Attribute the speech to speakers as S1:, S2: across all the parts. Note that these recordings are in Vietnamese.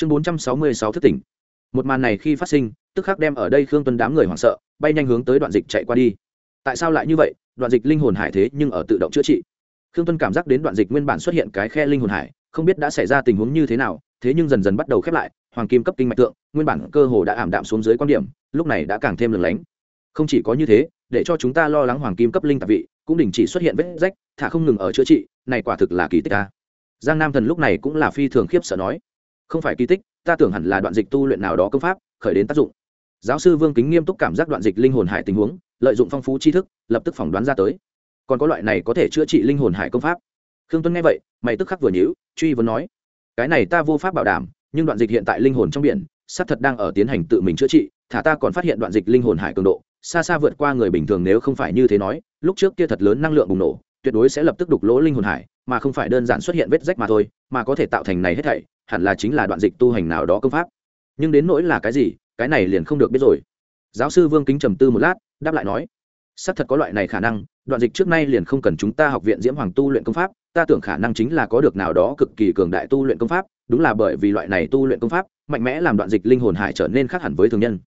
S1: chương bốn trăm sáu mươi sáu thức tỉnh. Một màn này khi phát sinh, tức khắc đem ở đây khương tuân đám người hoảng sợ, bay nhanh hướng tới đoạn dịch chạy qua đi. Tại sao lại như vậy? Đoạn dịch linh hồn hải thế nhưng ở tự động chữa trị. Khương tuân cảm giác đến đoạn dịch nguyên bản xuất hiện cái khe linh hồn hải, không biết đã xảy ra tình huống như thế nào, thế nhưng dần dần bắt đầu khép lại, hoàng kim cấp kinh mạch tượng, nguyên bản cơ hồ đã ảm đạm xuống dưới quan điểm, lúc này đã càng thêm lừng lánh. Không chỉ có như thế, để cho chúng ta lo lắng hoàng kim cấp linh tạp vị, cũng đình chỉ xuất hiện vết rách, thả không ngừng ở chữa trị, này quả thực là kỳ tích ta. Giang nam thần lúc này cũng là phi thường khiếp sợ nói không phải kỳ tích, ta tưởng hẳn là đoạn dịch tu luyện nào đó công pháp, khởi đến tác dụng. Giáo sư vương kính nghiêm túc cảm giác đoạn dịch linh hồn hải tình huống, lợi dụng phong phú tri thức, lập tức phỏng đoán ra tới. Còn có loại này có thể chữa trị linh hồn hải công pháp. Khương tuân nghe vậy, mày tức khắc vừa nhíu, truy vấn nói, cái này ta vô pháp bảo đảm, nhưng đoạn dịch hiện tại linh hồn trong biển, xác thật đang ở tiến hành tự mình chữa trị, thả ta còn phát hiện đoạn dịch linh hồn hải cường độ, xa xa vượt qua người bình thường nếu không phải như thế nói, lúc trước kia thật lớn năng lượng bùng nổ, tuyệt đối sẽ lập tức đục lỗ linh hồn hải, mà không phải đơn giản xuất hiện vết rách mà thôi, mà có thể tạo thành này hết thảy hẳn là chính là đoạn dịch tu hành nào đó công pháp. Nhưng đến nỗi là cái gì, cái này liền không được biết rồi. Giáo sư vương kính trầm tư một lát, đáp lại nói, xác thật có loại này khả năng, đoạn dịch trước nay liền không cần chúng ta học viện diễm hoàng tu luyện công pháp, ta tưởng khả năng chính là có được nào đó cực kỳ cường đại tu luyện công pháp, đúng là bởi vì loại này tu luyện công pháp, mạnh mẽ làm đoạn dịch linh hồn hải trở nên khác hẳn với thường nhân.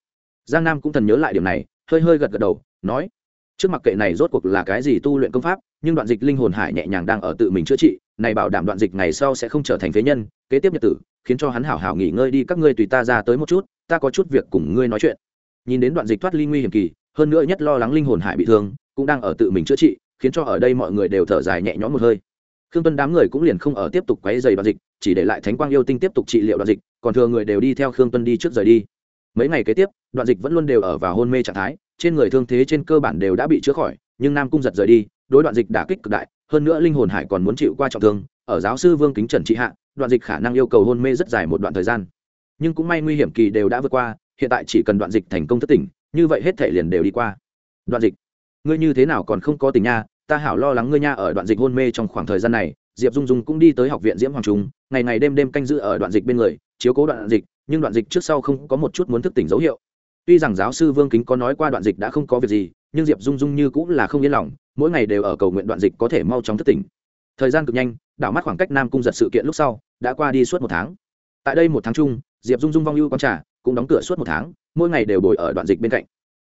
S1: Giang nam cũng thần nhớ lại điểm này, hơi hơi gật gật đầu, nói, trước mặt kệ này rốt cuộc là cái gì tu luyện công pháp, nhưng đoạn dịch linh hồn hải nhẹ nhàng đang ở tự mình chữa trị này bảo đảm đoạn dịch ngày sau sẽ không trở thành phế nhân, kế tiếp nhật tử, khiến cho hắn hảo hảo nghỉ ngơi đi, các ngươi tùy ta ra tới một chút, ta có chút việc cùng ngươi nói chuyện. Nhìn đến đoạn dịch thoát ly nguy hiểm kỳ, hơn nữa nhất lo lắng linh hồn hại bị thương, cũng đang ở tự mình chữa trị, khiến cho ở đây mọi người đều thở dài nhẹ nhõm một hơi. Khương tuân đám người cũng liền không ở tiếp tục quấy dày đoạn dịch, chỉ để lại thánh quang yêu tinh tiếp tục trị liệu đoạn dịch, còn thừa người đều đi theo khương tuân đi trước rời đi. Mấy ngày kế tiếp, đoạn dịch vẫn luôn đều ở vào hôn mê trạng thái, trên người thương thế trên cơ bản đều đã bị chữa khỏi, nhưng nam cung giật rời đi, đối đoạn dịch đả kích cực đại hơn nữa linh hồn hải còn muốn chịu qua trọng thương, ở giáo sư vương kính trần trị hạ, đoạn dịch khả năng yêu cầu hôn mê rất dài một đoạn thời gian. Nhưng cũng may nguy hiểm kỳ đều đã vượt qua, hiện tại chỉ cần đoạn dịch thành công thất tỉnh, như vậy hết thể liền đều đi qua. Đoạn dịch, ngươi như thế nào còn không có tình nha? Ta hảo lo lắng ngươi nha, ở đoạn dịch hôn mê trong khoảng thời gian này, diệp dung dung cũng đi tới học viện diễm hoàng trung, ngày ngày đêm đêm canh giữ ở đoạn dịch bên người, chiếu cố đoạn dịch, nhưng đoạn dịch trước sau không có một chút muốn thức tỉnh dấu hiệu. Tuy rằng giáo sư vương kính có nói qua đoạn dịch đã không có việc gì nhưng diệp dung dung như cũng là không yên lòng, mỗi ngày đều ở cầu nguyện đoạn dịch có thể mau chóng thất tỉnh. Thời gian cực nhanh, đảo mắt khoảng cách nam cung giật sự kiện lúc sau, đã qua đi suốt một tháng. Tại đây một tháng chung, diệp dung dung vong ưu con trà, cũng đóng cửa suốt một tháng, mỗi ngày đều bồi ở đoạn dịch bên cạnh.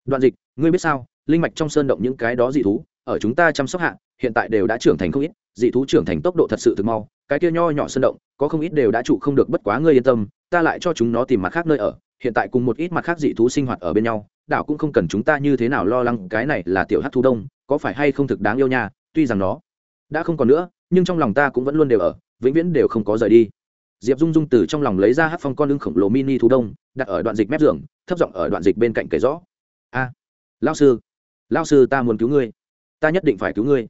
S1: Đoạn dịch, ngươi biết sao? Linh mạch trong sơn động những cái đó dị thú, ở chúng ta chăm sóc hạ, hiện tại đều đã trưởng thành không ít, dị thú trưởng thành tốc độ thật sự thực mau, cái kia nho nhỏ sơn động, có không ít đều đã trụ không được bất quá ngươi yên tâm, ta lại cho chúng nó tìm mặt khác nơi ở, hiện tại cùng một ít mặt khác dị thú sinh hoạt ở bên nhau đảo cũng không cần chúng ta như thế nào lo lắng cái này là tiểu hát thu đông có phải hay không thực đáng yêu nha tuy rằng nó đã không còn nữa nhưng trong lòng ta cũng vẫn luôn đều ở vĩnh viễn đều không có rời đi. Diệp dung dung từ trong lòng lấy ra hát phong con lưng khổng lồ mini thu đông đặt ở đoạn dịch mép giường thấp giọng ở đoạn dịch bên cạnh kể rõ. A à, lao sư lao sư ta muốn cứu ngươi ta nhất định phải cứu ngươi.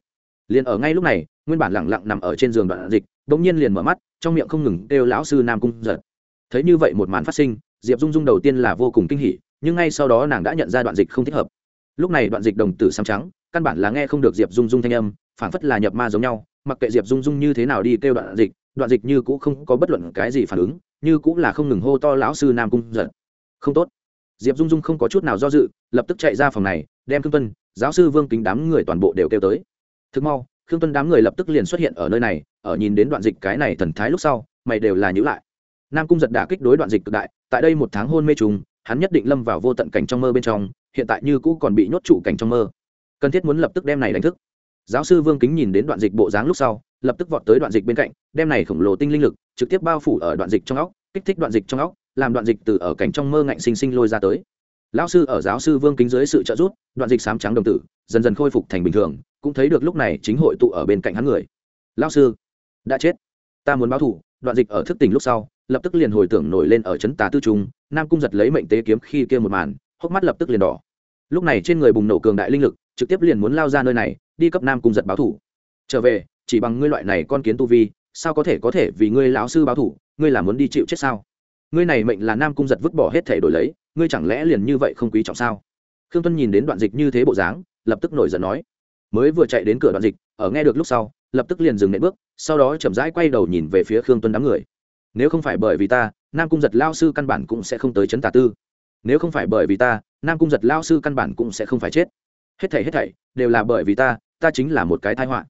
S1: Liền ở ngay lúc này nguyên bản lẳng lặng nằm ở trên giường đoạn dịch đ ỗ n g nhiên liền mở mắt trong miệng không ngừng kêu lão sư nam cung giật. Thấy như vậy một màn phát sinh diệp dung dung đầu tiên là vô cùng kinh hỉ nhưng ngay sau đó nàng đã nhận ra đoạn dịch không thích hợp. Lúc này đoạn dịch đồng tử xám trắng, căn bản là nghe không được diệp dung dung thanh âm phản phất là nhập ma giống nhau, mặc kệ diệp dung dung như thế nào đi kêu đoạn dịch đoạn dịch như cũng không có bất luận cái gì phản ứng, như cũng là không ngừng hô to lão sư nam cung giật không tốt. Diệp dung dung không có chút nào do dự, lập tức chạy ra phòng này, đem khương tuân, giáo sư vương kính đám người toàn bộ đều kêu tới. Thực mau, khương tuân đám người lập tức liền xuất hiện ở nơi này, ở nhìn đến đoạn dịch cái này thần thái lúc sau, mày đều là nhữ lại. Nam cung giật đả kích đối đoạn dịch cực đại, tại đây một tháng hôn mê trùng hắn nhất định lâm vào vô tận cảnh trong mơ bên trong, hiện tại như cũ còn bị nhốt trụ cảnh trong mơ. Cần thiết muốn lập tức đem này đánh thức. Giáo sư vương kính nhìn đến đoạn dịch bộ dáng lúc sau, lập tức vọt tới đoạn dịch bên cạnh, đem này khổng lồ tinh linh lực trực tiếp bao phủ ở đoạn dịch trong óc, kích thích đoạn dịch trong óc, làm đoạn dịch từ ở cảnh trong mơ ngạnh sinh sinh lôi ra tới. Lão sư ở giáo sư vương kính dưới sự trợ giúp, đoạn dịch sám trắng đồng tử dần dần khôi phục thành bình thường, cũng thấy được lúc này chính hội tụ ở bên cạnh hắn người. Lão sư, đã chết. Ta muốn báo thủ đoạn dịch ở thức tỉnh lúc sau, lập tức liền hồi tưởng nổi lên ở trấn tà tư trung, nam cung giật lấy mệnh tế kiếm khi kia một màn, hốc mắt lập tức liền đỏ. Lúc này trên người bùng nổ cường đại linh lực, trực tiếp liền muốn lao ra nơi này, đi cấp nam cung giật báo thủ. Trở về, chỉ bằng ngươi loại này con kiến tu vi, sao có thể có thể vì ngươi lão sư báo thủ, ngươi là muốn đi chịu chết sao? Ngươi này mệnh là nam cung giật vứt bỏ hết thể đổi lấy, ngươi chẳng lẽ liền như vậy không quý trọng sao? Khương tuân nhìn đến đoạn dịch như thế bộ dáng, lập tức nổi giận nói. Mới vừa chạy đến cửa đoạn dịch, ở nghe được lúc sau lập tức liền dừng nệm bước, sau đó chậm rãi quay đầu nhìn về phía khương tuân đám người. Nếu không phải bởi vì ta, nam cung giật lao sư căn bản cũng sẽ không tới chấn tà tư. Nếu không phải bởi vì ta, nam cung giật lao sư căn bản cũng sẽ không phải chết. Hết thảy hết thảy đều là bởi vì ta ta chính là một cái thái họa.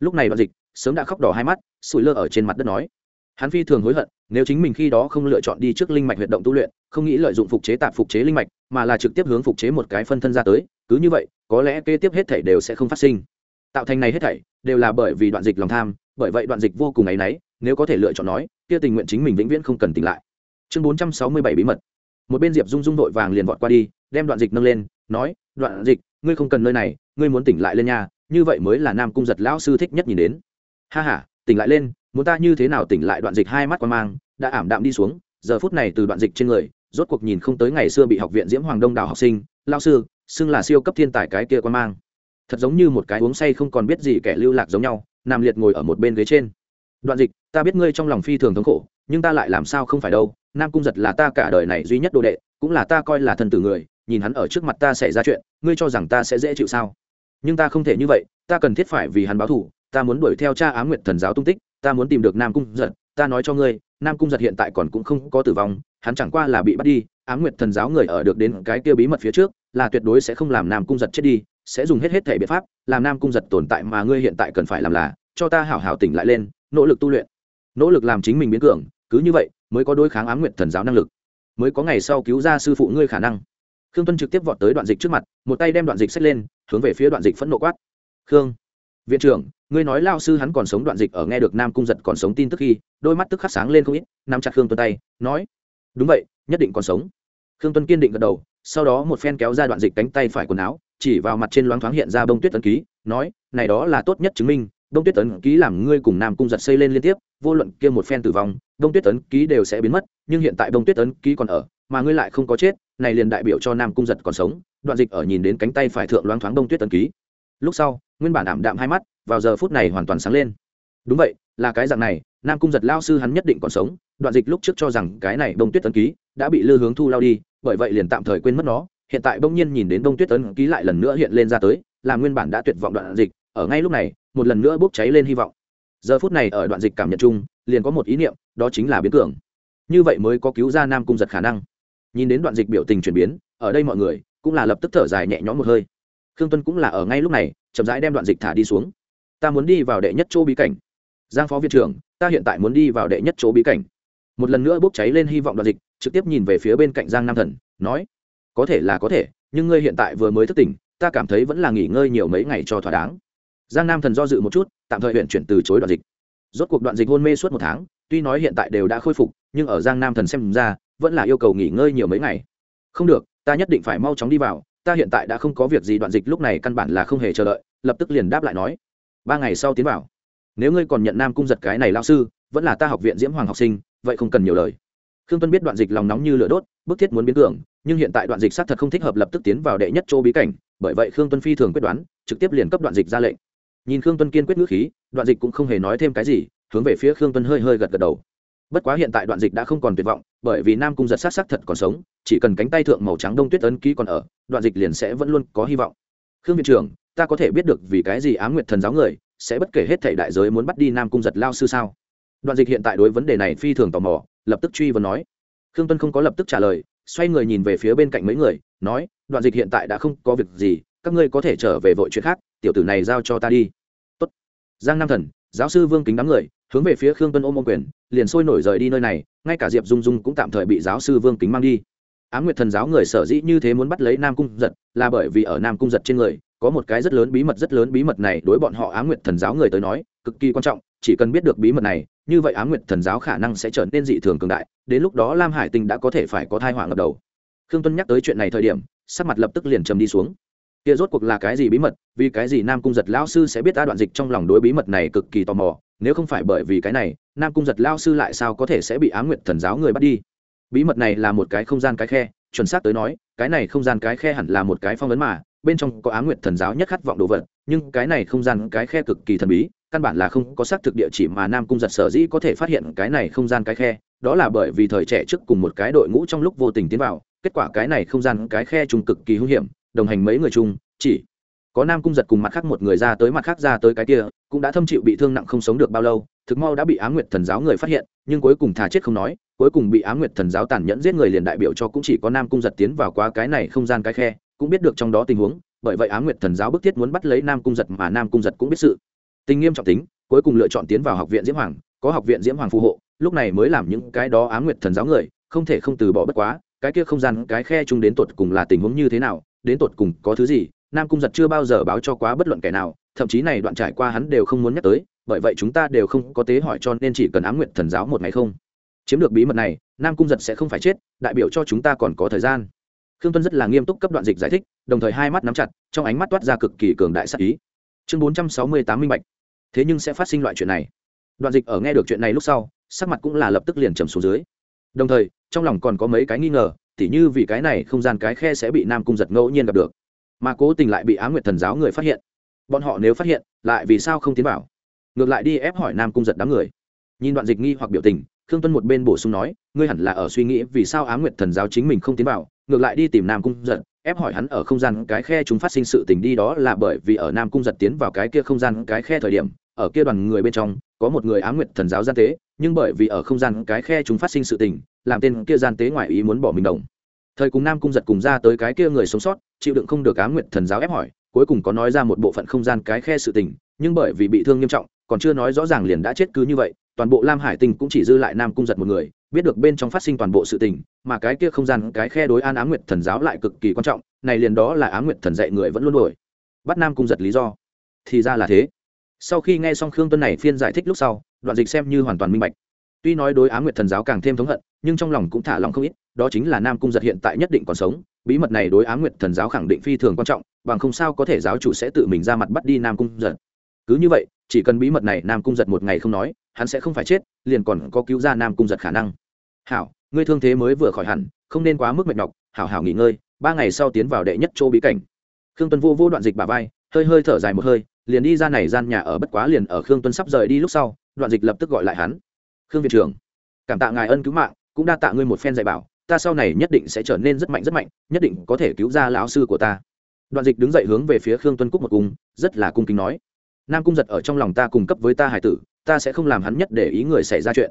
S1: Lúc này đoạn dịch, sớm đã khóc đỏ hai mắt, sủi lơ ở trên mặt đất nói. Hắn phi thường hối hận, nếu chính mình khi đó không lựa chọn đi trước linh mạch huyệt động tu luyện, không nghĩ lợi dụng phục chế tạp phục chế linh mạch, mà là trực tiếp hướng phục chế một cái phân thân ra tới, cứ như vậy, có lẽ kế tiếp hết thảy đều sẽ không phát sinh tạo thành này hết thảy đều là bởi vì đoạn dịch lòng tham, bởi vậy đoạn dịch vô cùng áy náy, nếu có thể lựa chọn nói, kia tình nguyện chính mình vĩnh viễn không cần tỉnh lại. Chương bốn trăm sáu mươi bảy bí mật. Một bên diệp dung dung vội vàng liền vọt qua đi, đem đoạn dịch nâng lên, nói, đoạn dịch, ngươi không cần nơi này, ngươi muốn tỉnh lại lên nhà như vậy mới là nam cung giật lão sư thích nhất nhìn đến. Ha h a tỉnh lại lên, muốn ta như thế nào tỉnh lại? Đoạn dịch hai mắt qua mang, đã ảm đạm đi xuống, giờ phút này từ đoạn dịch trên người, rốt cuộc nhìn không tới ngày xưa bị học viện diễm hoàng đông đảo học sinh lao sư, xưng là siêu cấp thiên tài cái kia quan mang thật giống như một cái uống say không còn biết gì kẻ lưu lạc giống nhau nằm liệt ngồi ở một bên ghế trên. Đoạn dịch, ta biết ngươi trong lòng phi thường thống khổ, nhưng ta lại làm sao không phải đâu, nam cung giật là ta cả đời này duy nhất đồ đệ, cũng là ta coi là thân tử người, nhìn hắn ở trước mặt ta xảy ra chuyện, ngươi cho rằng ta sẽ dễ chịu sao? Nhưng ta không thể như vậy, ta cần thiết phải vì hắn báo thù, ta muốn đuổi theo cha á nguyệt thần giáo tung tích, ta muốn tìm được nam cung giật, ta nói cho ngươi, nam cung giật hiện tại còn cũng không có tử vong, hắn chẳng qua là bị bắt đi á nguyệt thần giáo người ở được đến cái kia bí mật phía trước, là tuyệt đối sẽ không làm nam cung giật chết đi sẽ dùng hết hết thể biện pháp, làm nam cung giật tồn tại mà ngươi hiện tại cần phải làm là, cho ta hảo hảo tỉnh lại lên, nỗ lực tu luyện. Nỗ lực làm chính mình biến cường, cứ như vậy, mới có đối kháng ám nguyện thần giáo năng lực. Mới có ngày sau cứu ra sư phụ ngươi khả năng. Khương tuân trực tiếp vọt tới đoạn dịch trước mặt, một tay đem đoạn dịch xách lên, hướng về phía đoạn dịch phẫn nộ quát. Khương, viện trưởng, ngươi nói lao sư hắn còn sống đoạn dịch ở nghe được nam cung giật còn sống tin tức khi, đôi mắt tức khắc sáng lên không ít, nắm chặt khương tuân tay, nói, đúng vậy, nhất định còn sống. Khương tuân kiên định gật đầu, sau đó một phen kéo ra đoạn dịch cánh tay phải quần áo chỉ vào mặt trên loáng thoáng hiện ra bông tuyết tấn ký, nói, này đó là tốt nhất chứng minh, bông tuyết tấn ký làm ngươi cùng nam cung giật xây lên liên tiếp, vô luận kia một phen tử vong, bông tuyết tấn ký đều sẽ biến mất, nhưng hiện tại bông tuyết tấn ký còn ở, mà ngươi lại không có chết, này liền đại biểu cho nam cung giật còn sống. Đoạn dịch ở nhìn đến cánh tay phải thượng loáng thoáng bông tuyết tấn ký. Lúc sau, nguyên bản ảm đạm hai mắt, vào giờ phút này hoàn toàn sáng lên. Đúng vậy, là cái dạng này, nam cung giật lao sư hắn nhất định còn sống. Đoạn dịch lúc trước cho rằng cái này bông tuyết tấn ký đã bị lư hướng thu lao đi, bởi vậy liền tạm thời quên mất nó hiện tại bỗng nhiên nhìn đến bông tuyết tấn ký lại lần nữa hiện lên ra tới, là nguyên bản đã tuyệt vọng đoạn dịch, ở ngay lúc này, một lần nữa bốc cháy lên hy vọng. Giờ phút này ở đoạn dịch cảm nhận chung, liền có một ý niệm, đó chính là biến cường. Như vậy mới có cứu ra nam cung giật khả năng. Nhìn đến đoạn dịch biểu tình chuyển biến, ở đây mọi người cũng là lập tức thở dài nhẹ nhõm một hơi. Khương tuân cũng là ở ngay lúc này, chậm rãi đem đoạn dịch thả đi xuống. Ta muốn đi vào đệ nhất chỗ bí cảnh. Giang phó viện trưởng, ta hiện tại muốn đi vào đệ nhất chỗ bí cảnh. Một lần nữa bốc cháy lên hy vọng đoạn dịch, trực tiếp nhìn về phía bên cạnh giang nam thần, nói có thể là có thể, nhưng ngươi hiện tại vừa mới thức tỉnh, ta cảm thấy vẫn là nghỉ ngơi nhiều mấy ngày cho thỏa đáng. Giang nam thần do dự một chút, tạm thời huyện chuyển từ chối đoạn dịch. Rốt cuộc đoạn dịch hôn mê suốt một tháng, tuy nói hiện tại đều đã khôi phục, nhưng ở giang nam thần xem ra, vẫn là yêu cầu nghỉ ngơi nhiều mấy ngày. Không được, ta nhất định phải mau chóng đi vào, ta hiện tại đã không có việc gì đoạn dịch lúc này căn bản là không hề chờ đợi, lập tức liền đáp lại nói. Ba ngày sau tiến vào. Nếu ngươi còn nhận nam cung giật cái này lao sư, vẫn là ta học viện diễm hoàng học sinh, vậy không cần nhiều lời khương tuân biết đoạn dịch lòng nóng như lửa đốt, bức thiết muốn biến tưởng nhưng hiện tại đoạn dịch xác thật không thích hợp lập tức tiến vào đệ nhất chỗ bí cảnh, bởi vậy khương tuân phi thường quyết đoán, trực tiếp liền cấp đoạn dịch ra lệnh. Nhìn khương tuân kiên quyết ngữ khí, đoạn dịch cũng không hề nói thêm cái gì, hướng về phía khương tuân hơi hơi gật gật đầu. Bất quá hiện tại đoạn dịch đã không còn tuyệt vọng, bởi vì nam cung giật sát sắc thật còn sống, chỉ cần cánh tay thượng màu trắng đông tuyết ấn ký còn ở, đoạn dịch liền sẽ vẫn luôn có hy vọng. Khương viện trưởng, ta có thể biết được vì cái gì á nguyệt thần giáo người sẽ bất kể hết thảy đại giới muốn bắt đi nam cung giật lao sư sao? Đoạn dịch hiện tại đối vấn đề này phi thường tò mò lập tức truy vấn nói. Khương tuân không có lập tức trả lời, xoay người nhìn về phía bên cạnh mấy người, nói, đoạn dịch hiện tại đã không có việc gì, các ngươi có thể trở về vội chuyện khác, tiểu tử này giao cho ta đi. Tốt. giang nam thần, giáo sư vương kính đám người, hướng về phía khương tuân ôm ôm quyền, liền sôi nổi rời đi nơi này, ngay cả diệp dung dung cũng tạm thời bị giáo sư vương kính mang đi. Á nguyệt thần giáo người sở dĩ như thế muốn bắt lấy nam cung giật, là bởi vì ở nam cung giật trên người, có một cái rất lớn bí mật, rất lớn bí mật này đối bọn họ á nguyệt thần giáo người tới nói, cực kỳ quan trọng, chỉ cần biết được bí mật này như vậy á nguyệt thần giáo khả năng sẽ trở nên dị thường cường đại, đến lúc đó lam hải tinh đã có thể phải có thai họa ngập đầu. Khương tuân nhắc tới chuyện này thời điểm, sắc mặt lập tức liền trầm đi xuống. Kia rốt cuộc là cái gì bí mật, vì cái gì nam cung giật lao sư sẽ biết ta đoạn dịch trong lòng đối bí mật này cực kỳ tò mò, nếu không phải bởi vì cái này, nam cung giật lao sư lại sao có thể sẽ bị á nguyệt thần giáo người bắt đi? Bí mật này là một cái không gian cái khe, chuẩn xác tới nói, cái này không gian cái khe hẳn là một cái phong ấn mà, bên trong có á nguyệt thần giáo nhất khát vọng đồ vật, nhưng cái này không gian cái khe cực kỳ thần bí căn bản là không có xác thực địa chỉ mà nam cung giật sở dĩ có thể phát hiện cái này không gian cái khe, đó là bởi vì thời trẻ trước cùng một cái đội ngũ trong lúc vô tình tiến vào, kết quả cái này không gian cái khe trùng cực kỳ hung hiểm, đồng hành mấy người chung, chỉ có nam cung giật cùng mặt khác một người ra tới mặt khác ra tới cái kia, cũng đã thâm chịu bị thương nặng không sống được bao lâu, thực mau đã bị á nguyệt thần giáo người phát hiện, nhưng cuối cùng thà chết không nói, cuối cùng bị á nguyệt thần giáo tàn nhẫn giết người liền đại biểu cho cũng chỉ có nam cung giật tiến vào qua cái này không gian cái khe, cũng biết được trong đó tình huống, bởi vậy á nguyệt thần giáo bức thiết muốn bắt lấy nam cung giật mà nam cung giật cũng biết sự tình nghiêm trọng tính, cuối cùng lựa chọn tiến vào học viện diễm hoàng, có học viện diễm hoàng phù hộ, lúc này mới làm những cái đó á nguyệt thần giáo người, không thể không từ bỏ bất quá, cái kia không gian, cái khe chung đến tột cùng là tình huống như thế nào, đến tột cùng có thứ gì, nam cung giật chưa bao giờ báo cho quá bất luận kẻ nào, thậm chí này đoạn trải qua hắn đều không muốn nhắc tới, bởi vậy chúng ta đều không có tế hỏi cho nên chỉ cần ám Nguyệt thần giáo một ngày không. Chiếm được bí mật này, nam cung giật sẽ không phải chết, đại biểu cho chúng ta còn có thời gian. Khương tuân rất là nghiêm túc cấp đoạn dịch giải thích, đồng thời hai mắt nắm chặt, trong ánh mắt toát ra cực kỳ cường đại sắc ý. Chương bốn trăm sáu mươi tám minh bạch thế nhưng sẽ phát sinh loại chuyện này. Đoạn dịch ở nghe được chuyện này lúc sau, sắc mặt cũng là lập tức liền trầm xuống dưới. Đồng thời, trong lòng còn có mấy cái nghi ngờ, tỉ như vì cái này không gian cái khe sẽ bị nam cung giật ngẫu nhiên gặp được. Mà cố tình lại bị á nguyệt thần giáo người phát hiện. Bọn họ nếu phát hiện, lại vì sao không tiến vào? Ngược lại đi ép hỏi nam cung giật đám người. Nhìn đoạn dịch nghi hoặc biểu tình, khương tuân một bên bổ sung nói, ngươi hẳn là ở suy nghĩ vì sao á nguyệt thần giáo chính mình không tiến vào. Ngược lại đi tìm nam cung giật, ép hỏi hắn ở không gian cái khe chúng phát sinh sự tình đi đó là bởi vì ở nam cung giật tiến vào cái kia không gian cái khe thời điểm ở kia đoàn người bên trong, có một người á nguyệt thần giáo gian tế, nhưng bởi vì ở không gian cái khe chúng phát sinh sự tình, làm tên kia gian tế ngoại ý muốn bỏ mình đồng thời cùng nam cung giật cùng ra tới cái kia người sống sót, chịu đựng không được á nguyệt thần giáo ép hỏi, cuối cùng có nói ra một bộ phận không gian cái khe sự tình, nhưng bởi vì bị thương nghiêm trọng, còn chưa nói rõ ràng liền đã chết cứ như vậy, toàn bộ lam hải tinh cũng chỉ dư lại nam cung giật một người, biết được bên trong phát sinh toàn bộ sự tình, mà cái kia không gian cái khe đối an á nguyệt thần giáo lại cực kỳ quan trọng, này liền đó là á nguyệt thần dạy người vẫn luôn đổi bắt nam cung giật lý do. Thì ra là thế sau khi nghe xong khương tuân này phiên giải thích lúc sau, đoạn dịch xem như hoàn toàn minh bạch. Tuy nói đối á nguyệt thần giáo càng thêm thống hận, nhưng trong lòng cũng thả lòng không ít, đó chính là nam cung giật hiện tại nhất định còn sống, bí mật này đối á nguyệt thần giáo khẳng định phi thường quan trọng, bằng không sao có thể giáo chủ sẽ tự mình ra mặt bắt đi nam cung giật. Cứ như vậy, chỉ cần bí mật này nam cung giật một ngày không nói, hắn sẽ không phải chết, liền còn có cứu ra nam cung giật khả năng. Hảo, ngươi thương thế mới vừa khỏi hẳn, không nên quá mức mệt nhọc, hảo hảo nghỉ ngơi, ba ngày sau tiến vào đệ nhất chỗ bí cảnh. Khương tuân vô vô đoạn dịch bà vai, hơi hơi thở dài một hơi liền đi ra này gian nhà ở bất quá liền ở khương tuân sắp rời đi lúc sau, đoạn dịch lập tức gọi lại hắn. Khương viện trưởng, cảm tạ ngài ân cứu mạng, cũng đa tạ ngươi một phen dạy bảo, ta sau này nhất định sẽ trở nên rất mạnh rất mạnh, nhất định có thể cứu ra lão sư của ta. Đoạn dịch đứng dậy hướng về phía khương tuân cúc một cung, rất là cung kính nói, nam cung giật ở trong lòng ta cung cấp với ta hải tử, ta sẽ không làm hắn nhất để ý người xảy ra chuyện.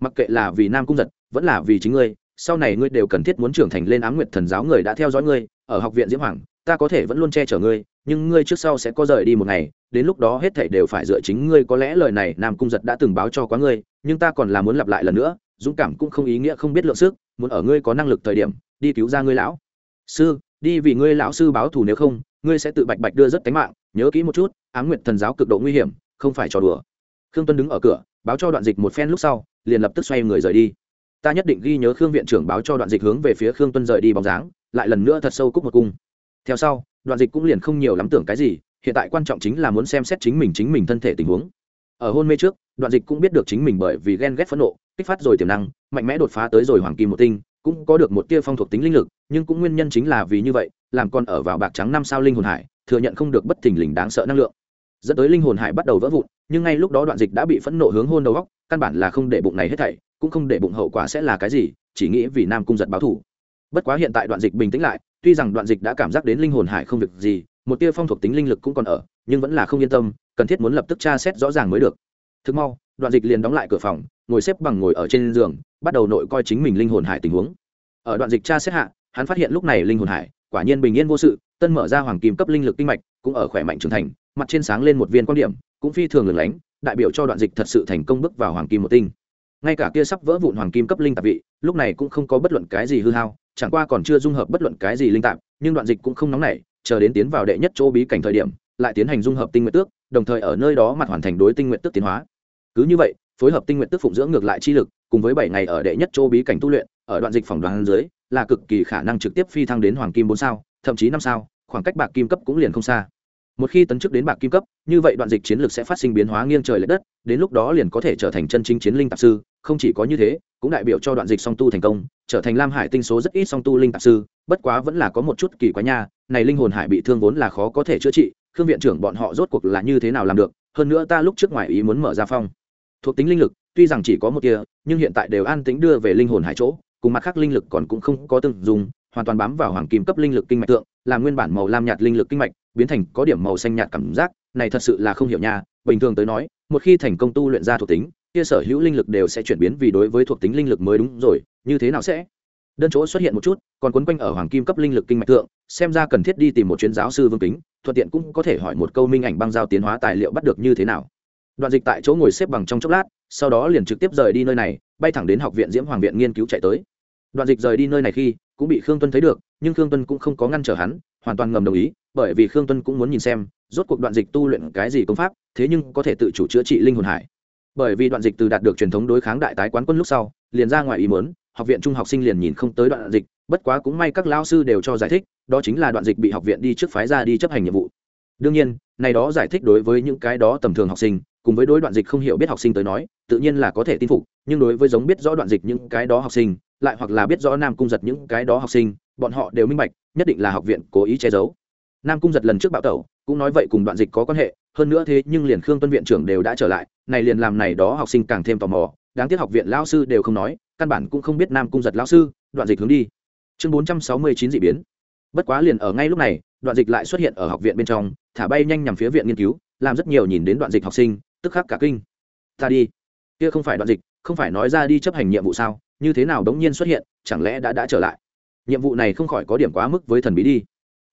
S1: Mặc kệ là vì nam cung giật, vẫn là vì chính ngươi, sau này ngươi đều cần thiết muốn trưởng thành lên ám nguyệt thần giáo người đã theo dõi ngươi, ở học viện diễm hoàng, ta có thể vẫn luôn che chở ngươi nhưng ngươi trước sau sẽ có rời đi một ngày, đến lúc đó hết thảy đều phải dựa chính ngươi. Có lẽ lời này nam cung giật đã từng báo cho quá ngươi, nhưng ta còn là muốn lặp lại lần nữa, dũng cảm cũng không ý nghĩa không biết lượng sức, muốn ở ngươi có năng lực thời điểm, đi cứu ra ngươi lão. Sư, đi vì ngươi lão sư báo thù nếu không, ngươi sẽ tự bạch bạch đưa rất tánh mạng, nhớ kỹ một chút, ám nguyệt thần giáo cực độ nguy hiểm, không phải trò đùa. Khương tuân đứng ở cửa, báo cho đoạn dịch một phen lúc sau, liền lập tức xoay người rời đi. Ta nhất định ghi nhớ khương viện trưởng báo cho đoạn dịch hướng về phía khương tuân rời đi bóng dáng, lại lần nữa thật sâu cúc một cung. Theo sau đoạn dịch cũng liền không nhiều lắm tưởng cái gì, hiện tại quan trọng chính là muốn xem xét chính mình chính mình thân thể tình huống. Ở hôn mê trước, đoạn dịch cũng biết được chính mình bởi vì ghen ghét phẫn nộ, kích phát rồi tiềm năng, mạnh mẽ đột phá tới rồi hoàng kim một tinh, cũng có được một tia phong thuộc tính linh lực, nhưng cũng nguyên nhân chính là vì như vậy, làm con ở vào bạc trắng năm sao linh hồn hải, thừa nhận không được bất thình lình đáng sợ năng lượng. Dẫn tới linh hồn hải bắt đầu vỡ vụn, nhưng ngay lúc đó đoạn dịch đã bị phẫn nộ hướng hôn đầu góc, căn bản là không để bụng này hết thảy, cũng không để bụng hậu quả sẽ là cái gì, chỉ nghĩ vì nam cung giật báo thủ bất quá hiện tại đoạn dịch bình tĩnh lại, tuy rằng đoạn dịch đã cảm giác đến linh hồn hải không việc gì, một tia phong thuộc tính linh lực cũng còn ở, nhưng vẫn là không yên tâm, cần thiết muốn lập tức tra xét rõ ràng mới được. Thực mau, đoạn dịch liền đóng lại cửa phòng, ngồi xếp bằng ngồi ở trên giường, bắt đầu nội coi chính mình linh hồn hải tình huống. Ở đoạn dịch tra xét hạ, hắn phát hiện lúc này linh hồn hải, quả nhiên bình yên vô sự, tân mở ra hoàng kim cấp linh lực kinh mạch, cũng ở khỏe mạnh trưởng thành, mặt trên sáng lên một viên quan điểm, cũng phi thường lửng lánh, đại biểu cho đoạn dịch thật sự thành công bước vào hoàng kim một tinh. Ngay cả kia sắp vỡ vụn hoàng kim cấp linh tạp vị, lúc này cũng không có bất luận cái gì hư hao chẳng qua còn chưa dung hợp bất luận cái gì linh tạp, nhưng đoạn dịch cũng không nóng nảy, chờ đến tiến vào đệ nhất chỗ bí cảnh thời điểm, lại tiến hành dung hợp tinh nguyện tước, đồng thời ở nơi đó mặt hoàn thành đối tinh nguyện tước tiến hóa. Cứ như vậy, phối hợp tinh nguyện tước phụng dưỡng ngược lại chi lực, cùng với bảy ngày ở đệ nhất chỗ bí cảnh tu luyện, ở đoạn dịch phỏng đoán dưới, là cực kỳ khả năng trực tiếp phi thăng đến hoàng kim bốn sao, thậm chí năm sao, khoảng cách bạc kim cấp cũng liền không xa một khi tấn chức đến bạc kim cấp, như vậy đoạn dịch chiến lược sẽ phát sinh biến hóa nghiêng trời l ệ đất, đến lúc đó liền có thể trở thành chân chính chiến linh tạp sư, không chỉ có như thế, cũng đại biểu cho đoạn dịch song tu thành công, trở thành lam hải tinh số rất ít song tu linh tạp sư, bất quá vẫn là có một chút kỳ quái nha, này linh hồn hải bị thương vốn là khó có thể chữa trị, khương viện trưởng bọn họ rốt cuộc là như thế nào làm được, hơn nữa ta lúc trước ngoài ý muốn mở ra phong. Thuộc tính linh lực, tuy rằng chỉ có một tia, nhưng hiện tại đều an tính đưa về linh hồn hải chỗ, cùng mặt khác linh lực còn cũng không có từng dùng, hoàn toàn bám vào hoàng kim cấp linh lực kinh mạch tượng, là nguyên bản màu lam nhạt linh lực kinh mạch biến thành có điểm màu xanh nhạt cảm giác, này thật sự là không hiểu nha. Bình thường tới nói, một khi thành công tu luyện ra thuộc tính, kia sở hữu linh lực đều sẽ chuyển biến vì đối với thuộc tính linh lực mới đúng rồi, như thế nào sẽ? Đơn chỗ xuất hiện một chút, còn quấn quanh ở hoàng kim cấp linh lực kinh mạch thượng, xem ra cần thiết đi tìm một chuyên giáo sư vương kính, thuận tiện cũng có thể hỏi một câu minh ảnh băng giao tiến hóa tài liệu bắt được như thế nào. Đoạn dịch tại chỗ ngồi xếp bằng trong chốc lát, sau đó liền trực tiếp rời đi nơi này, bay thẳng đến học viện diễm hoàng viện nghiên cứu chạy tới. Đoạn dịch rời đi nơi này khi, cũng bị khương tuân thấy được, nhưng khương tuân cũng không có ngăn trở hắn hoàn toàn ngầm đồng ý, bởi vì khương tuân cũng muốn nhìn xem, rốt cuộc đoạn dịch tu luyện cái gì công pháp, thế nhưng có thể tự chủ chữa trị linh hồn hải. Bởi vì đoạn dịch từ đạt được truyền thống đối kháng đại tái quán quân lúc sau, liền ra ngoài ý muốn, học viện trung học sinh liền nhìn không tới đoạn dịch, bất quá cũng may các lao sư đều cho giải thích, đó chính là đoạn dịch bị học viện đi trước phái ra đi chấp hành nhiệm vụ. Đương nhiên, này đó giải thích đối với những cái đó tầm thường học sinh, cùng với đối đoạn dịch không hiểu biết học sinh tới nói, tự nhiên là có thể tin phục, nhưng đối với giống biết rõ đoạn dịch những cái đó học sinh, lại hoặc là biết rõ nam cung giật những cái đó học sinh bọn họ đều minh bạch, nhất định là học viện cố ý che giấu. Nam cung giật lần trước bạo tẩu, cũng nói vậy cùng đoạn dịch có quan hệ, hơn nữa thế nhưng liền khương tuân viện trưởng đều đã trở lại, này liền làm này đó học sinh càng thêm tò mò, đáng tiếc học viện lao sư đều không nói, căn bản cũng không biết nam cung giật lao sư, đoạn dịch hướng đi. Chương bốn trăm sáu mươi chín d ị biến. Bất quá liền ở ngay lúc này, đoạn dịch lại xuất hiện ở học viện bên trong, thả bay nhanh nhằm phía viện nghiên cứu, làm rất nhiều nhìn đến đoạn dịch học sinh, tức khắc cả kinh. Ta đi. Kia không phải đoạn dịch, không phải nói ra đi chấp hành nhiệm vụ sao, như thế nào đống nhiên xuất hiện, chẳng lẽ đã đã trở lại? Nhiệm vụ này không khỏi có điểm quá mức với thần bí đi.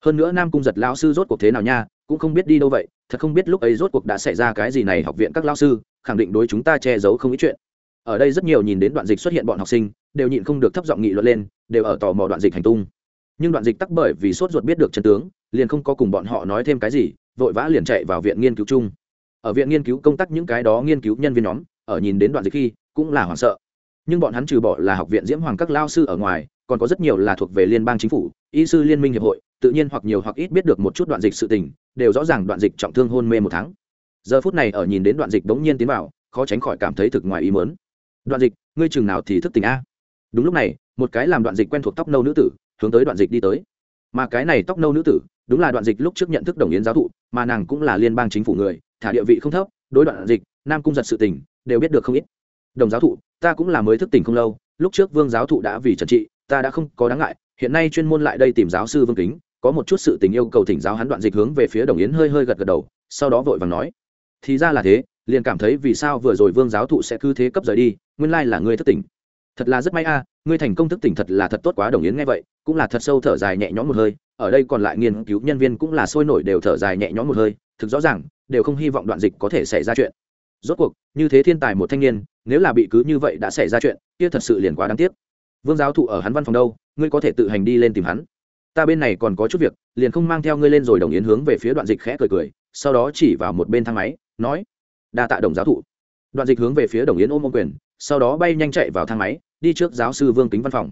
S1: Hơn nữa nam cung giật lao sư rốt cuộc thế nào nha, cũng không biết đi đâu vậy, thật không biết lúc ấy rốt cuộc đã xảy ra cái gì này học viện các lao sư, khẳng định đối chúng ta che giấu không ít chuyện. Ở đây rất nhiều nhìn đến đoạn dịch xuất hiện bọn học sinh, đều nhịn không được thấp giọng nghị luận lên, đều ở tò mò đoạn dịch hành tung. Nhưng đoạn dịch tắc bởi vì sốt ruột biết được chân tướng, liền không có cùng bọn họ nói thêm cái gì, vội vã liền chạy vào viện nghiên cứu chung. Ở viện nghiên cứu công tác những cái đó nghiên cứu nhân viên nhóm, ở nhìn đến đoạn dịch khi, cũng là hoảng sợ nhưng bọn hắn trừ bỏ là học viện diễm hoàng các lao sư ở ngoài, còn có rất nhiều là thuộc về liên bang chính phủ, y sư liên minh hiệp hội, tự nhiên hoặc nhiều hoặc ít biết được một chút đoạn dịch sự tình, đều rõ ràng đoạn dịch trọng thương hôn mê một tháng. Giờ phút này ở nhìn đến đoạn dịch bỗng nhiên tiến vào, khó tránh khỏi cảm thấy thực ngoài ý mớn đoạn dịch, ngươi chừng nào thì thức tỉnh a? Đúng lúc này, một cái làm đoạn dịch quen thuộc tóc nâu nữ tử, hướng tới đoạn dịch đi tới. Mà cái này tóc nâu nữ tử, đúng là đoạn dịch lúc trước nhận thức đồng yến giáo thụ, mà nàng cũng là liên bang chính phủ người, thả địa vị không thấp, đối đoạn dịch, nam cung giật sự tình, đều biết được không ít. Đồng giáo thụ ta cũng là mới thức tỉnh không lâu, lúc trước vương giáo thụ đã vì trần trị, ta đã không có đáng ngại, hiện nay chuyên môn lại đây tìm giáo sư vương kính, có một chút sự tình yêu cầu thỉnh giáo hắn đoạn dịch hướng về phía đồng yến hơi hơi gật gật đầu, sau đó vội vàng nói, thì ra là thế, liền cảm thấy vì sao vừa rồi vương giáo thụ sẽ cứ thế cấp rời đi, nguyên lai là ngươi thức tỉnh. Thật là rất may a, ngươi thành công thức tỉnh thật là thật tốt quá, đồng yến nghe vậy, cũng là thật sâu thở dài nhẹ nhõm một hơi, ở đây còn lại nghiên cứu nhân viên cũng là sôi nổi đều thở dài nhẹ nhõm một hơi, thực rõ ràng, đều không hy vọng đoạn dịch có thể xảy ra chuyện rốt cuộc, như thế thiên tài một thanh niên, nếu là bị cứ như vậy đã xảy ra chuyện, kia thật sự liền quá đáng tiếc. Vương giáo thụ ở hắn văn phòng đâu, ngươi có thể tự hành đi lên tìm hắn. Ta bên này còn có chút việc, liền không mang theo ngươi lên rồi đồng yến hướng về phía đoạn dịch khẽ cười cười, sau đó chỉ vào một bên thang máy, nói, đa tạ đồng giáo thụ. Đoạn dịch hướng về phía đồng yến ôm ôm quyền, sau đó bay nhanh chạy vào thang máy, đi trước giáo sư vương kính văn phòng.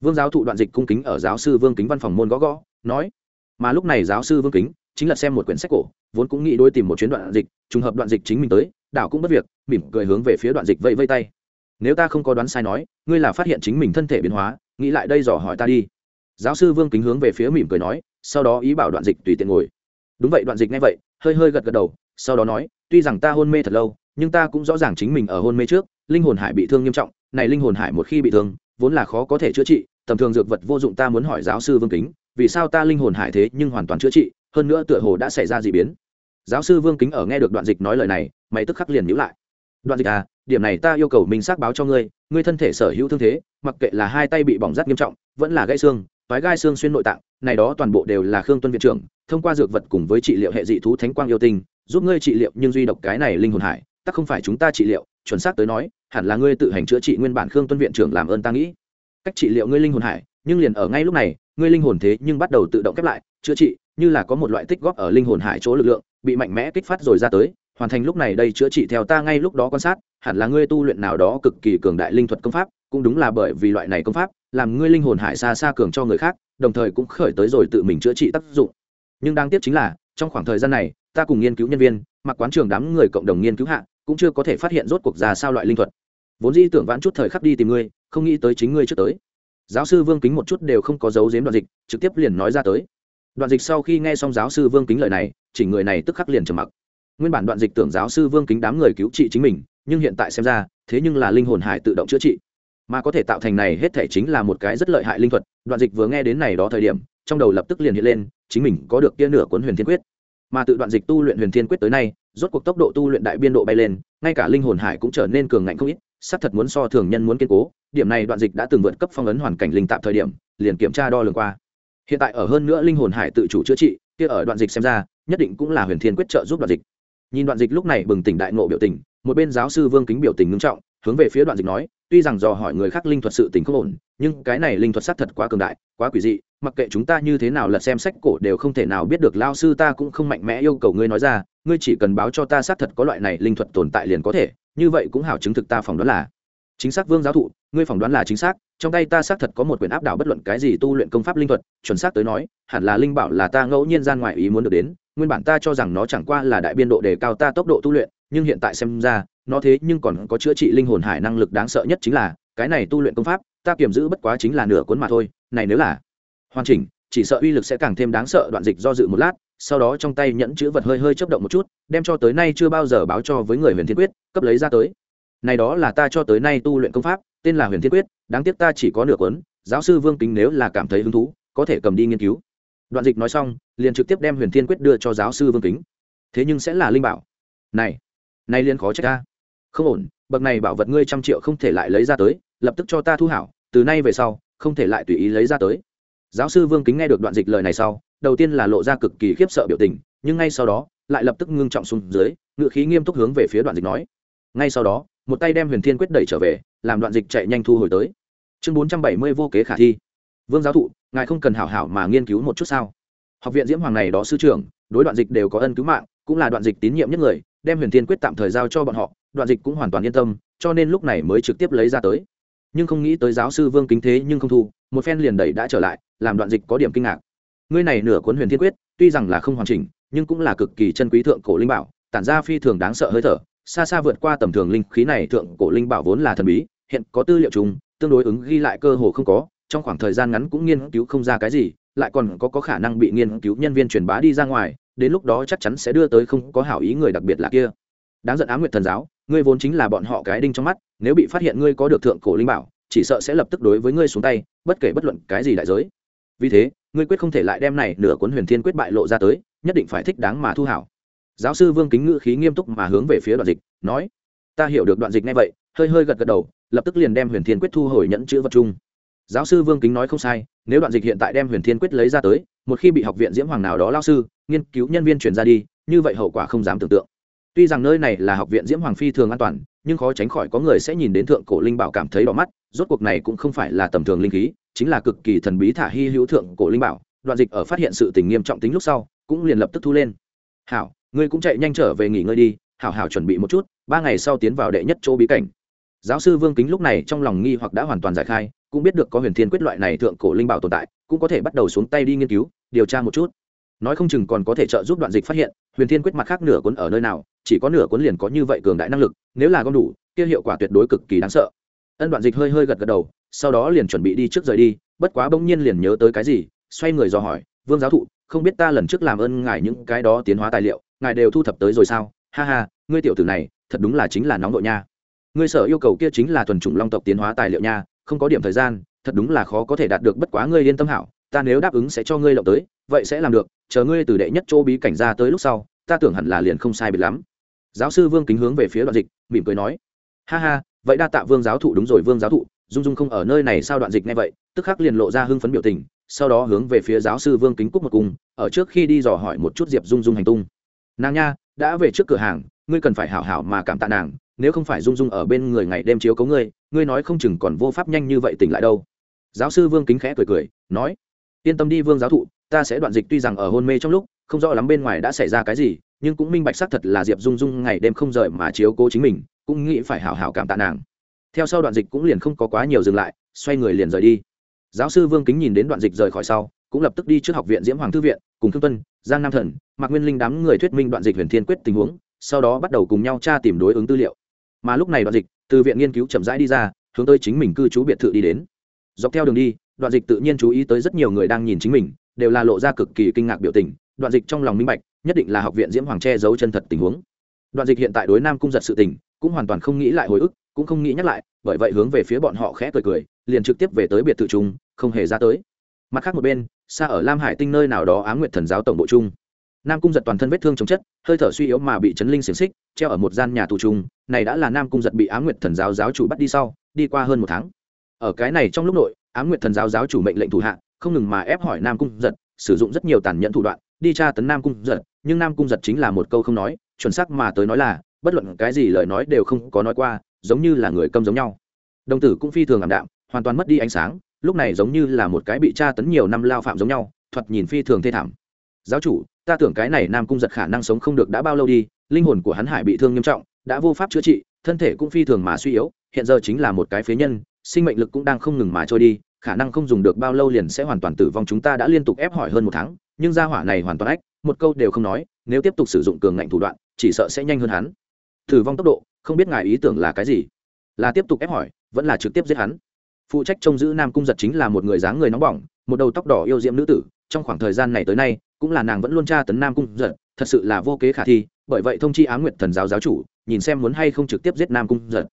S1: Vương giáo thụ đoạn dịch cung kính ở giáo sư vương kính văn phòng môn gõ gõ, nói, mà lúc này giáo sư vương kính chính là xem một quyển sách cổ, vốn cũng nghĩ đôi tìm một chuyến đoạn dịch, trùng hợp đoạn dịch chính mình tới đảo cũng bất việc, mỉm cười hướng về phía đoạn dịch vẫy vây tay. Nếu ta không có đoán sai nói, ngươi là phát hiện chính mình thân thể biến hóa, nghĩ lại đây dò hỏi ta đi. Giáo sư vương kính hướng về phía mỉm cười nói, sau đó ý bảo đoạn dịch tùy tiện ngồi. Đúng vậy, đoạn dịch ngay vậy, hơi hơi gật gật đầu, sau đó nói, tuy rằng ta hôn mê thật lâu, nhưng ta cũng rõ ràng chính mình ở hôn mê trước, linh hồn hải bị thương nghiêm trọng, này linh hồn hải một khi bị thương, vốn là khó có thể chữa trị, tầm thường dược vật vô dụng ta muốn hỏi giáo sư vương kính, vì sao ta linh hồn hải thế nhưng hoàn toàn chữa trị, hơn nữa tựa hồ đã xảy ra d ị biến giáo sư vương kính ở nghe được đoạn dịch nói lời này mày tức khắc liền nhữ lại. Đoạn dịch à điểm này ta yêu cầu mình xác báo cho ngươi ngươi thân thể sở hữu thương thế, mặc kệ là hai tay bị bỏng rát nghiêm trọng, vẫn là gãy xương, toái gai xương xuyên nội tạng, này đó toàn bộ đều là khương tuân viện trưởng, thông qua dược vật cùng với trị liệu hệ dị thú thánh quang yêu tinh, giúp ngươi trị liệu nhưng duy độc cái này linh hồn hải tắc không phải chúng ta trị liệu, chuẩn xác tới nói, hẳn là ngươi tự hành chữa trị nguyên bản khương tuân viện trưởng làm ơn ta nghĩ. Cách trị liệu ngươi linh hồn hải, nhưng liền ở ngay lúc này, ngươi linh hồn thế nhưng bắt đầu tự động khép lại, chữa trị, như là có một loại tích góp ở linh hồn hải chỗ lực lượng bị mạnh mẽ kích phát rồi ra tới, hoàn thành lúc này đây chữa trị theo ta ngay lúc đó quan sát, hẳn là ngươi tu luyện nào đó cực kỳ cường đại linh thuật công pháp, cũng đúng là bởi vì loại này công pháp, làm ngươi linh hồn hải xa xa cường cho người khác, đồng thời cũng khởi tới rồi tự mình chữa trị tác dụng. Nhưng đáng tiếc chính là, trong khoảng thời gian này, ta cùng nghiên cứu nhân viên, mặc quán trường đám người cộng đồng nghiên cứu hạ, cũng chưa có thể phát hiện rốt cuộc ra sao loại linh thuật. Vốn dĩ tưởng vãn chút thời khắc đi tìm ngươi, không nghĩ tới chính ngươi trước tới. Giáo sư vương kính một chút đều không có dấu giếm đoạn dịch, trực tiếp liền nói ra tới đoạn dịch sau khi nghe xong giáo sư vương kính lời này, chỉ người này tức khắc liền trầm mặc. Nguyên bản đoạn dịch tưởng giáo sư vương kính đám người cứu trị chính mình, nhưng hiện tại xem ra, thế nhưng là linh hồn hải tự động chữa trị. Mà có thể tạo thành này hết thể chính là một cái rất lợi hại linh thuật, đoạn dịch vừa nghe đến này đó thời điểm, trong đầu lập tức liền hiện lên, chính mình có được kia nửa cuốn huyền thiên quyết. Mà tự đoạn dịch tu luyện huyền thiên quyết tới nay, rốt cuộc tốc độ tu luyện đại biên độ bay lên, ngay cả linh hồn hải cũng trở nên cường ngạnh không ít, xác thật muốn so thường nhân muốn kiên cố, điểm này đoạn dịch đã từng vượt cấp phong ấn hoàn cảnh linh tạm thời điểm, liền kiểm tra đo lường qua hiện tại ở hơn nữa linh hồn hải tự chủ chữa trị, kia ở đoạn dịch xem ra, nhất định cũng là huyền thiên quyết trợ giúp đoạn dịch. Nhìn đoạn dịch lúc này bừng tỉnh đại ngộ biểu tình, một bên giáo sư vương kính biểu tình ngưng trọng, hướng về phía đoạn dịch nói, tuy rằng dò hỏi người khác linh thuật sự tình không ổn, nhưng cái này linh thuật sát thật quá cường đại, quá quỷ dị, mặc kệ chúng ta như thế nào lật xem sách cổ đều không thể nào biết được, lao sư ta cũng không mạnh mẽ yêu cầu ngươi nói ra, ngươi chỉ cần báo cho ta sát thật có loại này linh thuật tồn tại liền có thể, như vậy cũng hảo chứng thực ta phỏng đoán là chính xác vương giáo thụ, ngươi phỏng đoán là chính xác, trong tay ta xác thật có một quyển áp đảo bất luận cái gì tu luyện công pháp linh thuật, chuẩn xác tới nói, hẳn là linh bảo là ta ngẫu nhiên gian ngoại ý muốn được đến, nguyên bản ta cho rằng nó chẳng qua là đại biên độ đề cao ta tốc độ tu luyện, nhưng hiện tại xem ra, nó thế nhưng còn có chữa trị linh hồn hải năng lực đáng sợ nhất chính là, cái này tu luyện công pháp, ta kiểm giữ bất quá chính là nửa cuốn mà thôi, này nếu là hoàn chỉnh, chỉ sợ uy lực sẽ càng thêm đáng sợ, đoạn dịch do dự một lát, sau đó trong tay nhẫn chữ vật hơi hơi chấp động một chút, đem cho tới nay chưa bao giờ báo cho với người huyền thiên quyết, cấp lấy ra tới này đó là ta cho tới nay tu luyện công pháp, tên là huyền thiên quyết, đáng tiếc ta chỉ có nửa cuốn, giáo sư vương kính nếu là cảm thấy hứng thú, có thể cầm đi nghiên cứu. Đoạn dịch nói xong, liền trực tiếp đem huyền thiên quyết đưa cho giáo sư vương kính. Thế nhưng sẽ là linh bảo. Này này liên khó trách ta. Không ổn, bậc này bảo vật ngươi trăm triệu không thể lại lấy ra tới, lập tức cho ta thu hảo, từ nay về sau, không thể lại tùy ý lấy ra tới. Giáo sư vương kính nghe được đoạn dịch lời này sau, đầu tiên là lộ ra cực kỳ khiếp sợ biểu tình, nhưng ngay sau đó, lại lập tức ngưng trọng xuống dưới ngự khí nghiêm túc hướng về phía đoạn dịch nói. Ngay sau đó một tay đem huyền thiên quyết đẩy trở về, làm đoạn dịch chạy nhanh thu hồi tới. Chương bốn trăm bảy mươi vô kế khả thi. Vương giáo thụ, ngài không cần hảo hảo mà nghiên cứu một chút sao? Học viện diễm hoàng này đó sư trưởng, đối đoạn dịch đều có ân cứu mạng, cũng là đoạn dịch tín nhiệm nhất người, đem huyền thiên quyết tạm thời giao cho bọn họ, đoạn dịch cũng hoàn toàn yên tâm, cho nên lúc này mới trực tiếp lấy ra tới. Nhưng không nghĩ tới giáo sư vương kính thế nhưng không thu, một phen liền đẩy đã trở lại, làm đoạn dịch có điểm kinh ngạc. Ngươi này nửa cuốn huyền thiên quyết, tuy rằng là không hoàn chỉnh, nhưng cũng là cực kỳ chân quý thượng cổ linh bảo, tản ra phi thường đáng sợ hơi thở xa xa vượt qua tầm thường linh khí này thượng cổ linh bảo vốn là thần bí hiện có tư liệu chung tương đối ứng ghi lại cơ hồ không có trong khoảng thời gian ngắn cũng nghiên cứu không ra cái gì lại còn có, có khả năng bị nghiên cứu nhân viên truyền bá đi ra ngoài đến lúc đó chắc chắn sẽ đưa tới không có hảo ý người đặc biệt là kia. Đáng giận á nguyệt thần giáo ngươi vốn chính là bọn họ cái đinh trong mắt nếu bị phát hiện ngươi có được thượng cổ linh bảo chỉ sợ sẽ lập tức đối với ngươi xuống tay bất kể bất luận cái gì đại giới. Vì thế ngươi quyết không thể lại đem này nửa cuốn huyền thiên quyết bại lộ ra tới nhất định phải thích đáng mà thu hảo giáo sư vương kính ngữ khí nghiêm túc mà hướng về phía đoạn dịch, nói, ta hiểu được đoạn dịch ngay vậy, hơi hơi gật gật đầu, lập tức liền đem huyền thiên quyết thu hồi nhẫn chữ vật chung. Giáo sư vương kính nói không sai, nếu đoạn dịch hiện tại đem huyền thiên quyết lấy ra tới, một khi bị học viện diễm hoàng nào đó lao sư, nghiên cứu nhân viên chuyển ra đi, như vậy hậu quả không dám tưởng tượng. Tuy rằng nơi này là học viện diễm hoàng phi thường an toàn, nhưng khó tránh khỏi có người sẽ nhìn đến thượng cổ linh bảo cảm thấy đỏ mắt, rốt cuộc này cũng không phải là tầm thường linh khí, chính là cực kỳ thần bí thả hy hữu thượng cổ linh bảo. Đoạn dịch ở phát hiện sự tình nghiêm trọng tính lúc sau, cũng liền lập tức thu lên. Hảo ngươi cũng chạy nhanh trở về nghỉ ngơi đi, hảo hảo chuẩn bị một chút, ba ngày sau tiến vào đệ nhất chỗ bí cảnh. Giáo sư vương kính lúc này trong lòng nghi hoặc đã hoàn toàn giải khai, cũng biết được có huyền thiên quyết loại này thượng cổ linh bảo tồn tại, cũng có thể bắt đầu xuống tay đi nghiên cứu, điều tra một chút. Nói không chừng còn có thể trợ giúp đoạn dịch phát hiện, huyền thiên quyết mặt khác nửa cuốn ở nơi nào, chỉ có nửa cuốn liền có như vậy cường đại năng lực, nếu là gom đủ, kia hiệu quả tuyệt đối cực kỳ đáng sợ. Ân đoạn dịch hơi hơi gật gật đầu, sau đó liền chuẩn bị đi trước rời đi, bất quá bỗng nhiên liền nhớ tới cái gì, xoay người dò hỏi, vương giáo thụ không biết ta lần trước làm ơn ngài những cái đó tiến hóa tài liệu, ngài đều thu thập tới rồi sao? Ha ha, ngươi tiểu tử này, thật đúng là chính là nóng nội nha. Ngươi sở yêu cầu kia chính là thuần chủng long tộc tiến hóa tài liệu nha, không có điểm thời gian, thật đúng là khó có thể đạt được bất quá ngươi yên tâm hảo, ta nếu đáp ứng sẽ cho ngươi lộng tới, vậy sẽ làm được, chờ ngươi từ đệ nhất chỗ bí cảnh ra tới lúc sau, ta tưởng hẳn là liền không sai biệt lắm. Giáo sư vương kính hướng về phía đoạn dịch, mỉm cười nói, ha ha, vậy đa tạ vương giáo thụ đúng rồi, vương giáo thụ, dung dung không ở nơi này sao đoạn dịch nghe vậy? Tức khắc liền lộ ra hưng phấn biểu tình sau đó hướng về phía giáo sư vương kính cúc một cung, ở trước khi đi dò hỏi một chút diệp dung dung hành tung. Nàng nha đã về trước cửa hàng ngươi cần phải hảo hảo mà cảm tạ nàng nếu không phải dung dung ở bên người ngày đêm chiếu cấu ngươi ngươi nói không chừng còn vô pháp nhanh như vậy tỉnh lại đâu. Giáo sư vương kính khẽ cười cười nói yên tâm đi vương giáo thụ ta sẽ đoạn dịch tuy rằng ở hôn mê trong lúc không rõ lắm bên ngoài đã xảy ra cái gì nhưng cũng minh bạch xác thật là diệp dung dung ngày đêm không rời mà chiếu cố chính mình cũng nghĩ phải hảo hảo cảm tạ nàng. Theo sau đoạn dịch cũng liền không có quá nhiều dừng lại xoay người liền rời đi giáo sư vương kính nhìn đến đoạn dịch rời khỏi sau, cũng lập tức đi trước học viện diễm hoàng thư viện, cùng thương tuân, giang nam thần, mạc nguyên linh đám người thuyết minh đoạn dịch huyền thiên quyết tình huống, sau đó bắt đầu cùng nhau tra tìm đối ứng tư liệu. Mà lúc này đoạn dịch từ viện nghiên cứu chậm rãi đi ra, hướng tới chính mình cư trú biệt thự đi đến. Dọc theo đường đi, đoạn dịch tự nhiên chú ý tới rất nhiều người đang nhìn chính mình, đều là lộ ra cực kỳ kinh ngạc biểu tình, đoạn dịch trong lòng minh bạch, nhất định là học viện diễm hoàng che giấu chân thật tình huống. Đoạn dịch hiện tại đối nam cung giật sự tình, cũng hoàn toàn không nghĩ lại hồi ức, cũng không nghĩ nhắc lại, bởi vậy hướng về phía bọn họ khẽ cười cười liền trực tiếp về tới biệt thự trung không hề ra tới. Mặt khác một bên, xa ở lam hải tinh nơi nào đó á nguyệt thần giáo tổng bộ trung nam cung giật toàn thân vết thương chống chất, hơi thở suy yếu mà bị chấn linh xiềng xích, treo ở một gian nhà tù trung này đã là nam cung giật bị á nguyệt thần giáo giáo chủ bắt đi sau, đi qua hơn một tháng. Ở cái này trong lúc nội, á nguyệt thần giáo giáo chủ mệnh lệnh thủ hạ, không ngừng mà ép hỏi nam cung giật, sử dụng rất nhiều tàn nhẫn thủ đoạn, đi tra tấn nam cung giật, nhưng nam cung giật chính là một câu không nói, chuẩn xác mà tới nói là, bất luận cái gì lời nói đều không có nói qua, giống như là người câm giống nhau. Đồng tử cũng phi thường ảm đạm hoàn toàn mất đi ánh sáng, lúc này giống như là một cái bị tra tấn nhiều năm lao phạm giống nhau, thoạt nhìn phi thường thê thảm. Giáo chủ, ta tưởng cái này nam cung giật khả năng sống không được đã bao lâu đi, linh hồn của hắn hải bị thương nghiêm trọng, đã vô pháp chữa trị, thân thể cũng phi thường mà suy yếu, hiện giờ chính là một cái phế nhân, sinh mệnh lực cũng đang không ngừng mà trôi đi, khả năng không dùng được bao lâu liền sẽ hoàn toàn tử vong, chúng ta đã liên tục ép hỏi hơn một tháng, nhưng gia hỏa này hoàn toàn ách, một câu đều không nói, nếu tiếp tục sử dụng cường ngạnh thủ đoạn, chỉ sợ sẽ nhanh hơn hắn. Tử vong tốc độ, không biết ngài ý tưởng là cái gì? Là tiếp tục ép hỏi, vẫn là trực tiếp giết hắn? Phụ trách trông giữ nam cung giật chính là một người dáng người nóng bỏng một đầu tóc đỏ yêu diễm nữ tử. Trong khoảng thời gian này tới nay cũng là nàng vẫn luôn tra tấn nam cung giật thật sự là vô kế khả thi bởi vậy thông chi á nguyệt thần giáo giáo chủ nhìn xem muốn hay không trực tiếp giết nam cung giật.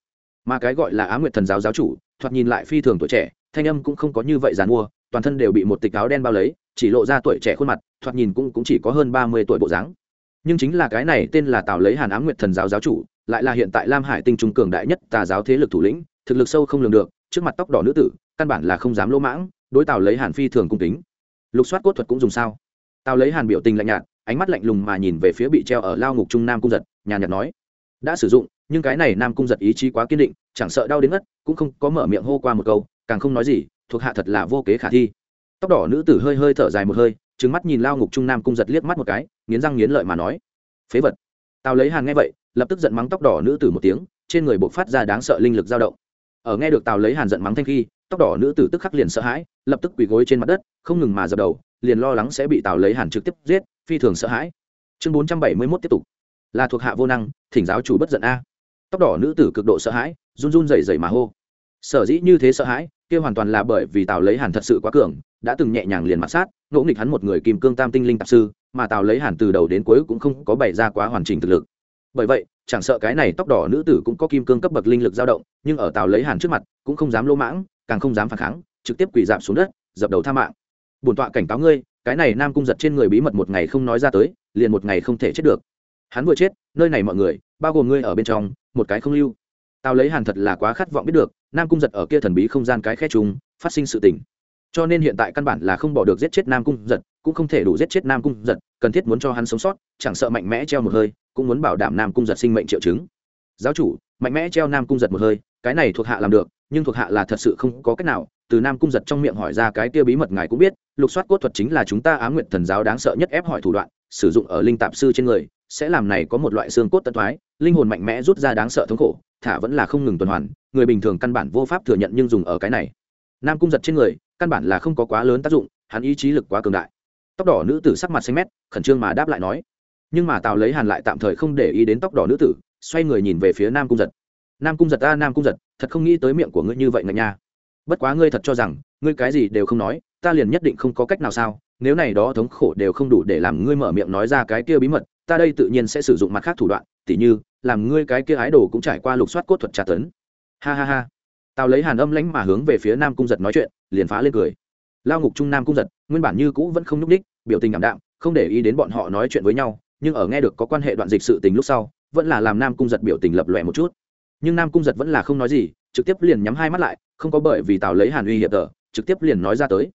S1: Mà cái gọi là á nguyệt thần giáo giáo chủ thoạt nhìn lại phi thường tuổi trẻ thanh âm cũng không có như vậy dàn mua toàn thân đều bị một tịch áo đen bao lấy chỉ lộ ra tuổi trẻ khuôn mặt thoạt nhìn cũng, cũng chỉ có hơn ba mươi tuổi bộ dáng. Nhưng chính là cái này tên là tào lấy hàn á nguyệt thần giáo giáo chủ lại là hiện tại lam hải tinh trung cường đại nhất tà giáo thế lực thủ lĩnh thực lực sâu không lường được trước mặt tóc đỏ nữ tử, căn bản là không dám lỗ mãng, đối tào lấy hàn phi thường cung kính. Lục soát cốt thuật cũng dùng sao? Tào lấy hàn biểu tình lạnh nhạt, ánh mắt lạnh lùng mà nhìn về phía bị treo ở lao ngục trung nam cung giật, nhàn nhạt nói, đã sử dụng, nhưng cái này nam cung giật ý chí quá kiên định, chẳng sợ đau đến ngất, cũng không có mở miệng hô qua một câu, càng không nói gì, thuộc hạ thật là vô kế khả thi. Tóc đỏ nữ tử hơi hơi thở dài một hơi trứng mắt nhìn lao ngục trung nam cung giật liếc mắt một cái, nghiến răng nghiến lợi mà nói, phế vật. Tào lấy hàn nghe vậy, lập tức giận mắng tóc đỏ nữ tử một tiếng, trên người buộc phát ra đáng sợ linh lực dao động ở nghe được tào lấy hàn giận mắng thanh khi tóc đỏ nữ tử tức khắc liền sợ hãi lập tức quỳ gối trên mặt đất không ngừng mà dập đầu liền lo lắng sẽ bị tào lấy hàn trực tiếp giết phi thường sợ hãi chương bốn trăm bảy mươi mốt tiếp tục là thuộc hạ vô năng thỉnh giáo chủ bất giận a tóc đỏ nữ tử cực độ sợ hãi run run rẩy rẩy mà hô sở dĩ như thế sợ hãi kia hoàn toàn là bởi vì tào lấy hàn thật sự quá cường đã từng nhẹ nhàng liền mặt sát ngỗ nghịch hắn một người kim cương tam tinh linh tạp sư mà tào lấy hàn từ đầu đến cuối cũng không có bày ra quá hoàn chỉnh thực lực bởi vậy, chẳng sợ cái này tóc đỏ nữ tử cũng có kim cương cấp bậc linh lực dao động, nhưng ở tào lấy hàn trước mặt, cũng không dám lỗ mãng, càng không dám phản kháng, trực tiếp quỳ giảm xuống đất, dập đầu tha mạng. Bổn tọa cảnh cáo ngươi, cái này nam cung giật trên người bí mật một ngày không nói ra tới, liền một ngày không thể chết được. Hắn vừa chết, nơi này mọi người, bao gồm ngươi ở bên trong, một cái không lưu. Tao lấy hàn thật là quá khát vọng biết được, nam cung giật ở kia thần bí không gian cái khe trùng, phát sinh sự tình. Cho nên hiện tại căn bản là không bỏ được giết chết nam cung giật, cũng không thể đủ giết chết nam cung giật, cần thiết muốn cho hắn sống sót, chẳng sợ mạnh mẽ treo một hơi cũng muốn bảo đảm nam cung giật sinh mệnh triệu chứng. Giáo chủ, mạnh mẽ treo nam cung giật một hơi, cái này thuộc hạ làm được, nhưng thuộc hạ là thật sự không có cách nào. Từ nam cung giật trong miệng hỏi ra cái kia bí mật ngài cũng biết, lục soát cốt thuật chính là chúng ta á nguyện thần giáo đáng sợ nhất ép hỏi thủ đoạn, sử dụng ở linh tạp sư trên người, sẽ làm này có một loại xương cốt tân thoái, linh hồn mạnh mẽ rút ra đáng sợ thống khổ, thả vẫn là không ngừng tuần hoàn, người bình thường căn bản vô pháp thừa nhận nhưng dùng ở cái này. Nam cung giật trên người, căn bản là không có quá lớn tác dụng, hắn ý chí lực quá cường đại. Tóc đỏ nữ tử sắc mặt xanh mét, khẩn trương mà đáp lại nói nhưng mà tào lấy hàn lại tạm thời không để ý đến tóc đỏ nữ tử, xoay người nhìn về phía nam cung giật. Nam cung giật ta nam cung giật, thật không nghĩ tới miệng của ngươi như vậy ngạch nha. Bất quá ngươi thật cho rằng, ngươi cái gì đều không nói, ta liền nhất định không có cách nào sao, nếu này đó thống khổ đều không đủ để làm ngươi mở miệng nói ra cái kia bí mật, ta đây tự nhiên sẽ sử dụng mặt khác thủ đoạn, tỉ như, làm ngươi cái kia ái đồ cũng trải qua lục soát cốt thuật tra tấn. Ha ha ha. Tao lấy hàn âm lánh mà hướng về phía nam cung giật nói chuyện, liền phá lên cười. Lao ngục trung nam cung giật, nguyên bản như cũ vẫn không nhúc ních biểu tình ảm đạm, không để ý đến bọn họ nói chuyện với nhau nhưng ở nghe được có quan hệ đoạn dịch sự tình lúc sau, vẫn là làm nam cung giật biểu tình lập lòe một chút. Nhưng nam cung giật vẫn là không nói gì, trực tiếp liền nhắm hai mắt lại, không có bởi vì tào lấy hàn uy hiệp tờ, trực tiếp liền nói ra tới.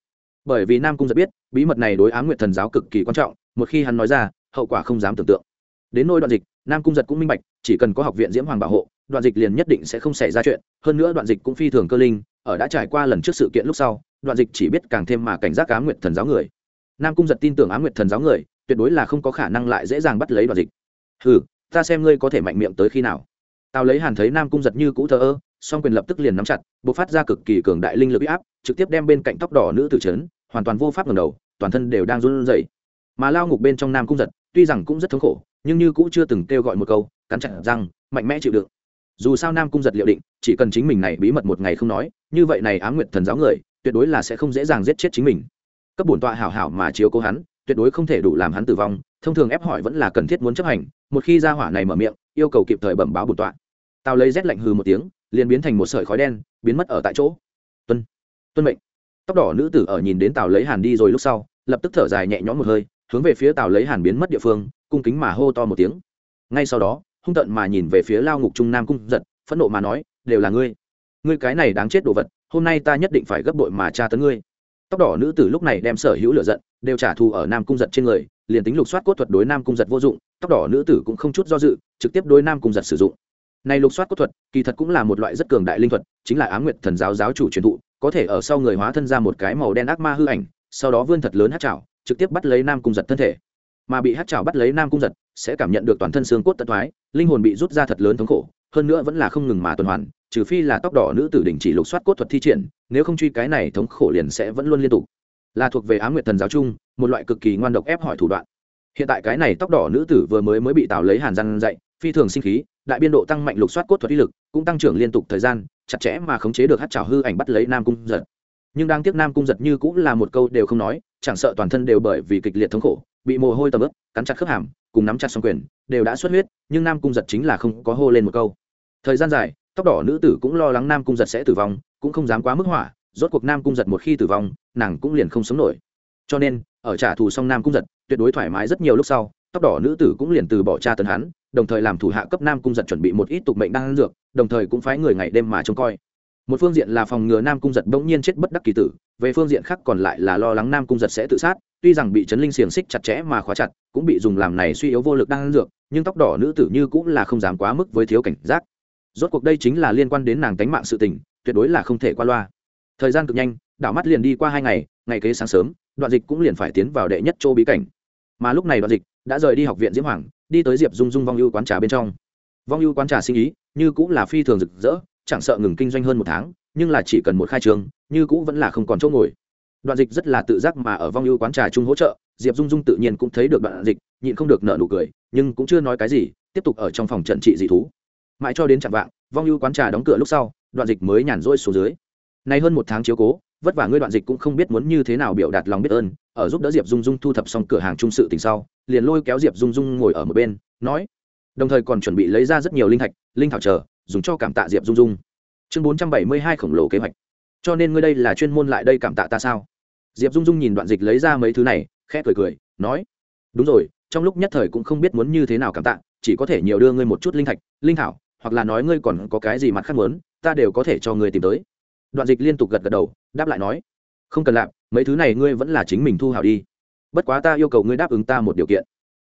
S1: Bởi vì nam cung giật biết, bí mật này đối ám nguyện thần giáo cực kỳ quan trọng, một khi hắn nói ra, hậu quả không dám tưởng tượng. Đến nôi đoạn dịch, nam cung giật cũng minh bạch, chỉ cần có học viện diễm hoàng bảo hộ, đoạn dịch liền nhất định sẽ không xảy ra chuyện, hơn nữa đoạn dịch cũng phi thường cơ linh, ở đã trải qua lần trước sự kiện lúc sau, đoạn dịch chỉ biết càng thêm mà cảnh giác ám nguyện thần giáo người. Nam cung giật tin tưởng ám nguyện thần giáo người tuyệt đối là không có khả năng lại dễ dàng bắt lấy đoạn dịch. Hừ, ta xem ngươi có thể mạnh miệng tới khi nào. Tao lấy hàn thấy nam cung giật như cũ thờ ơ, song quyền lập tức liền nắm chặt b ộ c phát ra cực kỳ cường đại linh lực áp, trực tiếp đem bên cạnh tóc đỏ nữ tử trấn, hoàn toàn vô pháp ngầm đầu, toàn thân đều đang run rẩy. Mà lao ngục bên trong nam cung giật, tuy rằng cũng rất thống khổ, nhưng như cũ chưa từng kêu gọi một câu, cắn chặt răng, mạnh mẽ chịu đựng. Dù sao nam cung giật liệu định, chỉ cần chính mình này bí mật một ngày không nói, như vậy này á m nguyện thần giáo người, tuyệt đối là sẽ không dễ dàng giết chết chính mình. Cấp bổn tọa hảo hảo mà chiếu cố hắn tuyệt đối không thể đủ làm hắn tử vong, thông thường ép hỏi vẫn là cần thiết muốn chấp hành, một khi ra hỏa này mở miệng, yêu cầu kịp thời bẩm báo bổn tọa. Tao lấy rét lạnh hừ một tiếng, liền biến thành một sợi khói đen, biến mất ở tại chỗ. Tuân tuân mệnh. Tóc đỏ nữ tử ở nhìn đến tào lấy hàn đi rồi lúc sau, lập tức thở dài nhẹ nhõm một hơi, hướng về phía tào lấy hàn biến mất địa phương, cung kính mà hô to một tiếng. Ngay sau đó, hung tận mà nhìn về phía lao ngục trung nam cung giật, phẫn nộ mà nói, đều là ngươi. Ngươi cái này đáng chết đồ vật, hôm nay ta nhất định phải gấp đội mà tra tấn ngươi. Tóc đỏ nữ tử lúc này đem sở hữu lửa giận đều trả thù ở nam cung giật trên người, liền tính lục soát cốt thuật đối nam cung giật vô dụng, tóc đỏ nữ tử cũng không chút do dự, trực tiếp đối nam cung giật sử dụng. Này lục soát cốt thuật, kỳ thật cũng là một loại rất cường đại linh thuật, chính là á nguyệt thần giáo giáo chủ truyền thụ, có thể ở sau người hóa thân ra một cái màu đen ác ma hư ảnh, sau đó vươn thật lớn hát chảo, trực tiếp bắt lấy nam cung giật thân thể. Mà bị hát chảo bắt lấy nam cung giật, sẽ cảm nhận được toàn thân xương cốt tận thoái, linh hồn bị rút ra thật lớn thống khổ, hơn nữa vẫn là không ngừng mà tuần hoàn, trừ phi là tóc đỏ nữ tử đình chỉ lục soát cốt thuật thi triển, nếu không truy cái này thống khổ liền sẽ vẫn luôn liên tục là thuộc về á nguyệt thần giáo chung, một loại cực kỳ ngoan độc ép hỏi thủ đoạn. Hiện tại cái này tóc đỏ nữ tử vừa mới mới bị tào lấy hàn răng dạy, phi thường sinh khí, đại biên độ tăng mạnh lục soát cốt thuật uy lực, cũng tăng trưởng liên tục thời gian, chặt chẽ mà khống chế được hát trào hư ảnh bắt lấy nam cung giật. Nhưng đang tiếc nam cung giật như cũng là một câu đều không nói, chẳng sợ toàn thân đều bởi vì kịch liệt thống khổ, bị mồ hôi tầm ướp cắn chặt khớp hàm, cùng nắm chặt xong quyền, đều đã xuất huyết, nhưng nam cung giật chính là không có hô lên một câu. Thời gian dài, tóc đỏ nữ tử cũng lo lắng nam cung giật sẽ tử vong, cũng không dám quá mức hỏa rốt cuộc nam cung giật một khi tử vong, nàng cũng liền không sống nổi. Cho nên, ở trả thù xong nam cung giật, tuyệt đối thoải mái rất nhiều lúc sau, tóc đỏ nữ tử cũng liền từ bỏ cha tấn hắn, đồng thời làm thủ hạ cấp nam cung giật chuẩn bị một ít tục mệnh đang dược, đồng thời cũng phái người ngày đêm mà trông coi. Một phương diện là phòng ngừa nam cung giật bỗng nhiên chết bất đắc kỳ tử, về phương diện khác còn lại là lo lắng nam cung giật sẽ tự sát, tuy rằng bị chấn linh xiềng xích chặt chẽ mà khóa chặt, cũng bị dùng làm này suy yếu vô lực đang ăn dược, nhưng tóc đỏ nữ tử như cũng là không dám quá mức với thiếu cảnh giác. Rốt cuộc đây chính là liên quan đến nàng tánh mạng sự tình, tuyệt đối là không thể qua loa thời gian cực nhanh, đảo mắt liền đi qua hai ngày ngày kế sáng sớm, đoạn dịch cũng liền phải tiến vào đệ nhất châu bí cảnh. Mà lúc này đoạn dịch đã rời đi học viện diễm hoàng, đi tới diệp dung dung vong ưu quán trà bên trong. Vong ưu quán trà sinh ý, như cũng là phi thường rực rỡ, chẳng sợ ngừng kinh doanh hơn một tháng, nhưng là chỉ cần một khai trường, như cũ vẫn là không còn chỗ ngồi. Đoạn dịch rất là tự giác mà ở vong ưu quán trà chung hỗ trợ, diệp dung dung tự nhiên cũng thấy được đoạn dịch, nhịn không được nợ nụ cười, nhưng cũng chưa nói cái gì, tiếp tục ở trong phòng trận trị dị thú. Mãi cho đến chạm vạng, vong ưu quán trà đóng cửa lúc sau, đoạn dịch mới nhàn rỗi xuống dưới nay hơn một tháng chiếu cố, vất vả ngươi đoạn dịch cũng không biết muốn như thế nào biểu đạt lòng biết ơn, ở giúp đỡ diệp dung dung thu thập xong cửa hàng trung sự tình sau, liền lôi kéo diệp dung dung ngồi ở một bên, nói. Đồng thời còn chuẩn bị lấy ra rất nhiều linh thạch, linh thảo chờ, dùng cho cảm tạ diệp dung dung. Chương bốn trăm bảy mươi hai khổng lồ kế hoạch. Cho nên ngươi đây là chuyên môn lại đây cảm tạ ta sao? Diệp dung dung nhìn đoạn dịch lấy ra mấy thứ này, khẽ cười cười, nói. Đúng rồi, trong lúc nhất thời cũng không biết muốn như thế nào cảm tạ, chỉ có thể nhiều đưa ngươi một chút linh thạch, linh thảo, hoặc là nói ngươi còn có cái gì mặt khác muốn, ta đều có thể cho ngươi tìm tới đoạn dịch liên tục gật gật đầu, đáp lại nói, không cần làm, mấy thứ này ngươi vẫn là chính mình thu hào đi. Bất quá ta yêu cầu ngươi đáp ứng ta một điều kiện.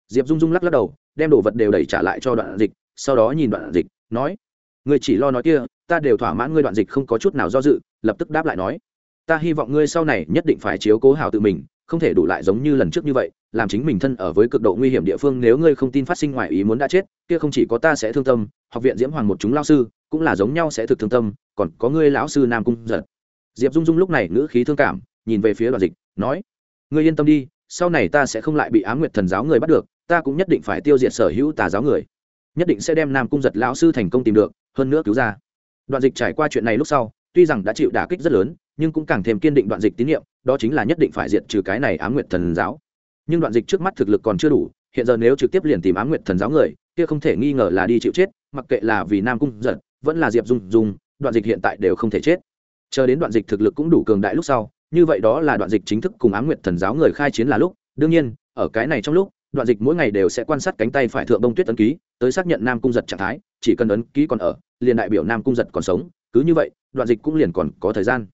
S1: Diệp dung dung lắc lắc đầu, đem đồ vật đều đẩy trả lại cho đoạn dịch, sau đó nhìn đoạn dịch, nói, ngươi chỉ lo nói kia, ta đều thỏa mãn ngươi đoạn dịch không có chút nào do dự, lập tức đáp lại nói, ta hy vọng ngươi sau này nhất định phải chiếu cố hào tự mình, không thể đủ lại giống như lần trước như vậy, làm chính mình thân ở với cực độ nguy hiểm địa phương, nếu ngươi không tin phát sinh ngoài ý muốn đã chết, kia không chỉ có ta sẽ thương tâm, học viện diễm hoàng một chúng lao sư cũng là giống nhau sẽ thực thương tâm, còn có ngươi lão sư nam cung giật diệp dung dung lúc này ngữ khí thương cảm, nhìn về phía đoàn dịch, nói, ngươi yên tâm đi, sau này ta sẽ không lại bị á m nguyệt thần giáo người bắt được, ta cũng nhất định phải tiêu diệt sở hữu tà giáo người. Nhất định sẽ đem nam cung giật lão sư thành công tìm được, hơn nữa cứu ra. Đoạn dịch trải qua chuyện này lúc sau, tuy rằng đã chịu đả kích rất lớn, nhưng cũng càng thêm kiên định đoạn dịch tín nhiệm, đó chính là nhất định phải diệt trừ cái này á m nguyệt thần giáo. Nhưng đoạn dịch trước mắt thực lực còn chưa đủ, hiện giờ nếu trực tiếp liền tìm á m nguyệt thần giáo người, kia không thể nghi ngờ là đi chịu chết, mặc kệ là vì nam cung giật vẫn là diệp dung dung, đoạn dịch hiện tại đều không thể chết. Chờ đến đoạn dịch thực lực cũng đủ cường đại lúc sau, như vậy đó là đoạn dịch chính thức cùng á m nguyệt thần giáo người khai chiến là lúc. Đương nhiên, ở cái này trong lúc, đoạn dịch mỗi ngày đều sẽ quan sát cánh tay phải thượng đông tuyết ấn ký, tới xác nhận nam cung giật trạng thái, chỉ cần ấn ký còn ở, liền đại biểu nam cung giật còn sống. Cứ như vậy, đoạn dịch cũng liền còn có thời gian.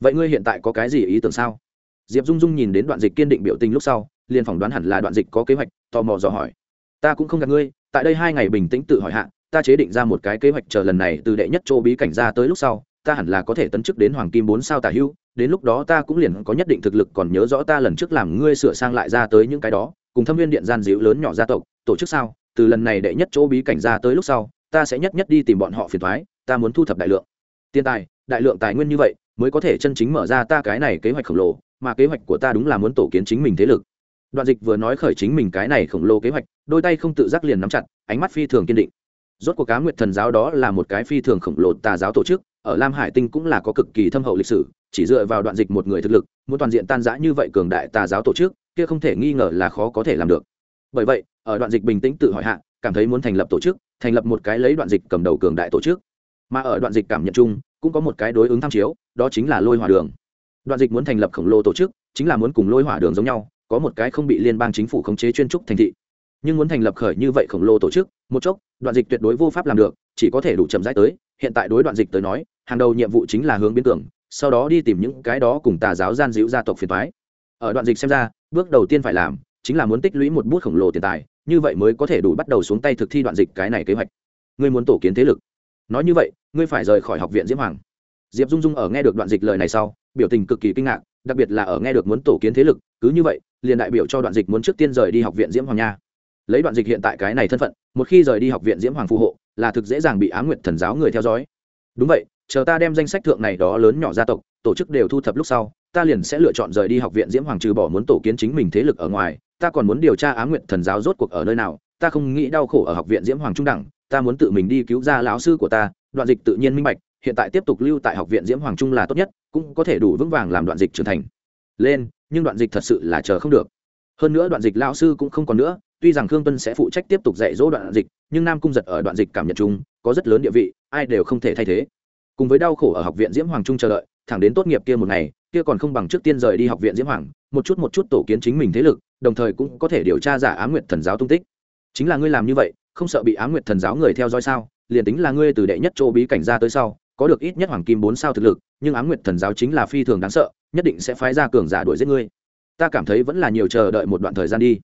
S1: Vậy ngươi hiện tại có cái gì ý tưởng sao? Diệp dung dung nhìn đến đoạn dịch kiên định biểu tình lúc sau, liền phỏng đoán hẳn là đoạn dịch có kế hoạch, tò mò dò hỏi. Ta cũng không gặp ngươi, tại đây hai ngày bình tĩnh tự hỏi hạ ta chế định ra một cái kế hoạch chờ lần này từ đệ nhất châu bí cảnh ra tới lúc sau, ta hẳn là có thể tấn chức đến hoàng kim bốn sao tả hưu đến lúc đó ta cũng liền có nhất định thực lực còn nhớ rõ ta lần trước làm ngươi sửa sang lại ra tới những cái đó, cùng thâm viên điện gian dịu lớn nhỏ gia tộc, tổ chức sao, từ lần này đệ nhất chỗ bí cảnh ra tới lúc sau, ta sẽ nhất nhất đi tìm bọn họ phiền thoái ta muốn thu thập đại lượng. Tiền tài, đại lượng tài nguyên như vậy, mới có thể chân chính mở ra ta cái này kế hoạch khổng lồ, mà kế hoạch của ta đúng là muốn tổ kiến chính mình thế lực. Đoạn dịch vừa nói khởi chính mình cái này khổng lồ kế hoạch, đôi tay không tự giác liền nắm chặt, ánh mắt phi thường kiên định rốt cuộc cá nguyệt thần giáo đó là một cái phi thường khổng lồ tà giáo tổ chức, ở lam hải tinh cũng là có cực kỳ thâm hậu lịch sử, chỉ dựa vào đoạn dịch một người thực lực, muốn toàn diện tan giã như vậy cường đại tà giáo tổ chức, kia không thể nghi ngờ là khó có thể làm được. Bởi vậy, ở đoạn dịch bình tĩnh tự hỏi hạ, cảm thấy muốn thành lập tổ chức, thành lập một cái lấy đoạn dịch cầm đầu cường đại tổ chức. Mà ở đoạn dịch cảm nhận chung, cũng có một cái đối ứng tham chiếu, đó chính là lôi hỏa đường. Đoạn dịch muốn thành lập khổng lồ tổ chức, chính là muốn cùng lôi hỏa đường giống nhau, có một cái không bị liên bang chính phủ khống chế chuyên trúc thành thị nhưng muốn thành lập khởi như vậy khổng lồ tổ chức, một chốc, đoạn dịch tuyệt đối vô pháp làm được, chỉ có thể đủ chậm rãi tới. Hiện tại đối đoạn dịch tới nói, hàng đầu nhiệm vụ chính là hướng biến tưởng sau đó đi tìm những cái đó cùng tà giáo gian dịu gia tộc phiền thoái ở đoạn dịch xem ra, bước đầu tiên phải làm, chính là muốn tích lũy một bút khổng lồ tiền tài, như vậy mới có thể đủ bắt đầu xuống tay thực thi đoạn dịch cái này kế hoạch. Ngươi muốn tổ kiến thế lực. Nói như vậy, ngươi phải rời khỏi học viện diễm hoàng. Diệp dung dung ở nghe được đoạn dịch lời này sau, biểu tình cực kỳ kinh ngạc, đặc biệt là ở nghe được muốn tổ kiến thế lực, cứ như vậy, liền đại biểu cho đoạn dịch muốn trước tiên rời đi học viện diễm hoàng nha lấy đoạn dịch hiện tại cái này thân phận, một khi rời đi học viện diễm hoàng phù hộ, là thực dễ dàng bị á nguyệt thần giáo người theo dõi. Đúng vậy, chờ ta đem danh sách thượng này đó lớn nhỏ gia tộc, tổ chức đều thu thập lúc sau, ta liền sẽ lựa chọn rời đi học viện diễm hoàng trừ bỏ muốn tổ kiến chính mình thế lực ở ngoài, ta còn muốn điều tra á nguyệt thần giáo rốt cuộc ở nơi nào, ta không nghĩ đau khổ ở học viện diễm hoàng trung đẳng, ta muốn tự mình đi cứu ra lão sư của ta, đoạn dịch tự nhiên minh bạch, hiện tại tiếp tục lưu tại học viện diễm hoàng trung là tốt nhất, cũng có thể đủ vững vàng làm đoạn dịch trưởng thành. Lên, nhưng đoạn dịch thật sự là chờ không được. Hơn nữa đoạn dịch lão sư cũng không còn nữa tuy rằng khương tuân sẽ phụ trách tiếp tục dạy dỗ đoạn dịch, nhưng nam cung giật ở đoạn dịch cảm nhận chung, có rất lớn địa vị, ai đều không thể thay thế. Cùng với đau khổ ở học viện diễm hoàng trung chờ đợi, thẳng đến tốt nghiệp kia một ngày, kia còn không bằng trước tiên rời đi học viện diễm hoàng, một chút một chút tổ kiến chính mình thế lực, đồng thời cũng có thể điều tra giả á nguyệt thần giáo tung tích. Chính là ngươi làm như vậy, không sợ bị á nguyệt thần giáo người theo dõi sao? Liền tính là ngươi từ đệ nhất chỗ bí cảnh ra tới sau, có được ít nhất hoàng kim bốn sao thực lực, nhưng á nguyệt thần giáo chính là phi thường đáng sợ, nhất định sẽ phái ra cường giả đuổi giết ngươi. Ta cảm thấy vẫn là nhiều chờ đợi một đoạn thời gian đi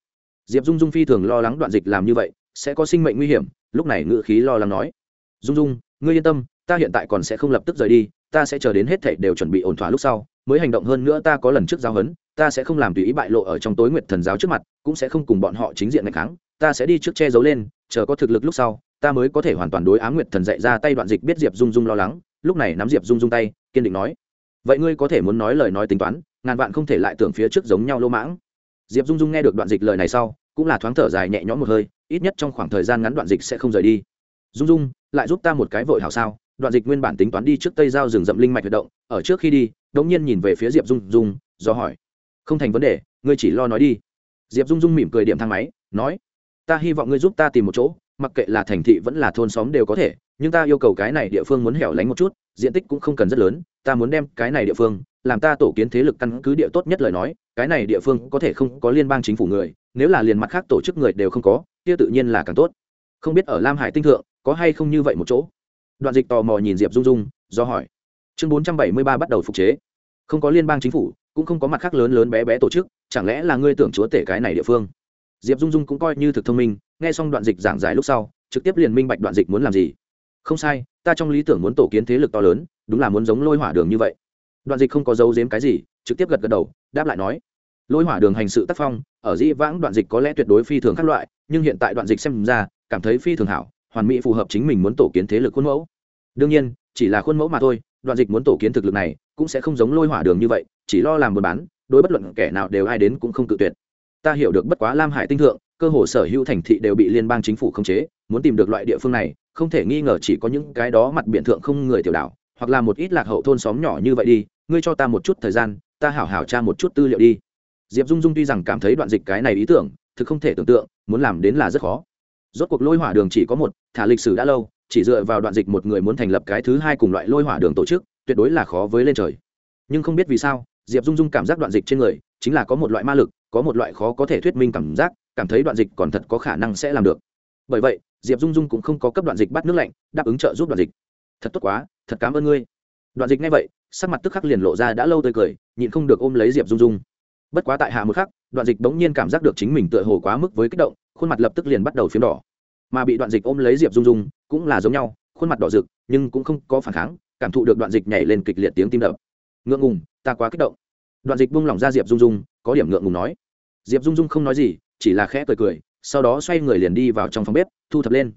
S1: diệp dung dung phi thường lo lắng đoạn dịch làm như vậy, sẽ có sinh mệnh nguy hiểm, lúc này ngự khí lo lắng nói. Dung dung, ngươi yên tâm, ta hiện tại còn sẽ không lập tức rời đi, ta sẽ chờ đến hết thảy đều chuẩn bị ổn thỏa lúc sau, mới hành động hơn nữa ta có lần trước giao hấn ta sẽ không làm tùy ý bại lộ ở trong tối nguyệt thần giáo trước mặt, cũng sẽ không cùng bọn họ chính diện ngày kháng, ta sẽ đi trước che giấu lên, chờ có thực lực lúc sau, ta mới có thể hoàn toàn đối ám nguyệt thần dạy ra tay đoạn dịch biết diệp dung dung lo lắng, lúc này nắm diệp dung dung tay, kiên định nói. Vậy ngươi có thể muốn nói lời nói tính toán, ngàn vạn không thể lại tưởng phía trước giống nhau lô mãng. Diệp dung dung nghe được đoạn dịch lời này sau cũng là thoáng thở dài nhẹ nhõm một hơi, ít nhất trong khoảng thời gian ngắn đoạn dịch sẽ không rời đi. Dung dung, lại giúp ta một cái vội hảo sao? Đoạn dịch nguyên bản tính toán đi trước tây giao rừng rậm linh mạch hoạt động, ở trước khi đi, đống nhiên nhìn về phía diệp dung dung, do hỏi. Không thành vấn đề, ngươi chỉ lo nói đi. Diệp dung dung mỉm cười điểm thang máy, nói. Ta hy vọng ngươi giúp ta tìm một chỗ, mặc kệ là thành thị vẫn là thôn xóm đều có thể, nhưng ta yêu cầu cái này địa phương muốn hẻo lánh một chút, diện tích cũng không cần rất lớn ta muốn đem cái này địa phương, làm ta tổ kiến thế lực căn cứ địa tốt nhất lời nói, cái này địa phương có thể không có liên bang chính phủ người, nếu là liền mặt khác tổ chức người đều không có, kia tự nhiên là càng tốt. Không biết ở lam hải tinh thượng, có hay không như vậy một chỗ? Đoạn dịch tò mò nhìn diệp dung dung, do hỏi. Chương bốn trăm bảy mươi ba bắt đầu phục chế. Không có liên bang chính phủ, cũng không có mặt khác lớn lớn bé bé tổ chức, chẳng lẽ là ngươi tưởng chúa tể cái này địa phương? Diệp dung dung cũng coi như thực thông minh, nghe xong đoạn dịch giảng giải lúc sau, trực tiếp liền minh bạch đoạn dịch muốn làm gì không sai, ta trong lý tưởng muốn tổ kiến thế lực to lớn, đúng là muốn giống lôi hỏa đường như vậy. Đoạn dịch không có dấu giếm cái gì, trực tiếp gật gật đầu, đáp lại nói. Lôi hỏa đường hành sự tác phong, ở dĩ vãng đoạn dịch có lẽ tuyệt đối phi thường các loại, nhưng hiện tại đoạn dịch xem ra, cảm thấy phi thường hảo, hoàn mỹ phù hợp chính mình muốn tổ kiến thế lực khuôn mẫu. Đương nhiên, chỉ là khuôn mẫu mà thôi, đoạn dịch muốn tổ kiến thực lực này, cũng sẽ không giống lôi hỏa đường như vậy, chỉ lo làm buôn bán, đối bất luận kẻ nào đều ai đến cũng không tự tuyệt. Ta hiểu được bất quá lam hải tinh thượng, cơ hồ sở hữu thành thị đều bị liên bang chính phủ khống chế, muốn tìm được loại địa phương này không thể nghi ngờ chỉ có những cái đó mặt biển thượng không người tiểu đảo, hoặc là một ít lạc hậu thôn xóm nhỏ như vậy đi, ngươi cho ta một chút thời gian, ta hảo hảo tra một chút tư liệu đi. Diệp dung dung tuy rằng cảm thấy đoạn dịch cái này ý tưởng, thực không thể tưởng tượng, muốn làm đến là rất khó. Rốt cuộc lôi hỏa đường chỉ có một, thả lịch sử đã lâu, chỉ dựa vào đoạn dịch một người muốn thành lập cái thứ hai cùng loại lôi hỏa đường tổ chức, tuyệt đối là khó với lên trời. Nhưng không biết vì sao, diệp dung dung cảm giác đoạn dịch trên người, chính là có một loại ma lực, có một loại khó có thể thuyết minh cảm giác, cảm thấy đoạn dịch còn thật có khả năng sẽ làm được. Bởi vậy diệp dung dung cũng không có cấp đoạn dịch bắt nước lạnh, đáp ứng trợ giúp đoạn dịch. Thật tốt quá, thật cảm ơn ngươi. Đoạn dịch ngay vậy, sắc mặt tức khắc liền lộ ra đã lâu tươi cười, nhịn không được ôm lấy diệp dung dung. Bất quá tại hạ một khắc, đoạn dịch bỗng nhiên cảm giác được chính mình tựa hồ quá mức với kích động, khuôn mặt lập tức liền bắt đầu p h í m đỏ. Mà bị đoạn dịch ôm lấy diệp dung dung, cũng là giống nhau, khuôn mặt đỏ rực, nhưng cũng không có phản kháng, cảm thụ được đoạn dịch nhảy lên kịch liệt tiếng tim đập. Ngượng ngùng, ta quá kích động. Đoạn dịch buông lỏng ra diệp dung dung, có điểm ngượng ngùng nói. Diệp dung dung không nói gì, chỉ là khẽ cười cười sau đó xoay người liền đi vào trong phòng bếp, thu thập lên.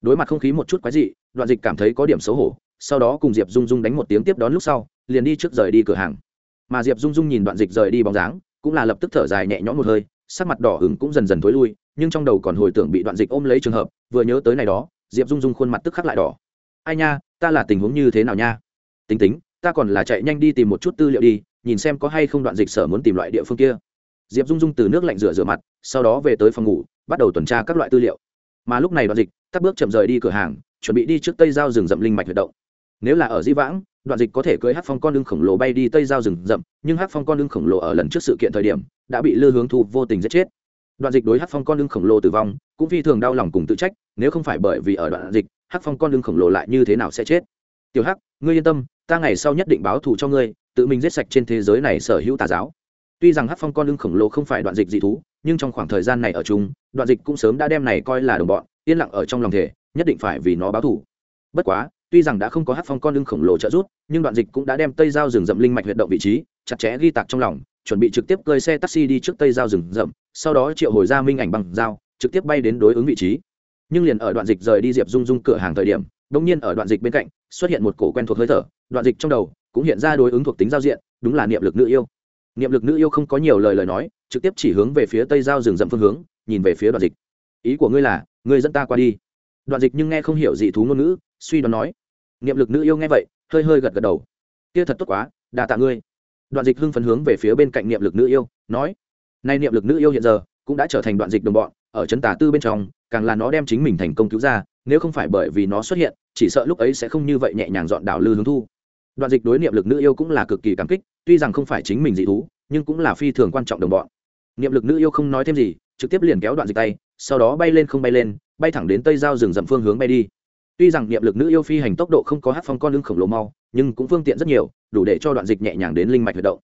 S1: Đối mặt không khí một chút quái dị, đoạn dịch cảm thấy có điểm xấu hổ, sau đó cùng diệp dung dung đánh một tiếng tiếp đón lúc sau, liền đi trước rời đi cửa hàng. Mà diệp dung dung nhìn đoạn dịch rời đi bóng dáng, cũng là lập tức thở dài nhẹ nhõm một hơi, sắc mặt đỏ hứng cũng dần dần thối lui, nhưng trong đầu còn hồi tưởng bị đoạn dịch ôm lấy trường hợp, vừa nhớ tới này đó, diệp dung dung khuôn mặt tức khắc lại đỏ. Ai nha, ta là tình huống như thế nào nha? Tính tính, ta còn là chạy nhanh đi tìm một chút tư liệu đi, nhìn xem có hay không đoạn dịch sở muốn tìm loại địa phương kia. Diệp dung dung từ nước lạnh rửa rửa mặt, sau đó về tới phòng ngủ bắt đầu tuần tra các loại tư liệu. Mà lúc này đoạn dịch tắt bước chậm rời đi cửa hàng, chuẩn bị đi trước tây giao rừng rậm linh mạch huyệt động. Nếu là ở di vãng, đoạn dịch có thể cưới hát phong con lưng khổng lồ bay đi tây giao rừng rậm, nhưng hát phong con lưng khổng lồ ở lần trước sự kiện thời điểm, đã bị lư hướng thu vô tình giết chết. Đoạn dịch đối hát phong con lưng khổng lồ tử vong, cũng phi thường đau lòng cùng tự trách, nếu không phải bởi vì ở đoạn dịch hát phong con lưng khổng lồ lại như thế nào sẽ chết? Tiểu hắc, ngươi yên tâm, ta ngày sau nhất định báo thù cho ngươi, tự mình giết sạch trên thế giới này sở hữu tà giáo. Tuy rằng hát phong con lưng khổng lồ không phải đoạn dịch dị thú nhưng trong khoảng thời gian này ở chung, đoạn dịch cũng sớm đã đem này coi là đồng bọn, yên lặng ở trong lòng thể nhất định phải vì nó báo thù bất quá, tuy rằng đã không có hát phong con lưng khổng lồ trợ rút nhưng đoạn dịch cũng đã đem tây giao rừng rậm linh mạch huyệt động vị trí, chặt chẽ ghi tạc trong lòng, chuẩn bị trực tiếp cơi xe taxi đi trước tây giao rừng rậm, sau đó triệu hồi ra minh ảnh bằng dao, trực tiếp bay đến đối ứng vị trí. Nhưng liền ở đoạn dịch rời đi diệp dung dung cửa hàng thời điểm đông nhiên ở đoạn dịch bên cạnh, xuất hiện một cổ quen thuộc hơi thở, đoạn dịch trong đầu cũng hiện ra đối ứng thuộc tính giao diện, đúng là niệm lực nữ yêu niệm lực nữ yêu không có nhiều lời lời nói, trực tiếp chỉ hướng về phía tây giao rừng rậm phương hướng, nhìn về phía đoạn dịch. Ý của ngươi là, ngươi dẫn ta qua đi. Đoạn dịch nhưng nghe không hiểu gì thú ngôn ngữ, suy đoán nói. Niệm lực nữ yêu nghe vậy, hơi hơi gật gật đầu. Kia thật tốt quá đà tạ ngươi. Đoạn dịch hưng phấn hướng về phía bên cạnh niệm lực nữ yêu, nói. Nay niệm lực nữ yêu hiện giờ, cũng đã trở thành đoạn dịch đồng bọn, ở trấn tà tư bên trong, càng là nó đem chính mình thành công cứu ra, nếu không phải bởi vì nó xuất hiện, chỉ sợ lúc ấy sẽ không như vậy nhẹ nhàng dọn đảo lư hướng thu đoạn dịch đối niệm lực nữ yêu cũng là cực kỳ cảm kích, tuy rằng không phải chính mình dị thú, nhưng cũng là phi thường quan trọng đồng bọn. Niệm lực nữ yêu không nói thêm gì, trực tiếp liền kéo đoạn dịch tay, sau đó bay lên không bay lên, bay thẳng đến tây giao rừng rậm phương hướng bay đi. Tuy rằng niệm lực nữ yêu phi hành tốc độ không có hát phong con lưng khổng lồ mau, nhưng cũng phương tiện rất nhiều, đủ để cho đoạn dịch nhẹ nhàng đến linh mạch hoạt động.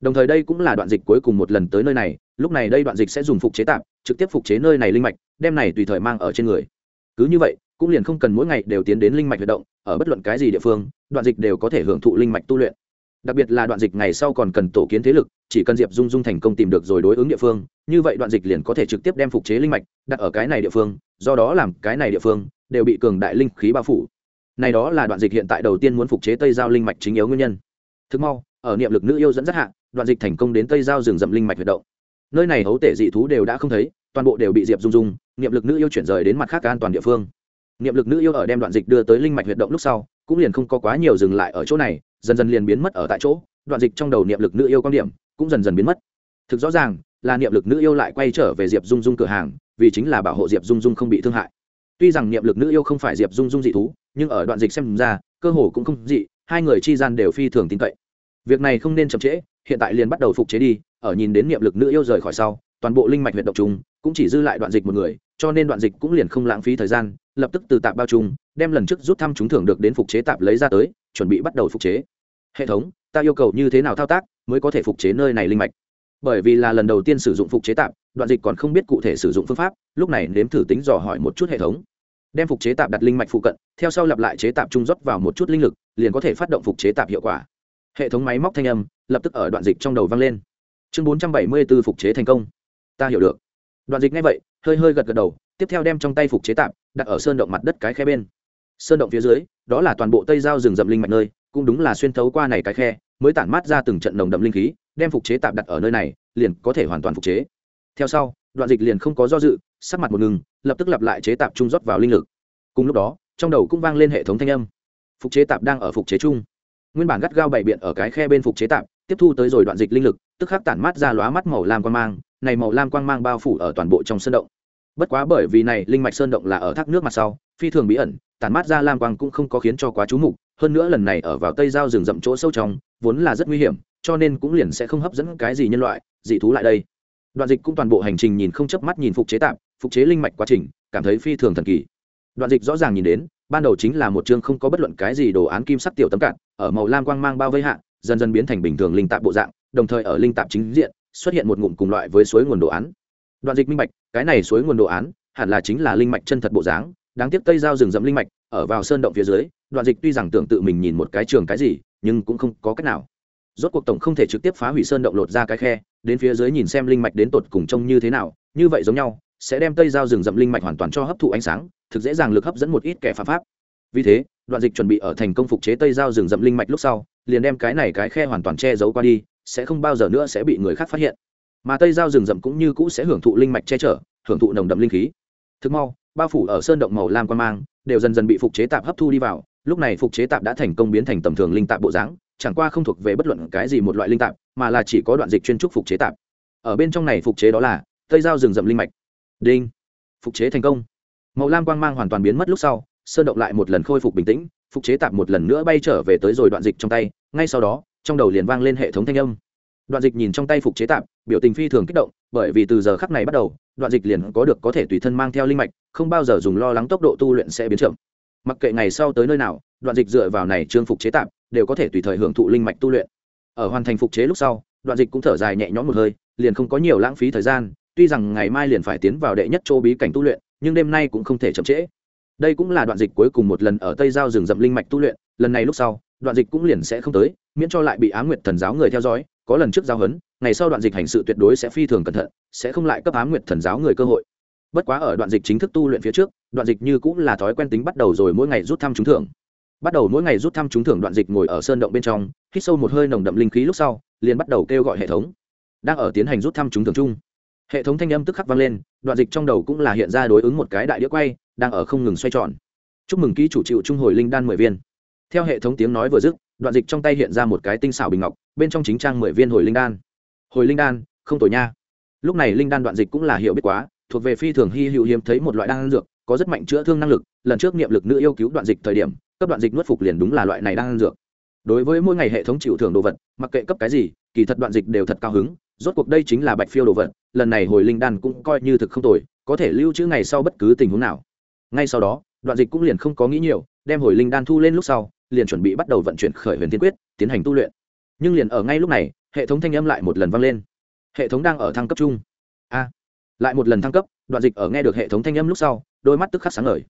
S1: Đồng thời đây cũng là đoạn dịch cuối cùng một lần tới nơi này, lúc này đây đoạn dịch sẽ dùng phục chế tạp, trực tiếp phục chế nơi này linh mạch, đem này tùy thời mang ở trên người. Cứ như vậy, cũng liền không cần mỗi ngày đều tiến đến linh mạch hoạt động, ở bất luận cái gì địa phương đoạn dịch đều có thể hưởng thụ linh mạch tu luyện. Đặc biệt là đoạn dịch ngày sau còn cần tổ kiến thế lực, chỉ cần diệp dung dung thành công tìm được rồi đối ứng địa phương, như vậy đoạn dịch liền có thể trực tiếp đem phục chế linh mạch đặt ở cái này địa phương, do đó làm cái này địa phương đều bị cường đại linh khí bao phủ. Này đó là đoạn dịch hiện tại đầu tiên muốn phục chế tây giao linh mạch chính yếu nguyên nhân. Thực mau, ở niệm lực nữ yêu dẫn dắt hạ, đoạn dịch thành công đến tây giao rừng rậm linh mạch huyệt động. Nơi này hấu tể dị thú đều đã không thấy, toàn bộ đều bị diệp dung dung, niệm lực nữ yêu chuyển rời đến mặt khác an toàn địa phương niệm lực nữ yêu ở đem đoạn dịch đưa tới linh mạch huyệt động lúc sau, cũng liền không có quá nhiều dừng lại ở chỗ này, dần dần liền biến mất ở tại chỗ, đoạn dịch trong đầu niệm lực nữ yêu quan điểm cũng dần dần biến mất. Thực rõ ràng là niệm lực nữ yêu lại quay trở về diệp dung dung cửa hàng, vì chính là bảo hộ diệp dung dung không bị thương hại. Tuy rằng niệm lực nữ yêu không phải diệp dung dung dị thú, nhưng ở đoạn dịch xem ra, cơ hồ cũng không dị, hai người chi gian đều phi thường tin cậy. Việc này không nên chậm trễ, hiện tại liền bắt đầu phục chế đi, ở nhìn đến niệm lực nữ yêu rời khỏi sau, toàn bộ linh mạch huyện động trùng cũng chỉ dư lại đoạn dịch một người, cho nên đoạn dịch cũng liền không lãng phí thời gian lập tức từ tạp bao chung đem lần trước rút thăm trúng thưởng được đến phục chế tạp lấy ra tới, chuẩn bị bắt đầu phục chế. Hệ thống, ta yêu cầu như thế nào thao tác mới có thể phục chế nơi này linh mạch? Bởi vì là lần đầu tiên sử dụng phục chế tạp, đoạn dịch còn không biết cụ thể sử dụng phương pháp, lúc này nếm thử tính dò hỏi một chút hệ thống. Đem phục chế tạp đặt linh mạch phụ cận, theo sau lặp lại chế tạp trung rót vào một chút linh lực, liền có thể phát động phục chế tạp hiệu quả. Hệ thống máy móc thanh âm, lập tức ở đoạn dịch trong đầu vang lên. Chương bốn trăm bảy mươi b ố phục chế thành công. Ta hiểu được. Đoạn dịch ngay vậy, hơi hơi gật gật đầu tiếp theo đem trong tay phục chế tạm, đặt ở sơn động mặt đất cái khe bên. Sơn động phía dưới, đó là toàn bộ tây giao rừng rậm linh mạch nơi, cũng đúng là xuyên thấu qua này cái khe, mới tản mát ra từng trận nồng đậm linh khí, đem phục chế tạm đặt ở nơi này, liền có thể hoàn toàn phục chế. Theo sau, đoạn dịch liền không có do dự, sắc mặt một ngừng, lập tức lặp lại chế tạp trung rót vào linh lực. Cùng lúc đó, trong đầu cũng vang lên hệ thống thanh âm. Phục chế tạp đang ở phục chế chung. Nguyên bản gắt gao bày biện ở cái khe bên phục chế tạp tiếp thu tới rồi đoạn dịch linh lực, tức khắc tản mát ra lóa mắt màu lam quang mang, này màu lam quang mang bao phủ ở toàn bộ trong sơn động bất quá bởi vì này, linh mạch sơn động là ở thác nước mặt sau, phi thường bí ẩn, tản mát ra lam quang cũng không có khiến cho quá chú mục. Hơn nữa lần này ở vào tây giao rừng rậm chỗ sâu trong, vốn là rất nguy hiểm, cho nên cũng liền sẽ không hấp dẫn cái gì nhân loại, dị thú lại đây. Đoạn dịch cũng toàn bộ hành trình nhìn không chớp mắt nhìn phục chế tạm, phục chế linh mạch quá trình, cảm thấy phi thường thần kỳ. Đoạn dịch rõ ràng nhìn đến, ban đầu chính là một chương không có bất luận cái gì đồ án kim sắc tiểu tấm cạn, ở màu lam quang mang bao vây hạ, dần dần biến thành bình thường linh tạp bộ dạng, đồng thời ở linh tạp chính diện, xuất hiện một ngụm cùng loại với suối nguồn đồ án đoạn dịch minh bạch, cái này suối nguồn đồ án, hẳn là chính là linh mạch chân thật bộ dáng, đáng tiếc tây giao rừng rậm linh mạch, ở vào sơn động phía dưới, đoạn dịch tuy rằng tưởng tự mình nhìn một cái trường cái gì, nhưng cũng không có cách nào. Rốt cuộc tổng không thể trực tiếp phá hủy sơn động lột ra cái khe, đến phía dưới nhìn xem linh mạch đến tột cùng trông như thế nào, như vậy giống nhau, sẽ đem tây giao rừng rậm linh mạch hoàn toàn cho hấp thụ ánh sáng, thực dễ dàng lực hấp dẫn một ít kẻ phạm pháp. Vì thế, đoạn dịch chuẩn bị ở thành công phục chế tây giao rừng rậm linh mạch lúc sau, liền đem cái này cái khe hoàn toàn che giấu qua đi, sẽ không bao giờ nữa sẽ bị người khác phát hiện mà tây giao rừng rậm cũng như cũ sẽ hưởng thụ linh mạch che chở, hưởng thụ nồng đậm linh khí. Thực mau, bao phủ ở sơn động màu lam quan mang, đều dần dần bị phục chế tạp hấp thu đi vào. Lúc này phục chế tạp đã thành công biến thành tầm thường linh tạp bộ dáng, chẳng qua không thuộc về bất luận cái gì một loại linh tạp, mà là chỉ có đoạn dịch chuyên trúc phục chế tạp. Ở bên trong này phục chế đó là tây giao rừng rậm linh mạch. Đinh. Phục chế thành công. Màu lam quang mang hoàn toàn biến mất lúc sau, sơn động lại một lần khôi phục bình tĩnh, phục chế tạp một lần nữa bay trở về tới rồi đoạn dịch trong tay. Ngay sau đó, trong đầu liền vang lên hệ thống thanh âm. Đoạn dịch nhìn trong tay phục chế tạp biểu tình phi thường kích động, bởi vì từ giờ khắc này bắt đầu, đoạn dịch liền có được có thể tùy thân mang theo linh mạch, không bao giờ dùng lo lắng tốc độ tu luyện sẽ biến chậm. Mặc kệ ngày sau tới nơi nào, đoạn dịch dựa vào này trương phục chế tạp, đều có thể tùy thời hưởng thụ linh mạch tu luyện. Ở hoàn thành phục chế lúc sau, đoạn dịch cũng thở dài nhẹ nhõm một hơi, liền không có nhiều lãng phí thời gian, tuy rằng ngày mai liền phải tiến vào đệ nhất châu bí cảnh tu luyện, nhưng đêm nay cũng không thể chậm trễ. Đây cũng là đoạn dịch cuối cùng một lần ở tây giao rừng rậm linh mạch tu luyện, lần này lúc sau đoạn dịch cũng liền sẽ không tới, miễn cho lại bị á nguyệt thần giáo người theo dõi, có lần trước giao hấn ngày sau đoạn dịch hành sự tuyệt đối sẽ phi thường cẩn thận, sẽ không lại cấp á nguyệt thần giáo người cơ hội. Bất quá ở đoạn dịch chính thức tu luyện phía trước, đoạn dịch như cũng là thói quen tính bắt đầu rồi mỗi ngày rút thăm trúng thưởng. Bắt đầu mỗi ngày rút thăm trúng thưởng đoạn dịch ngồi ở sơn động bên trong, hít sâu một hơi nồng đậm linh khí lúc sau, liền bắt đầu kêu gọi hệ thống. Đang ở tiến hành rút thăm trúng thưởng chung, hệ thống thanh âm tức khắc vang lên, đoạn dịch trong đầu cũng là hiện ra đối ứng một cái đại đĩa quay, đang ở không ngừng xoay tròn. Chúc mừng ký chủ chịu trung hồi linh đan mười viên theo hệ thống tiếng nói vừa dứt, đoạn dịch trong tay hiện ra một cái tinh xảo bình ngọc, bên trong chính trang mười viên hồi linh đan. Hồi linh đan, không tồi nha. Lúc này linh đan đoạn dịch cũng là hiểu biết quá, thuộc về phi thường hy hữu hiếm thấy một loại đan dược, có rất mạnh chữa thương năng lực, lần trước niệm lực nữ yêu cứu đoạn dịch thời điểm, cấp đoạn dịch nuốt phục liền đúng là loại này đan dược. Đối với mỗi ngày hệ thống chịu thưởng đồ vật, mặc kệ cấp cái gì, kỳ thật đoạn dịch đều thật cao hứng, rốt cuộc đây chính là bạch phiêu đồ vật, lần này hồi linh đan cũng coi như thực không tồi, có thể lưu trữ ngày sau bất cứ tình huống nào. Ngay sau đó, đoạn dịch cũng liền không có nghĩ nhiều, đem hồi linh đan thu lên lúc sau liền chuẩn bị bắt đầu vận chuyển khởi huyền tiên quyết, tiến hành tu luyện. Nhưng liền ở ngay lúc này, hệ thống thanh âm lại một lần vang lên. Hệ thống đang ở thăng cấp chung. A, lại một lần thăng cấp, đoạn dịch ở nghe được hệ thống thanh âm lúc sau, đôi mắt tức khắc sáng ngời.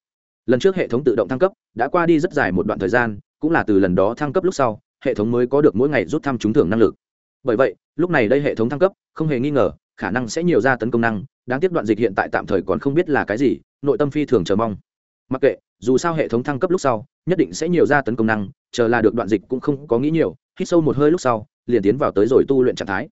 S1: Lần trước hệ thống tự động thăng cấp, đã qua đi rất dài một đoạn thời gian, cũng là từ lần đó thăng cấp lúc sau, hệ thống mới có được mỗi ngày rút thăm trúng thưởng năng lực. Bởi vậy, lúc này đây hệ thống thăng cấp, không hề nghi ngờ, khả năng sẽ nhiều ra tấn công năng, đáng tiếc đoạn dịch hiện tại tạm thời còn không biết là cái gì, nội tâm phi thường chờ mong. Mặc kệ, dù sao hệ thống thăng cấp lúc sau nhất định sẽ nhiều ra tấn công năng, chờ là được đoạn dịch cũng không có nghĩ nhiều, hít sâu một hơi lúc sau, liền tiến vào tới rồi tu luyện trạng thái.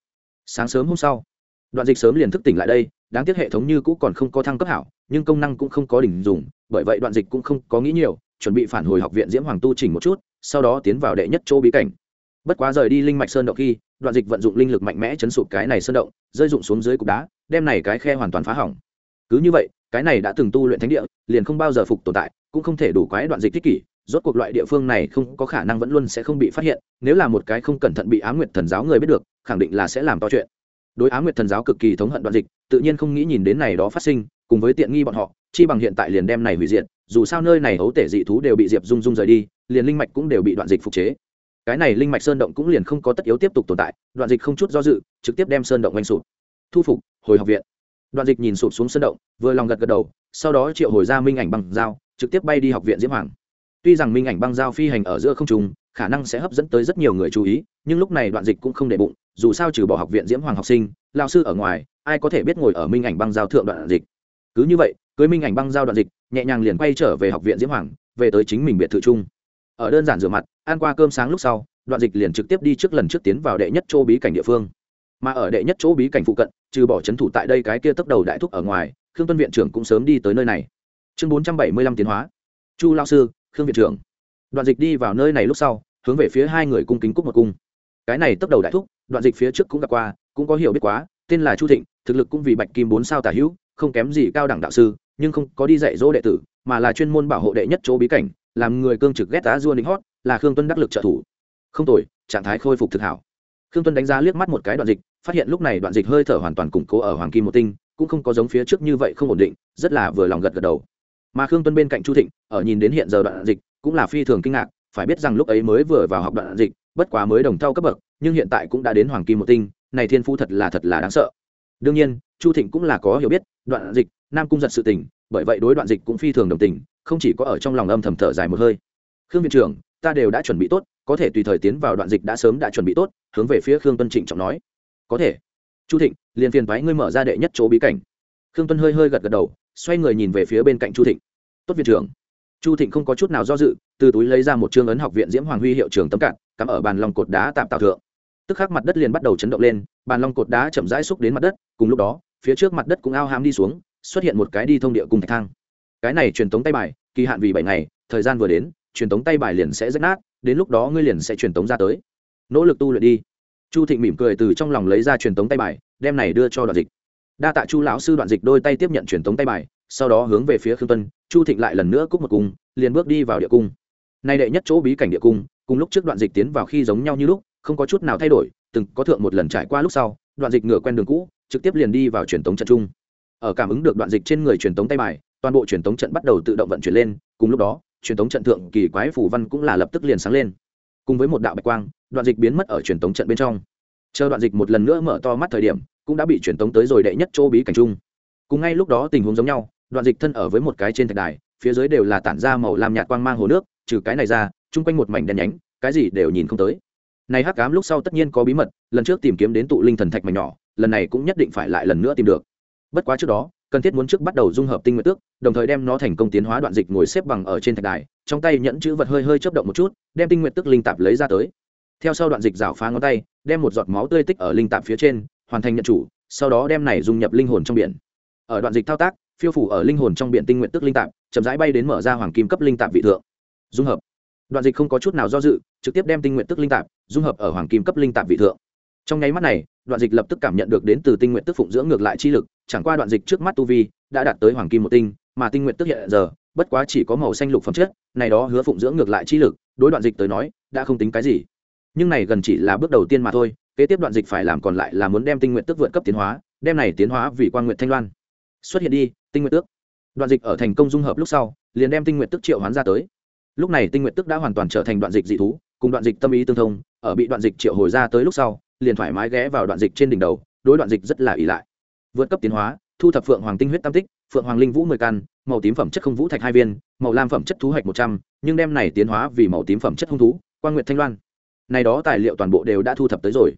S1: Sáng sớm hôm sau, đoạn dịch sớm liền thức tỉnh lại đây, đáng tiếc hệ thống như cũ còn không có thăng cấp hảo, nhưng công năng cũng không có đỉnh dùng, bởi vậy đoạn dịch cũng không có nghĩ nhiều, chuẩn bị phản hồi học viện diễm hoàng tu chỉnh một chút, sau đó tiến vào đệ nhất chỗ bí cảnh. Bất quá rời đi linh mạch sơn động khi, đoạn dịch vận dụng linh lực mạnh mẽ chấn sụp cái này sơn động, rơi dụng xuống dưới cục đá, đem này cái khe hoàn toàn phá hỏng. Cứ như vậy, cái này đã từng tu luyện thánh địa, liền không bao giờ phục tồn tại, cũng không thể đủ quái đoạn dịch thích kỷ rốt cuộc loại địa phương này không có khả năng vẫn luôn sẽ không bị phát hiện, nếu là một cái không cẩn thận bị á nguyệt thần giáo người biết được, khẳng định là sẽ làm to chuyện. Đối á nguyệt thần giáo cực kỳ thống hận đoạn dịch, tự nhiên không nghĩ nhìn đến này đó phát sinh, cùng với tiện nghi bọn họ, chi bằng hiện tại liền đem này hủy diệt, dù sao nơi này ấu tể dị thú đều bị diệp dung dung rời đi, liền linh mạch cũng đều bị đoạn dịch phục chế. Cái này linh mạch sơn động cũng liền không có tất yếu tiếp tục tồn tại, đoạn dịch không chút do dự, trực tiếp đem sơn động oanh sụp. Thu phục, hồi học viện. Đoạn dịch nhìn sụp xuống sơn động, vừa lòng gật gật đầu, sau đó triệu hồi ra minh ảnh bằng dao, trực tiếp bay đi học viện diễm hoàng tuy rằng minh ảnh băng giao phi hành ở giữa không trung, khả năng sẽ hấp dẫn tới rất nhiều người chú ý nhưng lúc này đoạn dịch cũng không để bụng dù sao trừ bỏ học viện diễm hoàng học sinh lao sư ở ngoài ai có thể biết ngồi ở minh ảnh băng giao thượng đoạn dịch. Cứ như vậy cưới minh ảnh băng giao đoạn dịch nhẹ nhàng liền quay trở về học viện diễm hoàng về tới chính mình biệt thự chung. Ở đơn giản rửa mặt ăn qua cơm sáng lúc sau đoạn dịch liền trực tiếp đi trước lần trước tiến vào đệ nhất chỗ bí cảnh địa phương. Mà ở đệ nhất chỗ bí cảnh phụ cận trừ bỏ c h ấ n thủ tại đây cái kia tốc đầu đại thúc ở ngoài khương tuân viện trưởng cũng sớm đi tới nơi này. Chương bốn trăm bảy mươi lăm tiến hóa. Chu lao sư khương viện trưởng. Đoạn dịch đi vào nơi này lúc sau, hướng về phía hai người cung kính cúc một cung. Cái này tốc đầu đại thúc, đoạn dịch phía trước cũng gặp qua, cũng có hiểu biết quá, tên là chu thịnh, thực lực cũng vì bạch kim bốn sao tả hữu, không kém gì cao đẳng đạo sư, nhưng không có đi dạy dỗ đệ tử, mà là chuyên môn bảo hộ đệ nhất chỗ bí cảnh, làm người cương trực ghét tá dua lính hót, là khương tuân đắc lực trợ thủ. Không tồi, trạng thái khôi phục thực hảo. Khương tuân đánh giá liếc mắt một cái đoạn dịch, phát hiện lúc này đoạn dịch hơi thở hoàn toàn củng cố ở hoàng kim một tinh, cũng không có giống phía trước như vậy không ổn định, rất là vừa lòng gật gật đầu mà khương tuân bên cạnh chu thịnh ở nhìn đến hiện giờ đoạn dịch cũng là phi thường kinh ngạc phải biết rằng lúc ấy mới vừa vào học đoạn dịch bất quá mới đồng thau cấp bậc nhưng hiện tại cũng đã đến hoàng kim một tinh này thiên phu thật là thật là đáng sợ đương nhiên chu thịnh cũng là có hiểu biết đoạn dịch nam cung giật sự tình bởi vậy đối đoạn dịch cũng phi thường đồng tình không chỉ có ở trong lòng âm thầm thở dài một hơi khương viện trưởng ta đều đã chuẩn bị tốt có thể tùy thời tiến vào đoạn dịch đã sớm đã chuẩn bị tốt hướng về phía khương tuân trịnh trọng nói có thể chu thịnh liền phiền thoái ngươi mở ra đệ nhất chỗ bí cảnh khương tuân hơi hơi gật gật đầu xoay người nhìn về phía bên cạnh chu thịnh tốt viện trưởng. Chu thịnh không có chút nào do dự, từ túi lấy ra một chương ấn học viện diễm hoàng huy hiệu trường tấm cạn, cắm ở bàn lòng cột đá tạm tạo thượng. Tức khắc mặt đất liền bắt đầu chấn động lên, bàn long cột đá chậm rãi xúc đến mặt đất, cùng lúc đó, phía trước mặt đất cũng ao hám đi xuống, xuất hiện một cái đi thông địa cùng thạch thang. Cái này truyền tống tay bài, kỳ hạn vì bảy ngày, thời gian vừa đến, truyền tống tay bài liền sẽ rách nát, đến lúc đó ngươi liền sẽ truyền tống ra tới. Nỗ lực tu luyện đi. Chu thịnh mỉm cười từ trong lòng lấy ra truyền tống tay bài, đem này đưa cho đoạn dịch. Đa tạ chu lão sư đoạn dịch đôi tay tiếp nhận truyền tống tay bài sau đó hướng về phía khương tuân, chu thịnh lại lần nữa cúc một cung, liền bước đi vào địa cung. Nay đệ nhất chỗ bí cảnh địa cung, cùng lúc trước đoạn dịch tiến vào khi giống nhau như lúc, không có chút nào thay đổi, từng có thượng một lần trải qua lúc sau, đoạn dịch ngựa quen đường cũ, trực tiếp liền đi vào truyền tống trận chung. Ở cảm ứng được đoạn dịch trên người truyền tống tay bài, toàn bộ truyền tống trận bắt đầu tự động vận chuyển lên, cùng lúc đó, truyền tống trận thượng kỳ quái phủ văn cũng là lập tức liền sáng lên. Cùng với một đạo bạch quang, đoạn dịch biến mất ở truyền tống trận bên trong. Chờ đoạn dịch một lần nữa mở to mắt thời điểm, cũng đã bị truyền tống tới rồi đệ nhất chỗ bí cảnh chung. Cùng ngay lúc đó tình huống giống nhau đoạn dịch thân ở với một cái trên thạch đài, phía dưới đều là tản ra màu lam nhạt quang mang hồ nước, trừ cái này ra, chung quanh một mảnh đen nhánh, cái gì đều nhìn không tới. Này hắc ám lúc sau tất nhiên có bí mật, lần trước tìm kiếm đến tụ linh thần thạch mảnh nhỏ, lần này cũng nhất định phải lại lần nữa tìm được. Bất quá trước đó, cần thiết muốn trước bắt đầu dung hợp tinh nguyện tước, đồng thời đem nó thành công tiến hóa đoạn dịch ngồi xếp bằng ở trên thạch đài, trong tay nhẫn chữ vật hơi hơi chấp động một chút, đem tinh nguyện tước linh tạp lấy ra tới. Theo sau đoạn dịch rảo phá ngón tay, đem một giọt máu tươi tích ở linh tạp phía trên, hoàn thành nhận chủ, sau đó đem này dung nhập linh hồn trong biển. Ở đoạn dịch thao tác phiêu phủ ở linh hồn trong biển tinh nguyện tức linh tạp, chậm rãi bay đến mở ra hoàng kim cấp linh tạp vị thượng. Dung hợp. Đoạn dịch không có chút nào do dự, trực tiếp đem tinh nguyện tức linh tạp, dung hợp ở hoàng kim cấp linh tạp vị thượng. Trong nháy mắt này, đoạn dịch lập tức cảm nhận được đến từ tinh nguyện tức phụng dưỡng ngược lại chi lực, chẳng qua đoạn dịch trước mắt tu vi đã đạt tới hoàng kim một tinh, mà tinh nguyện tức hiện giờ, bất quá chỉ có màu xanh lục phẩm chất, này đó hứa phụng dưỡng ngược lại chi lực, đối đoạn dịch tới nói, đã không tính cái gì. Nhưng này gần chỉ là bước đầu tiên mà thôi, kế tiếp đoạn dịch phải làm còn lại là muốn đem tinh nguyện tức vượt cấp tiến hóa, đem này tiến hóa vì quan nguyện thanh loan. Xuất hiện đi tinh nguyện tước. Đoạn dịch ở thành công dung hợp lúc sau, liền đem tinh nguyện tức triệu hoán ra tới. Lúc này tinh nguyện tức đã hoàn toàn trở thành đoạn dịch dị thú, cùng đoạn dịch tâm ý tương thông, ở bị đoạn dịch triệu hồi ra tới lúc sau, liền thoải mái ghé vào đoạn dịch trên đỉnh đầu, đối đoạn dịch rất là ỷ lại. Vượt cấp tiến hóa, thu thập phượng hoàng tinh huyết tam tích, phượng hoàng linh vũ mười căn, màu tím phẩm chất không vũ thạch hai viên, màu lam phẩm chất thú hạch một trăm, nhưng đem này tiến hóa vì màu tím phẩm chất hung thú quan nguyện thanh loan. Này đó tài liệu toàn bộ đều đã thu thập tới rồi.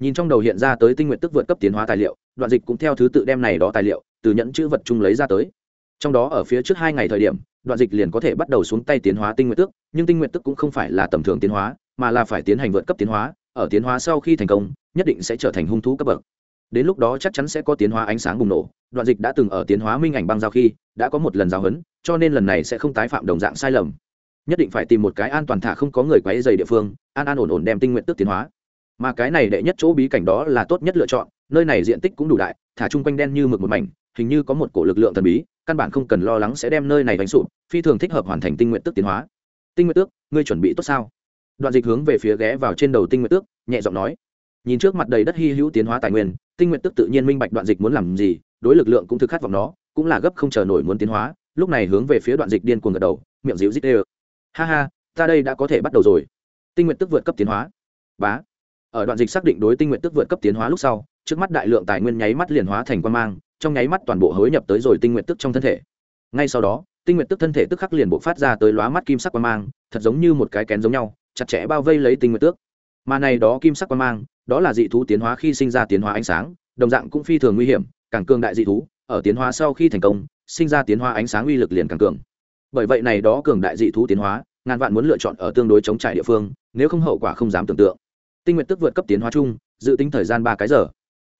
S1: Nhìn trong đầu hiện ra tới tinh nguyện tức vượt cấp tiến hóa tài liệu, đoạn dịch cũng theo thứ tự đem này đó tài liệu từ nhẫn chữ vật chung lấy ra tới. Trong đó ở phía trước hai ngày thời điểm, đoạn dịch liền có thể bắt đầu xuống tay tiến hóa tinh nguyện tước, nhưng tinh nguyện tức cũng không phải là tầm thường tiến hóa, mà là phải tiến hành vượt cấp tiến hóa, ở tiến hóa sau khi thành công, nhất định sẽ trở thành hung thú cấp bậc. Đến lúc đó chắc chắn sẽ có tiến hóa ánh sáng bùng nổ, đoạn dịch đã từng ở tiến hóa minh ảnh băng giao khi, đã có một lần giao hấn, cho nên lần này sẽ không tái phạm đồng dạng sai lầm. Nhất định phải tìm một cái an toàn thả không có người quấy dày địa phương, an an ổn ổn đem tinh nguyện tức tiến hóa. Mà cái này đệ nhất chỗ bí cảnh đó là tốt nhất lựa chọn, nơi này diện tích cũng đủ đại, thả chung quanh đen như mực một mảnh hình như có một cổ lực lượng thần bí, căn bản không cần lo lắng sẽ đem nơi này đánh sụp, phi thường thích hợp hoàn thành tinh nguyện tức tiến hóa. Tinh nguyện tước, ngươi chuẩn bị tốt sao? Đoạn dịch hướng về phía ghé vào trên đầu tinh nguyện tước, nhẹ giọng nói. Nhìn trước mặt đầy đất hy hữu tiến hóa tài nguyên, tinh nguyện tước tự nhiên minh bạch đoạn dịch muốn làm gì, đối lực lượng cũng thực khát vọng nó, cũng là gấp không chờ nổi muốn tiến hóa, lúc này hướng về phía đoạn dịch điên cuồng gật đầu, miệng dịu dít ê ha ha, ta đây đã có thể bắt đầu rồi. Tinh nguyện tức vượt cấp tiến hóa. Bá. Ở đoạn dịch xác định đối tinh nguyện tức vượt cấp tiến hóa lúc sau, trước mắt đại lượng tài nguyên nháy mắt liền hóa thành quan mang trong nháy mắt toàn bộ hối nhập tới rồi tinh nguyện tức trong thân thể. Ngay sau đó, tinh nguyện tức thân thể tức khắc liền bộ phát ra tới lóa mắt kim sắc quan mang, thật giống như một cái kén giống nhau, chặt chẽ bao vây lấy tinh nguyện tước. Mà này đó kim sắc quan mang, đó là dị thú tiến hóa khi sinh ra tiến hóa ánh sáng, đồng dạng cũng phi thường nguy hiểm, càng cường đại dị thú, ở tiến hóa sau khi thành công, sinh ra tiến hóa ánh sáng uy lực liền càng cường. Bởi vậy này đó cường đại dị thú tiến hóa, ngàn vạn muốn lựa chọn ở tương đối chống trải địa phương, nếu không hậu quả không dám tưởng tượng. Tinh nguyện tức vượt cấp tiến hóa chung, dự tính thời gian ba cái giờ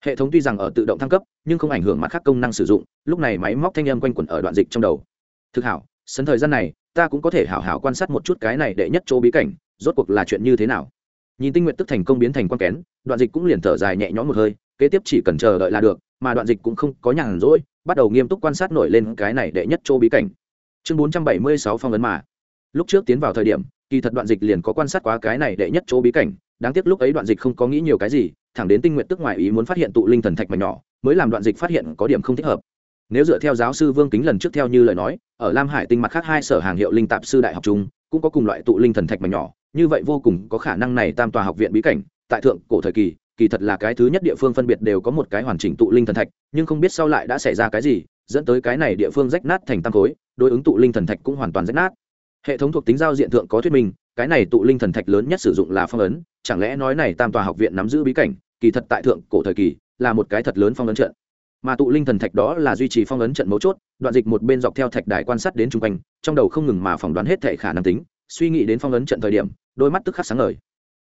S1: hệ thống tuy rằng ở tự động thăng cấp, nhưng không ảnh hưởng mặt khác công năng sử dụng, lúc này máy móc thanh âm quanh quẩn ở đoạn dịch trong đầu. Thực hảo sân thời gian này, ta cũng có thể hảo hảo quan sát một chút cái này đệ nhất chỗ bí cảnh, rốt cuộc là chuyện như thế nào. Nhìn tinh nguyện tức thành công biến thành quan kén, đoạn dịch cũng liền thở dài nhẹ nhõm một hơi, kế tiếp chỉ cần chờ đợi là được, mà đoạn dịch cũng không có nhàn rỗi, bắt đầu nghiêm túc quan sát nổi lên cái này đệ nhất chỗ bí cảnh. Chương bốn trăm bảy mươi sáu phong ấn mà. Lúc trước tiến vào thời điểm, kỳ thật đoạn dịch liền có quan sát quá cái này đệ nhất chỗ bí cảnh, đáng tiếc lúc ấy đoạn dịch không có nghĩ nhiều cái gì thẳng đến tinh nguyện tức ngoại ý muốn phát hiện tụ linh thần thạch mảnh nhỏ, mới làm đoạn dịch phát hiện có điểm không thích hợp. Nếu dựa theo giáo sư vương kính lần trước theo như lời nói, ở lam hải tinh mặt khác hai sở hàng hiệu linh tạp sư đại học trung cũng có cùng loại tụ linh thần thạch mảnh nhỏ, như vậy vô cùng có khả năng này tam tòa học viện bí cảnh, tại thượng cổ thời kỳ kỳ thật là cái thứ nhất địa phương phân biệt đều có một cái hoàn chỉnh tụ linh thần thạch, nhưng không biết sau lại đã xảy ra cái gì, dẫn tới cái này địa phương rách nát thành tam khối, đối ứng tụ linh thần thạch cũng hoàn toàn rách nát. Hệ thống thuộc tính giao diện thượng có thuyết minh, cái này tụ linh thần thạch lớn nhất sử dụng là phong ấn chẳng lẽ nói này tam tòa học viện nắm giữ bí cảnh, kỳ thật tại thượng cổ thời kỳ, là một cái thật lớn phong ấn trận. Mà tụ linh thần thạch đó là duy trì phong ấn trận mấu chốt, đoạn dịch một bên dọc theo thạch đài quan sát đến chung quanh, trong đầu không ngừng mà phỏng đoán hết thể khả năng tính, suy nghĩ đến phong ấn trận thời điểm, đôi mắt tức khắc sáng ngời.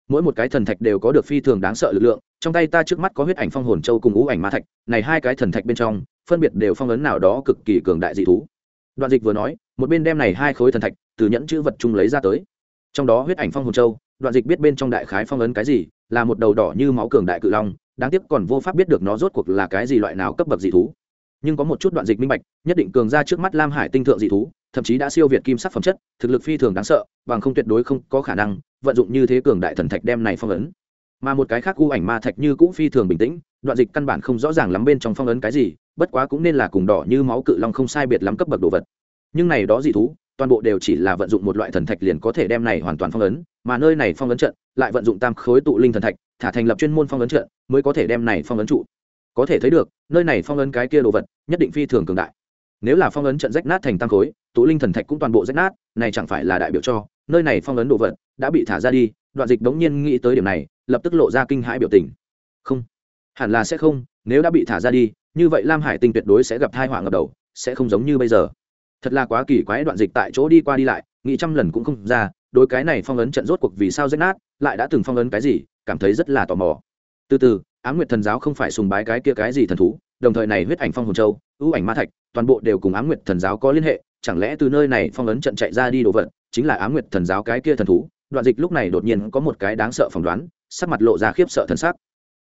S1: Mỗi một cái thần thạch đều có được phi thường đáng sợ lực lượng, trong tay ta trước mắt có huyết ảnh phong hồn châu cùng ngũ ảnh ma thạch, này hai cái thần thạch bên trong, phân biệt đều phong ấn nào đó cực kỳ cường đại dị thú. Đoạn dịch vừa nói, một bên đem này hai khối thần thạch từ nhẫn chữ vật chung lấy ra tới. Trong đó huyết ảnh phong hồn châu đoạn dịch biết bên trong đại khái phong ấn cái gì, là một đầu đỏ như máu cường đại cự long, đáng tiếc còn vô pháp biết được nó rốt cuộc là cái gì loại nào cấp bậc dị thú. Nhưng có một chút đoạn dịch minh bạch, nhất định cường ra trước mắt lam hải tinh thượng dị thú, thậm chí đã siêu việt kim sắc phẩm chất, thực lực phi thường đáng sợ, bằng không tuyệt đối không có khả năng vận dụng như thế cường đại thần thạch đem này phong ấn. Mà một cái khác u ảnh ma thạch như cũng phi thường bình tĩnh, đoạn dịch căn bản không rõ ràng lắm bên trong phong ấn cái gì, bất quá cũng nên là cùng đỏ như máu cự long không sai biệt lắm cấp bậc đồ vật. Nhưng này đó dị thú toàn bộ đều chỉ là vận dụng một loại thần thạch liền có thể đem này hoàn toàn phong ấn, mà nơi này phong ấn trận lại vận dụng tam khối tụ linh thần thạch, thả thành lập chuyên môn phong ấn trận mới có thể đem này phong ấn trụ. Có thể thấy được, nơi này phong ấn cái kia đồ vật nhất định phi thường cường đại. Nếu là phong ấn trận rách nát thành tam khối, tụ linh thần thạch cũng toàn bộ rách nát, này chẳng phải là đại biểu cho nơi này phong ấn đồ vật đã bị thả ra đi, đoạn dịch đống nhiên nghĩ tới điểm này, lập tức lộ ra kinh hãi biểu tình. Không. Hẳn là sẽ không, nếu đã bị thả ra đi, như vậy lam hải tinh tuyệt đối sẽ gặp thai họa ngập đầu, sẽ không giống như bây giờ thật là quá kỳ quái đoạn dịch tại chỗ đi qua đi lại, nghĩ trăm lần cũng không ra, đối cái này phong ấn trận rốt cuộc vì sao rách nát, lại đã từng phong ấn cái gì, cảm thấy rất là tò mò. Từ từ á m nguyệt thần giáo không phải sùng bái cái kia cái gì thần thú, đồng thời này huyết ảnh phong hồn châu, ưu ảnh ma thạch, toàn bộ đều cùng á m nguyệt thần giáo có liên hệ, chẳng lẽ từ nơi này phong ấn trận chạy ra đi đồ vật, chính là á m nguyệt thần giáo cái kia thần thú? Đoạn dịch lúc này đột nhiên có một cái đáng sợ phỏng đoán, sắc mặt lộ ra khiếp sợ thần sắc.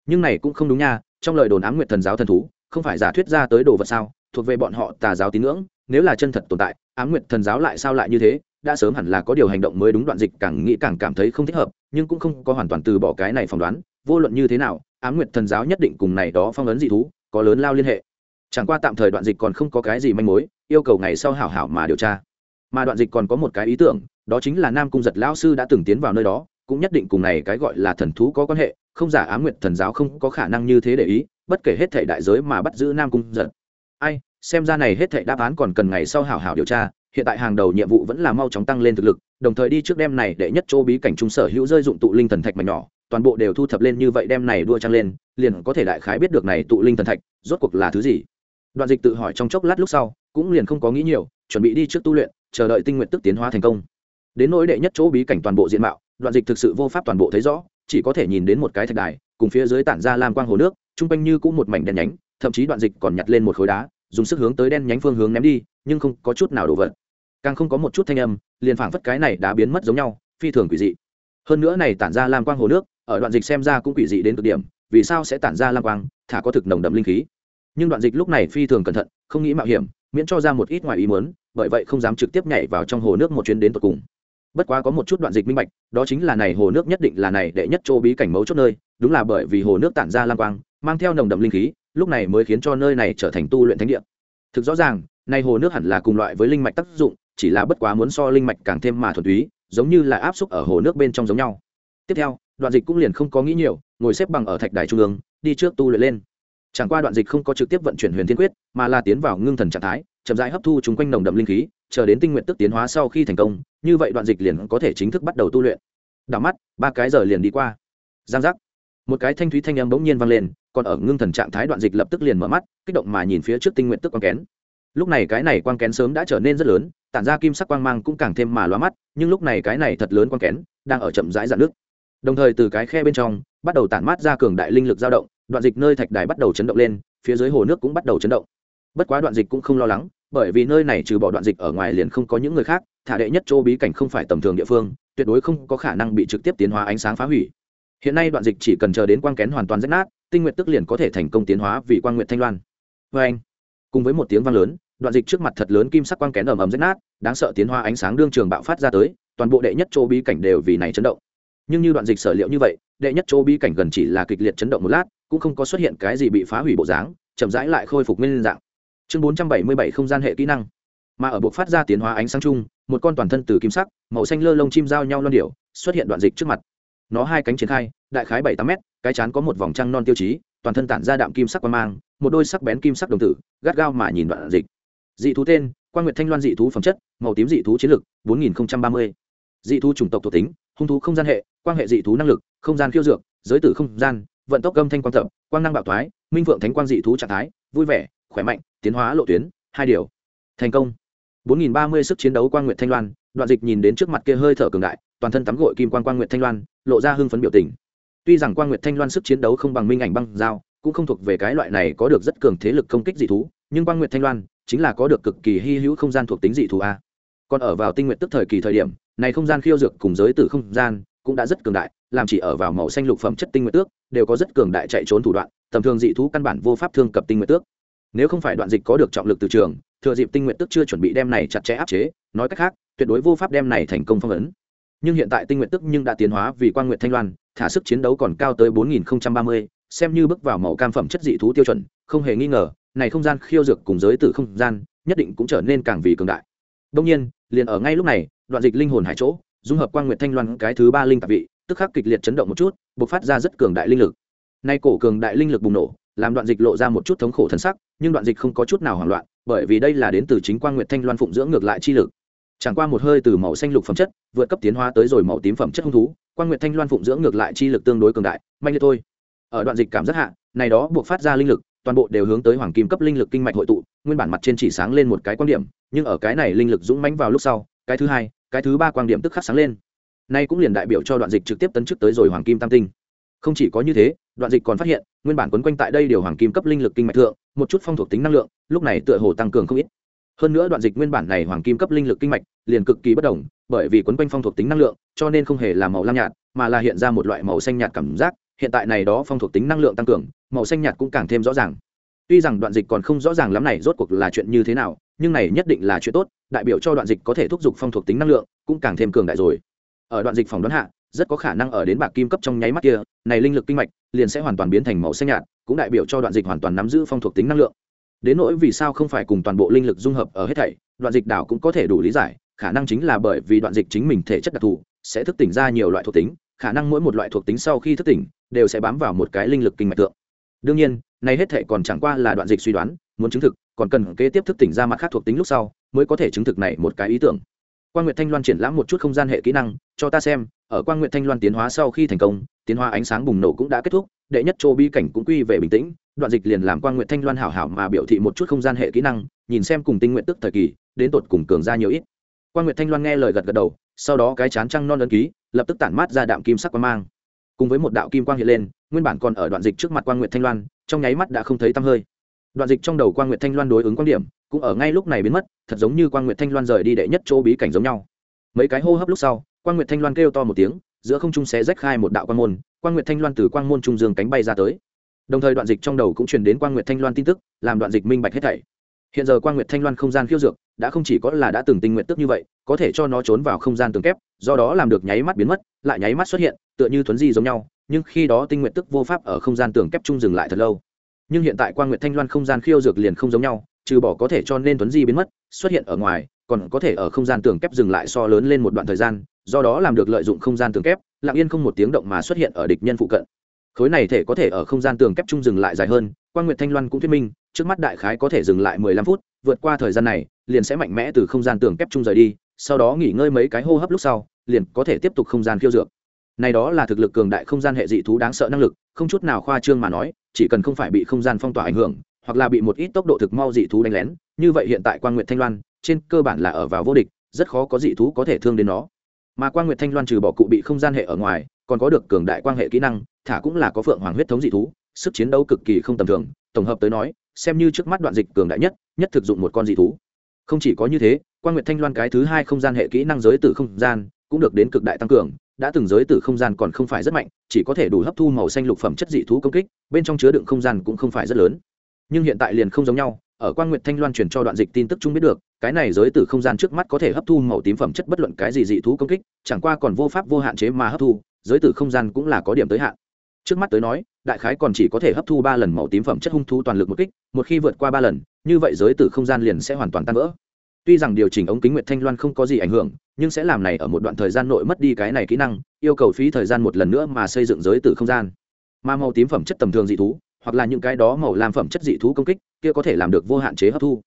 S1: Nhưng này cũng không đúng nha, trong lời đồn á m nguyệt thần giáo thần thú, không phải giả thuyết ra tới đồ vật sao? Thuộc về bọn họ tà giáo tín ngưỡng, nếu là chân thật tồn tại, Ám nguyệt thần giáo lại sao lại như thế? Đã sớm hẳn là có điều hành động mới đúng đoạn dịch càng nghĩ càng cảm thấy không thích hợp, nhưng cũng không có hoàn toàn từ bỏ cái này phỏng đoán, vô luận như thế nào, Ám nguyệt thần giáo nhất định cùng này đó phong ấn dị thú, có lớn lao liên hệ. Chẳng qua tạm thời đoạn dịch còn không có cái gì manh mối, yêu cầu ngày sau hảo hảo mà điều tra. Mà đoạn dịch còn có một cái ý tưởng, đó chính là nam cung giật lão sư đã từng tiến vào nơi đó, cũng nhất định cùng này cái gọi là thần thú có quan hệ, không giả Ám nguyệt thần giáo không có khả năng như thế để ý, bất kể hết thể đại giới mà bắt giữ nam cung giật ai, xem ra này hết thảy đáp án còn cần ngày sau hảo hảo điều tra, hiện tại hàng đầu nhiệm vụ vẫn là mau chóng tăng lên thực lực, đồng thời đi trước đêm này để nhất chỗ bí cảnh trung sở hữu rơi dụng tụ linh thần thạch mà nhỏ, toàn bộ đều thu thập lên như vậy đêm này đua trăng lên, liền có thể đại khái biết được này tụ linh thần thạch, rốt cuộc là thứ gì. Đoạn dịch tự hỏi trong chốc lát lúc sau, cũng liền không có nghĩ nhiều, chuẩn bị đi trước tu luyện, chờ đợi tinh nguyện tức tiến hóa thành công. Đến nỗi đệ nhất chỗ bí cảnh toàn bộ diện mạo, đoạn dịch thực sự vô pháp toàn bộ thấy rõ, chỉ có thể nhìn đến một cái thạch đài, cùng phía dưới tản ra lam quang hồ nước chung quanh như cũng một mảnh đen nhánh thậm chí đoạn dịch còn nhặt lên một khối đá, dùng sức hướng tới đen nhánh phương hướng ném đi, nhưng không có chút nào đổ vật. Càng không có một chút thanh âm, liền phảng phất cái này đã biến mất giống nhau, phi thường quỷ dị. Hơn nữa này tản ra lam quang hồ nước, ở đoạn dịch xem ra cũng quỷ dị đến cực điểm, vì sao sẽ tản ra lam quang, thả có thực nồng đậm linh khí. Nhưng đoạn dịch lúc này phi thường cẩn thận, không nghĩ mạo hiểm, miễn cho ra một ít ngoài ý muốn, bởi vậy không dám trực tiếp nhảy vào trong hồ nước một chuyến đến tận cùng. Bất quá có một chút đoạn dịch minh bạch, đó chính là này hồ nước nhất định là này đệ nhất chỗ bí cảnh mấu chốt nơi, đúng là bởi vì hồ nước tản ra lam quang, mang theo nồng đậm linh khí lúc này mới khiến cho nơi này trở thành tu luyện thánh địa. Thực rõ ràng, nay hồ nước hẳn là cùng loại với linh mạch tác dụng, chỉ là bất quá muốn so linh mạch càng thêm mà thuần túy, giống như là áp xúc ở hồ nước bên trong giống nhau. Tiếp theo, đoạn dịch cũng liền không có nghĩ nhiều, ngồi xếp bằng ở thạch đài trung ương, đi trước tu luyện lên. Chẳng qua đoạn dịch không có trực tiếp vận chuyển huyền thiên quyết, mà là tiến vào ngưng thần trạng thái, chậm rãi hấp thu chúng quanh nồng đậm linh khí, chờ đến tinh nguyện tức tiến hóa sau khi thành công, như vậy đoạn dịch liền có thể chính thức bắt đầu tu luyện. Đảo mắt, ba cái giờ liền đi qua. Giang giác. Một cái thanh thúy thanh âm bỗng nhiên vang lên còn ở ngưng thần trạng thái đoạn dịch lập tức liền mở mắt, kích động mà nhìn phía trước tinh nguyện tức quang kén. Lúc này cái này quang kén sớm đã trở nên rất lớn, tản ra kim sắc quang mang cũng càng thêm mà lóa mắt, nhưng lúc này cái này thật lớn quang kén đang ở chậm rãi dạn nước. Đồng thời từ cái khe bên trong, bắt đầu tản mát ra cường đại linh lực dao động, đoạn dịch nơi thạch đài bắt đầu chấn động lên, phía dưới hồ nước cũng bắt đầu chấn động. Bất quá đoạn dịch cũng không lo lắng, bởi vì nơi này trừ bỏ đoạn dịch ở ngoài liền không có những người khác, thả đệ nhất chỗ bí cảnh không phải tầm thường địa phương, tuyệt đối không có khả năng bị trực tiếp tiến hóa ánh sáng phá hủy. Hiện nay đoạn dịch chỉ cần chờ đến quang kén hoàn toàn rách nát tinh nguyện tức liền có thể thành công tiến hóa vì quang nguyện thanh loan. Vê anh, cùng với một tiếng vang lớn, đoạn dịch trước mặt thật lớn kim sắc quang kén ầm ầm rách nát, đáng sợ tiến hóa ánh sáng đương trường bạo phát ra tới, toàn bộ đệ nhất chỗ bí cảnh đều vì này chấn động. Nhưng như đoạn dịch sở liệu như vậy, đệ nhất chỗ bí cảnh gần chỉ là kịch liệt chấn động một lát, cũng không có xuất hiện cái gì bị phá hủy bộ dáng, chậm rãi lại khôi phục nguyên dạng. Chương bốn trăm bảy mươi bảy không gian hệ kỹ năng. Mà ở buộc phát ra tiến hóa ánh sáng chung, một con toàn thân từ kim sắc, màu xanh lơ lông chim giao nhau loan điểu, xuất hiện đoạn dịch trước mặt. Nó hai cánh triển khai đại khái bảy tám mét, cái chán có một vòng trăng non tiêu chí, toàn thân tản ra đạm kim sắc quan mang, một đôi sắc bén kim sắc đồng tử, gắt gao mà nhìn đoạn dịch. Dị thú tên quan nguyệt thanh loan dị thú phẩm chất, màu tím dị thú chiến lược. bốn nghìn ba mươi. Dị thú chủng tộc thuộc tính, hung thú không gian hệ, quan hệ dị thú năng lực, không gian khiêu dược, giới tử không gian, vận tốc âm thanh quan thập quang năng bạo thoái, minh vượng thánh quang dị thú trạng thái, vui vẻ, khỏe mạnh, tiến hóa lộ tuyến, hai điều. Thành công. bốn nghìn ba mươi sức chiến đấu quang nguyệt thanh loan, đoạn dịch nhìn đến trước mặt kia hơi thở cường đại, toàn thân tắm gội kim quang quang nguyệt thanh loan, lộ ra hưng phấn biểu tình tuy rằng quang nguyệt thanh loan sức chiến đấu không bằng minh ảnh băng dao cũng không thuộc về cái loại này có được rất cường thế lực công kích dị thú, nhưng quang nguyệt thanh loan chính là có được cực kỳ hy hữu không gian thuộc tính dị thú a. Còn ở vào tinh nguyện tức thời kỳ thời điểm, này không gian khiêu dược cùng giới tử không gian cũng đã rất cường đại, làm chỉ ở vào màu xanh lục phẩm chất tinh nguyện tước, đều có rất cường đại chạy trốn thủ đoạn, tầm thường dị thú căn bản vô pháp thương cập tinh nguyện tước. Nếu không phải đoạn dịch có được trọng lực từ trường, thừa dịp tinh nguyện tước chưa chuẩn bị đem này chặt chẽ áp chế, nói cách khác, tuyệt đối vô pháp đem này thành công phong ấn nhưng hiện tại tinh nguyện tức nhưng đã tiến hóa vì quan nguyện thanh loan thả sức chiến đấu còn cao tới 4030, xem như bước vào màu cam phẩm chất dị thú tiêu chuẩn không hề nghi ngờ này không gian khiêu dược cùng giới tử không gian nhất định cũng trở nên càng vì cường đại. Đông nhiên liền ở ngay lúc này đoạn dịch linh hồn hải chỗ dung hợp quan nguyện thanh loan cái thứ ba linh tạp vị tức khắc kịch liệt chấn động một chút bộc phát ra rất cường đại linh lực. Nay cổ cường đại linh lực bùng nổ làm đoạn dịch lộ ra một chút thống khổ thân sắc nhưng đoạn dịch không có chút nào hoảng loạn bởi vì đây là đến từ chính quang nguyện thanh loan phụng dưỡng ngược lại chi lực chẳng qua một hơi từ màu xanh lục phẩm chất, vượt cấp tiến hóa tới rồi màu tím phẩm chất hung thú quan nguyệt thanh loan phụng dưỡng ngược lại chi lực tương đối cường đại, mạnh liệt thôi. Ở đoạn dịch cảm giác hạ, này đó buộc phát ra linh lực, toàn bộ đều hướng tới hoàng kim cấp linh lực kinh mạch hội tụ, nguyên bản mặt trên chỉ sáng lên một cái quan điểm, nhưng ở cái này linh lực dũng mãnh vào lúc sau, cái thứ hai, cái thứ ba quan điểm tức khắc sáng lên. Nay cũng liền đại biểu cho đoạn dịch trực tiếp tấn chức tới rồi hoàng kim tam tinh. Không chỉ có như thế, đoạn dịch còn phát hiện, nguyên bản quấn quanh tại đây điều hoàng kim cấp linh lực kinh mạch thượng, một chút phong thuộc tính năng lượng, lúc này tựa hồ tăng cường không ít hơn nữa đoạn dịch nguyên bản này hoàng kim cấp linh lực kinh mạch liền cực kỳ bất đồng, bởi vì quấn quanh phong thuộc tính năng lượng, cho nên không hề là màu lam nhạt, mà là hiện ra một loại màu xanh nhạt cảm giác. Hiện tại này đó phong thuộc tính năng lượng tăng cường, màu xanh nhạt cũng càng thêm rõ ràng. Tuy rằng đoạn dịch còn không rõ ràng lắm này rốt cuộc là chuyện như thế nào, nhưng này nhất định là chuyện tốt, đại biểu cho đoạn dịch có thể thúc giục phong thuộc tính năng lượng cũng càng thêm cường đại rồi. Ở đoạn dịch phòng đoán hạ, rất có khả năng ở đến bạc kim cấp trong nháy mắt kia, này linh lực kinh mạch liền sẽ hoàn toàn biến thành màu xanh nhạt, cũng đại biểu cho đoạn dịch hoàn toàn nắm giữ phong thuộc tính năng lượng đến nỗi vì sao không phải cùng toàn bộ linh lực dung hợp ở hết thảy, đoạn dịch đảo cũng có thể đủ lý giải, khả năng chính là bởi vì đoạn dịch chính mình thể chất đặc thù, sẽ thức tỉnh ra nhiều loại thuộc tính, khả năng mỗi một loại thuộc tính sau khi thức tỉnh, đều sẽ bám vào một cái linh lực kinh mạch tượng. Đương nhiên, này hết thảy còn chẳng qua là đoạn dịch suy đoán, muốn chứng thực, còn cần kế tiếp thức tỉnh ra mặt khác thuộc tính lúc sau, mới có thể chứng thực này một cái ý tưởng. Quan nguyệt thanh loan triển lãm một chút không gian hệ kỹ năng, cho ta xem, ở quan nguyệt thanh loan tiến hóa sau khi thành công, tiến hóa ánh sáng bùng nổ cũng đã kết thúc đệ nhất châu bi cảnh cũng quy về bình tĩnh, đoạn dịch liền làm quan nguyệt thanh loan hảo hảo mà biểu thị một chút không gian hệ kỹ năng, nhìn xem cùng tinh nguyện tức thời kỳ, đến tột cùng cường ra nhiều ít. Quan nguyệt thanh loan nghe lời gật gật đầu, sau đó cái chán trăng non ấn ký, lập tức tản mát ra đạm kim sắc quang mang. Cùng với một đạo kim quang hiện lên, nguyên bản còn ở đoạn dịch trước mặt quan nguyệt thanh loan, trong nháy mắt đã không thấy tăm hơi. Đoạn dịch trong đầu quan nguyệt thanh loan đối ứng quan điểm, cũng ở ngay lúc này biến mất, thật giống như quan nguyệt thanh loan rời đi đệ nhất chỗ bí cảnh giống nhau. Mấy cái hô hấp lúc sau quan nguyệt thanh loan kêu to một tiếng giữa không trung xé rách khai một đạo quan môn quan nguyệt thanh loan từ quang môn trung dương cánh bay ra tới. Đồng thời đoạn dịch trong đầu cũng truyền đến quan nguyệt thanh loan tin tức, làm đoạn dịch minh bạch hết thảy. Hiện giờ quan nguyệt thanh loan không gian khiêu dược, đã không chỉ có là đã từng tinh nguyện tức như vậy, có thể cho nó trốn vào không gian tường kép, do đó làm được nháy mắt biến mất, lại nháy mắt xuất hiện, tựa như thuấn di giống nhau, nhưng khi đó tinh nguyện tức vô pháp ở không gian tường kép chung dừng lại thật lâu. Nhưng hiện tại quan nguyệt thanh loan không gian khiêu dược liền không giống nhau, trừ bỏ có thể cho nên thuấn di biến mất, xuất hiện ở ngoài, còn có thể ở không gian tường kép dừng lại so lớn lên một đoạn thời gian do đó làm được lợi dụng không gian tường kép, lặng yên không một tiếng động mà xuất hiện ở địch nhân phụ cận. Khối này thể có thể ở không gian tường kép chung dừng lại dài hơn quan nguyệt thanh loan cũng thuyết minh, trước mắt đại khái có thể dừng lại mười lăm phút, vượt qua thời gian này, liền sẽ mạnh mẽ từ không gian tường kép chung rời đi, sau đó nghỉ ngơi mấy cái hô hấp lúc sau, liền có thể tiếp tục không gian khiêu dược. Này đó là thực lực cường đại không gian hệ dị thú đáng sợ năng lực, không chút nào khoa trương mà nói, chỉ cần không phải bị không gian phong tỏa ảnh hưởng, hoặc là bị một ít tốc độ thực mau dị thú đánh lén, như vậy hiện tại quan nguyệt thanh loan, trên cơ bản là ở vào vô địch, rất khó có dị thú có thể thương đến nó mà quan nguyệt thanh loan trừ bỏ cụ bị không gian hệ ở ngoài, còn có được cường đại quan hệ kỹ năng, thả cũng là có phượng hoàng huyết thống dị thú, sức chiến đấu cực kỳ không tầm thường, tổng hợp tới nói, xem như trước mắt đoạn dịch cường đại nhất nhất thực dụng một con dị thú. Không chỉ có như thế quan nguyệt thanh loan cái thứ hai không gian hệ kỹ năng giới từ không gian cũng được đến cực đại tăng cường, đã từng giới từ không gian còn không phải rất mạnh, chỉ có thể đủ hấp thu màu xanh lục phẩm chất dị thú công kích, bên trong chứa đựng không gian cũng không phải rất lớn. Nhưng hiện tại liền không giống nhau ở quan nguyệt thanh loan truyền cho đoạn dịch tin tức chung biết được, cái này giới từ không gian trước mắt có thể hấp thu màu tím phẩm chất bất luận cái gì dị thú công kích, chẳng qua còn vô pháp vô hạn chế mà hấp thu, giới từ không gian cũng là có điểm tới hạn. Trước mắt tới nói, đại khái còn chỉ có thể hấp thu ba lần màu tím phẩm chất hung thú toàn lực một kích, một khi vượt qua ba lần, như vậy giới từ không gian liền sẽ hoàn toàn tan vỡ. Tuy rằng điều chỉnh ống kính nguyệt thanh loan không có gì ảnh hưởng, nhưng sẽ làm này ở một đoạn thời gian nội mất đi cái này kỹ năng, yêu cầu phí thời gian một lần nữa mà xây dựng giới từ không gian. Mà màu tím phẩm chất tầm thường dị thú hoặc là những cái đó màu làm phẩm chất dị thú công kích, kia có thể làm được vô hạn chế hấp thu.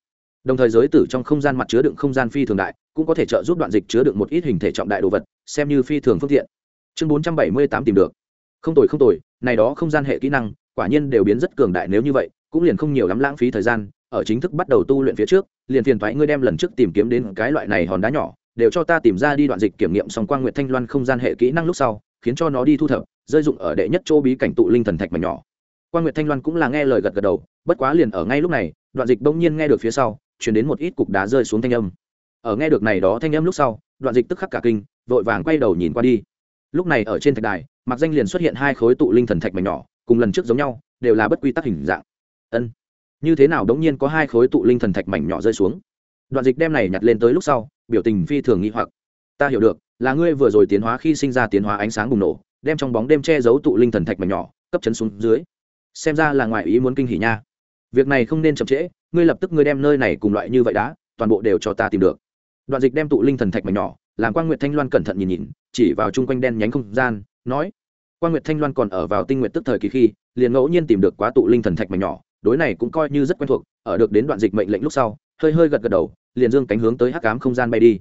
S1: Đồng thời giới tử trong không gian mặt chứa đựng không gian phi thường đại, cũng có thể trợ giúp đoạn dịch chứa đựng một ít hình thể trọng đại đồ vật, xem như phi thường phương tiện. Chương bốn trăm bảy mươi tám tìm được. Không tồi không tồi, này đó không gian hệ kỹ năng, quả nhiên đều biến rất cường đại nếu như vậy, cũng liền không nhiều lắm lãng phí thời gian, ở chính thức bắt đầu tu luyện phía trước, liền phiền thoái ngươi đem lần trước tìm kiếm đến cái loại này hòn đá nhỏ, đều cho ta tìm ra đi đoạn dịch kiểm nghiệm song quang nguyện thanh loan không gian hệ kỹ năng lúc sau, khiến cho nó đi thu thập, rơi dụng ở đệ nhất chỗ bí cảnh tụ linh thần thạch mà nhỏ quang nguyệt thanh loan cũng là nghe lời gật gật đầu, bất quá liền ở ngay lúc này, đoạn dịch bỗng nhiên nghe được phía sau, chuyển đến một ít cục đá rơi xuống thanh âm. Ở nghe được này đó thanh âm lúc sau, đoạn dịch tức khắc cả kinh, vội vàng quay đầu nhìn qua đi. Lúc này ở trên thạch đài mặc danh liền xuất hiện hai khối tụ linh thần thạch mảnh nhỏ, cùng lần trước giống nhau, đều là bất quy tắc hình dạng. Ân, như thế nào đống nhiên có hai khối tụ linh thần thạch mảnh nhỏ rơi xuống? Đoạn dịch đem này nhặt lên tới lúc sau, biểu tình phi thường nghĩ hoặc. Ta hiểu được, là ngươi vừa rồi tiến hóa khi sinh ra tiến hóa ánh sáng bùng nổ, đem trong bóng đêm che giấu tụ linh thần thạch mảnh nhỏ, cấp chấn xuống dưới xem ra là ngoại ý muốn kinh hỉ nha. Việc này không nên chậm trễ, ngươi lập tức ngươi đem nơi này cùng loại như vậy đã toàn bộ đều cho ta tìm được. Đoạn dịch đem tụ linh thần thạch mảnh nhỏ, làm quan nguyệt thanh loan cẩn thận nhìn nhìn, chỉ vào chung quanh đen nhánh không gian, nói quan nguyệt thanh loan còn ở vào tinh nguyện tức thời kỳ khi, liền ngẫu nhiên tìm được quá tụ linh thần thạch mảnh nhỏ, đối này cũng coi như rất quen thuộc, ở được đến đoạn dịch mệnh lệnh lúc sau, hơi hơi gật gật đầu, liền dương cánh hướng tới hắc ám không gian bay đi.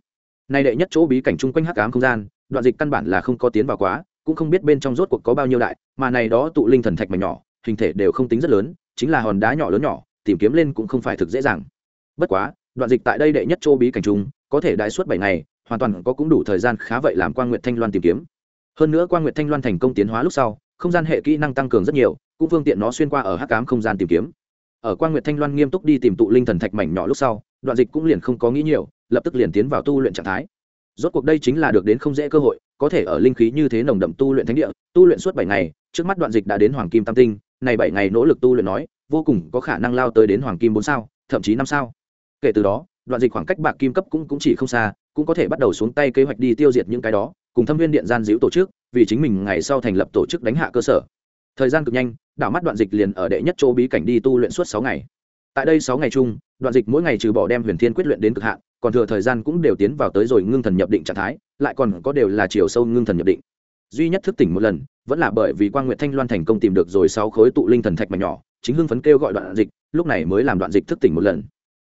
S1: Nay đệ nhất chỗ bí cảnh chung quanh hắc ám không gian, đoạn dịch căn bản là không có tiến vào quá, cũng không biết bên trong rốt cuộc có bao nhiêu đại, mà này đó tụ linh thần thạch mảnh nhỏ hình thể đều không tính rất lớn, chính là hòn đá nhỏ lớn nhỏ, tìm kiếm lên cũng không phải thực dễ dàng. Bất quá, đoạn dịch tại đây đệ nhất châu bí cảnh trung có thể đại suốt bảy ngày, hoàn toàn có cũng đủ thời gian khá vậy làm quan nguyệt thanh loan tìm kiếm. Hơn nữa quan nguyệt thanh loan thành công tiến hóa lúc sau, không gian hệ kỹ năng tăng cường rất nhiều, cũng phương tiện nó xuyên qua ở hắc ám không gian tìm kiếm. Ở quan nguyệt thanh loan nghiêm túc đi tìm tụ linh thần thạch mảnh nhỏ lúc sau, đoạn dịch cũng liền không có nghĩ nhiều, lập tức liền tiến vào tu luyện trạng thái. Rốt cuộc đây chính là được đến không dễ cơ hội, có thể ở linh khí như thế nồng đậm tu luyện thánh địa, tu luyện suốt bảy ngày, trước mắt đoạn dịch đã đến hoàng kim tam tinh này bảy ngày nỗ lực tu luyện nói, vô cùng có khả năng lao tới đến hoàng kim bốn sao, thậm chí năm sao. Kể từ đó, đoạn dịch khoảng cách bạc kim cấp cũng cũng chỉ không xa, cũng có thể bắt đầu xuống tay kế hoạch đi tiêu diệt những cái đó, cùng thâm viên điện gian diễu tổ chức, vì chính mình ngày sau thành lập tổ chức đánh hạ cơ sở. Thời gian cực nhanh, đảo mắt đoạn dịch liền ở đệ nhất chỗ bí cảnh đi tu luyện suốt sáu ngày. Tại đây sáu ngày chung, đoạn dịch mỗi ngày trừ bỏ đem huyền thiên quyết luyện đến cực hạn, còn thừa thời gian cũng đều tiến vào tới rồi ngưng thần nhập định trạng thái, lại còn có đều là chiều sâu ngưng thần nhập định. Duy nhất thức tỉnh một lần vẫn là bởi vì quan nguyệt thanh loan thành công tìm được rồi sáu khối tụ linh thần thạch mảnh nhỏ, chính hưng phấn kêu gọi đoạn dịch, lúc này mới làm đoạn dịch thức tỉnh một lần.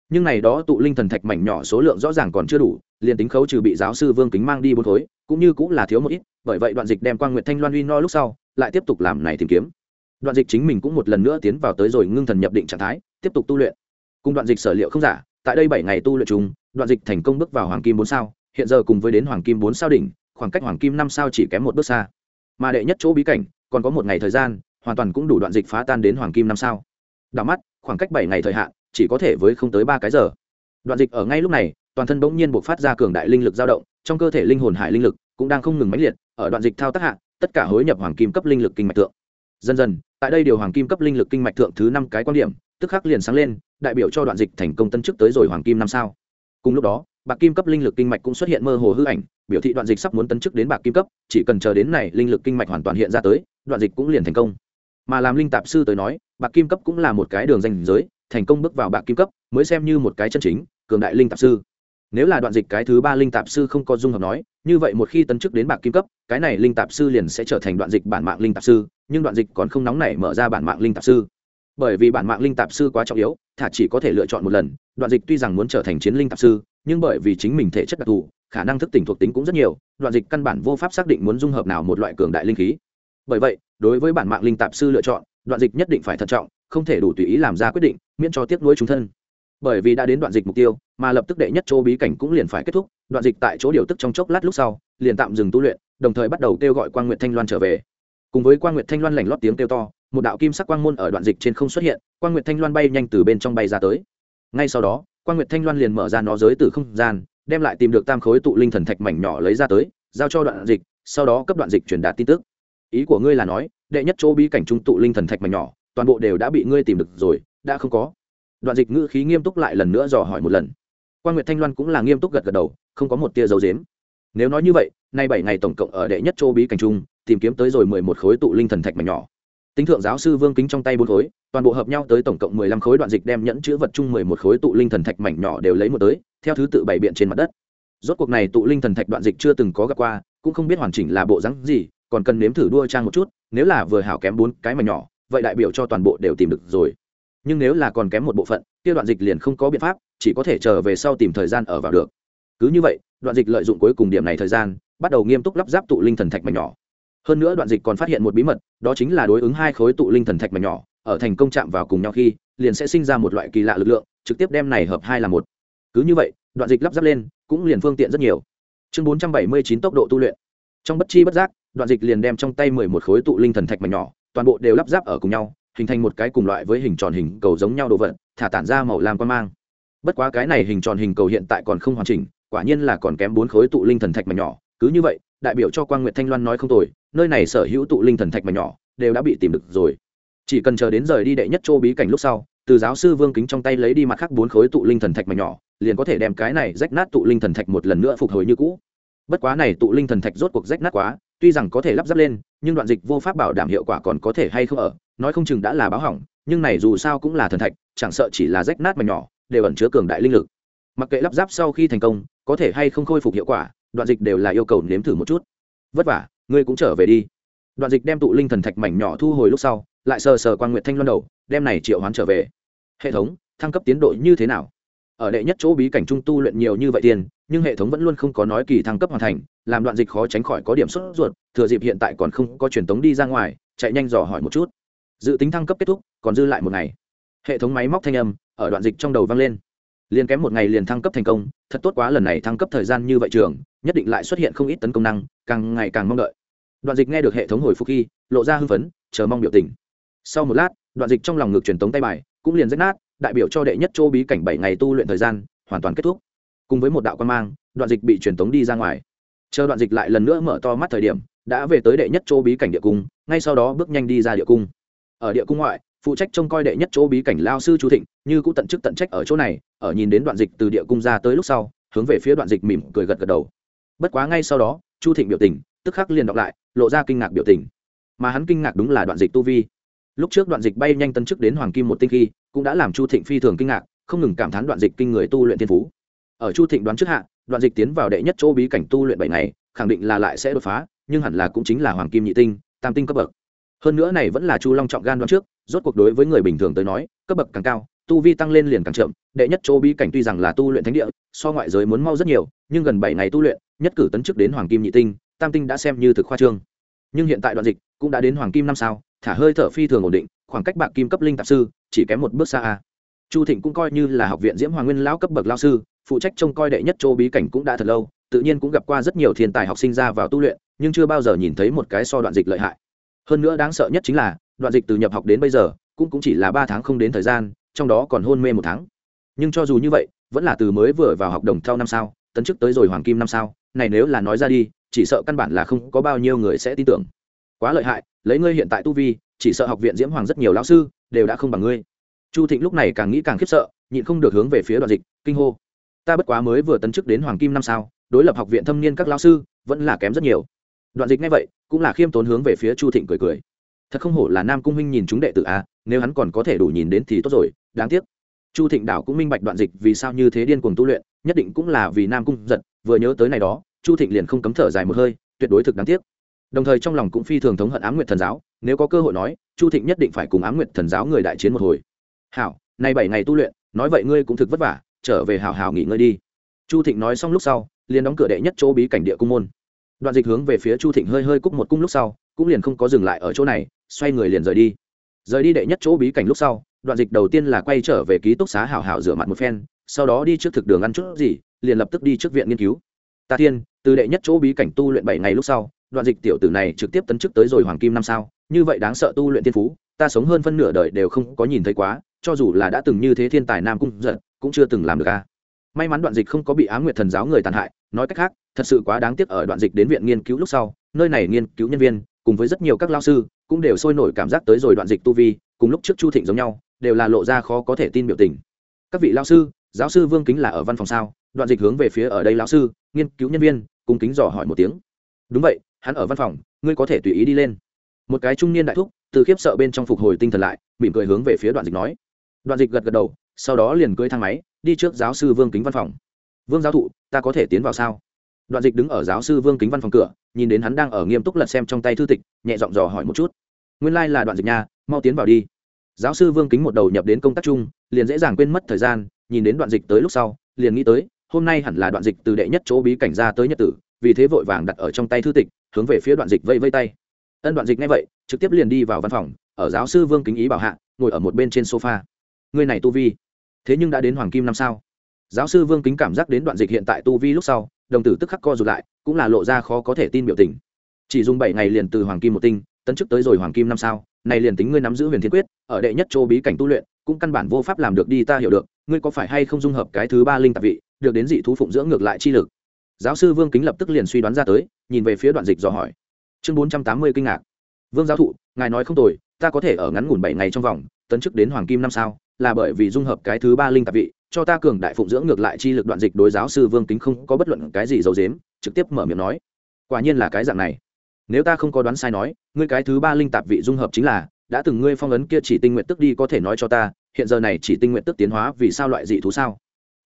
S1: Nhưng này đó tụ linh thần thạch mảnh nhỏ số lượng rõ ràng còn chưa đủ, liền tính khấu trừ bị giáo sư vương kính mang đi bốn khối, cũng như cũng là thiếu một ít, bởi vậy đoạn dịch đem quan nguyệt thanh loan uy no lúc sau, lại tiếp tục làm này tìm kiếm. Đoạn dịch chính mình cũng một lần nữa tiến vào tới rồi ngưng thần nhập định trạng thái, tiếp tục tu luyện. Cùng đoạn dịch sở liệu không giả, tại đây bảy ngày tu luyện chung, đoạn dịch thành công bước vào hoàng kim bốn sao, hiện giờ cùng với đến hoàng kim bốn sao đỉnh, khoảng cách hoàng kim năm sao chỉ kém một bước xa mà đệ nhất chỗ bí cảnh, còn có một ngày thời gian, hoàn toàn cũng đủ đoạn dịch phá tan đến hoàng kim năm sao. Đảo mắt, khoảng cách bảy ngày thời hạn, chỉ có thể với không tới ba cái giờ. Đoạn dịch ở ngay lúc này, toàn thân bỗng nhiên buộc phát ra cường đại linh lực dao động, trong cơ thể linh hồn hải linh lực cũng đang không ngừng mãnh liệt, ở đoạn dịch thao tác hạ, tất cả hối nhập hoàng kim cấp linh lực kinh mạch thượng. Dần dần, tại đây điều hoàng kim cấp linh lực kinh mạch thượng thứ năm cái quan điểm, tức khắc liền sáng lên, đại biểu cho đoạn dịch thành công tân chức tới rồi hoàng kim năm sao cùng lúc đó, bạc kim cấp linh lực kinh mạch cũng xuất hiện mơ hồ hư ảnh, biểu thị đoạn dịch sắp muốn tấn chức đến bạc kim cấp, chỉ cần chờ đến này linh lực kinh mạch hoàn toàn hiện ra tới, đoạn dịch cũng liền thành công. Mà làm linh tạp sư tới nói, bạc kim cấp cũng là một cái đường danh giới, thành công bước vào bạc kim cấp, mới xem như một cái chân chính, cường đại linh tạp sư. Nếu là đoạn dịch cái thứ ba linh tạp sư không có dung hợp nói, như vậy một khi tấn chức đến bạc kim cấp, cái này linh tạp sư liền sẽ trở thành đoạn dịch bản mạng linh tạp sư, nhưng đoạn dịch còn không nóng nảy mở ra bản mạng linh tạp sư. Bởi vì bản mạng linh tạp sư quá trọng yếu thả chỉ có thể lựa chọn một lần, đoạn dịch tuy rằng muốn trở thành chiến linh tạp sư, nhưng bởi vì chính mình thể chất đặc thù, khả năng thức tỉnh thuộc tính cũng rất nhiều, đoạn dịch căn bản vô pháp xác định muốn dung hợp nào một loại cường đại linh khí. Bởi vậy, đối với bản mạng linh tạp sư lựa chọn, đoạn dịch nhất định phải thận trọng, không thể đủ tùy ý làm ra quyết định, miễn cho tiếc nuối chúng thân. Bởi vì đã đến đoạn dịch mục tiêu, mà lập tức đệ nhất chỗ bí cảnh cũng liền phải kết thúc, đoạn dịch tại chỗ điều tức trong chốc lát lúc sau, liền tạm dừng tu luyện, đồng thời bắt đầu kêu gọi quan Nguyện thanh loan trở về cùng với quang nguyệt thanh loan lảnh lót tiếng kêu to, một đạo kim sắc quang môn ở đoạn dịch trên không xuất hiện, quang nguyệt thanh loan bay nhanh từ bên trong bay ra tới. Ngay sau đó, quang nguyệt thanh loan liền mở ra nó giới từ không gian, đem lại tìm được tam khối tụ linh thần thạch mảnh nhỏ lấy ra tới, giao cho đoạn dịch, sau đó cấp đoạn dịch truyền đạt tin tức. Ý của ngươi là nói, đệ nhất chỗ bí cảnh trung tụ linh thần thạch mảnh nhỏ, toàn bộ đều đã bị ngươi tìm được rồi, đã không có. Đoạn dịch ngữ khí nghiêm túc lại lần nữa dò hỏi một lần. Quan nguyệt thanh loan cũng là nghiêm túc gật gật đầu, không có một tia dấu dếm nếu nói như vậy, nay bảy ngày tổng cộng ở đệ nhất châu bí cảnh trung tìm kiếm tới rồi mười một khối tụ linh thần thạch mảnh nhỏ. Tính thượng giáo sư vương kính trong tay bốn khối, toàn bộ hợp nhau tới tổng cộng mười lăm khối đoạn dịch đem nhẫn chữ vật chung mười một khối tụ linh thần thạch mảnh nhỏ đều lấy một tới, theo thứ tự bày biện trên mặt đất. Rốt cuộc này tụ linh thần thạch đoạn dịch chưa từng có gặp qua, cũng không biết hoàn chỉnh là bộ rắn gì, còn cần nếm thử đua trang một chút, nếu là vừa hảo kém bốn cái mảnh nhỏ, vậy đại biểu cho toàn bộ đều tìm được rồi. Nhưng nếu là còn kém một bộ phận, kia đoạn dịch liền không có biện pháp, chỉ có thể chờ về sau tìm thời gian ở vào được. Cứ như vậy, đoạn dịch lợi dụng cuối cùng điểm này thời gian, bắt đầu nghiêm túc lắp ráp tụ linh thần thạch mảnh nhỏ hơn nữa đoạn dịch còn phát hiện một bí mật, đó chính là đối ứng hai khối tụ linh thần thạch mảnh nhỏ, ở thành công chạm vào cùng nhau khi, liền sẽ sinh ra một loại kỳ lạ lực lượng, trực tiếp đem này hợp hai là một. Cứ như vậy, đoạn dịch lắp ráp lên, cũng liền phương tiện rất nhiều. Chương bốn trăm bảy mươi chín tốc độ tu luyện. Trong bất chi bất giác, đoạn dịch liền đem trong tay mười một khối tụ linh thần thạch mảnh nhỏ, toàn bộ đều lắp ráp ở cùng nhau, hình thành một cái cùng loại với hình tròn hình cầu giống nhau đồ vật, thả tản ra màu lam quan mang. Bất quá cái này hình tròn hình cầu hiện tại còn không hoàn chỉnh, quả nhiên là còn kém bốn khối tụ linh thần thạch mảnh nhỏ, cứ như vậy, đại biểu cho quang nguyệt thanh loan nói không tồi nơi này sở hữu tụ linh thần thạch mảnh nhỏ, đều đã bị tìm được rồi. Chỉ cần chờ đến rời đi đệ nhất châu bí cảnh lúc sau, từ giáo sư vương kính trong tay lấy đi mặt khác bốn khối tụ linh thần thạch mảnh nhỏ, liền có thể đem cái này rách nát tụ linh thần thạch một lần nữa phục hồi như cũ. Bất quá này tụ linh thần thạch rốt cuộc rách nát quá, tuy rằng có thể lắp ráp lên, nhưng đoạn dịch vô pháp bảo đảm hiệu quả còn có thể hay không ở, nói không chừng đã là báo hỏng, nhưng này dù sao cũng là thần thạch, chẳng sợ chỉ là rách nát mà nhỏ, đều ẩn chứa cường đại linh lực. Mặc kệ lắp ráp sau khi thành công, có thể hay không khôi phục hiệu quả, đoạn dịch đều là yêu cầu nếm thử một chút. Vất vả ngươi cũng trở về đi. Đoạn dịch đem tụ linh thần thạch mảnh nhỏ thu hồi lúc sau, lại sờ sờ quan nguyệt thanh loan đầu, đem này triệu hoán trở về. Hệ thống, thăng cấp tiến độ như thế nào? Ở đệ nhất chỗ bí cảnh trung tu luyện nhiều như vậy tiền, nhưng hệ thống vẫn luôn không có nói kỳ thăng cấp hoàn thành, làm đoạn dịch khó tránh khỏi có điểm sốt ruột, thừa dịp hiện tại còn không có truyền tống đi ra ngoài, chạy nhanh dò hỏi một chút. Dự tính thăng cấp kết thúc, còn dư lại một ngày. Hệ thống máy móc thanh âm, ở đoạn dịch trong đầu vang lên. Liền kém một ngày liền thăng cấp thành công, thật tốt quá, lần này thăng cấp thời gian như vậy trường, nhất định lại xuất hiện không ít tấn công năng càng ngày càng mong đợi. Đoạn dịch nghe được hệ thống hồi phục khi, lộ ra hưng phấn, chờ mong biểu tình. Sau một lát, đoạn dịch trong lòng ngực truyền tống tay bài, cũng liền rách nát, đại biểu cho đệ nhất châu bí cảnh bảy ngày tu luyện thời gian, hoàn toàn kết thúc. Cùng với một đạo quan mang, đoạn dịch bị truyền tống đi ra ngoài. Chờ đoạn dịch lại lần nữa mở to mắt thời điểm, đã về tới đệ nhất châu bí cảnh địa cung, ngay sau đó bước nhanh đi ra địa cung. Ở địa cung ngoại, phụ trách trông coi đệ nhất chỗ bí cảnh lao sư chu thịnh, như cũng tận chức tận trách ở chỗ này, ở nhìn đến đoạn dịch từ địa cung ra tới lúc sau, hướng về phía đoạn dịch mỉm cười gật gật đầu. Bất quá ngay sau đó chu thịnh biểu tình, tức khắc liền đọc lại, lộ ra kinh ngạc biểu tình. Mà hắn kinh ngạc đúng là đoạn dịch tu vi. Lúc trước đoạn dịch bay nhanh tân chức đến hoàng kim một tinh khi, cũng đã làm chu thịnh phi thường kinh ngạc, không ngừng cảm thán đoạn dịch kinh người tu luyện thiên phú. Ở chu thịnh đoán trước hạ, đoạn dịch tiến vào đệ nhất chỗ bí cảnh tu luyện bảy ngày, khẳng định là lại sẽ đột phá, nhưng hẳn là cũng chính là hoàng kim nhị tinh, tam tinh cấp bậc. Hơn nữa này vẫn là chu long trọng gan đoán trước, rốt cuộc đối với người bình thường tới nói, cấp bậc càng cao tu vi tăng lên liền càng chậm, đệ nhất chỗ bí cảnh tuy rằng là tu luyện thánh địa, so ngoại giới muốn mau rất nhiều, nhưng gần bảy ngày tu luyện, nhất cử tấn chức đến hoàng kim nhị tinh, tam tinh đã xem như thực khoa trương. Nhưng hiện tại đoạn dịch cũng đã đến hoàng kim năm sao, thả hơi thở phi thường ổn định, khoảng cách bạc kim cấp linh tạp sư chỉ kém một bước xa a. Chu thịnh cũng coi như là học viện diễm hoàng nguyên lão cấp bậc lao sư, phụ trách trông coi đệ nhất chỗ bí cảnh cũng đã thật lâu, tự nhiên cũng gặp qua rất nhiều thiên tài học sinh ra vào tu luyện, nhưng chưa bao giờ nhìn thấy một cái so đoạn dịch lợi hại. Hơn nữa đáng sợ nhất chính là, đoạn dịch từ nhập học đến bây giờ, cũng cũng chỉ là ba tháng không đến thời gian trong đó còn hôn mê một tháng. Nhưng cho dù như vậy, vẫn là từ mới vừa vào học đồng theo năm sao, tấn chức tới rồi hoàng kim năm sao, này nếu là nói ra đi, chỉ sợ căn bản là không có bao nhiêu người sẽ tin tưởng. Quá lợi hại, lấy ngươi hiện tại tu vi, chỉ sợ học viện diễm hoàng rất nhiều lão sư, đều đã không bằng ngươi. Chu thịnh lúc này càng nghĩ càng khiếp sợ, nhịn không được hướng về phía đoạn dịch, kinh hô. Ta bất quá mới vừa tấn chức đến hoàng kim năm sao, đối lập học viện thâm niên các lão sư, vẫn là kém rất nhiều. Đoạn dịch ngay vậy, cũng là khiêm tốn hướng về phía chu thịnh cười cười thật không hổ là nam cung huynh nhìn chúng đệ tử a, nếu hắn còn có thể đủ nhìn đến thì tốt rồi, đáng tiếc. Chu thịnh đảo cũng minh bạch đoạn dịch vì sao như thế điên cuồng tu luyện, nhất định cũng là vì nam cung giật, vừa nhớ tới này đó, chu thịnh liền không cấm thở dài một hơi, tuyệt đối thực đáng tiếc. Đồng thời trong lòng cũng phi thường thống hận ám nguyệt thần giáo, nếu có cơ hội nói, chu thịnh nhất định phải cùng ám nguyệt thần giáo người đại chiến một hồi. Hảo, nay bảy ngày tu luyện, nói vậy ngươi cũng thực vất vả, trở về hào hào nghỉ ngơi đi. Chu thịnh nói xong lúc sau, liền đóng cửa đệ nhất chỗ bí cảnh địa cung môn. Đoạn dịch hướng về phía chu thịnh hơi hơi cúc một cung lúc sau, cũng liền không có dừng lại ở chỗ này xoay người liền rời đi. Rời đi đệ nhất chỗ bí cảnh lúc sau, đoạn dịch đầu tiên là quay trở về ký túc xá hảo hảo rửa mặt một phen, sau đó đi trước thực đường ăn chút gì, liền lập tức đi trước viện nghiên cứu. Ta thiên, từ đệ nhất chỗ bí cảnh tu luyện bảy ngày lúc sau, đoạn dịch tiểu tử này trực tiếp tấn chức tới rồi hoàng kim năm sao, như vậy đáng sợ tu luyện tiên phú, ta sống hơn phân nửa đời đều không có nhìn thấy quá, cho dù là đã từng như thế thiên tài nam cung giận, cũng chưa từng làm được a. May mắn đoạn dịch không có bị á nguyệt thần giáo người tàn hại, nói cách khác, thật sự quá đáng tiếc ở đoạn dịch đến viện nghiên cứu lúc sau, nơi này nghiên cứu nhân viên cùng với rất nhiều các lao sư, cũng đều sôi nổi cảm giác tới rồi đoạn dịch tu vi, cùng lúc trước chu thịnh giống nhau, đều là lộ ra khó có thể tin biểu tình. Các vị lao sư, giáo sư vương kính là ở văn phòng sao? Đoạn dịch hướng về phía ở đây lao sư, nghiên cứu nhân viên cùng kính dò hỏi một tiếng. Đúng vậy, hắn ở văn phòng, ngươi có thể tùy ý đi lên. Một cái trung niên đại thúc, từ khiếp sợ bên trong phục hồi tinh thần lại, mỉm cười hướng về phía đoạn dịch nói. Đoạn dịch gật gật đầu, sau đó liền cưới thang máy, đi trước giáo sư vương kính văn phòng. Vương giáo thụ, ta có thể tiến vào sao? Đoạn dịch đứng ở giáo sư vương kính văn phòng cửa, nhìn đến hắn đang ở nghiêm túc lật xem trong tay thư tịch, nhẹ giọng dò hỏi một chút. Nguyên lai、like、là đoạn dịch nha, mau tiến vào đi. Giáo sư vương kính một đầu nhập đến công tác chung, liền dễ dàng quên mất thời gian, nhìn đến đoạn dịch tới lúc sau, liền nghĩ tới, hôm nay hẳn là đoạn dịch từ đệ nhất chỗ bí cảnh ra tới nhật tử, vì thế vội vàng đặt ở trong tay thư tịch, hướng về phía đoạn dịch vây vây tay. Ân đoạn dịch ngay vậy, trực tiếp liền đi vào văn phòng, ở giáo sư vương kính ý bảo hạ, ngồi ở một bên trên sofa. Người này tu vi, thế nhưng đã đến hoàng kim năm sao? Giáo sư vương kính cảm giác đến đoạn dịch hiện tại tu vi lúc sau, đồng tử tức khắc co rụt lại, cũng là lộ ra khó có thể tin biểu tình. Chỉ dùng bảy ngày liền từ hoàng kim một tinh, tấn chức tới rồi hoàng kim năm sao, này liền tính ngươi nắm giữ huyền thiên quyết, ở đệ nhất châu bí cảnh tu luyện, cũng căn bản vô pháp làm được đi ta hiểu được, ngươi có phải hay không dung hợp cái thứ ba linh tạp vị, được đến dị thú phụng dưỡng ngược lại chi lực? Giáo sư vương kính lập tức liền suy đoán ra tới, nhìn về phía đoạn dịch dò hỏi. Chương bốn trăm tám mươi kinh ngạc. Vương giáo thụ, ngài nói không tồi, ta có thể ở ngắn ngủn bảy ngày trong vòng, tấn chức đến hoàng kim năm sao, là bởi vì dung hợp cái thứ ba linh tạp vị cho ta cường đại phụng dưỡng ngược lại chi lực đoạn dịch đối giáo sư vương kính không có bất luận cái gì giấu dếm trực tiếp mở miệng nói. Quả nhiên là cái dạng này. Nếu ta không có đoán sai nói, ngươi cái thứ ba linh tạp vị dung hợp chính là, đã từng ngươi phong ấn kia chỉ tinh nguyện tức đi có thể nói cho ta, hiện giờ này chỉ tinh nguyện tức tiến hóa vì sao loại dị thú sao?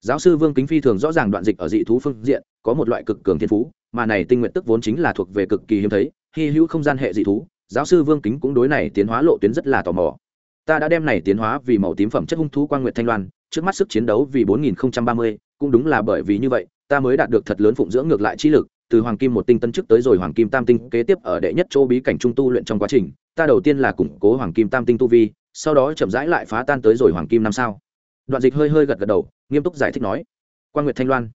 S1: Giáo sư vương kính phi thường rõ ràng đoạn dịch ở dị thú phương diện, có một loại cực cường thiên phú, mà này tinh nguyện tức vốn chính là thuộc về cực kỳ hiếm thấy, hy hữu không gian hệ dị thú. Giáo sư vương kính cũng đối này tiến hóa lộ tuyến rất là tò mò ta đã đem này tiến hóa vì màu tím phẩm chất hung thú quang nguyệt thanh loan trước mắt sức chiến đấu vì 4030, cũng đúng là bởi vì như vậy, ta mới đạt được thật lớn phụng dưỡng ngược lại chi lực, từ hoàng kim một tinh tân chức tới rồi hoàng kim tam tinh, kế tiếp ở đệ nhất chỗ bí cảnh trung tu luyện trong quá trình, ta đầu tiên là củng cố hoàng kim tam tinh tu vi, sau đó chậm rãi lại phá tan tới rồi hoàng kim năm sao. Đoạn Dịch hơi hơi gật gật đầu, nghiêm túc giải thích nói: "Quan Nguyệt Thanh Loan,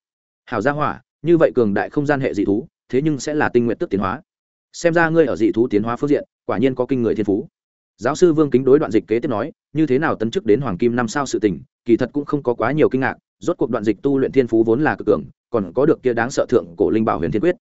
S1: hảo gia hỏa, như vậy cường đại không gian hệ dị thú, thế nhưng sẽ là tinh nguyện tức tiến hóa. Xem ra ngươi ở dị thú tiến hóa phương diện, quả nhiên có kinh người thiên phú." Giáo sư vương kính đối đoạn dịch kế tiếp nói như thế nào tấn chức đến hoàng kim năm sao sự tình kỳ thật cũng không có quá nhiều kinh ngạc rốt cuộc đoạn dịch tu luyện thiên phú vốn là cực cường còn có được kia đáng sợ thượng cổ linh bảo huyền thiên quyết.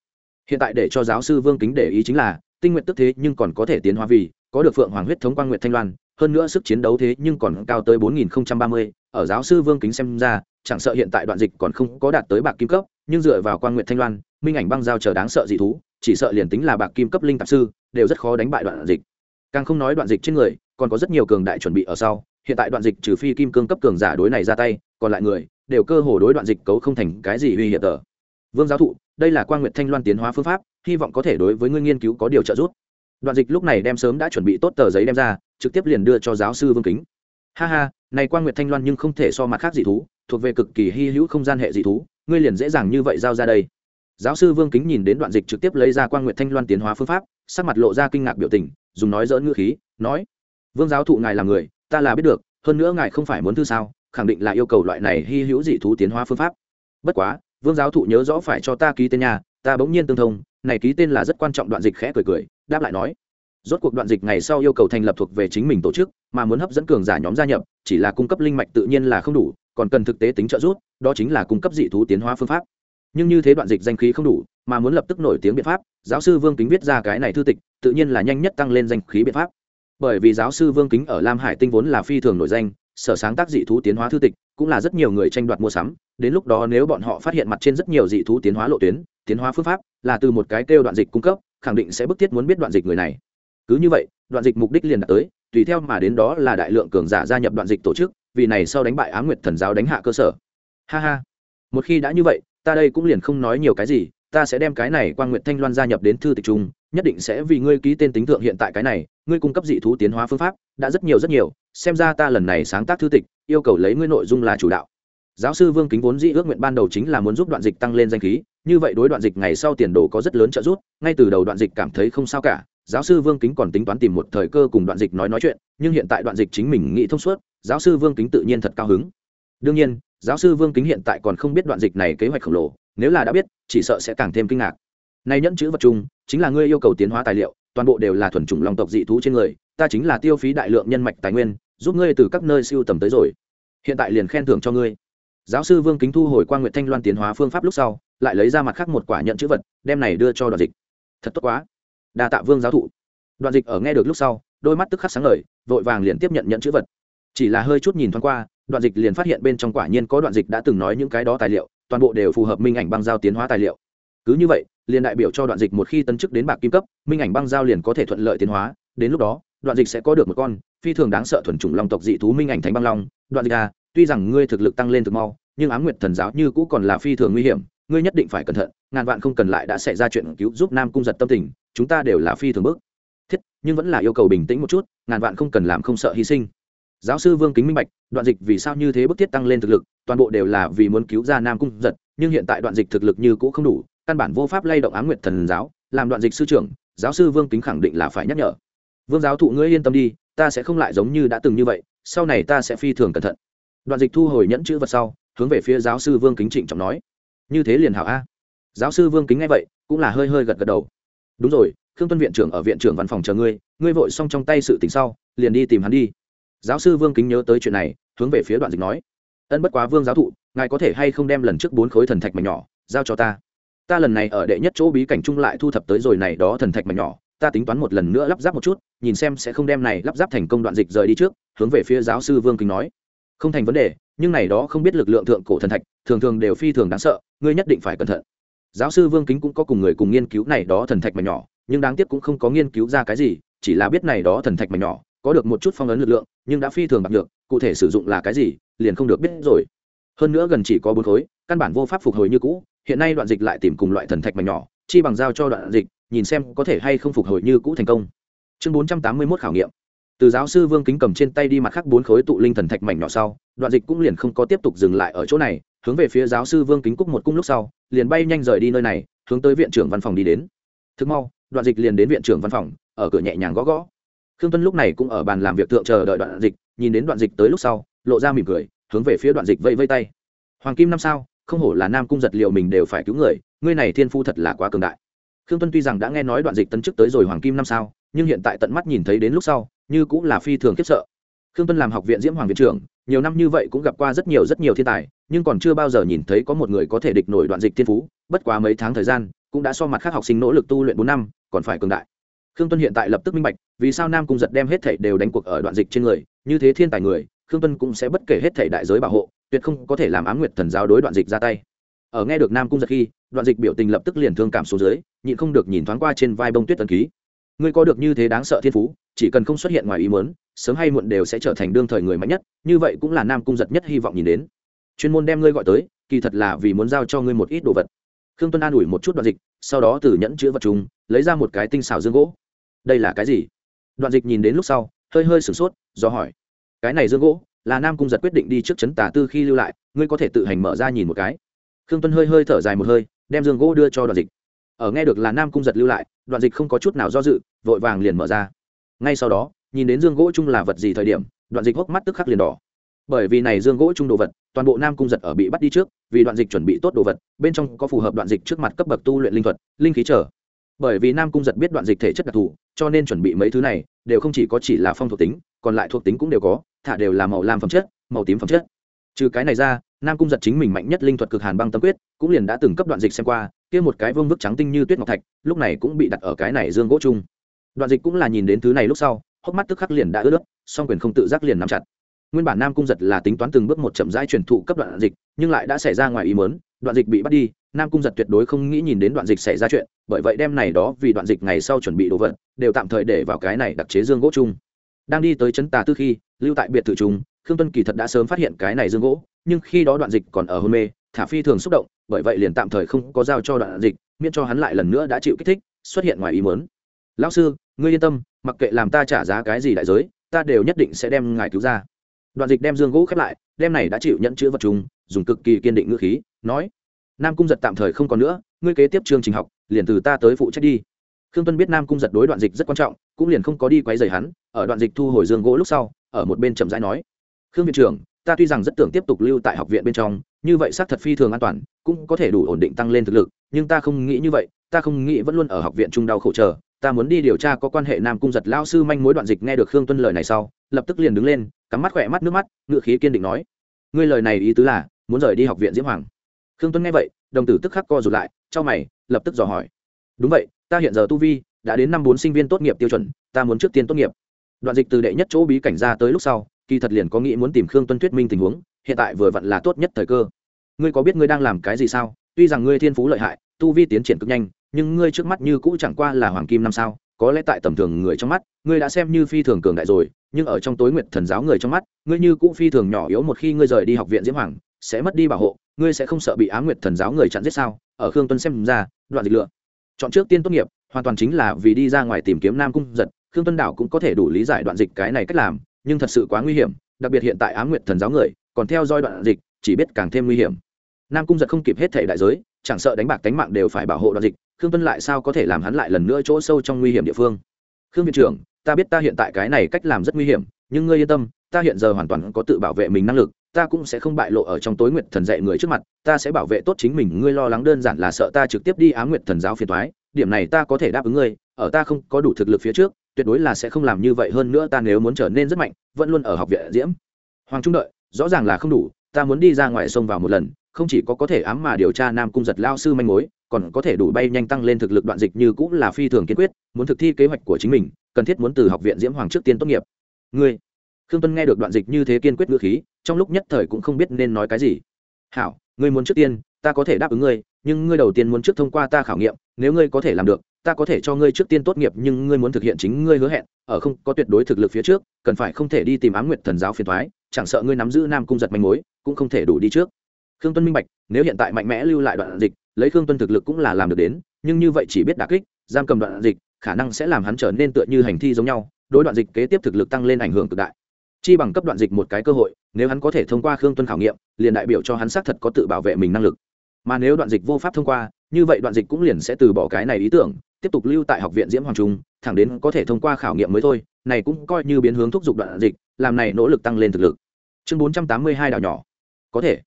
S1: Hiện tại để cho giáo sư vương kính để ý chính là tinh nguyện tức thế nhưng còn có thể tiến hóa vì có được phượng hoàng huyết thống quang nguyện thanh loan hơn nữa sức chiến đấu thế nhưng còn cao tới 4030, ở giáo sư Vương Kính xem ra, chẳng sợ hiện tại đoạn dịch còn không có đạt tới bạc kim cấp, nhưng dựa vào quang nguyện thanh loan, minh ảnh băng giao chờ đáng sợ dị thú, chỉ sợ liền tính là bạc kim cấp linh tạp sư, đều rất khó đánh bại đoạn dịch càng không nói đoạn dịch trên người, còn có rất nhiều cường đại chuẩn bị ở sau. Hiện tại đoạn dịch trừ phi kim cương cấp cường giả đối này ra tay, còn lại người, đều cơ hồ đối đoạn dịch cấu không thành cái gì uy hiểm tờ. Vương giáo thụ, đây là quan nguyện thanh loan tiến hóa phương pháp, hy vọng có thể đối với ngươi nghiên cứu có điều trợ giúp. Đoạn dịch lúc này đem sớm đã chuẩn bị tốt tờ giấy đem ra, trực tiếp liền đưa cho giáo sư vương kính. Ha ha, này quan nguyện thanh loan nhưng không thể so mặt khác dị thú, thuộc về cực kỳ hy hữu không gian hệ dị thú, ngươi liền dễ dàng như vậy giao ra đây. Giáo sư vương kính nhìn đến đoạn dịch trực tiếp lấy ra quan nguyện thanh loan tiến hóa phương pháp, sắc mặt lộ ra kinh ngạc biểu tình dùng nói dỡn ngữ khí, nói, vương giáo thụ ngài là người, ta là biết được, hơn nữa ngài không phải muốn thư sao, khẳng định là yêu cầu loại này hy hữu dị thú tiến hóa phương pháp. Bất quá, vương giáo thụ nhớ rõ phải cho ta ký tên nhà ta bỗng nhiên tương thông, này ký tên là rất quan trọng, đoạn dịch khẽ cười cười, đáp lại nói, rốt cuộc đoạn dịch ngày sau yêu cầu thành lập thuộc về chính mình tổ chức, mà muốn hấp dẫn cường giả nhóm gia nhập, chỉ là cung cấp linh mạch tự nhiên là không đủ, còn cần thực tế tính trợ giúp, đó chính là cung cấp dị thú tiến hóa phương pháp. Nhưng như thế đoạn dịch danh khí không đủ, mà muốn lập tức nổi tiếng biện pháp, giáo sư vương kính viết ra cái này thư tịch tự nhiên là nhanh nhất tăng lên danh khí biện pháp. Bởi vì giáo sư vương kính ở lam hải tinh vốn là phi thường nổi danh, sở sáng tác dị thú tiến hóa thư tịch, cũng là rất nhiều người tranh đoạt mua sắm. Đến lúc đó nếu bọn họ phát hiện mặt trên rất nhiều dị thú tiến hóa lộ tuyến, tiến hóa phương pháp là từ một cái kêu đoạn dịch cung cấp, khẳng định sẽ bức thiết muốn biết đoạn dịch người này. Cứ như vậy, đoạn dịch mục đích liền đạt tới, tùy theo mà đến đó là đại lượng cường giả gia nhập đoạn dịch tổ chức, vì này sau đánh bại á nguyệt thần giáo đánh hạ cơ sở. Ha ha. Một khi đã như vậy, ta đây cũng liền không nói nhiều cái gì ta sẽ đem cái này qua nguyện thanh loan gia nhập đến thư tịch trung, nhất định sẽ vì ngươi ký tên tính thượng hiện tại cái này, ngươi cung cấp dị thú tiến hóa phương pháp, đã rất nhiều rất nhiều, xem ra ta lần này sáng tác thư tịch, yêu cầu lấy ngươi nội dung là chủ đạo. Giáo sư vương kính vốn dĩ ước nguyện ban đầu chính là muốn giúp đoạn dịch tăng lên danh khí, như vậy đối đoạn dịch ngày sau tiền đồ có rất lớn trợ giúp, ngay từ đầu đoạn dịch cảm thấy không sao cả, giáo sư vương kính còn tính toán tìm một thời cơ cùng đoạn dịch nói nói chuyện, nhưng hiện tại đoạn dịch chính mình nghĩ thông suốt, giáo sư vương kính tự nhiên thật cao hứng. Đương nhiên, giáo sư vương kính hiện tại còn không biết đoạn dịch này kế hoạch khổng lồ nếu là đã biết, chỉ sợ sẽ càng thêm kinh ngạc. Nay nhẫn chữ vật chung, chính là ngươi yêu cầu tiến hóa tài liệu, toàn bộ đều là thuần chủng lòng tộc dị thú trên người, ta chính là tiêu phí đại lượng nhân mạch tài nguyên, giúp ngươi từ các nơi siêu tầm tới rồi. Hiện tại liền khen thưởng cho ngươi. Giáo sư vương kính thu hồi quan nguyện thanh loan tiến hóa phương pháp lúc sau, lại lấy ra mặt khác một quả nhận chữ vật, đem này đưa cho đoạn dịch. Thật tốt quá. Đa tạ vương giáo thụ. Đoạn dịch ở nghe được lúc sau, đôi mắt tức khắc sáng lời vội vàng liền tiếp nhận nhận chữ vật. Chỉ là hơi chút nhìn thoáng qua, đoạn dịch liền phát hiện bên trong quả nhiên có đoạn dịch đã từng nói những cái đó tài liệu toàn bộ đều phù hợp minh ảnh băng giao tiến hóa tài liệu. Cứ như vậy, liền đại biểu cho đoạn dịch một khi tân chức đến bạc kim cấp, minh ảnh băng giao liền có thể thuận lợi tiến hóa. Đến lúc đó, đoạn dịch sẽ có được một con phi thường đáng sợ thuần chủng long tộc dị thú minh ảnh thánh băng long. Đoạn dịch à tuy rằng ngươi thực lực tăng lên thực mau, nhưng ám nguyệt thần giáo như cũ còn là phi thường nguy hiểm, ngươi nhất định phải cẩn thận, ngàn vạn không cần lại đã xảy ra chuyện cứu giúp nam cung giật tâm tình, chúng ta đều là phi thường bước thiết, nhưng vẫn là yêu cầu bình tĩnh một chút, ngàn vạn không cần làm không sợ hy sinh giáo sư vương kính minh bạch, đoạn dịch vì sao như thế bức thiết tăng lên thực lực, toàn bộ đều là vì muốn cứu ra nam cung giật, nhưng hiện tại đoạn dịch thực lực như cũ không đủ, căn bản vô pháp lay động á m nguyệt thần giáo, làm đoạn dịch sư trưởng, giáo sư vương kính khẳng định là phải nhắc nhở. Vương giáo thụ ngươi yên tâm đi, ta sẽ không lại giống như đã từng như vậy, sau này ta sẽ phi thường cẩn thận. Đoạn dịch thu hồi nhẫn chữ vật sau, hướng về phía giáo sư vương kính trịnh trọng nói. Như thế liền hảo a. Giáo sư vương kính nghe vậy, cũng là hơi hơi gật gật đầu. Đúng rồi, khương tuân viện trưởng ở viện trưởng văn phòng chờ ngươi ngươi vội xong trong tay sự tình sau, liền đi tìm hắn đi giáo sư vương kính nhớ tới chuyện này, hướng về phía đoạn dịch nói, ân bất quá vương giáo thụ, ngài có thể hay không đem lần trước bốn khối thần thạch mảnh nhỏ giao cho ta? Ta lần này ở đệ nhất chỗ bí cảnh chung lại thu thập tới rồi này đó thần thạch mảnh nhỏ, ta tính toán một lần nữa lắp ráp một chút, nhìn xem sẽ không đem này lắp ráp thành công đoạn dịch rời đi trước, hướng về phía giáo sư vương kính nói. Không thành vấn đề, nhưng này đó không biết lực lượng thượng cổ thần thạch, thường thường đều phi thường đáng sợ, ngươi nhất định phải cẩn thận. Giáo sư vương kính cũng có cùng người cùng nghiên cứu này đó thần thạch mảnh nhỏ, nhưng đáng tiếc cũng không có nghiên cứu ra cái gì, chỉ là biết này đó thần thạch mảnh nhỏ có được một chút phong ấn lực lượng, nhưng đã phi thường bạc được cụ thể sử dụng là cái gì, liền không được biết rồi. Hơn nữa gần chỉ có bốn khối, căn bản vô pháp phục hồi như cũ, hiện nay đoạn dịch lại tìm cùng loại thần thạch mảnh nhỏ, chi bằng giao cho đoạn dịch, nhìn xem có thể hay không phục hồi như cũ thành công. Chương bốn trăm tám mươi mốt khảo nghiệm. Từ giáo sư vương kính cầm trên tay đi mặt khác bốn khối tụ linh thần thạch mảnh nhỏ sau, đoạn dịch cũng liền không có tiếp tục dừng lại ở chỗ này, hướng về phía giáo sư vương kính cúc một cung lúc sau, liền bay nhanh rời đi nơi này, hướng tới viện trưởng văn phòng đi đến. Thức mau, đoạn dịch liền đến viện trưởng văn phòng, ở cửa nhẹ nhàng gõ gõ khương tuân lúc này cũng ở bàn làm việc tượng chờ đợi đoạn dịch, nhìn đến đoạn dịch tới lúc sau, lộ ra mỉm cười, hướng về phía đoạn dịch vây vây tay. Hoàng kim năm sao, không hổ là nam cung giật liệu mình đều phải cứu người, ngươi này thiên phu thật là quá cường đại. Khương tuân tuy rằng đã nghe nói đoạn dịch tân chức tới rồi hoàng kim năm sao, nhưng hiện tại tận mắt nhìn thấy đến lúc sau, như cũng là phi thường khiếp sợ. Khương tuân làm học viện diễm hoàng viện trưởng, nhiều năm như vậy cũng gặp qua rất nhiều rất nhiều thiên tài, nhưng còn chưa bao giờ nhìn thấy có một người có thể địch nổi đoạn dịch thiên phú, bất quá mấy tháng thời gian, cũng đã so mặt khác học sinh nỗ lực tu luyện bốn năm, còn phải cường đại khương tuân hiện tại lập tức minh bạch, vì sao nam cung giật đem hết thảy đều đánh cuộc ở đoạn dịch trên người, như thế thiên tài người, khương tuân cũng sẽ bất kể hết thảy đại giới bảo hộ, tuyệt không có thể làm ám nguyệt thần giáo đối đoạn dịch ra tay. Ở nghe được nam cung giật khi, đoạn dịch biểu tình lập tức liền thương cảm xuống dưới, nhịn không được nhìn thoáng qua trên vai bông tuyết tần ký. Ngươi có được như thế đáng sợ thiên phú, chỉ cần không xuất hiện ngoài ý muốn, sớm hay muộn đều sẽ trở thành đương thời người mạnh nhất, như vậy cũng là nam cung giật nhất hy vọng nhìn đến. Chuyên môn đem ngươi gọi tới, kỳ thật là vì muốn giao cho ngươi một ít đồ vật. Khương tuân an ủi một chút đoạn dịch, sau đó từ nhẫn chữ vật chúng lấy ra một cái tinh xảo dương gỗ đây là cái gì? Đoạn dịch nhìn đến lúc sau, hơi hơi sửng sốt, do hỏi. Cái này dương gỗ, là nam cung giật quyết định đi trước chấn tà tư khi lưu lại, ngươi có thể tự hành mở ra nhìn một cái. Khương tuân hơi hơi thở dài một hơi, đem dương gỗ đưa cho đoạn dịch. Ở nghe được là nam cung giật lưu lại, đoạn dịch không có chút nào do dự, vội vàng liền mở ra. Ngay sau đó, nhìn đến dương gỗ chung là vật gì thời điểm, đoạn dịch hốc mắt tức khắc liền đỏ. Bởi vì này dương gỗ chung đồ vật, toàn bộ nam cung giật ở bị bắt đi trước, vì đoạn dịch chuẩn bị tốt đồ vật, bên trong có phù hợp đoạn dịch trước mặt cấp bậc tu luyện linh thuật, linh khí trở bởi vì nam cung giật biết đoạn dịch thể chất đặc thù, cho nên chuẩn bị mấy thứ này, đều không chỉ có chỉ là phong thuộc tính, còn lại thuộc tính cũng đều có, thả đều là màu lam phẩm chất, màu tím phẩm chất. Trừ cái này ra, nam cung giật chính mình mạnh nhất linh thuật cực hàn băng tâm quyết, cũng liền đã từng cấp đoạn dịch xem qua, kia một cái vương vức trắng tinh như tuyết ngọc thạch, lúc này cũng bị đặt ở cái này dương gỗ chung. Đoạn dịch cũng là nhìn đến thứ này lúc sau, hốc mắt tức khắc liền đã ướt nước song quyền không tự giác liền nắm chặt. Nguyên bản nam cung giật là tính toán từng bước một chậm rãi truyền thụ cấp đoạn dịch, nhưng lại đã xảy ra ngoài ý mớn đoạn dịch bị bắt đi, nam cung giật tuyệt đối không nghĩ nhìn đến đoạn dịch xảy ra chuyện, bởi vậy đem này đó vì đoạn dịch ngày sau chuẩn bị đồ vật, đều tạm thời để vào cái này đặc chế dương gỗ chung. Đang đi tới trấn tà tư khi, lưu tại biệt thự chúng khương tuân kỳ thật đã sớm phát hiện cái này dương gỗ, nhưng khi đó đoạn dịch còn ở hôn mê, thả phi thường xúc động, bởi vậy liền tạm thời không có giao cho đoạn dịch, miễn cho hắn lại lần nữa đã chịu kích thích, xuất hiện ngoài ý mớn lão sư, ngươi yên tâm, mặc kệ làm ta trả giá cái gì đại giới, ta đều nhất định sẽ đem ngài cứu ra đoạn dịch đem dương gỗ khép lại, đem này đã chịu nhận chữ vật chúng dùng cực kỳ kiên định ngữ khí, nói, nam cung giật tạm thời không còn nữa, ngươi kế tiếp chương trình học, liền từ ta tới phụ trách đi. Khương tuân biết nam cung giật đối đoạn dịch rất quan trọng, cũng liền không có đi quấy rầy hắn, ở đoạn dịch thu hồi dương gỗ lúc sau, ở một bên chậm rãi nói, khương viện trưởng, ta tuy rằng rất tưởng tiếp tục lưu tại học viện bên trong, như vậy xác thật phi thường an toàn, cũng có thể đủ ổn định tăng lên thực lực, nhưng ta không nghĩ như vậy, ta không nghĩ vẫn luôn ở học viện trung đau khổ chờ ta muốn đi điều tra có quan hệ nam cung giật lao sư manh mối đoạn dịch nghe được khương tuân lời này sau, lập tức liền đứng lên, cắm mắt khỏe mắt nước mắt ngự khí kiên định nói. Ngươi lời này ý tứ là, muốn rời đi học viện diễm hoàng. Khương tuân nghe vậy, đồng tử tức khắc co rụt lại cho mày, lập tức dò hỏi. Đúng vậy, ta hiện giờ tu vi, đã đến năm bốn sinh viên tốt nghiệp tiêu chuẩn, ta muốn trước tiên tốt nghiệp. Đoạn dịch từ đệ nhất chỗ bí cảnh ra tới lúc sau, kỳ thật liền có nghĩ muốn tìm khương tuân thuyết minh tình huống, hiện tại vừa vặn là tốt nhất thời cơ. Ngươi có biết ngươi đang làm cái gì sao? Tuy rằng ngươi thiên phú lợi hại tu vi tiến triển cực nhanh, nhưng ngươi trước mắt như cũ chẳng qua là hoàng kim năm sao, có lẽ tại tầm thường người trong mắt, ngươi đã xem như phi thường cường đại rồi, nhưng ở trong tối nguyện thần giáo người trong mắt, ngươi như cũ phi thường nhỏ yếu một khi ngươi rời đi học viện diễm hoàng, sẽ mất đi bảo hộ, ngươi sẽ không sợ bị á nguyệt thần giáo người chặn giết sao? Ở khương tuân xem ra, đoạn dịch lựa. Chọn trước tiên tốt nghiệp, hoàn toàn chính là vì đi ra ngoài tìm kiếm nam cung giật, khương tuân đảo cũng có thể đủ lý giải đoạn dịch cái này cách làm, nhưng thật sự quá nguy hiểm, đặc biệt hiện tại á nguyệt thần giáo người, còn theo dõi đoạn dịch, chỉ biết càng thêm nguy hiểm. Nam cung giật không kịp hết thể đại giới chẳng sợ đánh bạc đánh mạng đều phải bảo hộ đoạn dịch, khương tuân lại sao có thể làm hắn lại lần nữa chỗ sâu trong nguy hiểm địa phương? Khương viện trưởng, ta biết ta hiện tại cái này cách làm rất nguy hiểm, nhưng ngươi yên tâm, ta hiện giờ hoàn toàn có tự bảo vệ mình năng lực, ta cũng sẽ không bại lộ ở trong tối nguyệt thần dạy người trước mặt, ta sẽ bảo vệ tốt chính mình, ngươi lo lắng đơn giản là sợ ta trực tiếp đi á nguyệt thần giáo phiền thoái điểm này ta có thể đáp ứng ngươi, ở ta không có đủ thực lực phía trước, tuyệt đối là sẽ không làm như vậy, hơn nữa ta nếu muốn trở nên rất mạnh, vẫn luôn ở học viện diễm. Hoàng trung đợi, rõ ràng là không đủ, ta muốn đi ra ngoài sông vào một lần không chỉ có có thể ám mà điều tra nam cung giật lao sư manh mối, còn có thể đủ bay nhanh tăng lên thực lực đoạn dịch như cũng là phi thường kiên quyết, muốn thực thi kế hoạch của chính mình, cần thiết muốn từ học viện diễm hoàng trước tiên tốt nghiệp. Ngươi, khương tuân nghe được đoạn dịch như thế kiên quyết ngữ khí, trong lúc nhất thời cũng không biết nên nói cái gì. Hảo, ngươi muốn trước tiên, ta có thể đáp ứng ngươi, nhưng ngươi đầu tiên muốn trước thông qua ta khảo nghiệm, nếu ngươi có thể làm được, ta có thể cho ngươi trước tiên tốt nghiệp, nhưng ngươi muốn thực hiện chính ngươi hứa hẹn, ở không có tuyệt đối thực lực phía trước, cần phải không thể đi tìm ám nguyệt thần giáo phiền thoái chẳng sợ ngươi nắm giữ nam cung giật manh mối, cũng không thể đủ đi trước khương tuân minh bạch, nếu hiện tại mạnh mẽ lưu lại đoạn dịch, lấy khương tuân thực lực cũng là làm được đến, nhưng như vậy chỉ biết đà kích, giam cầm đoạn dịch, khả năng sẽ làm hắn trở nên tựa như hành thi giống nhau, đối đoạn dịch kế tiếp thực lực tăng lên ảnh hưởng cực đại. Chi bằng cấp đoạn dịch một cái cơ hội, nếu hắn có thể thông qua khương tuân khảo nghiệm, liền đại biểu cho hắn xác thật có tự bảo vệ mình năng lực. Mà nếu đoạn dịch vô pháp thông qua, như vậy đoạn dịch cũng liền sẽ từ bỏ cái này ý tưởng, tiếp tục lưu tại học viện diễm hoàng trung, thẳng đến có thể thông qua khảo nghiệm mới thôi, này cũng coi như biến hướng thúc giục đoạn dịch, làm này nỗ lực tăng lên thực lực. Chương bốn trăm tám mươi hai đảo nhỏ. Có thể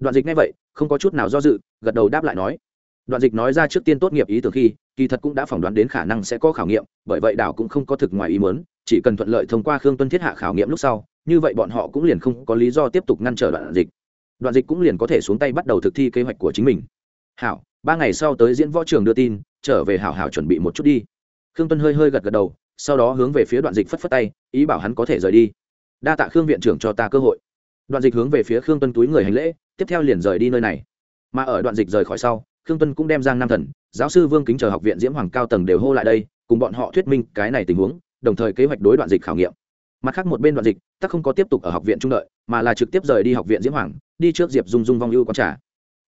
S1: đoạn dịch nghe vậy, không có chút nào do dự, gật đầu đáp lại nói. Đoạn dịch nói ra trước tiên tốt nghiệp ý tưởng khi, kỳ thật cũng đã phỏng đoán đến khả năng sẽ có khảo nghiệm, bởi vậy đảo cũng không có thực ngoài ý muốn, chỉ cần thuận lợi thông qua khương tuân thiết hạ khảo nghiệm lúc sau, như vậy bọn họ cũng liền không có lý do tiếp tục ngăn trở đoạn dịch. Đoạn dịch cũng liền có thể xuống tay bắt đầu thực thi kế hoạch của chính mình. Hảo, ba ngày sau tới diễn võ trường đưa tin, trở về hảo hảo chuẩn bị một chút đi. Khương tuân hơi hơi gật gật đầu, sau đó hướng về phía đoạn dịch phất phất tay, ý bảo hắn có thể rời đi. Đa tạ khương viện trưởng cho ta cơ hội. Đoạn dịch hướng về phía khương tuân túi người hành lễ tiếp theo liền rời đi nơi này. Mà ở đoạn dịch rời khỏi sau, khương tuân cũng đem giang nam thần, giáo sư vương kính chờ học viện diễm hoàng cao tầng đều hô lại đây, cùng bọn họ thuyết minh cái này tình huống, đồng thời kế hoạch đối đoạn dịch khảo nghiệm. Mặt khác một bên đoạn dịch tắc không có tiếp tục ở học viện trung đợi, mà là trực tiếp rời đi học viện diễm hoàng, đi trước diệp dung dung vong ưu con trả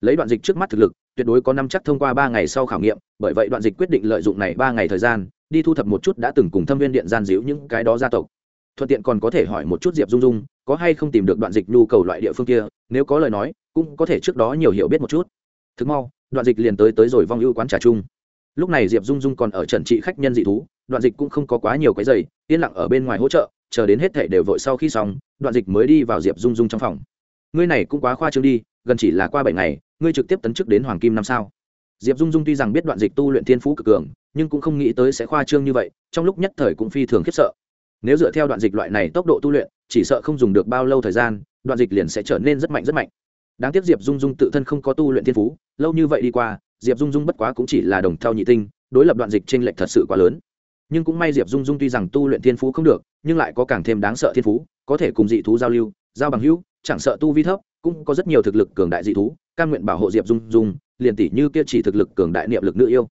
S1: lấy đoạn dịch trước mắt thực lực, tuyệt đối có năm chắc thông qua ba ngày sau khảo nghiệm, bởi vậy đoạn dịch quyết định lợi dụng này ba ngày thời gian, đi thu thập một chút đã từng cùng thâm viên điện gian díu những cái đó gia tộc. Thuận tiện còn có thể hỏi một chút diệp dung dung có hay không tìm được đoạn dịch nhu cầu loại địa phương kia, nếu có lời nói, cũng có thể trước đó nhiều hiểu biết một chút. Thực mau, đoạn dịch liền tới tới rồi vong ưu quán trà chung. Lúc này diệp dung dung còn ở trần trị khách nhân dị thú, đoạn dịch cũng không có quá nhiều cái giày yên lặng ở bên ngoài hỗ trợ, chờ đến hết thể đều vội sau khi xong, đoạn dịch mới đi vào diệp dung dung trong phòng. Ngươi này cũng quá khoa trương đi, gần chỉ là qua bảy ngày, ngươi trực tiếp tấn chức đến hoàng kim năm sao? Diệp dung dung tuy rằng biết đoạn dịch tu luyện thiên phú cực cường, nhưng cũng không nghĩ tới sẽ khoa trương như vậy, trong lúc nhất thời cũng phi thường khiếp sợ. Nếu dựa theo đoạn dịch loại này tốc độ tu luyện chỉ sợ không dùng được bao lâu thời gian, đoạn dịch liền sẽ trở nên rất mạnh rất mạnh. Đáng tiếc diệp dung dung tự thân không có tu luyện thiên phú, lâu như vậy đi qua, diệp dung dung bất quá cũng chỉ là đồng thao nhị tinh, đối lập đoạn dịch t r ê n lệch thật sự quá lớn. Nhưng cũng may diệp dung dung tuy rằng tu luyện thiên phú không được, nhưng lại có càng thêm đáng sợ thiên phú, có thể cùng dị thú giao lưu, giao bằng hữu, chẳng sợ tu vi thấp, cũng có rất nhiều thực lực cường đại dị thú căn nguyện bảo hộ diệp dung dung, liền tỷ như kia chỉ thực lực cường đại niệm lực nữ yêu.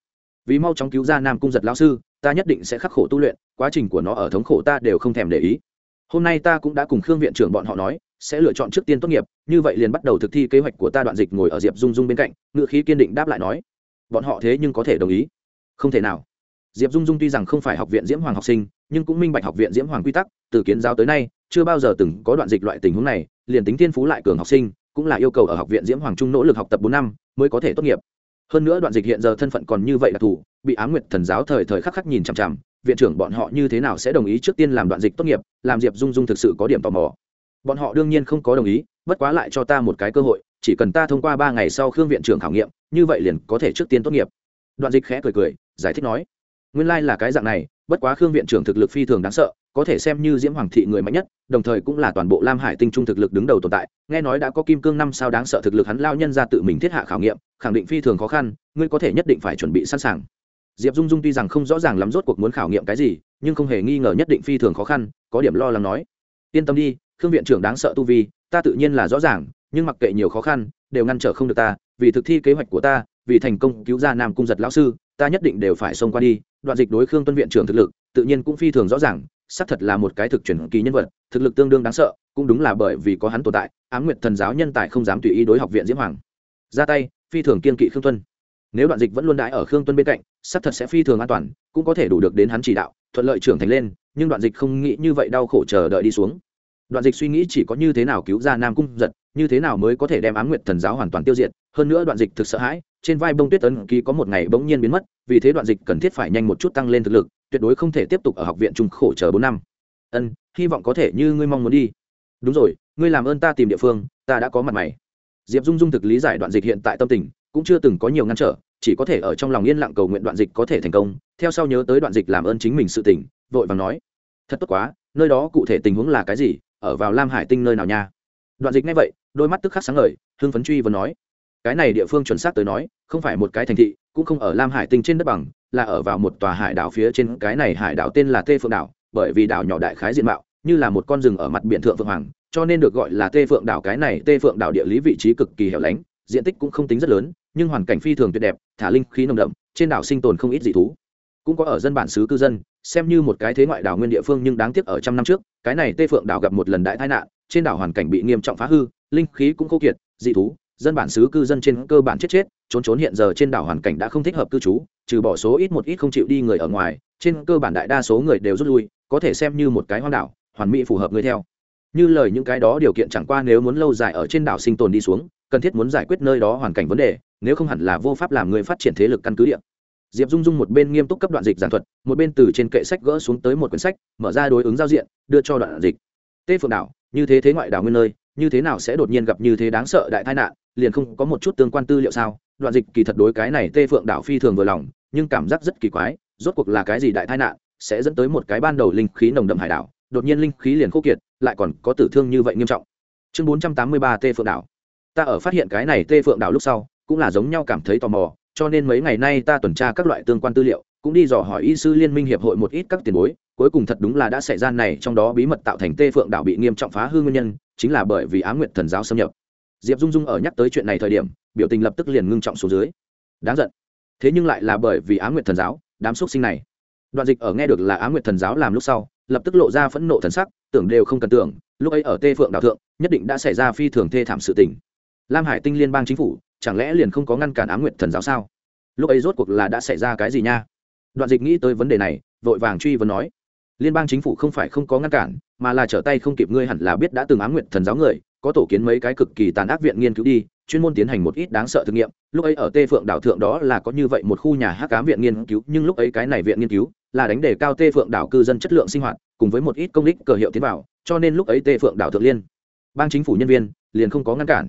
S1: Vì mau chóng cứu ra nam cung giật lão sư, ta nhất định sẽ khắc khổ tu luyện, quá trình của nó ở thống khổ ta đều không thèm để ý hôm nay ta cũng đã cùng khương viện trưởng bọn họ nói, sẽ lựa chọn trước tiên tốt nghiệp, như vậy liền bắt đầu thực thi kế hoạch của ta đoạn dịch ngồi ở diệp dung dung bên cạnh, ngựa khí kiên định đáp lại nói. Bọn họ thế nhưng có thể đồng ý. Không thể nào. Diệp dung dung tuy rằng không phải học viện diễm hoàng học sinh, nhưng cũng minh bạch học viện diễm hoàng quy tắc, từ kiến giáo tới nay, chưa bao giờ từng có đoạn dịch loại tình huống này, liền tính thiên phú lại cường học sinh, cũng là yêu cầu ở học viện diễm hoàng trung nỗ lực học tập bốn năm mới có thể tốt nghiệp. Hơn nữa đoạn dịch hiện giờ thân phận còn như vậy là thủ, bị á nguyệt thần giáo thời thời khắc khắc nhìn chằm chằm viện trưởng bọn họ như thế nào sẽ đồng ý trước tiên làm đoạn dịch tốt nghiệp, làm diệp dung dung thực sự có điểm tò mò. Bọn họ đương nhiên không có đồng ý, bất quá lại cho ta một cái cơ hội, chỉ cần ta thông qua ba ngày sau khương viện trưởng khảo nghiệm, như vậy liền có thể trước tiên tốt nghiệp. Đoạn dịch khẽ cười cười, giải thích nói, nguyên lai、like、là cái dạng này, bất quá khương viện trưởng thực lực phi thường đáng sợ, có thể xem như diễm hoàng thị người mạnh nhất, đồng thời cũng là toàn bộ lam hải tinh trung thực lực đứng đầu tồn tại, nghe nói đã có kim cương năm sao đáng sợ thực lực hắn lao nhân ra tự mình thiết hạ khảo nghiệm, khẳng định phi thường khó khăn, ngươi có thể nhất định phải chuẩn bị sẵn sàng diệp dung dung tuy rằng không rõ ràng lắm rốt cuộc muốn khảo nghiệm cái gì, nhưng không hề nghi ngờ nhất định phi thường khó khăn, có điểm lo lắng nói. Yên tâm đi, khương viện trưởng đáng sợ tu vi, ta tự nhiên là rõ ràng, nhưng mặc kệ nhiều khó khăn, đều ngăn trở không được ta, vì thực thi kế hoạch của ta, vì thành công cứu ra nam cung giật lão sư, ta nhất định đều phải xông qua đi, đoạn dịch đối khương tuân viện trưởng thực lực, tự nhiên cũng phi thường rõ ràng, xác thật là một cái thực chuyển kỳ nhân vật, thực lực tương đương đáng sợ, cũng đúng là bởi vì có hắn tồn tại, ám nguyệt thần giáo nhân tài không dám tùy ý đối học viện diễm hoàng. Ra tay, phi thường kiên kỵ khương tuân. Nếu đoạn dịch vẫn luôn đãi ở khương tuân bên cạnh Sắp thật sẽ phi thường an toàn, cũng có thể đủ được đến hắn chỉ đạo, thuận lợi trưởng thành lên, nhưng đoạn dịch không nghĩ như vậy đau khổ chờ đợi đi xuống. Đoạn dịch suy nghĩ chỉ có như thế nào cứu ra nam cung giật, như thế nào mới có thể đem ám nguyệt thần giáo hoàn toàn tiêu diệt, hơn nữa đoạn dịch thực sợ hãi, trên vai bông tuyết ấn ký có một ngày bỗng nhiên biến mất, vì thế đoạn dịch cần thiết phải nhanh một chút tăng lên thực lực, tuyệt đối không thể tiếp tục ở học viện trung khổ chờ bốn năm. Ân, hy vọng có thể như ngươi mong muốn đi. Đúng rồi, ngươi làm ơn ta tìm địa phương, ta đã có mặt mày. Diệp dung dung thực lý giải đoạn dịch hiện tại tâm tình cũng chưa từng có nhiều ngăn trở, chỉ có thể ở trong lòng yên lặng cầu nguyện đoạn dịch có thể thành công, theo sau nhớ tới đoạn dịch làm ơn chính mình sự tỉnh vội vàng nói, thật tốt quá, nơi đó cụ thể tình huống là cái gì, ở vào lam hải tinh nơi nào nha? Đoạn dịch ngay vậy, đôi mắt tức khắc sáng ngời, hưng phấn truy vừa nói, cái này địa phương chuẩn xác tới nói, không phải một cái thành thị, cũng không ở lam hải tinh trên đất bằng, là ở vào một tòa hải đảo phía trên, cái này hải đảo tên là tê phượng đảo, bởi vì đảo nhỏ đại khái diện mạo, như là một con rừng ở mặt biển thượng phượng hoàng, cho nên được gọi là tê phượng đảo, cái này tê phượng đảo địa lý vị trí cực kỳ hẻo lánh diện tích cũng không tính rất lớn, nhưng hoàn cảnh phi thường tuyệt đẹp, thả linh khí nồng đậm, trên đảo sinh tồn không ít dị thú. Cũng có ở dân bản xứ cư dân, xem như một cái thế ngoại đảo nguyên địa phương nhưng đáng tiếc ở trăm năm trước, cái này tê phượng đảo gặp một lần đại tai nạn, trên đảo hoàn cảnh bị nghiêm trọng phá hư, linh khí cũng khô kiệt, dị thú, dân bản xứ cư dân trên cơ bản chết chết, trốn trốn hiện giờ trên đảo hoàn cảnh đã không thích hợp cư trú, trừ bỏ số ít một ít không chịu đi người ở ngoài, trên cơ bản đại đa số người đều rút lui, có thể xem như một cái hoang đảo, hoàn mỹ phù hợp người theo. Như lời những cái đó điều kiện chẳng qua nếu muốn lâu dài ở trên đảo sinh tồn đi xuống cần thiết muốn giải quyết nơi đó hoàn cảnh vấn đề, nếu không hẳn là vô pháp làm người phát triển thế lực căn cứ địa. Diệp dung dung một bên nghiêm túc cấp đoạn dịch giản thuật, một bên từ trên kệ sách gỡ xuống tới một quyển sách, mở ra đối ứng giao diện, đưa cho đoạn dịch. Tê phượng đảo, như thế thế ngoại đảo nguyên nơi, như thế nào sẽ đột nhiên gặp như thế đáng sợ đại tai nạn, liền không có một chút tương quan tư liệu sao? Đoạn dịch kỳ thật đối cái này tê phượng đảo phi thường vừa lòng, nhưng cảm giác rất kỳ quái, rốt cuộc là cái gì đại tai nạn, sẽ dẫn tới một cái ban đầu linh khí nồng đậm hải đảo, đột nhiên linh khí liền khô kiệt, lại còn có tử thương như vậy nghiêm trọng. Chương bốn trăm tám mươi ba tê phượng đảo ta ở phát hiện cái này tê phượng đảo lúc sau, cũng là giống nhau cảm thấy tò mò, cho nên mấy ngày nay ta tuần tra các loại tương quan tư liệu, cũng đi dò hỏi y sư liên minh hiệp hội một ít các tiền bối, cuối cùng thật đúng là đã xảy ra này, trong đó bí mật tạo thành tê phượng đảo bị nghiêm trọng phá hư nguyên nhân, chính là bởi vì á nguyện thần giáo xâm nhập. Diệp dung dung ở nhắc tới chuyện này thời điểm, biểu tình lập tức liền ngưng trọng xuống dưới. Đáng giận. Thế nhưng lại là bởi vì á nguyện thần giáo, đám xúc sinh này. Đoạn dịch ở nghe được là á nguyện thần giáo làm lúc sau, lập tức lộ ra phẫn nộ thần sắc, tưởng đều không cần tưởng, lúc ấy ở tê phượng đảo thượng, nhất định đã xảy ra phi thường thê thảm sự tình lam hải tinh liên bang chính phủ, chẳng lẽ liền không có ngăn cản á nguyện thần giáo sao? Lúc ấy rốt cuộc là đã xảy ra cái gì nha? Đoạn dịch nghĩ tới vấn đề này, vội vàng truy vấn nói. Liên bang chính phủ không phải không có ngăn cản, mà là trở tay không kịp ngươi hẳn là biết đã từng á nguyện thần giáo người, có tổ kiến mấy cái cực kỳ tàn ác viện nghiên cứu đi, chuyên môn tiến hành một ít đáng sợ thực nghiệm. Lúc ấy ở tê phượng đảo thượng đó là có như vậy một khu nhà hát cám viện nghiên cứu, nhưng lúc ấy cái này viện nghiên cứu là đánh đề cao tê phượng đảo cư dân chất lượng sinh hoạt, cùng với một ít công đích cờ hiệu tiến vào, cho nên lúc ấy tê phượng đảo thượng liên, bang chính phủ nhân viên, liền không có ngăn cản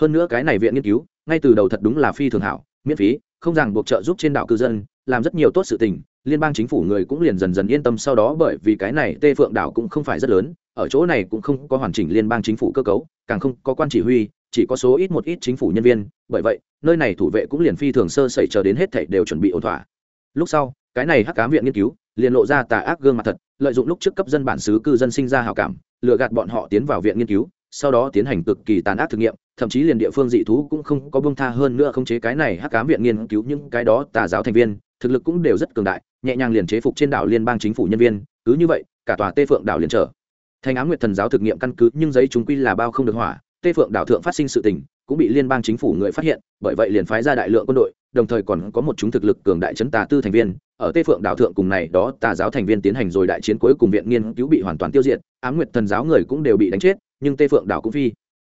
S1: hơn nữa cái này viện nghiên cứu, ngay từ đầu thật đúng là phi thường hảo, miễn phí, không ràng buộc trợ giúp trên đảo cư dân, làm rất nhiều tốt sự tình, liên bang chính phủ người cũng liền dần dần yên tâm sau đó bởi vì cái này tê phượng đảo cũng không phải rất lớn, ở chỗ này cũng không có hoàn chỉnh liên bang chính phủ cơ cấu, càng không có quan chỉ huy, chỉ có số ít một ít chính phủ nhân viên, bởi vậy, nơi này thủ vệ cũng liền phi thường sơ sẩy chờ đến hết thảy đều chuẩn bị ổn thỏa. Lúc sau, cái này hắc cám viện nghiên cứu, liền lộ ra tà ác gương mặt thật, lợi dụng lúc trước cấp dân bản xứ cư dân sinh ra hào cảm, lừa gạt bọn họ tiến vào viện nghiên cứu sau đó tiến hành cực kỳ tàn ác thực nghiệm, thậm chí liền địa phương dị thú cũng không có bông tha hơn nữa khống chế cái này hắc cám viện nghiên cứu những cái đó tà giáo thành viên, thực lực cũng đều rất cường đại, nhẹ nhàng liền chế phục trên đảo liên bang chính phủ nhân viên, cứ như vậy, cả tòa tê phượng đảo liền trở thành ám nguyệt thần giáo thực nghiệm căn cứ, nhưng giấy chúng quy là bao không được hỏa, tê phượng đảo thượng phát sinh sự tình, cũng bị liên bang chính phủ người phát hiện, bởi vậy liền phái ra đại lượng quân đội, đồng thời còn có một chúng thực lực cường đại chấn tà tư thành viên, ở tê phượng đảo thượng cùng này đó tà giáo thành viên tiến hành rồi đại chiến cuối cùng viện nghiên cứu bị hoàn toàn tiêu diệt, ám nguyệt thần giáo người cũng đều bị đánh chết nhưng tê phượng đảo cũng phi.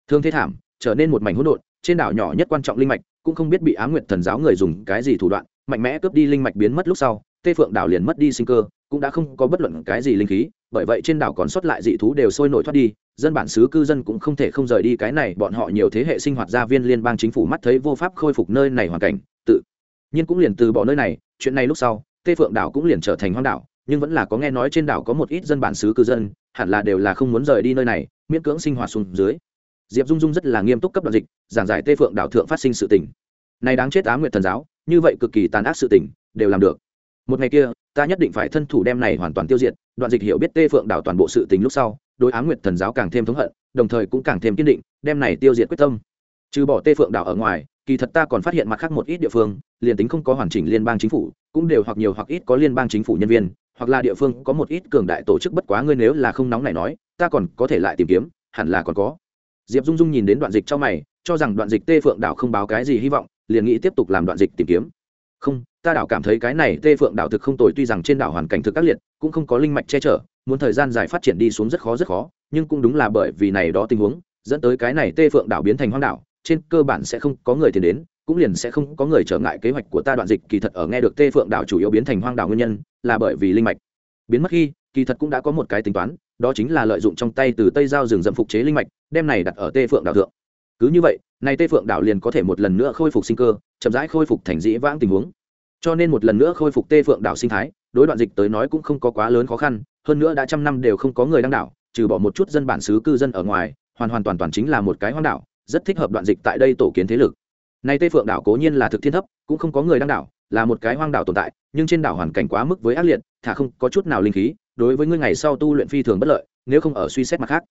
S1: Thương thế thảm, trở nên một mảnh hỗn độn, trên đảo nhỏ nhất quan trọng linh mạch cũng không biết bị ám nguyệt thần giáo người dùng cái gì thủ đoạn, mạnh mẽ cướp đi linh mạch biến mất lúc sau, tê phượng đảo liền mất đi sinh cơ, cũng đã không có bất luận cái gì linh khí, bởi vậy trên đảo còn sót lại dị thú đều sôi nổi thoát đi, dân bản xứ cư dân cũng không thể không rời đi cái này, bọn họ nhiều thế hệ sinh hoạt gia viên liên bang chính phủ mắt thấy vô pháp khôi phục nơi này hoàn cảnh, tự nhiên cũng liền từ bỏ nơi này, chuyện này lúc sau, tê phượng đảo cũng liền trở thành hoang đảo, nhưng vẫn là có nghe nói trên đảo có một ít dân bản xứ cư dân, hẳn là đều là không muốn rời đi nơi này miễn cưỡng sinh hoạt xuống dưới. Diệp dung dung rất là nghiêm túc cấp đoạn dịch, giảng giải tê phượng đảo thượng phát sinh sự tình. Này đáng chết á nguyệt thần giáo, như vậy cực kỳ tàn ác sự tình, đều làm được. Một ngày kia, ta nhất định phải thân thủ đem này hoàn toàn tiêu diệt, đoạn dịch hiểu biết tê phượng đảo toàn bộ sự tình lúc sau, đối á nguyệt thần giáo càng thêm thống hận, đồng thời cũng càng thêm kiên định, đem này tiêu diệt quyết tâm. Trừ bỏ tê phượng đảo ở ngoài, kỳ thật ta còn phát hiện mặt khác một ít địa phương, liền tính không có hoàn chỉnh liên bang chính phủ, cũng đều hoặc nhiều hoặc ít có liên bang chính phủ nhân viên hoặc là địa phương có một ít cường đại tổ chức bất quá ngươi nếu là không nóng này nói, ta còn có thể lại tìm kiếm, hẳn là còn có. Diệp dung dung nhìn đến đoạn dịch cho mày, cho rằng đoạn dịch tê phượng đảo không báo cái gì hy vọng, liền nghĩ tiếp tục làm đoạn dịch tìm kiếm. Không, ta đảo cảm thấy cái này tê phượng đảo thực không tồi, tuy rằng trên đảo hoàn cảnh thực các liệt, cũng không có linh mạch che chở, muốn thời gian dài phát triển đi xuống rất khó rất khó, nhưng cũng đúng là bởi vì này đó tình huống, dẫn tới cái này tê phượng đảo biến thành hoang đảo, trên cơ bản sẽ không có người thì đến, cũng liền sẽ không có người trở ngại kế hoạch của ta đoạn dịch, kỳ thật ở nghe được tê phượng đảo chủ yếu biến thành hoang đảo nguyên nhân là bởi vì linh mạch. Biến mất khi, kỳ thật cũng đã có một cái tính toán, đó chính là lợi dụng trong tay từ tây giao rừng rậm phục chế linh mạch, đem này đặt ở tê phượng đảo thượng. Cứ như vậy, này tê phượng đảo liền có thể một lần nữa khôi phục sinh cơ, chậm rãi khôi phục thành dĩ vãng tình huống. Cho nên một lần nữa khôi phục tê phượng đảo sinh thái, đối đoạn dịch tới nói cũng không có quá lớn khó khăn, hơn nữa đã trăm năm đều không có người đăng đảo, trừ bỏ một chút dân bản xứ cư dân ở ngoài, hoàn hoàn toàn toàn chính là một cái hoang đảo, rất thích hợp đoạn dịch tại đây tổ kiến thế lực. Nay tê phượng đảo cố nhiên là thực thiên thấp, cũng không có người đăng đảo là một cái hoang đảo tồn tại, nhưng trên đảo hoàn cảnh quá mức với ác liệt, thả không có chút nào linh khí, đối với ngươi ngày sau tu luyện phi thường bất lợi, nếu không ở suy xét mặt khác.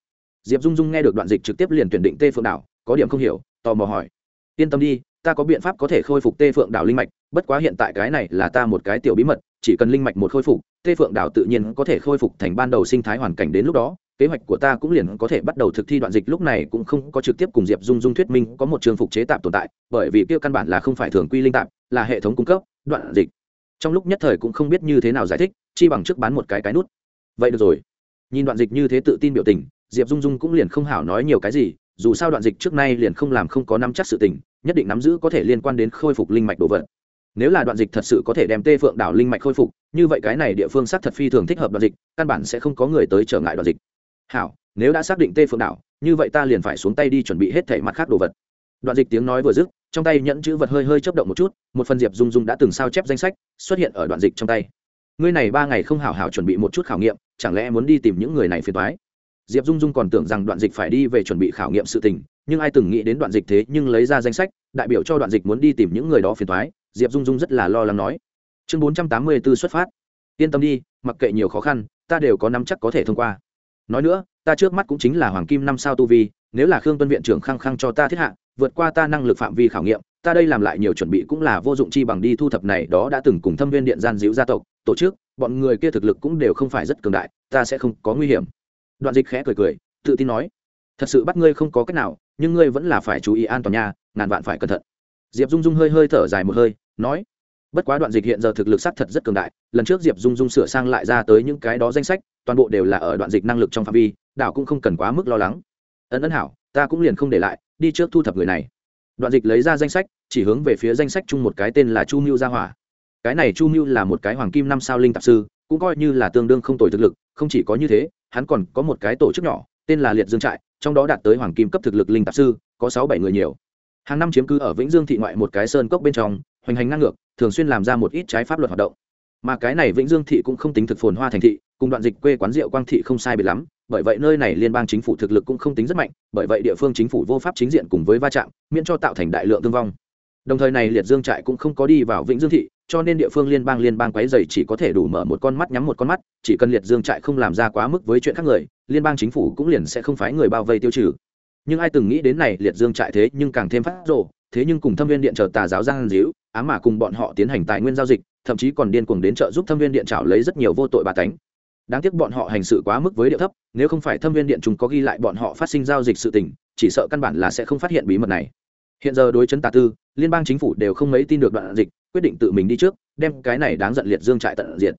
S1: Diệp dung dung nghe được đoạn dịch trực tiếp liền tuyển định tê phượng đảo, có điểm không hiểu, tò mò hỏi. Yên tâm đi, ta có biện pháp có thể khôi phục tê phượng đảo linh mạch, bất quá hiện tại cái này là ta một cái tiểu bí mật, chỉ cần linh mạch một khôi phục, tê phượng đảo tự nhiên có thể khôi phục thành ban đầu sinh thái hoàn cảnh đến lúc đó, kế hoạch của ta cũng liền có thể bắt đầu thực thi đoạn dịch, lúc này cũng không có trực tiếp cùng diệp dung dung thuyết minh có một trường phục chế tạp tồn tại, bởi vì kia căn bản là không phải thường quy linh tạp là hệ thống cung cấp, đoạn dịch. Trong lúc nhất thời cũng không biết như thế nào giải thích, chi bằng trước bán một cái cái nút. Vậy được rồi. Nhìn đoạn dịch như thế tự tin biểu tình, diệp dung dung cũng liền không hảo nói nhiều cái gì, dù sao đoạn dịch trước nay liền không làm không có nắm chắc sự tình, nhất định nắm giữ có thể liên quan đến khôi phục linh mạch đồ vật. Nếu là đoạn dịch thật sự có thể đem tê phượng đảo linh mạch khôi phục, như vậy cái này địa phương xác thật phi thường thích hợp đoạn dịch, căn bản sẽ không có người tới trở ngại đoạn dịch. Hảo, nếu đã xác định tê phượng đảo, như vậy ta liền phải xuống tay đi chuẩn bị hết thảy mặt khác đồ vật. Đoạn dịch tiếng nói vừa dứt trong tay nhẫn chữ vật hơi hơi chấp động một chút, một phần diệp dung dung đã từng sao chép danh sách, xuất hiện ở đoạn dịch trong tay. Ngươi này ba ngày không hảo hảo chuẩn bị một chút khảo nghiệm, chẳng lẽ muốn đi tìm những người này phiền toái? Diệp dung dung còn tưởng rằng đoạn dịch phải đi về chuẩn bị khảo nghiệm sự tình, nhưng ai từng nghĩ đến đoạn dịch thế nhưng lấy ra danh sách, đại biểu cho đoạn dịch muốn đi tìm những người đó phiền toái, diệp dung dung rất là lo lắng nói. Chương bốn trăm tám mươi b ố xuất phát. Yên tâm đi, mặc kệ nhiều khó khăn, ta đều có năm chắc có thể thông qua. Nói nữa, ta trước mắt cũng chính là hoàng kim năm sao tu vi, nếu là khương tuân viện trưởng khăng khăng cho ta thiết hạ vượt qua ta năng lực phạm vi khảo nghiệm, ta đây làm lại nhiều chuẩn bị cũng là vô dụng chi bằng đi thu thập này, đó đã từng cùng thâm viên điện gian diễu gia tộc, tổ chức, bọn người kia thực lực cũng đều không phải rất cường đại, ta sẽ không có nguy hiểm. Đoạn dịch khẽ cười cười, tự tin nói, thật sự bắt ngươi không có cách nào, nhưng ngươi vẫn là phải chú ý an toàn nha, ngàn vạn phải cẩn thận. Diệp dung dung hơi hơi thở dài một hơi, nói, bất quá đoạn dịch hiện giờ thực lực sắc thật rất cường đại, lần trước diệp dung dung sửa sang lại ra tới những cái đó danh sách, toàn bộ đều là ở đoạn dịch năng lực trong phạm vi, đảo cũng không cần quá mức lo lắng. Ấn ấn hảo, ta cũng liền không để lại đi trước thu thập người này. Đoạn dịch lấy ra danh sách, chỉ hướng về phía danh sách chung một cái tên là chu mưu gia hỏa. Cái này chu mưu là một cái hoàng kim năm sao linh tạp sư, cũng coi như là tương đương không tồi thực lực, không chỉ có như thế, hắn còn có một cái tổ chức nhỏ, tên là liệt dương trại, trong đó đạt tới hoàng kim cấp thực lực linh tạp sư, có sáu bảy người nhiều. Hàng năm chiếm cứ ở vĩnh dương thị ngoại một cái sơn cốc bên trong, hoành hành ngang ngược, thường xuyên làm ra một ít trái pháp luật hoạt động. Mà cái này vĩnh dương thị cũng không tính thực phồn hoa thành thị cùng đoạn dịch quê quán rượu quang thị không sai biệt lắm, bởi vậy nơi này liên bang chính phủ thực lực cũng không tính rất mạnh, bởi vậy địa phương chính phủ vô pháp chính diện cùng với va chạm, miễn cho tạo thành đại lượng thương vong. Đồng thời này liệt dương trại cũng không có đi vào vĩnh dương thị, cho nên địa phương liên bang liên bang quấy dày chỉ có thể đủ mở một con mắt nhắm một con mắt, chỉ cần liệt dương trại không làm ra quá mức với chuyện khác người, liên bang chính phủ cũng liền sẽ không phái người bao vây tiêu trừ. Nhưng ai từng nghĩ đến này liệt dương trại thế nhưng càng thêm phát rộ thế nhưng cùng thâm viên điện chờ tà giáo giang díu, ám mà cùng bọn họ tiến hành tài nguyên giao dịch, thậm chí còn điên cuồng đến trợ giúp thâm viên điện trảo lấy rất nhiều vô tội bà tánh đáng tiếc bọn họ hành sự quá mức với địa thấp, nếu không phải thâm viên điện chúng có ghi lại bọn họ phát sinh giao dịch sự tình, chỉ sợ căn bản là sẽ không phát hiện bí mật này hiện giờ đối chấn tà tư, liên bang chính phủ đều không mấy tin được đoạn dịch, quyết định tự mình đi trước, đem cái này đáng giận liệt dương trại tận diện.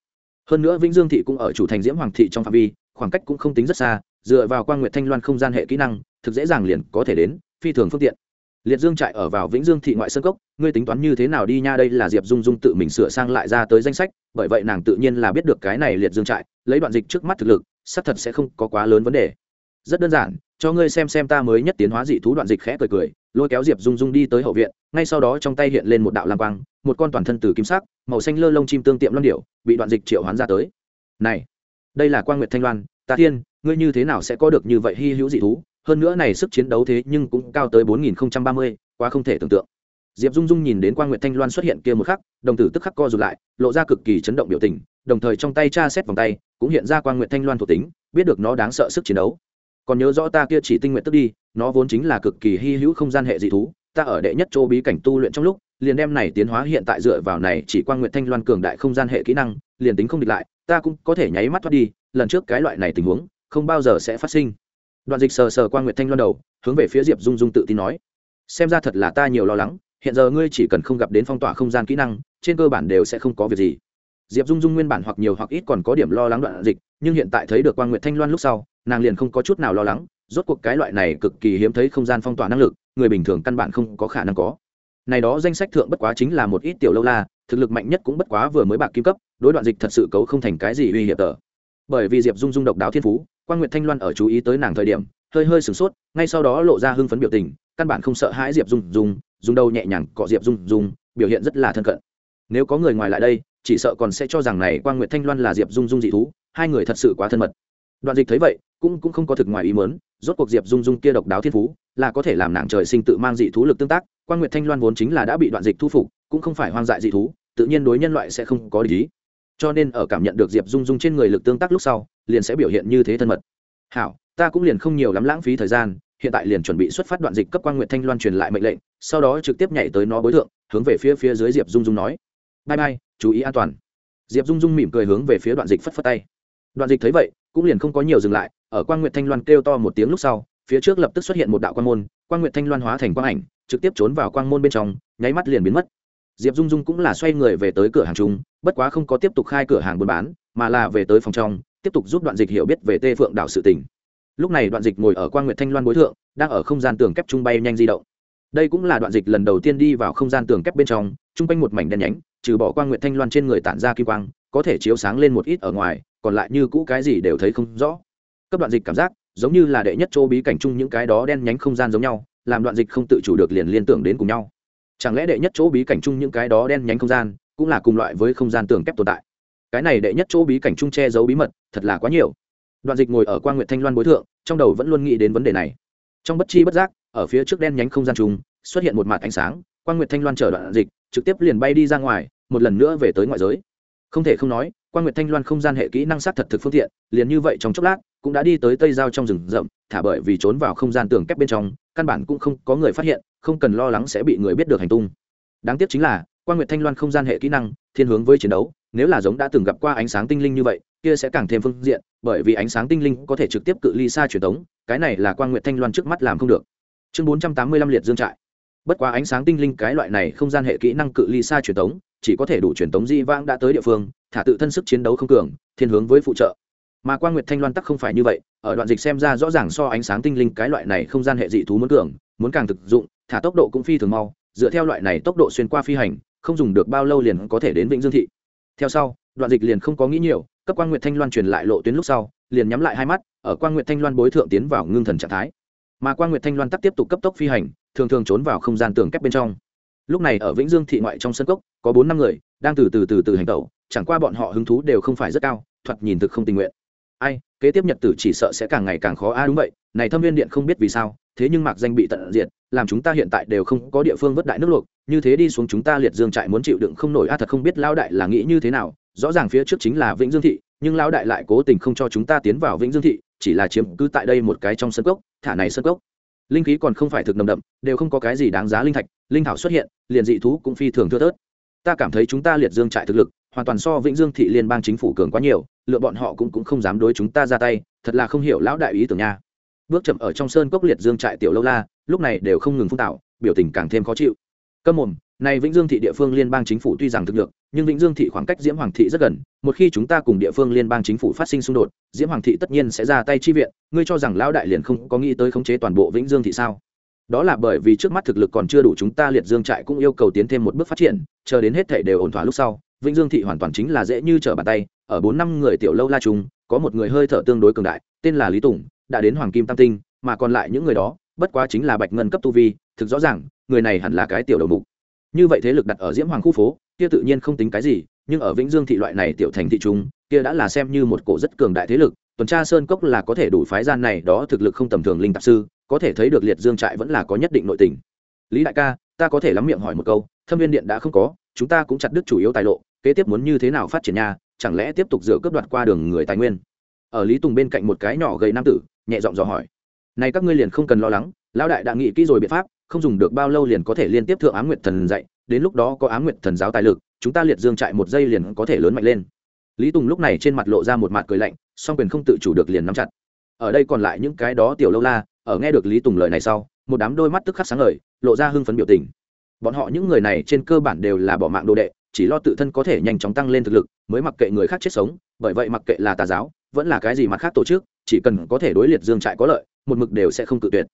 S1: hơn nữa vĩnh dương thị cũng ở chủ thành diễm hoàng thị trong phạm vi, khoảng cách cũng không tính rất xa, dựa vào quan nguyện thanh loan không gian hệ kỹ năng, thực dễ dàng liền có thể đến, phi thường phương tiện liệt dương trại ở vào vĩnh dương thị ngoại sơn cốc, ngươi tính toán như thế nào đi nha, đây là diệp dung dung tự mình sửa sang lại ra tới danh sách, bởi vậy nàng tự nhiên là biết được cái này liệt dương trại, lấy đoạn dịch trước mắt thực lực, xác thật sẽ không có quá lớn vấn đề. Rất đơn giản, cho ngươi xem xem ta mới nhất tiến hóa dị thú đoạn dịch khẽ cười cười, lôi kéo diệp dung dung đi tới hậu viện, ngay sau đó trong tay hiện lên một đạo lam quang, một con toàn thân từ kim sắc, màu xanh lơ lông chim tương tiệm loan điệu bị đoạn dịch triệu hoán ra tới. Này, đây là quan nguyệt thanh loan, ta thiên, ngươi như thế nào sẽ có được như vậy hy hữu dị thú? Hơn nữa này sức chiến đấu thế nhưng cũng cao tới bốn nghìn ba mươi, quá không thể tưởng tượng. Diệp dung dung nhìn đến quang nguyệt thanh loan xuất hiện kia một khắc, đồng tử tức khắc co rụt lại, lộ ra cực kỳ chấn động biểu tình, đồng thời trong tay tra xét vòng tay, cũng hiện ra quang nguyệt thanh loan thuộc tính, biết được nó đáng sợ sức chiến đấu. Còn nhớ rõ ta kia chỉ tinh nguyện tức đi, nó vốn chính là cực kỳ hy hữu không gian hệ dị thú, ta ở đệ nhất châu bí cảnh tu luyện trong lúc, liền đem này tiến hóa hiện tại dựa vào này chỉ quang nguyệt thanh loan cường đại không gian hệ kỹ năng, liền tính không địch lại, ta cũng có thể nháy mắt thoát đi, lần trước cái loại này tình huống, không bao giờ sẽ phát sinh đoạn dịch sờ sờ qua Nguyệt thanh loan đầu, hướng về phía diệp dung dung tự tin nói, xem ra thật là ta nhiều lo lắng, hiện giờ ngươi chỉ cần không gặp đến phong tỏa không gian kỹ năng, trên cơ bản đều sẽ không có việc gì. Diệp dung dung nguyên bản hoặc nhiều hoặc ít còn có điểm lo lắng đoạn dịch, nhưng hiện tại thấy được quan Nguyệt thanh loan lúc sau, nàng liền không có chút nào lo lắng, rốt cuộc cái loại này cực kỳ hiếm thấy không gian phong tỏa năng lực, người bình thường căn bản không có khả năng có. Này đó danh sách thượng bất quá chính là một ít tiểu lâu la, thực lực mạnh nhất cũng bất quá vừa mới bạc kim cấp, đối đoạn dịch thật sự cấu không thành cái gì uy hiểm tờ. Bởi vì diệp dung dung độc đáo thiên phú quan nguyệt thanh loan ở chú ý tới nàng thời điểm, hơi hơi sửng sốt, ngay sau đó lộ ra hưng phấn biểu tình, căn bản không sợ hãi diệp dung dung, dùng đầu nhẹ nhàng cọ diệp dung dung, biểu hiện rất là thân cận. Nếu có người ngoài lại đây, chỉ sợ còn sẽ cho rằng này quan nguyệt thanh loan là diệp dung dung dị thú, hai người thật sự quá thân mật. Đoạn dịch thấy vậy, cũng cũng không có thực ngoài ý mớn rốt cuộc diệp dung dung kia độc đáo thiên phú, là có thể làm nàng trời sinh tự mang dị thú lực tương tác quan nguyệt thanh loan vốn chính là đã bị đoạn dịch thu phục, cũng không phải hoang dại dị thú, tự nhiên đối nhân loại sẽ không có lý. Cho nên ở cảm nhận được diệp dung dung trên người lực tương tác lúc sau liền sẽ biểu hiện như thế thân mật. Hảo, ta cũng liền không nhiều lắm lãng phí thời gian, hiện tại liền chuẩn bị xuất phát đoạn dịch cấp quan nguyệt thanh loan truyền lại mệnh lệnh, sau đó trực tiếp nhảy tới nó bối thượng, hướng về phía phía dưới diệp dung dung nói. Bye bye, chú ý an toàn. Diệp dung dung mỉm cười hướng về phía đoạn dịch phất phất tay. Đoạn dịch thấy vậy, cũng liền không có nhiều dừng lại, ở quan nguyệt thanh loan kêu to một tiếng lúc sau, phía trước lập tức xuất hiện một đạo quan môn quan nguyệt thanh loan hóa thành quang ảnh, trực tiếp trốn vào quang môn bên trong, nháy mắt liền biến mất. Diệp dung dung cũng là xoay người về tới cửa hàng chung, bất quá không có tiếp tục khai cửa hàng buôn bán, mà là về tới phòng trong tiếp tục giúp đoạn dịch hiểu biết về tê phượng đảo sự tình. lúc này đoạn dịch ngồi ở quan nguyệt thanh loan bối thượng, đang ở không gian tường kép trung bay nhanh di động. Đây cũng là đoạn dịch lần đầu tiên đi vào không gian tường kép bên trong, chung quanh một mảnh đen nhánh, trừ bỏ quan nguyệt thanh loan trên người tản ra kim quang, có thể chiếu sáng lên một ít ở ngoài, còn lại như cũ cái gì đều thấy không rõ. Cấp đoạn dịch cảm giác, giống như là đệ nhất chỗ bí cảnh chung những cái đó đen nhánh không gian giống nhau, làm đoạn dịch không tự chủ được liền liên tưởng đến cùng nhau. Chẳng lẽ đệ nhất chỗ bí cảnh chung những cái đó đen nhánh không gian, cũng là cùng loại với không gian tường kép tồn tại? Cái này đệ nhất chỗ bí cảnh chung che giấu bí mật thật là quá nhiều. Đoạn dịch ngồi ở quan nguyện thanh loan bối thượng trong đầu vẫn luôn nghĩ đến vấn đề này. Trong bất chi bất giác ở phía trước đen nhánh không gian trùng, xuất hiện một mặt ánh sáng quan nguyện thanh loan chở đoạn dịch trực tiếp liền bay đi ra ngoài một lần nữa về tới ngoại giới. Không thể không nói quan nguyệt thanh loan không gian hệ kỹ năng sát thật thực phương tiện liền như vậy trong chốc lát cũng đã đi tới tây giao trong rừng rậm thả bởi vì trốn vào không gian tường kép bên trong căn bản cũng không có người phát hiện không cần lo lắng sẽ bị người biết được hành tung. Đáng tiếc chính là quan nguyệt thanh loan không gian hệ kỹ năng thiên hướng với chiến đấu nếu là giống đã từng gặp qua ánh sáng tinh linh như vậy, kia sẽ càng thêm phương diện, bởi vì ánh sáng tinh linh có thể trực tiếp cự ly xa truyền tống cái này là quan nguyệt thanh loan trước mắt làm không được. Chương bốn trăm tám mươi lăm liệt dương trại. Bất quá ánh sáng tinh linh cái loại này không gian hệ kỹ năng cự ly xa truyền tống chỉ có thể đủ truyền tống di vãng đã tới địa phương, thả tự thân sức chiến đấu không cường, thiên hướng với phụ trợ. Mà quan nguyệt thanh loan tắc không phải như vậy, ở đoạn dịch xem ra rõ ràng so ánh sáng tinh linh cái loại này không gian hệ dị thú muốn cường, muốn càng thực dụng, thả tốc độ cũng phi thường mau, dựa theo loại này tốc độ xuyên qua phi hành, không dùng được bao lâu liền có thể đến vĩnh dương thị theo sau, đoạn dịch liền không có nghĩ nhiều, cấp quan nguyệt thanh loan truyền lại lộ tuyến lúc sau, liền nhắm lại hai mắt, ở quan nguyệt thanh loan bối thượng tiến vào ngưng thần trạng thái. Mà quan nguyệt thanh loan tắc tiếp tục cấp tốc phi hành, thường thường trốn vào không gian tường kép bên trong. Lúc này ở vĩnh dương thị ngoại trong sân cốc, có bốn năm người, đang từ từ từ từ hành tẩu, chẳng qua bọn họ hứng thú đều không phải rất cao, thoạt nhìn thực không tình nguyện ai, kế tiếp nhật tử chỉ sợ sẽ càng ngày càng khó. A đúng vậy, này thâm viên điện không biết vì sao, thế nhưng mạc danh bị tận diệt, làm chúng ta hiện tại đều không có địa phương vất đại nước luộc. Như thế đi xuống chúng ta liệt dương trại muốn chịu đựng không nổi. A thật không biết lao đại là nghĩ như thế nào. Rõ ràng phía trước chính là vĩnh dương thị, nhưng lao đại lại cố tình không cho chúng ta tiến vào vĩnh dương thị, chỉ là chiếm cứ tại đây một cái trong sân cốc, thả này sân cốc. Linh khí còn không phải thực nồng đậm, đều không có cái gì đáng giá linh thạch, linh thảo xuất hiện, liền dị thú cũng phi thường thưa thớt. Ta cảm thấy chúng ta liệt dương trại thực lực hoàn toàn so vĩnh dương thị liên bang chính phủ cường quá nhiều lựa bọn họ cũng, cũng không dám đối chúng ta ra tay thật là không hiểu lão đại ý tưởng nha. Bước chậm ở trong sơn cốc liệt dương trại tiểu lâu la lúc này đều không ngừng phun tạo biểu tình càng thêm khó chịu. Câm mồm này vĩnh dương thị địa phương liên bang chính phủ tuy rằng thực lực nhưng vĩnh dương thị khoảng cách diễm hoàng thị rất gần một khi chúng ta cùng địa phương liên bang chính phủ phát sinh xung đột diễm hoàng thị tất nhiên sẽ ra tay chi viện ngươi cho rằng lão đại liền không có nghĩ tới khống chế toàn bộ vĩnh dương thị sao? Đó là bởi vì trước mắt thực lực còn chưa đủ chúng ta liệt dương trại cũng yêu cầu tiến thêm một bước phát triển chờ đến hết thể đều ổn thỏa lúc sau vĩnh dương thị hoàn toàn chính là dễ như trở bàn tay, ở bốn năm người tiểu lâu la chúng có một người hơi thở tương đối cường đại, tên là lý tùng, đã đến hoàng kim tam tinh, mà còn lại những người đó, bất quá chính là bạch ngân cấp tu vi, thực rõ ràng, người này hẳn là cái tiểu đầu mục. Như vậy thế lực đặt ở diễm hoàng khu phố, kia tự nhiên không tính cái gì, nhưng ở vĩnh dương thị loại này tiểu thành thị trung, kia đã là xem như một cổ rất cường đại thế lực, tuần tra sơn cốc là có thể đủ phái gian này, đó thực lực không tầm thường linh tạp sư, có thể thấy được liệt dương trại vẫn là có nhất định nội tình. Lý đại ca, ta có thể lắm miệng hỏi một câu thâm viên điện đã không có, chúng ta cũng chặt đứt chủ yếu tài lộ, kế tiếp muốn như thế nào phát triển nhà, chẳng lẽ tiếp tục dựa cướp đoạt qua đường người tài nguyên? Ở lý tùng bên cạnh một cái nhỏ gầy nam tử, nhẹ giọng dò hỏi. Này các ngươi liền không cần lo lắng, lão đại đã nghĩ kỹ rồi biện pháp, không dùng được bao lâu liền có thể liên tiếp thượng ám nguyệt thần dạy, đến lúc đó có ám nguyệt thần giáo tài lực, chúng ta liệt dương trại một giây liền có thể lớn mạnh lên. Lý tùng lúc này trên mặt lộ ra một mặt cười lạnh, song quyền không tự chủ được liền nắm chặt. Ở đây còn lại những cái đó tiểu lâu la, ở nghe được lý tùng lời này sau, một đám đôi mắt tức khắc sáng ngời, lộ ra hưng phấn biểu tình bọn họ những người này trên cơ bản đều là bỏ mạng đồ đệ, chỉ lo tự thân có thể nhanh chóng tăng lên thực lực, mới mặc kệ người khác chết sống, bởi vậy mặc kệ là tà giáo, vẫn là cái gì mặt khác tổ chức, chỉ cần có thể đối liệt dương trại có lợi, một mực đều sẽ không cự tuyệt.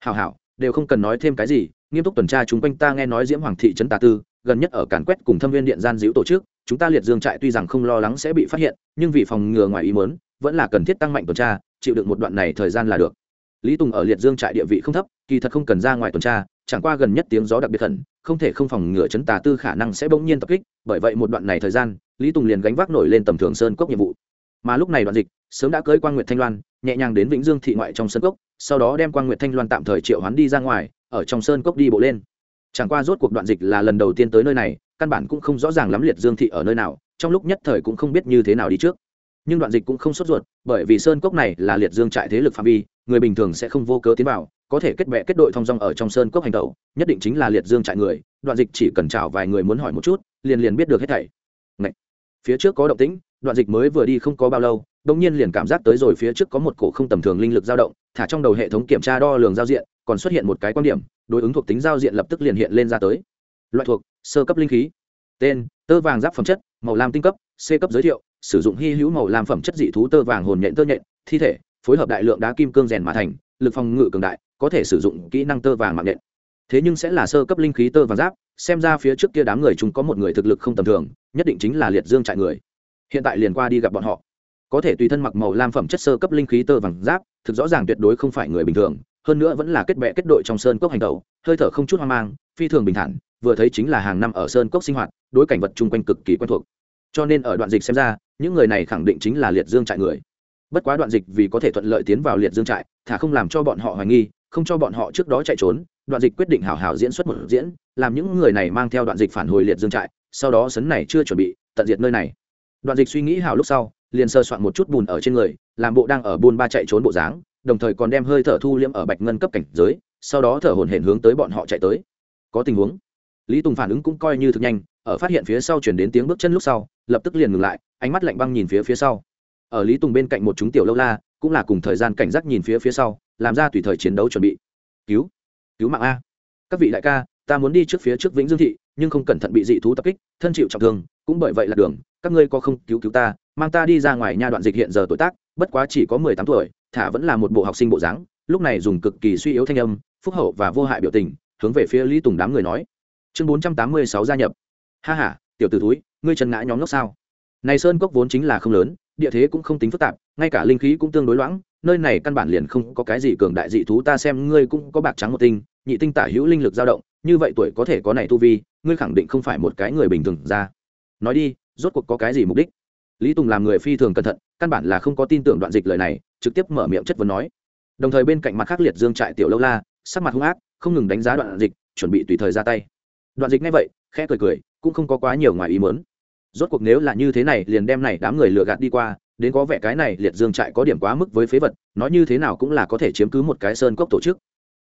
S1: Hào hảo, đều không cần nói thêm cái gì, nghiêm túc tuần tra chúng quanh ta nghe nói diễm hoàng thị trấn tà tư, gần nhất ở càn quét cùng thâm viên điện gian diễu tổ chức, chúng ta liệt dương trại tuy rằng không lo lắng sẽ bị phát hiện, nhưng vì phòng ngừa ngoài ý mớn vẫn là cần thiết tăng mạnh tuần tra, chịu đựng một đoạn này thời gian là được. Lý tùng ở liệt dương trại địa vị không thấp, kỳ thật không cần ra ngoài tuần tra, chẳng qua gần nhất tiếng gió đặc biệt khẩn không thể không phòng ngừa chấn tà tư khả năng sẽ bỗng nhiên tập kích, bởi vậy một đoạn này thời gian, lý tùng liền gánh vác nổi lên tầm thường sơn cốc nhiệm vụ. Mà lúc này đoạn dịch, sớm đã cưới quan nguyệt thanh loan, nhẹ nhàng đến vĩnh dương thị ngoại trong sơn cốc, sau đó đem quan nguyệt thanh loan tạm thời triệu hoán đi ra ngoài, ở trong sơn cốc đi bộ lên. Chẳng qua rốt cuộc đoạn dịch là lần đầu tiên tới nơi này, căn bản cũng không rõ ràng lắm liệt dương thị ở nơi nào, trong lúc nhất thời cũng không biết như thế nào đi trước. Nhưng đoạn dịch cũng không sốt ruột, bởi vì sơn cốc này là liệt dương trại thế lực phạm vi, người bình thường sẽ không vô cớ tiến vào có thể kết bè kết đội thong dong ở trong sơn cốc hành tẩu, nhất định chính là liệt dương trại người, đoạn dịch chỉ cần chào vài người muốn hỏi một chút, liền liền biết được hết thảy. Ngậy! phía trước có động tĩnh, đoạn dịch mới vừa đi không có bao lâu đông nhiên liền cảm giác tới rồi phía trước có một cổ không tầm thường linh lực dao động, thả trong đầu hệ thống kiểm tra đo lường giao diện, còn xuất hiện một cái quan điểm, đối ứng thuộc tính giao diện lập tức liền hiện lên ra tới. Loại thuộc, sơ cấp linh khí. Tên, tơ vàng giáp phẩm chất, màu lam tinh cấp, c cấp giới thiệu, sử dụng hy hữu màu lam phẩm chất dị thú tơ vàng hồn nhện tơ nhện, thi thể, phối hợp đại lượng đá kim cương rèn mà thành lực phòng ngự cường đại, có thể sử dụng kỹ năng tơ vàng mạng nhện. Thế nhưng sẽ là sơ cấp linh khí tơ vàng giáp, xem ra phía trước kia đám người chúng có một người thực lực không tầm thường, nhất định chính là liệt dương trại người. Hiện tại liền qua đi gặp bọn họ. Có thể tùy thân mặc màu lam phẩm chất sơ cấp linh khí tơ vàng giáp, thực rõ ràng tuyệt đối không phải người bình thường, hơn nữa vẫn là kết bệ kết đội trong sơn cốc hành tẩu, hơi thở không chút hoang mang, phi thường bình thản, vừa thấy chính là hàng năm ở sơn cốc sinh hoạt, đối cảnh vật chung quanh cực kỳ quen thuộc. Cho nên ở đoạn dịch xem ra, những người này khẳng định chính là liệt dương trại người. Bất quá đoạn dịch vì có thể thuận lợi tiến vào liệt dương trại thả không làm cho bọn họ hoài nghi, không cho bọn họ trước đó chạy trốn, đoạn dịch quyết định hào hào diễn xuất một diễn, làm những người này mang theo đoạn dịch phản hồi liệt dương trại, sau đó sấn này chưa chuẩn bị, tận diệt nơi này. Đoạn dịch suy nghĩ hào lúc sau, liền sơ soạn một chút bùn ở trên người, làm bộ đang ở buôn ba chạy trốn bộ dáng, đồng thời còn đem hơi thở thu liễm ở bạch ngân cấp cảnh giới, sau đó thở hồn hển hướng tới bọn họ chạy tới. Có tình huống, lý tùng phản ứng cũng coi như thực nhanh, ở phát hiện phía sau chuyển đến tiếng bước chân lúc sau, lập tức liền ngừng lại, ánh mắt lạnh băng nhìn phía phía sau. Ở lý tùng bên cạnh một chúng tiểu lâu la cũng là cùng thời gian cảnh giác nhìn phía phía sau, làm ra tùy thời chiến đấu chuẩn bị. Cứu cứu mạng a. Các vị đại ca, ta muốn đi trước phía trước vĩnh dương thị, nhưng không cẩn thận bị dị thú tập kích, thân chịu trọng thương, cũng bởi vậy là đường, các ngươi có không cứu cứu ta, mang ta đi ra ngoài nha đoạn dịch hiện giờ tuổi tác, bất quá chỉ có mười tám tuổi, thả vẫn là một bộ học sinh bộ dáng, lúc này dùng cực kỳ suy yếu thanh âm, phúc hậu và vô hại biểu tình, hướng về phía lý tùng đám người nói. Chương bốn trăm tám mươi sáu gia nhập. Ha h a tiểu t ử túi ngươi trần ngã nhóm ngốc sao? Này sơn cốc vốn chính là không lớn, địa thế cũng không tính phức tạp ngay cả linh khí cũng tương đối loãng, nơi này căn bản liền không có cái gì cường đại dị thú, ta xem ngươi cũng có bạc trắng một tinh, nhị tinh tả hữu linh lực dao động, như vậy tuổi có thể có này tu vi, ngươi khẳng định không phải một cái người bình thường ra. Nói đi, rốt cuộc có cái gì mục đích? Lý tùng làm người phi thường cẩn thận, căn bản là không có tin tưởng đoạn dịch lời này, trực tiếp mở miệng chất vấn nói. Đồng thời bên cạnh mặt khắc liệt dương trại tiểu lâu la, sắc mặt hung ác, không ngừng đánh giá đoạn dịch, chuẩn bị tùy thời ra tay. Đoạn dịch ngay vậy, khẽ cười cười, cũng không có quá nhiều ngoài ý mớn rốt cuộc nếu là như thế này, liền đem này đám người lừa gạt đi qua đến có vẻ cái này liệt dương trại có điểm quá mức với phế vật, nói như thế nào cũng là có thể chiếm cứ một cái sơn cốc tổ chức.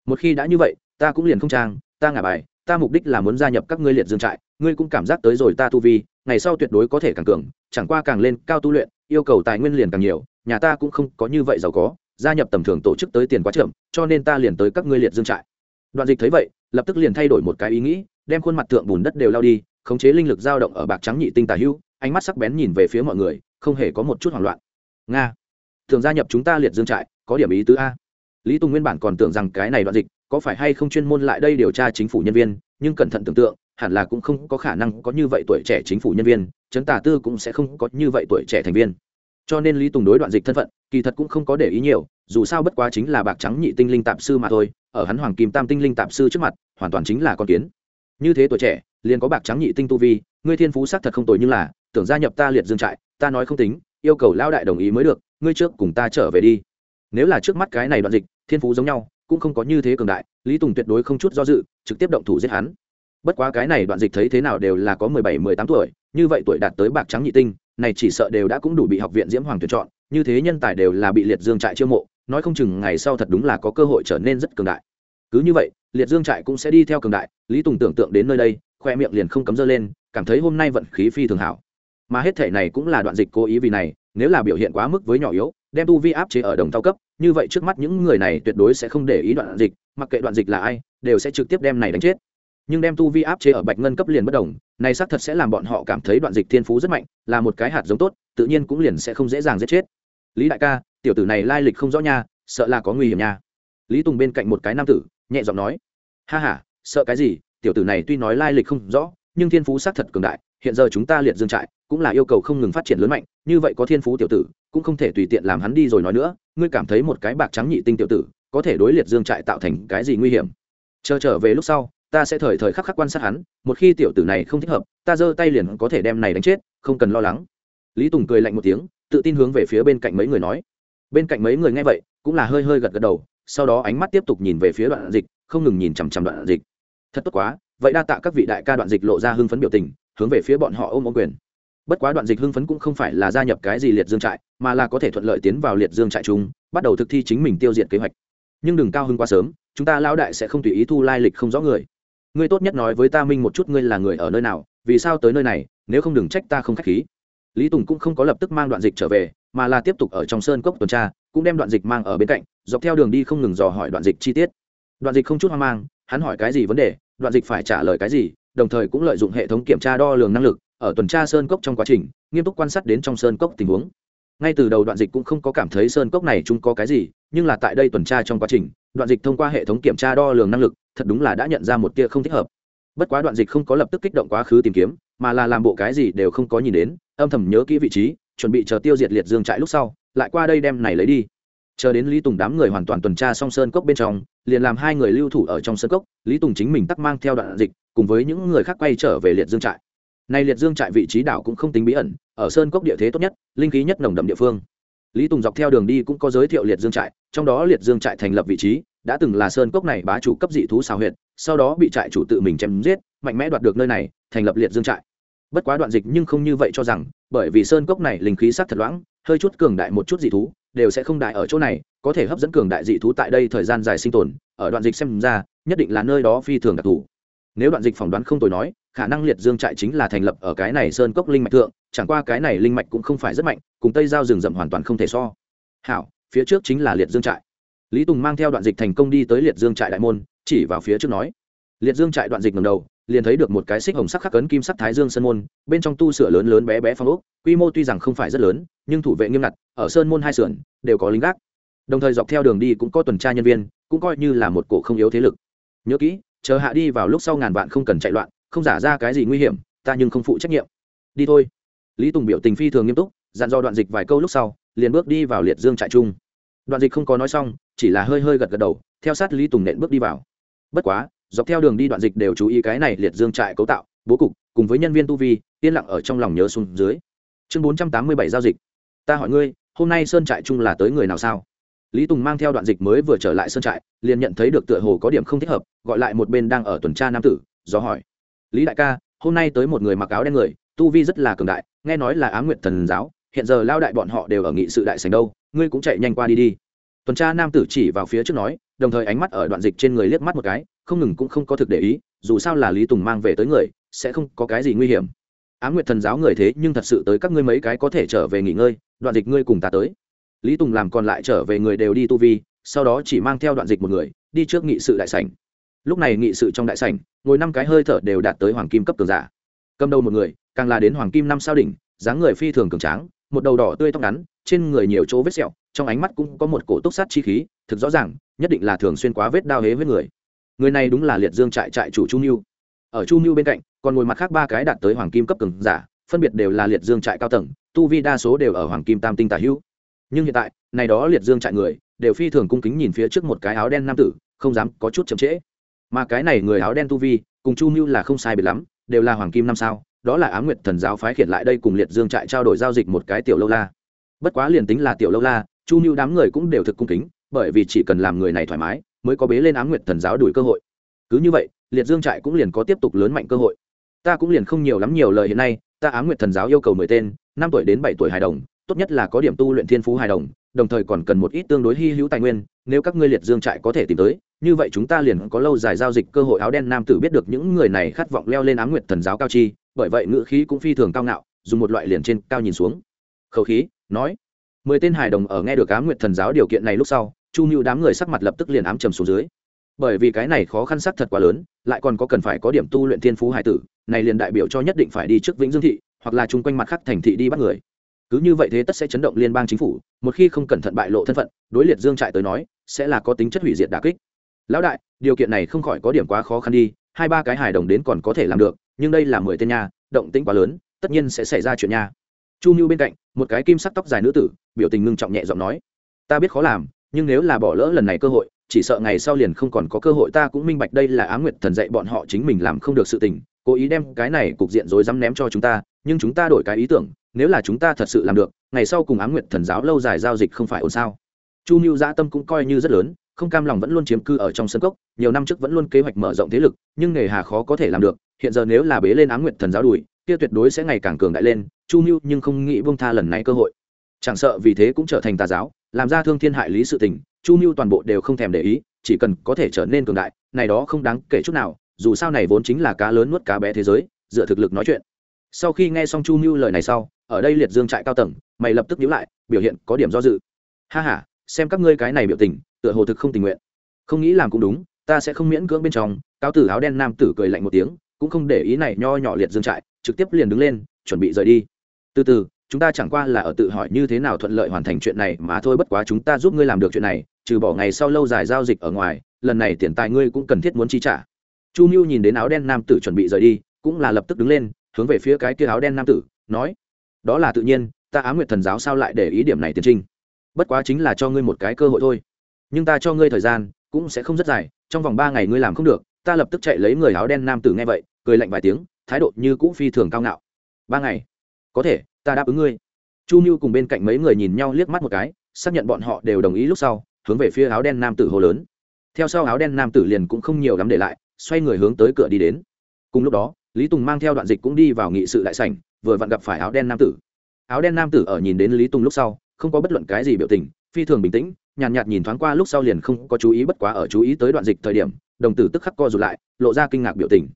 S1: Một khi đã như vậy, ta cũng liền không trang, ta ngả bài, ta mục đích là muốn gia nhập các ngươi liệt dương trại, ngươi cũng cảm giác tới rồi ta tu vi, ngày sau tuyệt đối có thể càng cường, chẳng qua càng lên cao tu luyện, yêu cầu tài nguyên liền càng nhiều, nhà ta cũng không có như vậy giàu có, gia nhập tầm thường tổ chức tới tiền quá chậm, cho nên ta liền tới các ngươi liệt dương trại. Đoạn dịch thấy vậy, lập tức liền thay đổi một cái ý nghĩ, đem khuôn mặt tượng bùn đất đều lao đi, khống chế linh lực dao động ở bạc trắng nhị tinh tà hưu, ánh mắt sắc bén nhìn về phía mọi người không hề có một chút hoảng loạn. Nga thường gia nhập chúng ta liệt dương trại, có điểm ý tứ a. Lý tùng nguyên bản còn tưởng rằng cái này đoạn dịch có phải hay không chuyên môn lại đây điều tra chính phủ nhân viên, nhưng cẩn thận tưởng tượng, hẳn là cũng không có khả năng có như vậy tuổi trẻ chính phủ nhân viên chấn tà tư cũng sẽ không có như vậy tuổi trẻ thành viên. Cho nên lý tùng đối đoạn dịch thân phận, kỳ thật cũng không có để ý nhiều, dù sao bất quá chính là bạc trắng nhị tinh linh tạp sư mà thôi, ở hắn hoàng kim tam tinh linh tạp sư trước mặt, hoàn toàn chính là con kiến. Như thế tuổi trẻ, liền có bạc trắng nhị tinh tu vi, ngươi thiên phú xác thật không tồi nhưng là, tưởng gia nhập ta liệt dương trại ta nói không tính, yêu cầu lao đại đồng ý mới được, ngươi trước cùng ta trở về đi. Nếu là trước mắt cái này đoạn dịch, thiên phú giống nhau, cũng không có như thế cường đại, lý tùng tuyệt đối không chút do dự, trực tiếp động thủ giết hắn. Bất quá cái này đoạn dịch thấy thế nào đều là có mười bảy, mười tám tuổi, như vậy tuổi đạt tới bạc trắng nhị tinh, này chỉ sợ đều đã cũng đủ bị học viện diễm hoàng tuyển chọn, như thế nhân tài đều là bị liệt dương trại chiêu mộ, nói không chừng ngày sau thật đúng là có cơ hội trở nên rất cường đại. Cứ như vậy, liệt dương trại cũng sẽ đi theo cường đại, lý tùng tưởng tượng đến nơi đây, khoe miệng liền không cấm dơ lên, cảm thấy hôm nay vận khí phi thường hảo mà hết thể này cũng là đoạn dịch cố ý vì này, nếu là biểu hiện quá mức với nhỏ yếu, đem tu vi áp chế ở đồng thao cấp, như vậy trước mắt những người này tuyệt đối sẽ không để ý đoạn dịch, mặc kệ đoạn dịch là ai, đều sẽ trực tiếp đem này đánh chết. Nhưng đem tu vi áp chế ở bạch ngân cấp liền bất đồng, này xác thật sẽ làm bọn họ cảm thấy đoạn dịch thiên phú rất mạnh, là một cái hạt giống tốt, tự nhiên cũng liền sẽ không dễ dàng giết chết. Lý đại ca, tiểu tử này lai lịch không rõ nha, sợ là có nguy hiểm nha. Lý tùng bên cạnh một cái nam tử, nhẹ giọng nói, ha h a sợ cái gì, tiểu tử này tuy nói lai lịch không rõ nhưng thiên phú xác thật cường đại, hiện giờ chúng ta liệt dương trại cũng là yêu cầu không ngừng phát triển lớn mạnh, như vậy có thiên phú tiểu tử, cũng không thể tùy tiện làm hắn đi rồi nói nữa, ngươi cảm thấy một cái bạc trắng nhị tinh tiểu tử, có thể đối liệt dương trại tạo thành cái gì nguy hiểm? Chờ trở về lúc sau, ta sẽ thời thời khắc khắc quan sát hắn, một khi tiểu tử này không thích hợp, ta giơ tay liền có thể đem này đánh chết, không cần lo lắng. Lý tùng cười lạnh một tiếng, tự tin hướng về phía bên cạnh mấy người nói. Bên cạnh mấy người nghe vậy, cũng là hơi hơi gật gật đầu, sau đó ánh mắt tiếp tục nhìn về phía đoạn dịch, không ngừng nhìn chằm chằm đoạn dịch. Thật tốt quá vậy đa tạ các vị đại ca đoạn dịch lộ ra hưng phấn biểu tình, hướng về phía bọn họ ôm ôm quyền. Bất quá đoạn dịch hưng phấn cũng không phải là gia nhập cái gì liệt dương trại, mà là có thể thuận lợi tiến vào liệt dương trại chung, bắt đầu thực thi chính mình tiêu diệt kế hoạch. Nhưng đừng cao hưng quá sớm, chúng ta lão đại sẽ không tùy ý thu lai lịch không rõ người. Ngươi tốt nhất nói với ta minh một chút ngươi là người ở nơi nào, vì sao tới nơi này, nếu không đừng trách ta không k h á c h khí. Lý tùng cũng không có lập tức mang đoạn dịch trở về, mà là tiếp tục ở trong sơn cốc tuần tra, cũng đem đoạn dịch mang ở bên cạnh, dọc theo đường đi không ngừng dò hỏi đoạn dịch chi tiết. Đoạn dịch không chút hoang mang, hắn hỏi cái gì vấn đề đoạn dịch phải trả lời cái gì, đồng thời cũng lợi dụng hệ thống kiểm tra đo lường năng lực ở tuần tra sơn cốc trong quá trình, nghiêm túc quan sát đến trong sơn cốc tình huống. Ngay từ đầu đoạn dịch cũng không có cảm thấy sơn cốc này chung có cái gì, nhưng là tại đây tuần tra trong quá trình, đoạn dịch thông qua hệ thống kiểm tra đo lường năng lực, thật đúng là đã nhận ra một tia không thích hợp. Bất quá đoạn dịch không có lập tức kích động quá khứ tìm kiếm, mà là làm bộ cái gì đều không có nhìn đến, âm thầm nhớ kỹ vị trí, chuẩn bị chờ tiêu diệt liệt dương trại lúc sau, lại qua đây đem này lấy đi chờ đến lý tùng đám người hoàn toàn tuần tra xong sơn cốc bên trong, liền làm hai người lưu thủ ở trong sơn cốc, lý tùng chính mình tắc mang theo đoạn dịch, cùng với những người khác quay trở về liệt dương trại. Nay liệt dương trại vị trí đảo cũng không tính bí ẩn, ở sơn cốc địa thế tốt nhất, linh khí nhất nồng đậm địa phương. Lý tùng dọc theo đường đi cũng có giới thiệu liệt dương trại, trong đó liệt dương trại thành lập vị trí, đã từng là sơn cốc này bá chủ cấp dị thú xào huyệt, sau đó bị trại chủ tự mình chém giết, mạnh mẽ đoạt được nơi này, thành lập liệt dương trại. Bất quá đoạn dịch nhưng không như vậy cho rằng, bởi vì sơn cốc này linh khí sắc thật loãng hơi chút cường đại một chút dị thú, đều sẽ không đại ở chỗ này, có thể hấp dẫn cường đại dị thú tại đây thời gian dài sinh tồn, ở đoạn dịch xem ra, nhất định là nơi đó phi thường đặc thù. Nếu đoạn dịch phỏng đoán không tồi nói, khả năng liệt dương trại chính là thành lập ở cái này sơn cốc linh mạch thượng, chẳng qua cái này linh mạch cũng không phải rất mạnh, cùng tây giao rừng rậm hoàn toàn không thể so. Hảo, phía trước chính là liệt dương trại. Lý tùng mang theo đoạn dịch thành công đi tới liệt dương trại đại môn, chỉ vào phía trước nói liệt dương trại đoạn dịch ngầm đầu, liền thấy được một cái xích hồng sắc khắc cấn kim sắc thái dương sơn môn, bên trong tu sửa lớn lớn bé bé phong ốc, quy mô tuy rằng không phải rất lớn, nhưng thủ vệ nghiêm ngặt, ở sơn môn hai sườn, đều có lính gác. Đồng thời dọc theo đường đi cũng có tuần tra nhân viên, cũng coi như là một cổ không yếu thế lực. Nhớ kỹ, chờ hạ đi vào lúc sau ngàn vạn không cần chạy loạn, không giả ra cái gì nguy hiểm, ta nhưng không phụ trách nhiệm. Đi thôi. Lý tùng biểu tình phi thường nghiêm túc, dặn do đoạn dịch vài câu lúc sau, liền bước đi vào liệt dương trại chung đoạn dịch không có nói xong, chỉ là hơi hơi gật gật đầu, theo sát lý tùng nện bước đi vào. Bất quá dọc theo đường đi đoạn dịch đều chú ý cái này liệt dương trại cấu tạo, bố cục, cùng với nhân viên tu vi, yên lặng ở trong lòng nhớ xuống dưới. Chương bốn trăm tám mươi bảy giao dịch. Ta hỏi ngươi, hôm nay sơn trại chung là tới người nào sao? Lý tùng mang theo đoạn dịch mới vừa trở lại sơn trại, liền nhận thấy được tựa hồ có điểm không thích hợp, gọi lại một bên đang ở tuần tra nam tử, do hỏi. Lý đại ca, hôm nay tới một người mặc áo đen người, tu vi rất là cường đại, nghe nói là á nguyện thần giáo, hiện giờ lao đại bọn họ đều ở nghị sự đại sành đâu, ngươi cũng chạy nhanh qua đi đi. Tuần tra nam tử chỉ vào phía trước nói đồng thời ánh mắt ở đoạn dịch trên người liếc mắt một cái, không ngừng cũng không có thực để ý, dù sao là lý tùng mang về tới người, sẽ không có cái gì nguy hiểm. Á nguyệt thần giáo người thế nhưng thật sự tới các ngươi mấy cái có thể trở về nghỉ ngơi, đoạn dịch ngươi cùng ta tới. Lý tùng làm còn lại trở về người đều đi tu vi, sau đó chỉ mang theo đoạn dịch một người, đi trước nghị sự đại sảnh. Lúc này nghị sự trong đại sảnh, ngồi năm cái hơi thở đều đạt tới hoàng kim cấp cường giả. Cầm đầu một người, càng là đến hoàng kim năm sao đỉnh, dáng người phi thường cường tráng, một đầu đỏ tươi tóc ngắn, trên người nhiều chỗ vết sẹo trong ánh mắt cũng có một cổ túc sát chi khí, thực rõ ràng, nhất định là thường xuyên quá vết đao hế với người. Người này đúng là liệt dương trại trại chủ chu mưu ở chu mưu bên cạnh, còn ngồi mặt khác ba cái đạt tới hoàng kim cấp cường giả, phân biệt đều là liệt dương trại cao tầng, tu vi đa số đều ở hoàng kim tam tinh tả hữu. Nhưng hiện tại, này đó liệt dương trại người, đều phi thường cung kính nhìn phía trước một cái áo đen nam tử, không dám có chút chậm trễ. Mà cái này người áo đen tu vi, cùng chu mưu là không sai biệt lắm, đều là hoàng kim năm sao, đó là á nguyệt thần giáo phái khiển lại đây cùng liệt dương trại trao đổi giao dịch một cái tiểu lâu la. Bất quá liền tính là tiểu lâu la chu mưu đám người cũng đều thực cung kính, bởi vì chỉ cần làm người này thoải mái, mới có bế lên á nguyệt thần giáo đuổi cơ hội. Cứ như vậy, liệt dương trại cũng liền có tiếp tục lớn mạnh cơ hội. Ta cũng liền không nhiều lắm nhiều lời hiện nay, ta á nguyệt thần giáo yêu cầu mười tên, năm tuổi đến bảy tuổi hài đồng, tốt nhất là có điểm tu luyện thiên phú hài đồng đồng thời còn cần một ít tương đối hy hữu tài nguyên, nếu các ngươi liệt dương trại có thể tìm tới, như vậy chúng ta liền có lâu dài giao dịch cơ hội áo đen nam tử biết được những người này khát vọng leo lên á nguyệt thần giáo cao chi, bởi vậy ngữ khí cũng phi thường cao ngạo, dùng một loại liền trên cao nhìn xuống. Khẩu khí, nói mười tên hài đồng ở nghe được á nguyệt thần giáo điều kiện này lúc sau, chu mưu đám người sắc mặt lập tức liền ám trầm xuống dưới. Bởi vì cái này khó khăn sắc thật quá lớn, lại còn có cần phải có điểm tu luyện thiên phú hải tử, này liền đại biểu cho nhất định phải đi trước vĩnh dương thị, hoặc là chung quanh mặt khác thành thị đi bắt người. Cứ như vậy thế tất sẽ chấn động liên bang chính phủ, một khi không cẩn thận bại lộ thân phận, đối liệt dương trại tới nói, sẽ là có tính chất hủy diệt đà kích. Lão đại, điều kiện này không khỏi có điểm quá khó khăn đi, hai ba cái hài đồng đến còn có thể làm được, nhưng đây là mười tên nha, động tĩnh quá lớn, tất nhiên sẽ xảy ra chuyện nha chu mưu bên cạnh, một cái kim sắc tóc dài nữ tử, biểu tình ngưng trọng nhẹ giọng nói, ta biết khó làm, nhưng nếu là bỏ lỡ lần này cơ hội, chỉ sợ ngày sau liền không còn có cơ hội. Ta cũng minh bạch đây là á nguyệt thần dạy bọn họ chính mình làm không được sự tình, cố ý đem cái này cục diện rối rắm ném cho chúng ta, nhưng chúng ta đổi cái ý tưởng, nếu là chúng ta thật sự làm được, ngày sau cùng á nguyệt thần giáo lâu dài giao dịch không phải ổn sao? Chu mưu dã dạ tâm cũng coi như rất lớn, không cam lòng vẫn luôn chiếm cư ở trong sân cốc, nhiều năm trước vẫn luôn kế hoạch mở rộng thế lực, nhưng nghề hà khó có thể làm được, hiện giờ nếu là bế lên á nguyệt thần giáo đùi kia tuyệt đối sẽ ngày càng cường đại lên, chu mưu nhưng không nghĩ vương tha lần này cơ hội. Chẳng sợ vì thế cũng trở thành tà giáo, làm ra thương thiên hại lý sự tình, chu mưu toàn bộ đều không thèm để ý, chỉ cần có thể trở nên cường đại, này đó không đáng kể chút nào, dù sao này vốn chính là cá lớn nuốt cá bé thế giới, dựa thực lực nói chuyện. Sau khi nghe xong chu mưu lời này sau, ở đây liệt dương trại cao tầng, mày lập tức nhíu lại, biểu hiện có điểm do dự. Ha ha, xem các ngươi cái này biểu tình, tựa hồ thực không tình nguyện. Không nghĩ làm cũng đúng, ta sẽ không miễn cưỡng bên trong cao tử áo đen nam tử cười lạnh một tiếng, cũng không để ý này nho nhỏ liệt dương trại trực tiếp liền đứng lên, chuẩn bị rời đi. Từ từ, chúng ta chẳng qua là ở tự hỏi như thế nào thuận lợi hoàn thành chuyện này mà thôi, bất quá chúng ta giúp ngươi làm được chuyện này, trừ bỏ ngày sau lâu dài giao dịch ở ngoài, lần này tiền tài ngươi cũng cần thiết muốn chi trả. Chu mưu nhìn đến áo đen nam tử chuẩn bị rời đi, cũng là lập tức đứng lên, hướng về phía cái kia áo đen nam tử, nói, đó là tự nhiên, ta á nguyệt thần giáo sao lại để ý điểm này tiến trinh? Bất quá chính là cho ngươi một cái cơ hội thôi. Nhưng ta cho ngươi thời gian, cũng sẽ không rất dài, trong vòng ba ngày ngươi làm không được, ta lập tức chạy lấy người áo đen nam tử nghe vậy, cười lạnh vài tiếng thái độ như cũ phi thường cao ngạo. Ba ngày. Có thể ta đáp ứng ngươi. Chu mưu cùng bên cạnh mấy người nhìn nhau liếc mắt một cái xác nhận bọn họ đều đồng ý lúc sau hướng về phía áo đen nam tử hồ lớn. Theo sau áo đen nam tử liền cũng không nhiều lắm để lại xoay người hướng tới cửa đi đến. Cùng lúc đó lý tùng mang theo đoạn dịch cũng đi vào nghị sự đại sảnh vừa vặn gặp phải áo đen nam tử. Áo đen nam tử ở nhìn đến lý tùng lúc sau không có bất luận cái gì biểu tình phi thường bình tĩnh nhàn nhạt, nhạt nhìn thoáng qua lúc sau liền không có chú ý bất quá ở chú ý tới đoạn dịch thời điểm đồng tử tức khắc co rụt lại lộ ra kinh ngạc biểu tình.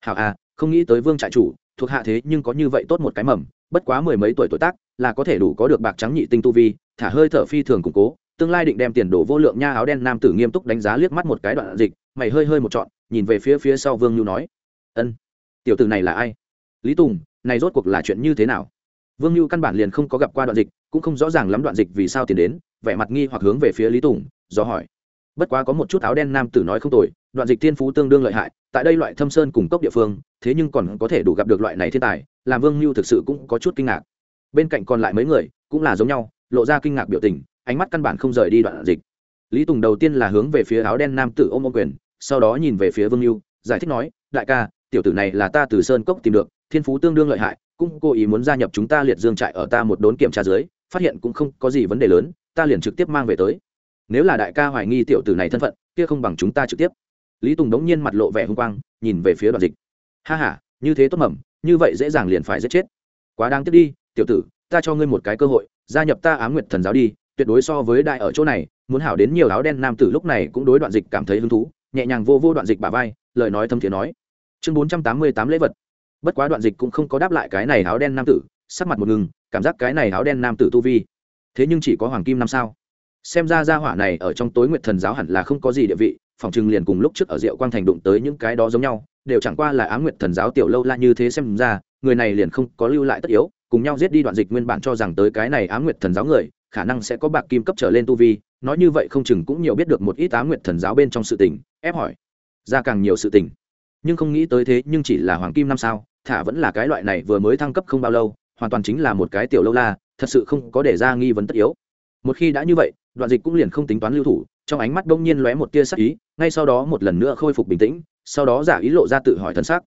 S1: Hảo à không nghĩ tới vương trại chủ, thuộc hạ thế nhưng có như vậy tốt một cái mầm, bất quá mười mấy tuổi tuổi tác, là có thể đủ có được bạc trắng nhị tinh tu vi, thả hơi thở phi thường củng cố, tương lai định đem tiền đổ vô lượng nha áo đen nam tử nghiêm túc đánh giá liếc mắt một cái đoạn dịch, mày hơi hơi một trọn, nhìn về phía phía sau vương nhu nói, ân, tiểu tử này là ai? Lý tùng, này rốt cuộc là chuyện như thế nào? Vương nhu căn bản liền không có gặp qua đoạn dịch, cũng không rõ ràng lắm đoạn dịch vì sao tiền đến, vẻ mặt nghi hoặc hướng về phía lý tùng, do hỏi bất quá có một chút áo đen nam tử nói không tồi, đoạn dịch thiên phú tương đương lợi hại, tại đây loại thâm sơn cùng cốc địa phương, thế nhưng còn có thể đủ gặp được loại này thiên tài, làm vương mưu thực sự cũng có chút kinh ngạc. Bên cạnh còn lại mấy người, cũng là giống nhau, lộ ra kinh ngạc biểu tình, ánh mắt căn bản không rời đi đoạn dịch. Lý tùng đầu tiên là hướng về phía áo đen nam tử ôm ôm quyền, sau đó nhìn về phía vương mưu, giải thích nói, đại ca, tiểu tử này là ta từ sơn cốc tìm được, thiên phú tương đương lợi hại, cũng cố ý muốn gia nhập chúng ta liệt dương trại ở ta một đốn kiểm tra dưới, phát hiện cũng không có gì vấn đề lớn, ta liền trực tiếp mang về tới nếu là đại ca hoài nghi tiểu tử này thân phận, kia không bằng chúng ta trực tiếp. Lý tùng đống nhiên mặt lộ vẻ hung quang, nhìn về phía đoạn dịch. Ha h a như thế tốt mầm, như vậy dễ dàng liền phải giết chết. Quá đáng tiếc đi, tiểu tử, ta cho ngươi một cái cơ hội, gia nhập ta á nguyệt thần giáo đi, tuyệt đối so với đại ở chỗ này, muốn hảo đến nhiều áo đen nam tử lúc này cũng đối đoạn dịch cảm thấy hứng thú, nhẹ nhàng vô vô đoạn dịch bà vai, lời nói thâm thiế nói. Chương bốn trăm tám mươi tám lễ vật. Bất quá đoạn dịch cũng không có đáp lại cái này áo đen nam tử, sắc mặt một ngừng, cảm giác cái này áo đen nam tử tu vi. Thế nhưng chỉ có hoàng kim năm sao? Xem ra gia hỏa này ở trong tối nguyệt thần giáo hẳn là không có gì địa vị, phòng trừng liền cùng lúc trước ở diệu quang thành đụng tới những cái đó giống nhau, đều chẳng qua là á nguyệt thần giáo tiểu lâu la như thế xem ra, người này liền không có lưu lại tất yếu, cùng nhau giết đi đoạn dịch nguyên bản cho rằng tới cái này á nguyệt thần giáo người, khả năng sẽ có bạc kim cấp trở lên tu vi, nói như vậy không chừng cũng nhiều biết được một ít á nguyệt thần giáo bên trong sự tình, ép hỏi. Ra càng nhiều sự tình. Nhưng không nghĩ tới thế, nhưng chỉ là hoàng kim năm sao, thả vẫn là cái loại này vừa mới thăng cấp không bao lâu, hoàn toàn chính là một cái tiểu lâu la, thật sự không có để ra nghi vấn tất yếu. Một khi đã như vậy đoạn dịch cũng liền không tính toán lưu thủ, trong ánh mắt đông nhiên lóe một tia sắc ý, ngay sau đó một lần nữa khôi phục bình tĩnh, sau đó giả ý lộ ra tự hỏi thân xác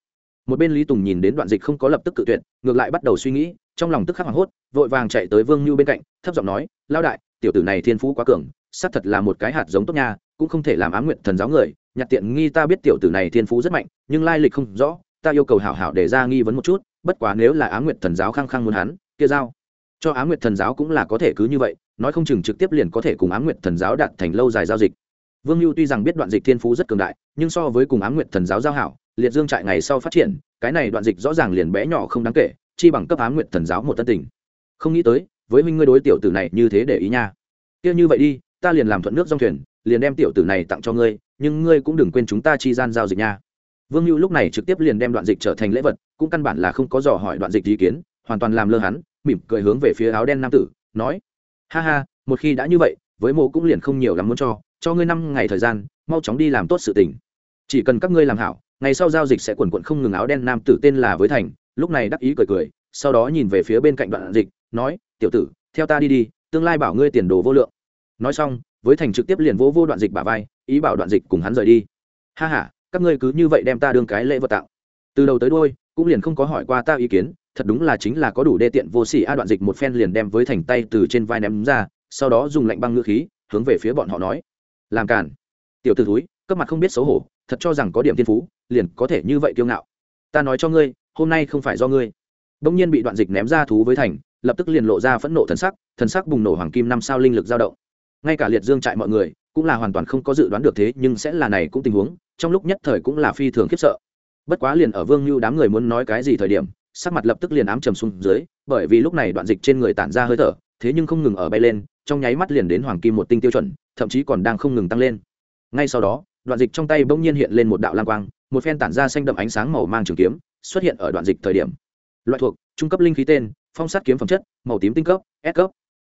S1: một bên lý tùng nhìn đến đoạn dịch không có lập tức cự tuyệt, ngược lại bắt đầu suy nghĩ, trong lòng tức khắc hoảng hốt, vội vàng chạy tới vương nhu bên cạnh, thấp giọng nói lao đại, tiểu tử này thiên phú quá cường, xác thật là một cái hạt giống tốt nha, cũng không thể làm ám nguyện thần giáo người, nhặt tiện nghi ta biết tiểu tử này thiên phú rất mạnh, nhưng lai lịch không rõ, ta yêu cầu hảo hảo để ra nghi vấn một chút, bất quá nếu là ám nguyện thần giáo khăng khăng muốn hắn, kia giao, cho ám nguyệt thần giáo cũng là có thể cứ như vậy nói không chừng trực tiếp liền có thể cùng ám nguyệt thần giáo đạt thành lâu dài giao dịch. Vương mưu tuy rằng biết đoạn dịch thiên phú rất cường đại, nhưng so với cùng ám nguyệt thần giáo giao hảo, liệt dương trại ngày sau phát triển, cái này đoạn dịch rõ ràng liền bé nhỏ không đáng kể, chi bằng cấp ám nguyệt thần giáo một tân tình. Không nghĩ tới, với minh ngươi đối tiểu tử này như thế để ý nha. Kia như vậy đi, ta liền làm thuận nước dòng thuyền, liền đem tiểu tử này tặng cho ngươi, nhưng ngươi cũng đừng quên chúng ta chi gian giao dịch nha. Vương mưu lúc này trực tiếp liền đem đoạn dịch trở thành lễ vật, cũng căn bản là không có dò hỏi đoạn dịch ý kiến, hoàn toàn làm lơ hắn, mỉm cười hướng về phía áo đen nam tử, nói ha ha, một khi đã như vậy, với mộ cũng liền không nhiều lắm muốn cho cho ngươi năm ngày thời gian, mau chóng đi làm tốt sự tình. Chỉ cần các ngươi làm hảo, ngày sau giao dịch sẽ quần quận không ngừng áo đen nam tử tên là với thành, lúc này đắc ý cười cười, sau đó nhìn về phía bên cạnh đoạn dịch, nói, tiểu tử, theo ta đi đi, tương lai bảo ngươi tiền đồ vô lượng. Nói xong, với thành trực tiếp liền vỗ vô đoạn dịch bả vai, ý bảo đoạn dịch cùng hắn rời đi. Ha ha, các ngươi cứ như vậy đem ta đương cái lễ vật tạo. Từ đầu tới đôi cũng liền không có hỏi qua ta ý kiến thật đúng là chính là có đủ đê tiện vô sỉ a đoạn dịch một phen liền đem với thành tay từ trên vai ném ra, sau đó dùng lạnh băng ngữ khí, hướng về phía bọn họ nói. Làm cản tiểu t ử thúi, cấp mặt không biết xấu hổ, thật cho rằng có điểm thiên phú, liền có thể như vậy kiêu ngạo. Ta nói cho ngươi, hôm nay không phải do ngươi. Đông nhiên bị đoạn dịch ném ra thú với thành, lập tức liền lộ ra phẫn nộ thần sắc thần sắc bùng nổ hoàng kim năm sao linh lực dao động. Ngay cả liệt dương trại mọi người, cũng là hoàn toàn không có dự đoán được thế, nhưng sẽ là này cũng tình huống, trong lúc nhất thời cũng là phi thường khiếp sợ. Bất quá liền ở vương như đám người muốn nói cái gì thời điểm sắc mặt lập tức liền ám trầm xuống dưới, bởi vì lúc này đoạn dịch trên người tản ra hơi thở, thế nhưng không ngừng ở bay lên, trong nháy mắt liền đến hoàng kim một tinh tiêu chuẩn, thậm chí còn đang không ngừng tăng lên. Ngay sau đó, đoạn dịch trong tay bỗng nhiên hiện lên một đạo lam quang, một phen tản ra xanh đậm ánh sáng màu mang trường kiếm, xuất hiện ở đoạn dịch thời điểm. Loại thuộc, trung cấp linh khí tên, phong sát kiếm phẩm chất, màu tím tinh cấp, s cấp.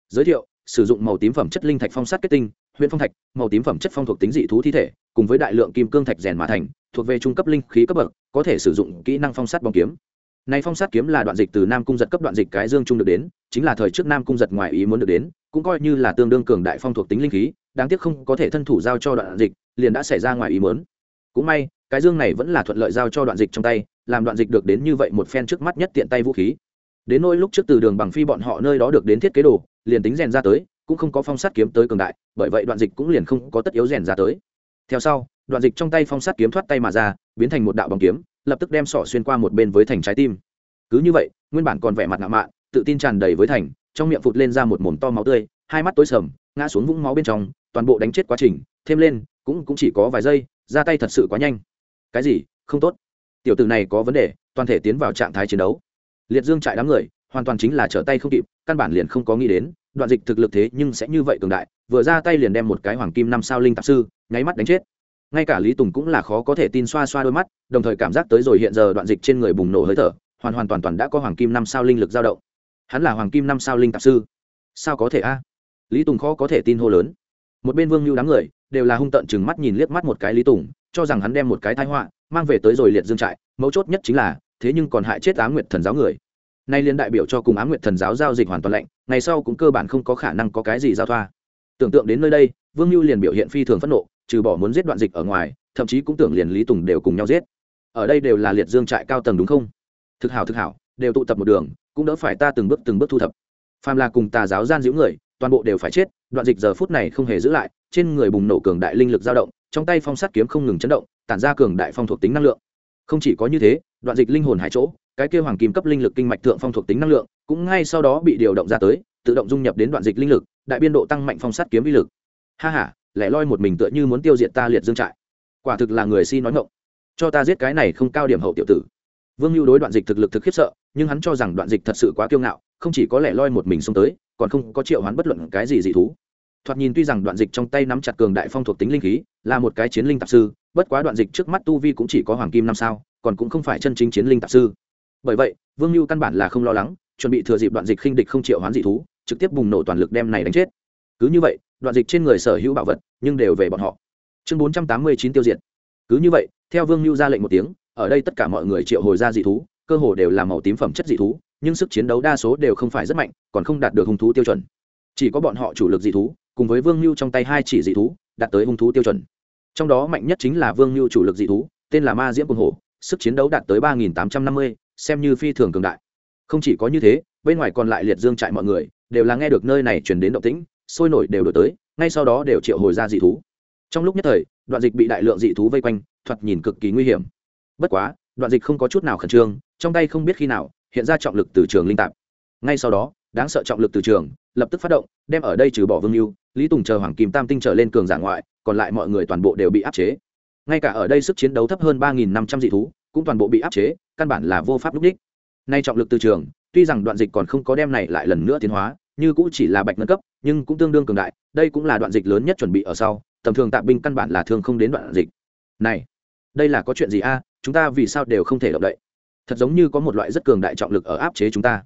S1: Giới thiệu, sử dụng màu tím phẩm chất linh thạch phong sát kết tinh huyện phong thạch, màu tím phẩm chất phong thuộc tính dị thú thi thể, cùng với đại lượng kim cương thạch rèn mà thành, thuộc về trung cấp linh khí cấp bậc, có thể sử dụng kỹ năng phong sát bóng kiếm này phong sát kiếm là đoạn dịch từ nam cung giật cấp đoạn dịch cái dương trung được đến, chính là thời trước nam cung giật ngoài ý muốn được đến, cũng coi như là tương đương cường đại phong thuộc tính linh khí, đáng tiếc không có thể thân thủ giao cho đoạn dịch, liền đã xảy ra ngoài ý muốn. Cũng may, cái dương này vẫn là thuận lợi giao cho đoạn dịch trong tay, làm đoạn dịch được đến như vậy một phen trước mắt nhất tiện tay vũ khí. Đến nỗi lúc trước từ đường bằng phi bọn họ nơi đó được đến thiết kế đồ, liền tính rèn ra tới, cũng không có phong sát kiếm tới cường đại, bởi vậy đoạn dịch cũng liền không có tất yếu rèn ra tới. Theo sau, đoạn dịch trong tay phong sát kiếm thoát tay mà ra, biến thành một đạo bóng kiếm lập tức đem sỏ xuyên qua một bên với thành trái tim. Cứ như vậy, nguyên bản còn vẻ mặt ngạo mạn, tự tin tràn đầy với thành, trong miệng phụt lên ra một mồm to máu tươi, hai mắt tối sầm, ngã xuống vũng máu bên trong, toàn bộ đánh chết quá trình, thêm lên, cũng cũng chỉ có vài giây, ra tay thật sự quá nhanh. Cái gì? Không tốt. Tiểu tử này có vấn đề, toàn thể tiến vào trạng thái chiến đấu. Liệt dương trại đám người, hoàn toàn chính là trở tay không kịp, căn bản liền không có nghĩ đến, đoạn dịch thực lực thế nhưng sẽ như vậy cường đại, vừa ra tay liền đem một cái hoàng kim năm sao linh tạp sư, nháy mắt đánh chết ngay cả lý tùng cũng là khó có thể tin xoa xoa đôi mắt, đồng thời cảm giác tới rồi hiện giờ đoạn dịch trên người bùng nổ hơi thở, hoàn hoàn toàn toàn đã có hoàng kim năm sao linh lực dao động. Hắn là hoàng kim năm sao linh tạp sư. Sao có thể a? Lý tùng khó có thể tin hô lớn. Một bên vương mưu đám người, đều là hung tợn chừng mắt nhìn liếc mắt một cái lý tùng, cho rằng hắn đem một cái thái họa mang về tới rồi liệt dương trại, mấu chốt nhất chính là, thế nhưng còn hại chết á nguyệt thần giáo người. Nay liên đại biểu cho cùng á nguyệt thần giáo giao dịch hoàn toàn lạnh, ngày sau cũng cơ bản không có khả năng có cái gì giao thoa. Tưởng tượng đến nơi đây, vương mưu liền biểu hiện phi thường phẫn nộ trừ bỏ muốn giết đoạn dịch ở ngoài, thậm chí cũng tưởng liền lý tùng đều cùng nhau giết. Ở đây đều là liệt dương trại cao tầng đúng không? Thực hảo thực hảo, đều tụ tập một đường, cũng đỡ phải ta từng bước từng bước thu thập. Phàm là cùng tà giáo gian giữ người, toàn bộ đều phải chết, đoạn dịch giờ phút này không hề giữ lại, trên người bùng nổ cường đại linh lực dao động, trong tay phong sát kiếm không ngừng chấn động, tản ra cường đại phong thuộc tính năng lượng. Không chỉ có như thế, đoạn dịch linh hồn hải chỗ, cái kêu hoàng kim cấp linh lực kinh mạch thượng phong thuộc tính năng lượng, cũng ngay sau đó bị điều động ra tới, tự động dung nhập đến đoạn dịch linh lực, đại biên độ tăng mạnh phong sát kiếm vi lực. Ha h a lẻ loi một mình tựa như muốn tiêu diệt ta liệt dương trại. Quả thực là người si nói ngộng cho ta giết cái này không cao điểm hậu tiểu tử. Vương mưu đối đoạn dịch thực lực thực khiếp sợ, nhưng hắn cho rằng đoạn dịch thật sự quá kiêu ngạo, không chỉ có lẻ loi một mình xông tới, còn không có triệu hoán bất luận cái gì dị thú. Thoạt nhìn tuy rằng đoạn dịch trong tay nắm chặt cường đại phong thuộc tính linh khí, là một cái chiến linh tạp sư, bất quá đoạn dịch trước mắt tu vi cũng chỉ có hoàng kim năm sao, còn cũng không phải chân chính chiến linh tạp sư. Bởi vậy, vương mưu căn bản là không lo lắng, chuẩn bị thừa dịp đoạn dịch khinh địch không triệu hoán dị thú, trực tiếp bùng nổ toàn lực đem này đánh chết. Cứ như vậy đoạn dịch trên người sở hữu bảo vật, nhưng đều về bọn họ. Chương bốn trăm tám mươi chín tiêu diệt. Cứ như vậy, theo vương mưu ra lệnh một tiếng, ở đây tất cả mọi người triệu hồi ra dị thú, cơ hồ đều là màu tím phẩm chất dị thú, nhưng sức chiến đấu đa số đều không phải rất mạnh, còn không đạt được hung thú tiêu chuẩn. Chỉ có bọn họ chủ lực dị thú, cùng với vương mưu trong tay hai chỉ dị thú, đạt tới hung thú tiêu chuẩn. Trong đó mạnh nhất chính là vương mưu chủ lực dị thú, tên là ma diễm cùng hổ, sức chiến đấu đạt tới ba nghìn tám trăm năm mươi, xem như phi thường cường đại. Không chỉ có như thế, bên ngoài còn lại liệt dương trại mọi người, đều là nghe được nơi này chuyển đến động tĩnh sôi nổi đều đổi tới, ngay sau đó đều triệu hồi ra dị thú. Trong lúc nhất thời, đoạn dịch bị đại lượng dị thú vây quanh, thoạt nhìn cực kỳ nguy hiểm. Bất quá, đoạn dịch không có chút nào khẩn trương, trong tay không biết khi nào, hiện ra trọng lực từ trường linh tạp. Ngay sau đó, đáng sợ trọng lực từ trường lập tức phát động, đem ở đây trừ bỏ vương mưu lý tùng chờ hoàng kim tam tinh trở lên cường giả ngoại, còn lại mọi người toàn bộ đều bị áp chế. Ngay cả ở đây sức chiến đấu thấp hơn ba nghìn năm trăm dị thú, cũng toàn bộ bị áp chế, căn bản là vô pháp lúc đích. Nay trọng lực từ trường, tuy rằng đoạn dịch còn không có đem này lại lần nữa tiến hóa như cũng chỉ là bạch nâng cấp, nhưng cũng tương đương cường đại, đây cũng là đoạn dịch lớn nhất chuẩn bị ở sau, tầm thường tạm binh căn bản là thường không đến đoạn dịch. Này, đây là có chuyện gì a? À? Chúng ta vì sao đều không thể động đậy? Thật giống như có một loại rất cường đại trọng lực ở áp chế chúng ta.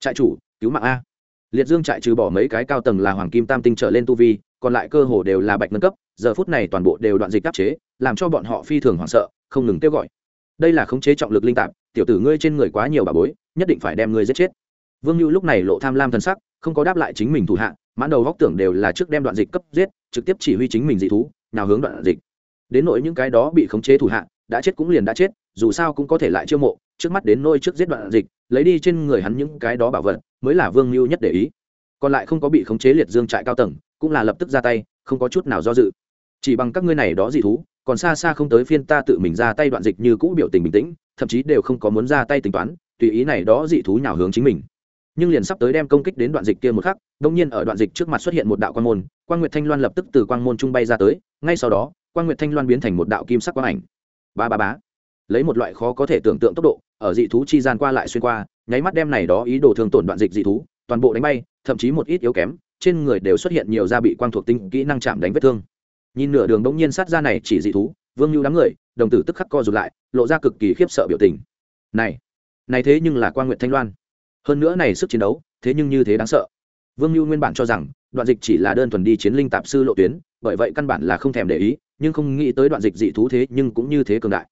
S1: Trại chủ, cứu mạng a. Liệt dương trại trừ bỏ mấy cái cao tầng là hoàng kim tam tinh trở lên tu vi, còn lại cơ hồ đều là bạch nâng cấp, giờ phút này toàn bộ đều đoạn dịch áp chế, làm cho bọn họ phi thường hoảng sợ, không ngừng kêu gọi. Đây là khống chế trọng lực linh tạp, tiểu tử ngươi trên người quá nhiều bà bối, nhất định phải đem ngươi giết chết. Vương mưu lúc này lộ tham lam thần sắc không có đáp lại chính mình thủ hạ, mãn đầu góc tưởng đều là trước đem đoạn dịch cấp giết, trực tiếp chỉ huy chính mình dị thú, nào hướng đoạn dịch. Đến nỗi những cái đó bị khống chế thủ hạ, đã chết cũng liền đã chết, dù sao cũng có thể lại chiêu mộ, trước mắt đến nôi trước giết đoạn dịch, lấy đi trên người hắn những cái đó bảo vật, mới là vương mưu nhất để ý. Còn lại không có bị khống chế liệt dương trại cao tầng, cũng là lập tức ra tay, không có chút nào do dự. Chỉ bằng các ngươi này đó dị thú, còn xa xa không tới phiên ta tự mình ra tay đoạn dịch như cũ biểu tình bình tĩnh, thậm chí đều không có muốn ra tay tính toán, tùy ý này đó dị thú nhào hướng chính mình nhưng liền sắp tới đem công kích đến đoạn dịch kia một khắc, đột nhiên ở đoạn dịch trước mặt xuất hiện một đạo quang môn, quang nguyệt thanh loan lập tức từ quang môn trung bay ra tới, ngay sau đó, quang nguyệt thanh loan biến thành một đạo kim sắc quang ảnh. Ba ba bá lấy một loại khó có thể tưởng tượng tốc độ, ở dị thú chi gian qua lại xuyên qua, nháy mắt đem này đó ý đồ thương tổn đoạn dịch dị thú, toàn bộ đánh bay, thậm chí một ít yếu kém, trên người đều xuất hiện nhiều da bị quang thuộc tinh kỹ năng chạm đánh vết thương. Nhìn nửa đường bỗng nhiên sát ra này chỉ dị thú, vương Nưu đám người, đồng tử tức khắc co rụt lại, lộ ra cực kỳ khiếp sợ biểu tình. Này này thế nhưng là quang nguyệt thanh loan hơn nữa này sức chiến đấu, thế nhưng như thế đáng sợ. Vương mưu nguyên bản cho rằng, đoạn dịch chỉ là đơn thuần đi chiến linh tạp sư lộ tuyến, bởi vậy căn bản là không thèm để ý, nhưng không nghĩ tới đoạn dịch dị thú thế nhưng cũng như thế cường đại.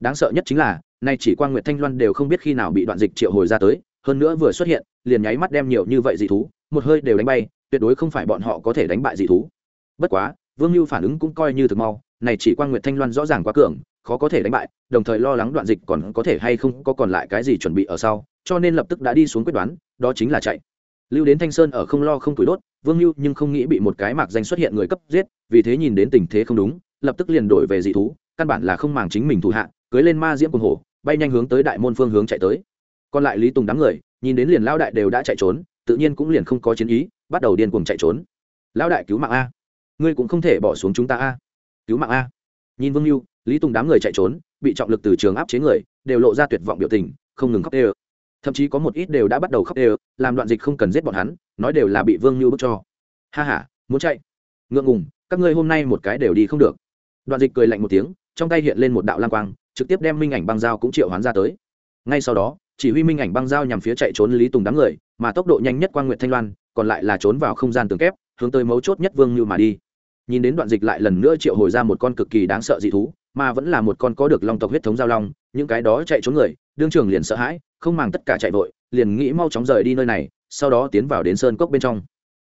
S1: Đáng sợ nhất chính là, nay chỉ quan nguyệt thanh loan đều không biết khi nào bị đoạn dịch triệu hồi ra tới, hơn nữa vừa xuất hiện, liền nháy mắt đem nhiều như vậy dị thú, một hơi đều đánh bay, tuyệt đối không phải bọn họ có thể đánh bại dị thú. Bất quá, vương mưu phản ứng cũng coi như thực mau, này chỉ quan nguyệt thanh loan rõ ràng quá cường khó có thể đánh bại, đồng thời lo lắng đoạn dịch còn có thể hay không có còn lại cái gì chuẩn bị ở sau, cho nên lập tức đã đi xuống quyết đoán, đó chính là chạy. Lưu đến thanh sơn ở không lo không tuổi đốt, vương lưu nhưng không nghĩ bị một cái mạc danh xuất hiện người cấp giết, vì thế nhìn đến tình thế không đúng, lập tức liền đổi về dị thú, căn bản là không màng chính mình thủ hạ, cưới lên ma diễm cùng hổ, bay nhanh hướng tới đại môn phương hướng chạy tới. Còn lại lý tùng đám người, nhìn đến liền lao đại đều đã chạy trốn, tự nhiên cũng liền không có chiến ý, bắt đầu điên cuồng chạy trốn. Lao đại cứu mạng a, ngươi cũng không thể bỏ xuống chúng ta a, cứu mạng a. Nhìn vương lưu lý tùng đám người chạy trốn, bị trọng lực từ trường áp chế người, đều lộ ra tuyệt vọng biểu tình, không ngừng khóc đê thậm chí có một ít đều đã bắt đầu khóc đê làm đoạn dịch không cần giết bọn hắn, nói đều là bị vương lưu bức cho. Ha h a muốn chạy. Ngượng ngùng, các ngươi hôm nay một cái đều đi không được. Đoạn dịch cười lạnh một tiếng, trong tay hiện lên một đạo lang quang, trực tiếp đem minh ảnh băng dao cũng triệu hoán ra tới. Ngay sau đó, chỉ huy minh ảnh băng dao nhằm phía chạy trốn lý tùng đám người, mà tốc độ nhanh nhất quang nguyện thanh loan, còn lại là trốn vào không gian tường kép, hướng tới mấu chốt nhất vương như mà đi. Nhìn đến đoạn dịch lại lần nữa triệu hồi ra một con cực kỳ đáng sợ dị thú mà vẫn là một con có được long tộc huyết thống giao long, những cái đó chạy trốn người, đương trường liền sợ hãi, không màng tất cả chạy vội, liền nghĩ mau chóng rời đi nơi này, sau đó tiến vào đến sơn cốc bên trong.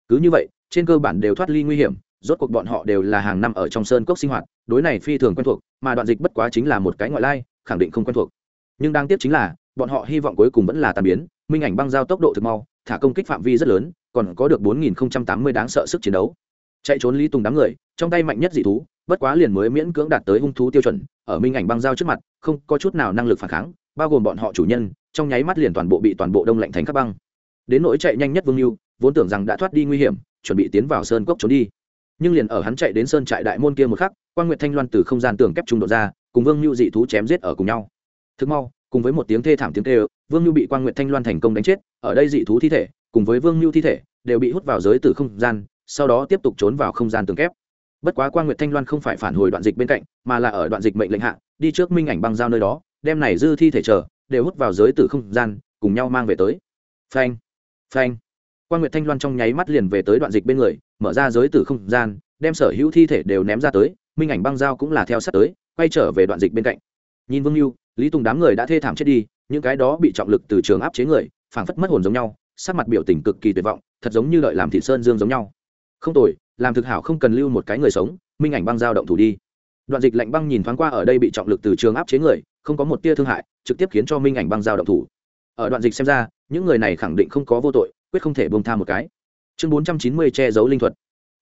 S1: Cứ như vậy, trên cơ bản đều thoát ly nguy hiểm, rốt cuộc bọn họ đều là hàng năm ở trong sơn cốc sinh hoạt, đối này phi thường quen thuộc, mà đoạn dịch bất quá chính là một cái ngoại lai, khẳng định không quen thuộc. Nhưng đáng tiếc chính là, bọn họ hy vọng cuối cùng vẫn là tàn biến, minh ảnh băng giao tốc độ thực mau, thả công kích phạm vi rất lớn, còn có được 4080 đáng sợ sức chiến đấu. Chạy trốn lý tùng đám người, trong tay mạnh nhất dị thú bất quá liền mới miễn cưỡng đạt tới hung thú tiêu chuẩn ở minh ảnh băng giao trước mặt không có chút nào năng lực phản kháng bao gồm bọn họ chủ nhân trong nháy mắt liền toàn bộ bị toàn bộ đông lạnh thành các băng. Đến nỗi chạy nhanh nhất vương lưu vốn tưởng rằng đã thoát đi nguy hiểm chuẩn bị tiến vào sơn cốc trốn đi. Nhưng liền ở hắn chạy đến sơn trại đại môn kia một khắc quan nguyệt thanh loan từ không gian tường kép trung độ ra cùng vương lưu dị thú chém giết ở cùng nhau. Thực mau cùng với một tiếng thê thảm tiếng kêu, vương lưu bị quan nguyệt thanh loan thành công đánh chết ở đây dị thú thi thể cùng với vương lưu thi thể đều bị hút vào giới từ không gian sau đó tiếp tục trốn vào không gian tường kép bất quá quan nguyệt thanh loan không phải phản hồi đoạn dịch bên cạnh, mà là ở đoạn dịch mệnh lệnh hạ, đi trước minh ảnh băng giao nơi đó, đem này dư thi thể chờ, đều hút vào giới tử không gian, cùng nhau mang về tới. Phanh phanh. Quan nguyệt thanh loan trong nháy mắt liền về tới đoạn dịch bên người, mở ra giới tử không gian, đem sở hữu thi thể đều ném ra tới, minh ảnh băng giao cũng là theo sát tới, quay trở về đoạn dịch bên cạnh. Nhìn vương lưu lý tùng đám người đã thê thảm chết đi, những cái đó bị trọng lực từ trường áp chế người, phảng phất mất hồn giống nhau, sắc mặt biểu tình cực kỳ tuyệt vọng, thật giống như đợi làm thị sơn dương giống nhau. Không tồi làm thực hảo không cần lưu một cái người sống, minh ảnh băng giao động thủ đi. Đoạn dịch lạnh băng nhìn thoáng qua ở đây bị trọng lực từ trường áp chế người, không có một tia thương hại, trực tiếp khiến cho minh ảnh băng giao động thủ. Ở đoạn dịch xem ra, những người này khẳng định không có vô tội, quyết không thể bông tha một cái. Chương bốn trăm chín mươi che giấu linh thuật.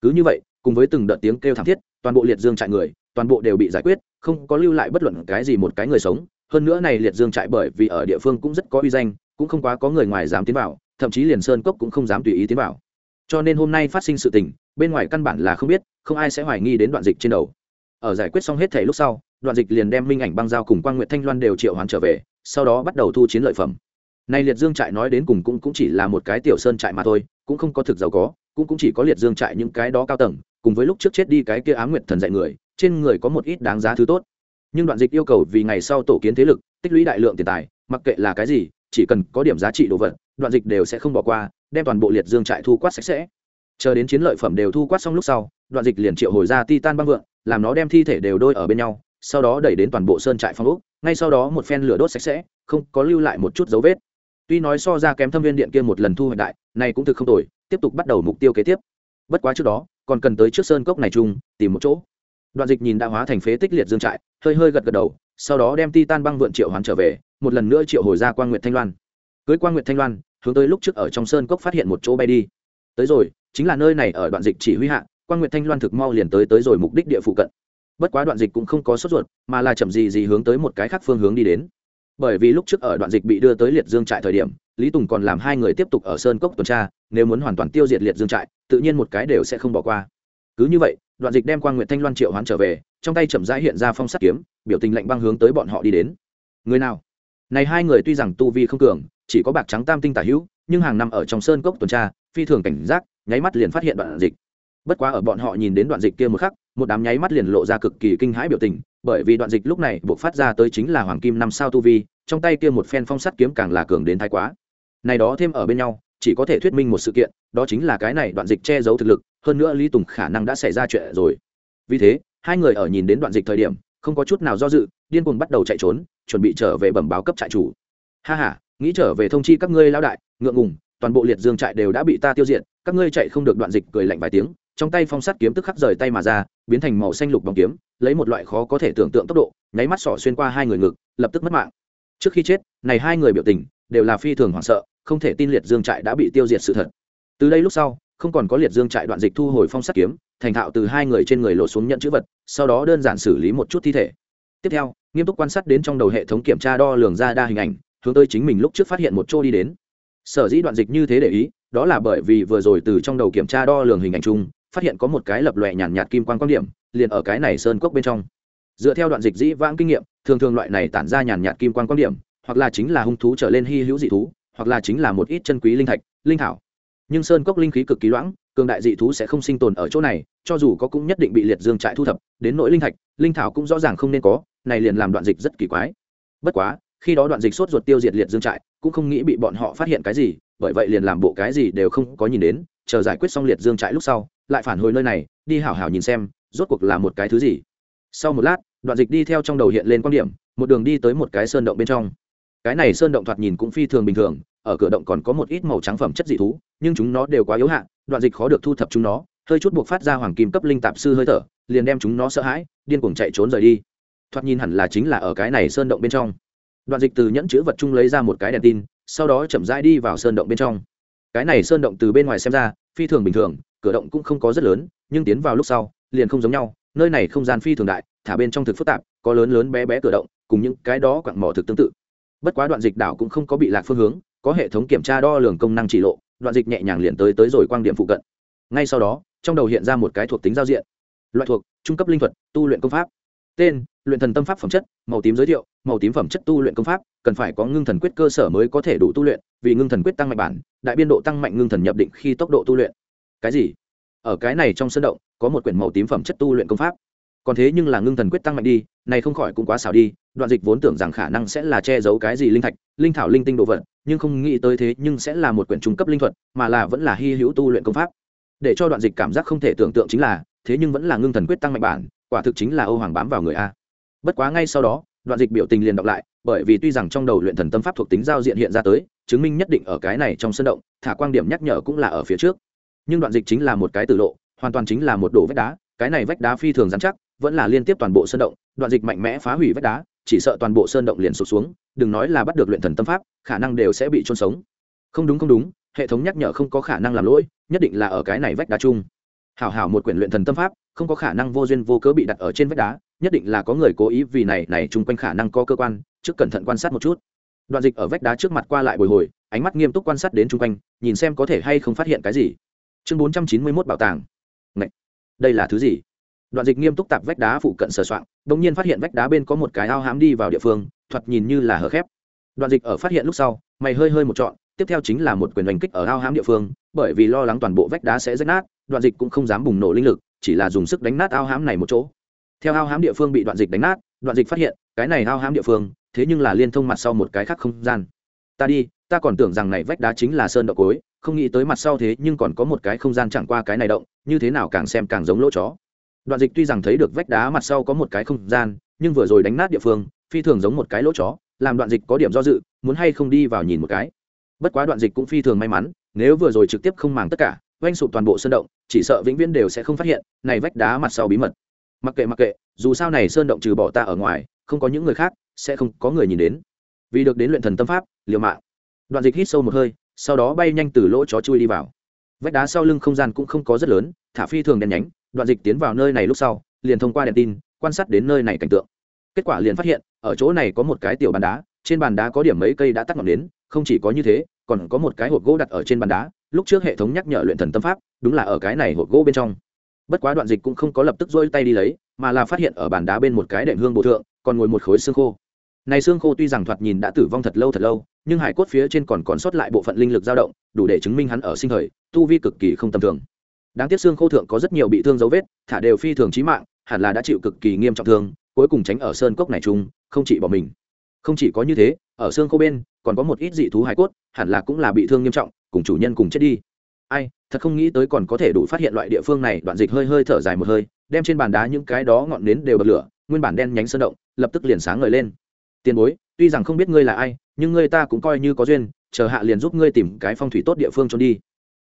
S1: Cứ như vậy, cùng với từng đợt tiếng kêu thảm thiết, toàn bộ liệt dương trại người, toàn bộ đều bị giải quyết, không có lưu lại bất luận cái gì một cái người sống. Hơn nữa này liệt dương trại bởi vì ở địa phương cũng rất có uy danh, cũng không quá có người ngoài dám tiến vào, thậm chí liền sơn cốc cũng không dám tùy ý tiến vào cho nên hôm nay phát sinh sự tình bên ngoài căn bản là không biết không ai sẽ hoài nghi đến đoạn dịch trên đầu. Ở giải quyết xong hết thể lúc sau đoạn dịch liền đem minh ảnh băng giao cùng quan nguyện thanh loan đều triệu hoán trở về sau đó bắt đầu thu chiến lợi phẩm. Nay liệt dương trại nói đến cùng cũng, cũng chỉ là một cái tiểu sơn trại mà thôi cũng không có thực giàu có cũng cũng chỉ có liệt dương trại những cái đó cao tầng cùng với lúc trước chết đi cái kia ám nguyện thần dạy người trên người có một ít đáng giá thứ tốt. Nhưng đoạn dịch yêu cầu vì ngày sau tổ kiến thế lực tích lũy đại lượng tiền tài mặc kệ là cái gì chỉ cần có điểm giá trị đồ vật đoạn dịch đều sẽ không bỏ qua, đem toàn bộ liệt dương trại thu quát sạch sẽ. Chờ đến chiến lợi phẩm đều thu quát xong lúc sau, đoạn dịch liền triệu hồi ra titan băng vượng, làm nó đem thi thể đều đôi ở bên nhau, sau đó đẩy đến toàn bộ sơn trại phong ốc, ngay sau đó một phen lửa đốt sạch sẽ, không có lưu lại một chút dấu vết. Tuy nói so ra kém thâm viên điện kia một lần thu hoạch đại, này cũng thực không tồi, tiếp tục bắt đầu mục tiêu kế tiếp. Bất quá trước đó, còn cần tới trước sơn cốc này chung, tìm một chỗ. Đoạn dịch nhìn đã hóa thành phế tích liệt dương trại, hơi hơi gật gật đầu, sau đó đem titan băng vượn triệu hoán trở về, một lần nữa triệu hồi ra quan nguyệt thanh loan cưới quan nguyệt thanh loan, hướng tới lúc trước ở trong sơn cốc phát hiện một chỗ bay đi. Tới rồi, chính là nơi này ở đoạn dịch chỉ huy hạ quan nguyệt thanh loan thực mau liền tới tới rồi mục đích địa phụ cận. Bất quá đoạn dịch cũng không có sốt ruột, mà là chậm gì gì hướng tới một cái khác phương hướng đi đến. Bởi vì lúc trước ở đoạn dịch bị đưa tới liệt dương trại thời điểm, lý tùng còn làm hai người tiếp tục ở sơn cốc tuần tra, nếu muốn hoàn toàn tiêu diệt liệt dương trại, tự nhiên một cái đều sẽ không bỏ qua. Cứ như vậy, đoạn dịch đem quan nguyệt thanh loan triệu hoán trở về, trong tay chậm rãi hiện ra phong sắt kiếm, biểu tình lạnh băng hướng tới bọn họ đi đến. Người nào? Này hai người tuy rằng tu vi không cường chỉ có bạc trắng tam tinh tả hữu, nhưng hàng năm ở trong sơn cốc tuần tra, phi thường cảnh giác, nháy mắt liền phát hiện đoạn dịch. Bất quá ở bọn họ nhìn đến đoạn dịch kia một khắc, một đám nháy mắt liền lộ ra cực kỳ kinh hãi biểu tình, bởi vì đoạn dịch lúc này buộc phát ra tới chính là hoàng kim năm sao tu vi, trong tay kia một phen phong sắt kiếm càng là cường đến thái quá. Này đó thêm ở bên nhau, chỉ có thể thuyết minh một sự kiện, đó chính là cái này đoạn dịch che giấu thực lực, hơn nữa lý tùng khả năng đã xảy ra chuyện rồi. Vì thế, hai người ở nhìn đến đoạn dịch thời điểm, không có chút nào do dự, điên cuồng bắt đầu chạy trốn, chuẩn bị trở về bẩm báo cấp trại chủ. Ha ha nghĩ trở về thông chi các ngươi lão đại, ngượng ngùng, toàn bộ liệt dương trại đều đã bị ta tiêu diệt, các ngươi chạy không được đoạn dịch cười lạnh vài tiếng, trong tay phong sắt kiếm tức khắc rời tay mà ra, biến thành màu xanh lục bóng kiếm, lấy một loại khó có thể tưởng tượng tốc độ, nháy mắt sỏ xuyên qua hai người ngực, lập tức mất mạng. Trước khi chết, này hai người biểu tình, đều là phi thường hoảng sợ, không thể tin liệt dương trại đã bị tiêu diệt sự thật. Từ đây lúc sau, không còn có liệt dương trại đoạn dịch thu hồi phong sắt kiếm, thành thạo từ hai người trên người lộ xuống nhận chữ vật, sau đó đơn giản xử lý một chút thi thể. Tiếp theo, nghiêm túc quan sát đến trong đầu hệ thống kiểm tra đo lường ra đa hình ảnh hướng tới chính mình lúc trước phát hiện một chỗ đi đến. Sở dĩ đoạn dịch như thế để ý, đó là bởi vì vừa rồi từ trong đầu kiểm tra đo lường hình ảnh chung, phát hiện có một cái lập lòe nhàn nhạt kim quan quan điểm, liền ở cái này sơn cốc bên trong. Dựa theo đoạn dịch dĩ vãng kinh nghiệm, thường thường loại này tản ra nhàn nhạt kim quan quan điểm, hoặc là chính là hung thú trở lên hy hữu dị thú, hoặc là chính là một ít chân quý linh thạch, linh thảo. Nhưng sơn cốc linh khí cực kỳ loãng, cường đại dị thú sẽ không sinh tồn ở chỗ này, cho dù có cũng nhất định bị liệt dương trại thu thập, đến nỗi linh thạch, linh thảo cũng rõ ràng không nên có, này liền làm đoạn dịch rất kỳ quái. Bất quá khi đó đoạn dịch sốt ruột tiêu diệt liệt dương trại, cũng không nghĩ bị bọn họ phát hiện cái gì, bởi vậy liền làm bộ cái gì đều không có nhìn đến, chờ giải quyết xong liệt dương trại lúc sau, lại phản hồi nơi này, đi hảo hảo nhìn xem, rốt cuộc là một cái thứ gì. Sau một lát, đoạn dịch đi theo trong đầu hiện lên quan điểm, một đường đi tới một cái sơn động bên trong. Cái này sơn động thoạt nhìn cũng phi thường bình thường, ở cửa động còn có một ít màu trắng phẩm chất dị thú, nhưng chúng nó đều quá yếu hạn, đoạn dịch khó được thu thập chúng nó, hơi chút buộc phát ra hoàng kim cấp linh tạp sư hơi thở, liền đem chúng nó sợ hãi, điên cuồng chạy trốn rời đi. Thoạt nhìn hẳn là chính là ở cái này sơn động bên trong đoạn dịch từ nhẫn chữ vật chung lấy ra một cái đèn tin, sau đó chậm rãi đi vào sơn động bên trong. Cái này sơn động từ bên ngoài xem ra, phi thường bình thường, cửa động cũng không có rất lớn, nhưng tiến vào lúc sau, liền không giống nhau, nơi này không gian phi thường đại, thả bên trong thực phức tạp, có lớn lớn bé bé cửa động, cùng những cái đó quặng mỏ thực tương tự. Bất quá đoạn dịch đảo cũng không có bị lạc phương hướng, có hệ thống kiểm tra đo lường công năng chỉ lộ, đoạn dịch nhẹ nhàng liền tới tới rồi quang điểm phụ cận. Ngay sau đó, trong đầu hiện ra một cái thuộc tính giao diện. Loại thuộc, trung cấp linh thuật, tu luyện công pháp tên, luyện thần tâm pháp phẩm chất, màu tím giới thiệu, màu tím phẩm chất tu luyện công pháp, cần phải có ngưng thần quyết cơ sở mới có thể đủ tu luyện, vì ngưng thần quyết tăng mạnh bản, đại biên độ tăng mạnh ngưng thần nhập định khi tốc độ tu luyện. Cái gì? Ở cái này trong sân động, có một quyển màu tím phẩm chất tu luyện công pháp. Còn thế nhưng là ngưng thần quyết tăng mạnh đi, này không khỏi cũng quá xảo đi, đoạn dịch vốn tưởng rằng khả năng sẽ là che giấu cái gì linh thạch, linh thảo linh tinh đồ vật, nhưng không nghĩ tới thế nhưng sẽ là một quyển trung cấp linh thuật, mà là vẫn là hy hữu tu luyện công pháp. Để cho đoạn dịch cảm giác không thể tưởng tượng chính là thế nhưng vẫn là ngưng thần quyết tăng mạnh bản, quả thực chính là ô hoàng bám vào người a. Bất quá ngay sau đó, đoạn dịch biểu tình liền đọc lại, bởi vì tuy rằng trong đầu luyện thần tâm pháp thuộc tính giao diện hiện ra tới, chứng minh nhất định ở cái này trong sân động, thả quan điểm nhắc nhở cũng là ở phía trước. Nhưng đoạn dịch chính là một cái tử lộ, hoàn toàn chính là một đổ vách đá, cái này vách đá phi thường dán chắc, vẫn là liên tiếp toàn bộ sơn động, đoạn dịch mạnh mẽ phá hủy vách đá, chỉ sợ toàn bộ sơn động liền sụt xuống, đừng nói là bắt được luyện thần tâm pháp, khả năng đều sẽ bị trôn sống. Không đúng không đúng, hệ thống nhắc nhở không có khả năng làm lỗi, nhất định là ở cái này vách đá chung hảo hảo một quyển luyện thần tâm pháp không có khả năng vô duyên vô cớ bị đặt ở trên vách đá nhất định là có người cố ý vì này này chung quanh khả năng có cơ quan trước cẩn thận quan sát một chút. Đoạn dịch ở vách đá trước mặt qua lại bồi hồi ánh mắt nghiêm túc quan sát đến chung quanh nhìn xem có thể hay không phát hiện cái gì. Chương bốn trăm chín mươi mốt bảo tàng. Này, đây là thứ gì? Đoạn dịch nghiêm túc tạp vách đá phụ cận sờ soạn, đ ỗ n g nhiên phát hiện vách đá bên có một cái ao hám đi vào địa phương thoạt nhìn như là hở khép. Đoạn dịch ở phát hiện lúc sau mày hơi hơi một trọn tiếp theo chính là một quyền đánh kích ở ao hám địa phương bởi vì lo lắng toàn bộ vách đá sẽ rách nát, đoạn dịch cũng không dám bùng nổ linh lực, chỉ là dùng sức đánh nát ao hám này một chỗ. Theo ao hám địa phương bị đoạn dịch đánh nát, đoạn dịch phát hiện, cái này ao hám địa phương, thế nhưng là liên thông mặt sau một cái khác không gian. Ta đi, ta còn tưởng rằng này vách đá chính là sơn đậu cối, không nghĩ tới mặt sau thế nhưng còn có một cái không gian chẳng qua cái này động, như thế nào càng xem càng giống lỗ chó. Đoạn dịch tuy rằng thấy được vách đá mặt sau có một cái không gian, nhưng vừa rồi đánh nát địa phương, phi thường giống một cái lỗ chó, làm đoạn dịch có điểm do dự, muốn hay không đi vào nhìn một cái. Bất quá đoạn dịch cũng phi thường may mắn nếu vừa rồi trực tiếp không màng tất cả, oanh sụp toàn bộ sơn động, chỉ sợ vĩnh viễn đều sẽ không phát hiện, này vách đá mặt sau bí mật. Mặc kệ mặc kệ, dù sao này sơn động trừ bỏ ta ở ngoài, không có những người khác, sẽ không có người nhìn đến. Vì được đến luyện thần tâm pháp, liều mạng. Đoạn dịch hít sâu một hơi, sau đó bay nhanh từ lỗ chó chui đi vào. Vách đá sau lưng không gian cũng không có rất lớn, thả phi thường đèn nhánh, đoạn dịch tiến vào nơi này lúc sau, liền thông qua đèn tin, quan sát đến nơi này cảnh tượng. Kết quả liền phát hiện, ở chỗ này có một cái tiểu bàn đá, trên bàn đá có điểm mấy cây đã tắt ngọn đến không chỉ có như thế còn có một cái hộp gỗ đặt ở trên bàn đá, lúc trước hệ thống nhắc nhở luyện thần tâm pháp, đúng là ở cái này hộp gỗ bên trong. Bất quá đoạn dịch cũng không có lập tức rôi tay đi lấy, mà là phát hiện ở bàn đá bên một cái đệm hương bổ thượng, còn ngồi một khối xương khô. Này xương khô tuy rằng thoạt nhìn đã tử vong thật lâu thật lâu, nhưng hải cốt phía trên còn còn sót lại bộ phận linh lực dao động, đủ để chứng minh hắn ở sinh thời, tu vi cực kỳ không tầm thường. Đáng tiếc xương khô thượng có rất nhiều bị thương dấu vết, thả đều phi thường trí mạng, hẳn là đã chịu cực kỳ nghiêm trọng thương, cuối cùng tránh ở sơn cốc này chung, không chỉ bỏ mình không chỉ có như thế, ở xương khô bên, còn có một ít dị thú hải cốt, hẳn là cũng là bị thương nghiêm trọng, cùng chủ nhân cùng chết đi. Ai, thật không nghĩ tới còn có thể đủ phát hiện loại địa phương này, đoạn dịch hơi hơi thở dài một hơi, đem trên bàn đá những cái đó ngọn nến đều bật lửa, nguyên bản đen nhánh sơn động, lập tức liền sáng ngời lên. Tiền bối, tuy rằng không biết ngươi là ai, nhưng ngươi ta cũng coi như có duyên, chờ hạ liền giúp ngươi tìm cái phong thủy tốt địa phương trốn đi.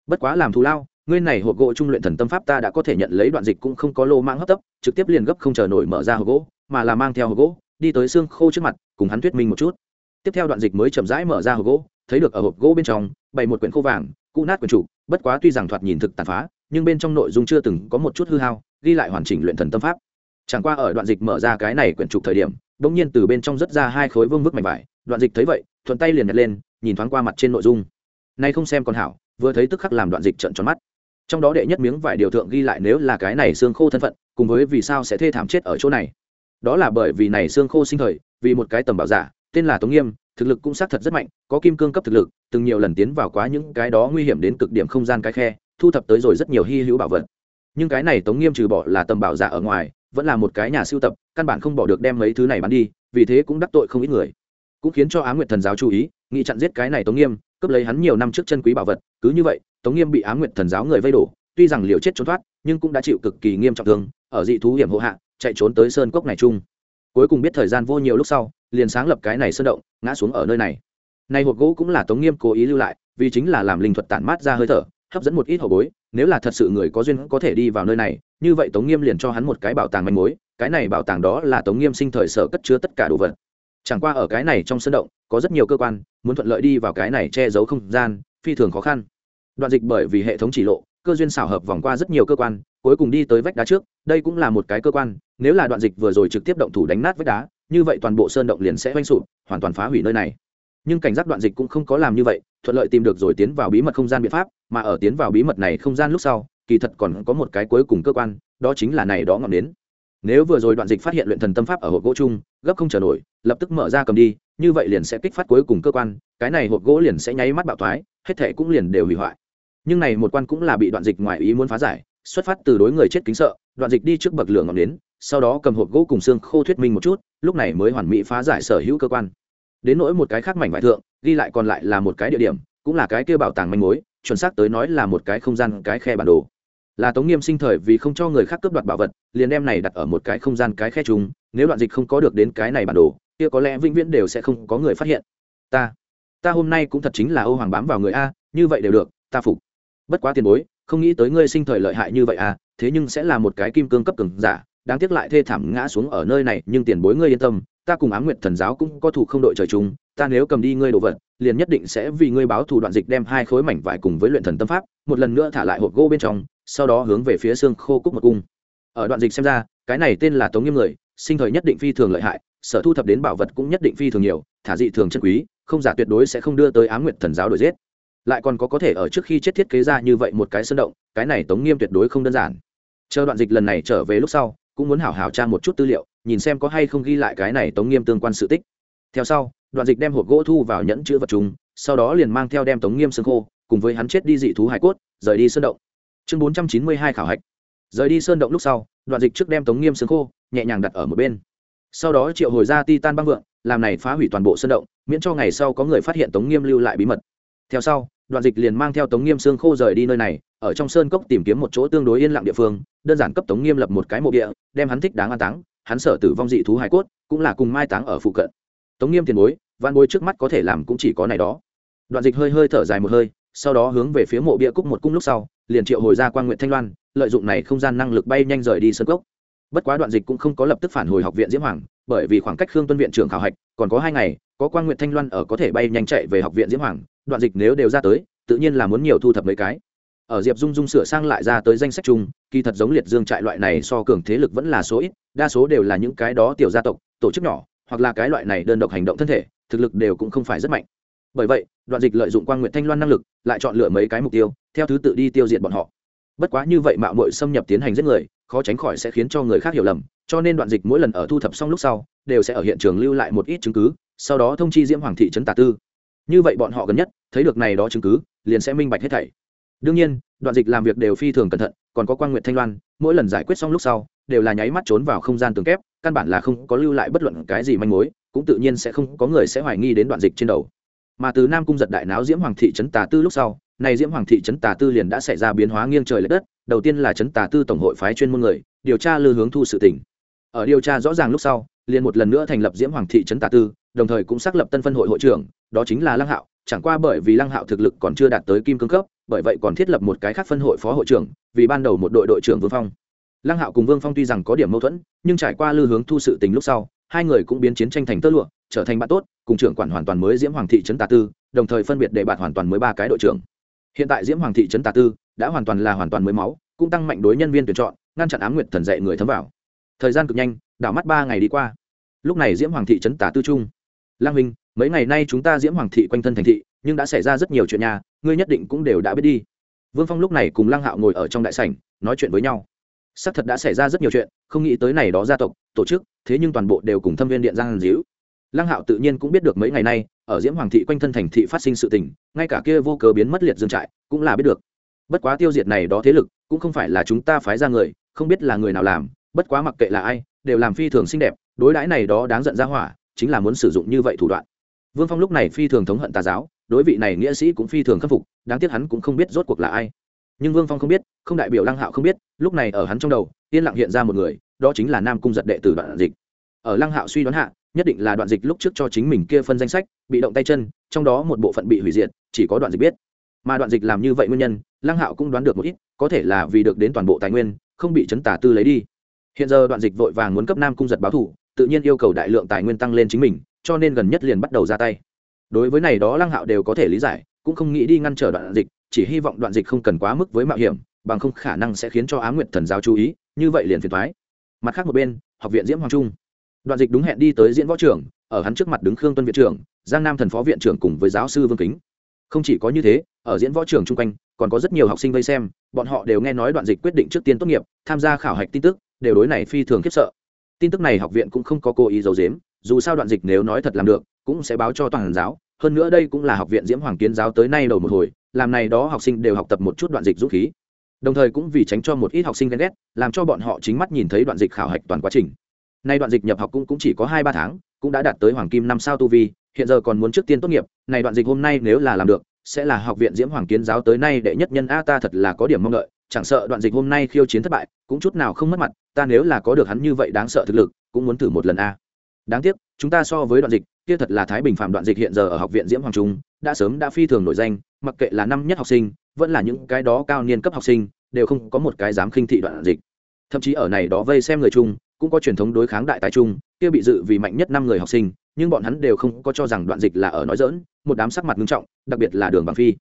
S1: Bất quá làm thù lao, ngươi này hộp gỗ trung luyện thần tâm pháp ta đã có thể nhận lấy đoạn dịch cũng không có lô mang hấp tấp, trực tiếp liền gấp không chờ nổi mở ra hộp gỗ, mà là mang theo hộp gỗ đi tới xương khô trước mặt, cùng hắn thuyết minh một chút. Tiếp theo đoạn dịch mới chậm rãi mở ra hộp gỗ, thấy được ở hộp gỗ bên trong, bày một quyển khô vàng cụ nát quyển chủ bất quá tuy rằng thoạt nhìn thực tàn phá, nhưng bên trong nội dung chưa từng có một chút hư hao, ghi lại hoàn chỉnh luyện thần tâm pháp. Chẳng qua ở đoạn dịch mở ra cái này quyển trục thời điểm đ ỗ n g nhiên từ bên trong rất ra hai khối vương vức mảnh vải, đoạn dịch thấy vậy, thuận tay liền nhặt lên, nhìn thoáng qua mặt trên nội dung. Nay không xem còn hảo, vừa thấy tức khắc làm đoạn dịch trận tròn mắt. Trong đó đệ nhất miếng vải điều thượng ghi lại nếu là cái này xương khô thân phận, cùng với vì sao sẽ thê thảm chết ở chỗ này đó là bởi vì này xương khô sinh thời, vì một cái tầm bảo giả, tên là tống nghiêm, thực lực cũng xác thật rất mạnh, có kim cương cấp thực lực, từng nhiều lần tiến vào quá những cái đó nguy hiểm đến cực điểm không gian cái khe, thu thập tới rồi rất nhiều hy hữu bảo vật. Nhưng cái này tống nghiêm trừ bỏ là tầm bảo giả ở ngoài, vẫn là một cái nhà sưu tập, căn bản không bỏ được đem mấy thứ này bán đi, vì thế cũng đắc tội không ít người. Cũng khiến cho á nguyệt thần giáo chú ý nghị chặn giết cái này tống nghiêm, cướp lấy hắn nhiều năm trước chân quý bảo vật, cứ như vậy, tống nghiêm bị á nguyệt thần giáo người vây đổ, tuy rằng liều chết trốn thoát, nhưng cũng đã chịu cực kỳ nghiêm trọng thương, ở dị thú hiểm hộ hạ chạy trốn tới sơn cốc này chung. Cuối cùng biết thời gian vô nhiều lúc sau, liền sáng lập cái này sơn động, ngã xuống ở nơi này. Này hộp gỗ cũng là tống nghiêm cố ý lưu lại, vì chính là làm linh thuật tản mát ra hơi thở, hấp dẫn một ít hậu bối, nếu là thật sự người có duyên có thể đi vào nơi này, như vậy tống nghiêm liền cho hắn một cái bảo tàng manh mối, cái này bảo tàng đó là tống nghiêm sinh thời sở cất chứa tất cả đồ vật. Chẳng qua ở cái này trong sân động, có rất nhiều cơ quan, muốn thuận lợi đi vào cái này che giấu không gian, phi thường khó khăn. Đoạn dịch bởi vì hệ thống chỉ lộ cơ duyên xảo hợp vòng qua rất nhiều cơ quan, cuối cùng đi tới vách đá trước, đây cũng là một cái cơ quan, nếu là đoạn dịch vừa rồi trực tiếp động thủ đánh nát vách đá, như vậy toàn bộ sơn động liền sẽ oanh sụp, hoàn toàn phá hủy nơi này. Nhưng cảnh giác đoạn dịch cũng không có làm như vậy, thuận lợi tìm được rồi tiến vào bí mật không gian biện pháp, mà ở tiến vào bí mật này không gian lúc sau, kỳ thật còn có một cái cuối cùng cơ quan, đó chính là này đó ngọn đến nếu vừa rồi đoạn dịch phát hiện luyện thần tâm pháp ở hộp gỗ chung, gấp không chờ nổi, lập tức mở ra cầm đi, như vậy liền sẽ kích phát cuối cùng cơ quan, cái này hộp gỗ liền sẽ nháy mắt bạo thoái, hết thể cũng liền đều hủy hoại nhưng này một quan cũng là bị đoạn dịch ngoài ý muốn phá giải, xuất phát từ đối người chết kính sợ, đoạn dịch đi trước bậc lửa ngọn đến, sau đó cầm hộp gỗ cùng xương khô thuyết minh một chút, lúc này mới hoàn mỹ phá giải sở hữu cơ quan. Đến nỗi một cái khác mảnh vải thượng, ghi lại còn lại là một cái địa điểm, cũng là cái kia bảo tàng manh mối, chuẩn xác tới nói là một cái không gian, cái khe bản đồ. Là tống nghiêm sinh thời vì không cho người khác cướp đoạt bảo vật, liền đem này đặt ở một cái không gian, cái khe chúng nếu đoạn dịch không có được đến cái này bản đồ, kia có lẽ vĩnh viễn đều sẽ không có người phát hiện. Ta ta hôm nay cũng thật chính là ô hoàng bám vào người a, như vậy đều được, ta phục bất quá tiền bối, không nghĩ tới ngươi sinh thời lợi hại như vậy à thế nhưng sẽ là một cái kim cương cấp cường giả, đáng tiếc lại thê thảm ngã xuống ở nơi này, nhưng tiền bối ngươi yên tâm, ta cùng ám nguyệt thần giáo cũng có thủ không đội trời chung, ta nếu cầm đi ngươi đồ vật, liền nhất định sẽ vì ngươi báo thù đoạn dịch đem hai khối mảnh vải cùng với luyện thần tâm pháp, một lần nữa thả lại hộp gỗ bên trong, sau đó hướng về phía xương khô cúc một cung. Ở đoạn dịch xem ra, cái này tên là tống nghiêm người, sinh thời nhất định phi thường lợi hại, sở thu thập đến bảo vật cũng nhất định phi thường nhiều, thả dị thường chân quý, không giả tuyệt đối sẽ không đưa tới ám nguyệt thần giáo đổi giết lại còn có có thể ở trước khi chết thiết kế ra như vậy một cái sơn động, cái này tống nghiêm tuyệt đối không đơn giản. Chờ đoạn dịch lần này trở về lúc sau, cũng muốn hảo hảo tra một chút tư liệu, nhìn xem có hay không ghi lại cái này tống nghiêm tương quan sự tích. Theo sau, đoạn dịch đem hộp gỗ thu vào nhẫn chữ vật chúng sau đó liền mang theo đem tống nghiêm xương khô cùng với hắn chết đi dị thú hải cốt, rời đi sơn động. Chương bốn trăm chín mươi hai khảo hạch. Rời đi sơn động lúc sau, đoạn dịch trước đem tống nghiêm xương khô nhẹ nhàng đặt ở một bên. Sau đó triệu hồi ra ti tan băng vượng, làm này phá hủy toàn bộ sơn động, miễn cho ngày sau có người phát hiện tống nghiêm lưu lại bí mật theo sau, đoạn dịch liền mang theo tống nghiêm xương khô rời đi nơi này, ở trong sơn cốc tìm kiếm một chỗ tương đối yên lặng địa phương, đơn giản cấp tống nghiêm lập một cái mộ địa, đem hắn thích đáng an táng, hắn sở tử vong dị thú hải cốt, cũng là cùng mai táng ở phụ cận. Tống nghiêm tiền bối, văn bối trước mắt có thể làm cũng chỉ có này đó. Đoạn dịch hơi hơi thở dài một hơi, sau đó hướng về phía mộ bia cúc một cung lúc sau, liền triệu hồi ra quan nguyện thanh loan, lợi dụng này không gian năng lực bay nhanh rời đi sơn cốc. Bất quá đoạn dịch cũng không có lập tức phản hồi học viện diễm hoàng, bởi vì khoảng cách khương tuân viện trưởng khảo hạch còn có hai ngày, có quan nguyện thanh loan ở có thể bay nhanh chạy về học viện diễm hoàng đoạn dịch nếu đều ra tới, tự nhiên là muốn nhiều thu thập mấy cái. Ở diệp dung dung sửa sang lại ra tới danh sách chung, kỳ thật giống liệt dương trại loại này so cường thế lực vẫn là số ít, đa số đều là những cái đó tiểu gia tộc, tổ chức nhỏ, hoặc là cái loại này đơn độc hành động thân thể, thực lực đều cũng không phải rất mạnh. Bởi vậy, đoạn dịch lợi dụng quan nguyện thanh loan năng lực, lại chọn lựa mấy cái mục tiêu, theo thứ tự đi tiêu diệt bọn họ. Bất quá như vậy mạo mội xâm nhập tiến hành giết người, khó tránh khỏi sẽ khiến cho người khác hiểu lầm, cho nên đoạn dịch mỗi lần ở thu thập xong lúc sau, đều sẽ ở hiện trường lưu lại một ít chứng cứ, sau đó thông chi diễm hoàng thị trấn tà tư như vậy bọn họ gần nhất, thấy được này đó chứng cứ, liền sẽ minh bạch hết thảy. Đương nhiên, đoạn dịch làm việc đều phi thường cẩn thận, còn có quan nguyện thanh loan, mỗi lần giải quyết xong lúc sau, đều là nháy mắt trốn vào không gian tường kép, căn bản là không có lưu lại bất luận cái gì manh mối, cũng tự nhiên sẽ không có người sẽ hoài nghi đến đoạn dịch trên đầu. Mà từ nam cung giật đại náo diễm hoàng thị trấn tà tư lúc sau, này diễm hoàng thị trấn tà tư liền đã xảy ra biến hóa nghiêng trời l ệ đất, đầu tiên là trấn tà tư tổng hội phái chuyên môn người, điều tra lư hướng thu sự tỉnh ở điều tra rõ ràng lúc sau, liền một lần nữa thành lập diễm hoàng thị trấn tà tư đồng thời cũng xác lập tân phân hội hội trưởng, đó chính là lăng hạo. Chẳng qua bởi vì lăng hạo thực lực còn chưa đạt tới kim cương cấp, bởi vậy còn thiết lập một cái khác phân hội phó hội trưởng, vì ban đầu một đội đội trưởng vương phong. Lăng hạo cùng vương phong tuy rằng có điểm mâu thuẫn, nhưng trải qua lư hướng thu sự tình lúc sau, hai người cũng biến chiến tranh thành tơ lụa, trở thành bạn tốt, cùng trưởng quản hoàn toàn mới diễm hoàng thị trấn tà tư, đồng thời phân biệt để bạn hoàn toàn mới ba cái đội trưởng. Hiện tại diễm hoàng thị trấn tà tư đã hoàn toàn là hoàn toàn mới máu, cũng tăng mạnh đối nhân viên tuyển chọn, ngăn chặn ám nguyệt thần dạy người thấm vào. Thời gian cực nhanh, đảo mắt ba ngày đi qua. Lúc này diễm hoàng thị trấn tà tư trung lang huynh, mấy ngày nay chúng ta diễm hoàng thị quanh thân thành thị, nhưng đã xảy ra rất nhiều chuyện nhà ngươi nhất định cũng đều đã biết đi. Vương phong lúc này cùng Lang hạo ngồi ở trong đại sảnh, nói chuyện với nhau. Xác thật đã xảy ra rất nhiều chuyện, không nghĩ tới này đó gia tộc, tổ chức, thế nhưng toàn bộ đều cùng thâm viên điện giang díu. Lăng hạo tự nhiên cũng biết được mấy ngày nay, ở diễm hoàng thị quanh thân thành thị phát sinh sự tình, ngay cả kia vô cớ biến mất liệt dương trại, cũng là biết được. Bất quá tiêu diệt này đó thế lực, cũng không phải là chúng ta phái ra người, không biết là người nào làm, bất quá mặc kệ là ai, đều làm phi thường xinh đẹp, đối đãi này đó đáng giận ra hỏa chính là muốn sử dụng như vậy thủ đoạn. Vương phong lúc này phi thường thống hận tà giáo, đối vị này nghĩa sĩ cũng phi thường khâm phục, đáng tiếc hắn cũng không biết rốt cuộc là ai. Nhưng vương phong không biết, không đại biểu lăng hạo không biết, lúc này ở hắn trong đầu, yên lặng hiện ra một người, đó chính là nam cung giật đệ tử đoạn dịch. Ở lăng hạo suy đoán hạ, nhất định là đoạn dịch lúc trước cho chính mình kia phân danh sách, bị động tay chân, trong đó một bộ phận bị hủy diệt, chỉ có đoạn dịch biết. Mà đoạn dịch làm như vậy nguyên nhân, lăng hạo cũng đoán được một ít, có thể là vì được đến toàn bộ tài nguyên, không bị chấn tả tư lấy đi. Hiện giờ đoạn dịch vội vàng muốn cấp nam cung giật báo thủ tự nhiên yêu cầu đại lượng tài nguyên tăng lên chính mình, cho nên gần nhất liền bắt đầu ra tay. Đối với này đó lăng hạo đều có thể lý giải, cũng không nghĩ đi ngăn trở đoạn dịch, chỉ hy vọng đoạn dịch không cần quá mức với mạo hiểm, bằng không khả năng sẽ khiến cho á nguyệt thần giáo chú ý, như vậy liền phiền thoái mặt khác một bên, học viện diễm hoàng trung. Đoạn dịch đúng hẹn đi tới diễn võ trưởng ở hắn trước mặt đứng khương tuân viện trưởng, giang nam thần phó viện trưởng cùng với giáo sư vương kính. Không chỉ có như thế, ở diễn võ trường chung quanh, còn có rất nhiều học sinh vây xem, bọn họ đều nghe nói đoạn dịch quyết định trước tiên tốt nghiệp, tham gia khảo hạch tin tức, đều đối này phi thường khiếp sợ tin tức này học viện cũng không có cố ý giấu giếm dù sao đoạn dịch nếu nói thật làm được cũng sẽ báo cho toàn giáo. Hơn nữa đây cũng là học viện diễm hoàng kiến giáo tới nay đầu một hồi làm này đó học sinh đều học tập một chút đoạn dịch dũng khí. Đồng thời cũng vì tránh cho một ít học sinh ghen ghét làm cho bọn họ chính mắt nhìn thấy đoạn dịch khảo hạch toàn quá trình. Nay đoạn dịch nhập học cũng, cũng chỉ có hai ba tháng cũng đã đạt tới hoàng kim năm sao tu vi hiện giờ còn muốn trước tiên tốt nghiệp này đoạn dịch hôm nay nếu là làm được sẽ là học viện diễm hoàng kiến giáo tới nay đệ nhất nhân a ta thật là có điểm mong đợi chẳng sợ đoạn dịch hôm nay khiêu chiến thất bại, cũng chút nào không mất mặt, ta nếu là có được hắn như vậy đáng sợ thực lực, cũng muốn thử một lần a. Đáng tiếc, chúng ta so với đoạn dịch, kia thật là thái bình phạm đoạn dịch hiện giờ ở học viện diễm hoàng trung, đã sớm đã phi thường nổi danh, mặc kệ là năm nhất học sinh, vẫn là những cái đó cao niên cấp học sinh, đều không có một cái dám khinh thị đoạn dịch. Thậm chí ở này đó vây xem người chung, cũng có truyền thống đối kháng đại tài trung kia bị dự vì mạnh nhất năm người học sinh, nhưng bọn hắn đều không có cho rằng đoạn dịch là ở nói dỡn một đám sắc mặt nghiêm trọng, đặc biệt là đường bằng phi.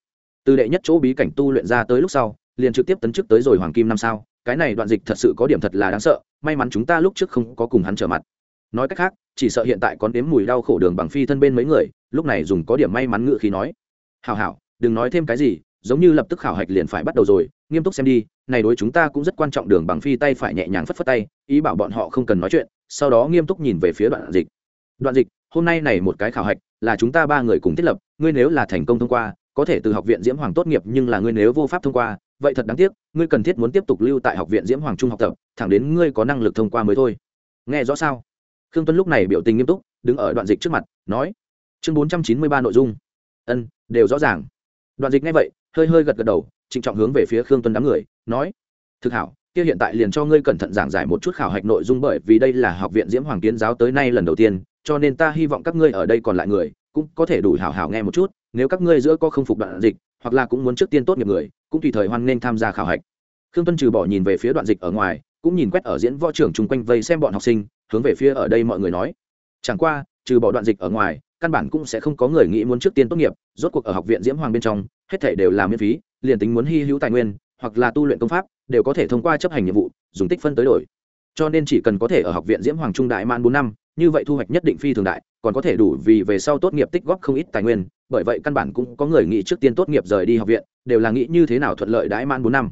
S1: Từ đệ nhất chỗ bí cảnh tu luyện ra tới lúc sau liền trực tiếp tấn chức tới rồi hoàng kim năm sao, cái này đoạn dịch thật sự có điểm thật là đáng sợ, may mắn chúng ta lúc trước không có cùng hắn trở mặt. Nói cách khác, chỉ sợ hiện tại có đếm mùi đau khổ đường bằng phi thân bên mấy người, lúc này dùng có điểm may mắn ngự khi nói. Hào hảo, đừng nói thêm cái gì, giống như lập tức khảo hạch liền phải bắt đầu rồi, nghiêm túc xem đi, này đối chúng ta cũng rất quan trọng đường bằng phi tay phải nhẹ nhàng phất phất tay, ý bảo bọn họ không cần nói chuyện, sau đó nghiêm túc nhìn về phía đoạn dịch. Đoạn dịch, hôm nay này một cái khảo hạch, là chúng ta ba người cùng thiết lập, ngươi nếu là thành công thông qua, có thể từ học viện diễm hoàng tốt nghiệp nhưng là ngươi nếu vô pháp thông qua vậy thật đáng tiếc, ngươi cần thiết muốn tiếp tục lưu tại học viện diễm hoàng trung học tập, thẳng đến ngươi có năng lực thông qua mới thôi. Nghe rõ sao? Khương tuân lúc này biểu tình nghiêm túc, đứng ở đoạn dịch trước mặt, nói, chương bốn trăm chín mươi ba nội dung. Ân, đều rõ ràng. Đoạn dịch nghe vậy, hơi hơi gật gật đầu, trịnh trọng hướng về phía khương tuân đám người, nói, thực hảo, kia hiện tại liền cho ngươi cẩn thận giảng giải một chút khảo hạch nội dung bởi vì đây là học viện diễm hoàng kiến giáo tới nay lần đầu tiên, cho nên ta hy vọng các ngươi ở đây còn lại người, cũng có thể đủ hảo hảo nghe một chút, nếu các ngươi giữa có không phục đoạn dịch, hoặc là cũng muốn trước tiên tốt nghiệp người cũng tùy thời hoan nghênh tham gia khảo hạch. Khương tuân trừ bỏ nhìn về phía đoạn dịch ở ngoài, cũng nhìn quét ở diễn võ trưởng chung quanh vây xem bọn học sinh, hướng về phía ở đây mọi người nói. Chẳng qua, trừ bỏ đoạn dịch ở ngoài, căn bản cũng sẽ không có người nghĩ muốn trước tiên tốt nghiệp, rốt cuộc ở học viện diễm hoàng bên trong, hết thể đều là miễn phí, liền tính muốn hy hữu tài nguyên, hoặc là tu luyện công pháp, đều có thể thông qua chấp hành nhiệm vụ, dùng tích phân tới đổi. Cho nên chỉ cần có thể ở học viện diễm hoàng trung đại man bốn năm như vậy thu hoạch nhất định phi thường đại, còn có thể đủ vì về sau tốt nghiệp tích góp không ít tài nguyên, bởi vậy căn bản cũng có người nghĩ trước tiên tốt nghiệp rời đi học viện, đều là nghĩ như thế nào thuận lợi đãi man bốn năm.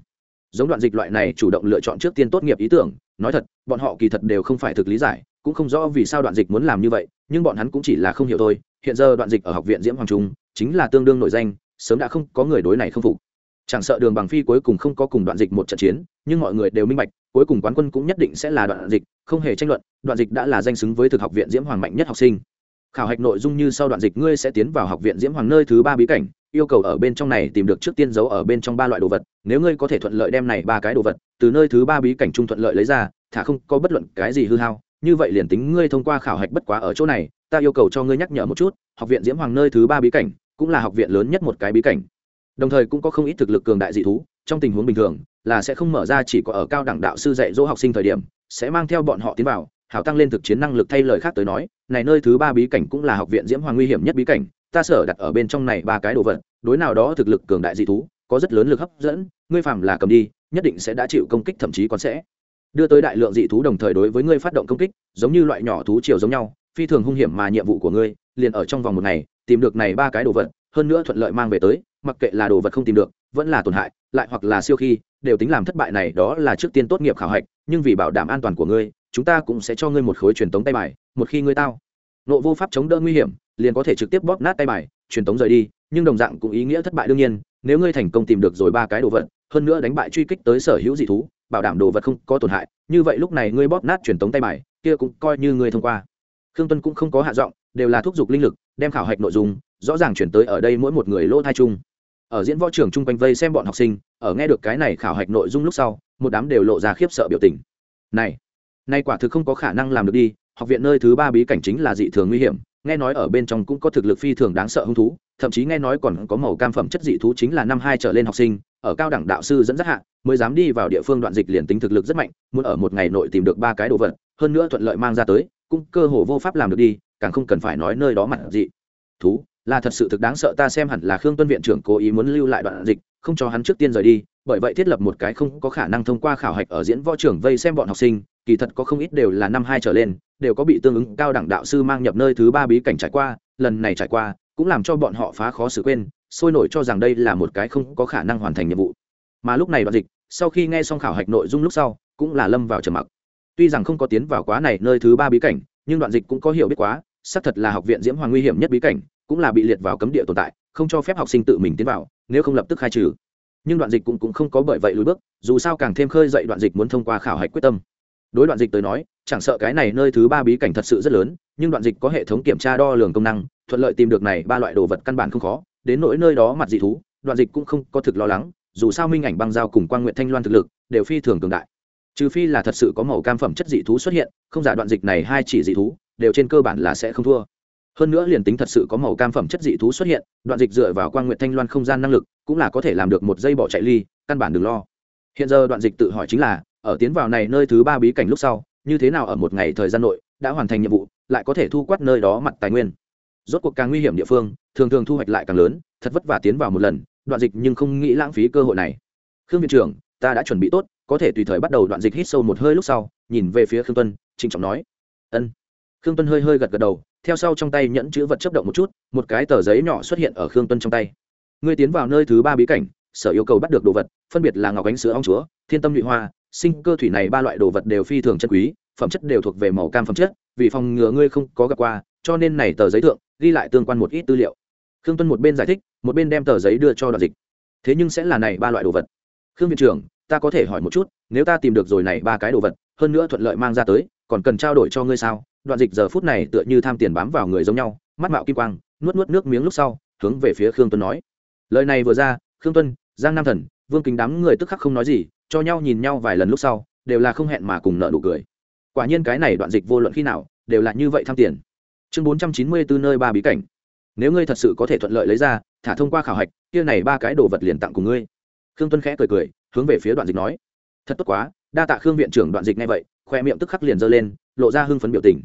S1: Giống đoạn dịch loại này chủ động lựa chọn trước tiên tốt nghiệp ý tưởng, nói thật, bọn họ kỳ thật đều không phải thực lý giải, cũng không rõ vì sao đoạn dịch muốn làm như vậy, nhưng bọn hắn cũng chỉ là không hiểu thôi. Hiện giờ đoạn dịch ở học viện diễm hoàng trung, chính là tương đương nội danh, sớm đã không có người đối này không phục chẳng sợ đường bằng phi cuối cùng không có cùng đoạn dịch một trận chiến, nhưng mọi người đều minh bạch, cuối cùng quán quân cũng nhất định sẽ là đoạn dịch, không hề tranh luận, đoạn dịch đã là danh xứng với thực học viện diễm hoàng mạnh nhất học sinh. Khảo hạch nội dung như sau đoạn dịch, ngươi sẽ tiến vào học viện diễm hoàng nơi thứ ba bí cảnh, yêu cầu ở bên trong này tìm được trước tiên giấu ở bên trong ba loại đồ vật, nếu ngươi có thể thuận lợi đem này ba cái đồ vật từ nơi thứ ba bí cảnh trung thuận lợi lấy ra, thả không có bất luận cái gì hư hao, như vậy liền tính ngươi thông qua khảo hạch bất quá ở chỗ này, ta yêu cầu cho ngươi nhắc nhở một chút, học viện diễm hoàng nơi thứ ba bí cảnh cũng là học viện lớn nhất một cái bí cảnh đồng thời cũng có không ít thực lực cường đại dị thú, trong tình huống bình thường, là sẽ không mở ra chỉ có ở cao đẳng đạo sư dạy dỗ học sinh thời điểm, sẽ mang theo bọn họ tiến vào, hảo tăng lên thực chiến năng lực thay lời khác tới nói, này nơi thứ ba bí cảnh cũng là học viện diễm hoàng nguy hiểm nhất bí cảnh, ta sở đặt ở bên trong này ba cái đồ vật, đối nào đó thực lực cường đại dị thú, có rất lớn lực hấp dẫn, ngươi phạm là cầm đi, nhất định sẽ đã chịu công kích thậm chí còn sẽ đưa tới đại lượng dị thú đồng thời đối với ngươi phát động công kích, giống như loại nhỏ thú chiều giống nhau, phi thường hung hiểm mà nhiệm vụ của ngươi, liền ở trong vòng một ngày, tìm được này ba cái đồ vật hơn nữa thuận lợi mang về tới, mặc kệ là đồ vật không tìm được, vẫn là tổn hại, lại hoặc là siêu khi, đều tính làm thất bại này đó là trước tiên tốt nghiệp khảo hạch, nhưng vì bảo đảm an toàn của ngươi, chúng ta cũng sẽ cho ngươi một khối truyền tống tay bài, một khi ngươi tao. Nộ vô pháp chống đỡ nguy hiểm, liền có thể trực tiếp bóp nát tay bài, truyền tống rời đi, nhưng đồng dạng cũng ý nghĩa thất bại đương nhiên, nếu ngươi thành công tìm được rồi ba cái đồ vật, hơn nữa đánh bại truy kích tới sở hữu dị thú, bảo đảm đồ vật không có tổn hại, như vậy lúc này ngươi bóp nát truyền tống tay bài, kia cũng coi như ngươi thông qua. Khương tuân cũng không có hạ giọng, đều là thúc giục linh lực, đem khảo hạch nội dung rõ ràng chuyển tới ở đây mỗi một người lỗ thai chung. Ở diễn võ trường chung quanh vây xem bọn học sinh, ở nghe được cái này khảo hạch nội dung lúc sau, một đám đều lộ ra khiếp sợ biểu tình. Này nay quả thực không có khả năng làm được đi, học viện nơi thứ ba bí cảnh chính là dị thường nguy hiểm, nghe nói ở bên trong cũng có thực lực phi thường đáng sợ hung thú, thậm chí nghe nói còn có màu cam phẩm chất dị thú chính là năm hai trở lên học sinh, ở cao đẳng đạo sư dẫn dắt hạ, mới dám đi vào địa phương đoạn dịch liền tính thực lực rất mạnh, muốn ở một ngày nội tìm được ba cái đồ vật, hơn nữa thuận lợi mang ra tới, cũng cơ hồ vô pháp làm được đi, càng không cần phải nói nơi đó mặt dị. Thú là thật sự thực đáng sợ, ta xem hẳn là khương tuân viện trưởng cố ý muốn lưu lại đoạn dịch, không cho hắn trước tiên rời đi, bởi vậy thiết lập một cái không có khả năng thông qua khảo hạch ở diễn võ trưởng vây xem bọn học sinh, kỳ thật có không ít đều là năm hai trở lên, đều có bị tương ứng cao đẳng đạo sư mang nhập nơi thứ ba bí cảnh trải qua, lần này trải qua, cũng làm cho bọn họ phá khó xử quên, sôi nổi cho rằng đây là một cái không có khả năng hoàn thành nhiệm vụ. Mà lúc này đoạn dịch, sau khi nghe xong khảo hạch nội dung lúc sau, cũng là lâm vào trầm mặc. Tuy rằng không có tiến vào quá này nơi thứ ba bí cảnh, nhưng đoạn dịch cũng có hiểu biết quá, xác thật là học viện diễm hoàng nguy hiểm nhất bí cảnh cũng là bị liệt vào cấm địa tồn tại không cho phép học sinh tự mình tiến vào nếu không lập tức khai trừ. Nhưng đoạn dịch cũng, cũng không có bởi vậy lùi bước dù sao càng thêm khơi dậy đoạn dịch muốn thông qua khảo hạch quyết tâm. Đối đoạn dịch tới nói chẳng sợ cái này nơi thứ ba bí cảnh thật sự rất lớn nhưng đoạn dịch có hệ thống kiểm tra đo lường công năng thuận lợi tìm được này ba loại đồ vật căn bản không khó đến nỗi nơi đó mặt dị thú đoạn dịch cũng không có thực lo lắng dù sao minh ảnh băng giao cùng quan nguyện thanh loan thực lực đều phi thường cường đại. Trừ phi là thật sự có màu cam phẩm chất dị thú xuất hiện không giả đoạn dịch này hai chỉ dị thú đều trên cơ bản là sẽ không thua hơn nữa liền tính thật sự có màu cam phẩm chất dị thú xuất hiện, đoạn dịch dựa vào quan nguyện thanh loan không gian năng lực, cũng là có thể làm được một dây bỏ chạy ly, căn bản đừng lo. Hiện giờ đoạn dịch tự hỏi chính là, ở tiến vào này nơi thứ ba bí cảnh lúc sau, như thế nào ở một ngày thời gian nội, đã hoàn thành nhiệm vụ, lại có thể thu quát nơi đó mặt tài nguyên. Rốt cuộc càng nguy hiểm địa phương, thường thường thu hoạch lại càng lớn, thật vất vả tiến vào một lần, đoạn dịch nhưng không nghĩ lãng phí cơ hội này. Khương viện trưởng, ta đã chuẩn bị tốt, có thể tùy thời bắt đầu đoạn dịch hít sâu một hơi lúc sau, nhìn về phía khương tuân, trịnh trọng nói. Ân. Khương tuân hơi hơi gật gật đầu theo sau trong tay nhẫn chữ vật chấp động một chút, một cái tờ giấy nhỏ xuất hiện ở khương tuân trong tay. Ngươi tiến vào nơi thứ ba bí cảnh, sở yêu cầu bắt được đồ vật, phân biệt là ngọc ánh sữa ong chúa, thiên tâm nhụy hoa, sinh cơ thủy này ba loại đồ vật đều phi thường chân quý, phẩm chất đều thuộc về màu cam phẩm chất, vì phòng ngừa ngươi không có gặp qua, cho nên này tờ giấy thượng, ghi lại tương quan một ít tư liệu. Khương tuân một bên giải thích, một bên đem tờ giấy đưa cho đoạn dịch. Thế nhưng sẽ là này ba loại đồ vật? Khương viện trưởng, ta có thể hỏi một chút, nếu ta tìm được rồi này ba cái đồ vật, hơn nữa thuận lợi mang ra tới, còn cần trao đổi cho ngươi sao? Đoạn dịch giờ phút này tựa như tham tiền bám vào người giống nhau, mắt mạo kim quang, nuốt nuốt nước miếng lúc sau, hướng về phía khương tuân nói. Lời này vừa ra, khương tuân, giang nam thần, vương kính đám người tức khắc không nói gì, cho nhau nhìn nhau vài lần lúc sau, đều là không hẹn mà cùng nợ nụ cười. Quả nhiên cái này đoạn dịch vô luận khi nào, đều là như vậy tham tiền. Chương bốn trăm chín mươi bốn nơi ba bí cảnh. Nếu ngươi thật sự có thể thuận lợi lấy ra, thả thông qua khảo hạch, kia này ba cái đồ vật liền tặng cùng ngươi. Khương tuân khẽ cười cười, hướng về phía đoạn dịch nói. Thật tốt quá, đa tạ khương viện trưởng đoạn dịch ngay vậy, khoe miệng tức khắc liền giơ lên, lộ ra hưng phấn biểu tình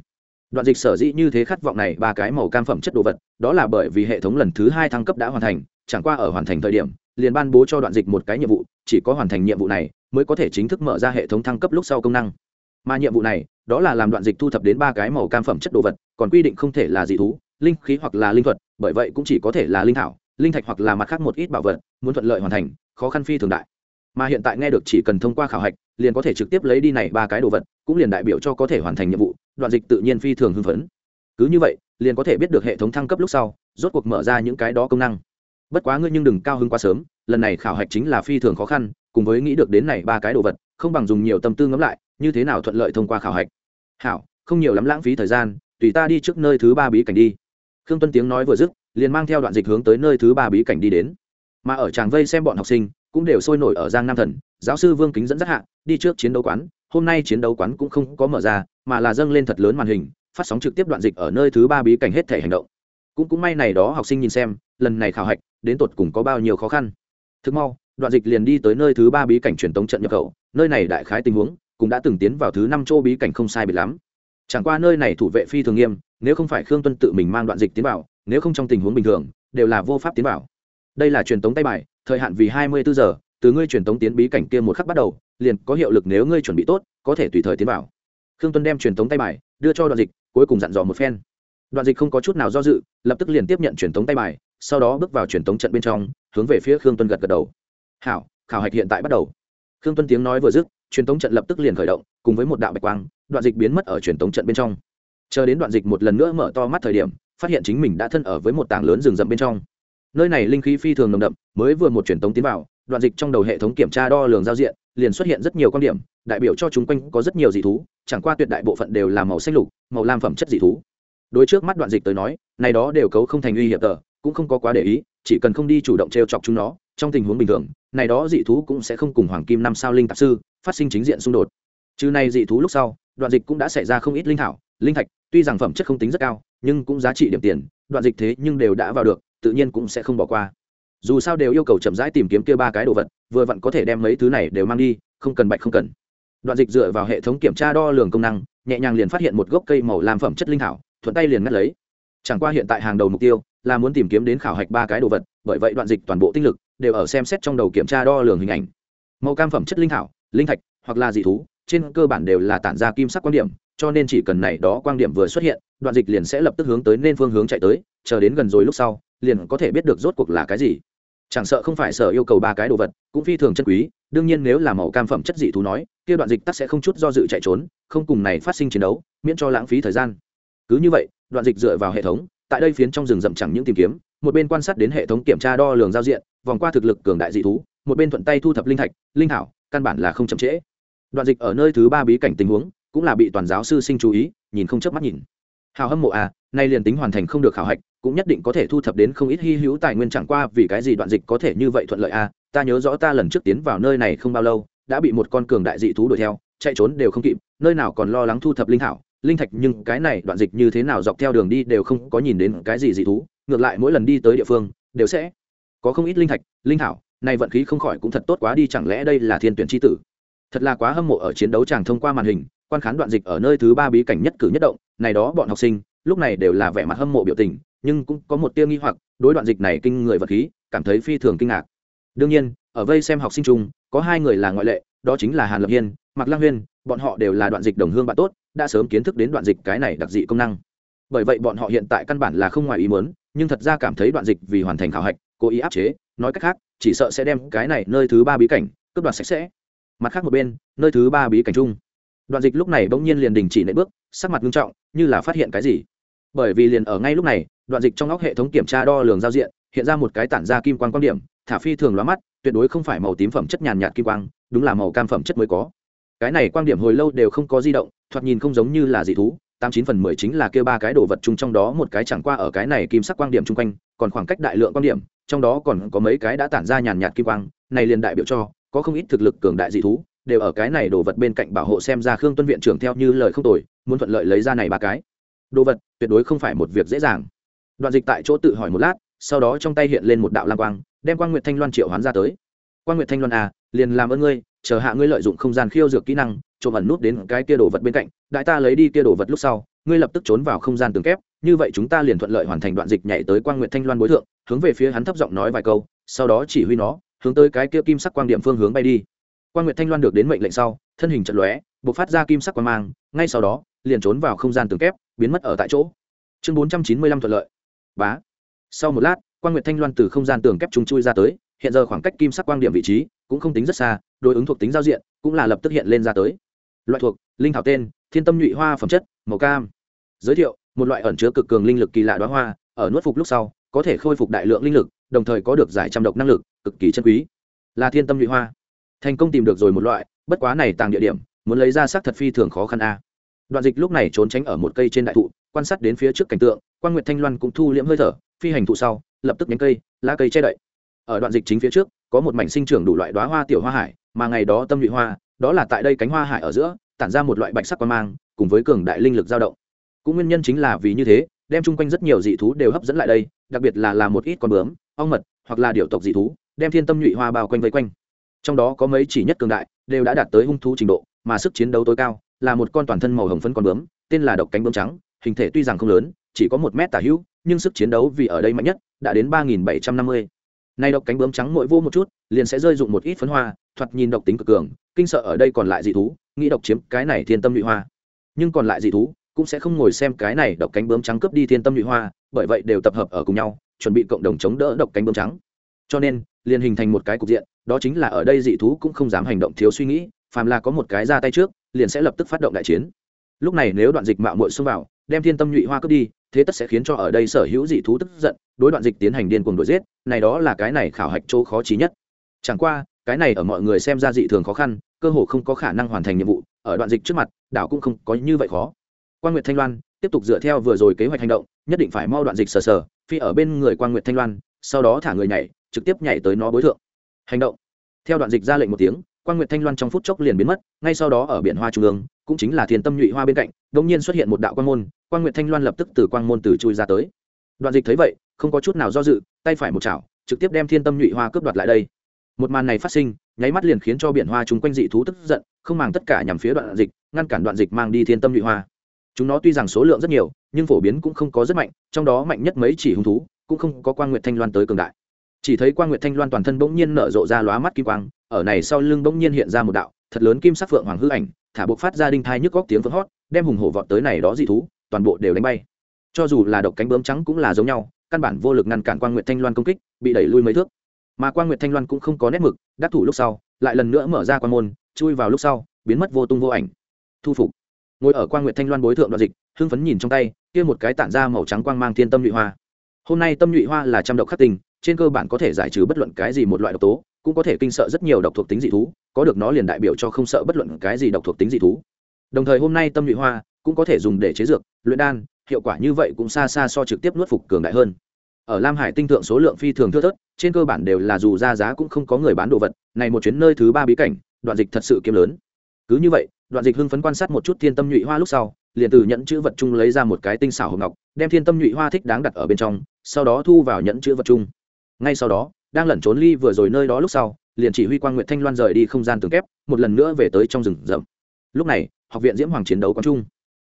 S1: đoạn dịch sở dĩ như thế khát vọng này, ba cái màu cam phẩm chất đồ vật, đó là bởi vì hệ thống lần thứ hai thăng cấp đã hoàn thành, chẳng qua ở hoàn thành thời điểm, liền ban bố cho đoạn dịch một cái nhiệm vụ, chỉ có hoàn thành nhiệm vụ này, mới có thể chính thức mở ra hệ thống thăng cấp lúc sau công năng. Mà nhiệm vụ này, đó là làm đoạn dịch thu thập đến ba cái màu cam phẩm chất đồ vật, còn quy định không thể là dị thú, linh khí hoặc là linh thuật, bởi vậy cũng chỉ có thể là linh thảo, linh thạch hoặc là mặt khác một ít bảo vật, muốn thuận lợi hoàn thành, khó khăn phi thường đại. Mà hiện tại nghe được chỉ cần thông qua khảo hạch, liền có thể trực tiếp lấy đi này ba cái đồ vật, cũng liền đại biểu cho có thể hoàn thành nhiệm vụ đoạn dịch tự nhiên phi thường hưng phấn. Cứ như vậy, liền có thể biết được hệ thống thăng cấp lúc sau, rốt cuộc mở ra những cái đó công năng. Bất quá ngươi nhưng đừng cao hứng quá sớm, lần này khảo hạch chính là phi thường khó khăn, cùng với nghĩ được đến này ba cái đồ vật, không bằng dùng nhiều tâm tư ngẫm lại, như thế nào thuận lợi thông qua khảo hạch. Hảo, không nhiều lắm lãng phí thời gian, tùy ta đi trước nơi thứ ba bí cảnh đi. Khương tuân tiếng nói vừa dứt, liền mang theo đoạn dịch hướng tới nơi thứ ba bí cảnh đi đến. Mà ở tràng vây xem bọn học sinh, cũng đều sôi nổi ở giang nam thần, giáo sư vương kính dẫn dắt hạ, đi trước chiến đấu quán, hôm nay chiến đấu quán cũng không có mở ra mà là dâng lên thật lớn màn hình, phát sóng trực tiếp đoạn dịch ở nơi thứ ba bí cảnh hết thể hành động. Cũng cũng may này đó học sinh nhìn xem, lần này khảo hạch, đến tột cùng có bao nhiêu khó khăn. Thực mau, đoạn dịch liền đi tới nơi thứ ba bí cảnh truyền tống trận nhập khẩu, nơi này đại khái tình huống cũng đã từng tiến vào thứ năm chỗ bí cảnh không sai biệt lắm. Chẳng qua nơi này thủ vệ phi thường nghiêm, nếu không phải khương tuân tự mình mang đoạn dịch tiến vào, nếu không trong tình huống bình thường, đều là vô pháp tiến vào. Đây là truyền tống tay bài, thời hạn vì hai mươi bốn giờ, từ ngươi truyền tống tiến bí cảnh kia một khắc bắt đầu, liền có hiệu lực nếu ngươi chuẩn bị tốt, có thể tùy thời tiến vào khương tuân đem truyền tống tay bài đưa cho đoạn dịch, cuối cùng dặn dò một phen. Đoạn dịch không có chút nào do dự, lập tức liền tiếp nhận truyền tống tay bài, sau đó bước vào truyền tống trận bên trong, hướng về phía khương tuân gật gật đầu. Hảo, khảo hạch hiện tại bắt đầu. Khương tuân tiếng nói vừa dứt, truyền tống trận lập tức liền khởi động, cùng với một đạo bạch quang, đoạn dịch biến mất ở truyền tống trận bên trong. Chờ đến đoạn dịch một lần nữa mở to mắt thời điểm, phát hiện chính mình đã thân ở với một tảng lớn rừng rậm bên trong. Nơi này linh khí phi thường nồng đậm, mới vừa một truyền tống tiến vào, đoạn dịch trong đầu hệ thống kiểm tra đo lường giao diện liền xuất hiện rất nhiều quan điểm, đại biểu cho chúng quanh có rất nhiều dị thú, chẳng qua tuyệt đại bộ phận đều là màu xanh lục, màu lam phẩm chất dị thú. Đối trước mắt đoạn dịch tới nói, này đó đều cấu không thành uy hiểm tờ, cũng không có quá để ý, chỉ cần không đi chủ động t r e o chọc chúng nó, trong tình huống bình thường, này đó dị thú cũng sẽ không cùng hoàng kim năm sao linh tạp sư phát sinh chính diện xung đột. Trừ này dị thú lúc sau, đoạn dịch cũng đã xảy ra không ít linh thảo, linh thạch, tuy rằng phẩm chất không tính rất cao, nhưng cũng giá trị điểm tiền, đoạn dịch thế nhưng đều đã vào được, tự nhiên cũng sẽ không bỏ qua dù sao đều yêu cầu chậm rãi tìm kiếm kia ba cái đồ vật, vừa vặn có thể đem mấy thứ này đều mang đi, không cần bạch không cần. Đoạn dịch dựa vào hệ thống kiểm tra đo lường công năng, nhẹ nhàng liền phát hiện một gốc cây màu làm phẩm chất linh thảo, thuận tay liền ngắt lấy. Chẳng qua hiện tại hàng đầu mục tiêu là muốn tìm kiếm đến khảo hạch ba cái đồ vật, bởi vậy đoạn dịch toàn bộ tinh lực đều ở xem xét trong đầu kiểm tra đo lường hình ảnh. Màu cam phẩm chất linh thảo, linh thạch hoặc là dị thú, trên cơ bản đều là tản ra kim sắc quan điểm, cho nên chỉ cần này đó quan điểm vừa xuất hiện, đoạn dịch liền sẽ lập tức hướng tới nên phương hướng chạy tới, chờ đến gần rồi lúc sau, liền có thể biết được rốt cuộc là cái gì chẳng sợ không phải sở yêu cầu ba cái đồ vật, cũng phi thường chân quý, đương nhiên nếu là màu cam phẩm chất dị thú nói, kia đoạn dịch tắc sẽ không chút do dự chạy trốn, không cùng này phát sinh chiến đấu, miễn cho lãng phí thời gian. Cứ như vậy, đoạn dịch dựa vào hệ thống, tại đây phiến trong rừng rậm chẳng những tìm kiếm, một bên quan sát đến hệ thống kiểm tra đo lường giao diện, vòng qua thực lực cường đại dị thú, một bên thuận tay thu thập linh thạch, linh thảo, căn bản là không chậm trễ. Đoạn dịch ở nơi thứ ba bí cảnh tình huống, cũng là bị toàn giáo sư sinh chú ý, nhìn không chớp mắt nhìn. Hào hâm mộ à nay liền tính hoàn thành không được khảo hạch, cũng nhất định có thể thu thập đến không ít hy hữu tài nguyên chẳng qua vì cái gì đoạn dịch có thể như vậy thuận lợi à? Ta nhớ rõ ta lần trước tiến vào nơi này không bao lâu, đã bị một con cường đại dị thú đuổi theo, chạy trốn đều không kịp, nơi nào còn lo lắng thu thập linh thảo, linh thạch nhưng cái này đoạn dịch như thế nào dọc theo đường đi đều không có nhìn đến cái gì dị thú, ngược lại mỗi lần đi tới địa phương, đều sẽ có không ít linh thạch, linh thảo này vận khí không khỏi cũng thật tốt quá đi, chẳng lẽ đây là thiên tuyển tri tử? Thật là quá hâm mộ ở chiến đấu chàng thông qua màn hình, quan khán đoạn dịch ở nơi thứ ba bí cảnh nhất cử nhất động, này đó bọn học sinh lúc này đều là vẻ mặt hâm mộ biểu tình, nhưng cũng có một tiêu nghi hoặc, đối đoạn dịch này kinh người vật khí, cảm thấy phi thường kinh ngạc. Đương nhiên, ở vây xem học sinh chung, có hai người là ngoại lệ, đó chính là hàn lập hiên, mạc lang huyên, bọn họ đều là đoạn dịch đồng hương bạn tốt, đã sớm kiến thức đến đoạn dịch cái này đặc dị công năng. Bởi vậy bọn họ hiện tại căn bản là không ngoài ý muốn, nhưng thật ra cảm thấy đoạn dịch vì hoàn thành khảo hạch, cố ý áp chế, nói cách khác, chỉ sợ sẽ đem cái này nơi thứ ba bí cảnh, cướp đoạt sạch sẽ. Mặt khác một bên, nơi thứ ba bí cảnh chung. Đoạn dịch lúc này bỗng nhiên liền đình chỉ nệ bước, sắc mặt nghiêm trọng, như là phát hiện cái gì bởi vì liền ở ngay lúc này, đoạn dịch trong óc hệ thống kiểm tra đo lường giao diện, hiện ra một cái tản ra kim quang quan điểm, thả phi thường lóa mắt, tuyệt đối không phải màu tím phẩm chất nhàn nhạt kim quang, đúng là màu cam phẩm chất mới có. Cái này quan điểm hồi lâu đều không có di động, thoạt nhìn không giống như là dị thú, tám chín phần mười chính là kêu ba cái đồ vật chung trong đó một cái chẳng qua ở cái này kim sắc quan điểm chung quanh, còn khoảng cách đại lượng quan điểm, trong đó còn có mấy cái đã tản ra nhàn nhạt kim quang, này liền đại biểu cho, có không ít thực lực cường đại dị thú, đều ở cái này đồ vật bên cạnh bảo hộ xem ra khương tuân viện trưởng theo như lời không tồi, muốn thuận lợi lấy ra này ba cái đồ vật, tuyệt đối không phải một việc dễ dàng. Đoạn dịch tại chỗ tự hỏi một lát, sau đó trong tay hiện lên một đạo lam quang, đem quang nguyệt thanh loan triệu hoán ra tới. Quang nguyệt thanh loan à liền làm ơn ngươi, chờ hạ ngươi lợi dụng không gian khiêu dược kỹ năng, trộm ẩn nút đến cái kia đồ vật bên cạnh, đại ta lấy đi kia đồ vật lúc sau, ngươi lập tức trốn vào không gian tường kép, như vậy chúng ta liền thuận lợi hoàn thành đoạn dịch nhảy tới quang nguyệt thanh loan bối thượng, hướng về phía hắn thấp giọng nói vài câu, sau đó chỉ huy nó, hướng tới cái kia kim sắc quang điểm phương hướng bay đi. Quang nguyệt thanh loan được đến mệnh lệnh sau, thân hình trận lóe buộc phát ra kim sắc quang mang, ngay sau đó liền trốn vào không gian tường kép, biến mất ở tại chỗ. Chương bốn trăm chín mươi lăm thuận lợi. Bá. Sau một lát quan nguyệt thanh loan từ không gian tường kép trung chui ra tới, hiện giờ khoảng cách kim sắc quang điểm vị trí cũng không tính rất xa, đối ứng thuộc tính giao diện cũng là lập tức hiện lên ra tới. Loại thuộc, linh thảo tên, thiên tâm nhụy hoa phẩm chất, màu cam. Giới thiệu, một loại ẩn chứa cực cường linh lực kỳ lạ đoá hoa, ở nuốt phục lúc sau, có thể khôi phục đại lượng linh lực, đồng thời có được giải trăm độc năng lực, cực kỳ chân quý. Là thiên tâm nhụy hoa. Thành công tìm được rồi một loại, bất quá này tàng địa điểm, muốn lấy ra xác thật phi thường khó khăn a đoạn dịch lúc này trốn tránh ở một cây trên đại thụ, quan sát đến phía trước cảnh tượng quan nguyệt thanh loan cũng thu liễm hơi thở, phi hành thụ sau, lập tức nhánh cây, lá cây che đậy. Ở đoạn dịch chính phía trước, có một mảnh sinh trưởng đủ loại đoá hoa tiểu hoa hải, mà ngày đó tâm nhụy hoa, đó là tại đây cánh hoa hải ở giữa, tản ra một loại bạch sắc quan mang, cùng với cường đại linh lực dao động. Cũng nguyên nhân chính là vì như thế, đem chung quanh rất nhiều dị thú đều hấp dẫn lại đây, đặc biệt là làm một ít con bướm, ong mật, hoặc là điểu tộc dị thú, đem thiên tâm nhụy hoa bao quanh vây quanh. Trong đó có mấy chỉ nhất cường đại, đều đã đạt tới hung thú trình độ, mà sức chiến đấu tối cao là một con toàn thân màu hồng phấn con bướm, tên là độc cánh bướm trắng, hình thể tuy rằng không lớn, chỉ có một mét tả hữu, nhưng sức chiến đấu vì ở đây mạnh nhất đã đến ba nghìn bảy trăm năm mươi. Nay độc cánh bướm trắng mỗi vô một chút, liền sẽ rơi dụng một ít phấn hoa, thoạt nhìn độc tính cực cường, kinh sợ ở đây còn lại dị thú, nghĩ độc chiếm cái này thiên tâm nhụy hoa. Nhưng còn lại dị thú cũng sẽ không ngồi xem cái này độc cánh bướm trắng cướp đi thiên tâm nhụy hoa, bởi vậy đều tập hợp ở cùng nhau, chuẩn bị cộng đồng chống đỡ độc cánh bướm trắng. Cho nên, liền hình thành một cái cục diện, đó chính là ở đây dị thú cũng không dám hành động thiếu suy nghĩ phàm là có một cái ra tay trước, liền sẽ lập tức phát động đại chiến. Lúc này nếu đoạn dịch mạo muội xông vào, đem thiên tâm nhụy hoa cướp đi, thế tất sẽ khiến cho ở đây sở hữu dị thú tức giận, đối đoạn dịch tiến hành điên cuồng đuổi giết, này đó là cái này khảo hạch chỗ khó trí nhất. Chẳng qua, cái này ở mọi người xem ra dị thường khó khăn, cơ hồ không có khả năng hoàn thành nhiệm vụ, ở đoạn dịch trước mặt, đảo cũng không có như vậy khó. Quan nguyệt thanh loan, tiếp tục dựa theo vừa rồi kế hoạch hành động, nhất định phải mau đoạn dịch sờ sờ, phi ở bên người quan nguyệt thanh loan, sau đó thả người nhảy, trực tiếp nhảy tới nó đối thượng. Hành động. Theo đoạn dịch ra lệnh một tiếng quan nguyệt thanh loan trong phút chốc liền biến mất, ngay sau đó ở biển hoa trung ương, cũng chính là thiên tâm nhụy hoa bên cạnh đ ỗ n g nhiên xuất hiện một đạo quan môn quan nguyệt thanh loan lập tức từ quan môn từ chui ra tới. Đoạn dịch thấy vậy, không có chút nào do dự, tay phải một chảo, trực tiếp đem thiên tâm nhụy hoa cướp đoạt lại đây. Một màn này phát sinh, nháy mắt liền khiến cho biển hoa chúng quanh dị thú tức giận, không màng tất cả nhằm phía đoạn dịch, ngăn cản đoạn dịch mang đi thiên tâm nhụy hoa. Chúng nó tuy rằng số lượng rất nhiều, nhưng phổ biến cũng không có rất mạnh, trong đó mạnh nhất mấy chỉ hung thú, cũng không có quan nguyệt thanh loan tới cường đại chỉ thấy quan nguyệt thanh loan toàn thân bỗng nhiên nở rộ ra lóa mắt kim quang, ở này sau lưng bỗng nhiên hiện ra một đạo thật lớn kim sắc phượng hoàng hư ảnh, thả buộc phát ra đinh thai nhức góc tiếng phượng hót, đem hùng hổ vọt tới này đó dị thú, toàn bộ đều đánh bay. Cho dù là độc cánh bướm trắng cũng là giống nhau, căn bản vô lực ngăn cản quan nguyệt thanh loan công kích, bị đẩy lui mấy thước. Mà quan nguyệt thanh loan cũng không có nét mực, đắc thủ lúc sau, lại lần nữa mở ra quan môn, chui vào lúc sau, biến mất vô tung vô ảnh. Thu phục. Ngồi ở quan nguyệt thanh loan bối thượng đoạn dịch, hưng phấn nhìn trong tay, kia một cái tản ra màu trắng quang mang thiên tâm nhụy hoa. Hôm nay tâm nhụy hoa là trăm độc khắc tình trên cơ bản có thể giải trừ bất luận cái gì một loại độc tố, cũng có thể kinh sợ rất nhiều độc thuộc tính dị thú, có được nó liền đại biểu cho không sợ bất luận cái gì độc thuộc tính dị thú. Đồng thời hôm nay tâm nhụy hoa cũng có thể dùng để chế dược, luyện đan, hiệu quả như vậy cũng xa xa so trực tiếp nuốt phục cường đại hơn. Ở lam hải tinh thượng số lượng phi thường thưa thớt, trên cơ bản đều là dù ra giá cũng không có người bán đồ vật, này một chuyến nơi thứ ba bí cảnh, đoạn dịch thật sự kiếm lớn. Cứ như vậy, đoạn dịch hưng phấn quan sát một chút thiên tâm nhụy hoa lúc sau, liền từ nhẫn chữ vật chung lấy ra một cái tinh xảo hộp ngọc, đem thiên tâm nhụy hoa thích đáng đặt ở bên trong, sau đó thu vào nhẫn chữ vật chung ngay sau đó, đang lẩn trốn ly vừa rồi nơi đó lúc sau, liền chỉ huy quan nguyệt thanh loan rời đi không gian tường kép, một lần nữa về tới trong rừng rậm. Lúc này, học viện diễm hoàng chiến đấu quán trung.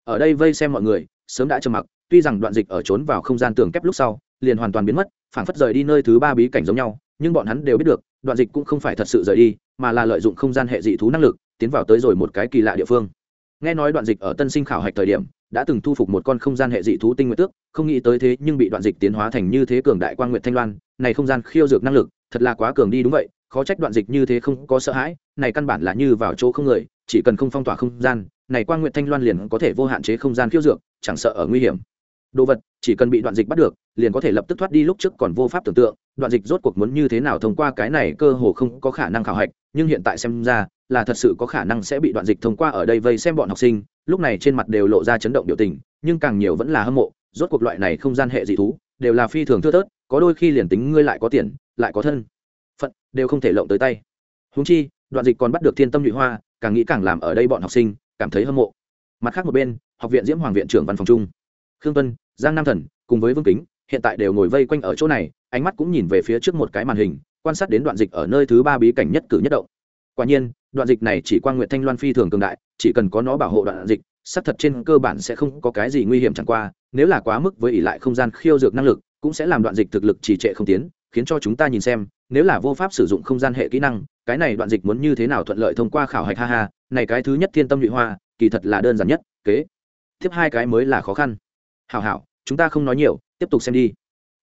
S1: Ở đây vây xem mọi người, sớm đã trầm mặc, tuy rằng đoạn dịch ở trốn vào không gian tường kép lúc sau, liền hoàn toàn biến mất, phảng phất rời đi nơi thứ ba bí cảnh giống nhau, nhưng bọn hắn đều biết được, đoạn dịch cũng không phải thật sự rời đi, mà là lợi dụng không gian hệ dị thú năng lực, tiến vào tới rồi một cái kỳ lạ địa phương. Nghe nói đoạn dịch ở tân sinh khảo hạch thời điểm đã từng thu phục một con không gian hệ dị thú tinh nguyệt tước, không nghĩ tới thế nhưng bị đoạn dịch tiến hóa thành như thế cường đại quan nguyệt thanh loan, này không gian khiêu dược năng lực, thật là quá cường đi đúng vậy, khó trách đoạn dịch như thế không có sợ hãi, này căn bản là như vào chỗ không người, chỉ cần không phong tỏa không gian, này quan nguyệt thanh loan liền có thể vô hạn chế không gian khiêu dược, chẳng sợ ở nguy hiểm. Đồ vật, chỉ cần bị đoạn dịch bắt được, liền có thể lập tức thoát đi lúc trước còn vô pháp tưởng tượng, đoạn dịch rốt cuộc muốn như thế nào thông qua cái này cơ hồ không có khả năng khảo hạch, nhưng hiện tại xem ra là thật sự có khả năng sẽ bị đoạn dịch thông qua ở đây vây xem bọn học sinh, lúc này trên mặt đều lộ ra chấn động biểu tình, nhưng càng nhiều vẫn là hâm mộ, rốt cuộc loại này không gian hệ dị thú, đều là phi thường thưa thớt, có đôi khi liền tính ngươi lại có tiền, lại có thân, phận, đều không thể lộng tới tay. Húng chi, đoạn dịch còn bắt được thiên tâm nhụy hoa, càng nghĩ càng làm ở đây bọn học sinh cảm thấy hâm mộ. Mặt khác một bên, học viện diễm hoàng viện trưởng văn phòng trung khương tuân giang nam thần cùng với vương kính, hiện tại đều ngồi vây quanh ở chỗ này, ánh mắt cũng nhìn về phía trước một cái màn hình, quan sát đến đoạn dịch ở nơi thứ ba bí cảnh nhất cử nhất động. Quả nhiên đoạn dịch này chỉ quan nguyện thanh loan phi thường cường đại, chỉ cần có nó bảo hộ đoạn dịch, xác thật trên cơ bản sẽ không có cái gì nguy hiểm chẳng qua, nếu là quá mức với ỷ lại không gian khiêu dược năng lực, cũng sẽ làm đoạn dịch thực lực trì trệ không tiến, khiến cho chúng ta nhìn xem, nếu là vô pháp sử dụng không gian hệ kỹ năng, cái này đoạn dịch muốn như thế nào thuận lợi thông qua khảo hạch, ha ha, này cái thứ nhất thiên tâm nhụy hoa, kỳ thật là đơn giản nhất, kế. Tiếp hai cái mới là khó khăn. Hảo hảo, chúng ta không nói nhiều, tiếp tục xem đi.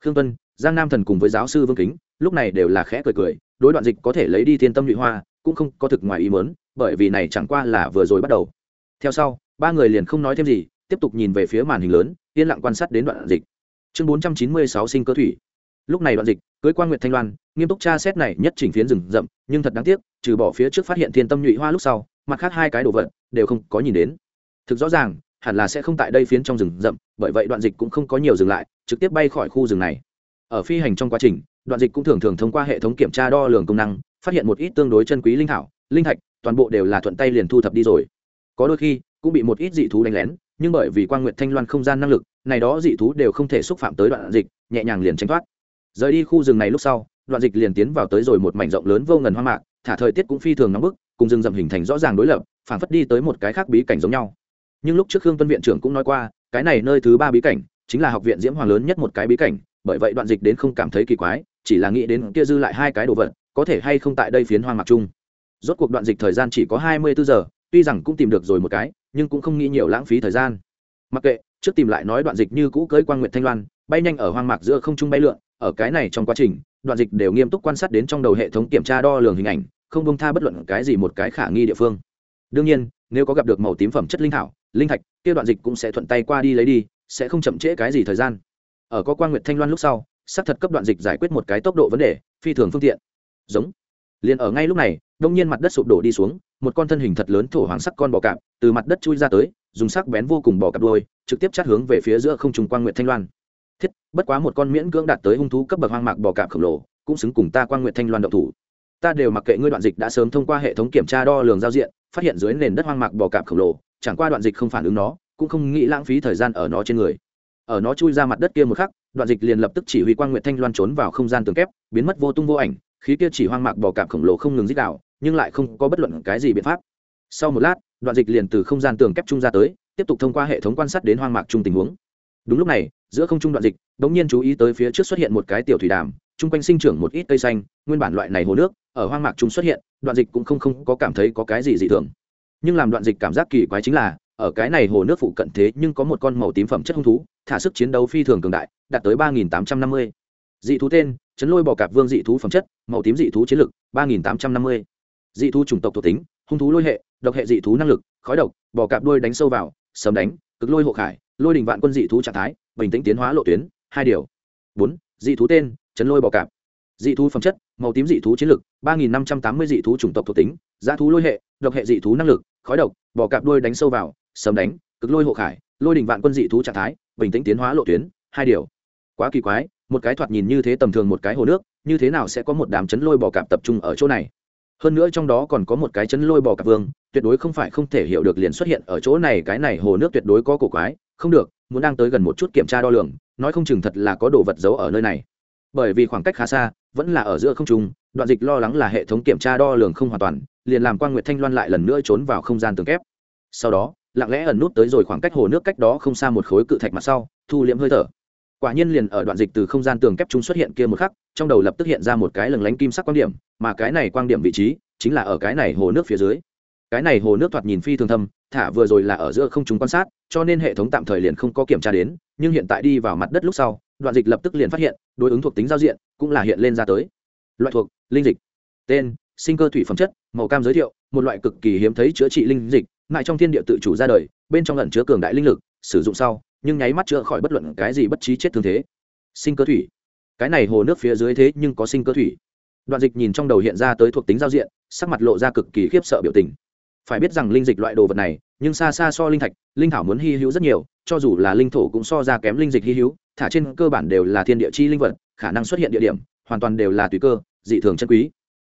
S1: Khương tuân, giang nam thần cùng với giáo sư vương kính, lúc này đều là khẽ cười cười, đối đoạn dịch có thể lấy đi thiên tâm nhụy hoa cũng không có thực ngoài ý mớn bởi vì này chẳng qua là vừa rồi bắt đầu. Theo sau, ba người liền không nói thêm gì, tiếp tục nhìn về phía màn hình lớn, yên lặng quan sát đến đoạn dịch. Chương bốn trăm chín mươi sáu sinh cơ thủy. Lúc này đoạn dịch, cưới quan nguyệt thanh loan, nghiêm túc tra xét này nhất chỉnh phiến rừng rậm, nhưng thật đáng tiếc, trừ bỏ phía trước phát hiện thiên tâm nhụy hoa lúc sau, mặt khác hai cái đồ vật đều không có nhìn đến. Thực rõ ràng, hẳn là sẽ không tại đây phiến trong rừng rậm, bởi vậy đoạn dịch cũng không có nhiều dừng lại, trực tiếp bay khỏi khu rừng này. Ở phi hành trong quá trình, đoạn dịch cũng thường thường thông qua hệ thống kiểm tra đo lường công năng phát hiện một ít tương đối chân quý linh thảo, linh thạch, toàn bộ đều là thuận tay liền thu thập đi rồi. Có đôi khi, cũng bị một ít dị thú đánh lén, nhưng bởi vì quan nguyệt thanh loan không gian năng lực, này đó dị thú đều không thể xúc phạm tới đoạn dịch, nhẹ nhàng liền tránh thoát. Rời đi khu rừng này lúc sau, đoạn dịch liền tiến vào tới rồi một mảnh rộng lớn vô ngần hoang mạc, thả thời tiết cũng phi thường nóng bức, cùng rừng rậm hình thành rõ ràng đối lập, phảng phất đi tới một cái khác bí cảnh giống nhau. Nhưng lúc trước khương tuân viện trưởng cũng nói qua, cái này nơi thứ ba bí cảnh, chính là học viện diễm hoàng lớn nhất một cái bí cảnh, bởi vậy đoạn dịch đến không cảm thấy kỳ quái, chỉ là nghĩ đến kia dư lại hai cái đồ vật có thể hay không tại đây phiến hoang mạc chung. Rốt cuộc đoạn dịch thời gian chỉ có hai mươi bốn giờ, tuy rằng cũng tìm được rồi một cái, nhưng cũng không nghĩ nhiều lãng phí thời gian. Mặc kệ, trước tìm lại nói đoạn dịch như cũ cưới quan nguyện thanh loan, bay nhanh ở hoang mạc giữa không trung bay lượn, ở cái này trong quá trình, đoạn dịch đều nghiêm túc quan sát đến trong đầu hệ thống kiểm tra đo lường hình ảnh, không bông tha bất luận cái gì một cái khả nghi địa phương. Đương nhiên, nếu có gặp được màu tím phẩm chất linh thảo, linh thạch, kia đoạn dịch cũng sẽ thuận tay qua đi lấy đi, sẽ không chậm trễ cái gì thời gian. Ở có quan nguyệt thanh loan lúc sau, xác thật cấp đoạn dịch giải quyết một cái tốc độ vấn đề, phi thường phương tiện giống. Liền ở ngay lúc này, đông nhiên mặt đất sụp đổ đi xuống, một con thân hình thật lớn thổ hoàng sắc con bò cạp từ mặt đất chui ra tới, dùng sắc bén vô cùng bò cạp đôi trực tiếp chát hướng về phía giữa không trùng quan nguyệt thanh loan. Thiết, bất quá một con miễn cưỡng đạt tới hung thú cấp bậc hoang mạc bò cạp khổng lồ, cũng xứng cùng ta quan nguyệt thanh loan động thủ. Ta đều mặc kệ ngươi đoạn dịch đã sớm thông qua hệ thống kiểm tra đo lường giao diện, phát hiện dưới nền đất hoang mạc bò cạp khổng lồ, chẳng qua đoạn dịch không phản ứng nó, cũng không nghĩ lãng phí thời gian ở nó trên người. Ở nó chui ra mặt đất kia một khắc, đoạn dịch liền lập tức chỉ huy quan nguyệt thanh loan trốn vào không gian tường kép, biến mất vô tung vô ảnh khí kia chỉ hoang mạc bò cạp khổng lồ không ngừng dích đạo nhưng lại không có bất luận cái gì biện pháp. Sau một lát đoạn dịch liền từ không gian tường kép trung ra tới tiếp tục thông qua hệ thống quan sát đến hoang mạc chung tình huống. Đúng lúc này giữa không trung đoạn dịch đ ỗ n g nhiên chú ý tới phía trước xuất hiện một cái tiểu thủy đàm chung quanh sinh trưởng một ít cây xanh nguyên bản loại này hồ nước ở hoang mạc trung xuất hiện đoạn dịch cũng không, không có cảm thấy có cái gì dị thường. Nhưng làm đoạn dịch cảm giác kỳ quái chính là ở cái này hồ nước phụ cận thế nhưng có một con màu tím phẩm chất hung thú thả sức chiến đấu phi thường cường đại đạt tới ba nghìn tám trăm năm mươi. Dị thú tên chấn lôi bò cạp vương dị thú phẩm chất, màu tím dị thú chiến lực, ba nghìn tám trăm năm mươi. Dị thú chủng tộc thuộc tính, hung thú lôi hệ, độc hệ dị thú năng lực, khói độc, bò cạp đuôi đánh sâu vào sấm đánh, cực lôi hộ khải, lôi đình vạn quân dị thú trạng thái, bình tĩnh tiến hóa lộ tuyến, hai điều. Bốn, dị thú tên, chấn lôi bò cạp. Dị thú phẩm chất, màu tím dị thú chiến lực, ba nghìn năm trăm tám mươi dị thú chủng tộc thuộc tính giá thú lôi hệ, độc hệ dị thú năng lực, khói độc, bò cạp đuôi đánh sâu vào sấm đánh, cực lôi hộ khải, lôi đình vạn quân dị thú trạng thái, bình tĩnh tiến hóa lộ tuyến, hai điều. Quá kỳ quái một cái thoạt nhìn như thế tầm thường một cái hồ nước, như thế nào sẽ có một đám chấn lôi bò cạp tập trung ở chỗ này? Hơn nữa trong đó còn có một cái chấn lôi bò cạp vương, tuyệt đối không phải không thể hiểu được liền xuất hiện ở chỗ này, cái này hồ nước tuyệt đối có cổ quái, không được, muốn đang tới gần một chút kiểm tra đo lường, nói không chừng thật là có đồ vật giấu ở nơi này. Bởi vì khoảng cách khá xa, vẫn là ở giữa không trung, đoạn dịch lo lắng là hệ thống kiểm tra đo lường không hoàn toàn, liền làm quan nguyệt thanh loan lại lần nữa trốn vào không gian tường kép. Sau đó, lặng lẽ ẩn nút tới rồi khoảng cách hồ nước cách đó không xa một khối cự thạch mặt sau, thu liễm hơi thở quả nhiên liền ở đoạn dịch từ không gian tường kép trung xuất hiện kia một khắc, trong đầu lập tức hiện ra một cái lừng lánh kim sắc quan điểm, mà cái này quan điểm vị trí chính là ở cái này hồ nước phía dưới. Cái này hồ nước thoạt nhìn phi thường thâm, thả vừa rồi là ở giữa không chúng quan sát, cho nên hệ thống tạm thời liền không có kiểm tra đến, nhưng hiện tại đi vào mặt đất lúc sau, đoạn dịch lập tức liền phát hiện, đối ứng thuộc tính giao diện cũng là hiện lên ra tới. Loại thuộc, linh dịch. Tên, sinh cơ thủy phẩm chất, màu cam giới thiệu, một loại cực kỳ hiếm thấy chữa trị linh dịch mại trong thiên địa tự chủ ra đời, bên trong ẩn chứa cường đại linh lực, sử dụng sau nhưng nháy mắt chữa khỏi bất luận cái gì bất trí chết thương thế. Sinh cơ thủy. Cái này hồ nước phía dưới thế nhưng có sinh cơ thủy. Đoạn dịch nhìn trong đầu hiện ra tới thuộc tính giao diện, sắc mặt lộ ra cực kỳ khiếp sợ biểu tình. Phải biết rằng linh dịch loại đồ vật này, nhưng xa xa so linh thạch, linh thảo muốn hy hữu rất nhiều, cho dù là linh thổ cũng so ra kém linh dịch hy hữu, thả trên cơ bản đều là thiên địa chi linh vật, khả năng xuất hiện địa điểm, hoàn toàn đều là tùy cơ, dị thường chân quý.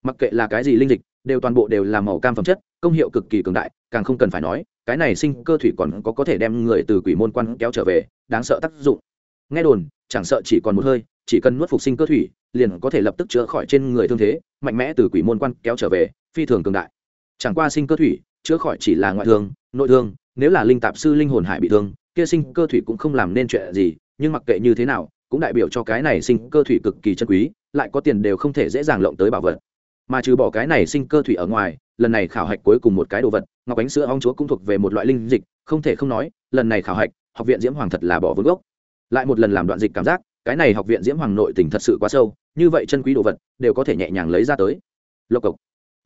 S1: Mặc kệ là cái gì linh dịch, đều toàn bộ đều là màu cam phẩm chất, công hiệu cực kỳ cường đại, càng không cần phải nói cái này sinh cơ thủy còn có có thể đem người từ quỷ môn quan kéo trở về, đáng sợ tác dụng. Nghe đồn, chẳng sợ chỉ còn một hơi, chỉ cần nuốt phục sinh cơ thủy, liền có thể lập tức chữa khỏi trên người thương thế, mạnh mẽ từ quỷ môn quan kéo trở về, phi thường cường đại. Chẳng qua sinh cơ thủy, chữa khỏi chỉ là ngoại thương, nội thương, nếu là linh tạp sư linh hồn hải bị thương, kia sinh cơ thủy cũng không làm nên chuyện gì, nhưng mặc kệ như thế nào, cũng đại biểu cho cái này sinh cơ thủy cực kỳ chân quý, lại có tiền đều không thể dễ dàng lộng tới bảo vật. Mà trừ bỏ cái này sinh cơ thủy ở ngoài, lần này khảo hạch cuối cùng một cái đồ vật ngọc ánh sữa ong chúa cũng thuộc về một loại linh dịch, không thể không nói, lần này khảo hạch, học viện diễm hoàng thật là bỏ vốn gốc. Lại một lần làm đoạn dịch cảm giác, cái này học viện diễm hoàng nội tình thật sự quá sâu, như vậy chân quý đồ vật, đều có thể nhẹ nhàng lấy ra tới. Lộc cộc.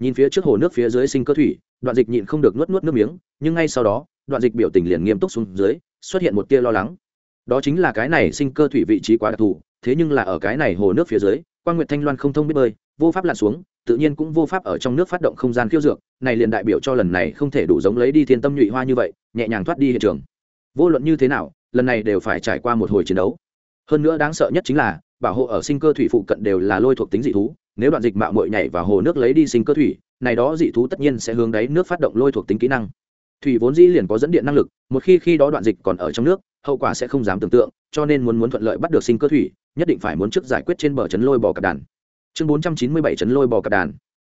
S1: Nhìn phía trước hồ nước phía dưới sinh cơ thủy, đoạn dịch nhịn không được nuốt nuốt nước miếng, nhưng ngay sau đó, đoạn dịch biểu tình liền nghiêm túc xuống dưới, xuất hiện một tia lo lắng. Đó chính là cái này sinh cơ thủy vị trí quá đặc thù, thế nhưng là ở cái này hồ nước phía dưới quan nguyệt thanh loan không thông biết bơi, vô pháp lặn xuống tự nhiên cũng vô pháp ở trong nước phát động không gian khiêu dược, này liền đại biểu cho lần này không thể đủ giống lấy đi thiên tâm nhụy hoa như vậy, nhẹ nhàng thoát đi hiện trường. Vô luận như thế nào, lần này đều phải trải qua một hồi chiến đấu. Hơn nữa đáng sợ nhất chính là, bảo hộ ở sinh cơ thủy phụ cận đều là lôi thuộc tính dị thú, nếu đoạn dịch mạo muội nhảy vào hồ nước lấy đi sinh cơ thủy, này đó dị thú tất nhiên sẽ hướng đáy nước phát động lôi thuộc tính kỹ năng. Thủy vốn dĩ liền có dẫn điện năng lực, một khi khi đó đoạn dịch còn ở trong nước, hậu quả sẽ không dám tưởng tượng, cho nên muốn muốn thuận lợi bắt được sinh cơ thủy, nhất định phải muốn trước giải quyết trên bờ chấn lôi bò cặp đàn chương bốn trăm chín mươi bảy chấn lôi bò cạp đàn.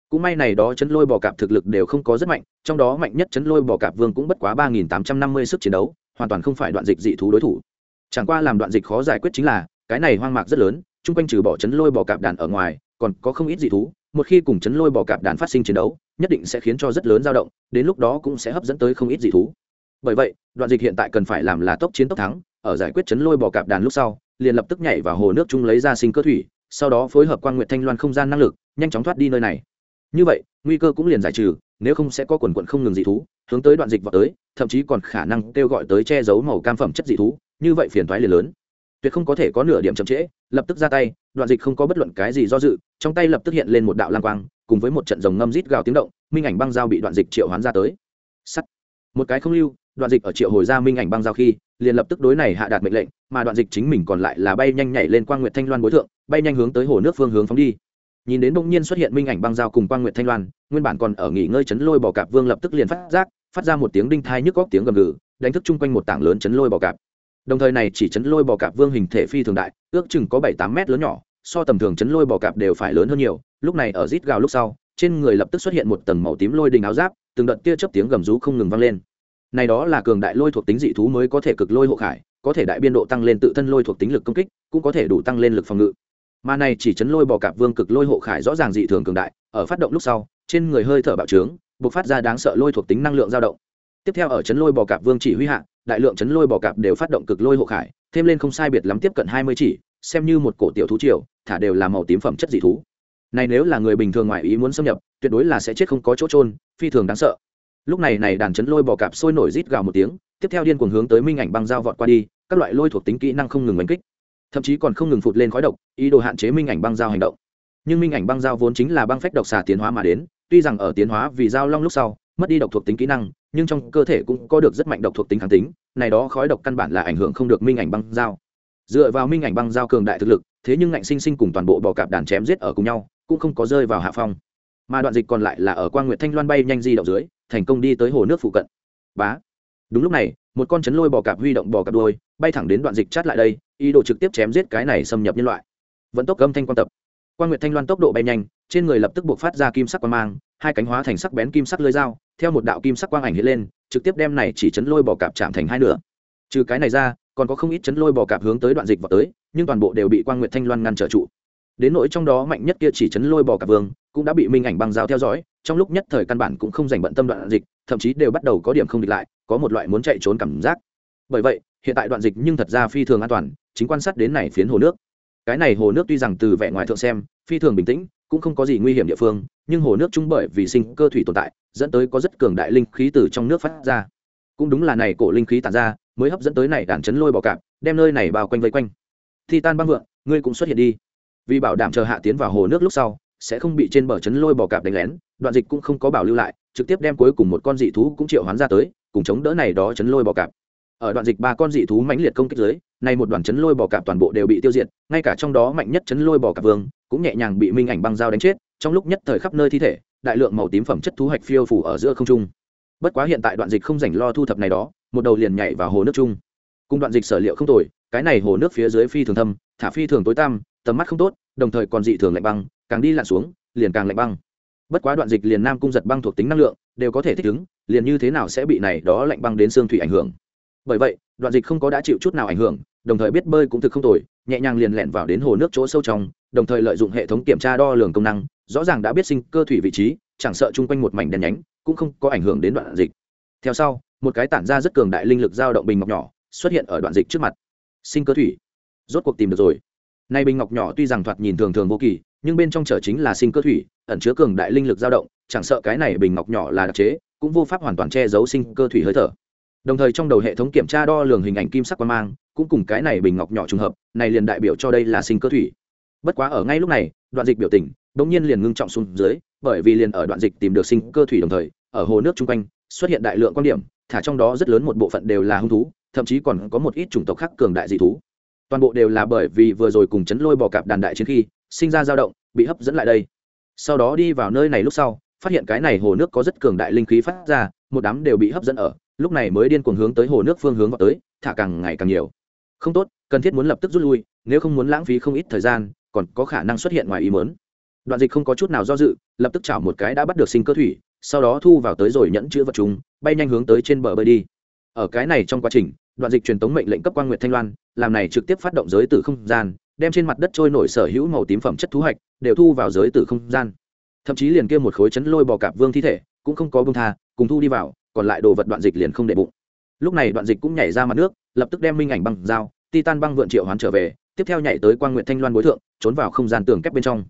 S1: Cũng may này đó chấn lôi bò cạp thực lực đều không có rất mạnh, trong đó mạnh nhất chấn lôi bò cạp vương cũng bất quá ba nghìn tám trăm năm mươi sức chiến đấu, hoàn toàn không phải đoạn dịch dị thú đối thủ. Chẳng qua làm đoạn dịch khó giải quyết chính là, cái này hoang mạc rất lớn, chung quanh trừ bỏ chấn lôi bò cạp đàn ở ngoài, còn có không ít dị thú, một khi cùng chấn lôi bò cạp đàn phát sinh chiến đấu, nhất định sẽ khiến cho rất lớn dao động, đến lúc đó cũng sẽ hấp dẫn tới không ít dị thú. Bởi vậy, đoạn dịch hiện tại cần phải làm là tốc chiến tốc thắng, ở giải quyết chấn lôi bò cạp đàn lúc sau, liền lập tức nhảy vào hồ nước chung lấy ra sinh cơ thủy sau đó phối hợp quan nguyện thanh loan không gian năng lực, nhanh chóng thoát đi nơi này. Như vậy, nguy cơ cũng liền giải trừ, nếu không sẽ có quần quận không ngừng dị thú hướng tới đoạn dịch vào tới, thậm chí còn khả năng kêu gọi tới che giấu màu cam phẩm chất dị thú, như vậy phiền thoái liền lớn. Tuyệt không có thể có nửa điểm chậm trễ, lập tức ra tay, đoạn dịch không có bất luận cái gì do dự, trong tay lập tức hiện lên một đạo lang quang, cùng với một trận rồng ngâm rít gào tiếng động, minh ảnh băng dao bị đoạn dịch triệu hoán ra tới. Sắt. Một cái không lưu đoạn dịch ở triệu hồi ra minh ảnh băng dao khi, liền lập tức đối này hạ đạt mệnh lệnh, mà đoạn dịch chính mình còn lại là bay nhanh nhảy lên quang nguyệt thanh loan bối thượng, bay nhanh hướng tới hồ nước phương hướng phóng đi. Nhìn đến bỗng nhiên xuất hiện minh ảnh băng dao cùng quang nguyệt thanh loan, nguyên bản còn ở nghỉ ngơi chấn lôi bò cạp vương lập tức liền phát giác, phát ra một tiếng đinh thai nhức góc tiếng gầm gừ, đánh thức chung quanh một tảng lớn chấn lôi bò cạp. Đồng thời này chỉ chấn lôi bò cạp vương hình thể phi thường đại, ước chừng có bảy tám mét lớn nhỏ, so tầm thường chấn lôi bò cạp đều phải lớn hơn nhiều, lúc này ở rít gào lúc sau, trên người lập tức xuất hiện một tầng màu tím lôi đình áo giáp, từng đợt tia chớp tiếng gầm rú không ngừng vang lên này đó là cường đại lôi thuộc tính dị thú mới có thể cực lôi hộ khải, có thể đại biên độ tăng lên tự thân lôi thuộc tính lực công kích, cũng có thể đủ tăng lên lực phòng ngự. Mà này chỉ chấn lôi bò cạp vương cực lôi hộ khải rõ ràng dị thường cường đại, ở phát động lúc sau, trên người hơi thở bạo trướng, bộc phát ra đáng sợ lôi thuộc tính năng lượng dao động. Tiếp theo ở chấn lôi bò cạp vương chỉ huy hạ, đại lượng chấn lôi bò cạp đều phát động cực lôi hộ khải, thêm lên không sai biệt lắm tiếp cận hai mươi chỉ, xem như một cổ tiểu thú triều, thả đều là màu tím phẩm chất dị thú. Này nếu là người bình thường ngoại ý muốn xâm nhập, tuyệt đối là sẽ chết không có chỗ trôn phi thường đáng sợ lúc này này đàn chấn lôi bò cạp sôi nổi rít gào một tiếng, tiếp theo điên cuồng hướng tới minh ảnh băng dao vọt qua đi, các loại lôi thuộc tính kỹ năng không ngừng đánh kích. Thậm chí còn không ngừng phụt lên khói độc, ý đồ hạn chế minh ảnh băng dao hành động. Nhưng minh ảnh băng dao vốn chính là băng phách độc xà tiến hóa mà đến, tuy rằng ở tiến hóa vì dao long lúc sau, mất đi độc thuộc tính kỹ năng, nhưng trong cơ thể cũng có được rất mạnh độc thuộc tính kháng tính, này đó khói độc căn bản là ảnh hưởng không được minh ảnh băng dao. Dựa vào minh ảnh băng dao cường đại thực lực, thế nhưng ngạnh sinh sinh cùng toàn bộ bò cạp đàn chém giết ở cùng nhau, cũng không có rơi vào hạ phong mà đoạn dịch còn lại là ở quang nguyệt thanh loan bay nhanh di động dưới, thành công đi tới hồ nước phụ cận. Bá. Đúng lúc này, một con chấn lôi bò cạp huy động bò cạp đôi bay thẳng đến đoạn dịch chát lại đây, ý đồ trực tiếp chém giết cái này xâm nhập nhân loại. Vận tốc âm thanh quan tập. Quan nguyệt thanh loan tốc độ bay nhanh, trên người lập tức buộc phát ra kim sắc quang mang, hai cánh hóa thành sắc bén kim sắc lưới dao, theo một đạo kim sắc quang ảnh hiện lên, trực tiếp đem này chỉ chấn lôi bò cạp chạm thành hai nửa. Trừ cái này ra, còn có không ít chấn lôi bò cạp hướng tới đoạn dịch vào tới, nhưng toàn bộ đều bị quang nguyệt thanh loan ngăn trở trụ. Đến nỗi trong đó mạnh nhất kia chỉ chấn lôi bò cạp vương cũng đã bị minh ảnh băng giao theo dõi, trong lúc nhất thời căn bản cũng không dành bận tâm đoạn dịch, thậm chí đều bắt đầu có điểm không địch lại, có một loại muốn chạy trốn cảm giác. Bởi vậy, hiện tại đoạn dịch nhưng thật ra phi thường an toàn, chính quan sát đến này phiến hồ nước. Cái này hồ nước tuy rằng từ vẻ ngoài thượng xem, phi thường bình tĩnh, cũng không có gì nguy hiểm địa phương, nhưng hồ nước chung bởi vì sinh cơ thủy tồn tại, dẫn tới có rất cường đại linh khí từ trong nước phát ra. Cũng đúng là này cổ linh khí tàn ra, mới hấp dẫn tới này đàn chấn lôi bò cạp, đem nơi này bao quanh vây quanh. Thi tan băng vượng, ngươi cũng xuất hiện đi. Vì bảo đảm chờ hạ tiến vào hồ nước lúc sau sẽ không bị trên bờ chấn lôi bò cạp đánh lén, đoạn dịch cũng không có bảo lưu lại, trực tiếp đem cuối cùng một con dị thú cũng triệu hoán ra tới, cùng chống đỡ này đó chấn lôi bò cạp. Ở đoạn dịch ba con dị thú mãnh liệt công kích dưới, nay một đoàn chấn lôi bò cạp toàn bộ đều bị tiêu diệt, ngay cả trong đó mạnh nhất chấn lôi bò cạp vương cũng nhẹ nhàng bị minh ảnh băng dao đánh chết, trong lúc nhất thời khắp nơi thi thể, đại lượng màu tím phẩm chất thú hạch phiêu phủ ở giữa không trung. Bất quá hiện tại đoạn dịch không dành lo thu thập này đó, một đầu liền nhảy vào hồ nước chung. Cùng đoạn dịch sở liệu không tồi, cái này hồ nước phía dưới phi thường thâm, thả phi thường tối tăm, tầm mắt không tốt đồng thời còn dị thường lạnh băng, càng đi lặn xuống, liền càng lạnh băng. Bất quá đoạn dịch liền nam cung giật băng thuộc tính năng lượng, đều có thể thích ứng, liền như thế nào sẽ bị này đó lạnh băng đến xương thủy ảnh hưởng. Bởi vậy, đoạn dịch không có đã chịu chút nào ảnh hưởng, đồng thời biết bơi cũng thực không tồi, nhẹ nhàng liền lẹn vào đến hồ nước chỗ sâu trong, đồng thời lợi dụng hệ thống kiểm tra đo lường công năng, rõ ràng đã biết sinh cơ thủy vị trí, chẳng sợ chung quanh một mảnh đèn nhánh, cũng không có ảnh hưởng đến đoạn dịch. Theo sau, một cái tản ra rất cường đại linh lực dao động bình ngọc nhỏ, xuất hiện ở đoạn dịch trước mặt. Sinh cơ thủy. Rốt cuộc tìm được rồi nay bình ngọc nhỏ tuy rằng thoạt nhìn thường thường vô kỳ, nhưng bên trong chở chính là sinh cơ thủy, ẩn chứa cường đại linh lực dao động, chẳng sợ cái này bình ngọc nhỏ là đặc chế, cũng vô pháp hoàn toàn che giấu sinh cơ thủy hơi thở. Đồng thời trong đầu hệ thống kiểm tra đo lường hình ảnh kim sắc quan mang, cũng cùng cái này bình ngọc nhỏ trùng hợp, này liền đại biểu cho đây là sinh cơ thủy. Bất quá ở ngay lúc này, đoạn dịch biểu tình bỗng nhiên liền ngưng trọng xuống dưới, bởi vì liền ở đoạn dịch tìm được sinh cơ thủy đồng thời, ở hồ nước chung quanh, xuất hiện đại lượng quan điểm, thả trong đó rất lớn một bộ phận đều là hung thú, thậm chí còn có một ít chủng tộc khác cường đại dị thú toàn bộ đều là bởi vì vừa rồi cùng chấn lôi bò cạp đàn đại chiến khi, sinh ra dao động, bị hấp dẫn lại đây. Sau đó đi vào nơi này lúc sau, phát hiện cái này hồ nước có rất cường đại linh khí phát ra, một đám đều bị hấp dẫn ở, lúc này mới điên cuồng hướng tới hồ nước phương hướng vào tới, thả càng ngày càng nhiều. Không tốt, cần thiết muốn lập tức rút lui, nếu không muốn lãng phí không ít thời gian, còn có khả năng xuất hiện ngoài ý mớn đoạn dịch không có chút nào do dự, lập tức chảo một cái đã bắt được sinh cơ thủy, sau đó thu vào tới rồi nhẫn chữ vật chúng, bay nhanh hướng tới trên bờ bơi đi. Ở cái này trong quá trình đoạn dịch truyền tống mệnh lệnh cấp quang nguyệt thanh loan, làm này trực tiếp phát động giới tử không gian, đem trên mặt đất trôi nổi sở hữu màu tím phẩm chất thú hạch, đều thu vào giới tử không gian. Thậm chí liền kia một khối chấn lôi bò cạp vương thi thể, cũng không có bông tha, cùng thu đi vào, còn lại đồ vật đoạn dịch liền không để bụng. Lúc này đoạn dịch cũng nhảy ra mặt nước, lập tức đem minh ảnh băng dao titan băng vượn triệu hoán trở về, tiếp theo nhảy tới quang nguyện thanh loan bối thượng, trốn vào không gian tường kép bên trong.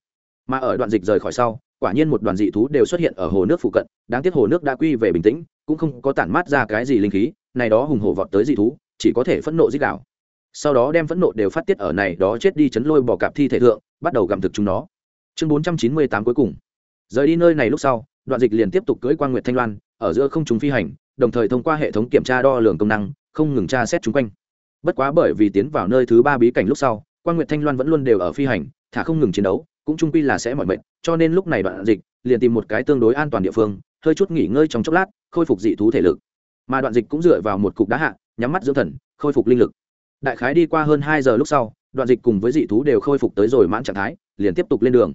S1: Mà ở đoạn dịch rời khỏi sau, quả nhiên một đoàn dị thú đều xuất hiện ở hồ nước phụ cận, đáng tiếc hồ nước đã quy về bình tĩnh, cũng không có tản mát ra cái gì linh khí này đó hùng hổ vọt tới dị thú, chỉ có thể phẫn nộ dích đảo sau đó đem phẫn nộ đều phát tiết ở này đó chết đi chấn lôi bỏ cạp thi thể thượng, bắt đầu gặm thực chúng nó. Chương bốn trăm chín mươi tám cuối cùng. Rời đi nơi này lúc sau, đoạn dịch liền tiếp tục cưỡi quan nguyệt thanh loan, ở giữa không chúng phi hành, đồng thời thông qua hệ thống kiểm tra đo lường công năng, không ngừng tra xét chung quanh. Bất quá bởi vì tiến vào nơi thứ ba bí cảnh lúc sau, quan nguyệt thanh loan vẫn luôn đều ở phi hành, thả không ngừng chiến đấu, cũng trung quy là sẽ mọi mệnh cho nên lúc này đoạn dịch liền tìm một cái tương đối an toàn địa phương, hơi chút nghỉ ngơi trong chốc lát, khôi phục dị thú thể lực mà đoạn dịch cũng dựa vào một cục đá hạ nhắm mắt dưỡng thần khôi phục linh lực. Đại khái đi qua hơn hai giờ lúc sau đoạn dịch cùng với dị thú đều khôi phục tới rồi mãn trạng thái liền tiếp tục lên đường.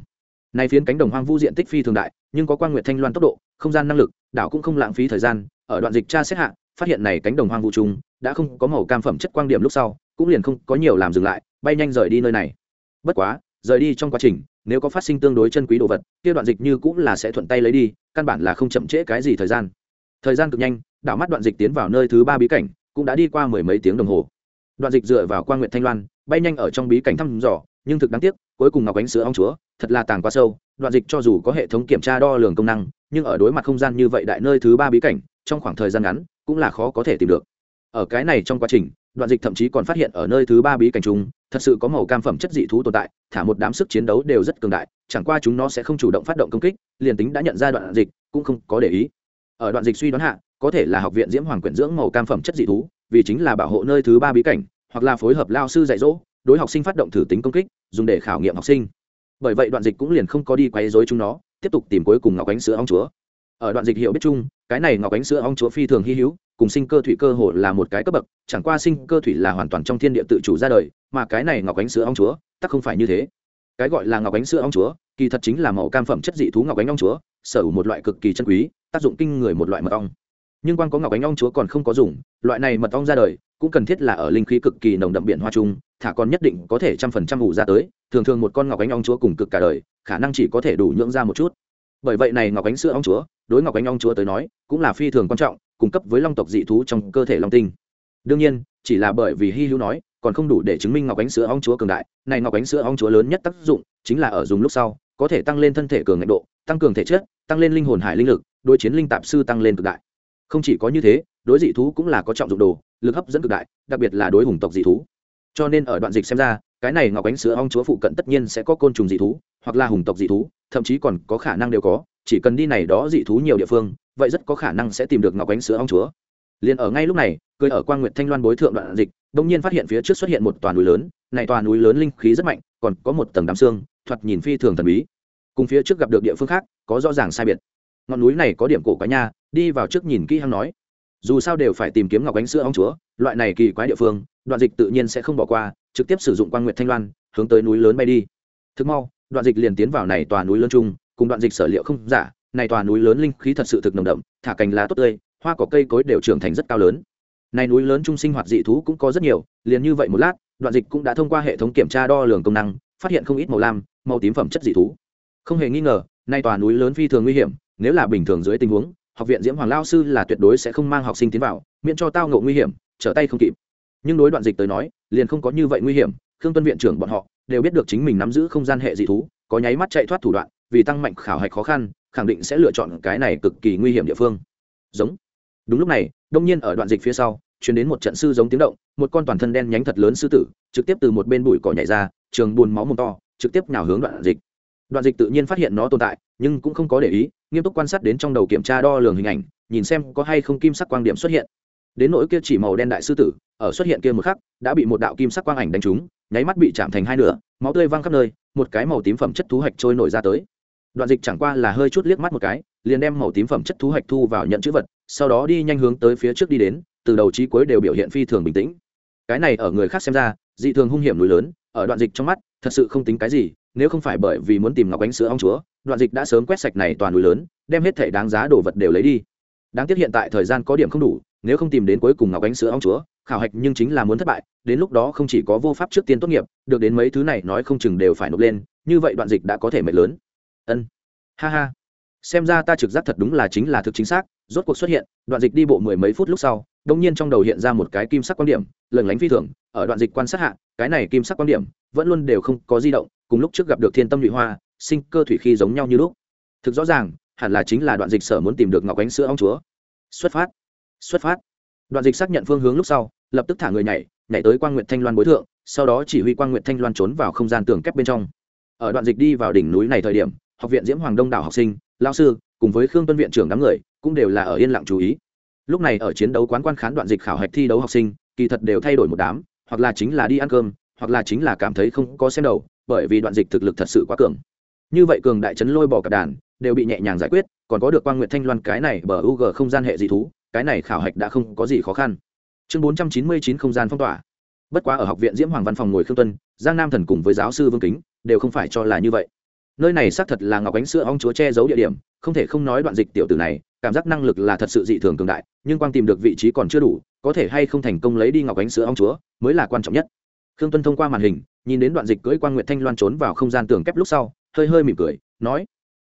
S1: Nay phiến cánh đồng hoang vu diện tích phi thường đại nhưng có quan nguyệt thanh loan tốc độ không gian năng lực đảo cũng không lãng phí thời gian ở đoạn dịch tra xét hạ phát hiện này cánh đồng hoang vu trùng, đã không có màu cam phẩm chất quang điểm lúc sau cũng liền không có nhiều làm dừng lại bay nhanh rời đi nơi này. Bất quá rời đi trong quá trình nếu có phát sinh tương đối chân quý đồ vật kia đoạn dịch như cũng là sẽ thuận tay lấy đi căn bản là không chậm trễ cái gì thời gian. Thời gian cực nhanh đảo mắt đoạn dịch tiến vào nơi thứ ba bí cảnh, cũng đã đi qua mười mấy tiếng đồng hồ. Đoạn dịch dựa vào quan nguyện thanh loan, bay nhanh ở trong bí cảnh thăm dò, nhưng thực đáng tiếc, cuối cùng ngọc ánh sữa ong chúa, thật là tàng quá sâu, đoạn dịch cho dù có hệ thống kiểm tra đo lường công năng, nhưng ở đối mặt không gian như vậy đại nơi thứ ba bí cảnh, trong khoảng thời gian ngắn, cũng là khó có thể tìm được. Ở cái này trong quá trình, đoạn dịch thậm chí còn phát hiện ở nơi thứ ba bí cảnh chúng thật sự có màu cam phẩm chất dị thú tồn tại, thả một đám sức chiến đấu đều rất cường đại, chẳng qua chúng nó sẽ không chủ động phát động công kích, liền tính đã nhận ra đoạn dịch, cũng không có để ý ở đoạn dịch suy đoán hạ, có thể là học viện diễm hoàng quyển dưỡng màu cam phẩm chất dị thú, vì chính là bảo hộ nơi thứ ba bí cảnh, hoặc là phối hợp lao sư dạy dỗ, đối học sinh phát động thử tính công kích, dùng để khảo nghiệm học sinh. Bởi vậy đoạn dịch cũng liền không có đi quấy dối chúng nó, tiếp tục tìm cuối cùng ngọc ánh sữa ong chúa. Ở đoạn dịch hiệu biết chung, cái này ngọc ánh sữa ong chúa phi thường hy hữu, cùng sinh cơ thủy cơ hồ là một cái cấp bậc, chẳng qua sinh cơ thủy là hoàn toàn trong thiên địa tự chủ ra đời, mà cái này ngọc ánh sữa ong chúa, tắc không phải như thế. Cái gọi là ngọc ánh sữa ong chúa, kỳ thật chính là màu cam phẩm chất dị thú ngọc ánh ong chúa sở hữu một loại cực kỳ chân quý, tác dụng kinh người một loại mật ong. Nhưng quan có ngọc ánh ong chúa còn không có dùng, loại này mật ong ra đời, cũng cần thiết là ở linh khí cực kỳ nồng đậm biển hoa trung thả còn nhất định có thể trăm phần trăm ủ ra tới, thường thường một con ngọc ánh ong chúa cùng cực cả đời, khả năng chỉ có thể đủ nhưỡng ra một chút. Bởi vậy này ngọc ánh sữa ong chúa, đối ngọc ánh ong chúa tới nói, cũng là phi thường quan trọng, cung cấp với long tộc dị thú trong cơ thể long tinh. Đương nhiên, chỉ là bởi vì hy hữu nói, còn không đủ để chứng minh ngọc ánh sữa ong chúa cường đại, này ngọc ánh sữa ong chúa lớn nhất tác dụng chính là ở dùng lúc sau có thể tăng lên thân thể cường ngạnh độ, tăng cường thể chất, tăng lên linh hồn hải linh lực, đối chiến linh tạp sư tăng lên cực đại. Không chỉ có như thế, đối dị thú cũng là có trọng dụng đồ, lực hấp dẫn cực đại, đặc biệt là đối hùng tộc dị thú. Cho nên ở đoạn dịch xem ra, cái này ngọc ánh sữa ong chúa phụ cận tất nhiên sẽ có côn trùng dị thú, hoặc là hùng tộc dị thú, thậm chí còn có khả năng đều có, chỉ cần đi này đó dị thú nhiều địa phương, vậy rất có khả năng sẽ tìm được ngọc ánh sữa ong chúa. Liền ở ngay lúc này, cười ở quang nguyện thanh loan bối thượng đoạn dịch đông nhiên phát hiện phía trước xuất hiện một toàn núi lớn, này toàn núi lớn linh khí rất mạnh, còn có một tầng đám xương, thoạt nhìn phi thường thần bí. Cùng phía trước gặp được địa phương khác, có rõ ràng sai biệt. Ngọn núi này có điểm cổ quái nha, đi vào trước nhìn kỹ hăng nói. Dù sao đều phải tìm kiếm ngọc ánh sữa ong chúa, loại này kỳ quái địa phương, đoạn dịch tự nhiên sẽ không bỏ qua, trực tiếp sử dụng quan nguyệt thanh loan, hướng tới núi lớn bay đi. Thực mau, đoạn dịch liền tiến vào này tòa núi lớn chung, cùng đoạn dịch sở liệu không giả, này tòa núi lớn linh khí thật sự thực nồng đậm, thả cành lá tốt tươi, hoa cỏ cây cối đều trưởng thành rất cao lớn này núi lớn trung sinh hoạt dị thú cũng có rất nhiều, liền như vậy một lát, đoạn dịch cũng đã thông qua hệ thống kiểm tra đo lường công năng, phát hiện không ít màu lam, màu tím phẩm chất dị thú. Không hề nghi ngờ, nay tòa núi lớn phi thường nguy hiểm, nếu là bình thường dưới tình huống, học viện diễm hoàng lao sư là tuyệt đối sẽ không mang học sinh tiến vào, miễn cho tao ngộ nguy hiểm, trở tay không kịp. Nhưng đối đoạn dịch tới nói, liền không có như vậy nguy hiểm, khương tuân viện trưởng bọn họ đều biết được chính mình nắm giữ không gian hệ dị thú, có nháy mắt chạy thoát thủ đoạn, vì tăng mạnh khảo hạch khó khăn, khẳng định sẽ lựa chọn cái này cực kỳ nguy hiểm địa phương. Giống. Đúng lúc này đông nhiên ở đoạn dịch phía sau chuyển đến một trận sư giống tiếng động, một con toàn thân đen nhánh thật lớn sư tử, trực tiếp từ một bên bụi cỏ nhảy ra, trường buồn máu mồm to, trực tiếp nhào hướng đoạn dịch. Đoạn dịch tự nhiên phát hiện nó tồn tại, nhưng cũng không có để ý, nghiêm túc quan sát đến trong đầu kiểm tra đo lường hình ảnh, nhìn xem có hay không kim sắc quang điểm xuất hiện. Đến nỗi kia chỉ màu đen đại sư tử, ở xuất hiện kia một khắc, đã bị một đạo kim sắc quang ảnh đánh trúng, nháy mắt bị chạm thành hai nửa, máu tươi văng khắp nơi, một cái màu tím phẩm chất thú hạch trôi nổi ra tới đoạn dịch chẳng qua là hơi chút liếc mắt một cái, liền đem màu tím phẩm chất thu hoạch thu vào nhận chữ vật, sau đó đi nhanh hướng tới phía trước đi đến, từ đầu chí cuối đều biểu hiện phi thường bình tĩnh. Cái này ở người khác xem ra, dị thường hung hiểm núi lớn, ở đoạn dịch trong mắt, thật sự không tính cái gì, nếu không phải bởi vì muốn tìm ngọc ánh sữa ong chúa, đoạn dịch đã sớm quét sạch này toàn núi lớn, đem hết thể đáng giá đồ vật đều lấy đi. Đáng tiếc hiện tại thời gian có điểm không đủ, nếu không tìm đến cuối cùng ngọc ánh sữa ong chúa, khảo hạch nhưng chính là muốn thất bại, đến lúc đó không chỉ có vô pháp trước tiên tốt nghiệp, được đến mấy thứ này nói không chừng đều phải nộp lên, như vậy đoạn dịch đã có thể mệt lớn ân. Ha ha. Xem ra ta trực giác thật đúng là chính là thực chính xác, rốt cuộc xuất hiện, đoạn dịch đi bộ mười mấy phút lúc sau đông nhiên trong đầu hiện ra một cái kim sắc quan điểm lần lánh phi thường, ở đoạn dịch quan sát hạ, cái này kim sắc quan điểm, vẫn luôn đều không có di động, cùng lúc trước gặp được thiên tâm nhụy hoa, sinh cơ thủy khi giống nhau như lúc. Thực rõ ràng, hẳn là chính là đoạn dịch sở muốn tìm được ngọc ánh sữa ông chúa. Xuất phát. Xuất phát. Đoạn dịch xác nhận phương hướng lúc sau, lập tức thả người nhảy nhảy tới quang nguyện thanh loan bối thượng, sau đó chỉ huy quang nguyện thanh loan trốn vào không gian tường kép bên trong. Ở đoạn dịch đi vào đỉnh núi này thời điểm học viện diễm hoàng đông đảo học sinh, lao sư, cùng với khương tuân viện trưởng đám người, cũng đều là ở yên lặng chú ý. Lúc này ở chiến đấu quán quan khán đoạn dịch khảo hạch thi đấu học sinh, kỳ thật đều thay đổi một đám, hoặc là chính là đi ăn cơm, hoặc là chính là cảm thấy không có xem đầu, bởi vì đoạn dịch thực lực thật sự quá cường. Như vậy cường đại trấn lôi bỏ cả đàn, đều bị nhẹ nhàng giải quyết, còn có được quan nguyện thanh loan cái này bờ u g không gian hệ dị thú, cái này khảo hạch đã không có gì khó khăn. Chương bốn trăm chín mươi chín không gian phong tỏa. Bất quá ở học viện diễm hoàng văn phòng ngồi khương tuân, giang nam thần cùng với giáo sư vương kính, đều không phải cho là như vậy nơi này xác thật là ngọc ánh sữa ong chúa che giấu địa điểm, không thể không nói đoạn dịch tiểu tử này, cảm giác năng lực là thật sự dị thường cường đại, nhưng quang tìm được vị trí còn chưa đủ, có thể hay không thành công lấy đi ngọc ánh sữa ong chúa, mới là quan trọng nhất. Khương tuân thông qua màn hình, nhìn đến đoạn dịch cưỡi quan nguyện thanh loan trốn vào không gian tường kép lúc sau, hơi hơi mỉm cười, nói,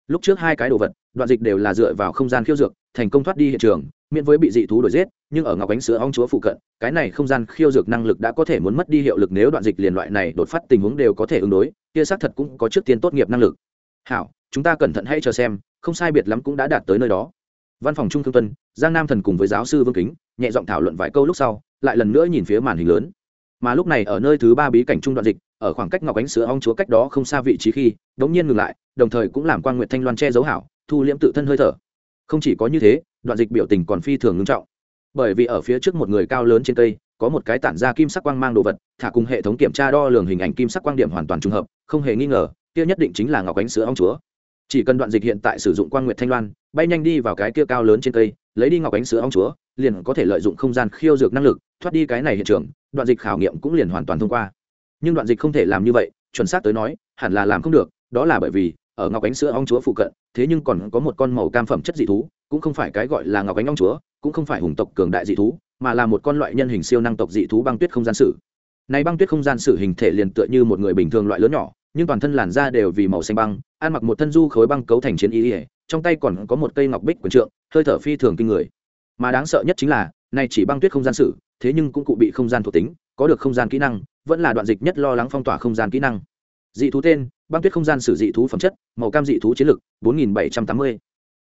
S1: lúc trước hai cái đồ vật, đoạn dịch đều là dựa vào không gian khiêu dược, thành công thoát đi hiện trường, miễn với bị dị thú đuổi giết nhưng ở ngọc ánh sữa ong chúa phụ cận, cái này không gian khiêu dược năng lực đã có thể muốn mất đi hiệu lực nếu đoạn dịch liền loại này đột phát tình huống đều có thể ứng đối, kia xác thật cũng có trước tiên tốt nghiệp năng lực. Hảo, chúng ta cẩn thận hãy chờ xem, không sai biệt lắm cũng đã đạt tới nơi đó. Văn phòng trung thương tuân, giang nam thần cùng với giáo sư vương kính, nhẹ giọng thảo luận vài câu lúc sau, lại lần nữa nhìn phía màn hình lớn. Mà lúc này ở nơi thứ ba bí cảnh trung đoạn dịch, ở khoảng cách ngọc ánh sữa ong chúa cách đó không xa vị trí khi, đống nhiên ngừng lại, đồng thời cũng làm quan nguyệt thanh loan che giấu hảo, thu liễm tự thân hơi thở. Không chỉ có như thế, đoạn dịch biểu tình còn phi thường ngưng trọng bởi vì ở phía trước một người cao lớn trên cây, có một cái tản ra kim sắc quang mang đồ vật, thả cùng hệ thống kiểm tra đo lường hình ảnh kim sắc quang điểm hoàn toàn trùng hợp, không hề nghi ngờ, kia nhất định chính là ngọc ánh sữa ong chúa. Chỉ cần đoạn dịch hiện tại sử dụng quang nguyệt thanh loan, bay nhanh đi vào cái kia cao lớn trên cây, lấy đi ngọc ánh sữa ong chúa, liền có thể lợi dụng không gian khiêu dược năng lực, thoát đi cái này hiện trường, đoạn dịch khảo nghiệm cũng liền hoàn toàn thông qua. Nhưng đoạn dịch không thể làm như vậy, chuẩn xác tới nói, hẳn là làm không được, đó là bởi vì, ở ngọc ánh sữa ong chúa phụ cận, thế nhưng còn có một con màu cam phẩm chất dị thú, cũng không phải cái gọi là ngọc ánh ong chúa cũng không phải hùng tộc cường đại dị thú, mà là một con loại nhân hình siêu năng tộc dị thú băng tuyết không gian sử. Này băng tuyết không gian sử hình thể liền tựa như một người bình thường loại lớn nhỏ, nhưng toàn thân làn da đều vì màu xanh băng, ăn mặc một thân du khối băng cấu thành chiến ý ỉa trong tay còn có một cây ngọc bích quần trượng, hơi thở phi thường kinh người. Mà đáng sợ nhất chính là, này chỉ băng tuyết không gian sử, thế nhưng cũng cụ bị không gian thuộc tính, có được không gian kỹ năng, vẫn là đoạn dịch nhất lo lắng phong tỏa không gian kỹ năng. Dị thú tên, băng tuyết không gian sử dị thú phẩm chất, màu cam dị thú chiến lực, bốn nghìn bảy trăm tám mươi.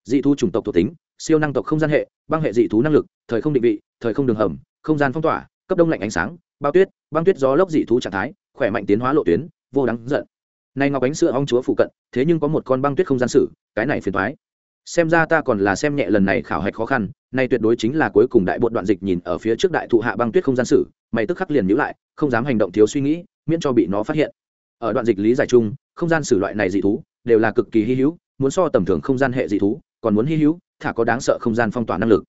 S1: Dị thú chủng tộc thuộc tính siêu năng tộc không gian hệ, băng hệ dị thú năng lực, thời không định vị, thời không đường hầm, không gian phong tỏa, cấp đông lạnh ánh sáng, bao tuyết, băng tuyết gió lốc dị thú trạng thái, khỏe mạnh tiến hóa lộ tuyến, vô đáng giận. Nay ngọc ánh sữa ong chúa phụ cận, thế nhưng có một con băng tuyết không gian sử, cái này phiền thoái xem ra ta còn là xem nhẹ lần này khảo hạch khó khăn, nay tuyệt đối chính là cuối cùng đại bộ đoạn dịch nhìn ở phía trước đại thụ hạ băng tuyết không gian sử, mày tức khắc liền nhữ lại, không dám hành động thiếu suy nghĩ, miễn cho bị nó phát hiện. Ở đoạn dịch lý giải chung, không gian sử loại này dị thú, đều là cực kỳ hy hữu, muốn so tầm thường không gian hệ dị thú, còn muốn hy hữu thả có đáng sợ không gian phong tỏa năng lực.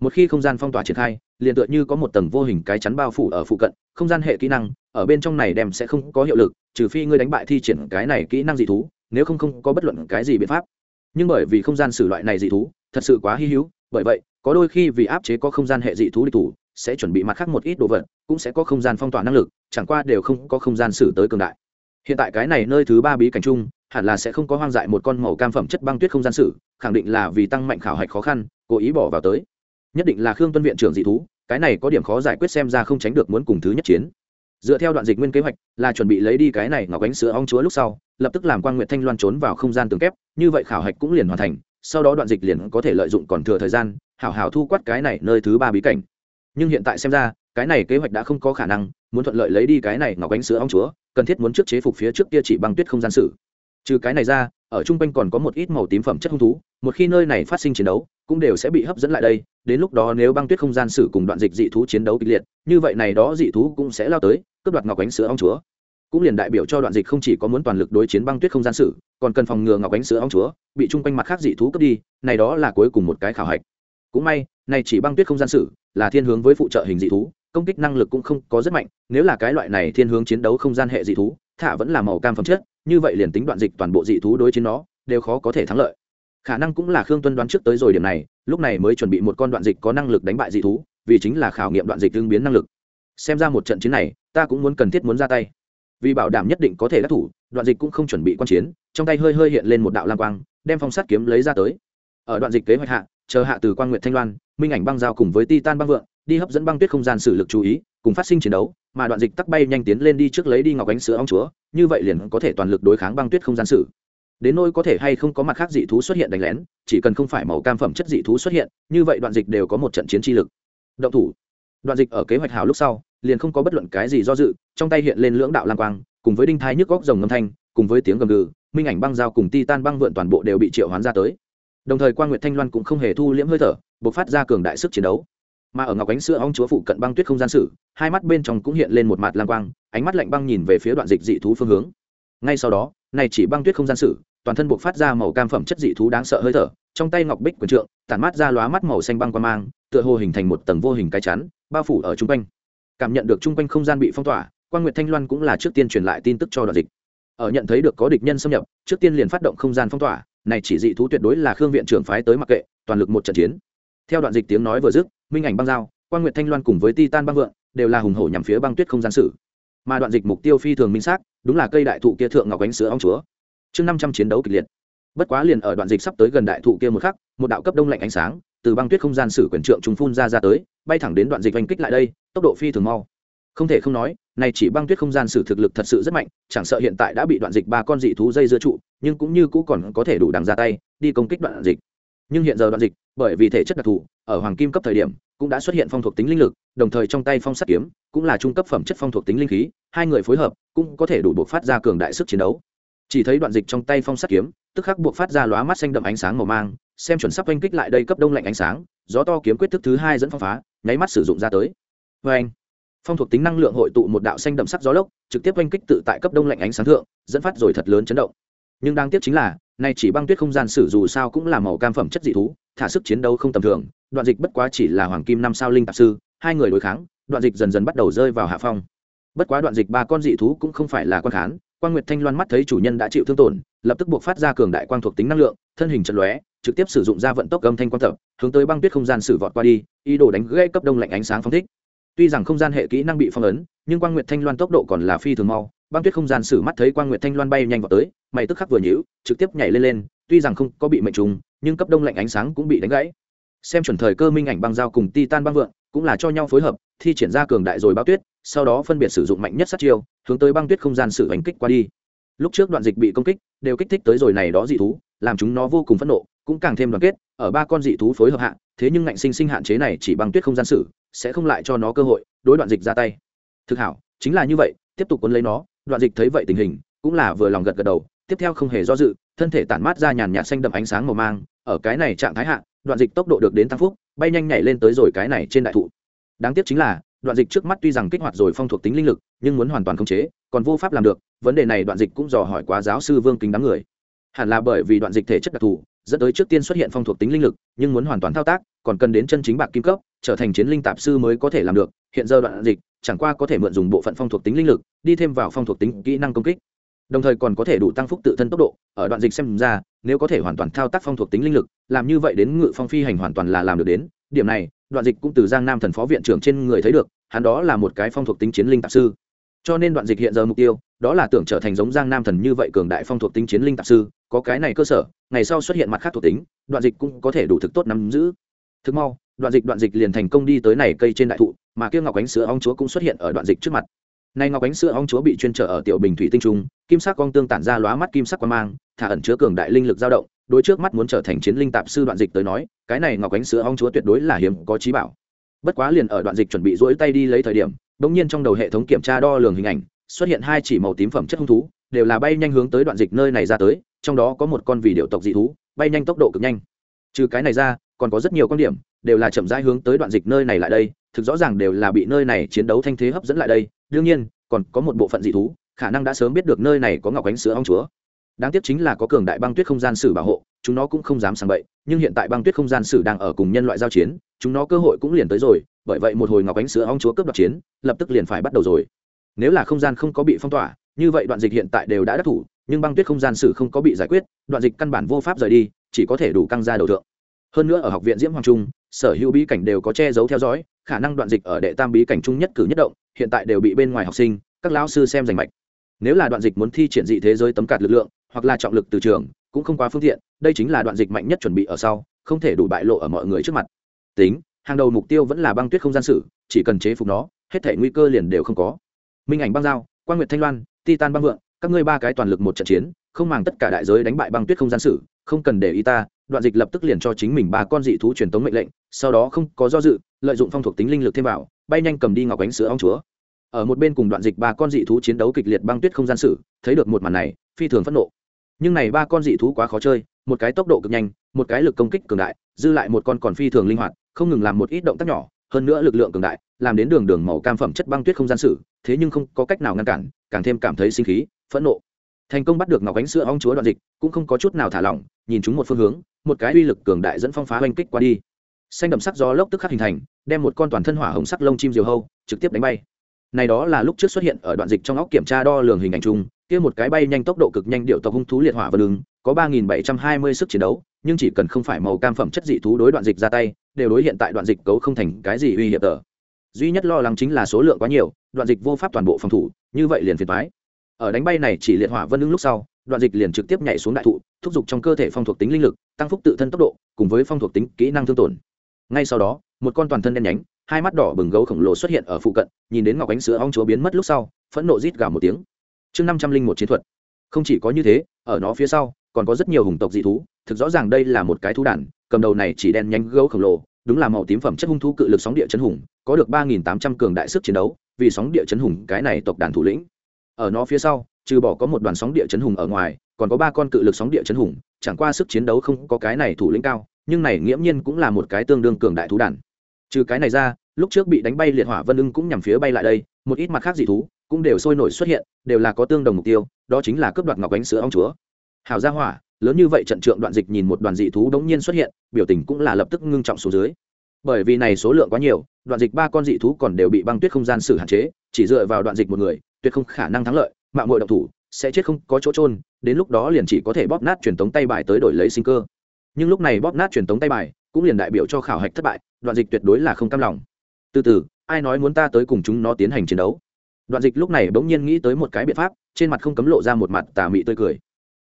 S1: Một khi không gian phong tỏa triển khai, liền tựa như có một tầng vô hình cái chắn bao phủ ở phụ cận, không gian hệ kỹ năng, ở bên trong này đem sẽ không có hiệu lực, trừ phi ngươi đánh bại thi triển cái này kỹ năng dị thú, nếu không không có bất luận cái gì biện pháp. Nhưng bởi vì không gian sử loại này dị thú, thật sự quá hy hữu, bởi vậy, có đôi khi vì áp chế có không gian hệ dị thú địch thủ, sẽ chuẩn bị mặt khác một ít đồ vật, cũng sẽ có không gian phong tỏa năng lực, chẳng qua đều không có không gian sử tới cường đại hiện tại cái này nơi thứ ba bí cảnh chung, hẳn là sẽ không có hoang dại một con màu cam phẩm chất băng tuyết không gian sử, khẳng định là vì tăng mạnh khảo hạch khó khăn, cố ý bỏ vào tới. Nhất định là khương tuân viện trưởng dị thú, cái này có điểm khó giải quyết xem ra không tránh được muốn cùng thứ nhất chiến. Dựa theo đoạn dịch nguyên kế hoạch, là chuẩn bị lấy đi cái này ngọc ánh sữa ong chúa lúc sau, lập tức làm quan nguyện thanh loan trốn vào không gian tường kép, như vậy khảo hạch cũng liền hoàn thành, sau đó đoạn dịch liền có thể lợi dụng còn thừa thời gian, hảo hảo thu quát cái này nơi thứ ba bí cảnh. Nhưng hiện tại xem ra, cái này kế hoạch đã không có khả năng, muốn thuận lợi lấy đi cái này ngọc ánh sữa ong chúa cần thiết muốn trước chế phục phía trước kia chỉ băng tuyết không gian sử. Trừ cái này ra, ở trung quanh còn có một ít màu tím phẩm chất hung thú, một khi nơi này phát sinh chiến đấu, cũng đều sẽ bị hấp dẫn lại đây, đến lúc đó nếu băng tuyết không gian sử cùng đoạn dịch dị thú chiến đấu kịch liệt, như vậy này đó dị thú cũng sẽ lao tới, cướp đoạt ngọc ánh sữa ong chúa. Cũng liền đại biểu cho đoạn dịch không chỉ có muốn toàn lực đối chiến băng tuyết không gian sử, còn cần phòng ngừa ngọc ánh sữa ong chúa, bị chung quanh mặt khác dị thú cướp đi, này đó là cuối cùng một cái khảo hạch. Cũng may, này chỉ băng tuyết không gian sử là thiên hướng với phụ trợ hình dị thú công kích năng lực cũng không có rất mạnh, nếu là cái loại này thiên hướng chiến đấu không gian hệ dị thú, thả vẫn là màu cam phẩm chất, như vậy liền tính đoạn dịch toàn bộ dị thú đối chiến nó, đều khó có thể thắng lợi. Khả năng cũng là khương tuân đoán trước tới rồi điểm này, lúc này mới chuẩn bị một con đoạn dịch có năng lực đánh bại dị thú, vì chính là khảo nghiệm đoạn dịch tương biến năng lực. Xem ra một trận chiến này, ta cũng muốn cần thiết muốn ra tay. Vì bảo đảm nhất định có thể đắc thủ, đoạn dịch cũng không chuẩn bị quan chiến, trong tay hơi hơi hiện lên một đạo lam quang, đem phong sắt kiếm lấy ra tới. Ở đoạn dịch kế hoạch hạ, chờ hạ từ quan nguyện thanh loan, minh ảnh băng giao cùng với titan băng vượng đi hấp dẫn băng tuyết không gian sử lực chú ý, cùng phát sinh chiến đấu, mà đoạn dịch tắc bay nhanh tiến lên đi trước lấy đi ngọc ánh sữa ong chúa, như vậy liền có thể toàn lực đối kháng băng tuyết không gian sử. Đến nôi có thể hay không có mặt khác dị thú xuất hiện đánh lén, chỉ cần không phải màu cam phẩm chất dị thú xuất hiện, như vậy đoạn dịch đều có một trận chiến chi lực. Động thủ. Đoạn dịch ở kế hoạch hào lúc sau, liền không có bất luận cái gì do dự, trong tay hiện lên lưỡng đạo lang quang, cùng với đinh thái nhức góc rồng ngâm thanh, cùng với tiếng gầm gừ, minh ảnh băng dao cùng ti tan băng vượn toàn bộ đều bị triệu hoán ra tới. Đồng thời quan nguyệt thanh loan cũng không hề thu liễm hơi thở buộc phát ra cường đại sức chiến đấu mà ở ngọc ánh sữa ong chúa phụ cận băng tuyết không gian sử, hai mắt bên trong cũng hiện lên một mặt lam quang, ánh mắt lạnh băng nhìn về phía đoạn dịch dị thú phương hướng. Ngay sau đó, này chỉ băng tuyết không gian sử, toàn thân buộc phát ra màu cam phẩm chất dị thú đáng sợ hơi thở, trong tay ngọc bích quần trượng, tản mát ra lóa mắt màu xanh băng qua mang, tựa hồ hình thành một tầng vô hình cái chắn, bao phủ ở chung quanh. Cảm nhận được chung quanh không gian bị phong tỏa quan nguyệt thanh loan cũng là trước tiên truyền lại tin tức cho đoạn dịch. Ở nhận thấy được có địch nhân xâm nhập, trước tiên liền phát động không gian phong tỏa, này chỉ dị thú tuyệt đối là khương viện trưởng phái tới mặc kệ, toàn lực một trận chiến. Theo đoạn dịch tiếng nói vừa dứt minh ảnh băng dao quan nguyệt thanh loan cùng với titan băng vượng, đều là hùng hổ nhằm phía băng tuyết không gian sử. Mà đoạn dịch mục tiêu phi thường minh xác, đúng là cây đại thụ kia thượng ngọc ánh sữa ong chúa. Chương năm trăm chiến đấu kịch liệt. Bất quá liền ở đoạn dịch sắp tới gần đại thụ kia một khắc, một đạo cấp đông lạnh ánh sáng, từ băng tuyết không gian sử quyền trượng trùng phun ra ra tới, bay thẳng đến đoạn dịch oanh kích lại đây, tốc độ phi thường mau. Không thể không nói, này chỉ băng tuyết không gian sử thực lực thật sự rất mạnh, chẳng sợ hiện tại đã bị đoạn dịch ba con dị thú dây dưa trụ, nhưng cũng như cũ còn có thể đủ đằng ra tay, đi công kích đoạn dịch nhưng hiện giờ đoạn dịch, bởi vì thể chất đặc thù, ở hoàng kim cấp thời điểm, cũng đã xuất hiện phong thuộc tính linh lực, đồng thời trong tay phong sắt kiếm, cũng là trung cấp phẩm chất phong thuộc tính linh khí, hai người phối hợp, cũng có thể đủ buộc phát ra cường đại sức chiến đấu. Chỉ thấy đoạn dịch trong tay phong sắt kiếm, tức khắc buộc phát ra lóa mắt xanh đậm ánh sáng màu mang, xem chuẩn sắp oanh kích lại đây cấp đông lạnh ánh sáng, gió to kiếm quyết thức thứ hai dẫn phong phá, nháy mắt sử dụng ra tới. Vê anh phong thuộc tính năng lượng hội tụ một đạo xanh đậm sắc gió lốc, trực tiếp oanh kích tự tại cấp đông lạnh ánh sáng thượng, dẫn phát rồi thật lớn chấn động nhưng đáng tiếc chính là, nay chỉ băng tuyết không gian sử dù sao cũng là màu cam phẩm chất dị thú, thả sức chiến đấu không tầm thường, đoạn dịch bất quá chỉ là hoàng kim năm sao linh tạp sư, hai người đối kháng, đoạn dịch dần dần bắt đầu rơi vào hạ phong. Bất quá đoạn dịch ba con dị thú cũng không phải là quan khán quan nguyệt thanh loan mắt thấy chủ nhân đã chịu thương tổn, lập tức buộc phát ra cường đại quang thuộc tính năng lượng, thân hình trận lóe, trực tiếp sử dụng ra vận tốc âm thanh quan tập, hướng tới băng tuyết không gian sử vọt qua đi, ý đồ đánh gãy cấp đông lạnh ánh sáng phong thích. Tuy rằng không gian hệ kỹ năng bị phong ấn, nhưng quan nguyệt thanh loan tốc độ còn là phi thường mau băng tuyết không gian sử mắt thấy Quang nguyệt thanh loan bay nhanh vào tới, mày tức khắc vừa nhíu, trực tiếp nhảy lên lên, tuy rằng không có bị mệnh trùng, nhưng cấp đông lạnh ánh sáng cũng bị đánh gãy. Xem chuẩn thời cơ minh ảnh băng giao cùng titan băng vượng, cũng là cho nhau phối hợp, thi triển ra cường đại rồi bao tuyết, sau đó phân biệt sử dụng mạnh nhất sát chiêu, hướng tới băng tuyết không gian sử đánh kích qua đi. Lúc trước đoạn dịch bị công kích, đều kích thích tới rồi này đó dị thú, làm chúng nó vô cùng phẫn nộ, cũng càng thêm đoàn kết, ở ba con dị thú phối hợp hạ, thế nhưng ngạnh sinh sinh hạn chế này chỉ băng tuyết không gian sử, sẽ không lại cho nó cơ hội, đối đoạn dịch ra tay. Thực hảo, chính là như vậy, tiếp tục quấn lấy nó đoạn dịch thấy vậy tình hình, cũng là vừa lòng gật gật đầu, tiếp theo không hề do dự, thân thể tản mát ra nhàn nhạt xanh đậm ánh sáng màu mang, ở cái này trạng thái hạ, đoạn dịch tốc độ được đến tăng phúc, bay nhanh nhảy lên tới rồi cái này trên đại thụ. Đáng tiếc chính là, đoạn dịch trước mắt tuy rằng kích hoạt rồi phong thuộc tính linh lực, nhưng muốn hoàn toàn khống chế, còn vô pháp làm được, vấn đề này đoạn dịch cũng dò hỏi quá giáo sư vương kính đám người. Hẳn là bởi vì đoạn dịch thể chất đặc thù, dẫn tới trước tiên xuất hiện phong thuộc tính linh lực, nhưng muốn hoàn toàn thao tác, còn cần đến chân chính bạc kim cấp, trở thành chiến linh tạp sư mới có thể làm được, hiện giờ đoạn dịch chẳng qua có thể mượn dùng bộ phận phong thuộc tính linh lực, đi thêm vào phong thuộc tính kỹ năng công kích. Đồng thời còn có thể đủ tăng phúc tự thân tốc độ, ở đoạn dịch xem ra, nếu có thể hoàn toàn thao tác phong thuộc tính linh lực, làm như vậy đến ngự phong phi hành hoàn toàn là làm được đến. Điểm này, đoạn dịch cũng từ giang nam thần phó viện trưởng trên người thấy được, hắn đó là một cái phong thuộc tính chiến linh tạp sư. Cho nên đoạn dịch hiện giờ mục tiêu, đó là tưởng trở thành giống giang nam thần như vậy cường đại phong thuộc tính chiến linh tạp sư, có cái này cơ sở, ngày sau xuất hiện mặt khác thuộc tính, đoạn dịch cũng có thể đủ thực tốt nắm giữ. Thực mau, đoạn dịch đoạn dịch liền thành công đi tới này cây trên đại thụ mà kia ngọc ánh sữa ong chúa cũng xuất hiện ở đoạn dịch trước mặt. Nay ngọc ánh sữa ong chúa bị chuyên trở ở tiểu bình thủy tinh trung, kim sắc ong tương tản ra lóa mắt kim sắc quan mang, thả ẩn chứa cường đại linh lực dao động, đối trước mắt muốn trở thành chiến linh tạp sư đoạn dịch tới nói, cái này ngọc ánh sữa ong chúa tuyệt đối là hiếm có trí bảo. Bất quá liền ở đoạn dịch chuẩn bị rỗi tay đi lấy thời điểm, bỗng nhiên trong đầu hệ thống kiểm tra đo lường hình ảnh, xuất hiện hai chỉ màu tím phẩm chất hung thú, đều là bay nhanh hướng tới đoạn dịch nơi này ra tới, trong đó có một con vì điệu tộc dị thú, bay nhanh tốc độ cực nhanh. Trừ cái này ra, còn có rất nhiều quan điểm, đều là chậm rãi hướng tới đoạn dịch nơi này lại đây thực rõ ràng đều là bị nơi này chiến đấu thanh thế hấp dẫn lại đây. Đương nhiên, còn có một bộ phận dị thú, khả năng đã sớm biết được nơi này có ngọc ánh sữa ong chúa. Đáng tiếc chính là có cường đại băng tuyết không gian sử bảo hộ, chúng nó cũng không dám sang bậy, nhưng hiện tại băng tuyết không gian sử đang ở cùng nhân loại giao chiến, chúng nó cơ hội cũng liền tới rồi, bởi vậy một hồi ngọc ánh sữa ong chúa cướp đoạt chiến, lập tức liền phải bắt đầu rồi. Nếu là không gian không có bị phong tỏa, như vậy đoạn dịch hiện tại đều đã đắc thủ, nhưng băng tuyết không gian sử không có bị giải quyết, đoạn dịch căn bản vô pháp rời đi, chỉ có thể đủ căng ra đầu thượng. Hơn nữa ở học viện diễm hoàng trung, sở hữu bí cảnh đều có che giấu theo dõi khả năng đoạn dịch ở đệ tam bí cảnh trung nhất cử nhất động hiện tại đều bị bên ngoài học sinh các lão sư xem giành mạch. Nếu là đoạn dịch muốn thi triển dị thế giới tấm cạt lực lượng hoặc là trọng lực từ trường cũng không quá phương tiện đây chính là đoạn dịch mạnh nhất chuẩn bị ở sau không thể đủ bại lộ ở mọi người trước mặt. Tính hàng đầu mục tiêu vẫn là băng tuyết không gian sử chỉ cần chế phục nó hết thể nguy cơ liền đều không có. Minh ảnh băng dao, quan nguyệt thanh loan titan băng vượng các ngươi ba cái toàn lực một trận chiến không màng tất cả đại giới đánh bại băng tuyết không gian sử, không cần để ý ta, đoạn dịch lập tức liền cho chính mình ba con dị thú truyền tống mệnh lệnh, sau đó không có do dự, lợi dụng phong thuộc tính linh lực thêm vào, bay nhanh cầm đi ngọc ánh sữa ong chúa. Ở một bên cùng đoạn dịch ba con dị thú chiến đấu kịch liệt băng tuyết không gian sử, thấy được một màn này, phi thường phẫn nộ. Nhưng này ba con dị thú quá khó chơi, một cái tốc độ cực nhanh, một cái lực công kích cường đại, dư lại một con còn phi thường linh hoạt, không ngừng làm một ít động tác nhỏ, hơn nữa lực lượng cường đại, làm đến đường đường màu cam phẩm chất băng tuyết không gian sử, thế nhưng không có cách nào ngăn cản, càng thêm cảm thấy sinh khí, phẫn nộ thành công bắt được ngọc ánh sữa ong chúa đoạn dịch, cũng không có chút nào thả lỏng, nhìn chúng một phương hướng, một cái uy lực cường đại dẫn phong phá oanh kích qua đi. Xanh đậm sắc gió lốc tức khắc hình thành, đem một con toàn thân hỏa hồng sắc lông chim diều hâu, trực tiếp đánh bay. Này đó là lúc trước xuất hiện ở đoạn dịch trong óc kiểm tra đo lường hình ảnh chung, kia một cái bay nhanh tốc độ cực nhanh điệu tộc hung thú liệt hỏa vân ứng có ba nghìn bảy trăm hai mươi sức chiến đấu, nhưng chỉ cần không phải màu cam phẩm chất dị thú đối đoạn dịch ra tay, đều đối hiện tại đoạn dịch cấu không thành cái gì uy hiểm tờ. Duy nhất lo lắng chính là số lượng quá nhiều, đoạn dịch vô pháp toàn bộ phòng thủ, như vậy liền phiền thoái ở đánh bay này chỉ liệt hỏa vân ứng lúc sau, đoạn dịch liền trực tiếp nhảy xuống đại thụ, thúc giục trong cơ thể phong thuộc tính linh lực, tăng phúc tự thân tốc độ, cùng với phong thuộc tính kỹ năng thương tổn. Ngay sau đó, một con toàn thân đen nhánh, hai mắt đỏ bừng gấu khổng lồ xuất hiện ở phụ cận, nhìn đến ngọc ánh sữa ong chúa biến mất lúc sau, phẫn nộ rít gào một tiếng. Chương năm trăm linh một chiến thuật. Không chỉ có như thế, ở nó phía sau, còn có rất nhiều hùng tộc dị thú, thực rõ ràng đây là một cái thú đản cầm đầu này chỉ đen nhánh gấu khổng lồ, đúng là màu tím phẩm chất hung thú cự lực sóng địa chấn hùng, có được ba nghìn tám trăm cường đại sức chiến đấu, vì sóng địa chấn hùng cái này tộc đàn thủ lĩnh ở nó phía sau, trừ bỏ có một đoàn sóng địa chấn hùng ở ngoài, còn có ba con cự lực sóng địa chấn hùng, chẳng qua sức chiến đấu không có cái này thủ lĩnh cao, nhưng này nghiễm nhiên cũng là một cái tương đương cường đại thú đàn. Trừ cái này ra, lúc trước bị đánh bay liệt hỏa vân ưng cũng nhằm phía bay lại đây, một ít mặt khác dị thú cũng đều sôi nổi xuất hiện, đều là có tương đồng mục tiêu, đó chính là cướp đoạt ngọc ánh sữa ong chúa. Hảo gia hỏa, lớn như vậy trận trượng đoạn dịch nhìn một đoàn dị thú đống nhiên xuất hiện, biểu tình cũng là lập tức ngưng trọng xuống dưới. Bởi vì này số lượng quá nhiều, đoạn dịch ba con dị thú còn đều bị băng tuyết không gian xử hạn chế, chỉ dựa vào đoạn dịch một người tuyệt không khả năng thắng lợi mạng mội động thủ, sẽ chết không có chỗ trôn đến lúc đó liền chỉ có thể bóp nát truyền tống tay bài tới đổi lấy sinh cơ. Nhưng lúc này bóp nát truyền tống tay bài, cũng liền đại biểu cho khảo hạch thất bại, đoạn dịch tuyệt đối là không cam lòng. Từ từ, ai nói muốn ta tới cùng chúng nó tiến hành chiến đấu? Đoạn dịch lúc này bỗng nhiên nghĩ tới một cái biện pháp, trên mặt không cấm lộ ra một mặt tà mị tươi cười.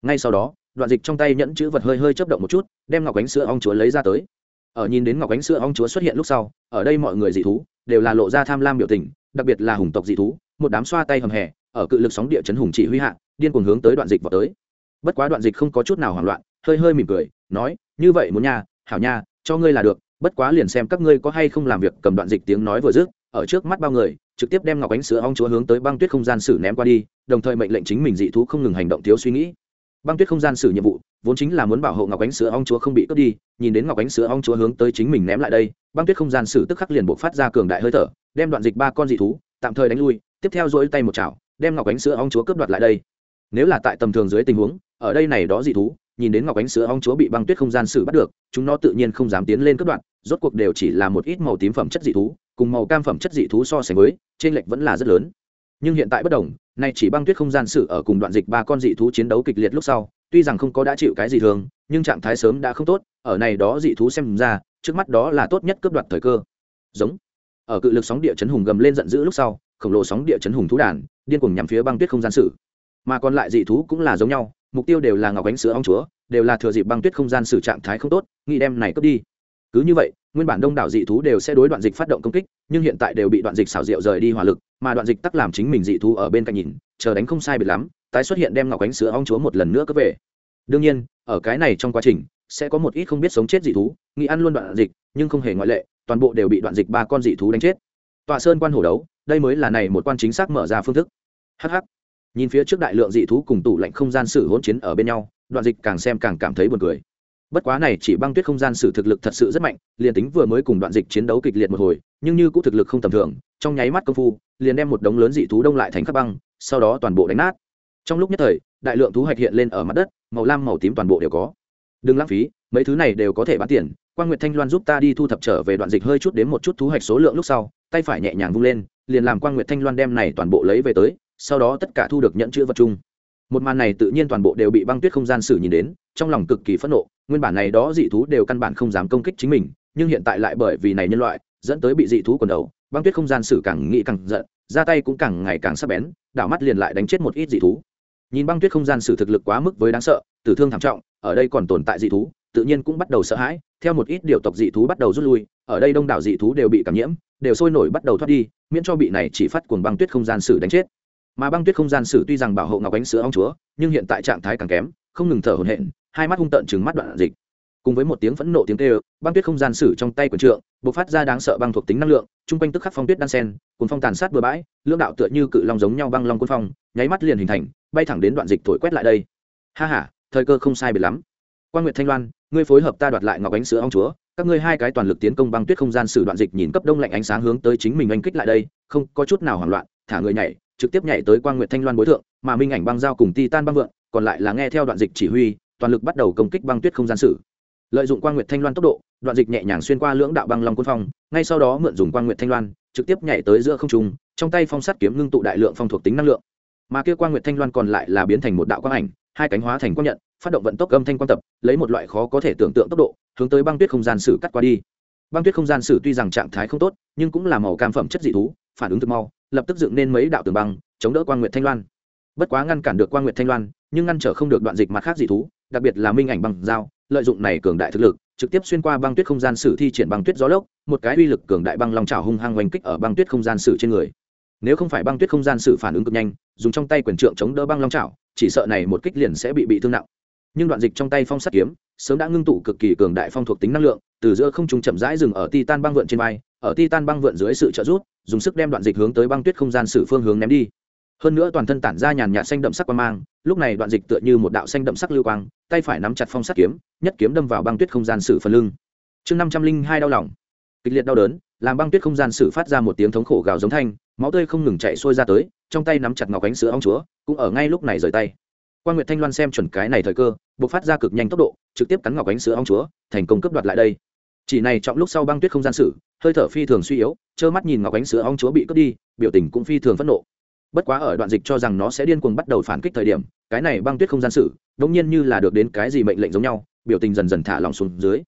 S1: Ngay sau đó, đoạn dịch trong tay nhẫn chữ vật hơi hơi chấp động một chút, đem ngọc ánh sữa ong chúa lấy ra tới. Ở nhìn đến ngọc ánh sữa ong chúa xuất hiện lúc sau, ở đây mọi người dị thú, đều là lộ ra tham lam biểu tình đặc biệt là hùng tộc dị thú, một đám xoa tay hầm hè, ở cự lực sóng địa chấn hùng chỉ huy hạ, điên cuồng hướng tới đoạn dịch vào tới. Bất quá đoạn dịch không có chút nào hoảng loạn, hơi hơi mỉm cười, nói, như vậy muốn nha, hảo nha, cho ngươi là được, bất quá liền xem các ngươi có hay không làm việc cầm đoạn dịch tiếng nói vừa dứt, ở trước mắt bao người, trực tiếp đem ngọc ánh sữa ong chúa hướng tới băng tuyết không gian sử ném qua đi, đồng thời mệnh lệnh chính mình dị thú không ngừng hành động thiếu suy nghĩ. Băng tuyết không gian sử nhiệm vụ vốn chính là muốn bảo hộ ngọc ánh sữa ong chúa không bị cướp đi, nhìn đến ngọc ánh sữa ong chúa hướng tới chính mình ném lại đây, băng tuyết không gian sử tức khắc liền buộc phát ra cường đại hơi thở, đem đoạn dịch ba con dị thú, tạm thời đánh lui, tiếp theo dỗi tay một chảo, đem ngọc ánh sữa ong chúa cướp đoạt lại đây. Nếu là tại tầm thường dưới tình huống, ở đây này đó dị thú, nhìn đến ngọc ánh sữa ong chúa bị băng tuyết không gian sử bắt được, chúng nó tự nhiên không dám tiến lên cướp đoạt, rốt cuộc đều chỉ là một ít màu tím phẩm chất dị thú, cùng màu cam phẩm chất dị thú so sánh với, trên lệch vẫn là rất lớn. Nhưng hiện tại bất đồng, nay chỉ băng tuyết không gian sử ở cùng đoạn dịch ba con dị thú chiến đấu kịch liệt lúc sau tuy rằng không có đã chịu cái gì thường, nhưng trạng thái sớm đã không tốt, ở này đó dị thú xem ra, trước mắt đó là tốt nhất cướp đoạt thời cơ. Giống. Ở cự lực sóng địa chấn hùng gầm lên giận dữ lúc sau, khổng lồ sóng địa chấn hùng thú đàn, điên cuồng nhằm phía băng tuyết không gian sử. Mà còn lại dị thú cũng là giống nhau, mục tiêu đều là ngọc ánh sữa ong chúa, đều là thừa dịp băng tuyết không gian sử trạng thái không tốt, nghĩ đem này cướp đi. Cứ như vậy, nguyên bản đông đảo dị thú đều sẽ đối đoạn dịch phát động công kích, nhưng hiện tại đều bị đoạn dịch xảo diệu rời đi hỏa lực, mà đoạn dịch tắc làm chính mình dị thú ở bên cạnh nhìn, chờ đánh không sai biệt lắm tái xuất hiện đem ngọc ánh sữa ong chúa một lần nữa cướp về. Đương nhiên, ở cái này trong quá trình, sẽ có một ít không biết sống chết dị thú nghĩ ăn luôn đoạn dịch, nhưng không hề ngoại lệ, toàn bộ đều bị đoạn dịch ba con dị thú đánh chết. Tọa sơn quan hổ đấu, đây mới là này một quan chính xác mở ra phương thức. Hh nhìn phía trước đại lượng dị thú cùng tủ lạnh không gian sử hỗn chiến ở bên nhau, đoạn dịch càng xem càng cảm thấy buồn cười. Bất quá này chỉ băng tuyết không gian sử thực lực thật sự rất mạnh, liền tính vừa mới cùng đoạn dịch chiến đấu kịch liệt một hồi, nhưng như cũng thực lực không tầm thường, trong nháy mắt công phu, liền đem một đống lớn dị thú đông lại thành các băng, sau đó toàn bộ đánh nát trong lúc nhất thời, đại lượng thú hạch hiện lên ở mặt đất, màu lam, màu tím toàn bộ đều có. Đừng lãng phí, mấy thứ này đều có thể bán tiền quan nguyệt thanh loan giúp ta đi thu thập trở về đoạn dịch hơi chút đến một chút thú hạch số lượng lúc sau, tay phải nhẹ nhàng vung lên, liền làm quan nguyệt thanh loan đem này toàn bộ lấy về tới, sau đó tất cả thu được nhận chữ vật chung. Một màn này tự nhiên toàn bộ đều bị băng tuyết không gian sử nhìn đến, trong lòng cực kỳ phẫn nộ, nguyên bản này đó dị thú đều căn bản không dám công kích chính mình, nhưng hiện tại lại bởi vì này nhân loại, dẫn tới bị dị thú quần đầu, băng tuyết không gian sử càng nghĩ càng giận, ra tay cũng càng ngày càng sắc bén, đảo mắt liền lại đánh chết một ít dị thú nhìn băng tuyết không gian sử thực lực quá mức với đáng sợ, tử thương thảm trọng, ở đây còn tồn tại dị thú, tự nhiên cũng bắt đầu sợ hãi, theo một ít điều tộc dị thú bắt đầu rút lui, ở đây đông đảo dị thú đều bị cảm nhiễm, đều sôi nổi bắt đầu thoát đi, miễn cho bị này chỉ phát cuồng băng tuyết không gian sử đánh chết. Mà băng tuyết không gian sử tuy rằng bảo hộ ngọc ánh sữa ong chúa, nhưng hiện tại trạng thái càng kém, không ngừng thở hổn hển, hai mắt hung tợn chứng mắt đoạn dịch cùng với một tiếng phẫn nộ tiếng kêu, băng tuyết không gian sử trong tay quần trượng, bộc phát ra đáng sợ băng thuộc tính năng lượng, chung quanh tức khắc phong tuyết đan sen cùng phong tàn sát bừa bãi, lưỡng đạo tựa như cự long giống nhau băng long quân phong, nháy mắt liền hình thành, bay thẳng đến đoạn dịch thổi quét lại đây. Ha ha, thời cơ không sai biệt lắm. Quan nguyệt thanh loan, ngươi phối hợp ta đoạt lại ngọc ánh sữa ong chúa, các ngươi hai cái toàn lực tiến công băng tuyết không gian sử đoạn dịch nhìn cấp đông lạnh ánh sáng hướng tới chính mình anh kích lại đây, không có chút nào hoảng loạn, thả người nhảy, trực tiếp nhảy tới quan nguyệt thanh loan bối thượng, mà minh ảnh băng giao cùng titan băng vượng, còn lại là nghe theo đoạn dịch chỉ huy, toàn lực bắt đầu công kích băng tuyết không gian sử lợi dụng quang nguyệt thanh loan tốc độ, đoạn dịch nhẹ nhàng xuyên qua lưỡng đạo băng long quân phong, ngay sau đó mượn dùng quang nguyệt thanh loan, trực tiếp nhảy tới giữa không trung, trong tay phong sắt kiếm ngưng tụ đại lượng phong thuộc tính năng lượng. Mà kia quang nguyệt thanh loan còn lại là biến thành một đạo quang ảnh, hai cánh hóa thành quang nhận, phát động vận tốc âm thanh quan tập, lấy một loại khó có thể tưởng tượng tốc độ, hướng tới băng tuyết không gian sử cắt qua đi. Băng tuyết không gian sử tuy rằng trạng thái không tốt, nhưng cũng là màu cam phẩm chất dị thú, phản ứng thực mau, lập tức dựng nên mấy đạo tường băng, chống đỡ quang nguyệt thanh loan. Bất quá ngăn cản được quang nguyệt thanh loan, nhưng ngăn trở không được đoạn dịch mặt khác dị thú, đặc biệt là minh ảnh băng dao lợi dụng này cường đại thực lực, trực tiếp xuyên qua băng tuyết không gian sử thi triển băng tuyết gió lốc, một cái uy lực cường đại băng long trào hung hăng oanh kích ở băng tuyết không gian sử trên người. Nếu không phải băng tuyết không gian sử phản ứng cực nhanh, dùng trong tay quyền trượng chống đỡ băng long trào chỉ sợ này một kích liền sẽ bị bị thương nặng. Nhưng đoạn dịch trong tay phong sắt kiếm, sớm đã ngưng tụ cực kỳ cường đại phong thuộc tính năng lượng, từ giữa không trung chậm rãi dừng ở titan băng vượn trên vai, ở titan băng vượn dưới sự trợ giúp, dùng sức đem đoạn dịch hướng tới băng tuyết không gian sử phương hướng ném đi hơn nữa toàn thân tản ra nhàn nhạt xanh đậm sắc quang mang, lúc này đoạn dịch tựa như một đạo xanh đậm sắc lưu quang, tay phải nắm chặt phong sắt kiếm, nhất kiếm đâm vào băng tuyết không gian sử phần lưng. Chương năm trăm linh hai đau lòng. Kịch liệt đau đớn, làm băng tuyết không gian sử phát ra một tiếng thống khổ gào giống thanh, máu tươi không ngừng chạy sôi ra tới, trong tay nắm chặt ngọc ánh sữa ong chúa, cũng ở ngay lúc này rời tay. Quan nguyệt thanh loan xem chuẩn cái này thời cơ buộc phát ra cực nhanh tốc độ, trực tiếp cắn ngọc ánh sữa ong chúa, thành công cướp đoạt lại đây. Chỉ này trọng lúc sau băng tuyết không gian sử, hơi thở phi thường suy yếu, trơ mắt nhìn ngọc ánh sữa ong chúa bị cướp đi, biểu tình cũng phi thường phẫn nộ bất quá ở đoạn dịch cho rằng nó sẽ điên cuồng bắt đầu phản kích thời điểm, cái này băng tuyết không gian sử, đống nhiên như là được đến cái gì mệnh lệnh giống nhau, biểu tình dần dần thả lòng xuống dưới.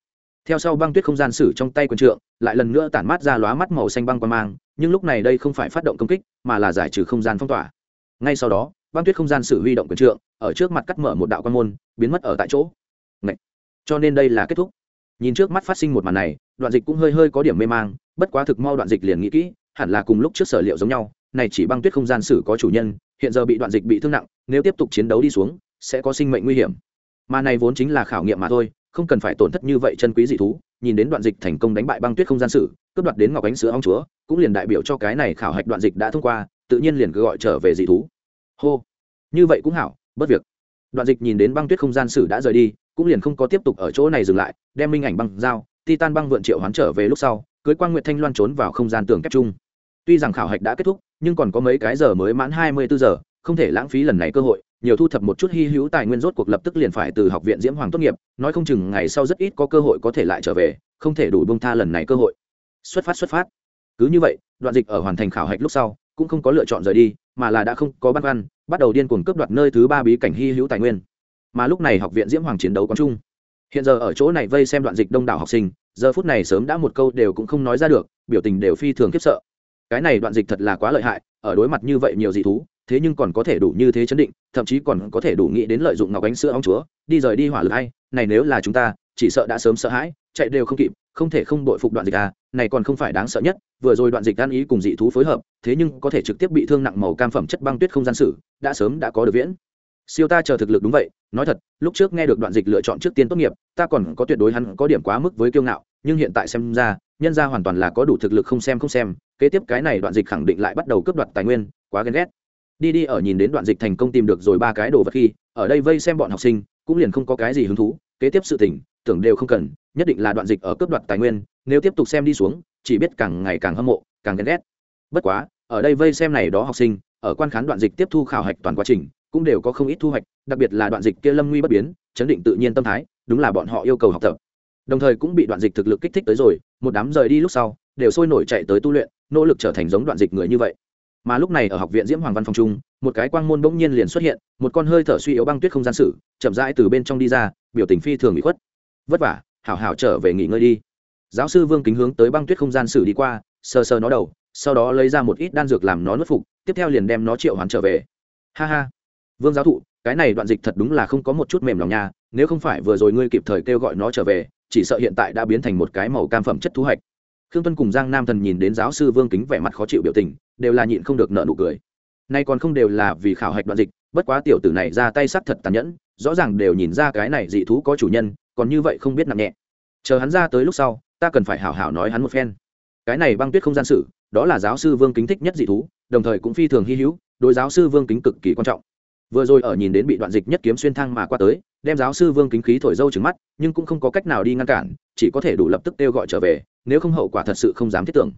S1: Theo sau băng tuyết không gian sử trong tay quân trượng, lại lần nữa tản mát ra lóa mắt màu xanh băng qua mang, nhưng lúc này đây không phải phát động công kích, mà là giải trừ không gian phong tỏa. Ngay sau đó, băng tuyết không gian sử huy động quyền trượng, ở trước mặt cắt mở một đạo quan môn, biến mất ở tại chỗ. Ngậy! cho nên đây là kết thúc. Nhìn trước mắt phát sinh một màn này, đoạn dịch cũng hơi hơi có điểm mê mang, bất quá thực mau đoạn dịch liền nghĩ kỹ, hẳn là cùng lúc trước sở liệu giống nhau này chỉ băng tuyết không gian sử có chủ nhân, hiện giờ bị đoạn dịch bị thương nặng, nếu tiếp tục chiến đấu đi xuống, sẽ có sinh mệnh nguy hiểm. Mà này vốn chính là khảo nghiệm mà thôi, không cần phải tổn thất như vậy chân quý dị thú, nhìn đến đoạn dịch thành công đánh bại băng tuyết không gian sử, cướp đoạt đến ngọc ánh sữa ong chúa, cũng liền đại biểu cho cái này khảo hạch đoạn dịch đã thông qua, tự nhiên liền cứ gọi trở về dị thú. Hô, như vậy cũng hảo, bất việc. Đoạn dịch nhìn đến băng tuyết không gian sử đã rời đi, cũng liền không có tiếp tục ở chỗ này dừng lại, đem minh ảnh băng dao titan băng vượn triệu hoán trở về lúc sau, cưới quang nguyệt thanh loan trốn vào không gian tường kép chung tuy rằng khảo hạch đã kết thúc, nhưng còn có mấy cái giờ mới mãn hai mươi bốn giờ, không thể lãng phí lần này cơ hội, nhiều thu thập một chút hy hữu tài nguyên rốt cuộc lập tức liền phải từ học viện diễm hoàng tốt nghiệp, nói không chừng ngày sau rất ít có cơ hội có thể lại trở về, không thể đủ bông tha lần này cơ hội. Xuất phát xuất phát. Cứ như vậy, đoạn dịch ở hoàn thành khảo hạch lúc sau, cũng không có lựa chọn rời đi, mà là đã không có băn khoăn, bắt đầu điên cuồng cướp đoạt nơi thứ ba bí cảnh hy hữu tài nguyên. Mà lúc này học viện diễm hoàng chiến đấu quán trung hiện giờ ở chỗ này vây xem đoạn dịch đông đảo học sinh, giờ phút này sớm đã một câu đều cũng không nói ra được, biểu tình đều phi thường khiếp sợ cái này đoạn dịch thật là quá lợi hại, ở đối mặt như vậy nhiều dị thú, thế nhưng còn có thể đủ như thế chấn định, thậm chí còn có thể đủ nghĩ đến lợi dụng ngọc ánh sữa ong chúa, đi rời đi hỏa lực hay, này nếu là chúng ta, chỉ sợ đã sớm sợ hãi, chạy đều không kịp, không thể không đội phục đoạn dịch à này còn không phải đáng sợ nhất, vừa rồi đoạn dịch ăn ý cùng dị thú phối hợp, thế nhưng có thể trực tiếp bị thương nặng màu cam phẩm chất băng tuyết không gian sử đã sớm đã có được viễn. Siêu ta chờ thực lực đúng vậy, nói thật, lúc trước nghe được đoạn dịch lựa chọn trước tiên tốt nghiệp, ta còn có tuyệt đối hắn có điểm quá mức với kiêu ngạo, nhưng hiện tại xem ra, nhân ra hoàn toàn là có đủ thực lực không xem không xem kế tiếp cái này đoạn dịch khẳng định lại bắt đầu cướp đoạt tài nguyên, quá ghen ghét. Đi đi ở nhìn đến đoạn dịch thành công tìm được rồi ba cái đồ vật khi, ở đây vây xem bọn học sinh, cũng liền không có cái gì hứng thú, kế tiếp sự tỉnh tưởng đều không cần, nhất định là đoạn dịch ở cướp đoạt tài nguyên, nếu tiếp tục xem đi xuống, chỉ biết càng ngày càng hâm mộ, càng ghen ghét. Bất quá, ở đây vây xem này đó học sinh, ở quan khán đoạn dịch tiếp thu khảo hạch toàn quá trình, cũng đều có không ít thu hoạch, đặc biệt là đoạn dịch kia lâm nguy bất biến, chấn định tự nhiên tâm thái, đúng là bọn họ yêu cầu học tập. Đồng thời cũng bị đoạn dịch thực lực kích thích tới rồi, một đám rời đi lúc sau đều sôi nổi chạy tới tu luyện, nỗ lực trở thành giống đoạn dịch người như vậy. Mà lúc này ở học viện diễm hoàng văn phòng trung, một cái quang môn bỗng nhiên liền xuất hiện, một con hơi thở suy yếu băng tuyết không gian sử, chậm rãi từ bên trong đi ra, biểu tình phi thường bị khuất. Vất vả, hảo hảo trở về nghỉ ngơi đi. Giáo sư vương kính hướng tới băng tuyết không gian sử đi qua, sờ sờ nó đầu, sau đó lấy ra một ít đan dược làm nó nuốt phục, tiếp theo liền đem nó triệu hoán trở về. Ha ha. Vương giáo thụ, cái này đoạn dịch thật đúng là không có một chút mềm lòng nha, nếu không phải vừa rồi ngươi kịp thời kêu gọi nó trở về, chỉ sợ hiện tại đã biến thành một cái màu cam phẩm chất thu hoạch khương tuân cùng giang nam thần nhìn đến giáo sư vương kính vẻ mặt khó chịu biểu tình, đều là nhịn không được nợ nụ cười. Nay còn không đều là vì khảo hạch đoạn dịch, bất quá tiểu tử này ra tay sắc thật tàn nhẫn, rõ ràng đều nhìn ra cái này dị thú có chủ nhân, còn như vậy không biết nặng nhẹ. Chờ hắn ra tới lúc sau, ta cần phải hảo hảo nói hắn một phen. Cái này băng tuyết không gian sử, đó là giáo sư vương kính thích nhất dị thú, đồng thời cũng phi thường hy hữu, đối giáo sư vương kính cực kỳ quan trọng vừa rồi ở nhìn đến bị đoạn dịch nhất kiếm xuyên thang mà qua tới, đem giáo sư vương kính khí thổi dâu trứng mắt, nhưng cũng không có cách nào đi ngăn cản, chỉ có thể đủ lập tức kêu gọi trở về, nếu không hậu quả thật sự không dám thiết tưởng.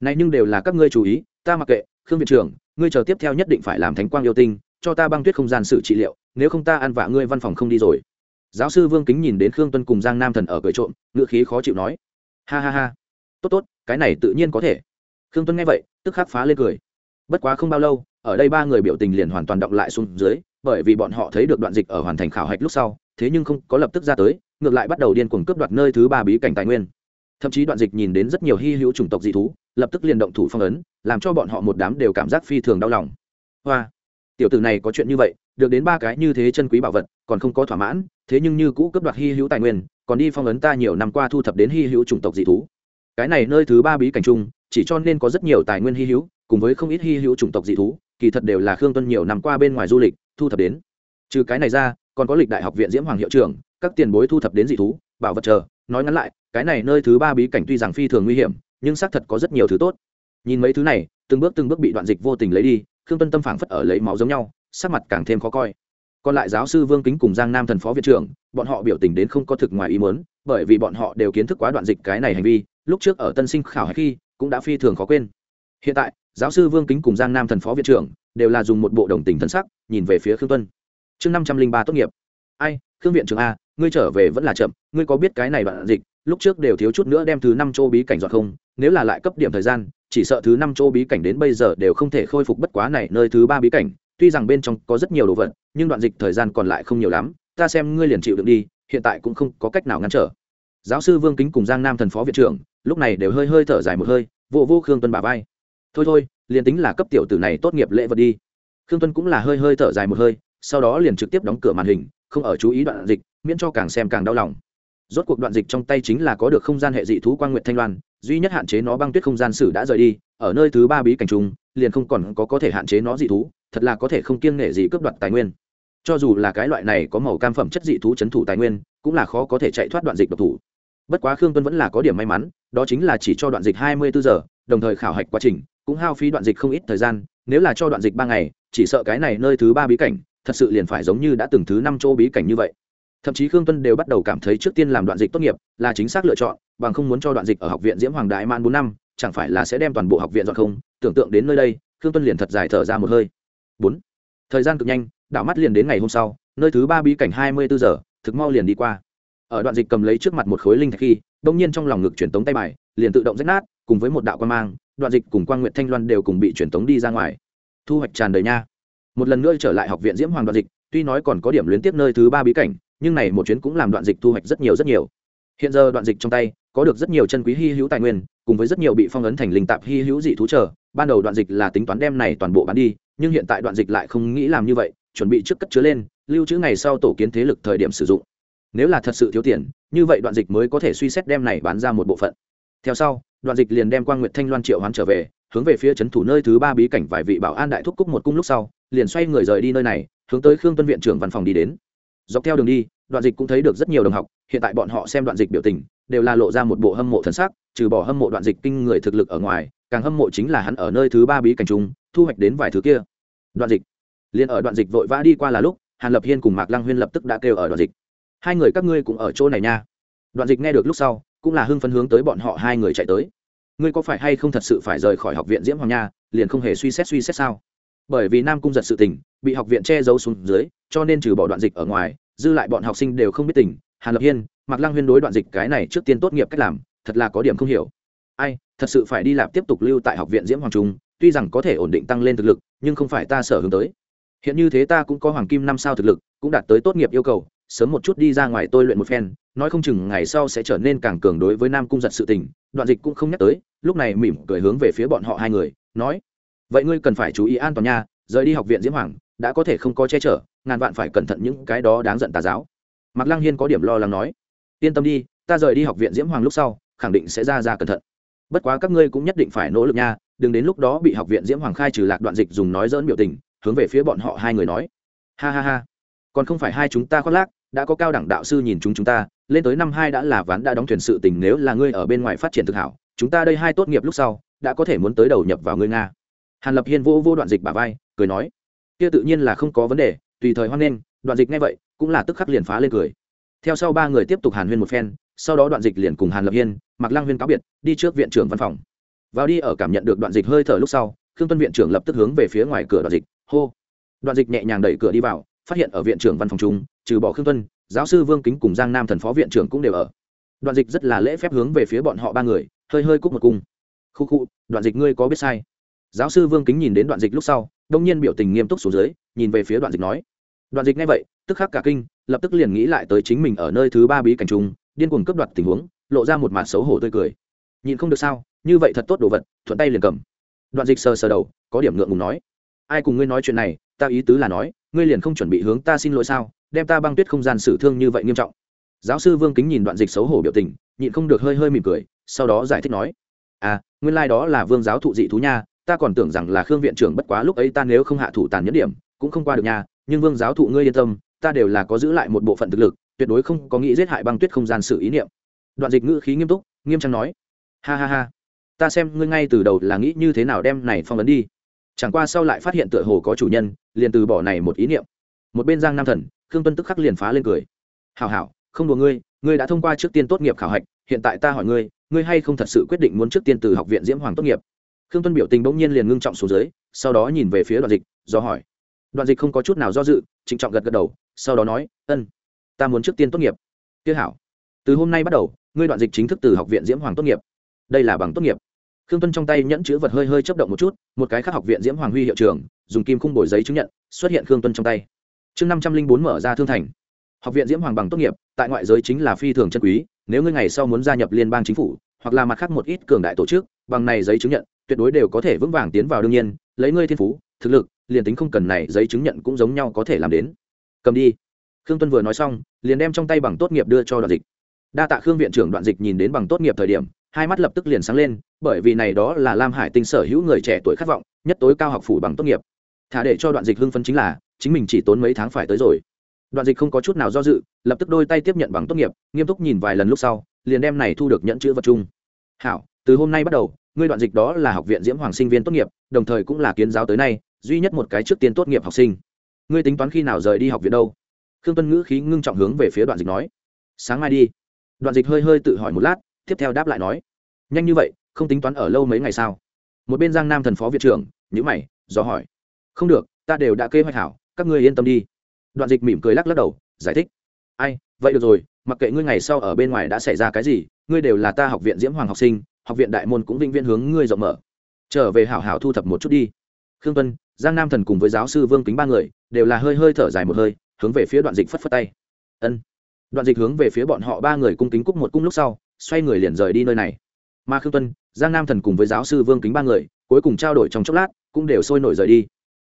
S1: Này nhưng đều là các ngươi chú ý, ta mặc kệ, khương viện trưởng, ngươi chờ tiếp theo nhất định phải làm thánh quang yêu tinh, cho ta băng tuyết không gian sự trị liệu, nếu không ta ăn vạ ngươi văn phòng không đi rồi. Giáo sư vương kính nhìn đến khương tuân cùng giang nam thần ở cười trộm ngựa khí khó chịu nói. Ha ha ha. Tốt tốt, cái này tự nhiên có thể. Khương tuân nghe vậy, tức khắc phá lên cười. Bất quá không bao lâu ở đây ba người biểu tình liền hoàn toàn động lại xuống dưới, bởi vì bọn họ thấy được đoạn dịch ở hoàn thành khảo hạch lúc sau, thế nhưng không có lập tức ra tới, ngược lại bắt đầu điên cuồng cướp đoạt nơi thứ ba bí cảnh tài nguyên. Thậm chí đoạn dịch nhìn đến rất nhiều hy hữu chủng tộc dị thú, lập tức liền động thủ phong ấn, làm cho bọn họ một đám đều cảm giác phi thường đau lòng. Hoa, tiểu tử này có chuyện như vậy, được đến ba cái như thế chân quý bảo vật, còn không có thỏa mãn, thế nhưng như cũ cướp đoạt hy hữu tài nguyên, còn đi phong ấn ta nhiều năm qua thu thập đến hy hữu chủng tộc dị thú. Cái này nơi thứ ba bí cảnh chung, chỉ cho nên có rất nhiều tài nguyên hy hữu, cùng với không ít hy hữu chủng tộc dị thú kỳ thật đều là khương tuân nhiều năm qua bên ngoài du lịch, thu thập đến. Trừ cái này ra, còn có lịch đại học viện diễm hoàng hiệu trưởng, các tiền bối thu thập đến dị thú, bảo vật chờ, nói ngắn lại, cái này nơi thứ ba bí cảnh tuy rằng phi thường nguy hiểm, nhưng xác thật có rất nhiều thứ tốt. Nhìn mấy thứ này, từng bước từng bước bị đoạn dịch vô tình lấy đi, khương tuân tâm phảng phất ở lấy máu giống nhau, sắc mặt càng thêm khó coi. Còn lại giáo sư vương kính cùng giang nam thần phó viện trưởng, bọn họ biểu tình đến không có thực ngoài ý muốn, bởi vì bọn họ đều kiến thức quá đoạn dịch cái này hành vi, lúc trước ở tân sinh khảo hay khi, cũng đã phi thường khó quên. Hiện tại giáo sư vương kính cùng giang nam thần phó viện trưởng đều là dùng một bộ đồng tình thân sắc nhìn về phía khương tuân. Chương năm trăm linh ba tốt nghiệp. Ai, khương viện trưởng a, ngươi trở về vẫn là chậm, ngươi có biết cái này đoạn dịch, lúc trước đều thiếu chút nữa đem thứ năm châu bí cảnh dọn không, nếu là lại cấp điểm thời gian, chỉ sợ thứ năm châu bí cảnh đến bây giờ đều không thể khôi phục bất quá này nơi thứ ba bí cảnh, tuy rằng bên trong có rất nhiều đồ vật, nhưng đoạn dịch thời gian còn lại không nhiều lắm, ta xem ngươi liền chịu được đi, hiện tại cũng không có cách nào ngăn trở. Giáo sư vương kính cùng giang nam thần phó viện trưởng, lúc này đều hơi hơi thở dài một hơi vô vô khương tuân bà vai thôi thôi, liền tính là cấp tiểu tử này tốt nghiệp lễ vật đi. Khương tuân cũng là hơi hơi thở dài một hơi, sau đó liền trực tiếp đóng cửa màn hình, không ở chú ý đoạn dịch, miễn cho càng xem càng đau lòng. Rốt cuộc đoạn dịch trong tay chính là có được không gian hệ dị thú quan nguyện thanh loan, duy nhất hạn chế nó băng tuyết không gian sử đã rời đi, ở nơi thứ ba bí cảnh trung liền không còn có có thể hạn chế nó dị thú, thật là có thể không kiêng nể gì cướp đoạt tài nguyên. Cho dù là cái loại này có màu cam phẩm chất dị thú chấn thủ tài nguyên, cũng là khó có thể chạy thoát đoạn dịch độc thủ. Bất quá khương tuân vẫn là có điểm may mắn, đó chính là chỉ cho đoạn dịch hai mươi bốn giờ đồng thời khảo hạch quá trình, cũng hao phí đoạn dịch không ít thời gian, nếu là cho đoạn dịch ba ngày, chỉ sợ cái này nơi thứ ba bí cảnh, thật sự liền phải giống như đã từng thứ năm chỗ bí cảnh như vậy. Thậm chí khương tuân đều bắt đầu cảm thấy trước tiên làm đoạn dịch tốt nghiệp là chính xác lựa chọn, bằng không muốn cho đoạn dịch ở học viện diễm hoàng đại man bốn năm, chẳng phải là sẽ đem toàn bộ học viện dọn không? Tưởng tượng đến nơi đây, khương tuân liền thật dài thở ra một hơi. Bốn. Thời gian cực nhanh, đảo mắt liền đến ngày hôm sau, nơi thứ ba bí cảnh hai mươi bốn giờ, thực mau liền đi qua. Ở đoạn dịch cầm lấy trước mặt một khối linh thạch khi, đông nhiên trong lòng ngực truyền tống tay bài, liền tự động rách nát cùng với một đạo quan mang, đoạn dịch cùng quan nguyện thanh loan đều cùng bị truyền tống đi ra ngoài. Thu hoạch tràn đầy nha. Một lần nữa trở lại học viện diễm hoàng đoạn dịch, tuy nói còn có điểm luyến tiếp nơi thứ ba bí cảnh, nhưng này một chuyến cũng làm đoạn dịch thu hoạch rất nhiều rất nhiều. Hiện giờ đoạn dịch trong tay, có được rất nhiều chân quý hy hữu tài nguyên, cùng với rất nhiều bị phong ấn thành linh tạp hy hữu dị thú trở ban đầu đoạn dịch là tính toán đem này toàn bộ bán đi, nhưng hiện tại đoạn dịch lại không nghĩ làm như vậy, chuẩn bị trước cất chứa lên, lưu trữ ngày sau tổ kiến thế lực thời điểm sử dụng. Nếu là thật sự thiếu tiền, như vậy đoạn dịch mới có thể suy xét đem này bán ra một bộ phận. Theo sau đoạn dịch liền đem Quang nguyệt thanh loan triệu hoán trở về, hướng về phía trấn thủ nơi thứ ba bí cảnh vài vị bảo an đại thúc cúc một cung lúc sau, liền xoay người rời đi nơi này, hướng tới khương tuân viện trưởng văn phòng đi đến. Dọc theo đường đi, đoạn dịch cũng thấy được rất nhiều đồng học, hiện tại bọn họ xem đoạn dịch biểu tình, đều là lộ ra một bộ hâm mộ thần sắc, trừ bỏ hâm mộ đoạn dịch kinh người thực lực ở ngoài, càng hâm mộ chính là hắn ở nơi thứ ba bí cảnh trung thu hoạch đến vài thứ kia. Đoạn dịch. Liền ở đoạn dịch vội vã đi qua là lúc, hàn lập hiên cùng mạc lăng huyên lập tức đã kêu ở đoạn dịch. Hai người các ngươi cũng ở chỗ này nha. Đoạn dịch nghe được lúc sau cũng là hưng phấn hướng tới bọn họ hai người chạy tới. Ngươi có phải hay không thật sự phải rời khỏi học viện diễm hoàng nha, liền không hề suy xét suy xét sao? Bởi vì nam cung giật sự tình, bị học viện che giấu xuống dưới, cho nên trừ bỏ đoạn dịch ở ngoài, dư lại bọn học sinh đều không biết tình. Hàn lập hiên, mạc lăng huyên đối đoạn dịch cái này trước tiên tốt nghiệp cách làm, thật là có điểm không hiểu. Ai, thật sự phải đi lạp tiếp tục lưu tại học viện diễm hoàng trung, tuy rằng có thể ổn định tăng lên thực lực, nhưng không phải ta sở hướng tới. Hiện như thế ta cũng có hoàng kim năm sao thực lực, cũng đạt tới tốt nghiệp yêu cầu sớm một chút đi ra ngoài tôi luyện một phen, nói không chừng ngày sau sẽ trở nên càng cường đối với nam cung giật sự tình, đoạn dịch cũng không nhắc tới, lúc này mỉm cười hướng về phía bọn họ hai người, nói, vậy ngươi cần phải chú ý an toàn nha, rời đi học viện diễm hoàng, đã có thể không có che chở, ngàn vạn phải cẩn thận những cái đó đáng giận tà giáo. Mạc lăng hiên có điểm lo lắng nói, yên tâm đi, ta rời đi học viện diễm hoàng lúc sau, khẳng định sẽ ra ra cẩn thận. Bất quá các ngươi cũng nhất định phải nỗ lực nha, đừng đến lúc đó bị học viện diễm hoàng khai trừ lạc đoạn dịch dùng nói dỡn biểu tình, hướng về phía bọn họ hai người nói. Ha ha ha. Còn không phải hai chúng ta khoác lác đã có cao đẳng đạo sư nhìn chúng chúng ta, lên tới năm hai đã là ván đã đóng thuyền sự tình nếu là ngươi ở bên ngoài phát triển thực hảo, chúng ta đây hai tốt nghiệp lúc sau, đã có thể muốn tới đầu nhập vào ngươi nga. Hàn lập hiên vô vô đoạn dịch bà vai, cười nói, kia tự nhiên là không có vấn đề, tùy thời hoan nghênh, đoạn dịch nghe vậy, cũng là tức khắc liền phá lên cười. Theo sau ba người tiếp tục hàn huyên một phen, sau đó đoạn dịch liền cùng hàn lập hiên mặc lăng huyên cáo biệt, đi trước viện trưởng văn phòng. Vào đi ở cảm nhận được đoạn dịch hơi thở lúc sau, khương tuân viện trưởng lập tức hướng về phía ngoài cửa đoạn dịch, hô. Đoạn dịch nhẹ nhàng đẩy cửa đi vào, phát hiện ở viện trưởng văn phòng trung trừ bỏ khương tuân giáo sư vương kính cùng giang nam thần phó viện trưởng cũng đều ở đoạn dịch rất là lễ phép hướng về phía bọn họ ba người hơi hơi cúc một cung khu khu đoạn dịch ngươi có biết sai giáo sư vương kính nhìn đến đoạn dịch lúc sau đông nhiên biểu tình nghiêm túc xuống dưới nhìn về phía đoạn dịch nói đoạn dịch nghe vậy tức khắc cả kinh lập tức liền nghĩ lại tới chính mình ở nơi thứ ba bí cảnh trung điên cuồng cướp đoạt tình huống lộ ra một mặt xấu hổ tươi cười nhìn không được sao như vậy thật tốt đồ vật thuận tay liền cầm đoạn dịch sờ sờ đầu có điểm ngượng ngùng nói ai cùng ngươi nói chuyện này ta ý tứ là nói ngươi liền không chuẩn bị hướng ta xin lỗi sao đem ta băng tuyết không gian xử thương như vậy nghiêm trọng. Giáo sư vương kính nhìn đoạn dịch xấu hổ biểu tình, nhịn không được hơi hơi mỉm cười, sau đó giải thích nói à nguyên lai、like、đó là vương giáo thụ dị thú nha, ta còn tưởng rằng là khương viện trưởng bất quá lúc ấy ta nếu không hạ thủ tàn nhẫn điểm, cũng không qua được nha, nhưng vương giáo thụ ngươi yên tâm, ta đều là có giữ lại một bộ phận thực lực, tuyệt đối không có nghĩ giết hại băng tuyết không gian sự ý niệm. Đoạn dịch ngữ khí nghiêm túc, nghiêm trang nói, ha ha ha, ta xem ngươi ngay từ đầu là nghĩ như thế nào đem này phong vấn đi. Chẳng qua sau lại phát hiện tựa hồ có chủ nhân, liền từ bỏ này một ý niệm. Một bên giang nam thần khương tuân tức khắc liền phá lên cười. Hảo hảo, không đùa ngươi ngươi đã thông qua trước tiên tốt nghiệp khảo hạch, hiện tại ta hỏi ngươi ngươi hay không thật sự quyết định muốn trước tiên từ học viện diễm hoàng tốt nghiệp? Khương tuân biểu tình bỗng nhiên liền ngưng trọng xuống dưới, sau đó nhìn về phía đoạn dịch, do hỏi. Đoạn dịch không có chút nào do dự, trịnh trọng gật gật đầu, sau đó nói, ân, ta muốn trước tiên tốt nghiệp. Tiếc hảo, từ hôm nay bắt đầu, ngươi đoạn dịch chính thức từ học viện diễm hoàng tốt nghiệp. Đây là bằng tốt nghiệp. Khương tuân trong tay nhẫn chữ vật hơi hơi chấp động một chút, một cái khác học viện diễm hoàng huy hiệu trường dùng kim khung bồi giấy chứng nhận, xuất hiện khương tuân trong tay chương năm trăm linh bốn mở ra thương thành. Học viện diễm hoàng bằng tốt nghiệp, tại ngoại giới chính là phi thường chân quý, nếu ngươi ngày sau muốn gia nhập liên bang chính phủ, hoặc là mặt khác một ít cường đại tổ chức, bằng này giấy chứng nhận, tuyệt đối đều có thể vững vàng tiến vào đương nhiên, lấy ngươi thiên phú, thực lực, liền tính không cần này giấy chứng nhận cũng giống nhau có thể làm đến. Cầm đi. Khương tuân vừa nói xong, liền đem trong tay bằng tốt nghiệp đưa cho đoạn dịch. Đa tạ khương viện trưởng đoạn dịch nhìn đến bằng tốt nghiệp thời điểm, hai mắt lập tức liền sáng lên, bởi vì này đó là lam hải tinh sở hữu người trẻ tuổi khát vọng, nhất tối cao học phủ bằng tốt nghiệp. Thả để cho đoạn dịch hưng phấn chính là chính mình chỉ tốn mấy tháng phải tới rồi. Đoạn dịch không có chút nào do dự, lập tức đôi tay tiếp nhận bằng tốt nghiệp, nghiêm túc nhìn vài lần lúc sau, liền đem này thu được nhận chữ vật chung. Hảo, từ hôm nay bắt đầu, ngươi đoạn dịch đó là học viện diễm hoàng sinh viên tốt nghiệp, đồng thời cũng là kiến giáo tới nay, duy nhất một cái trước tiên tốt nghiệp học sinh. Ngươi tính toán khi nào rời đi học viện đâu? Khương tuân ngữ khí ngưng trọng hướng về phía đoạn dịch nói. Sáng mai đi. Đoạn dịch hơi hơi tự hỏi một lát, tiếp theo đáp lại nói. Nhanh như vậy, không tính toán ở lâu mấy ngày sao? Một bên giang nam thần phó viện trưởng nhữ mày dò hỏi. Không được, ta đều đã kế hoạch hảo các ngươi yên tâm đi. Đoạn dịch mỉm cười lắc lắc đầu, giải thích. Ai, vậy được rồi, mặc kệ ngươi ngày sau ở bên ngoài đã xảy ra cái gì, ngươi đều là ta học viện diễm hoàng học sinh, học viện đại môn cũng vinh viên hướng ngươi rộng mở. Trở về hảo hảo thu thập một chút đi. Khương tuân, giang nam thần cùng với giáo sư vương kính ba người, đều là hơi hơi thở dài một hơi, hướng về phía đoạn dịch phất phất tay. Ân. Đoạn dịch hướng về phía bọn họ ba người cung kính cúc một cung lúc sau, xoay người liền rời đi nơi này. Mà khương tuân, giang nam thần cùng với giáo sư vương kính ba người, cuối cùng trao đổi trong chốc lát, cũng đều sôi nổi rời đi.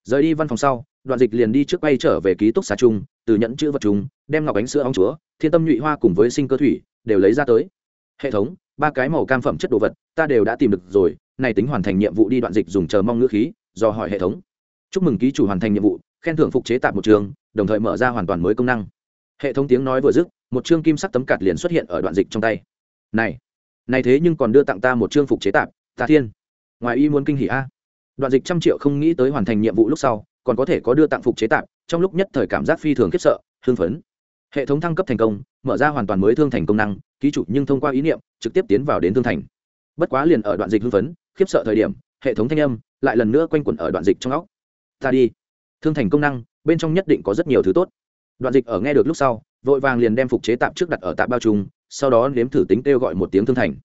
S1: Rời đi văn phòng sau đoạn dịch liền đi trước bay trở về ký túc xá chung, từ nhẫn chữ vật chúng đem ngọc ánh sữa ong chúa, thiên tâm nhụy hoa cùng với sinh cơ thủy, đều lấy ra tới. Hệ thống, ba cái màu cam phẩm chất đồ vật, ta đều đã tìm được rồi, này tính hoàn thành nhiệm vụ đi đoạn dịch dùng chờ mong ngữ khí, do hỏi hệ thống. Chúc mừng ký chủ hoàn thành nhiệm vụ, khen thưởng phục chế tạp một trường, đồng thời mở ra hoàn toàn mới công năng. Hệ thống tiếng nói vừa dứt, một chương kim sắc tấm cạt liền xuất hiện ở đoạn dịch trong tay. Này này thế nhưng còn đưa tặng ta một chương phục chế tạp, ta thiên. Ngoài y muốn kinh hỉ a. Đoạn dịch trăm triệu không nghĩ tới hoàn thành nhiệm vụ lúc sau còn có thể có đưa tặng phục chế tạp, trong lúc nhất thời cảm giác phi thường khiếp sợ, hưng phấn. Hệ thống thăng cấp thành công, mở ra hoàn toàn mới thương thành công năng, ký chủ nhưng thông qua ý niệm, trực tiếp tiến vào đến thương thành. Bất quá liền ở đoạn dịch hưng phấn, khiếp sợ thời điểm, hệ thống thanh âm lại lần nữa quanh quẩn ở đoạn dịch trong óc. Ta đi. Thương thành công năng, bên trong nhất định có rất nhiều thứ tốt. Đoạn dịch ở nghe được lúc sau, vội vàng liền đem phục chế tạp trước đặt ở tạp bao trùng, sau đó nếm thử tính kêu gọi một tiếng thương thành.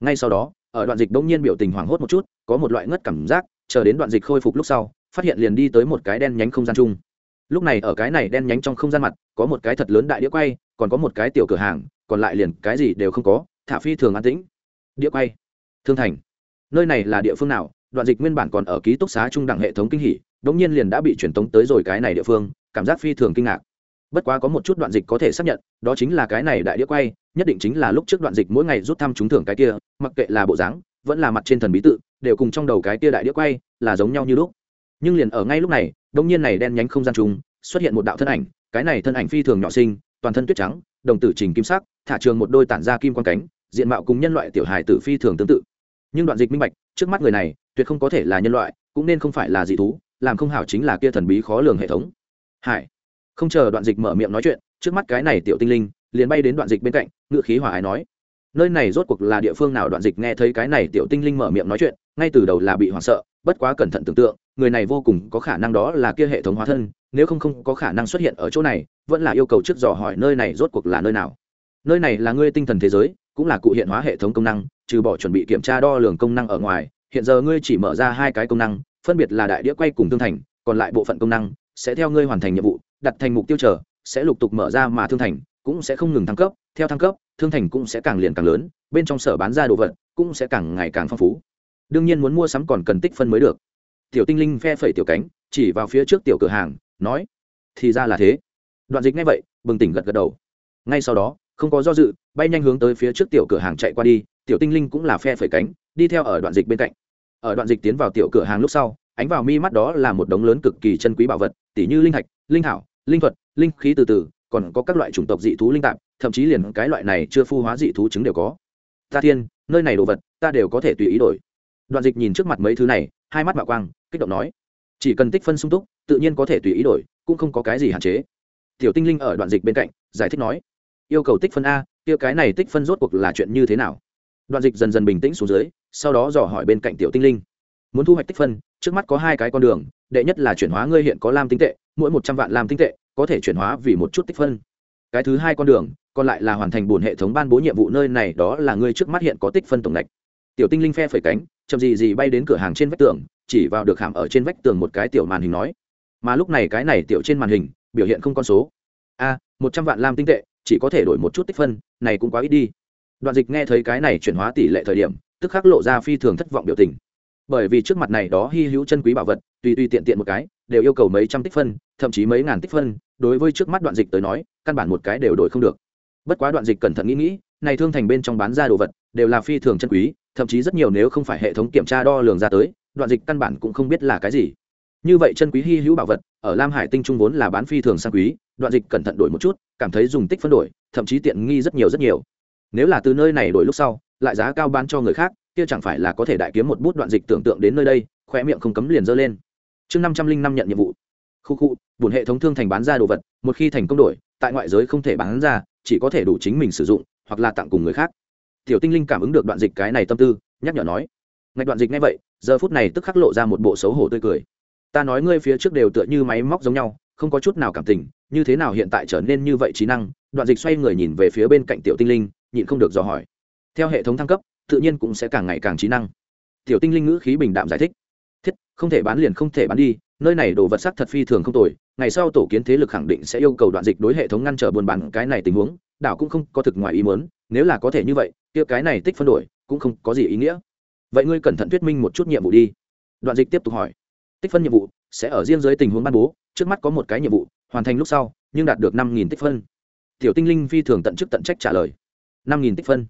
S1: Ngay sau đó, ở đoạn dịch bỗng nhiên biểu tình hoảng hốt một chút, có một loại ngất cảm giác, chờ đến đoạn dịch khôi phục lúc sau phát hiện liền đi tới một cái đen nhánh không gian chung. Lúc này ở cái này đen nhánh trong không gian mặt có một cái thật lớn đại đĩa quay còn có một cái tiểu cửa hàng còn lại liền cái gì đều không có thả phi thường an tĩnh. Đĩa quay. Thương thành. Nơi này là địa phương nào? Đoạn dịch nguyên bản còn ở ký túc xá trung đẳng hệ thống kinh hỉ, đống nhiên liền đã bị truyền tống tới rồi cái này địa phương cảm giác phi thường kinh ngạc. Bất quá có một chút đoạn dịch có thể xác nhận đó chính là cái này đại đĩa quay nhất định chính là lúc trước đoạn dịch mỗi ngày rút thăm trúng thưởng cái kia mặc kệ là bộ dáng vẫn là mặt trên thần bí tự đều cùng trong đầu cái kia đại đĩa quay là giống nhau như lúc nhưng liền ở ngay lúc này đông nhiên này đen nhánh không gian chung xuất hiện một đạo thân ảnh, cái này thân ảnh phi thường nhỏ sinh toàn thân tuyết trắng, đồng tử trình kim sắc, thả trường một đôi tản ra kim quan cánh, diện mạo cùng nhân loại tiểu hài tử phi thường tương tự. Nhưng đoạn dịch minh bạch, trước mắt người này, tuyệt không có thể là nhân loại, cũng nên không phải là dị thú, làm không hảo chính là kia thần bí khó lường hệ thống. Hải, không chờ đoạn dịch mở miệng nói chuyện, trước mắt cái này tiểu tinh linh, liền bay đến đoạn dịch bên cạnh, ngựa khí hỏa ái nói nơi này rốt cuộc là địa phương nào? Đoạn dịch nghe thấy cái này, tiểu tinh linh mở miệng nói chuyện, ngay từ đầu là bị hoảng sợ, bất quá cẩn thận tưởng tượng, người này vô cùng có khả năng đó là kia hệ thống hóa thân, nếu không không có khả năng xuất hiện ở chỗ này, vẫn là yêu cầu trước dò hỏi nơi này rốt cuộc là nơi nào. Nơi này là ngươi tinh thần thế giới, cũng là cụ hiện hóa hệ thống công năng, trừ bỏ chuẩn bị kiểm tra đo lường công năng ở ngoài, hiện giờ ngươi chỉ mở ra hai cái công năng, phân biệt là đại đĩa quay cùng thương thành, còn lại bộ phận công năng sẽ theo ngươi hoàn thành nhiệm vụ, đặt thành mục tiêu chờ, sẽ lục tục mở ra mà thương thành, cũng sẽ không ngừng thăng cấp theo thăng cấp, thương thành cũng sẽ càng liền càng lớn, bên trong sở bán ra đồ vật cũng sẽ càng ngày càng phong phú. Đương nhiên muốn mua sắm còn cần tích phân mới được. Tiểu tinh linh phe phẩy tiểu cánh, chỉ vào phía trước tiểu cửa hàng, nói, thì ra là thế. Đoạn dịch ngay vậy, bừng tỉnh gật gật đầu. Ngay sau đó, không có do dự, bay nhanh hướng tới phía trước tiểu cửa hàng chạy qua đi, tiểu tinh linh cũng là phe phẩy cánh, đi theo ở đoạn dịch bên cạnh. Ở đoạn dịch tiến vào tiểu cửa hàng lúc sau, ánh vào mi mắt đó là một đống lớn cực kỳ chân quý bảo vật, tỉ như linh thạch, linh thảo, linh thuật, linh khí từ từ, còn có các loại chủng tộc dị thú linh tạp thậm chí liền cái loại này chưa phu hóa dị thú chứng đều có. Ta thiên, nơi này đồ vật, ta đều có thể tùy ý đổi. Đoạn dịch nhìn trước mặt mấy thứ này, hai mắt bạo quang, kích động nói. Chỉ cần tích phân sung túc, tự nhiên có thể tùy ý đổi, cũng không có cái gì hạn chế. Tiểu tinh linh ở đoạn dịch bên cạnh, giải thích nói. Yêu cầu tích phân a, kia cái này tích phân rốt cuộc là chuyện như thế nào? Đoạn dịch dần dần bình tĩnh xuống dưới, sau đó dò hỏi bên cạnh tiểu tinh linh. Muốn thu hoạch tích phân, trước mắt có hai cái con đường, đệ nhất là chuyển hóa ngươi hiện có lam tinh tệ, mỗi một trăm vạn lam tinh tệ, có thể chuyển hóa vì một chút tích phân cái thứ hai con đường, còn lại là hoàn thành bổn hệ thống ban bố nhiệm vụ nơi này, đó là ngươi trước mắt hiện có tích phân tổng lệch tiểu tinh linh phe phẩy cánh, chậm gì gì bay đến cửa hàng trên vách tường, chỉ vào được hàm ở trên vách tường một cái tiểu màn hình nói. Mà lúc này cái này tiểu trên màn hình, biểu hiện không con số. A, một trăm vạn lam tinh tệ, chỉ có thể đổi một chút tích phân, này cũng quá ít đi. Đoạn dịch nghe thấy cái này chuyển hóa tỷ lệ thời điểm, tức khắc lộ ra phi thường thất vọng biểu tình. Bởi vì trước mặt này đó hy hữu chân quý bảo vật, tùy tùy tiện tiện một cái đều yêu cầu mấy trăm tích phân, thậm chí mấy ngàn tích phân, đối với trước mắt đoạn dịch tới nói, căn bản một cái đều đổi không được. Bất quá đoạn dịch cẩn thận nghĩ nghĩ, này thương thành bên trong bán ra đồ vật, đều là phi thường chân quý, thậm chí rất nhiều nếu không phải hệ thống kiểm tra đo lường ra tới, đoạn dịch căn bản cũng không biết là cái gì. Như vậy chân quý hy hữu bảo vật, ở lam hải tinh trung vốn là bán phi thường sang quý, đoạn dịch cẩn thận đổi một chút, cảm thấy dùng tích phân đổi, thậm chí tiện nghi rất nhiều rất nhiều. Nếu là từ nơi này đổi lúc sau, lại giá cao bán cho người khác, kia chẳng phải là có thể đại kiếm một bút đoạn dịch tưởng tượng đến nơi đây khoe miệng không cấm liền dơ lên chương năm trăm linh năm nhận nhiệm vụ. Khu khu bùn hệ thống thương thành bán ra đồ vật, một khi thành công đổi, tại ngoại giới không thể bán ra, chỉ có thể đủ chính mình sử dụng, hoặc là tặng cùng người khác. Tiểu tinh linh cảm ứng được đoạn dịch cái này tâm tư, nhắc nhở nói. Ngạch đoạn dịch ngay vậy, giờ phút này tức khắc lộ ra một bộ xấu hổ tươi cười. Ta nói ngươi phía trước đều tựa như máy móc giống nhau, không có chút nào cảm tình, như thế nào hiện tại trở nên như vậy trí năng? Đoạn dịch xoay người nhìn về phía bên cạnh tiểu tinh linh, nhịn không được dò hỏi. Theo hệ thống thăng cấp, tự nhiên cũng sẽ càng ngày càng trí năng. Tiểu tinh linh ngữ khí bình đạm giải thích thiết, không thể bán liền không thể bán đi, nơi này đồ vật sắc thật phi thường không tồi, ngày sau tổ kiến thế lực khẳng định sẽ yêu cầu đoạn dịch đối hệ thống ngăn trở buôn bán cái này tình huống, đảo cũng không có thực ngoài ý muốn, nếu là có thể như vậy, kia cái này tích phân đổi cũng không có gì ý nghĩa. Vậy ngươi cẩn thận thuyết minh một chút nhiệm vụ đi. Đoạn dịch tiếp tục hỏi. Tích phân nhiệm vụ sẽ ở riêng dưới tình huống ban bố, trước mắt có một cái nhiệm vụ, hoàn thành lúc sau, nhưng đạt được năm nghìn tích phân. Tiểu tinh linh phi thường tận chức tận trách trả lời. Năm nghìn tích phân?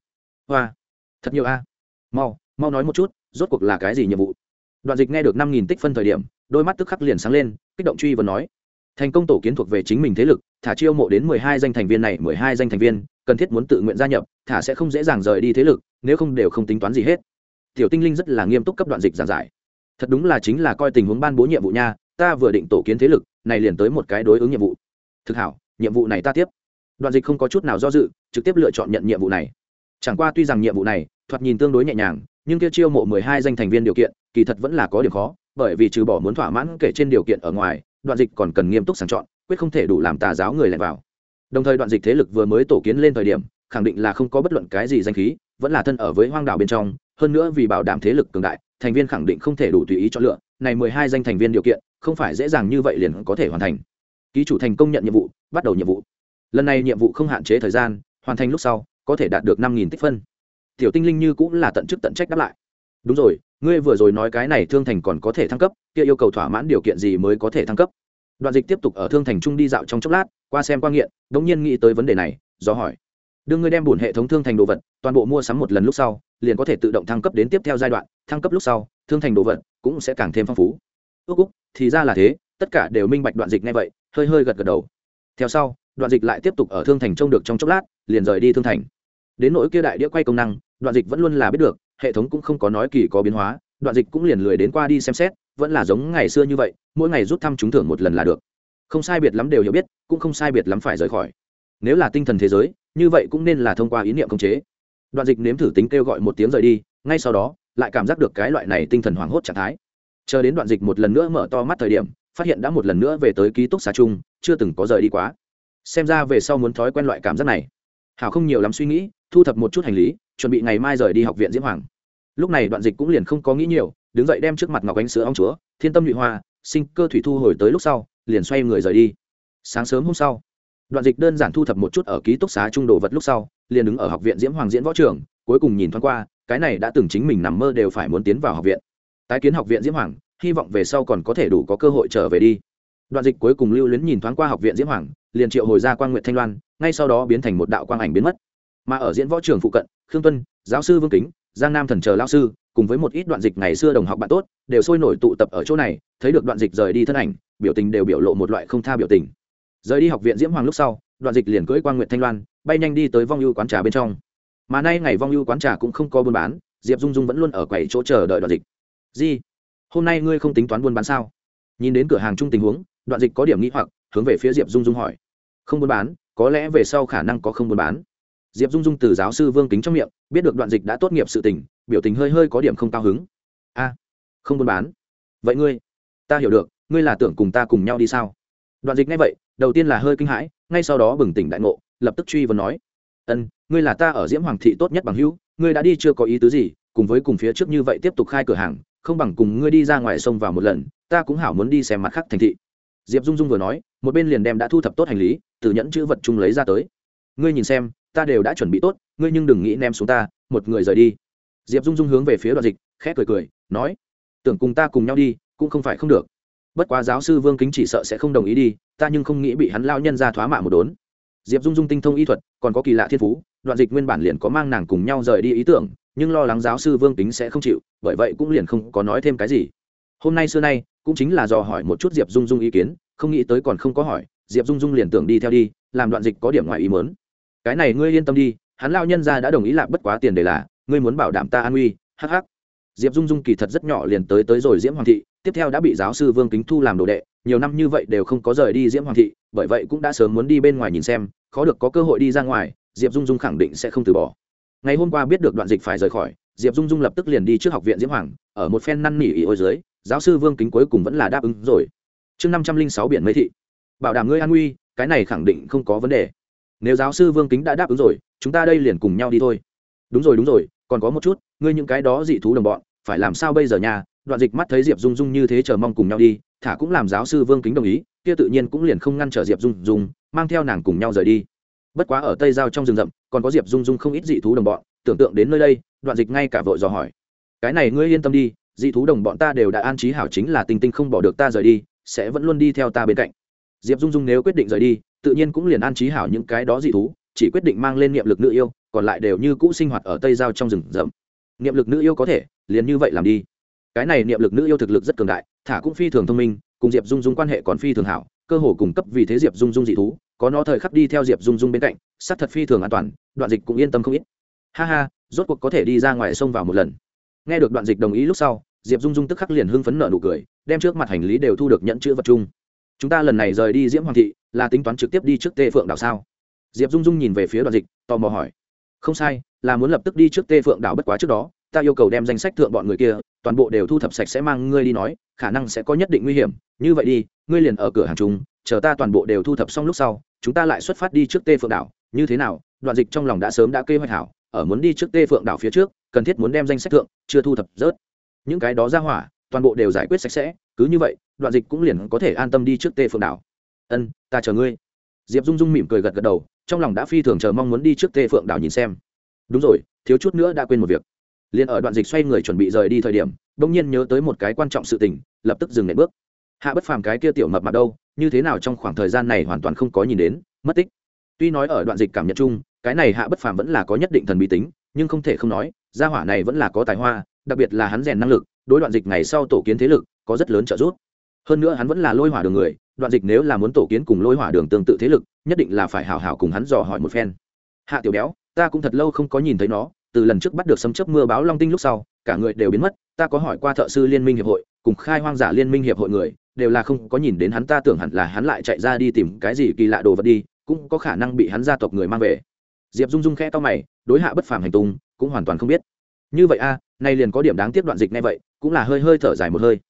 S1: Hoa, thật nhiều a. Mau mau nói một chút, rốt cuộc là cái gì nhiệm vụ? Đoạn dịch nghe được năm nghìn tích phân thời điểm, đôi mắt tức khắc liền sáng lên, kích động truy và nói, thành công tổ kiến thuộc về chính mình thế lực, thả chiêu mộ đến mười hai danh thành viên này, mười hai danh thành viên, cần thiết muốn tự nguyện gia nhập, thả sẽ không dễ dàng rời đi thế lực, nếu không đều không tính toán gì hết. Tiểu tinh linh rất là nghiêm túc cấp đoạn dịch giảng giải, thật đúng là chính là coi tình huống ban bố nhiệm vụ nha, ta vừa định tổ kiến thế lực, này liền tới một cái đối ứng nhiệm vụ. Thực hảo, nhiệm vụ này ta tiếp. Đoạn dịch không có chút nào do dự, trực tiếp lựa chọn nhận nhiệm vụ này. Chẳng qua tuy rằng nhiệm vụ này, thoạt nhìn tương đối nhẹ nhàng, nhưng kia chiêu mộ mười hai danh thành viên điều kiện kỳ thật vẫn là có điểm khó, bởi vì trừ bỏ muốn thỏa mãn kể trên điều kiện ở ngoài, đoạn dịch còn cần nghiêm túc sàng chọn, quyết không thể đủ làm tà giáo người lẻn vào. Đồng thời đoạn dịch thế lực vừa mới tổ kiến lên thời điểm, khẳng định là không có bất luận cái gì danh khí, vẫn là thân ở với hoang đảo bên trong, hơn nữa vì bảo đảm thế lực cường đại, thành viên khẳng định không thể đủ tùy ý chọn lựa, này mười hai danh thành viên điều kiện, không phải dễ dàng như vậy liền có thể hoàn thành. Ký chủ thành công nhận nhiệm vụ, bắt đầu nhiệm vụ. Lần này nhiệm vụ không hạn chế thời gian, hoàn thành lúc sau, có thể đạt được năm nghìn tích phân. Tiểu tinh linh như cũng là tận chức tận trách đáp lại. Đúng rồi ngươi vừa rồi nói cái này thương thành còn có thể thăng cấp, kia yêu cầu thỏa mãn điều kiện gì mới có thể thăng cấp? Đoạn dịch tiếp tục ở thương thành trung đi dạo trong chốc lát, qua xem quan nghiện đ ỗ n g nhiên nghĩ tới vấn đề này, do hỏi. Đưa ngươi đem bùn hệ thống thương thành đồ vật, toàn bộ mua sắm một lần lúc sau, liền có thể tự động thăng cấp đến tiếp theo giai đoạn, thăng cấp lúc sau, thương thành đồ vật cũng sẽ càng thêm phong phú. Ước úc thì ra là thế, tất cả đều minh bạch đoạn dịch ngay vậy, hơi hơi gật gật đầu. Theo sau, đoạn dịch lại tiếp tục ở thương thành trông được trong chốc lát, liền rời đi thương thành. Đến nỗi kia đại đĩa quay công năng, đoạn dịch vẫn luôn là biết được hệ thống cũng không có nói kỳ có biến hóa, đoạn dịch cũng liền lười đến qua đi xem xét, vẫn là giống ngày xưa như vậy, mỗi ngày rút thăm trúng thưởng một lần là được. Không sai biệt lắm đều hiểu biết, cũng không sai biệt lắm phải rời khỏi. Nếu là tinh thần thế giới, như vậy cũng nên là thông qua ý niệm khống chế. Đoạn dịch nếm thử tính kêu gọi một tiếng rời đi, ngay sau đó, lại cảm giác được cái loại này tinh thần hoảng hốt trạng thái. Chờ đến đoạn dịch một lần nữa mở to mắt thời điểm, phát hiện đã một lần nữa về tới ký túc xá chung, chưa từng có rời đi quá. Xem ra về sau muốn thói quen loại cảm giác này. Hảo không nhiều lắm suy nghĩ, thu thập một chút hành lý chuẩn bị ngày mai rời đi học viện diễm hoàng. Lúc này đoạn dịch cũng liền không có nghĩ nhiều, đứng dậy đem trước mặt ngọc ánh sữa ong chúa, thiên tâm nhụy hoa, sinh cơ thủy thu hồi tới lúc sau, liền xoay người rời đi. Sáng sớm hôm sau, đoạn dịch đơn giản thu thập một chút ở ký túc xá trung đồ vật lúc sau, liền đứng ở học viện diễm hoàng diễn võ trường, cuối cùng nhìn thoáng qua, cái này đã từng chính mình nằm mơ đều phải muốn tiến vào học viện. Tái kiến học viện diễm hoàng, hy vọng về sau còn có thể đủ có cơ hội trở về đi. Đoạn dịch cuối cùng lưu luyến nhìn thoáng qua học viện diễm hoàng, liền triệu hồi ra quan nguyện thanh loan, ngay sau đó biến thành một đạo quang ảnh biến mất mà ở diễn võ trường phụ cận, khương tuân, giáo sư vương kính, giang nam thần chờ lao sư, cùng với một ít đoạn dịch ngày xưa đồng học bạn tốt, đều sôi nổi tụ tập ở chỗ này, thấy được đoạn dịch rời đi thân ảnh, biểu tình đều biểu lộ một loại không tha biểu tình. Rời đi học viện diễm hoàng lúc sau, đoạn dịch liền cưỡi qua nguyện thanh loan, bay nhanh đi tới vong ưu quán trà bên trong. Mà nay ngày vong ưu quán trà cũng không có buôn bán, diệp dung dung vẫn luôn ở quầy chỗ chờ đợi đoạn dịch. Di, hôm nay ngươi không tính toán buôn bán sao? Nhìn đến cửa hàng chung tình huống, đoạn dịch có điểm nghĩ hoặc, hướng về phía diệp dung dung hỏi. Không buôn bán, có lẽ về sau khả năng có không buôn bán diệp dung dung từ giáo sư vương kính trong miệng, biết được đoạn dịch đã tốt nghiệp sự tình, biểu tình hơi hơi có điểm không cao hứng. A, không buôn bán. Vậy ngươi, ta hiểu được, ngươi là tưởng cùng ta cùng nhau đi sao? Đoạn dịch nghe vậy, đầu tiên là hơi kinh hãi, ngay sau đó bừng tỉnh đại ngộ, lập tức truy vấn nói, ân, ngươi là ta ở diễm hoàng thị tốt nhất bằng hữu, ngươi đã đi chưa có ý tứ gì, cùng với cùng phía trước như vậy tiếp tục khai cửa hàng, không bằng cùng ngươi đi ra ngoài sông vào một lần, ta cũng hảo muốn đi xem mặt khác thành thị. Diệp dung dung vừa nói, một bên liền đem đã thu thập tốt hành lý, từ nhẫn chữ vật chung lấy ra tới. Ngươi nhìn xem ta đều đã chuẩn bị tốt, ngươi nhưng đừng nghĩ ném xuống ta, một người rời đi. Diệp dung dung hướng về phía đoạn dịch, khẽ cười cười, nói, tưởng cùng ta cùng nhau đi, cũng không phải không được. Bất quá giáo sư vương kính chỉ sợ sẽ không đồng ý đi, ta nhưng không nghĩ bị hắn lao nhân ra thoá mạ một đốn. Diệp dung dung tinh thông y thuật, còn có kỳ lạ thiên phú, đoạn dịch nguyên bản liền có mang nàng cùng nhau rời đi ý tưởng, nhưng lo lắng giáo sư vương kính sẽ không chịu, bởi vậy cũng liền không có nói thêm cái gì. Hôm nay xưa nay, cũng chính là dò hỏi một chút diệp dung dung ý kiến, không nghĩ tới còn không có hỏi, diệp dung dung liền tưởng đi theo đi, làm đoạn dịch có điểm ngoài ý mớn cái này ngươi yên tâm đi, hắn lao nhân ra đã đồng ý lạc bất quá tiền để là, ngươi muốn bảo đảm ta an uy hh diệp dung dung kỳ thật rất nhỏ liền tới tới rồi diễm hoàng thị, tiếp theo đã bị giáo sư vương kính thu làm đồ đệ, nhiều năm như vậy đều không có rời đi diễm hoàng thị, bởi vậy cũng đã sớm muốn đi bên ngoài nhìn xem, khó được có cơ hội đi ra ngoài, diệp dung dung khẳng định sẽ không từ bỏ. Ngày hôm qua biết được đoạn dịch phải rời khỏi, diệp dung dung lập tức liền đi trước học viện diễm hoàng, ở một phen năn nỉ ý ôi dưới, giáo sư vương kính cuối cùng vẫn là đáp ứng rồi. Chương năm trăm linh sáu biển mấy thị. Bảo đảm ngươi an nguy cái này khẳng định không có vấn đề nếu giáo sư vương kính đã đáp ứng rồi, chúng ta đây liền cùng nhau đi thôi. Đúng rồi đúng rồi, còn có một chút, ngươi những cái đó dị thú đồng bọn, phải làm sao bây giờ nhà đoạn dịch mắt thấy diệp dung dung như thế chờ mong cùng nhau đi, thả cũng làm giáo sư vương kính đồng ý, kia tự nhiên cũng liền không ngăn trở diệp dung dung, mang theo nàng cùng nhau rời đi. Bất quá ở tây giao trong rừng rậm, còn có diệp dung dung không ít dị thú đồng bọn, tưởng tượng đến nơi đây, đoạn dịch ngay cả vội dò hỏi. Cái này ngươi yên tâm đi, dị thú đồng bọn ta đều đã an trí hảo chính là tinh tinh không bỏ được ta rời đi, sẽ vẫn luôn đi theo ta bên cạnh. Diệp dung dung nếu quyết định rời đi tự nhiên cũng liền an trí hảo những cái đó dị thú, chỉ quyết định mang lên niệm lực nữ yêu, còn lại đều như cũ sinh hoạt ở tây giao trong rừng rậm. Niệm lực nữ yêu có thể, liền như vậy làm đi. Cái này niệm lực nữ yêu thực lực rất cường đại, thả cũng phi thường thông minh, cùng diệp dung dung quan hệ còn phi thường hảo, cơ hồ cung cấp vì thế diệp dung dung dị thú, có nó thời khắc đi theo diệp dung dung bên cạnh, sát thật phi thường an toàn, đoạn dịch cũng yên tâm không ít. Ha ha, rốt cuộc có thể đi ra ngoài sông vào một lần. Nghe được đoạn dịch đồng ý lúc sau, diệp dung dung tức khắc liền hưng phấn nợ nụ cười, đem trước mặt hành lý đều thu được nhận chữ vật chung. Chúng ta lần này rời đi diễm hoàng thị là tính toán trực tiếp đi trước tê phượng đảo sao? Diệp dung dung nhìn về phía đoàn dịch, tò mò hỏi. Không sai, là muốn lập tức đi trước tê phượng đảo bất quá trước đó, ta yêu cầu đem danh sách thượng bọn người kia, toàn bộ đều thu thập sạch sẽ mang ngươi đi nói, khả năng sẽ có nhất định nguy hiểm. Như vậy đi, ngươi liền ở cửa hàng chúng, chờ ta toàn bộ đều thu thập xong lúc sau, chúng ta lại xuất phát đi trước tê phượng đảo. Như thế nào? Đoạn dịch trong lòng đã sớm đã kế hoạch hảo, ở muốn đi trước tê phượng đảo phía trước, cần thiết muốn đem danh sách thượng, chưa thu thập rớt. Những cái đó ra hỏa, toàn bộ đều giải quyết sạch sẽ, cứ như vậy đoạn dịch cũng liền có thể an tâm đi trước tê phượng đảo ân, ta chờ ngươi. Diệp dung dung mỉm cười gật gật đầu, trong lòng đã phi thường chờ mong muốn đi trước tê phượng đảo nhìn xem. Đúng rồi, thiếu chút nữa đã quên một việc. Liền ở đoạn dịch xoay người chuẩn bị rời đi thời điểm, bỗng nhiên nhớ tới một cái quan trọng sự tình, lập tức dừng nệm bước. Hạ bất phàm cái kia tiểu mập mặt đâu, như thế nào trong khoảng thời gian này hoàn toàn không có nhìn đến, mất tích. Tuy nói ở đoạn dịch cảm nhận chung, cái này hạ bất phàm vẫn là có nhất định thần bí tính, nhưng không thể không nói, gia hỏa này vẫn là có tài hoa, đặc biệt là hắn rèn năng lực, đối đoạn dịch ngày sau tổ kiến thế lực, có rất lớn trợ giúp. Hơn nữa hắn vẫn là lôi hỏa đường người đoạn dịch nếu là muốn tổ kiến cùng lôi hỏa đường tương tự thế lực, nhất định là phải hảo hảo cùng hắn dò hỏi một phen. Hạ tiểu béo, ta cũng thật lâu không có nhìn thấy nó, từ lần trước bắt được sấm chấp mưa báo long tinh lúc sau, cả người đều biến mất, ta có hỏi qua thợ sư liên minh hiệp hội, cùng khai hoang giả liên minh hiệp hội người, đều là không có nhìn đến hắn, ta tưởng hẳn là hắn lại chạy ra đi tìm cái gì kỳ lạ đồ vật đi, cũng có khả năng bị hắn gia tộc người mang về. Diệp dung dung khẽ to mày, đối hạ bất phàm hành tung, cũng hoàn toàn không biết. Như vậy a, nay liền có điểm đáng tiếc đoạn dịch ngay vậy, cũng là hơi hơi thở dài một hơi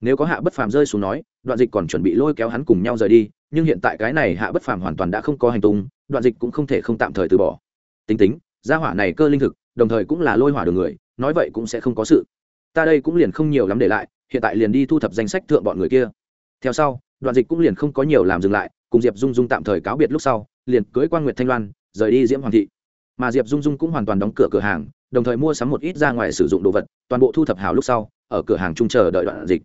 S1: nếu có hạ bất phàm rơi xuống nói, đoạn dịch còn chuẩn bị lôi kéo hắn cùng nhau rời đi, nhưng hiện tại cái này hạ bất phàm hoàn toàn đã không có hành tung, đoạn dịch cũng không thể không tạm thời từ bỏ. Tính tính, gia hỏa này cơ linh thực, đồng thời cũng là lôi hỏa đường người, nói vậy cũng sẽ không có sự. Ta đây cũng liền không nhiều lắm để lại, hiện tại liền đi thu thập danh sách thượng bọn người kia. Theo sau, đoạn dịch cũng liền không có nhiều làm dừng lại, cùng diệp dung dung tạm thời cáo biệt lúc sau, liền cưới quan nguyệt thanh loan, rời đi diễm hoàng thị. Mà diệp dung dung cũng hoàn toàn đóng cửa cửa hàng, đồng thời mua sắm một ít ra ngoài sử dụng đồ vật, toàn bộ thu thập hào lúc sau, ở cửa hàng chung chờ đợi đoạn dịch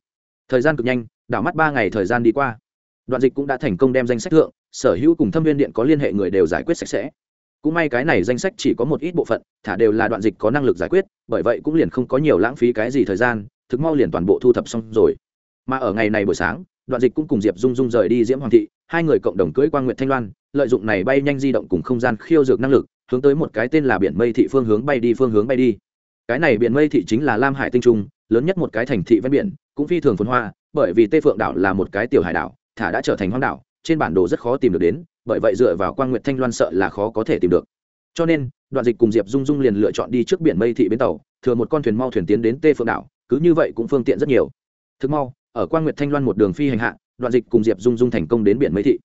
S1: thời gian cực nhanh, đảo mắt ba ngày thời gian đi qua. Đoạn dịch cũng đã thành công đem danh sách thượng, sở hữu cùng thâm viên điện có liên hệ người đều giải quyết sạch sẽ. Cũng may cái này danh sách chỉ có một ít bộ phận, thả đều là đoạn dịch có năng lực giải quyết, bởi vậy cũng liền không có nhiều lãng phí cái gì thời gian, thực mau liền toàn bộ thu thập xong rồi. Mà ở ngày này buổi sáng, đoạn dịch cũng cùng diệp dung dung rời đi diễm hoàng thị, hai người cộng đồng cưỡi quan nguyện thanh loan, lợi dụng này bay nhanh di động cùng không gian khiêu dược năng lực, hướng tới một cái tên là biển mây thị phương hướng bay đi phương hướng bay đi. Cái này biển mây thị chính là lam hải tinh trung, lớn nhất một cái thành thị ven biển cũng phi thường phồn hoa, bởi vì tây phượng đảo là một cái tiểu hải đảo, thả đã trở thành hoang đảo, trên bản đồ rất khó tìm được đến, bởi vậy dựa vào quan nguyện thanh loan sợ là khó có thể tìm được. Cho nên, đoạn dịch cùng diệp dung dung liền lựa chọn đi trước biển mây thị bến tàu, thừa một con thuyền mau thuyền tiến đến tê phượng đảo, cứ như vậy cũng phương tiện rất nhiều. Thực mau, ở quan nguyệt thanh loan một đường phi hành hạ, đoạn dịch cùng diệp dung dung thành công đến biển mây thị.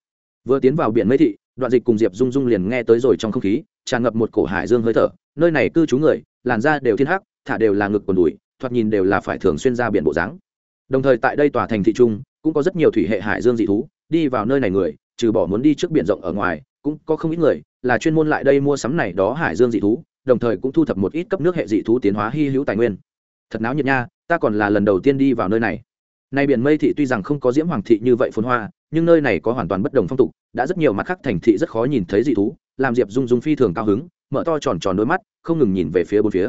S1: Vừa tiến vào biển mây thị, đoạn dịch cùng diệp dung dung liền nghe tới rồi trong không khí, tràn ngập một cổ hải dương hơi thở, nơi này cư trú người, làn da đều thiên hắc, thả đều là ngực quần đùi, thoạt nhìn đều là phải thường xuyên ra biển bộ dáng đồng thời tại đây tòa thành thị trung cũng có rất nhiều thủy hệ hải dương dị thú, đi vào nơi này người, trừ bỏ muốn đi trước biển rộng ở ngoài, cũng có không ít người, là chuyên môn lại đây mua sắm này đó hải dương dị thú, đồng thời cũng thu thập một ít cấp nước hệ dị thú tiến hóa hy hữu tài nguyên. Thật náo nhiệt nha, ta còn là lần đầu tiên đi vào nơi này. Nay biển mây thị tuy rằng không có diễm hoàng thị như vậy phồn hoa, nhưng nơi này có hoàn toàn bất đồng phong tục, đã rất nhiều mặt khác thành thị rất khó nhìn thấy dị thú, làm diệp dung dung phi thường cao hứng, mở to tròn tròn đôi mắt, không ngừng nhìn về phía bốn phía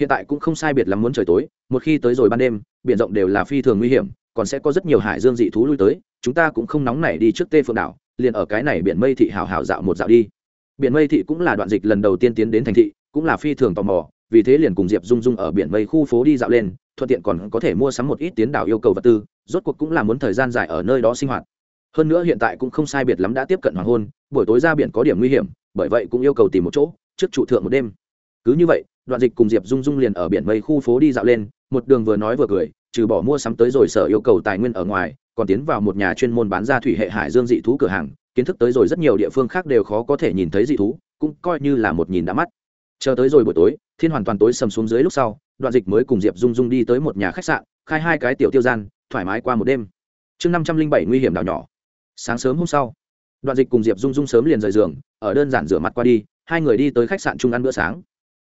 S1: hiện tại cũng không sai biệt lắm muốn trời tối, một khi tới rồi ban đêm, biển rộng đều là phi thường nguy hiểm, còn sẽ có rất nhiều hải dương dị thú lui tới, chúng ta cũng không nóng nảy đi trước tê phượng đảo, liền ở cái này biển mây thị hào hào dạo một dạo đi. Biển mây thị cũng là đoạn dịch lần đầu tiên tiến đến thành thị, cũng là phi thường tò mò, vì thế liền cùng diệp dung dung ở biển mây khu phố đi dạo lên, thuận tiện còn có thể mua sắm một ít tiến đảo yêu cầu vật tư, rốt cuộc cũng là muốn thời gian dài ở nơi đó sinh hoạt. Hơn nữa hiện tại cũng không sai biệt lắm đã tiếp cận hoàng hôn, buổi tối ra biển có điểm nguy hiểm, bởi vậy cũng yêu cầu tìm một chỗ, trước trụ thượng một đêm. Cứ như vậy đoạn dịch cùng diệp dung dung liền ở biển mây khu phố đi dạo lên, một đường vừa nói vừa cười, trừ bỏ mua sắm tới rồi sở yêu cầu tài nguyên ở ngoài, còn tiến vào một nhà chuyên môn bán ra thủy hệ hải dương dị thú cửa hàng, kiến thức tới rồi rất nhiều địa phương khác đều khó có thể nhìn thấy dị thú, cũng coi như là một nhìn đã mắt. Chờ tới rồi buổi tối, thiên hoàn toàn tối sầm xuống dưới lúc sau, đoạn dịch mới cùng diệp dung dung đi tới một nhà khách sạn, khai hai cái tiểu tiêu gian, thoải mái qua một đêm. Chương năm trăm linh bảy nguy hiểm đảo nhỏ. Sáng sớm hôm sau, đoạn dịch cùng diệp dung dung sớm liền rời giường, ở đơn giản rửa mặt qua đi, hai người đi tới khách sạn chung ăn bữa sáng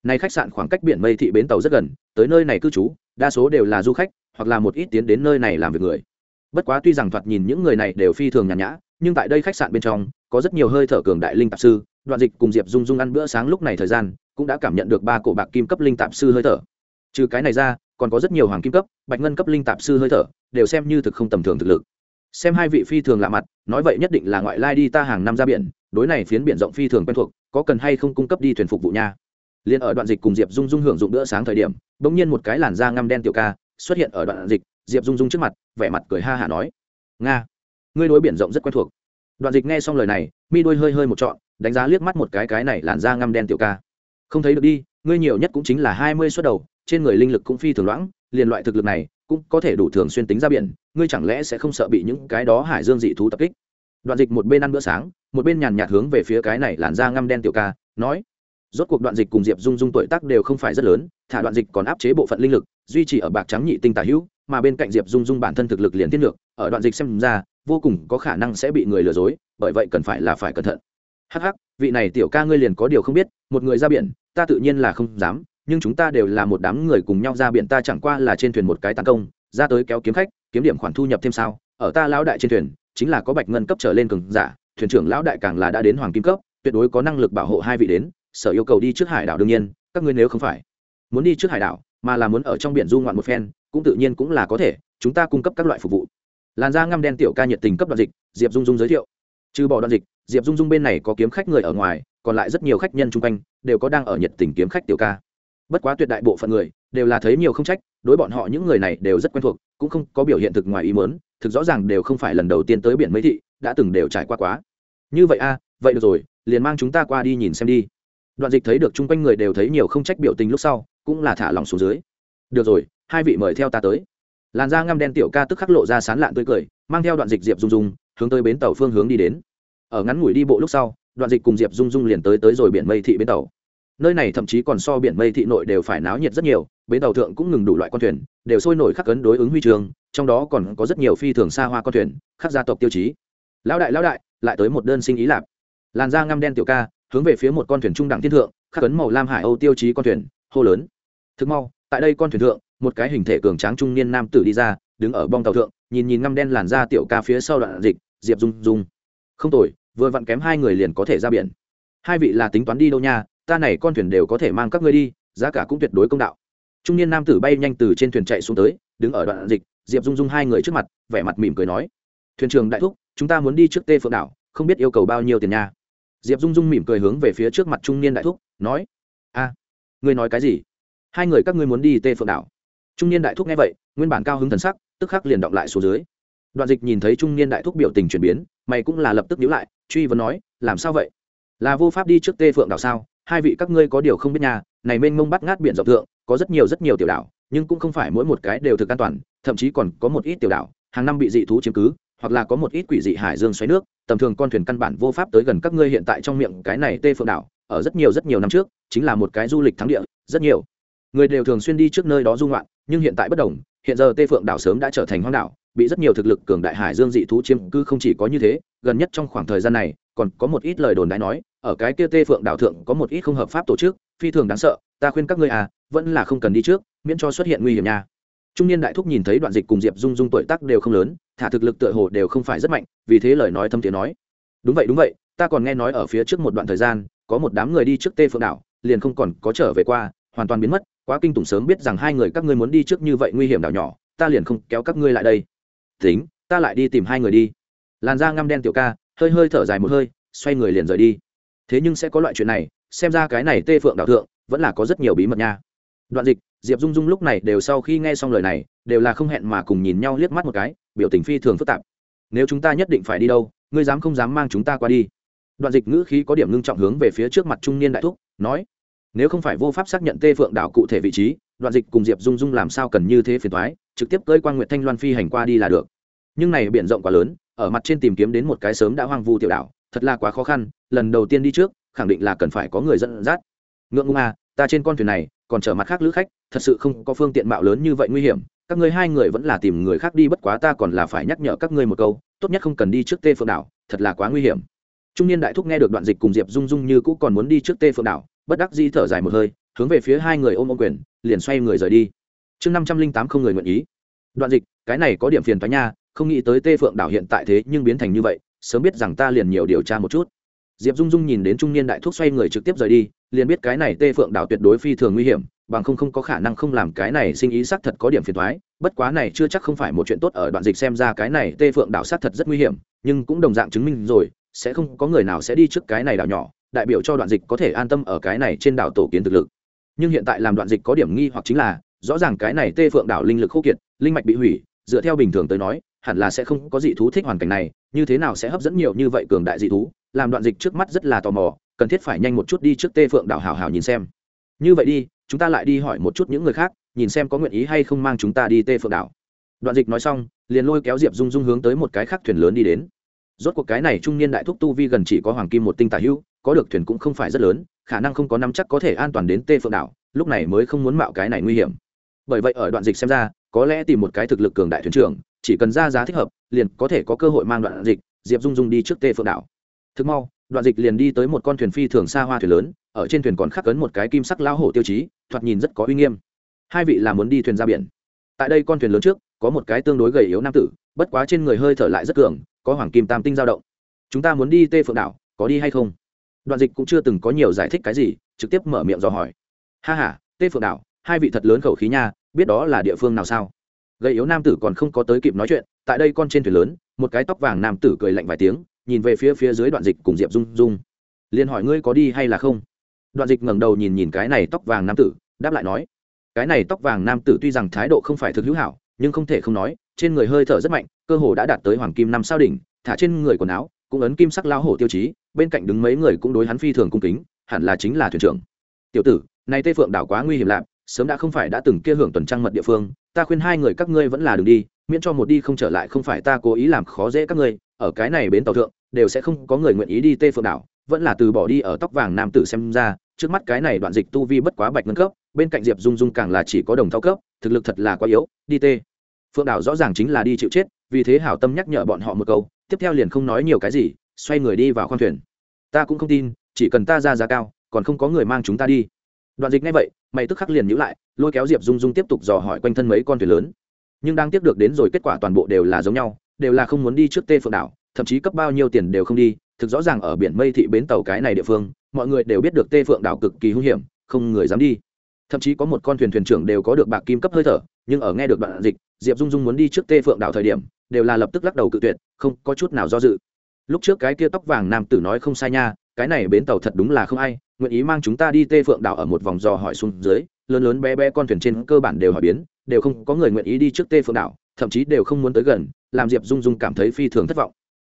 S1: này khách sạn khoảng cách biển mây thị bến tàu rất gần, tới nơi này cư trú, đa số đều là du khách, hoặc là một ít tiến đến nơi này làm việc người. Bất quá tuy rằng thoạt nhìn những người này đều phi thường nhàn nhã, nhưng tại đây khách sạn bên trong, có rất nhiều hơi thở cường đại linh tạp sư, đoạn dịch cùng diệp dung dung ăn bữa sáng lúc này thời gian, cũng đã cảm nhận được ba cổ bạc kim cấp linh tạp sư hơi thở. Trừ cái này ra, còn có rất nhiều hoàng kim cấp, bạch ngân cấp linh tạp sư hơi thở, đều xem như thực không tầm thường thực lực. Xem hai vị phi thường lạ mặt, nói vậy nhất định là ngoại lai đi ta hàng năm ra biển, đối này phiến biển rộng phi thường quen thuộc, có cần hay không cung cấp đi thuyền phục vụ nha liền ở đoạn dịch cùng diệp dung dung hưởng dụng bữa sáng thời điểm, bỗng nhiên một cái làn da ngăm đen tiểu ca xuất hiện ở đoạn dịch, diệp dung dung trước mặt, vẻ mặt cười ha hả nói, nga, ngươi đối biển rộng rất quen thuộc. Đoạn dịch nghe xong lời này, mi đôi hơi hơi một trọn, đánh giá liếc mắt một cái cái này làn da ngăm đen tiểu ca. Không thấy được đi, ngươi nhiều nhất cũng chính là hai mươi suất đầu, trên người linh lực cũng phi thường loãng, liền loại thực lực này cũng có thể đủ thường xuyên tính ra biển, ngươi chẳng lẽ sẽ không sợ bị những cái đó hải dương dị thú tập kích? Đoạn dịch một bên ăn bữa sáng, một bên nhàn nhạt hướng về phía cái này làn da ngăm đen tiểu ca, nói rốt cuộc đoạn dịch cùng diệp dung dung tuổi tác đều không phải rất lớn, thả đoạn dịch còn áp chế bộ phận linh lực, duy trì ở bạc trắng nhị tinh tả hữu, mà bên cạnh diệp dung dung bản thân thực lực liền thiên lược, ở đoạn dịch xem ra, vô cùng có khả năng sẽ bị người lừa dối, bởi vậy cần phải là phải cẩn thận. Hắc hắc, vị này tiểu ca ngươi liền có điều không biết, một người ra biển, ta tự nhiên là không dám, nhưng chúng ta đều là một đám người cùng nhau ra biển, ta chẳng qua là trên thuyền một cái tấn công, ra tới kéo kiếm khách, kiếm điểm khoản thu nhập thêm sao, ở ta lão đại trên thuyền, chính là có bạch ngân cấp trở lên cường giả, thuyền trưởng lão đại càng là đã đến hoàng kim cấp, tuyệt đối có năng lực bảo hộ hai vị đến sở yêu cầu đi trước hải đảo đương nhiên, các ngươi nếu không phải muốn đi trước hải đảo, mà là muốn ở trong biển du ngoạn một phen, cũng tự nhiên cũng là có thể, chúng ta cung cấp các loại phục vụ. Làn da ngăm đen tiểu ca nhiệt tình cấp đoạn dịch, diệp dung dung giới thiệu. Trừ bỏ đoạn dịch, diệp dung dung bên này có kiếm khách người ở ngoài, còn lại rất nhiều khách nhân chung quanh, đều có đang ở nhiệt tình kiếm khách tiểu ca. Bất quá tuyệt đại bộ phận người, đều là thấy nhiều không trách, đối bọn họ những người này đều rất quen thuộc, cũng không có biểu hiện thực ngoài ý mớn thực rõ ràng đều không phải lần đầu tiên tới biển mấy thị, đã từng đều trải qua quá. Như vậy a, vậy được rồi, liền mang chúng ta qua đi nhìn xem đi đoạn dịch thấy được chung quanh người đều thấy nhiều không trách biểu tình lúc sau, cũng là thả lòng xuống dưới. Được rồi, hai vị mời theo ta tới. Làn da ngăm đen tiểu ca tức khắc lộ ra sán lạn tươi cười, mang theo đoạn dịch diệp dung dung, hướng tới bến tàu phương hướng đi đến. Ở ngắn ngủi đi bộ lúc sau, đoạn dịch cùng diệp dung dung liền tới tới rồi biển mây thị bến tàu. Nơi này thậm chí còn so biển mây thị nội đều phải náo nhiệt rất nhiều, bến tàu thượng cũng ngừng đủ loại con thuyền, đều sôi nổi khắc cấn đối ứng huy trường, trong đó còn có rất nhiều phi thường xa hoa con thuyền, khắc gia tộc tiêu chí. Lão đại lão đại, lại tới một đơn sinh ý lạp làn da ngăm đen tiểu ca hướng về phía một con thuyền trung đẳng thiên thượng, khắc cấn màu lam hải âu tiêu chí con thuyền, hô lớn. Thực mau, tại đây con thuyền thượng, một cái hình thể cường tráng trung niên nam tử đi ra, đứng ở bong tàu thượng, nhìn nhìn ngăm đen làn da tiểu ca phía sau đoạn dịch, diệp dung dung. Không tồi, vừa vặn kém hai người liền có thể ra biển. Hai vị là tính toán đi đâu nha, ta này con thuyền đều có thể mang các ngươi đi, giá cả cũng tuyệt đối công đạo. Trung niên nam tử bay nhanh từ trên thuyền chạy xuống tới, đứng ở đoạn dịch, diệp dung dung hai người trước mặt, vẻ mặt mỉm cười nói. Thuyền trưởng đại thúc, chúng ta muốn đi trước tê phượng đảo, không biết yêu cầu bao nhiêu tiền nha diệp dung dung mỉm cười hướng về phía trước mặt trung niên đại thúc, nói, a, ngươi nói cái gì? Hai người các ngươi muốn đi tê phượng đảo. Trung niên đại thúc nghe vậy, nguyên bản cao hứng thần sắc, tức khắc liền động lại xuống dưới. Đoạn dịch nhìn thấy trung niên đại thúc biểu tình chuyển biến, mày cũng là lập tức nhíu lại, truy vấn nói, làm sao vậy? Là vô pháp đi trước tê phượng đảo sao? Hai vị các ngươi có điều không biết nhà, này mênh mông bắt ngát biển rộng thượng, có rất nhiều rất nhiều tiểu đảo, nhưng cũng không phải mỗi một cái đều thực an toàn, thậm chí còn có một ít tiểu đảo, hàng năm bị dị thú chiếm cứ hoặc là có một ít quỷ dị hải dương xoáy nước, tầm thường con thuyền căn bản vô pháp tới gần các ngươi hiện tại trong miệng cái này tê phượng đảo, ở rất nhiều rất nhiều năm trước, chính là một cái du lịch thắng địa, rất nhiều. Người đều thường xuyên đi trước nơi đó du ngoạn, nhưng hiện tại bất đồng, hiện giờ tê phượng đảo sớm đã trở thành hoang đảo, bị rất nhiều thực lực cường đại hải dương dị thú chiếm cư không chỉ có như thế, gần nhất trong khoảng thời gian này, còn có một ít lời đồn đại nói, ở cái kia tê phượng đảo thượng có một ít không hợp pháp tổ chức, phi thường đáng sợ, ta khuyên các ngươi à vẫn là không cần đi trước, miễn cho xuất hiện nguy hiểm nha trung niên đại thúc nhìn thấy đoạn dịch cùng diệp dung dung tuổi tác đều không lớn, thả thực lực tựa hồ đều không phải rất mạnh, vì thế lời nói thâm tiếng nói, đúng vậy đúng vậy, ta còn nghe nói ở phía trước một đoạn thời gian, có một đám người đi trước tê phượng đảo, liền không còn có trở về qua, hoàn toàn biến mất, quá kinh tủng sớm biết rằng hai người các ngươi muốn đi trước như vậy nguy hiểm đảo nhỏ, ta liền không kéo các ngươi lại đây. Tính, ta lại đi tìm hai người đi. Làn da ngăm đen tiểu ca, hơi hơi thở dài một hơi, xoay người liền rời đi. Thế nhưng sẽ có loại chuyện này, xem ra cái này tê phượng đảo thượng, vẫn là có rất nhiều bí mật nha đoạn dịch, diệp dung dung lúc này đều sau khi nghe xong lời này, đều là không hẹn mà cùng nhìn nhau liếc mắt một cái, biểu tình phi thường phức tạp. Nếu chúng ta nhất định phải đi đâu, ngươi dám không dám mang chúng ta qua đi. Đoạn dịch ngữ khí có điểm ngưng trọng hướng về phía trước mặt trung niên đại thúc, nói, nếu không phải vô pháp xác nhận tê phượng đảo cụ thể vị trí, đoạn dịch cùng diệp dung dung làm sao cần như thế phiền thoái trực tiếp cơi quan nguyện thanh loan phi hành qua đi là được. Nhưng này biển rộng quá lớn, ở mặt trên tìm kiếm đến một cái sớm đã hoang vu tiểu đảo, thật là quá khó khăn, lần đầu tiên đi trước, khẳng định là cần phải có người dẫn dắt. Ngượng ngùng à ta trên con thuyền này còn trở mặt khác lữ khách, thật sự không có phương tiện mạo lớn như vậy nguy hiểm, các ngươi hai người vẫn là tìm người khác đi, bất quá ta còn là phải nhắc nhở các ngươi một câu, tốt nhất không cần đi trước tê phượng đảo, thật là quá nguy hiểm. Trung niên đại thúc nghe được đoạn dịch cùng diệp dung dung như cũ còn muốn đi trước tê phượng đảo, bất đắc di thở dài một hơi, hướng về phía hai người ôm ôm quyền, liền xoay người rời đi. Chương năm trăm linh tám không người nguyện ý. Đoạn dịch, cái này có điểm phiền thoái nha, không nghĩ tới tê phượng đảo hiện tại thế nhưng biến thành như vậy, sớm biết rằng ta liền nhiều điều tra một chút. Diệp dung dung nhìn đến trung niên đại thúc xoay người trực tiếp rời đi liền biết cái này tê phượng đảo tuyệt đối phi thường nguy hiểm, bằng không không có khả năng không làm cái này sinh ý xác thật có điểm phiền thoái bất quá này chưa chắc không phải một chuyện tốt ở đoạn dịch xem ra cái này tê phượng đảo xác thật rất nguy hiểm, nhưng cũng đồng dạng chứng minh rồi, sẽ không có người nào sẽ đi trước cái này đảo nhỏ, đại biểu cho đoạn dịch có thể an tâm ở cái này trên đảo tổ kiến thực lực. Nhưng hiện tại làm đoạn dịch có điểm nghi hoặc chính là, rõ ràng cái này tê phượng đảo linh lực khô kiệt, linh mạch bị hủy, dựa theo bình thường tới nói, hẳn là sẽ không có dị thú thích hoàn cảnh này, như thế nào sẽ hấp dẫn nhiều như vậy cường đại dị thú? Làm đoạn dịch trước mắt rất là tò mò cần thiết phải nhanh một chút đi trước tê phượng đảo hào hào nhìn xem. Như vậy đi, chúng ta lại đi hỏi một chút những người khác, nhìn xem có nguyện ý hay không mang chúng ta đi tê phượng đảo. Đoạn dịch nói xong, liền lôi kéo diệp dung dung hướng tới một cái khác thuyền lớn đi đến. Rốt cuộc cái này trung niên đại thúc tu vi gần chỉ có hoàng kim một tinh tả hữu, có được thuyền cũng không phải rất lớn, khả năng không có năm chắc có thể an toàn đến tê phượng đảo, lúc này mới không muốn mạo cái này nguy hiểm. Bởi vậy ở đoạn dịch xem ra, có lẽ tìm một cái thực lực cường đại thuyền trưởng, chỉ cần ra giá thích hợp, liền có thể có cơ hội mang đoạn dịch, diệp dung dung đi trước tê phượng đảo. Thực mau đoạn dịch liền đi tới một con thuyền phi thường xa hoa thuyền lớn, ở trên thuyền còn khắc cấn một cái kim sắc lao hổ tiêu chí, thoạt nhìn rất có uy nghiêm. Hai vị là muốn đi thuyền ra biển. Tại đây con thuyền lớn trước, có một cái tương đối gầy yếu nam tử, bất quá trên người hơi thở lại rất cường, có hoàng kim tam tinh dao động. Chúng ta muốn đi tê phượng đảo, có đi hay không? Đoạn dịch cũng chưa từng có nhiều giải thích cái gì, trực tiếp mở miệng dò hỏi. Ha h a tê phượng đảo, hai vị thật lớn khẩu khí nha, biết đó là địa phương nào sao? Gầy yếu nam tử còn không có tới kịp nói chuyện, tại đây con trên thuyền lớn, một cái tóc vàng nam tử cười lạnh vài tiếng nhìn về phía phía dưới đoạn dịch cùng diệp dung dung. Liền hỏi ngươi có đi hay là không? Đoạn dịch ngẩng đầu nhìn nhìn cái này tóc vàng nam tử, đáp lại nói, cái này tóc vàng nam tử tuy rằng thái độ không phải thực hữu hảo, nhưng không thể không nói, trên người hơi thở rất mạnh, cơ hồ đã đạt tới hoàng kim năm sao đỉnh, thả trên người quần áo, cũng ấn kim sắc lao hổ tiêu chí, bên cạnh đứng mấy người cũng đối hắn phi thường cung kính, hẳn là chính là thuyền trưởng. Tiểu tử, này tây phượng đảo quá nguy hiểm lạp sớm đã không phải đã từng kia hưởng tuần trăng mật địa phương, ta khuyên hai người các ngươi vẫn là đừng đi, miễn cho một đi không trở lại không phải ta cố ý làm khó dễ các ngươi, ở cái này bến tàu thượng đều sẽ không có người nguyện ý đi tê phượng đảo, vẫn là từ bỏ đi ở tóc vàng nam tử xem ra, trước mắt cái này đoạn dịch tu vi bất quá bạch ngân cấp, bên cạnh diệp dung dung càng là chỉ có đồng thao cấp, thực lực thật là quá yếu, đi tê. Phượng đảo rõ ràng chính là đi chịu chết, vì thế hảo tâm nhắc nhở bọn họ một câu, tiếp theo liền không nói nhiều cái gì, xoay người đi vào khoang thuyền. Ta cũng không tin, chỉ cần ta ra giá cao, còn không có người mang chúng ta đi. Đoạn dịch ngay vậy, mày tức khắc liền nhữ lại, lôi kéo diệp dung dung tiếp tục dò hỏi quanh thân mấy con thuyền lớn. Nhưng đang tiếp được đến rồi, kết quả toàn bộ đều là giống nhau, đều là không muốn đi trước tê phượng đảo thậm chí cấp bao nhiêu tiền đều không đi, thực rõ ràng ở biển mây thị bến tàu cái này địa phương, mọi người đều biết được tê phượng đảo cực kỳ hung hiểm, không người dám đi. Thậm chí có một con thuyền thuyền trưởng đều có được bạc kim cấp hơi thở, nhưng ở nghe được đoạn dịch, diệp dung dung muốn đi trước tê phượng đảo thời điểm, đều là lập tức lắc đầu cự tuyệt, không có chút nào do dự. Lúc trước cái kia tóc vàng nam tử nói không sai nha, cái này bến tàu thật đúng là không ai, nguyện ý mang chúng ta đi tê phượng đảo ở một vòng dò hỏi xuống dưới, lớn lớn bé bé con thuyền trên cơ bản đều hỏi biến, đều không có người nguyện ý đi trước tê phượng đảo, thậm chí đều không muốn tới gần, làm diệp dung dung cảm thấy phi thường thất vọng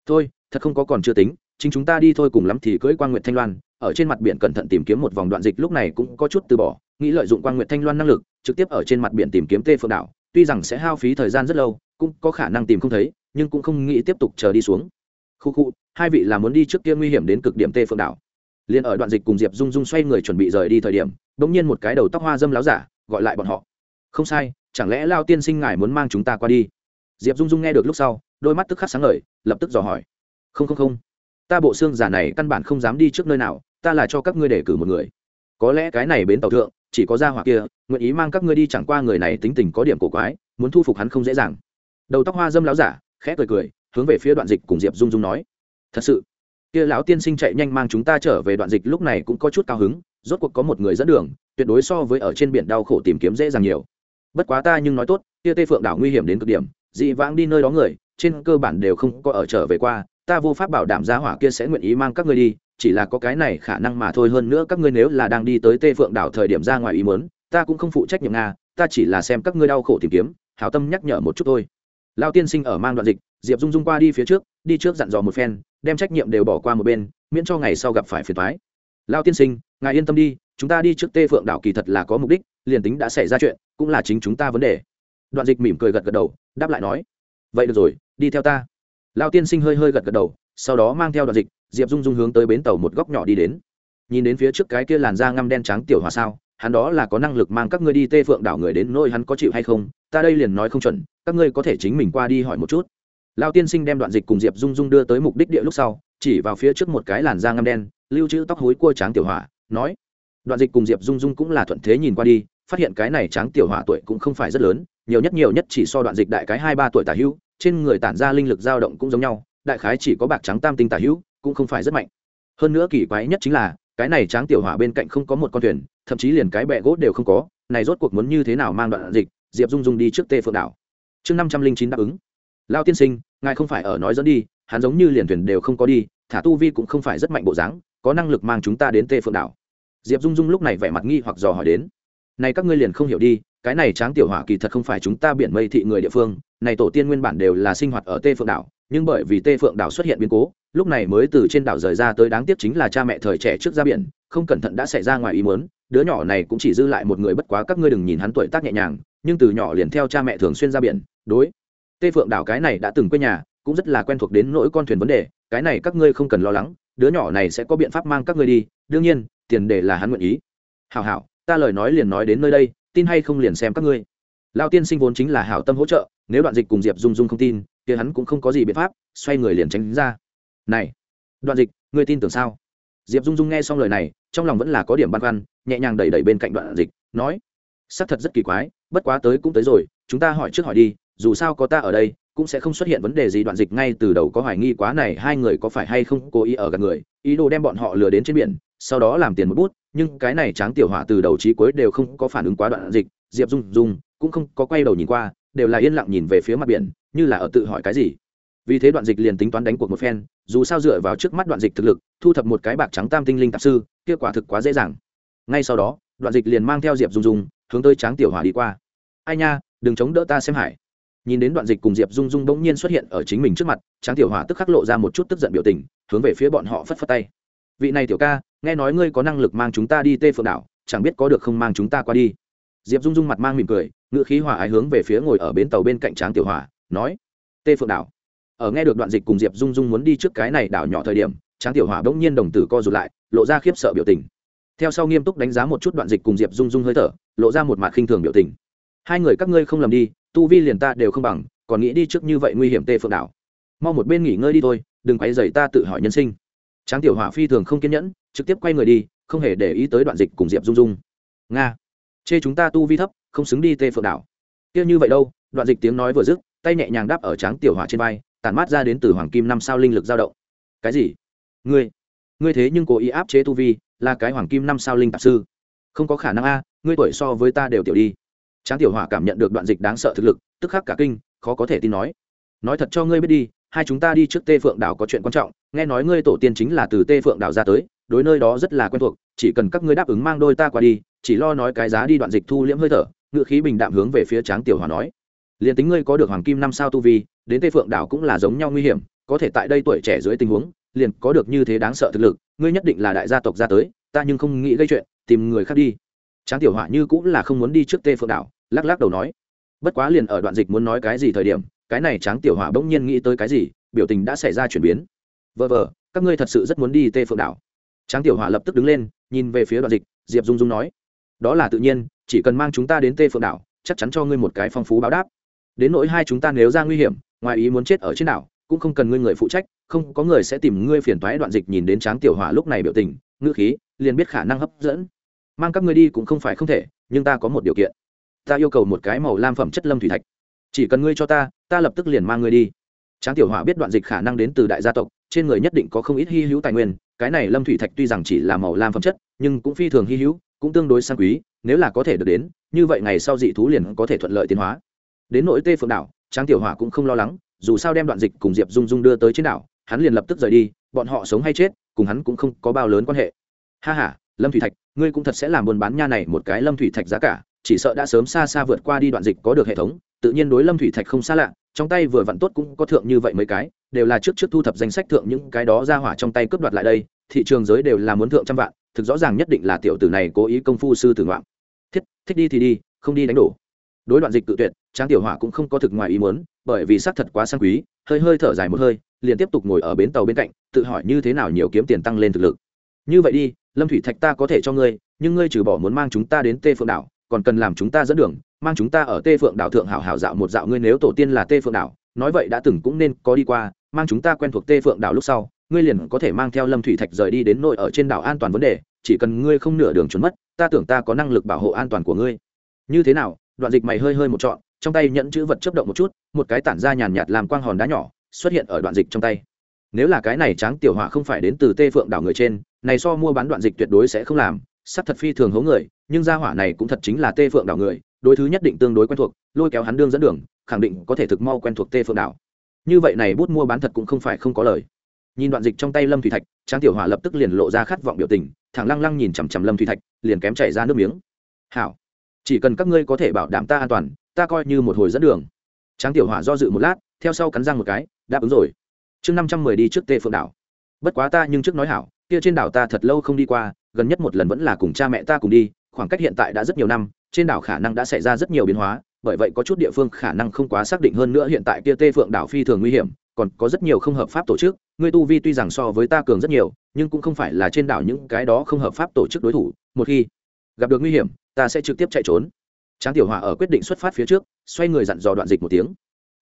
S1: thôi, thật không có còn chưa tính, chính chúng ta đi thôi cùng lắm thì cưỡi quan nguyệt thanh loan, ở trên mặt biển cẩn thận tìm kiếm một vòng đoạn dịch lúc này cũng có chút từ bỏ, nghĩ lợi dụng quan nguyệt thanh loan năng lực, trực tiếp ở trên mặt biển tìm kiếm tê phượng đảo, tuy rằng sẽ hao phí thời gian rất lâu, cũng có khả năng tìm không thấy, nhưng cũng không nghĩ tiếp tục chờ đi xuống. Khu khu, hai vị là muốn đi trước kia nguy hiểm đến cực điểm tê phượng đảo. Liền ở đoạn dịch cùng diệp dung dung xoay người chuẩn bị rời đi thời điểm đ ỗ n g nhiên một cái đầu tóc hoa dâm láo giả, gọi lại bọn họ. Không sai, chẳng lẽ lao tiên sinh ngài muốn mang chúng ta qua đi? Diệp dung dung nghe được lúc sau đôi mắt tức khắc sáng ngời, lập tức dò hỏi. Không không không. Ta bộ xương giả này căn bản không dám đi trước nơi nào, ta là cho các ngươi để cử một người. Có lẽ cái này bến tàu thượng, chỉ có gia hỏa kia, nguyện ý mang các ngươi đi chẳng qua người này tính tình có điểm cổ quái, muốn thu phục hắn không dễ dàng. Đầu tóc hoa dâm láo giả, khẽ cười cười, hướng về phía đoạn dịch cùng diệp dung dung nói. Thật sự, kia lão tiên sinh chạy nhanh mang chúng ta trở về đoạn dịch lúc này cũng có chút cao hứng, rốt cuộc có một người dẫn đường, tuyệt đối so với ở trên biển đau khổ tìm kiếm dễ dàng nhiều. Bất quá ta nhưng nói tốt, kia tê phượng đảo nguy hiểm đến cực điểm, dị vãng đi nơi đó người trên cơ bản đều không có ở trở về qua, ta vô pháp bảo đảm gia hỏa kia sẽ nguyện ý mang các ngươi đi, chỉ là có cái này khả năng mà thôi hơn nữa các ngươi nếu là đang đi tới tê phượng đảo thời điểm ra ngoài ý muốn, ta cũng không phụ trách nhiệm nga, ta chỉ là xem các ngươi đau khổ tìm kiếm, hảo tâm nhắc nhở một chút thôi. Lao tiên sinh ở mang đoạn dịch, diệp dung dung qua đi phía trước, đi trước dặn dò một phen, đem trách nhiệm đều bỏ qua một bên, miễn cho ngày sau gặp phải phiền thoái lao tiên sinh, ngài yên tâm đi, chúng ta đi trước tê phượng đảo kỳ thật là có mục đích, liền tính đã xảy ra chuyện, cũng là chính chúng ta vấn đề. Đoạn dịch mỉm cười gật gật đầu, đáp lại nói. Vậy được rồi đi theo ta. Lao tiên sinh hơi hơi gật gật đầu, sau đó mang theo đoạn dịch, diệp dung dung hướng tới bến tàu một góc nhỏ đi đến. Nhìn đến phía trước cái kia làn da ngăm đen trắng tiểu hòa sao, hắn đó là có năng lực mang các ngươi đi tê phượng đảo người đến nôi hắn có chịu hay không, ta đây liền nói không chuẩn, các ngươi có thể chính mình qua đi hỏi một chút. Lao tiên sinh đem đoạn dịch cùng diệp dung dung đưa tới mục đích địa lúc sau, chỉ vào phía trước một cái làn da ngăm đen, lưu trữ tóc hối cua tráng tiểu hỏa, nói, đoạn dịch cùng diệp dung dung cũng là thuận thế nhìn qua đi, phát hiện cái này tráng tiểu hỏa tuổi cũng không phải rất lớn, nhiều nhất nhiều nhất chỉ so đoạn dịch đại cái hai ba tuổi tả hữu trên người tản ra linh lực dao động cũng giống nhau, đại khái chỉ có bạc trắng tam tinh tả hữu, cũng không phải rất mạnh. Hơn nữa kỳ quái nhất chính là, cái này tráng tiểu hỏa bên cạnh không có một con thuyền, thậm chí liền cái bẹ gỗ đều không có, này rốt cuộc muốn như thế nào mang đoạn dịch, diệp dung dung đi trước tê phượng đảo. Chương năm trăm linh chín đáp ứng. Lao tiên sinh, ngài không phải ở nói dẫn đi, hắn giống như liền thuyền đều không có đi, thả tu vi cũng không phải rất mạnh bộ dáng, có năng lực mang chúng ta đến tê phượng đảo. Diệp dung dung lúc này vẻ mặt nghi hoặc dò hỏi đến. Này các ngươi liền không hiểu đi, cái này tráng tiểu hỏa kỳ thật không phải chúng ta biển mây thị người địa phương này tổ tiên nguyên bản đều là sinh hoạt ở tê phượng đảo, nhưng bởi vì tê phượng đảo xuất hiện biến cố, lúc này mới từ trên đảo rời ra tới đáng tiếc chính là cha mẹ thời trẻ trước ra biển, không cẩn thận đã xảy ra ngoài ý muốn, đứa nhỏ này cũng chỉ dư lại một người bất quá các ngươi đừng nhìn hắn tuổi tác nhẹ nhàng, nhưng từ nhỏ liền theo cha mẹ thường xuyên ra biển, đối. Tê phượng đảo cái này đã từng quê nhà, cũng rất là quen thuộc đến nỗi con thuyền vấn đề, cái này các ngươi không cần lo lắng, đứa nhỏ này sẽ có biện pháp mang các ngươi đi, đương nhiên, tiền đề là hắn nguyện ý. Hảo hảo, ta lời nói liền nói đến nơi đây, tin hay không liền xem các ngươi. Lao tiên sinh vốn chính là hảo tâm hỗ trợ nếu đoạn dịch cùng diệp dung dung không tin, kia hắn cũng không có gì biện pháp, xoay người liền tránh ra. Này, đoạn dịch, ngươi tin tưởng sao? Diệp dung dung nghe xong lời này, trong lòng vẫn là có điểm băn khoăn, nhẹ nhàng đẩy đẩy bên cạnh đoạn dịch, nói, xác thật rất kỳ quái, bất quá tới cũng tới rồi, chúng ta hỏi trước hỏi đi, dù sao có ta ở đây, cũng sẽ không xuất hiện vấn đề gì đoạn dịch ngay từ đầu có hoài nghi quá này hai người có phải hay không cố ý ở gần người, ý đồ đem bọn họ lừa đến trên biển, sau đó làm tiền một bút, nhưng cái này tráng tiểu hỏa từ đầu chí cuối đều không có phản ứng quá đoạn dịch. Diệp dung dung cũng không có quay đầu nhìn qua đều là yên lặng nhìn về phía mặt biển, như là ở tự hỏi cái gì. Vì thế đoạn dịch liền tính toán đánh cuộc một phen, dù sao dựa vào trước mắt đoạn dịch thực lực, thu thập một cái bạc trắng tam tinh linh tạp sư kết quả thực quá dễ dàng. Ngay sau đó, đoạn dịch liền mang theo diệp dung dung, hướng tới tráng tiểu hòa đi qua. Ai nha, đừng chống đỡ ta xem hải. Nhìn đến đoạn dịch cùng diệp dung dung bỗng nhiên xuất hiện ở chính mình trước mặt, tráng tiểu hòa tức khắc lộ ra một chút tức giận biểu tình, hướng về phía bọn họ phất phất tay. Vị này tiểu ca, nghe nói ngươi có năng lực mang chúng ta đi tê phượng đảo, chẳng biết có được không mang chúng ta qua đi diệp dung dung mặt mang mỉm cười ngự khí hỏa ái hướng về phía ngồi ở bến tàu bên cạnh tráng tiểu hỏa, nói, tê phượng đảo, ở nghe được đoạn dịch cùng diệp dung dung muốn đi trước cái này đảo nhỏ thời điểm, tráng tiểu hỏa bỗng nhiên đồng tử co rụt lại, lộ ra khiếp sợ biểu tình. Theo sau nghiêm túc đánh giá một chút đoạn dịch cùng diệp dung dung hơi thở, lộ ra một mặt khinh thường biểu tình. Hai người các ngươi không làm đi, tu vi liền ta đều không bằng, còn nghĩ đi trước như vậy nguy hiểm tê phượng đảo. Mau một bên nghỉ ngơi đi thôi, đừng quay dày ta tự hỏi nhân sinh. Tráng tiểu hỏa phi thường không kiên nhẫn, trực tiếp quay người đi, không hề để ý tới đoạn dịch cùng diệp dung dung. Nga chê chúng ta tu vi thấp, không xứng đi tê phượng đảo. Kia như vậy đâu, đoạn dịch tiếng nói vừa dứt, tay nhẹ nhàng đáp ở tráng tiểu hỏa trên vai tàn mát ra đến từ hoàng kim năm sao linh lực dao động. Cái gì? Ngươi ngươi thế nhưng cố ý áp chế tu vi, là cái hoàng kim năm sao linh tạp sư. Không có khả năng a, ngươi tuổi so với ta đều tiểu đi. Tráng tiểu hỏa cảm nhận được đoạn dịch đáng sợ thực lực, tức khắc cả kinh, khó có thể tin nói. Nói thật cho ngươi biết đi, hai chúng ta đi trước tê phượng đảo có chuyện quan trọng, nghe nói ngươi tổ tiên chính là từ tê phượng đảo ra tới đối nơi đó rất là quen thuộc, chỉ cần các ngươi đáp ứng mang đôi ta qua đi, chỉ lo nói cái giá đi đoạn dịch thu liễm hơi thở ngự khí bình đạm hướng về phía tráng tiểu hòa nói. Liền tính ngươi có được hoàng kim năm sao tu vi, đến tây phượng đảo cũng là giống nhau nguy hiểm, có thể tại đây tuổi trẻ dưới tình huống, liền có được như thế đáng sợ thực lực, ngươi nhất định là đại gia tộc ra tới, ta nhưng không nghĩ gây chuyện, tìm người khác đi. Tráng tiểu hỏa như cũng là không muốn đi trước tê phượng đảo, lắc lắc đầu nói. Bất quá liền ở đoạn dịch muốn nói cái gì thời điểm, cái này tráng tiểu hỏa bỗng nhiên nghĩ tới cái gì, biểu tình đã xảy ra chuyển biến. Vờ vờ, các ngươi thật sự rất muốn đi tê phượng đảo tráng tiểu hỏa lập tức đứng lên, nhìn về phía đoạn dịch, diệp dung dung nói, đó là tự nhiên, chỉ cần mang chúng ta đến tê phượng đảo, chắc chắn cho ngươi một cái phong phú báo đáp. Đến nỗi hai chúng ta nếu ra nguy hiểm, ngoài ý muốn chết ở trên đảo, cũng không cần ngươi người phụ trách, không có người sẽ tìm ngươi phiền toái. Đoạn dịch nhìn đến tráng tiểu hỏa lúc này biểu tình, ngữ khí liền biết khả năng hấp dẫn. Mang các ngươi đi cũng không phải không thể, nhưng ta có một điều kiện. Ta yêu cầu một cái màu lam phẩm chất lâm thủy thạch. Chỉ cần ngươi cho ta ta lập tức liền mang ngươi đi. Tráng tiểu hỏa biết đoạn dịch khả năng đến từ đại gia tộc, trên người nhất định có không ít hy hữu tài nguyên cái này lâm thủy thạch tuy rằng chỉ là màu lam phẩm chất, nhưng cũng phi thường hy hữu, cũng tương đối sang quý, nếu là có thể được đến, như vậy ngày sau dị thú liền có thể thuận lợi tiến hóa. Đến nội tê phượng đảo, tráng tiểu hỏa cũng không lo lắng, dù sao đem đoạn dịch cùng diệp dung dung đưa tới trên đảo, hắn liền lập tức rời đi, bọn họ sống hay chết, cùng hắn cũng không có bao lớn quan hệ. Ha h a lâm thủy thạch, ngươi cũng thật sẽ làm buôn bán nha này một cái lâm thủy thạch giá cả, chỉ sợ đã sớm xa xa vượt qua đi đoạn dịch có được hệ thống tự nhiên đối lâm thủy thạch không xa lạ, trong tay vừa vặn tốt cũng có thượng như vậy mấy cái, đều là trước trước thu thập danh sách thượng những cái đó ra hỏa trong tay cướp đoạt lại đây, thị trường giới đều là muốn thượng trăm vạn, thực rõ ràng nhất định là tiểu tử này cố ý công phu sư tử ngoạm thiết, thích đi thì đi, không đi đánh đổ. Đối đoạn dịch tự tuyệt trang tiểu hỏa cũng không có thực ngoài ý muốn, bởi vì xác thật quá sang quý, hơi hơi thở dài một hơi, liền tiếp tục ngồi ở bến tàu bên cạnh, tự hỏi như thế nào nhiều kiếm tiền tăng lên thực lực. Như vậy đi, lâm thủy thạch ta có thể cho ngươi, nhưng ngươi trừ bỏ muốn mang chúng ta đến tê phượng đảo, còn cần làm chúng ta dẫn đường mang chúng ta ở tê phượng đảo thượng hảo hảo dạo một dạo ngươi nếu tổ tiên là tê phượng đảo, nói vậy đã từng cũng nên có đi qua, mang chúng ta quen thuộc tê phượng đảo lúc sau, ngươi liền có thể mang theo lâm thủy thạch rời đi đến nội ở trên đảo an toàn vấn đề, chỉ cần ngươi không nửa đường trốn mất, ta tưởng ta có năng lực bảo hộ an toàn của ngươi. Như thế nào? Đoạn dịch mày hơi hơi một trọn, trong tay nhẫn chữ vật chấp động một chút, một cái tản ra nhàn nhạt làm quang hòn đá nhỏ, xuất hiện ở đoạn dịch trong tay. Nếu là cái này tráng tiểu hỏa không phải đến từ tê phượng đảo người trên, này so mua bán đoạn dịch tuyệt đối sẽ không làm sắc thật phi thường hố người, nhưng gia hỏa này cũng thật chính là tê phượng đảo người đối thứ nhất định tương đối quen thuộc, lôi kéo hắn đương dẫn đường, khẳng định có thể thực mau quen thuộc tê phượng đảo. Như vậy này bút mua bán thật cũng không phải không có lời. Nhìn đoạn dịch trong tay lâm thủy thạch, tráng tiểu hỏa lập tức liền lộ ra khát vọng biểu tình, thẳng lăng lăng nhìn chằm chằm lâm thủy thạch, liền kém chảy ra nước miếng. Hảo, chỉ cần các ngươi có thể bảo đảm ta an toàn, ta coi như một hồi dẫn đường. Tráng tiểu hỏa do dự một lát, theo sau cắn răng một cái, đáp ứng rồi. Chương năm trăm mười đi trước tê phượng đảo. Bất quá ta nhưng trước nói hảo, kia trên đảo ta thật lâu không đi qua, gần nhất một lần vẫn là cùng cha mẹ ta cùng đi khoảng cách hiện tại đã rất nhiều năm, trên đảo khả năng đã xảy ra rất nhiều biến hóa, bởi vậy có chút địa phương khả năng không quá xác định hơn nữa hiện tại kia tê phượng đảo phi thường nguy hiểm, còn có rất nhiều không hợp pháp tổ chức ngươi tu vi tuy rằng so với ta cường rất nhiều, nhưng cũng không phải là trên đảo những cái đó không hợp pháp tổ chức đối thủ, một khi gặp được nguy hiểm, ta sẽ trực tiếp chạy trốn. Tráng tiểu hòa ở quyết định xuất phát phía trước, xoay người dặn dò đoạn dịch một tiếng.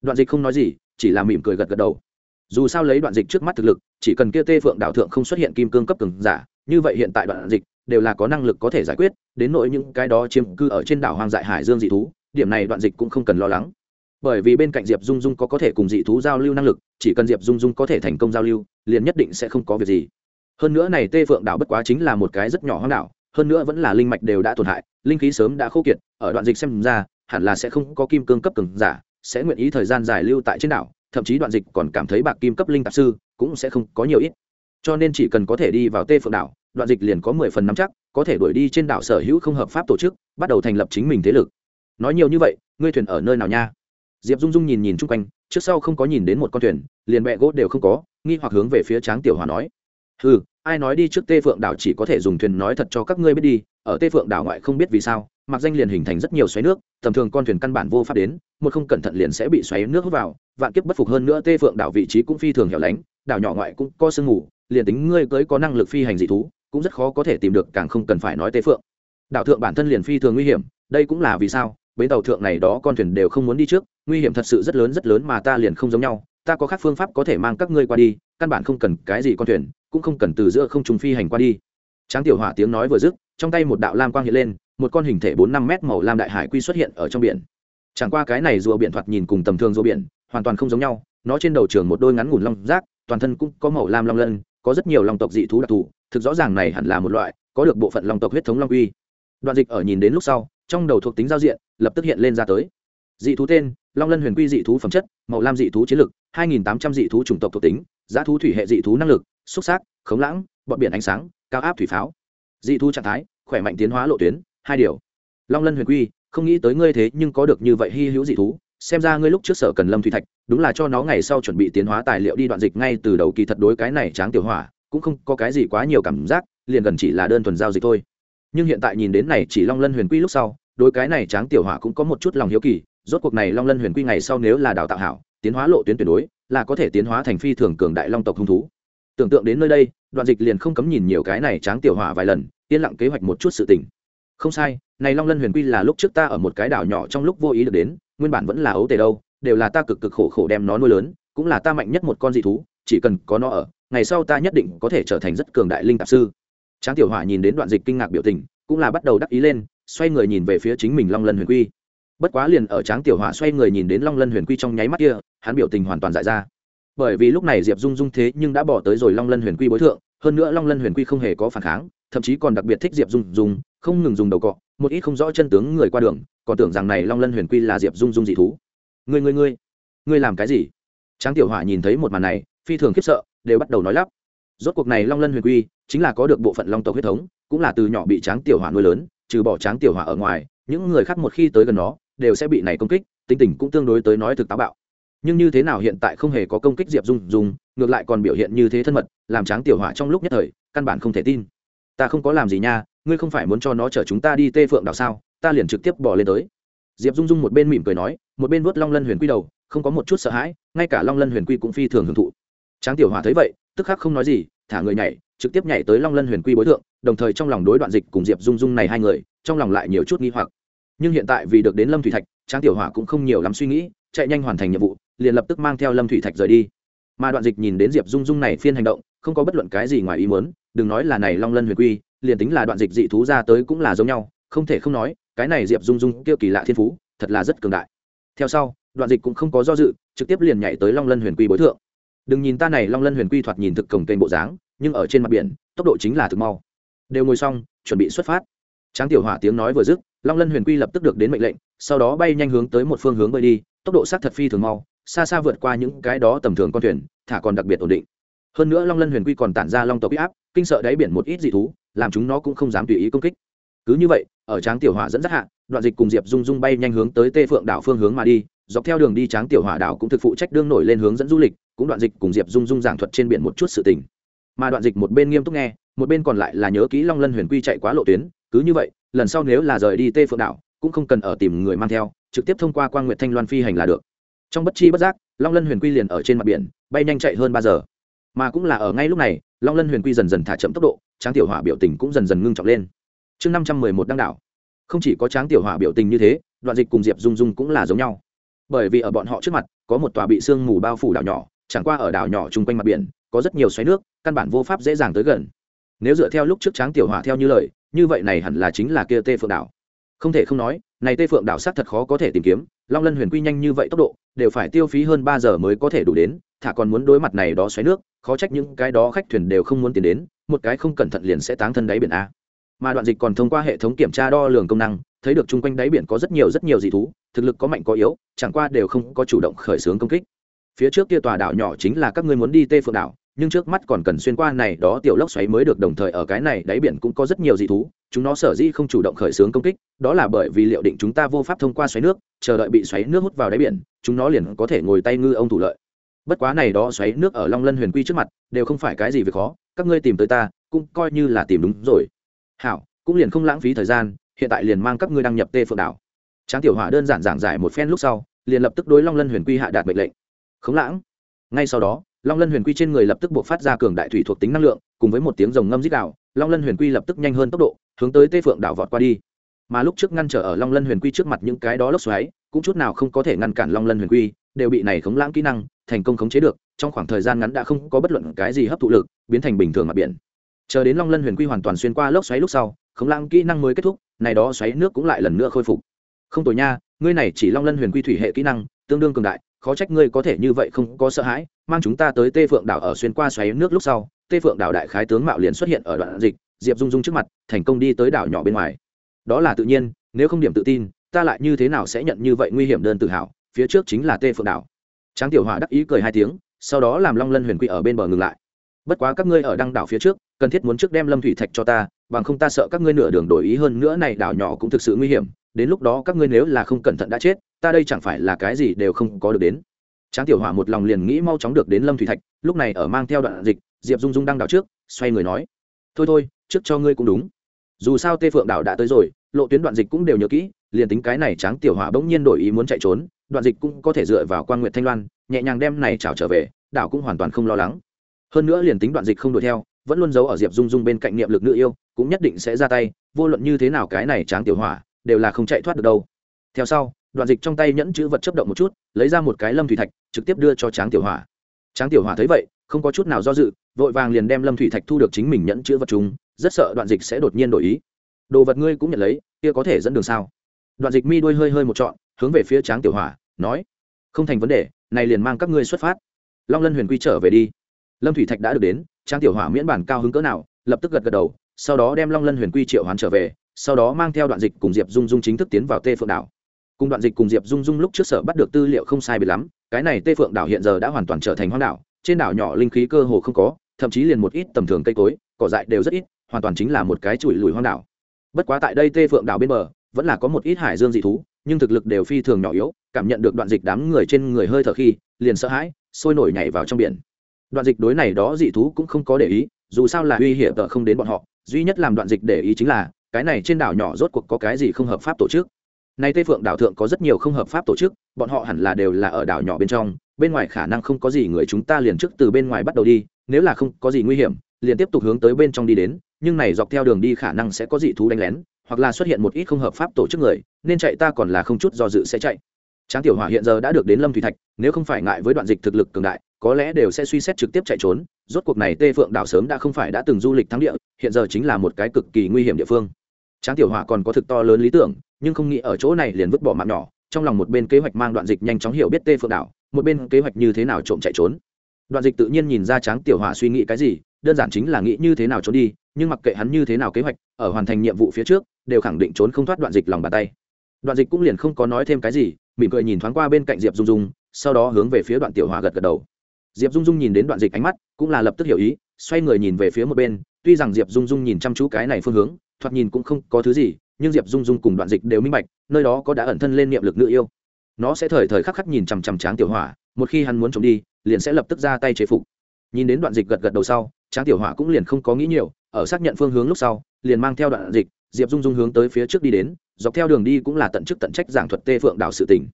S1: Đoạn dịch không nói gì, chỉ là mỉm cười gật gật đầu. Dù sao lấy đoạn dịch trước mắt thực lực, chỉ cần kia tê phượng đảo thượng không xuất hiện kim cương cấp cường giả như vậy hiện tại đoạn dịch đều là có năng lực có thể giải quyết, đến nỗi những cái đó chiếm cư ở trên đảo hoang dại hải dương dị thú, điểm này đoạn dịch cũng không cần lo lắng. Bởi vì bên cạnh diệp dung dung có có thể cùng dị thú giao lưu năng lực, chỉ cần diệp dung dung có thể thành công giao lưu, liền nhất định sẽ không có việc gì. Hơn nữa này tê phượng đảo bất quá chính là một cái rất nhỏ hoang đảo, hơn nữa vẫn là linh mạch đều đã tổn hại, linh khí sớm đã khô kiệt, ở đoạn dịch xem ra, hẳn là sẽ không có kim cương cấp cường giả, sẽ nguyện ý thời gian dài lưu tại trên đảo, thậm chí đoạn dịch còn cảm thấy bạc kim cấp linh tạp sư cũng sẽ không có nhiều ít cho nên chỉ cần có thể đi vào tê phượng đảo, đoạn dịch liền có mười phần nắm chắc, có thể đuổi đi trên đảo sở hữu không hợp pháp tổ chức, bắt đầu thành lập chính mình thế lực. Nói nhiều như vậy, ngươi thuyền ở nơi nào nha? Diệp dung dung nhìn nhìn chung quanh, trước sau không có nhìn đến một con thuyền, liền bẹ gỗ đều không có, nghi hoặc hướng về phía tráng tiểu hòa nói. Ừ ai nói đi trước tê phượng đảo chỉ có thể dùng thuyền nói thật cho các ngươi biết đi, ở tê phượng đảo ngoại không biết vì sao, mặc danh liền hình thành rất nhiều xoáy nước, tầm thường con thuyền căn bản vô pháp đến, một không cẩn thận liền sẽ bị xoáy nước hút vào, vạn kiếp bất phục hơn nữa tê phượng đảo vị trí cũng phi thường hẻo lánh, đảo nhỏ ngoại cũng có sương mù liền tính ngươi cưới có năng lực phi hành dị thú, cũng rất khó có thể tìm được, càng không cần phải nói tế phượng. Đảo thượng bản thân liền phi thường nguy hiểm, đây cũng là vì sao, bến tàu thượng này đó con thuyền đều không muốn đi trước, nguy hiểm thật sự rất lớn rất lớn mà ta liền không giống nhau, ta có khác phương pháp có thể mang các ngươi qua đi, căn bản không cần cái gì con thuyền, cũng không cần từ giữa không trùng phi hành qua đi. Tráng tiểu hỏa tiếng nói vừa dứt, trong tay một đạo lam quang hiện lên, một con hình thể bốn năm mét màu lam đại hải quy xuất hiện ở trong biển. Chẳng qua cái này rùa biển thoạt nhìn cùng tầm thường rùa biển, hoàn toàn không giống nhau, nó trên đầu trường một đôi ngắn ngủn long rác, toàn thân cũng có màu lam long lân có rất nhiều long tộc dị thú đặc thù, thực rõ ràng này hẳn là một loại, có được bộ phận long tộc huyết thống long uy. Đoạn dịch ở nhìn đến lúc sau, trong đầu thuộc tính giao diện, lập tức hiện lên ra tới. Dị thú tên, long lân huyền quy dị thú phẩm chất, màu lam dị thú chiến lực, hai nghìn tám trăm dị thú chủng tộc thuộc tính, giá thú thủy hệ dị thú năng lực, xúc xác khống lãng, bọt biển ánh sáng, cao áp thủy pháo. Dị thú trạng thái, khỏe mạnh tiến hóa lộ tuyến, hai điều. Long lân huyền quy, không nghĩ tới ngươi thế nhưng có được như vậy hy hữu dị thú xem ra ngươi lúc trước sở cần lâm thủy thạch, đúng là cho nó ngày sau chuẩn bị tiến hóa tài liệu đi đoạn dịch ngay từ đầu kỳ thật đối cái này tráng tiểu hỏa, cũng không có cái gì quá nhiều cảm giác, liền gần chỉ là đơn thuần giao dịch thôi. Nhưng hiện tại nhìn đến này chỉ long lân huyền quy lúc sau, đối cái này tráng tiểu hỏa cũng có một chút lòng hiếu kỳ, rốt cuộc này long lân huyền quy ngày sau nếu là đào tạo hảo, tiến hóa lộ tuyến tuyệt đối, là có thể tiến hóa thành phi thường cường đại long tộc hung thú. Tưởng tượng đến nơi đây, đoạn dịch liền không cấm nhìn nhiều cái này tráng tiểu hỏa vài lần, yên lặng kế hoạch một chút sự tình không sai, này long lân huyền quy là lúc trước ta ở một cái đảo nhỏ trong lúc vô ý được đến, nguyên bản vẫn là ấu tề đâu, đều là ta cực cực khổ khổ đem nó nuôi lớn, cũng là ta mạnh nhất một con dị thú, chỉ cần có nó ở, ngày sau ta nhất định có thể trở thành rất cường đại linh tạp sư. Tráng tiểu hỏa nhìn đến đoạn dịch kinh ngạc biểu tình, cũng là bắt đầu đắc ý lên, xoay người nhìn về phía chính mình long lân huyền quy. Bất quá liền ở tráng tiểu hỏa xoay người nhìn đến long lân huyền quy trong nháy mắt kia, hắn biểu tình hoàn toàn dại ra. Bởi vì lúc này diệp dung dung thế nhưng đã bỏ tới rồi long lân huyền quy bối thượng, hơn nữa long lân huyền quy không hề có phản kháng, thậm chí còn đặc biệt thích diệp dung dung không ngừng dùng đầu cọ một ít không rõ chân tướng người qua đường còn tưởng rằng này long lân huyền quy là diệp dung dung dị thú. Ngươi, ngươi, ngươi người làm cái gì? Tráng tiểu hỏa nhìn thấy một màn này phi thường khiếp sợ đều bắt đầu nói lắp. Rốt cuộc này long lân huyền quy chính là có được bộ phận long tộc huyết thống cũng là từ nhỏ bị tráng tiểu hỏa nuôi lớn trừ bỏ tráng tiểu hỏa ở ngoài những người khác một khi tới gần nó đều sẽ bị này công kích tính tình cũng tương đối tới nói thực táo bạo. Nhưng như thế nào hiện tại không hề có công kích diệp dung dung ngược lại còn biểu hiện như thế thân mật làm tráng tiểu hỏa trong lúc nhất thời căn bản không thể tin. Ta không có làm gì nha ngươi không phải muốn cho nó chở chúng ta đi tê phượng đảo sao? Ta liền trực tiếp bỏ lên tới. Diệp dung dung một bên mỉm cười nói, một bên vuốt long lân huyền quy đầu, không có một chút sợ hãi, ngay cả long lân huyền quy cũng phi thường hưởng thụ. Tráng tiểu hòa thấy vậy, tức khắc không nói gì, thả người nhảy, trực tiếp nhảy tới long lân huyền quy bối thượng đồng thời trong lòng đối đoạn dịch cùng diệp dung dung này hai người, trong lòng lại nhiều chút nghi hoặc. Nhưng hiện tại vì được đến lâm thủy thạch, tráng tiểu hỏa cũng không nhiều lắm suy nghĩ, chạy nhanh hoàn thành nhiệm vụ, liền lập tức mang theo lâm thủy thạch rời đi. Mà đoạn dịch nhìn đến diệp dung dung này phiên hành động, không có bất luận cái gì ngoài ý muốn, đừng nói là này long lân huyền quy liền tính là đoạn dịch dị thú ra tới cũng là giống nhau, không thể không nói, cái này diệp dung dung kêu kỳ lạ thiên phú, thật là rất cường đại. Theo sau, đoạn dịch cũng không có do dự, trực tiếp liền nhảy tới long lân huyền quy bối thượng. Đừng nhìn ta này long lân huyền quy thoạt nhìn thực cổng kênh bộ dáng, nhưng ở trên mặt biển, tốc độ chính là thực mau. Đều ngồi xong, chuẩn bị xuất phát. Tráng tiểu hỏa tiếng nói vừa dứt, long lân huyền quy lập tức được đến mệnh lệnh, sau đó bay nhanh hướng tới một phương hướng bơi đi, tốc độ sát thật phi thường mau, xa xa vượt qua những cái đó tầm thường con thuyền, thả còn đặc biệt ổn định hơn nữa long lân huyền quy còn tản ra long tộc huy áp, kinh sợ đáy biển một ít dị thú, làm chúng nó cũng không dám tùy ý công kích. Cứ như vậy, ở tráng tiểu hỏa dẫn dắt hạ, đoạn dịch cùng diệp dung dung bay nhanh hướng tới tê phượng đảo phương hướng mà đi, dọc theo đường đi tráng tiểu hỏa đảo cũng thực phụ trách đương nổi lên hướng dẫn du lịch, cũng đoạn dịch cùng diệp dung dung giảng thuật trên biển một chút sự tình. Mà đoạn dịch một bên nghiêm túc nghe, một bên còn lại là nhớ kỹ long lân huyền quy chạy quá lộ tuyến, cứ như vậy, lần sau nếu là rời đi tê phượng đảo, cũng không cần ở tìm người mang theo, trực tiếp thông qua quan nguyện thanh loan phi hành là được. Trong bất chi bất giác, long lân huyền quy liền ở trên mặt biển, bay nhanh chạy hơn ba giờ mà cũng là ở ngay lúc này, long lân huyền quy dần dần thả chậm tốc độ, tráng tiểu hỏa biểu tình cũng dần dần ngưng trọng lên. Chương năm trăm mười một đăng đảo. Không chỉ có tráng tiểu hỏa biểu tình như thế, đoạn dịch cùng diệp dung dung cũng là giống nhau. Bởi vì ở bọn họ trước mặt, có một tòa bị sương mù bao phủ đảo nhỏ, chẳng qua ở đảo nhỏ chung quanh mặt biển, có rất nhiều xoáy nước, căn bản vô pháp dễ dàng tới gần. Nếu dựa theo lúc trước tráng tiểu hỏa theo như lời, như vậy này hẳn là chính là kia tê phượng đảo không thể không nói, này tê phượng đảo sát thật khó có thể tìm kiếm, long lân huyền quy nhanh như vậy tốc độ, đều phải tiêu phí hơn ba giờ mới có thể đủ đến, thả còn muốn đối mặt này đó xoáy nước, khó trách những cái đó khách thuyền đều không muốn tiến đến, một cái không cẩn thận liền sẽ táng thân đáy biển a. Mà đoạn dịch còn thông qua hệ thống kiểm tra đo lường công năng, thấy được chung quanh đáy biển có rất nhiều rất nhiều dị thú, thực lực có mạnh có yếu, chẳng qua đều không có chủ động khởi xướng công kích. Phía trước kia tòa đảo nhỏ chính là các ngươi muốn đi tê phượng đảo nhưng trước mắt còn cần xuyên qua này, đó tiểu lốc xoáy mới được đồng thời ở cái này, đáy biển cũng có rất nhiều dị thú, chúng nó sở dĩ không chủ động khởi xướng công kích, đó là bởi vì liệu định chúng ta vô pháp thông qua xoáy nước, chờ đợi bị xoáy nước hút vào đáy biển, chúng nó liền có thể ngồi tay ngư ông thủ lợi. Bất quá này đó xoáy nước ở long lân huyền quy trước mặt, đều không phải cái gì việc khó, các ngươi tìm tới ta, cũng coi như là tìm đúng rồi. Hảo, cũng liền không lãng phí thời gian, hiện tại liền mang các ngươi đăng nhập tê phượng đảo. Tráng tiểu hỏa đơn giản giảng giải một phen lúc sau, liền lập tức đối long lân huyền quy hạ đạt mệnh lệnh. Khống lãng. Ngay sau đó long lân huyền quy trên người lập tức buộc phát ra cường đại thủy thuộc tính năng lượng, cùng với một tiếng rồng ngâm dích đạo long lân huyền quy lập tức nhanh hơn tốc độ, hướng tới tê phượng đảo vọt qua đi. Mà lúc trước ngăn trở ở long lân huyền quy trước mặt những cái đó lốc xoáy, cũng chút nào không có thể ngăn cản long lân huyền quy, đều bị này khống lãng kỹ năng, thành công khống chế được, trong khoảng thời gian ngắn đã không có bất luận cái gì hấp thụ lực, biến thành bình thường mặt biển. Chờ đến long lân huyền quy hoàn toàn xuyên qua lốc xoáy lúc sau, khống lãng kỹ năng mới kết thúc, này đó xoáy nước cũng lại lần nữa khôi phục. Không tồi nha, ngươi này chỉ long lân huyền quy thủy hệ kỹ năng, tương đương cường đại khó trách ngươi có thể như vậy không có sợ hãi, mang chúng ta tới tê phượng đảo ở xuyên qua xoáy nước lúc sau, tê phượng đảo đại khái tướng mạo liền xuất hiện ở đoạn dịch, diệp dung dung trước mặt, thành công đi tới đảo nhỏ bên ngoài. Đó là tự nhiên, nếu không điểm tự tin, ta lại như thế nào sẽ nhận như vậy nguy hiểm đơn tự hào, phía trước chính là tê phượng đảo. Tráng tiểu hòa đắc ý cười hai tiếng, sau đó làm long lân huyền quy ở bên bờ ngừng lại. Bất quá các ngươi ở đăng đảo phía trước, cần thiết muốn trước đem lâm thủy thạch cho ta, bằng không ta sợ các ngươi nửa đường đổi ý hơn nữa này đảo nhỏ cũng thực sự nguy hiểm, đến lúc đó các ngươi nếu là không cẩn thận đã chết ta đây chẳng phải là cái gì đều không có được đến. Tráng tiểu hỏa một lòng liền nghĩ mau chóng được đến lâm thủy thạch, lúc này ở mang theo đoạn dịch, diệp dung dung đang đảo trước, xoay người nói, thôi thôi, trước cho ngươi cũng đúng. Dù sao tê phượng đảo đã tới rồi, lộ tuyến đoạn dịch cũng đều nhớ kỹ, liền tính cái này tráng tiểu hỏa bỗng nhiên đổi ý muốn chạy trốn, đoạn dịch cũng có thể dựa vào quan nguyện thanh loan, nhẹ nhàng đem này trào trở về, đảo cũng hoàn toàn không lo lắng. Hơn nữa liền tính đoạn dịch không đuổi theo, vẫn luôn giấu ở diệp dung dung bên cạnh niệm lực nữ yêu, cũng nhất định sẽ ra tay, vô luận như thế nào cái này tráng tiểu hỏa, đều là không chạy thoát được đâu. Theo sau đoạn dịch trong tay nhẫn chữ vật chấp động một chút, lấy ra một cái lâm thủy thạch, trực tiếp đưa cho tráng tiểu hỏa. Tráng tiểu hỏa thấy vậy, không có chút nào do dự, vội vàng liền đem lâm thủy thạch thu được chính mình nhẫn chữ vật chúng, rất sợ đoạn dịch sẽ đột nhiên đổi ý. Đồ vật ngươi cũng nhận lấy, kia có thể dẫn đường sao? Đoạn dịch mi đuôi hơi hơi một trọn, hướng về phía tráng tiểu hỏa, nói, không thành vấn đề, này liền mang các ngươi xuất phát. Long lân huyền quy trở về đi. Lâm thủy thạch đã được đến, Tráng tiểu hỏa miễn bản cao hứng cỡ nào, lập tức gật gật đầu, sau đó đem long lân huyền quy triệu hoán trở về, sau đó mang theo đoạn dịch cùng diệp dung dung chính thức tiến vào tê phượng đảo cùng đoạn dịch cùng diệp dung dung lúc trước sở bắt được tư liệu không sai biệt lắm, cái này tê phượng đảo hiện giờ đã hoàn toàn trở thành hoang đảo, trên đảo nhỏ linh khí cơ hồ không có, thậm chí liền một ít tầm thường cây cối, cỏ dại đều rất ít, hoàn toàn chính là một cái chùi lùi hoang đảo. Bất quá tại đây tê phượng đảo bên bờ, vẫn là có một ít hải dương dị thú, nhưng thực lực đều phi thường nhỏ yếu, cảm nhận được đoạn dịch đám người trên người hơi thở khi, liền sợ hãi, sôi nổi nhảy vào trong biển. Đoạn dịch đối này đó dị thú cũng không có để ý, dù sao là uy hiểm tợ không đến bọn họ, duy nhất làm đoạn dịch để ý chính là, cái này trên đảo nhỏ rốt cuộc có cái gì không hợp pháp tổ chức nay tây phượng đảo thượng có rất nhiều không hợp pháp tổ chức, bọn họ hẳn là đều là ở đảo nhỏ bên trong, bên ngoài khả năng không có gì người chúng ta liền trước từ bên ngoài bắt đầu đi, nếu là không có gì nguy hiểm, liền tiếp tục hướng tới bên trong đi đến, nhưng này dọc theo đường đi khả năng sẽ có dị thú đánh lén, hoặc là xuất hiện một ít không hợp pháp tổ chức người, nên chạy ta còn là không chút do dự sẽ chạy. Tráng tiểu hỏa hiện giờ đã được đến lâm thủy thạch, nếu không phải ngại với đoạn dịch thực lực cường đại, có lẽ đều sẽ suy xét trực tiếp chạy trốn, rốt cuộc này tê phượng đảo sớm đã không phải đã từng du lịch thắng địa, hiện giờ chính là một cái cực kỳ nguy hiểm địa phương. Tráng tiểu hỏa còn có thực to lớn lý tưởng nhưng không nghĩ ở chỗ này liền vứt bỏ mạng nhỏ, trong lòng một bên kế hoạch mang đoạn dịch nhanh chóng hiểu biết tê phượng đảo, một bên kế hoạch như thế nào trộm chạy trốn. Đoạn dịch tự nhiên nhìn ra tráng tiểu hỏa suy nghĩ cái gì, đơn giản chính là nghĩ như thế nào trốn đi, nhưng mặc kệ hắn như thế nào kế hoạch, ở hoàn thành nhiệm vụ phía trước, đều khẳng định trốn không thoát đoạn dịch lòng bàn tay. Đoạn dịch cũng liền không có nói thêm cái gì, mỉm cười nhìn thoáng qua bên cạnh diệp dung dung, sau đó hướng về phía đoạn tiểu hòa gật gật đầu. Diệp dung dung nhìn đến đoạn dịch ánh mắt, cũng là lập tức hiểu ý, xoay người nhìn về phía một bên, tuy rằng diệp dung dung nhìn chăm chú cái này phương hướng, thoạt nhìn cũng không có thứ gì nhưng diệp dung dung cùng đoạn dịch đều minh bạch, nơi đó có đã ẩn thân lên niệm lực nữ yêu. Nó sẽ thời thời khắc khắc nhìn chằm chằm tráng tiểu hỏa, một khi hắn muốn trộm đi, liền sẽ lập tức ra tay chế phục. Nhìn đến đoạn dịch gật gật đầu sau, tráng tiểu hỏa cũng liền không có nghĩ nhiều, ở xác nhận phương hướng lúc sau, liền mang theo đoạn dịch, diệp dung dung hướng tới phía trước đi đến, dọc theo đường đi cũng là tận chức tận trách giảng thuật tê phượng đảo sự tỉnh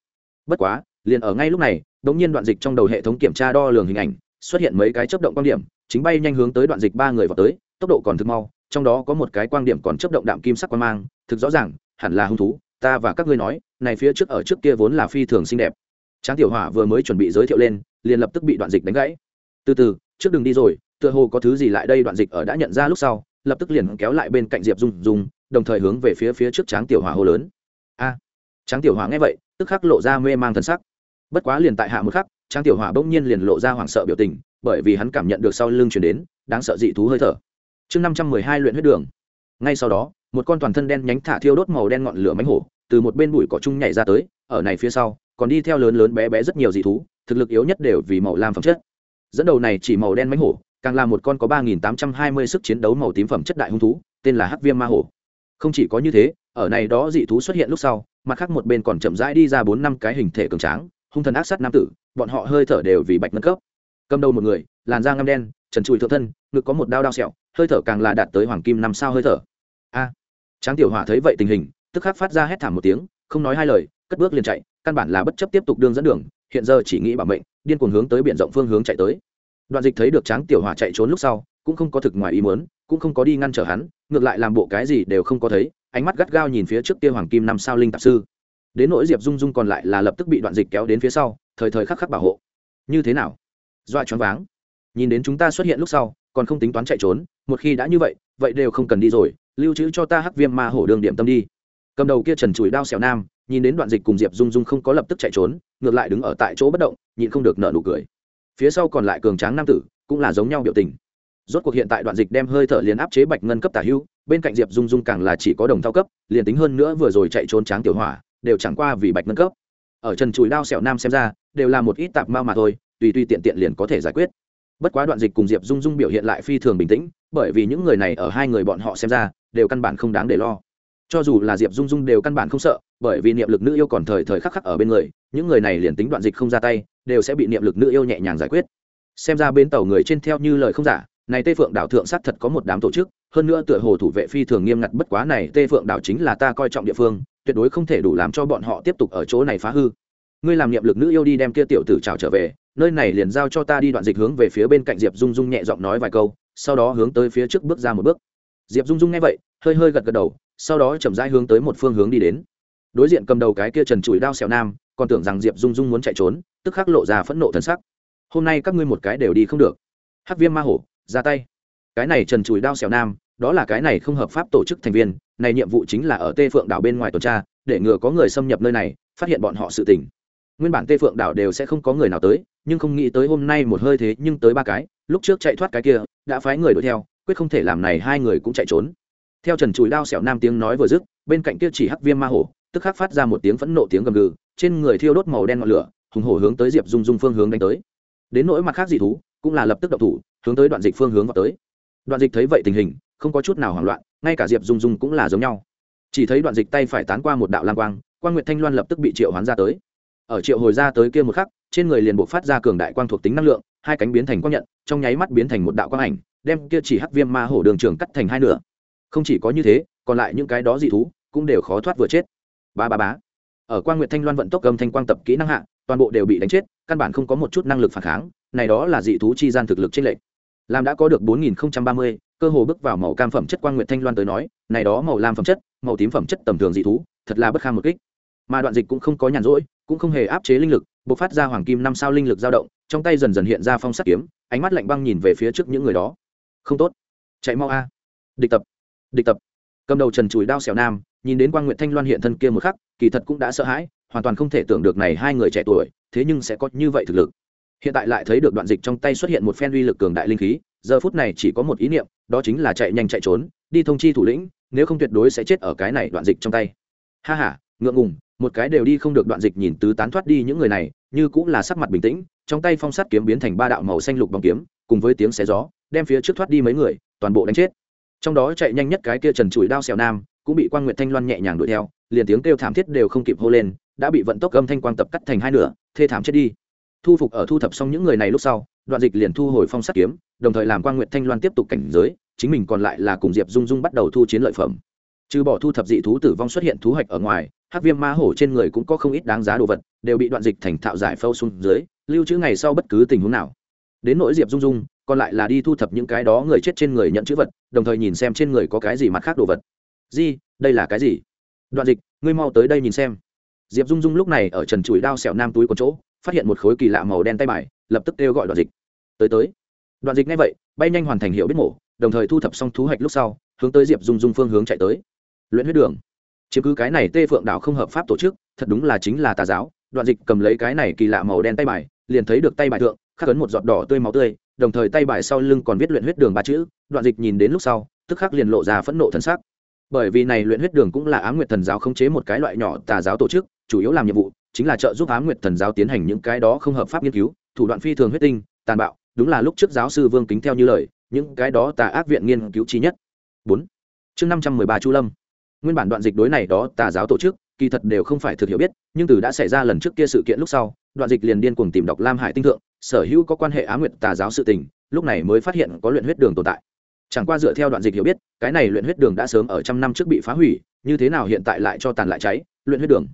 S1: bất quá, liền ở ngay lúc này đ ỗ n g nhiên đoạn dịch trong đầu hệ thống kiểm tra đo lường hình ảnh, xuất hiện mấy cái chấp động quan điểm, chính bay nhanh hướng tới đoạn dịch ba người vào tới, tốc độ còn thực mau trong đó có một cái quan điểm còn chấp động đạm kim sắc quan mang, thực rõ ràng, hẳn là hung thú, ta và các ngươi nói, này phía trước ở trước kia vốn là phi thường xinh đẹp. Tráng tiểu hỏa vừa mới chuẩn bị giới thiệu lên, liền lập tức bị đoạn dịch đánh gãy. Từ từ, trước đừng đi rồi, tựa hồ có thứ gì lại đây đoạn dịch ở đã nhận ra lúc sau, lập tức liền kéo lại bên cạnh diệp dung dung, đồng thời hướng về phía phía trước tráng tiểu hỏa hô lớn. A! Tráng tiểu hỏa nghe vậy, tức khắc lộ ra mê mang thần sắc. Bất quá liền tại hạ một khắc, tráng tiểu hỏa bỗng nhiên liền lộ ra hoảng sợ biểu tình, bởi vì hắn cảm nhận được sau lưng chuyển đến, đáng sợ dị thú hơi thở chương năm trăm mười hai luyện huyết đường. Ngay sau đó, một con toàn thân đen nhánh thả thiêu đốt màu đen ngọn lửa mánh hổ, từ một bên bụi cỏ chung nhảy ra tới, ở này phía sau, còn đi theo lớn lớn bé bé rất nhiều dị thú, thực lực yếu nhất đều vì màu lam phẩm chất. Dẫn đầu này chỉ màu đen mánh hổ, càng là một con có ba nghìn tám trăm hai mươi sức chiến đấu màu tím phẩm chất đại hung thú, tên là hắc viêm ma hổ. Không chỉ có như thế, ở này đó dị thú xuất hiện lúc sau, mặt khác một bên còn chậm rãi đi ra bốn năm cái hình thể cường tráng, hung thần ác sát nam tử, bọn họ hơi thở đều vì bạch ngân cấp. Cầm đầu một người, làn da ngăm đen, trần trụi thượng thân, ngực có một đao đao sẹo hơi thở càng là đạt tới hoàng kim năm sao hơi thở. A. Tráng tiểu hỏa thấy vậy tình hình, tức khắc phát ra hét thảm một tiếng, không nói hai lời, cất bước liền chạy, căn bản là bất chấp tiếp tục đường dẫn đường, hiện giờ chỉ nghĩ bảo mệnh, điên cuồng hướng tới biển rộng phương hướng chạy tới. Đoạn dịch thấy được tráng tiểu hỏa chạy trốn lúc sau, cũng không có thực ngoài ý muốn, cũng không có đi ngăn trở hắn, ngược lại làm bộ cái gì đều không có thấy, ánh mắt gắt gao nhìn phía trước kia hoàng kim năm sao linh tạp sư. Đến nỗi diệp dung dung còn lại là lập tức bị đoạn dịch kéo đến phía sau, thời thời khắc khắc bảo hộ. Như thế nào? Dọa choáng váng. Nhìn đến chúng ta xuất hiện lúc sau còn không tính toán chạy trốn, một khi đã như vậy vậy đều không cần đi rồi, lưu trữ cho ta hắc viêm ma hổ đường điểm tâm đi. Cầm đầu kia trần chùi đao xẻo nam, nhìn đến đoạn dịch cùng diệp dung dung không có lập tức chạy trốn, ngược lại đứng ở tại chỗ bất động, nhịn không được nợ nụ cười. Phía sau còn lại cường tráng nam tử, cũng là giống nhau biểu tình. Rốt cuộc hiện tại đoạn dịch đem hơi thở liền áp chế bạch ngân cấp tả hưu, bên cạnh diệp dung dung càng là chỉ có đồng thao cấp, liền tính hơn nữa vừa rồi chạy trốn tráng tiểu hỏa, đều chẳng qua vì bạch ngân cấp. Ở trần chùi đao xẻo nam xem ra, đều là một ít tạp mao mà thôi, tùy tùy tiện tiện liền có thể giải quyết bất quá đoạn dịch cùng diệp dung dung biểu hiện lại phi thường bình tĩnh, bởi vì những người này ở hai người bọn họ xem ra, đều căn bản không đáng để lo. Cho dù là diệp dung dung đều căn bản không sợ, bởi vì niệm lực nữ yêu còn thời thời khắc khắc ở bên người, những người này liền tính đoạn dịch không ra tay, đều sẽ bị niệm lực nữ yêu nhẹ nhàng giải quyết. Xem ra bên tàu người trên theo như lời không giả, này tê phượng đảo thượng sát thật có một đám tổ chức, hơn nữa tựa hồ thủ vệ phi thường nghiêm ngặt, bất quá này tê phượng đảo chính là ta coi trọng địa phương, tuyệt đối không thể đủ làm cho bọn họ tiếp tục ở chỗ này phá hư ngươi làm niệm lực nữ yêu đi đem kia tiểu tử trào trở về, nơi này liền giao cho ta đi đoạn dịch hướng về phía bên cạnh diệp dung dung nhẹ giọng nói vài câu, sau đó hướng tới phía trước bước ra một bước. Diệp dung dung nghe vậy, hơi hơi gật gật đầu, sau đó chậm rãi hướng tới một phương hướng đi đến. Đối diện cầm đầu cái kia trần chùi đao xẻo nam, còn tưởng rằng diệp dung dung muốn chạy trốn, tức khắc lộ ra phẫn nộ thần sắc. Hôm nay các ngươi một cái đều đi không được. Hắc viêm ma hổ, ra tay. Cái này trần chùi đao xẻo nam, đó là cái này không hợp pháp tổ chức thành viên, này nhiệm vụ chính là ở tê phượng đảo bên ngoài tuần tra, để ngừa có người xâm nhập nơi này, phát hiện bọn họ sự tình nguyên bản tê phượng đảo đều sẽ không có người nào tới, nhưng không nghĩ tới hôm nay một hơi thế nhưng tới ba cái, lúc trước chạy thoát cái kia, đã phái người đuổi theo, quyết không thể làm này hai người cũng chạy trốn. Theo trần chùi đao xẻo nam tiếng nói vừa dứt, bên cạnh kia chỉ hắc viêm ma hổ, tức khắc phát ra một tiếng phẫn nộ tiếng gầm gừ, trên người thiêu đốt màu đen ngọn lửa, hùng hổ hướng tới diệp dung dung phương hướng đánh tới. Đến nỗi mặt khác dị thú, cũng là lập tức động thủ, hướng tới đoạn dịch phương hướng vào tới. Đoạn dịch thấy vậy tình hình, không có chút nào hoảng loạn, ngay cả diệp dung dung cũng là giống nhau. Chỉ thấy đoạn dịch tay phải tán qua một đạo lang quang Quan nguyệt thanh loan lập tức bị triệu hoán ra tới ở triệu hồi ra tới kia một khắc trên người liền buộc phát ra cường đại quang thuộc tính năng lượng hai cánh biến thành quang nhận trong nháy mắt biến thành một đạo quang ảnh đem kia chỉ hắc viêm ma hổ đường trường cắt thành hai nửa. Không chỉ có như thế còn lại những cái đó dị thú cũng đều khó thoát vừa chết. Ba ba bá ở quang nguyệt thanh loan vận tốc cầm thanh quang tập kỹ năng hạ toàn bộ đều bị đánh chết căn bản không có một chút năng lực phản kháng này đó là dị thú chi gian thực lực trên lệnh làm đã có được 4030, cơ hồ bước vào màu cam phẩm chất quang nguyệt thanh loan tới nói này đó màu lam phẩm chất màu tím phẩm chất tầm thường dị thú thật là bất kham một kích. Mà đoạn dịch cũng không có nhàn rỗi cũng không hề áp chế linh lực, bộc phát ra hoàng kim năm sao linh lực dao động, trong tay dần dần hiện ra phong sắt kiếm, ánh mắt lạnh băng nhìn về phía trước những người đó. Không tốt. Chạy mau a. Địch tập. Địch tập. Cầm đầu trần chùi đao xẻo nam, nhìn đến quang nguyệt thanh loan hiện thân kia một khắc, kỳ thật cũng đã sợ hãi, hoàn toàn không thể tưởng được này hai người trẻ tuổi, thế nhưng sẽ có như vậy thực lực. Hiện tại lại thấy được đoạn dịch trong tay xuất hiện một phen uy lực cường đại linh khí, giờ phút này chỉ có một ý niệm, đó chính là chạy nhanh chạy trốn, đi thông chi thủ lĩnh, nếu không tuyệt đối sẽ chết ở cái này đoạn dịch trong tay. Ha h a ngượng ngùng một cái đều đi không được đoạn dịch nhìn tứ tán thoát đi những người này, như cũng là sắc mặt bình tĩnh, trong tay phong sắt kiếm biến thành ba đạo màu xanh lục bóng kiếm, cùng với tiếng xé gió, đem phía trước thoát đi mấy người, toàn bộ đánh chết. Trong đó chạy nhanh nhất cái kia trần chùi đao xẻo nam, cũng bị quang nguyệt thanh loan nhẹ nhàng đuổi theo, liền tiếng kêu thảm thiết đều không kịp hô lên, đã bị vận tốc âm thanh quang tập cắt thành hai nửa, thê thảm chết đi. Thu phục ở thu thập xong những người này lúc sau, đoạn dịch liền thu hồi phong sắt kiếm, đồng thời làm quang nguyệt thanh loan tiếp tục cảnh giới, chính mình còn lại là cùng diệp dung dung bắt đầu thu chiến lợi phẩm trừ bỏ thu thập dị thú tử vong xuất hiện thú hạch ở ngoài, hắc viêm ma hổ trên người cũng có không ít đáng giá đồ vật, đều bị đoạn dịch thành thạo giải phâu xuống dưới, lưu trữ ngày sau bất cứ tình huống nào. Đến nỗi diệp dung dung, còn lại là đi thu thập những cái đó người chết trên người nhận chữ vật, đồng thời nhìn xem trên người có cái gì mặt khác đồ vật. Di, đây là cái gì? Đoạn dịch, ngươi mau tới đây nhìn xem. Diệp dung dung lúc này ở trần chùi đao xẻo nam túi có chỗ, phát hiện một khối kỳ lạ màu đen tay bài, lập tức kêu gọi đoạn dịch. Tới tới. Đoạn dịch ngay vậy, bay nhanh hoàn thành hiệu biết mổ, đồng thời thu thập xong thú hạch lúc sau, hướng tới diệp dung dung phương hướng chạy tới luyện huyết đường. Chiếm cứ cái này tê phượng đảo không hợp pháp tổ chức, thật đúng là chính là tà giáo. Đoạn dịch cầm lấy cái này kỳ lạ màu đen tay bài, liền thấy được tay bài thượng, khắc ấn một giọt đỏ tươi máu tươi, đồng thời tay bài sau lưng còn viết luyện huyết đường ba chữ. Đoạn dịch nhìn đến lúc sau, tức khắc liền lộ ra phẫn nộ thần sắc. Bởi vì này luyện huyết đường cũng là ám nguyệt thần giáo khống chế một cái loại nhỏ tà giáo tổ chức, chủ yếu làm nhiệm vụ chính là trợ giúp ám nguyệt thần giáo tiến hành những cái đó không hợp pháp nghiên cứu, thủ đoạn phi thường huyết tinh, tàn bạo, đúng là lúc trước giáo sư vương kính theo như lời, những cái đó tà ác viện nghiên cứu trí nhất. Bốn. Chương năm trăm mười ba chu lâm nguyên bản đoạn dịch đối này đó tà giáo tổ chức, kỳ thật đều không phải thực hiểu biết, nhưng từ đã xảy ra lần trước kia sự kiện lúc sau, đoạn dịch liền điên cuồng tìm đọc lam hải tinh thượng, sở hữu có quan hệ á nguyện tà giáo sự tình, lúc này mới phát hiện có luyện huyết đường tồn tại. Chẳng qua dựa theo đoạn dịch hiểu biết, cái này luyện huyết đường đã sớm ở trăm năm trước bị phá hủy, như thế nào hiện tại lại cho tàn lại cháy, luyện huyết đường.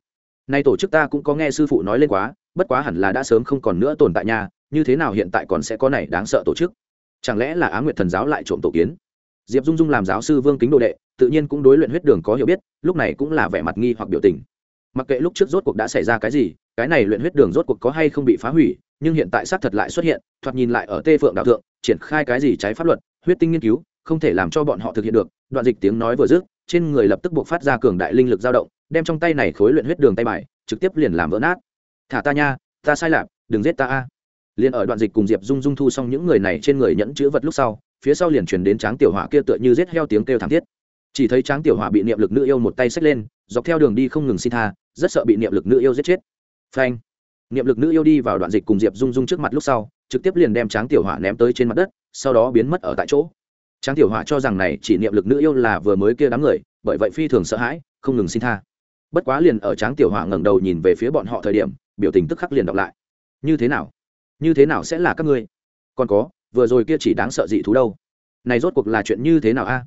S1: Nay tổ chức ta cũng có nghe sư phụ nói lên quá, bất quá hẳn là đã sớm không còn nữa tồn tại nhà như thế nào hiện tại còn sẽ có này đáng sợ tổ chức? Chẳng lẽ là á nguyệt thần giáo lại trộm tổ kiến? Diệp dung dung làm giáo sư vương kính đồ đệ tự nhiên cũng đối luyện huyết đường có hiểu biết, lúc này cũng là vẻ mặt nghi hoặc biểu tình. Mặc kệ lúc trước rốt cuộc đã xảy ra cái gì, cái này luyện huyết đường rốt cuộc có hay không bị phá hủy, nhưng hiện tại xác thật lại xuất hiện, thoạt nhìn lại ở tê phượng đạo thượng, triển khai cái gì trái pháp luật, huyết tinh nghiên cứu, không thể làm cho bọn họ thực hiện được, đoạn dịch tiếng nói vừa dứt, trên người lập tức buộc phát ra cường đại linh lực dao động, đem trong tay này khối luyện huyết đường tay bài, trực tiếp liền làm vỡ nát. Thả ta nha, ta sai lạc, đừng giết ta a. Liền ở đoạn dịch cùng diệp dung dung thu xong những người này trên người nhẫn chữ vật lúc sau, phía sau liền chuyển đến tráng tiểu hỏa kia tựa như giết heo tiếng kêu thảm thiết chỉ thấy tráng tiểu hỏa bị niệm lực nữ yêu một tay xách lên, dọc theo đường đi không ngừng xin tha, rất sợ bị niệm lực nữ yêu giết chết. Phanh! Niệm lực nữ yêu đi vào đoạn dịch cùng diệp dung dung trước mặt lúc sau, trực tiếp liền đem tráng tiểu hỏa ném tới trên mặt đất, sau đó biến mất ở tại chỗ. Tráng tiểu hỏa cho rằng này chỉ niệm lực nữ yêu là vừa mới kia đám người, bởi vậy phi thường sợ hãi, không ngừng xin tha. Bất quá liền ở tráng tiểu hỏa ngẩng đầu nhìn về phía bọn họ thời điểm, biểu tình tức khắc liền đọc lại. Như thế nào? Như thế nào sẽ là các ngươi? Còn có, vừa rồi kia chỉ đáng sợ dị thú đâu? Này rốt cuộc là chuyện như thế nào a?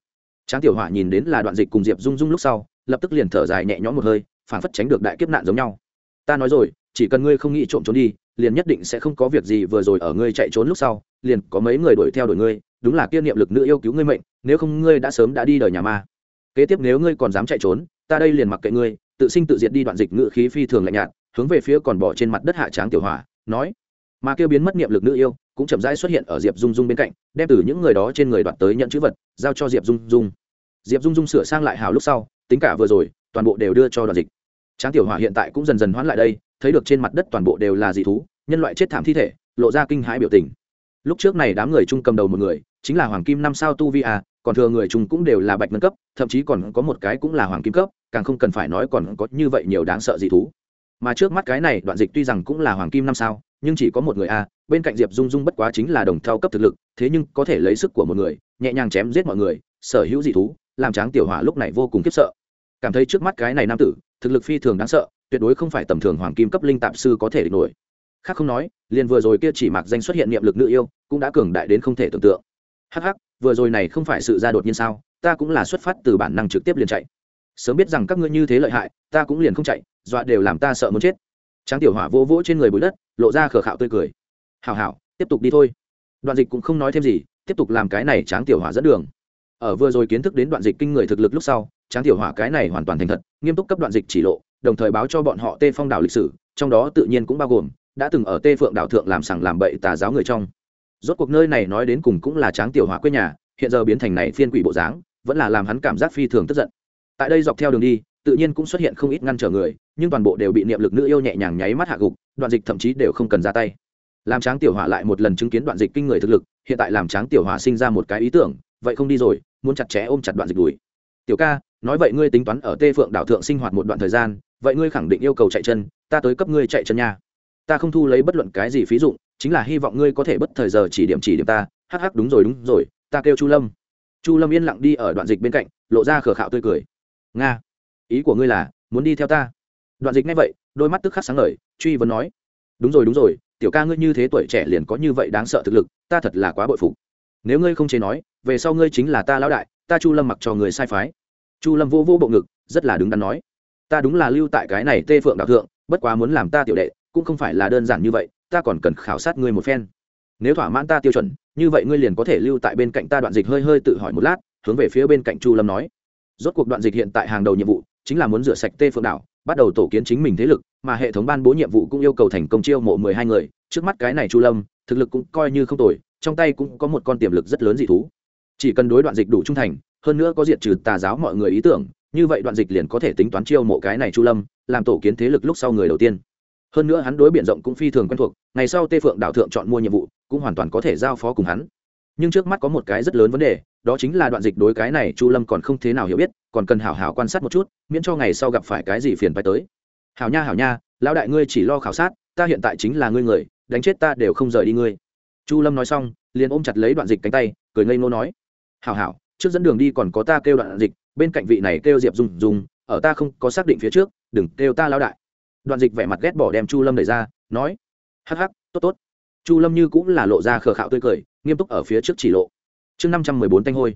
S1: Tráng tiểu hỏa nhìn đến là đoạn dịch cùng diệp dung dung lúc sau, lập tức liền thở dài nhẹ nhõm một hơi, phản phất tránh được đại kiếp nạn giống nhau. Ta nói rồi, chỉ cần ngươi không nghĩ trộm trốn đi, liền nhất định sẽ không có việc gì vừa rồi ở ngươi chạy trốn lúc sau, liền có mấy người đuổi theo đuổi ngươi, đúng là kiên niệm lực nữ yêu cứu ngươi mệnh, nếu không ngươi đã sớm đã đi đời nhà ma. Kế tiếp nếu ngươi còn dám chạy trốn, ta đây liền mặc kệ ngươi, tự sinh tự diệt đi đoạn dịch ngự khí phi thường lạnh nhạt, hướng về phía còn bỏ trên mặt đất hạ tráng tiểu hỏa, nói. Mà kêu biến mất niệm lực nữ yêu cũng chậm rãi xuất hiện ở diệp dung dung bên cạnh, đem từ những người đó trên người đoạt tới nhận chữ vật, giao cho diệp dung dung. Diệp dung dung sửa sang lại hào lúc sau, tính cả vừa rồi, toàn bộ đều đưa cho đoàn dịch. Tráng tiểu hỏa hiện tại cũng dần dần hoãn lại đây, thấy được trên mặt đất toàn bộ đều là dị thú, nhân loại chết thảm thi thể, lộ ra kinh hãi biểu tình. Lúc trước này đám người chung cầm đầu một người, chính là hoàng kim năm sao tu vi à còn thừa người chung cũng đều là bạch nâng cấp, thậm chí còn có một cái cũng là hoàng kim cấp, càng không cần phải nói còn có như vậy nhiều đáng sợ dị thú. Mà trước mắt cái này đoạn dịch tuy rằng cũng là hoàng kim năm sao, nhưng chỉ có một người a bên cạnh diệp dung dung bất quá chính là đồng thao cấp thực lực, thế nhưng có thể lấy sức của một người, nhẹ nhàng chém giết mọi người, sở hữu dị thú, làm tráng tiểu hỏa lúc này vô cùng khiếp sợ. Cảm thấy trước mắt cái này nam tử, thực lực phi thường đáng sợ, tuyệt đối không phải tầm thường hoàng kim cấp linh tạp sư có thể địch nổi. Khác không nói, liền vừa rồi kia chỉ mặc danh xuất hiện niệm lực nữ yêu, cũng đã cường đại đến không thể tưởng tượng. Hắc hắc, vừa rồi này không phải sự ra đột nhiên sao, ta cũng là xuất phát từ bản năng trực tiếp liền chạy. Sớm biết rằng các ngươi như thế lợi hại, ta cũng liền không chạy, dọa đều làm ta sợ muốn chết. Tráng tiểu hỏa vô vỗ trên người bụi đất, lộ ra khờ khạo tươi cười hào hào tiếp tục đi thôi. Đoạn dịch cũng không nói thêm gì, tiếp tục làm cái này tráng tiểu hỏa dẫn đường. Ở vừa rồi kiến thức đến đoạn dịch kinh người thực lực lúc sau, tráng tiểu hỏa cái này hoàn toàn thành thật, nghiêm túc cấp đoạn dịch chỉ lộ, đồng thời báo cho bọn họ tê phong đảo lịch sử, trong đó tự nhiên cũng bao gồm, đã từng ở tê phượng đảo thượng làm sằng làm bậy tà giáo người trong. Rốt cuộc nơi này nói đến cùng cũng là tráng tiểu hỏa quê nhà, hiện giờ biến thành này phiên quỷ bộ dáng, vẫn là làm hắn cảm giác phi thường tức giận. Tại đây dọc theo đường đi, tự nhiên cũng xuất hiện không ít ngăn trở người, nhưng toàn bộ đều bị niệm lực nữ yêu nhẹ nhàng nháy mắt hạ gục, đoạn dịch thậm chí đều không cần ra tay làm tráng tiểu hỏa lại một lần chứng kiến đoạn dịch kinh người thực lực, hiện tại làm tráng tiểu hỏa sinh ra một cái ý tưởng, vậy không đi rồi, muốn chặt chẽ ôm chặt đoạn dịch đùi tiểu ca, nói vậy ngươi tính toán ở tê phượng đảo thượng sinh hoạt một đoạn thời gian, vậy ngươi khẳng định yêu cầu chạy chân, ta tới cấp ngươi chạy chân nha. Ta không thu lấy bất luận cái gì phí dụng, chính là hy vọng ngươi có thể bất thời giờ chỉ điểm chỉ điểm ta. Hắc hắc, đúng rồi đúng rồi, ta kêu chu lâm. Chu lâm yên lặng đi ở đoạn dịch bên cạnh, lộ ra khờ khạo tươi cười. Nga, ý của ngươi là, muốn đi theo ta. Đoạn dịch ngay vậy, đôi mắt tức khắc sáng lời truy vấn nói. Đúng rồi đúng rồi tiểu ca ngươi như thế tuổi trẻ liền có như vậy đáng sợ thực lực, ta thật là quá bội phục. Nếu ngươi không chế nói, về sau ngươi chính là ta lão đại, ta chu lâm mặc cho người sai phái. Chu lâm vô vô bộ ngực, rất là đứng đắn nói, ta đúng là lưu tại cái này tê phượng đạo thượng, bất quá muốn làm ta tiểu đệ, cũng không phải là đơn giản như vậy, ta còn cần khảo sát ngươi một phen. Nếu thỏa mãn ta tiêu chuẩn, như vậy ngươi liền có thể lưu tại bên cạnh ta đoạn dịch hơi hơi tự hỏi một lát, hướng về phía bên cạnh chu lâm nói. Rốt cuộc đoạn dịch hiện tại hàng đầu nhiệm vụ, chính là muốn rửa sạch tê phượng đảo bắt đầu tổ kiến chính mình thế lực mà hệ thống ban bố nhiệm vụ cũng yêu cầu thành công chiêu mộ mười hai người. Trước mắt cái này chu lâm, thực lực cũng coi như không tồi, trong tay cũng có một con tiềm lực rất lớn dị thú. Chỉ cần đối đoạn dịch đủ trung thành, hơn nữa có diệt trừ tà giáo mọi người ý tưởng, như vậy đoạn dịch liền có thể tính toán chiêu mộ cái này chu lâm, làm tổ kiến thế lực lúc sau người đầu tiên. Hơn nữa hắn đối b i ể n rộng cũng phi thường quen thuộc, ngày sau tê phượng đạo thượng chọn mua nhiệm vụ, cũng hoàn toàn có thể giao phó cùng hắn. Nhưng trước mắt có một cái rất lớn vấn đề, đó chính là đoạn dịch đối cái này chu lâm còn không thế nào hiểu biết, còn cần hảo hảo quan sát một chút, miễn cho ngày sau gặp phải cái gì phiền phải tới hảo nha hảo nha, lão đại ngươi chỉ lo khảo sát, ta hiện tại chính là ngươi người, đánh chết ta đều không rời đi ngươi. Chu lâm nói xong, liền ôm chặt lấy đoạn dịch cánh tay, cười ngây ngô nói, hảo hảo, trước dẫn đường đi còn có ta kêu đoạn dịch, bên cạnh vị này kêu diệp dùng dùng ở ta không có xác định phía trước, đừng kêu ta lão đại. Đoạn dịch vẻ mặt ghét bỏ đem chu lâm đẩy ra, nói, hắc hắc, tốt tốt. Chu lâm như cũng là lộ ra khờ khạo tươi cười, nghiêm túc ở phía trước chỉ lộ. Chương năm trăm mười bốn tanh hôi.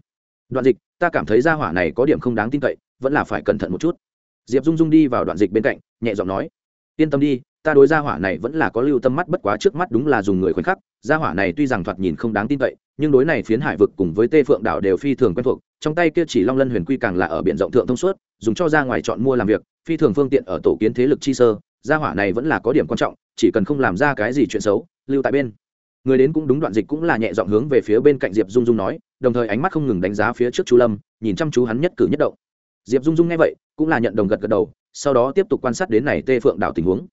S1: Đoạn dịch, ta cảm thấy gia hỏa này có điểm không đáng tin cậy, vẫn là phải cẩn thận một chút diệp dung dung đi vào đoạn dịch bên cạnh, nhẹ giọng nói, yên tâm đi, ta đối gia hỏa này vẫn là có lưu tâm mắt, bất quá trước mắt đúng là dùng người khoảnh khắc. Gia hỏa này tuy rằng thoạt nhìn không đáng tin cậy, nhưng đối này phiến hải vực cùng với tê phượng đảo đều phi thường quen thuộc, trong tay kia chỉ long lân huyền quy càng là ở biển rộng thượng thông suốt, dùng cho ra ngoài chọn mua làm việc, phi thường phương tiện ở tổ kiến thế lực chi sơ. Gia hỏa này vẫn là có điểm quan trọng, chỉ cần không làm ra cái gì chuyện xấu, lưu tại bên. Người đến cũng đúng đoạn dịch cũng là nhẹ giọng hướng về phía bên cạnh diệp dung dung nói, đồng thời ánh mắt không ngừng đánh giá phía trước chú lâm, nhìn chăm chú hắn nhất cử nhất động diệp dung dung nghe vậy, cũng là nhận đồng gật gật đầu, sau đó tiếp tục quan sát đến này tê phượng đảo tình huống.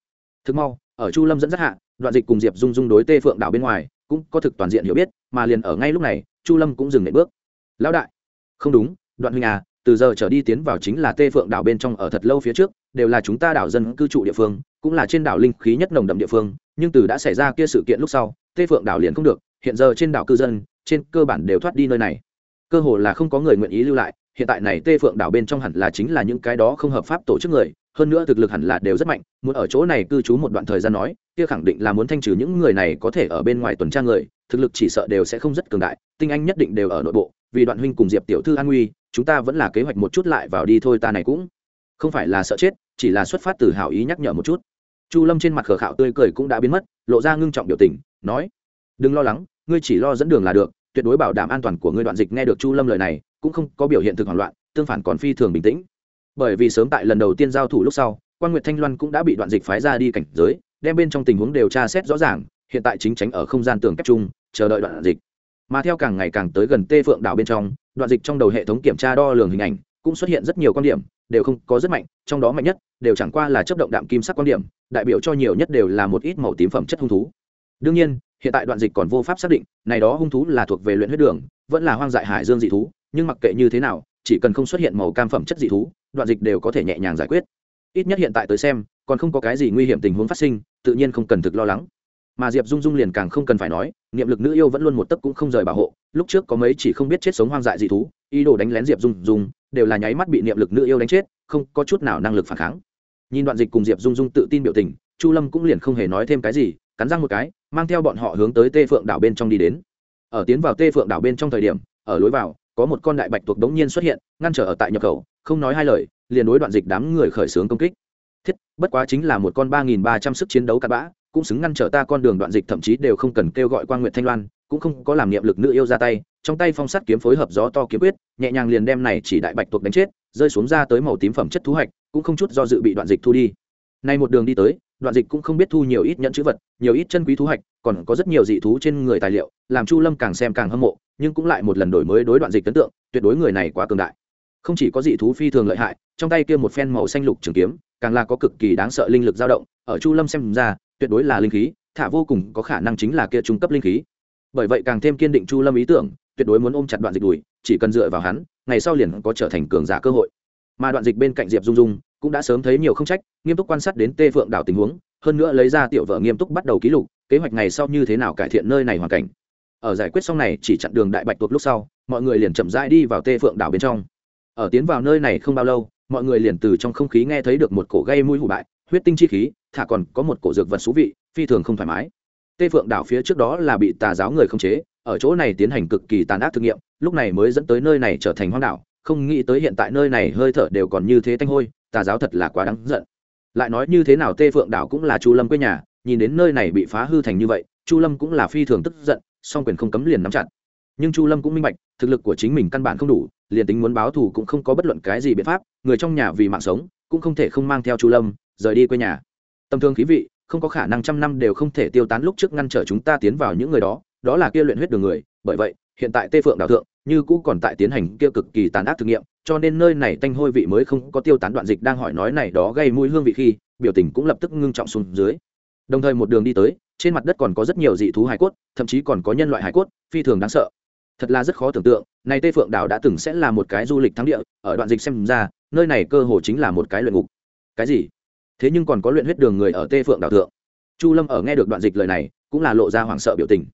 S1: Thực mau, ở chu lâm dẫn dắt hạ, đoạn dịch cùng diệp dung dung đối tê phượng đảo bên ngoài, cũng có thực toàn diện hiểu biết, mà liền ở ngay lúc này, chu lâm cũng dừng lại bước. Lão đại. Không đúng, đoạn huynh à từ giờ trở đi tiến vào chính là tê phượng đảo bên trong ở thật lâu phía trước, đều là chúng ta đảo dân cư trụ địa phương, cũng là trên đảo linh khí nhất nồng đậm địa phương, nhưng từ đã xảy ra kia sự kiện lúc sau, tê phượng đảo liền không được, hiện giờ trên đảo cư dân, trên cơ bản đều thoát đi nơi này. Cơ hồ là không có người nguyện ý lưu lại hiện tại này tê phượng đảo bên trong hẳn là chính là những cái đó không hợp pháp tổ chức người, hơn nữa thực lực hẳn là đều rất mạnh, muốn ở chỗ này cư trú một đoạn thời gian nói, kia khẳng định là muốn thanh trừ những người này có thể ở bên ngoài tuần tra người, thực lực chỉ sợ đều sẽ không rất cường đại, tinh anh nhất định đều ở nội bộ, vì đoạn huynh cùng diệp tiểu thư an nguy, chúng ta vẫn là kế hoạch một chút lại vào đi thôi ta này cũng không phải là sợ chết, chỉ là xuất phát từ hảo ý nhắc nhở một chút. Chu lâm trên mặt khờ khạo tươi cười cũng đã biến mất, lộ ra ngưng trọng biểu tình, nói, đừng lo lắng, ngươi chỉ lo dẫn đường là được tuyệt đối bảo đảm an toàn của ngươi đoạn dịch. Nghe được chu lâm lời này, cũng không có biểu hiện thực hoảng loạn, tương phản còn phi thường bình tĩnh. Bởi vì sớm tại lần đầu tiên giao thủ lúc sau, quan nguyệt thanh loan cũng đã bị đoạn dịch phái ra đi cảnh giới, đem bên trong tình huống điều tra xét rõ ràng, hiện tại chính tránh ở không gian tường kép chung, chờ đợi đoạn dịch. Mà theo càng ngày càng tới gần tê phượng đảo bên trong, đoạn dịch trong đầu hệ thống kiểm tra đo lường hình ảnh, cũng xuất hiện rất nhiều quan điểm, đều không có rất mạnh, trong đó mạnh nhất, đều chẳng qua là chấp động đạm kim sắc quan điểm, đại biểu cho nhiều nhất đều là một ít màu tím phẩm chất hung thú. Đương nhiên hiện tại đoạn dịch còn vô pháp xác định, này đó hung thú là thuộc về luyện huyết đường, vẫn là hoang dại hải dương dị thú, nhưng mặc kệ như thế nào, chỉ cần không xuất hiện màu cam phẩm chất dị thú, đoạn dịch đều có thể nhẹ nhàng giải quyết. Ít nhất hiện tại tới xem, còn không có cái gì nguy hiểm tình huống phát sinh, tự nhiên không cần thực lo lắng. Mà diệp dung dung liền càng không cần phải nói, niệm lực nữ yêu vẫn luôn một tấc cũng không rời bảo hộ, lúc trước có mấy chỉ không biết chết sống hoang dại dị thú, ý đồ đánh lén diệp dung dung, đều là nháy mắt bị niệm lực nữ yêu đánh chết, không có chút nào năng lực phản kháng. Nhìn đoạn dịch cùng diệp dung dung tự tin biểu tình, chu lâm cũng liền không hề nói thêm cái gì cắn răng một cái, mang theo bọn họ hướng tới tê phượng đảo bên trong đi đến. Ở tiến vào tê phượng đảo bên trong thời điểm, ở lối vào, có một con đại bạch tuộc đống nhiên xuất hiện, ngăn trở ở tại nhập khẩu, không nói hai lời, liền đối đoạn dịch đám người khởi xướng công kích. Thiết, bất quá chính là một con ba nghìn ba trăm sức chiến đấu cặn bã, cũng xứng ngăn trở ta con đường đoạn dịch thậm chí đều không cần kêu gọi quan nguyện thanh loan, cũng không có làm niệm lực nữ yêu ra tay, trong tay phong sắt kiếm phối hợp gió to kiếm quyết, nhẹ nhàng liền đem này chỉ đại bạch tuộc đánh chết, rơi xuống ra tới màu tím phẩm chất thú hạch, cũng không chút do dự bị đoạn dịch thu đi. Nay một đường đi tới đoạn dịch cũng không biết thu nhiều ít nhẫn chữ vật, nhiều ít chân quý thú hạch, còn có rất nhiều dị thú trên người tài liệu, làm chu lâm càng xem càng hâm mộ, nhưng cũng lại một lần đổi mới đối đoạn dịch ấn tượng, tuyệt đối người này quá cường đại. Không chỉ có dị thú phi thường lợi hại, trong tay kia một phen màu xanh lục trường kiếm, càng là có cực kỳ đáng sợ linh lực dao động, ở chu lâm xem ra, tuyệt đối là linh khí, thả vô cùng có khả năng chính là kia trung cấp linh khí. Bởi vậy càng thêm kiên định chu lâm ý tưởng, tuyệt đối muốn ôm chặt đoạn dịch đùi, chỉ cần dựa vào hắn, ngày sau liền có trở thành cường giả cơ hội. Mà đoạn dịch bên cạnh diệp dung dung cũng đã sớm thấy nhiều không trách, nghiêm túc quan sát đến tê phượng đảo tình huống, hơn nữa lấy ra tiểu vợ nghiêm túc bắt đầu ký lục, kế hoạch ngày sau như thế nào cải thiện nơi này hoàn cảnh. Ở giải quyết xong này, chỉ chặn đường đại bạch tuộc lúc sau, mọi người liền chậm rãi đi vào tê phượng đảo bên trong. Ở tiến vào nơi này không bao lâu, mọi người liền từ trong không khí nghe thấy được một cổ gây mũi hủ bại, huyết tinh chi khí, thả còn có một cổ dược vật xú vị, phi thường không thoải mái. Tê phượng đảo phía trước đó là bị tà giáo người khống chế, ở chỗ này tiến hành cực kỳ tàn ác thực nghiệm, lúc này mới dẫn tới nơi này trở thành hoang đảo không nghĩ tới hiện tại nơi này hơi thở đều còn như thế tanh hôi, tà giáo thật là quá đáng giận. Lại nói như thế nào tê phượng đảo cũng là chu lâm quê nhà, nhìn đến nơi này bị phá hư thành như vậy, chu lâm cũng là phi thường tức giận, song quyền không cấm liền nắm chặt. Nhưng chu lâm cũng minh bạch, thực lực của chính mình căn bản không đủ, liền tính muốn báo thù cũng không có bất luận cái gì biện pháp, người trong nhà vì mạng sống, cũng không thể không mang theo chu lâm, rời đi quê nhà. Tầm thương khí vị, không có khả năng trăm năm đều không thể tiêu tán lúc trước ngăn trở chúng ta tiến vào những người đó đó là kia luyện huyết đường người, bởi vậy, hiện tại tê phượng đảo thượng như cũ còn tại tiến hành kia cực kỳ tàn ác thử nghiệm, cho nên nơi này tanh hôi vị mới không có tiêu tán đoạn dịch đang hỏi nói này đó gây mùi hương vị khi, biểu tình cũng lập tức ngưng trọng xuống dưới. Đồng thời một đường đi tới, trên mặt đất còn có rất nhiều dị thú hải cốt, thậm chí còn có nhân loại hải cốt, phi thường đáng sợ. Thật là rất khó tưởng tượng, này tây phượng đảo đã từng sẽ là một cái du lịch thắng địa, ở đoạn dịch xem ra, nơi này cơ hồ chính là một cái luyện ngục. Cái gì? Thế nhưng còn có luyện huyết đường người ở tây phượng đảo thượng. Chu lâm ở nghe được đoạn dịch lời này, cũng là lộ ra hoảng sợ biểu tình.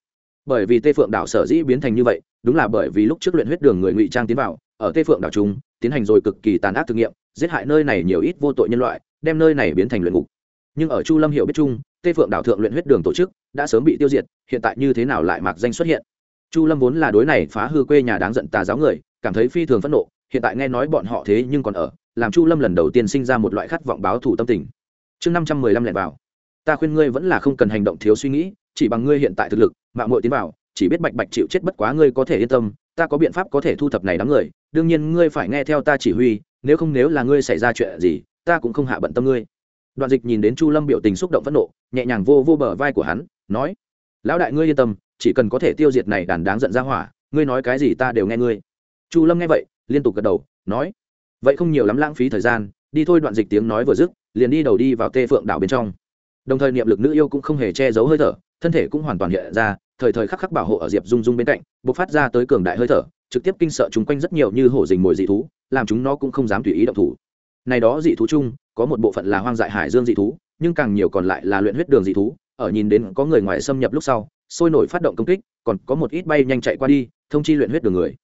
S1: Bởi vì tây phượng đảo sở dĩ biến thành như vậy đúng là bởi vì lúc trước luyện huyết đường người ngụy trang tiến vào, ở tây phượng đảo trung, tiến hành rồi cực kỳ tàn ác thực nghiệm, giết hại nơi này nhiều ít vô tội nhân loại, đem nơi này biến thành luyện ngục. Nhưng ở chu lâm hiểu biết chung, tây phượng đảo thượng luyện huyết đường tổ chức đã sớm bị tiêu diệt, hiện tại như thế nào lại mạc danh xuất hiện? Chu lâm vốn là đối này phá hư quê nhà đáng giận tà giáo người, cảm thấy phi thường phẫn nộ, hiện tại nghe nói bọn họ thế nhưng còn ở, làm chu lâm lần đầu tiên sinh ra một loại khát vọng báo thù tâm tình. Chương năm trăm mười lăm lẻ vào. Ta khuyên ngươi vẫn là không cần hành động thiếu suy nghĩ, chỉ bằng ngươi hiện tại thực lực, mạng mội tiến vào chỉ biết bạch bạch chịu chết bất quá ngươi có thể yên tâm, ta có biện pháp có thể thu thập này đám người, đương nhiên ngươi phải nghe theo ta chỉ huy, nếu không nếu là ngươi xảy ra chuyện gì, ta cũng không hạ bận tâm ngươi. Đoạn dịch nhìn đến chu lâm biểu tình xúc động phẫn nộ, nhẹ nhàng vô vô bờ vai của hắn, nói, lão đại ngươi yên tâm, chỉ cần có thể tiêu diệt này đàn đáng giận ra hỏa, ngươi nói cái gì ta đều nghe ngươi. Chu lâm nghe vậy, liên tục gật đầu, nói, vậy không nhiều lắm lãng phí thời gian, đi thôi. Đoạn dịch tiếng nói vừa dứt, liền đi đầu đi vào tê phượng đảo bên trong. Đồng thời niệm lực nữ yêu cũng không hề che giấu hơi thở thân thể cũng hoàn toàn hiện ra, thời thời khắc khắc bảo hộ ở diệp dung dung bên cạnh b ộ c phát ra tới cường đại hơi thở, trực tiếp kinh sợ chúng quanh rất nhiều như hổ dình mồi dị thú, làm chúng nó cũng không dám tùy ý động thủ. Này đó dị thú chung, có một bộ phận là hoang dại hải dương dị thú, nhưng càng nhiều còn lại là luyện huyết đường dị thú, ở nhìn đến có người ngoài xâm nhập lúc sau, sôi nổi phát động công kích, còn có một ít bay nhanh chạy qua đi, thông chi luyện huyết đường người.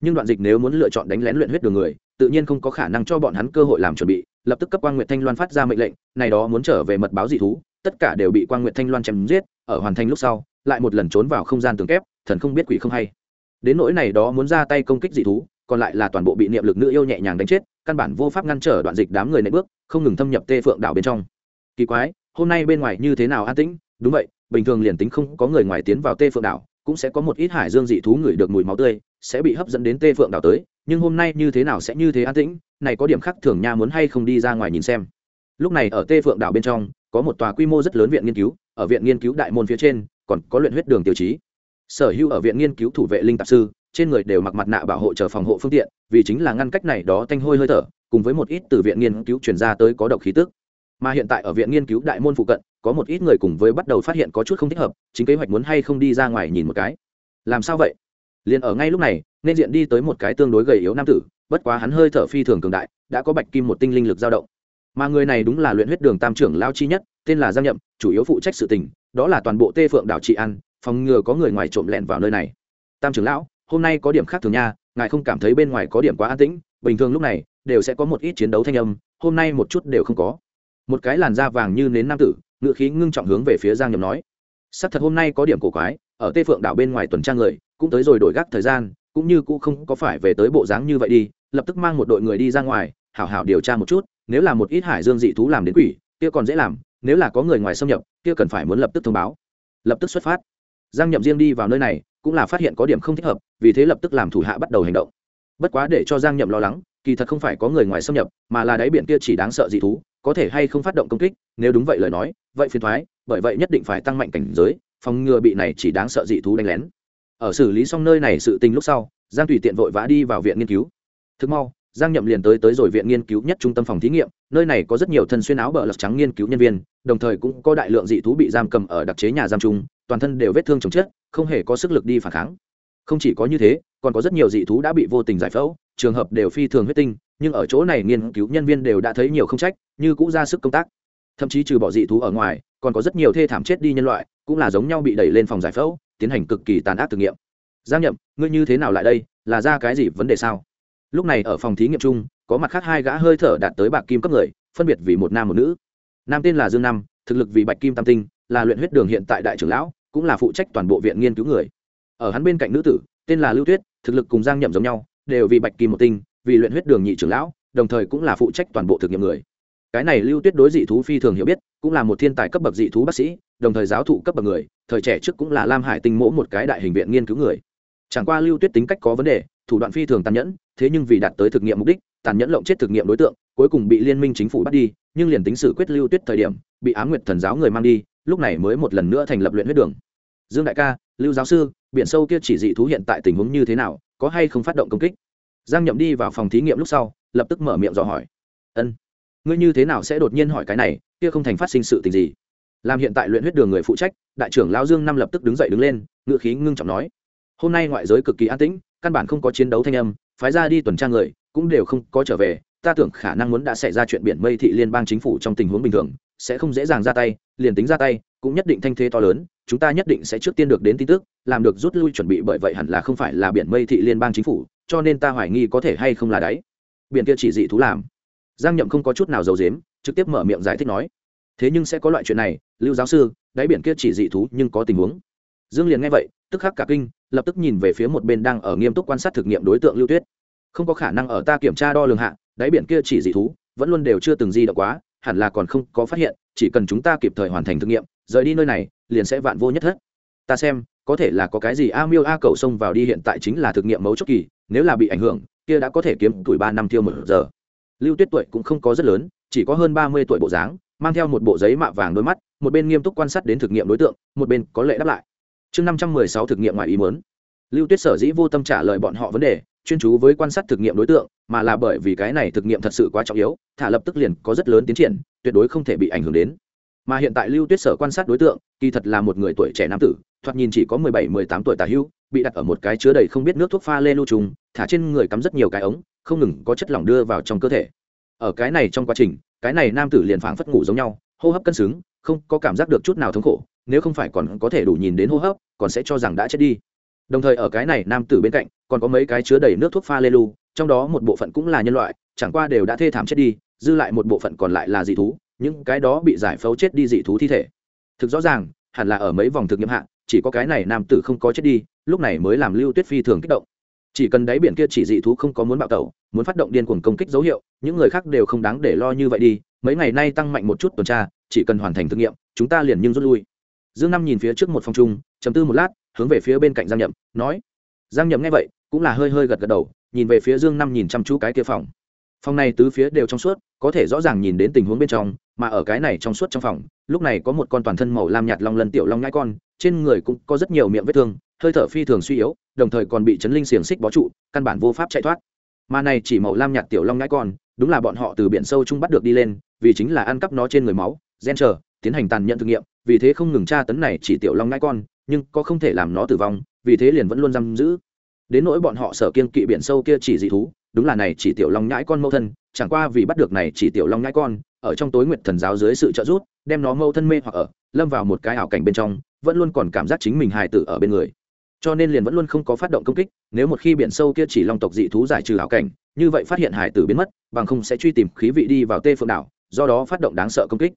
S1: Nhưng đoạn dịch nếu muốn lựa chọn đánh lén luyện huyết đường người, tự nhiên không có khả năng cho bọn hắn cơ hội làm chuẩn bị, lập tức cấp quan nguyệt thanh loan phát ra mệnh lệnh, này đó muốn trở về mật báo dị thú tất cả đều bị quan nguyệt thanh loan chém giết, ở hoàn thành lúc sau, lại một lần trốn vào không gian tường kép, thần không biết quỷ không hay. Đến nỗi này đó muốn ra tay công kích dị thú, còn lại là toàn bộ bị niệm lực nữ yêu nhẹ nhàng đánh chết, căn bản vô pháp ngăn trở đoạn dịch đám người nệ bước, không ngừng thâm nhập tê phượng đảo bên trong. Kỳ quái, hôm nay bên ngoài như thế nào an tĩnh? Đúng vậy, bình thường liền tính không có người ngoài tiến vào tê phượng đảo, cũng sẽ có một ít hải dương dị thú ngửi được mùi máu tươi, sẽ bị hấp dẫn đến tê phượng đảo tới, nhưng hôm nay như thế nào sẽ như thế an tĩnh? Này có điểm khác thường nha, muốn hay không đi ra ngoài nhìn xem. Lúc này ở tê phượng đảo bên trong có một tòa quy mô rất lớn viện nghiên cứu, ở viện nghiên cứu đại môn phía trên, còn có luyện huyết đường tiêu chí. Sở hữu ở viện nghiên cứu thủ vệ linh tạp sư, trên người đều mặc mặt nạ bảo hộ chờ phòng hộ phương tiện, vì chính là ngăn cách này đó tanh hôi hơi thở, cùng với một ít từ viện nghiên cứu chuyển ra tới có độc khí tức. Mà hiện tại ở viện nghiên cứu đại môn phụ cận, có một ít người cùng với bắt đầu phát hiện có chút không thích hợp, chính kế hoạch muốn hay không đi ra ngoài nhìn một cái. Làm sao vậy? Liền ở ngay lúc này, nên diện đi tới một cái tương đối gầy yếu nam tử, bất quá hắn hơi thở phi thường cường đại, đã có bạch kim một tinh linh lực dao động mà người này đúng là luyện huyết đường tam trưởng lao chi nhất, tên là giang nhậm, chủ yếu phụ trách sự tình, đó là toàn bộ tê phượng đảo trị ăn phòng ngừa có người ngoài trộm lẹn vào nơi này. Tam trưởng lão, hôm nay có điểm khác thường nha, ngài không cảm thấy bên ngoài có điểm quá an tĩnh, bình thường lúc này, đều sẽ có một ít chiến đấu thanh âm, hôm nay một chút đều không có. Một cái làn da vàng như nến nam tử ngự khí ngưng trọng hướng về phía giang nhậm nói. Sắc thật hôm nay có điểm cổ quái, ở Tê phượng đảo bên ngoài tuần tra người, cũng tới rồi đổi gác thời gian, cũng như cũng không có phải về tới bộ dáng như vậy đi, lập tức mang một đội người đi ra ngoài hảo hảo điều tra một chút, nếu là một ít hải dương dị thú làm đến quỷ, kia còn dễ làm, nếu là có người ngoài xâm nhập, kia cần phải muốn lập tức thông báo. Lập tức xuất phát. Giang nhậm riêng đi vào nơi này, cũng là phát hiện có điểm không thích hợp, vì thế lập tức làm thủ hạ bắt đầu hành động. Bất quá để cho giang nhậm lo lắng, kỳ thật không phải có người ngoài xâm nhập, mà là đáy biển kia chỉ đáng sợ dị thú, có thể hay không phát động công kích, nếu đúng vậy lời nói, vậy phiền thoái bởi vậy nhất định phải tăng mạnh cảnh giới, phòng ngừa bị này chỉ đáng sợ dị thú đánh lén. Ở xử lý xong nơi này sự tình lúc sau, giang tùy tiện vội vã đi vào viện nghiên cứu. Thực mau giang nhậm liền tới tới rồi viện nghiên cứu nhất trung tâm phòng thí nghiệm, nơi này có rất nhiều thân xuyên áo bờ lật trắng nghiên cứu nhân viên, đồng thời cũng có đại lượng dị thú bị giam cầm ở đặc chế nhà giam chung, toàn thân đều vết thương chồng chết, không hề có sức lực đi phản kháng. Không chỉ có như thế, còn có rất nhiều dị thú đã bị vô tình giải phẫu, trường hợp đều phi thường huyết tinh, nhưng ở chỗ này nghiên cứu nhân viên đều đã thấy nhiều không trách, như cũng ra sức công tác. Thậm chí trừ bỏ dị thú ở ngoài, còn có rất nhiều thê thảm chết đi nhân loại, cũng là giống nhau bị đẩy lên phòng giải phẫu, tiến hành cực kỳ tàn ác thử nghiệm. Giang nhậm, ngươi như thế nào lại đây? Là ra cái gì vấn đề sao? Lúc này ở phòng thí nghiệm chung, có mặt khác hai gã hơi thở đạt tới bạc kim cấp người, phân biệt vì một nam một nữ. Nam tên là dương nam, thực lực vì bạch kim tam tinh, là luyện huyết đường hiện tại đại trưởng lão, cũng là phụ trách toàn bộ viện nghiên cứu người. Ở hắn bên cạnh nữ tử, tên là lưu tuyết, thực lực cùng giang nhậm giống nhau, đều vì bạch kim một tinh, vì luyện huyết đường nhị trưởng lão, đồng thời cũng là phụ trách toàn bộ thực nghiệm người. Cái này lưu tuyết đối dị thú phi thường hiểu biết, cũng là một thiên tài cấp bậc dị thú bác sĩ, đồng thời giáo thụ cấp bậc người, thời trẻ trước cũng là lam hải tinh mỗ một cái đại hình viện nghiên cứu người. Chẳng qua lưu tuyết tính cách có vấn đề thủ đoạn phi thường tàn nhẫn, thế nhưng vì đạt tới thực nghiệm mục đích, tàn nhẫn lộng chết thực nghiệm đối tượng, cuối cùng bị liên minh chính phủ bắt đi, nhưng liền tính sự quyết lưu tuyết thời điểm, bị á nguyệt thần giáo người mang đi, lúc này mới một lần nữa thành lập luyện huyết đường. Dương đại ca, lưu giáo sư, biển sâu kia chỉ dị thú hiện tại tình huống như thế nào, có hay không phát động công kích? Giang nhậm đi vào phòng thí nghiệm lúc sau, lập tức mở miệng dò hỏi. Ân, ngươi như thế nào sẽ đột nhiên hỏi cái này, kia không thành phát sinh sự tình gì? Làm hiện tại luyện huyết đường người phụ trách, đại trưởng lão dương năm lập tức đứng dậy đứng lên, ngựa khí ngưng trọng nói. Hôm nay ngoại giới cực kỳ an tĩnh căn bản không có chiến đấu thanh âm, phái ra đi tuần tra người, cũng đều không có trở về. Ta tưởng khả năng muốn đã xảy ra chuyện biển mây thị liên bang chính phủ trong tình huống bình thường, sẽ không dễ dàng ra tay, liền tính ra tay, cũng nhất định thanh thế to lớn, chúng ta nhất định sẽ trước tiên được đến tin tức, làm được rút lui chuẩn bị bởi vậy hẳn là không phải là biển mây thị liên bang chính phủ, cho nên ta hoài nghi có thể hay không là đáy. Biển kia chỉ dị thú làm. Giang nhậm không có chút nào giấu dếm trực tiếp mở miệng giải thích nói. Thế nhưng sẽ có loại chuyện này, lưu giáo sư, đáy biển kia chỉ dị thú nhưng có tình huống. Dương liền nghe vậy tức khắc cả kinh, lập tức nhìn về phía một bên đang ở nghiêm túc quan sát thực nghiệm đối tượng lưu tuyết. Không có khả năng ở ta kiểm tra đo lường hạ, đáy biển kia chỉ dị thú, vẫn luôn đều chưa từng di động quá, hẳn là còn không có phát hiện, chỉ cần chúng ta kịp thời hoàn thành thực nghiệm, rời đi nơi này, liền sẽ vạn vô nhất thất. Ta xem, có thể là có cái gì a miêu a cầu xông vào đi hiện tại chính là thực nghiệm mấu chốt kỳ, nếu là bị ảnh hưởng, kia đã có thể kiếm tuổi ba năm tiêu một giờ. Lưu tuyết tuổi cũng không có rất lớn, chỉ có hơn ba mươi tuổi bộ dáng, mang theo một bộ giấy mạ vàng đôi mắt, một bên nghiêm túc quan sát đến thực nghiệm đối tượng, một bên có lệ đáp lại chương năm trăm mười sáu thực nghiệm ngoài ý mớn lưu tuyết sở dĩ vô tâm trả lời bọn họ vấn đề, chuyên chú với quan sát thực nghiệm đối tượng, mà là bởi vì cái này thực nghiệm thật sự quá trọng yếu, thả lập tức liền có rất lớn tiến triển, tuyệt đối không thể bị ảnh hưởng đến. Mà hiện tại lưu tuyết sở quan sát đối tượng, kỳ thật là một người tuổi trẻ nam tử, thoạt nhìn chỉ có mười bảy, mười tám tuổi tà hưu, bị đặt ở một cái chứa đầy không biết nước thuốc pha lê lưu trùng, thả trên người cắm rất nhiều cái ống, không ngừng có chất lỏng đưa vào trong cơ thể. Ở cái này trong quá trình, cái này nam tử liền phảng phất ngủ giống nhau, hô hấp cân xứng, không có cảm giác được chút nào thống khổ nếu không phải còn có thể đủ nhìn đến hô hấp, còn sẽ cho rằng đã chết đi. Đồng thời ở cái này nam tử bên cạnh, còn có mấy cái chứa đầy nước thuốc pha lê lu trong đó một bộ phận cũng là nhân loại, chẳng qua đều đã thê thảm chết đi, dư lại một bộ phận còn lại là dị thú, những cái đó bị giải phẫu chết đi dị thú thi thể. Thực rõ ràng, hẳn là ở mấy vòng thực nghiệm hạ, chỉ có cái này nam tử không có chết đi, lúc này mới làm lưu tuyết phi thường kích động. Chỉ cần đáy biển kia chỉ dị thú không có muốn bạo tẩu, muốn phát động điên cuồng công kích dấu hiệu, những người khác đều không đáng để lo như vậy đi, mấy ngày nay tăng mạnh một chút tuần tra, chỉ cần hoàn thành thực nghiệm, chúng ta liền nhưng rút lui dương năm nhìn phía trước một phòng chung chấm tư một lát, hướng về phía bên cạnh giang nhậm, nói, giang nhậm nghe vậy, cũng là hơi hơi gật gật đầu, nhìn về phía dương năm nhìn chăm chú cái kia phòng. Phòng này tứ phía đều trong suốt, có thể rõ ràng nhìn đến tình huống bên trong, mà ở cái này trong suốt trong phòng, lúc này có một con toàn thân màu lam nhạt long lân tiểu long nhãi con, trên người cũng có rất nhiều miệng vết thương, hơi thở phi thường suy yếu, đồng thời còn bị chấn linh xiềng xích bó trụ, căn bản vô pháp chạy thoát. Mà này chỉ màu lam nhạt tiểu long nhãi con, đúng là bọn họ từ biển sâu chung bắt được đi lên, vì chính là ăn cắp nó trên người máu, gen chờ, tiến hành tàn nhẫn thực nghiệm vì thế không ngừng tra tấn này chỉ tiểu long nhãi con, nhưng có không thể làm nó tử vong, vì thế liền vẫn luôn giam giữ. Đến nỗi bọn họ sở kiên kỵ biển sâu kia chỉ dị thú, đúng là này chỉ tiểu long nhãi con mâu thân, chẳng qua vì bắt được này chỉ tiểu long nhãi con, ở trong tối nguyệt thần giáo dưới sự trợ giúp, đem nó mâu thân mê hoặc ở, lâm vào một cái ảo cảnh bên trong, vẫn luôn còn cảm giác chính mình hài tử ở bên người. Cho nên liền vẫn luôn không có phát động công kích, nếu một khi biển sâu kia chỉ long tộc dị thú giải trừ ảo cảnh, như vậy phát hiện hài tử biến mất, bằng không sẽ truy tìm khí vị đi vào tê phượng đảo, do đó phát động đáng sợ công kích.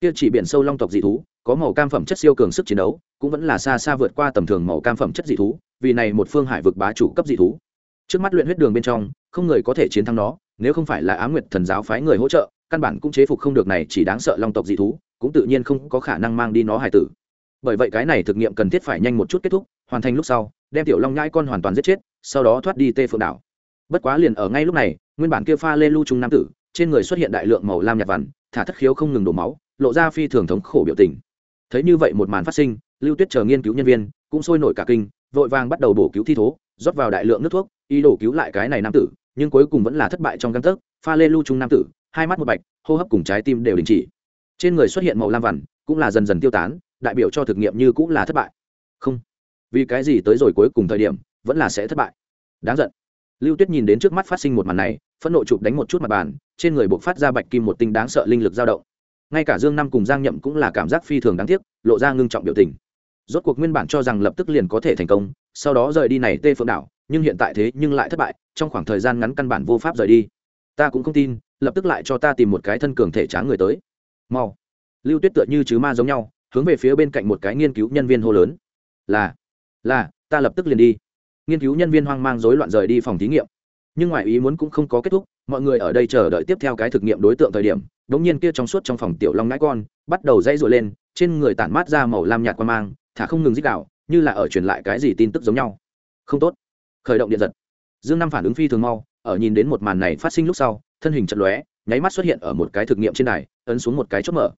S1: Kia chỉ biển sâu long tộc dị thú có màu cam phẩm chất siêu cường sức chiến đấu, cũng vẫn là xa xa vượt qua tầm thường màu cam phẩm chất dị thú, vì này một phương hải vực bá chủ cấp dị thú. Trước mắt luyện huyết đường bên trong, không người có thể chiến thắng nó, nếu không phải là á nguyệt thần giáo phái người hỗ trợ, căn bản cũng chế phục không được này chỉ đáng sợ long tộc dị thú, cũng tự nhiên không có khả năng mang đi nó hải tử. Bởi vậy cái này thực nghiệm cần thiết phải nhanh một chút kết thúc, hoàn thành lúc sau, đem tiểu long nhãi con hoàn toàn giết chết, sau đó thoát đi tê phượng đảo. Bất quá liền ở ngay lúc này, nguyên bản kia pha lê lưu trung nam tử, trên người xuất hiện đại lượng màu lam nhạt vằn, thả thất khiếu không ngừng đổ máu, lộ ra phi thường thống khổ biểu tình thấy như vậy một màn phát sinh, lưu tuyết chờ nghiên cứu nhân viên, cũng sôi nổi cả kinh, vội vàng bắt đầu bổ cứu thi thố, rót vào đại lượng nước thuốc, ý đồ cứu lại cái này nam tử, nhưng cuối cùng vẫn là thất bại trong găng tấc, pha lê lưu trung nam tử, hai mắt một bạch, hô hấp cùng trái tim đều đình chỉ. Trên người xuất hiện màu lam vằn, cũng là dần dần tiêu tán, đại biểu cho thực nghiệm như cũng là thất bại. Không, vì cái gì tới rồi cuối cùng thời điểm, vẫn là sẽ thất bại. Đáng giận. Lưu tuyết nhìn đến trước mắt phát sinh một màn này, phẫn nộ chụp đánh một chút mặt bàn, trên người buộc phát ra bạch kim một tinh đáng sợ linh lực dao động ngay cả dương năm cùng giang nhậm cũng là cảm giác phi thường đáng tiếc, lộ ra ngưng trọng biểu tình. Rốt cuộc nguyên bản cho rằng lập tức liền có thể thành công, sau đó rời đi này tê phượng đảo, nhưng hiện tại thế nhưng lại thất bại, trong khoảng thời gian ngắn căn bản vô pháp rời đi. Ta cũng không tin, lập tức lại cho ta tìm một cái thân cường thể tráng người tới. Mau. Lưu tuyết tựa như chứ ma giống nhau, hướng về phía bên cạnh một cái nghiên cứu nhân viên hô lớn. Là là, ta lập tức liền đi. Nghiên cứu nhân viên hoang mang rối loạn rời đi phòng thí nghiệm. Nhưng ngoài ý muốn cũng không có kết thúc, mọi người ở đây chờ đợi tiếp theo cái thực nghiệm đối tượng thời điểm đống nhiên kia trong suốt trong phòng tiểu long ngãi con, bắt đầu dây rội lên, trên người tản mát ra màu lam nhạt quan mang, thả không ngừng dích đạo như là ở truyền lại cái gì tin tức giống nhau. Không tốt. Khởi động điện giật. Dương năm phản ứng phi thường mau, ở nhìn đến một màn này phát sinh lúc sau, thân hình chật lóe, nháy mắt xuất hiện ở một cái thực nghiệm trên đài, ấn xuống một cái chốt mở.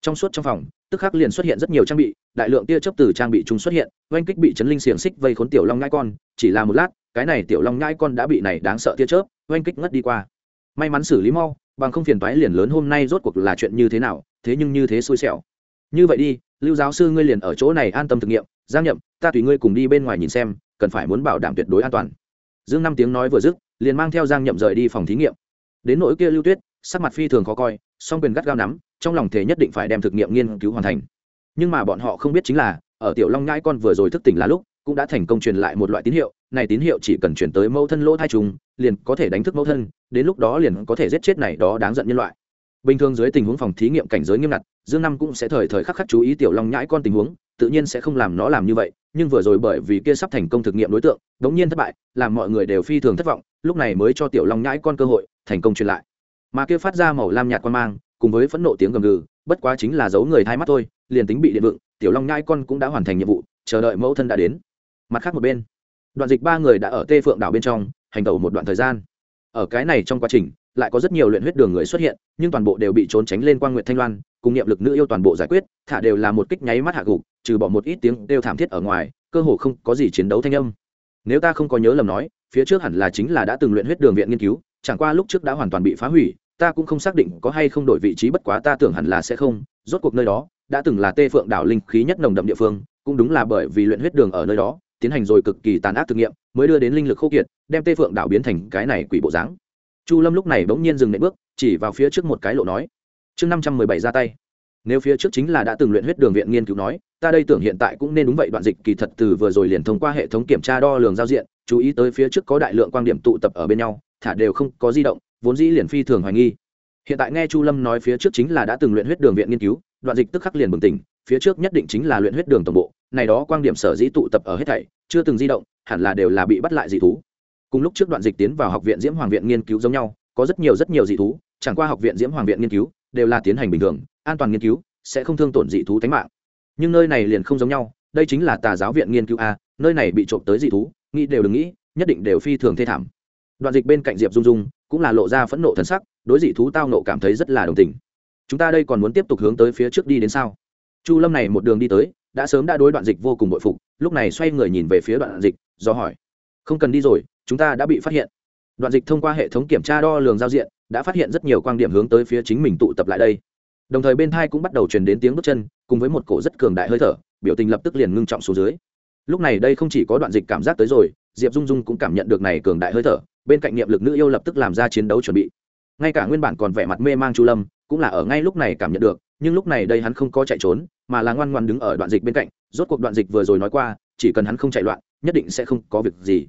S1: Trong suốt trong phòng, tức khắc liền xuất hiện rất nhiều trang bị, đại lượng tia chớp từ trang bị chúng xuất hiện, oanh kích bị chấn linh xiềng xích vây khốn tiểu long ngai con, chỉ là một lát, cái này tiểu long ngai con đã bị này đáng sợ tia chớp, oanh kích ngất đi qua. May mắn xử lý mau bằng không phiền toái liền lớn hôm nay rốt cuộc là chuyện như thế nào, thế nhưng như thế xui xẻo. Như vậy đi, lưu giáo sư ngươi liền ở chỗ này an tâm thực nghiệm, giang nhậm, ta tùy ngươi cùng đi bên ngoài nhìn xem, cần phải muốn bảo đảm tuyệt đối an toàn. Dương năm tiếng nói vừa dứt, liền mang theo giang nhậm rời đi phòng thí nghiệm. Đến nỗi kia lưu tuyết, sắc mặt phi thường khó coi, song quyền gắt gao nắm, trong lòng thể nhất định phải đem thực nghiệm nghiên cứu hoàn thành. Nhưng mà bọn họ không biết chính là, ở tiểu long nhãi con vừa rồi thức tỉnh là lúc cũng đã thành công truyền lại một loại tín hiệu, này tín hiệu chỉ cần chuyển tới mẫu thân lỗ thai trùng, liền có thể đánh thức mẫu thân, đến lúc đó liền có thể giết chết này đó đáng giận nhân loại. Bình thường dưới tình huống phòng thí nghiệm cảnh giới nghiêm ngặt, dương năm cũng sẽ thời thời khắc khắc chú ý tiểu long nhãi con tình huống, tự nhiên sẽ không làm nó làm như vậy, nhưng vừa rồi bởi vì kia sắp thành công thực nghiệm đối tượng, đống nhiên thất bại, làm mọi người đều phi thường thất vọng, lúc này mới cho tiểu long nhãi con cơ hội, thành công truyền lại. Mà kia phát ra màu lam nhạt quan mang, cùng với phẫn nộ tiếng gầm gừ, bất quá chính là giấu người thay mắt thôi, liền tính bị điện vựng tiểu long Nhãi con cũng đã hoàn thành nhiệm vụ, chờ đợi mẫu thân đã đến mặt khác một bên. Đoạn dịch ba người đã ở tê phượng đảo bên trong, hành tẩu một đoạn thời gian. Ở cái này trong quá trình, lại có rất nhiều luyện huyết đường người xuất hiện, nhưng toàn bộ đều bị trốn tránh lên quan nguyện thanh loan, cùng niệm lực nữ yêu toàn bộ giải quyết, thả đều là một kích nháy mắt hạ gục, trừ bỏ một ít tiếng đều thảm thiết ở ngoài, cơ hồ không có gì chiến đấu thanh âm. Nếu ta không có nhớ lầm nói, phía trước hẳn là chính là đã từng luyện huyết đường viện nghiên cứu, chẳng qua lúc trước đã hoàn toàn bị phá hủy, ta cũng không xác định có hay không đổi vị trí, bất quá ta tưởng hẳn là sẽ không, rốt cuộc nơi đó, đã từng là tê phượng đảo linh khí nhất nồng đậm địa phương, cũng đúng là bởi vì luyện huyết đường ở nơi đó tiến hành rồi cực kỳ tàn ác thực nghiệm, mới đưa đến linh lực khô kiệt, đem tê phượng đảo biến thành cái này quỷ bộ dáng. Chu lâm lúc này bỗng nhiên dừng nệm bước, chỉ vào phía trước một cái lộ nói, chương năm trăm mười bảy ra tay. Nếu phía trước chính là đã từng luyện huyết đường viện nghiên cứu nói, ta đây tưởng hiện tại cũng nên đúng vậy, đoạn dịch kỳ thật từ vừa rồi liền thông qua hệ thống kiểm tra đo lường giao diện, chú ý tới phía trước có đại lượng quan điểm tụ tập ở bên nhau, thả đều không có di động, vốn dĩ liền phi thường hoài nghi. Hiện tại nghe chu lâm nói phía trước chính là đã từng luyện huyết đường viện nghiên cứu, đoạn dịch tức khắc liền bừng tỉnh, phía trước nhất định chính là luyện huyết đường tổng bộ này đó quan điểm sở dĩ tụ tập ở hết thảy, chưa từng di động, hẳn là đều là bị bắt lại dị thú. Cùng lúc trước đoạn dịch tiến vào học viện diễm hoàng viện nghiên cứu giống nhau, có rất nhiều rất nhiều dị thú, chẳng qua học viện diễm hoàng viện nghiên cứu, đều là tiến hành bình thường, an toàn nghiên cứu, sẽ không thương tổn dị thú tính mạng. Nhưng nơi này liền không giống nhau, đây chính là tà giáo viện nghiên cứu a, nơi này bị trộm tới dị thú, nghĩ đều đừng nghĩ, nhất định đều phi thường thê thảm. Đoạn dịch bên cạnh diệp dung dung cũng là lộ ra phẫn nộ thần sắc, đối dị thú tao nộ cảm thấy rất là đồng tình. Chúng ta đây còn muốn tiếp tục hướng tới phía trước đi đến sao? Chu lâm này một đường đi tới đã sớm đã đối đoạn dịch vô cùng bội phục, lúc này xoay người nhìn về phía đoạn dịch, do hỏi, không cần đi rồi, chúng ta đã bị phát hiện. Đoạn dịch thông qua hệ thống kiểm tra đo lường giao diện, đã phát hiện rất nhiều quan điểm hướng tới phía chính mình tụ tập lại đây. Đồng thời bên thai cũng bắt đầu truyền đến tiếng bước chân, cùng với một cổ rất cường đại hơi thở, biểu tình lập tức liền ngưng trọng xuống dưới. Lúc này đây không chỉ có đoạn dịch cảm giác tới rồi, diệp dung dung cũng cảm nhận được này cường đại hơi thở, bên cạnh niệm lực nữ yêu lập tức làm ra chiến đấu chuẩn bị. Ngay cả nguyên bản còn vẻ mặt mê mang chu lâm, cũng là ở ngay lúc này cảm nhận được, nhưng lúc này đây hắn không có chạy trốn mà là ngoan ngoan đứng ở đoạn dịch bên cạnh, rốt cuộc đoạn dịch vừa rồi nói qua, chỉ cần hắn không chạy loạn, nhất định sẽ không có việc gì.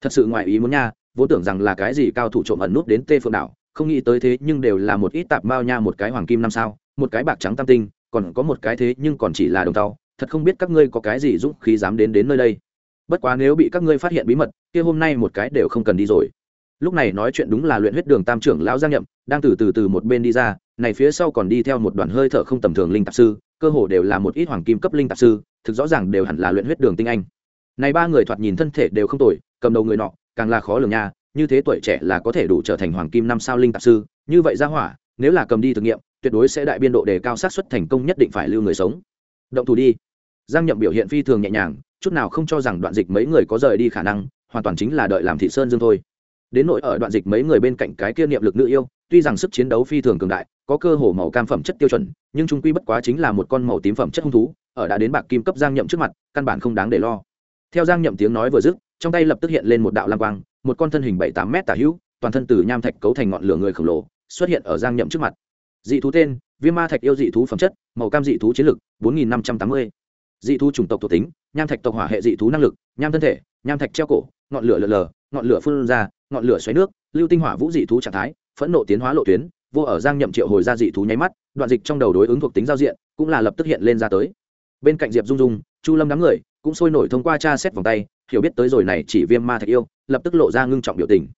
S1: Thật sự ngoài ý muốn nha, vốn tưởng rằng là cái gì cao thủ trộm ẩn nút đến tê phượng đảo, không nghĩ tới thế nhưng đều là một ít tạp mao nha một cái hoàng kim năm sao, một cái bạc trắng tam tinh, còn có một cái thế nhưng còn chỉ là đồng tàu, thật không biết các ngươi có cái gì dũng khí dám đến đến nơi đây. Bất quá nếu bị các ngươi phát hiện bí mật, kia hôm nay một cái đều không cần đi rồi. Lúc này nói chuyện đúng là luyện huyết đường tam trưởng lão giang nhậm, đang từ từ từ một bên đi ra, này phía sau còn đi theo một đoàn hơi thở không tầm thường linh tạp sư cơ hồ đều là một ít hoàng kim cấp linh tạp sư, thực rõ ràng đều hẳn là luyện huyết đường tinh anh. Này ba người thoạt nhìn thân thể đều không tồi, cầm đầu người nọ, càng là khó lường nha, như thế tuổi trẻ là có thể đủ trở thành hoàng kim năm sao linh tạp sư, như vậy ra hỏa, nếu là cầm đi thử nghiệm, tuyệt đối sẽ đại biên độ đề cao sát suất thành công nhất định phải lưu người sống. Động thủ đi. Giang nhậm biểu hiện phi thường nhẹ nhàng, chút nào không cho rằng đoạn dịch mấy người có rời đi khả năng, hoàn toàn chính là đợi làm thị sơn dương thôi. Đến nỗi ở đoạn dịch mấy người bên cạnh cái kia niệm lực nữ yêu tuy rằng sức chiến đấu phi thường cường đại, có cơ hồ màu cam phẩm chất tiêu chuẩn, nhưng trung quy bất quá chính là một con màu tím phẩm chất hung thú, ở đã đến bạc kim cấp giang nhậm trước mặt, căn bản không đáng để lo. Theo giang nhậm tiếng nói vừa dứt, trong tay lập tức hiện lên một đạo lam quang, một con thân hình bảy tám mét tả hữu, toàn thân từ nham thạch cấu thành ngọn lửa người khổng lồ, xuất hiện ở giang nhậm trước mặt. Dị thú tên, viêm ma thạch yêu dị thú phẩm chất, màu cam dị thú chiến lực, bốn nghìn năm trăm tám mươi. Dị thú chủng tộc thuộc tính, nham thạch tộc hỏa hệ dị thú năng lực, nham thân thể, nham thạch treo cổ, ngọn lửa lờ lờ, ngọn lửa phun ra, ngọn lửa xoáy nước, lưu tinh hỏa vũ dị thú trạng thái phẫn nộ tiến hóa lộ tuyến, vô ở giang nhậm triệu hồi ra dị thú nháy mắt, đoạn dịch trong đầu đối ứng thuộc tính giao diện cũng là lập tức hiện lên ra tới. Bên cạnh diệp dung dung, chu lâm đám người cũng sôi nổi thông qua tra xét vòng tay, hiểu biết tới rồi này chỉ viêm ma thạch yêu, lập tức lộ ra ngưng trọng biểu tình.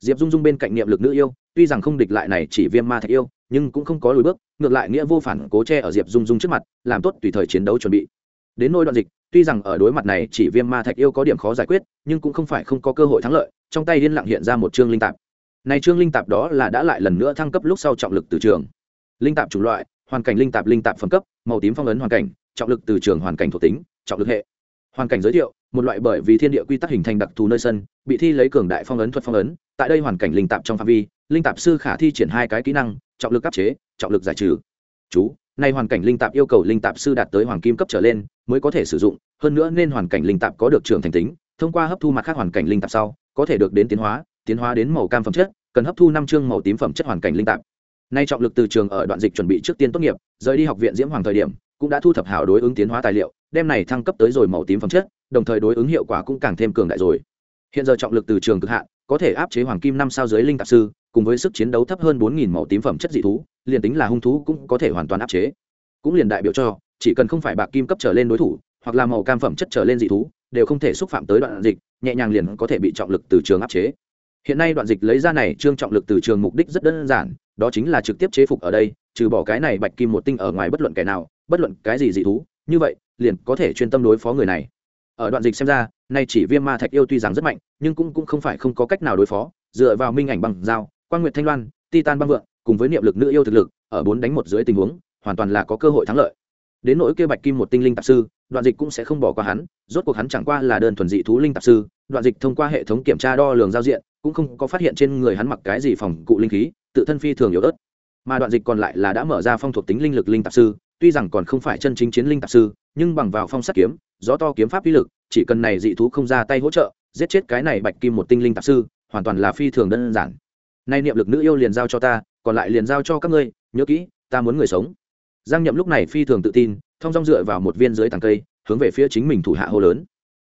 S1: Diệp dung dung bên cạnh niệm lực nữ yêu, tuy rằng không địch lại này chỉ viêm ma thạch yêu, nhưng cũng không có lùi bước, ngược lại nghĩa vô phản cố che ở diệp dung dung trước mặt, làm tốt tùy thời chiến đấu chuẩn bị. Đến nôi đoạn dịch, tuy rằng ở đối mặt này chỉ viêm ma thạch yêu có điểm khó giải quyết, nhưng cũng không phải không có cơ hội thắng lợi, trong tay liên lặng hiện ra một chương linh tạp này chương linh tạp đó là đã lại lần nữa thăng cấp lúc sau trọng lực từ trường. Linh tạp chủng loại, hoàn cảnh linh tạp linh tạp phân cấp, màu tím phong ấn hoàn cảnh, trọng lực từ trường hoàn cảnh thuộc tính, trọng lực hệ. Hoàn cảnh giới thiệu, một loại bởi vì thiên địa quy tắc hình thành đặc thù nơi sân, bị thi lấy cường đại phong ấn thuật phong ấn. Tại đây hoàn cảnh linh tạp trong phạm vi, linh tạp sư khả thi triển hai cái kỹ năng, trọng lực áp chế, trọng lực giải trừ. Chú nay hoàn cảnh linh tạp yêu cầu linh tạp sư đạt tới hoàng kim cấp trở lên mới có thể sử dụng, hơn nữa nên hoàn cảnh linh tạp có được trưởng thành tính, thông qua hấp thu mặt khác hoàn cảnh linh tạp sau, có thể được đến tiến hóa tiến hóa đến màu cam phẩm chất, cần hấp thu năm chương màu tím phẩm chất hoàn cảnh linh tạp. Nay trọng lực từ trường ở đoạn dịch chuẩn bị trước tiên tốt nghiệp, rời đi học viện diễm hoàng thời điểm, cũng đã thu thập hảo đối ứng tiến hóa tài liệu, đem này thăng cấp tới rồi màu tím phẩm chất, đồng thời đối ứng hiệu quả cũng càng thêm cường đại rồi. Hiện giờ trọng lực từ trường cực hạn, có thể áp chế hoàng kim năm sao dưới linh tạp sư, cùng với sức chiến đấu thấp hơn bốn nghìn màu tím phẩm chất dị thú, liền tính là hung thú cũng có thể hoàn toàn áp chế. Cũng liền đại biểu cho, chỉ cần không phải bạc kim cấp trở lên đối thủ, hoặc là màu cam phẩm chất trở lên dị thú, đều không thể xúc phạm tới đoạn dịch, nhẹ nhàng liền có thể bị trọng lực từ trường áp chế hiện nay đoạn dịch lấy ra này trương trọng lực từ trường mục đích rất đơn giản, đó chính là trực tiếp chế phục ở đây, trừ bỏ cái này bạch kim một tinh ở ngoài bất luận kẻ nào, bất luận cái gì dị thú, như vậy, liền có thể chuyên tâm đối phó người này. Ở đoạn dịch xem ra, nay chỉ viêm ma thạch yêu tuy rằng rất mạnh, nhưng cũng cũng không phải không có cách nào đối phó, dựa vào minh ảnh bằng dao quan nguyệt thanh loan, titan băng vượng, cùng với niệm lực nữ yêu thực lực, ở bốn đánh một dưới tình huống, hoàn toàn là có cơ hội thắng lợi. Đến nỗi kia bạch kim một tinh linh tạp sư, đoạn dịch cũng sẽ không bỏ qua hắn, rốt cuộc hắn chẳng qua là đơn thuần dị thú linh tạp sư, đoạn dịch thông qua hệ thống kiểm tra đo lường giao diện cũng không có phát hiện trên người hắn mặc cái gì phòng cụ linh khí, tự thân phi thường yếu ớt. Mà đoạn dịch còn lại là đã mở ra phong thuộc tính linh lực linh tạp sư, tuy rằng còn không phải chân chính chiến linh tạp sư, nhưng bằng vào phong sắt kiếm, gió to kiếm pháp uy lực, chỉ cần này dị thú không ra tay hỗ trợ, giết chết cái này bạch kim một tinh linh tạp sư, hoàn toàn là phi thường đơn giản. Nay niệm lực nữ yêu liền giao cho ta, còn lại liền giao cho các ngươi, nhớ kỹ, ta muốn người sống. Giang nhậm lúc này phi thường tự tin, thông dong dựa vào một viên dưới tàng cây, hướng về phía chính mình thủ hạ hô lớn.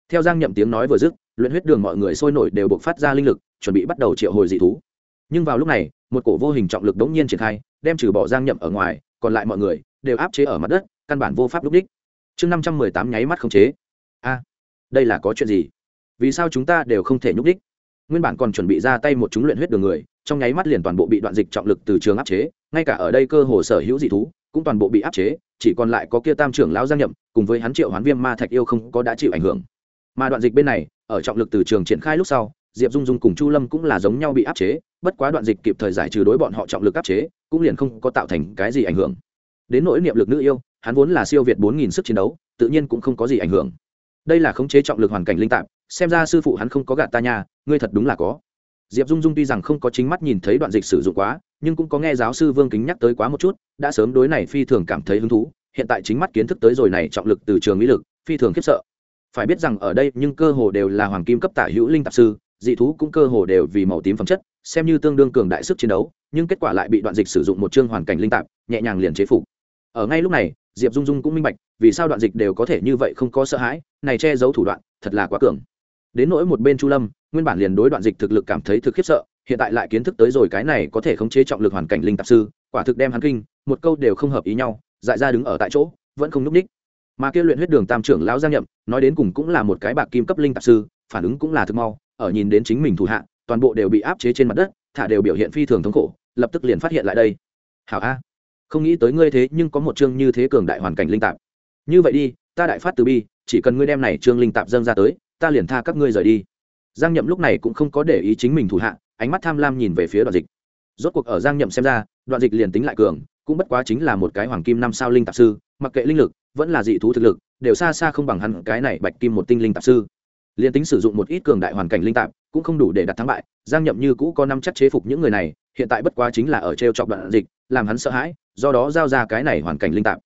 S1: Theo giang nhậm tiếng nói vừa dứt, luyện huyết đường mọi người sôi nổi đều buộc phát ra linh lực chuẩn bị bắt đầu triệu hồi dị thú. Nhưng vào lúc này, một cổ vô hình trọng lực đống nhiên triển khai, đem trừ bỏ giang nhậm ở ngoài, còn lại mọi người đều áp chế ở mặt đất, căn bản vô pháp lúc đích. Chương năm trăm mười tám nháy mắt không chế. A, đây là có chuyện gì? Vì sao chúng ta đều không thể nhúc đích? Nguyên bản còn chuẩn bị ra tay một chúng luyện huyết đường người, trong nháy mắt liền toàn bộ bị đoạn dịch trọng lực từ trường áp chế, ngay cả ở đây cơ hồ sở hữu dị thú cũng toàn bộ bị áp chế, chỉ còn lại có kia tam trưởng lão giang nhậm, cùng với hắn triệu hoán viêm ma thạch yêu không có đã chịu ảnh hưởng. Mà đoạn dịch bên này, ở trọng lực từ trường triển khai lúc sau diệp dung dung cùng chu lâm cũng là giống nhau bị áp chế bất quá đoạn dịch kịp thời giải trừ đối bọn họ trọng lực áp chế cũng liền không có tạo thành cái gì ảnh hưởng. Đến nỗi niệm lực nữ yêu hắn vốn là siêu việt bốn nghìn sức chiến đấu tự nhiên cũng không có gì ảnh hưởng. Đây là khống chế trọng lực hoàn cảnh linh tạp xem ra sư phụ hắn không có gạt ta nhà, ngươi thật đúng là có. Diệp dung dung tuy rằng không có chính mắt nhìn thấy đoạn dịch sử dụng quá nhưng cũng có nghe giáo sư vương kính nhắc tới quá một chút đã sớm đối này phi thường cảm thấy hứng thú hiện tại chính mắt kiến thức tới rồi này trọng lực từ trường mỹ lực phi thường khiếp sợ. Phải biết rằng ở đây nhưng cơ hồ đều là hoàng kim cấp tả hữu linh tạp sư dị thú cũng cơ hồ đều vì màu tím phẩm chất, xem như tương đương cường đại sức chiến đấu, nhưng kết quả lại bị đoạn dịch sử dụng một chương hoàn cảnh linh tạp, nhẹ nhàng liền chế phục. Ở ngay lúc này, diệp dung dung cũng minh bạch, vì sao đoạn dịch đều có thể như vậy không có sợ hãi, này che giấu thủ đoạn, thật là quá cường. Đến nỗi một bên chu lâm, nguyên bản liền đối đoạn dịch thực lực cảm thấy thực khiếp sợ, hiện tại lại kiến thức tới rồi cái này có thể khống chế trọng lực hoàn cảnh linh tạp sư, quả thực đem hắn kinh, một câu đều không hợp ý nhau, dại ra đứng ở tại chỗ, vẫn không núp ních. Mà kia luyện huyết đường tam trưởng lão giang nhậm, nói đến cùng cũng là một cái bạc kim cấp linh tạp sư, phản ứng cũng là thực mau ở nhìn đến chính mình thủ hạ, toàn bộ đều bị áp chế trên mặt đất, thả đều biểu hiện phi thường thống khổ, lập tức liền phát hiện lại đây. Hảo a, không nghĩ tới ngươi thế nhưng có một chương như thế cường đại hoàn cảnh linh tạp. Như vậy đi, ta đại phát từ bi, chỉ cần ngươi đem này trương linh tạp dâng ra tới, ta liền tha các ngươi rời đi. Giang nhậm lúc này cũng không có để ý chính mình thủ hạ, ánh mắt tham lam nhìn về phía đoạn dịch. Rốt cuộc ở giang nhậm xem ra, đoạn dịch liền tính lại cường, cũng bất quá chính là một cái hoàng kim năm sao linh tạp sư, mặc kệ linh lực, vẫn là dị thú thực lực, đều xa xa không bằng hẳn cái này bạch kim một tinh linh tạp sư liền tính sử dụng một ít cường đại hoàn cảnh linh tạp, cũng không đủ để đặt thắng bại. Giang nhậm như cũ có năm chắc chế phục những người này, hiện tại bất quá chính là ở t r e o chọc đoạn dịch, làm hắn sợ hãi, do đó giao ra cái này hoàn cảnh linh tạp.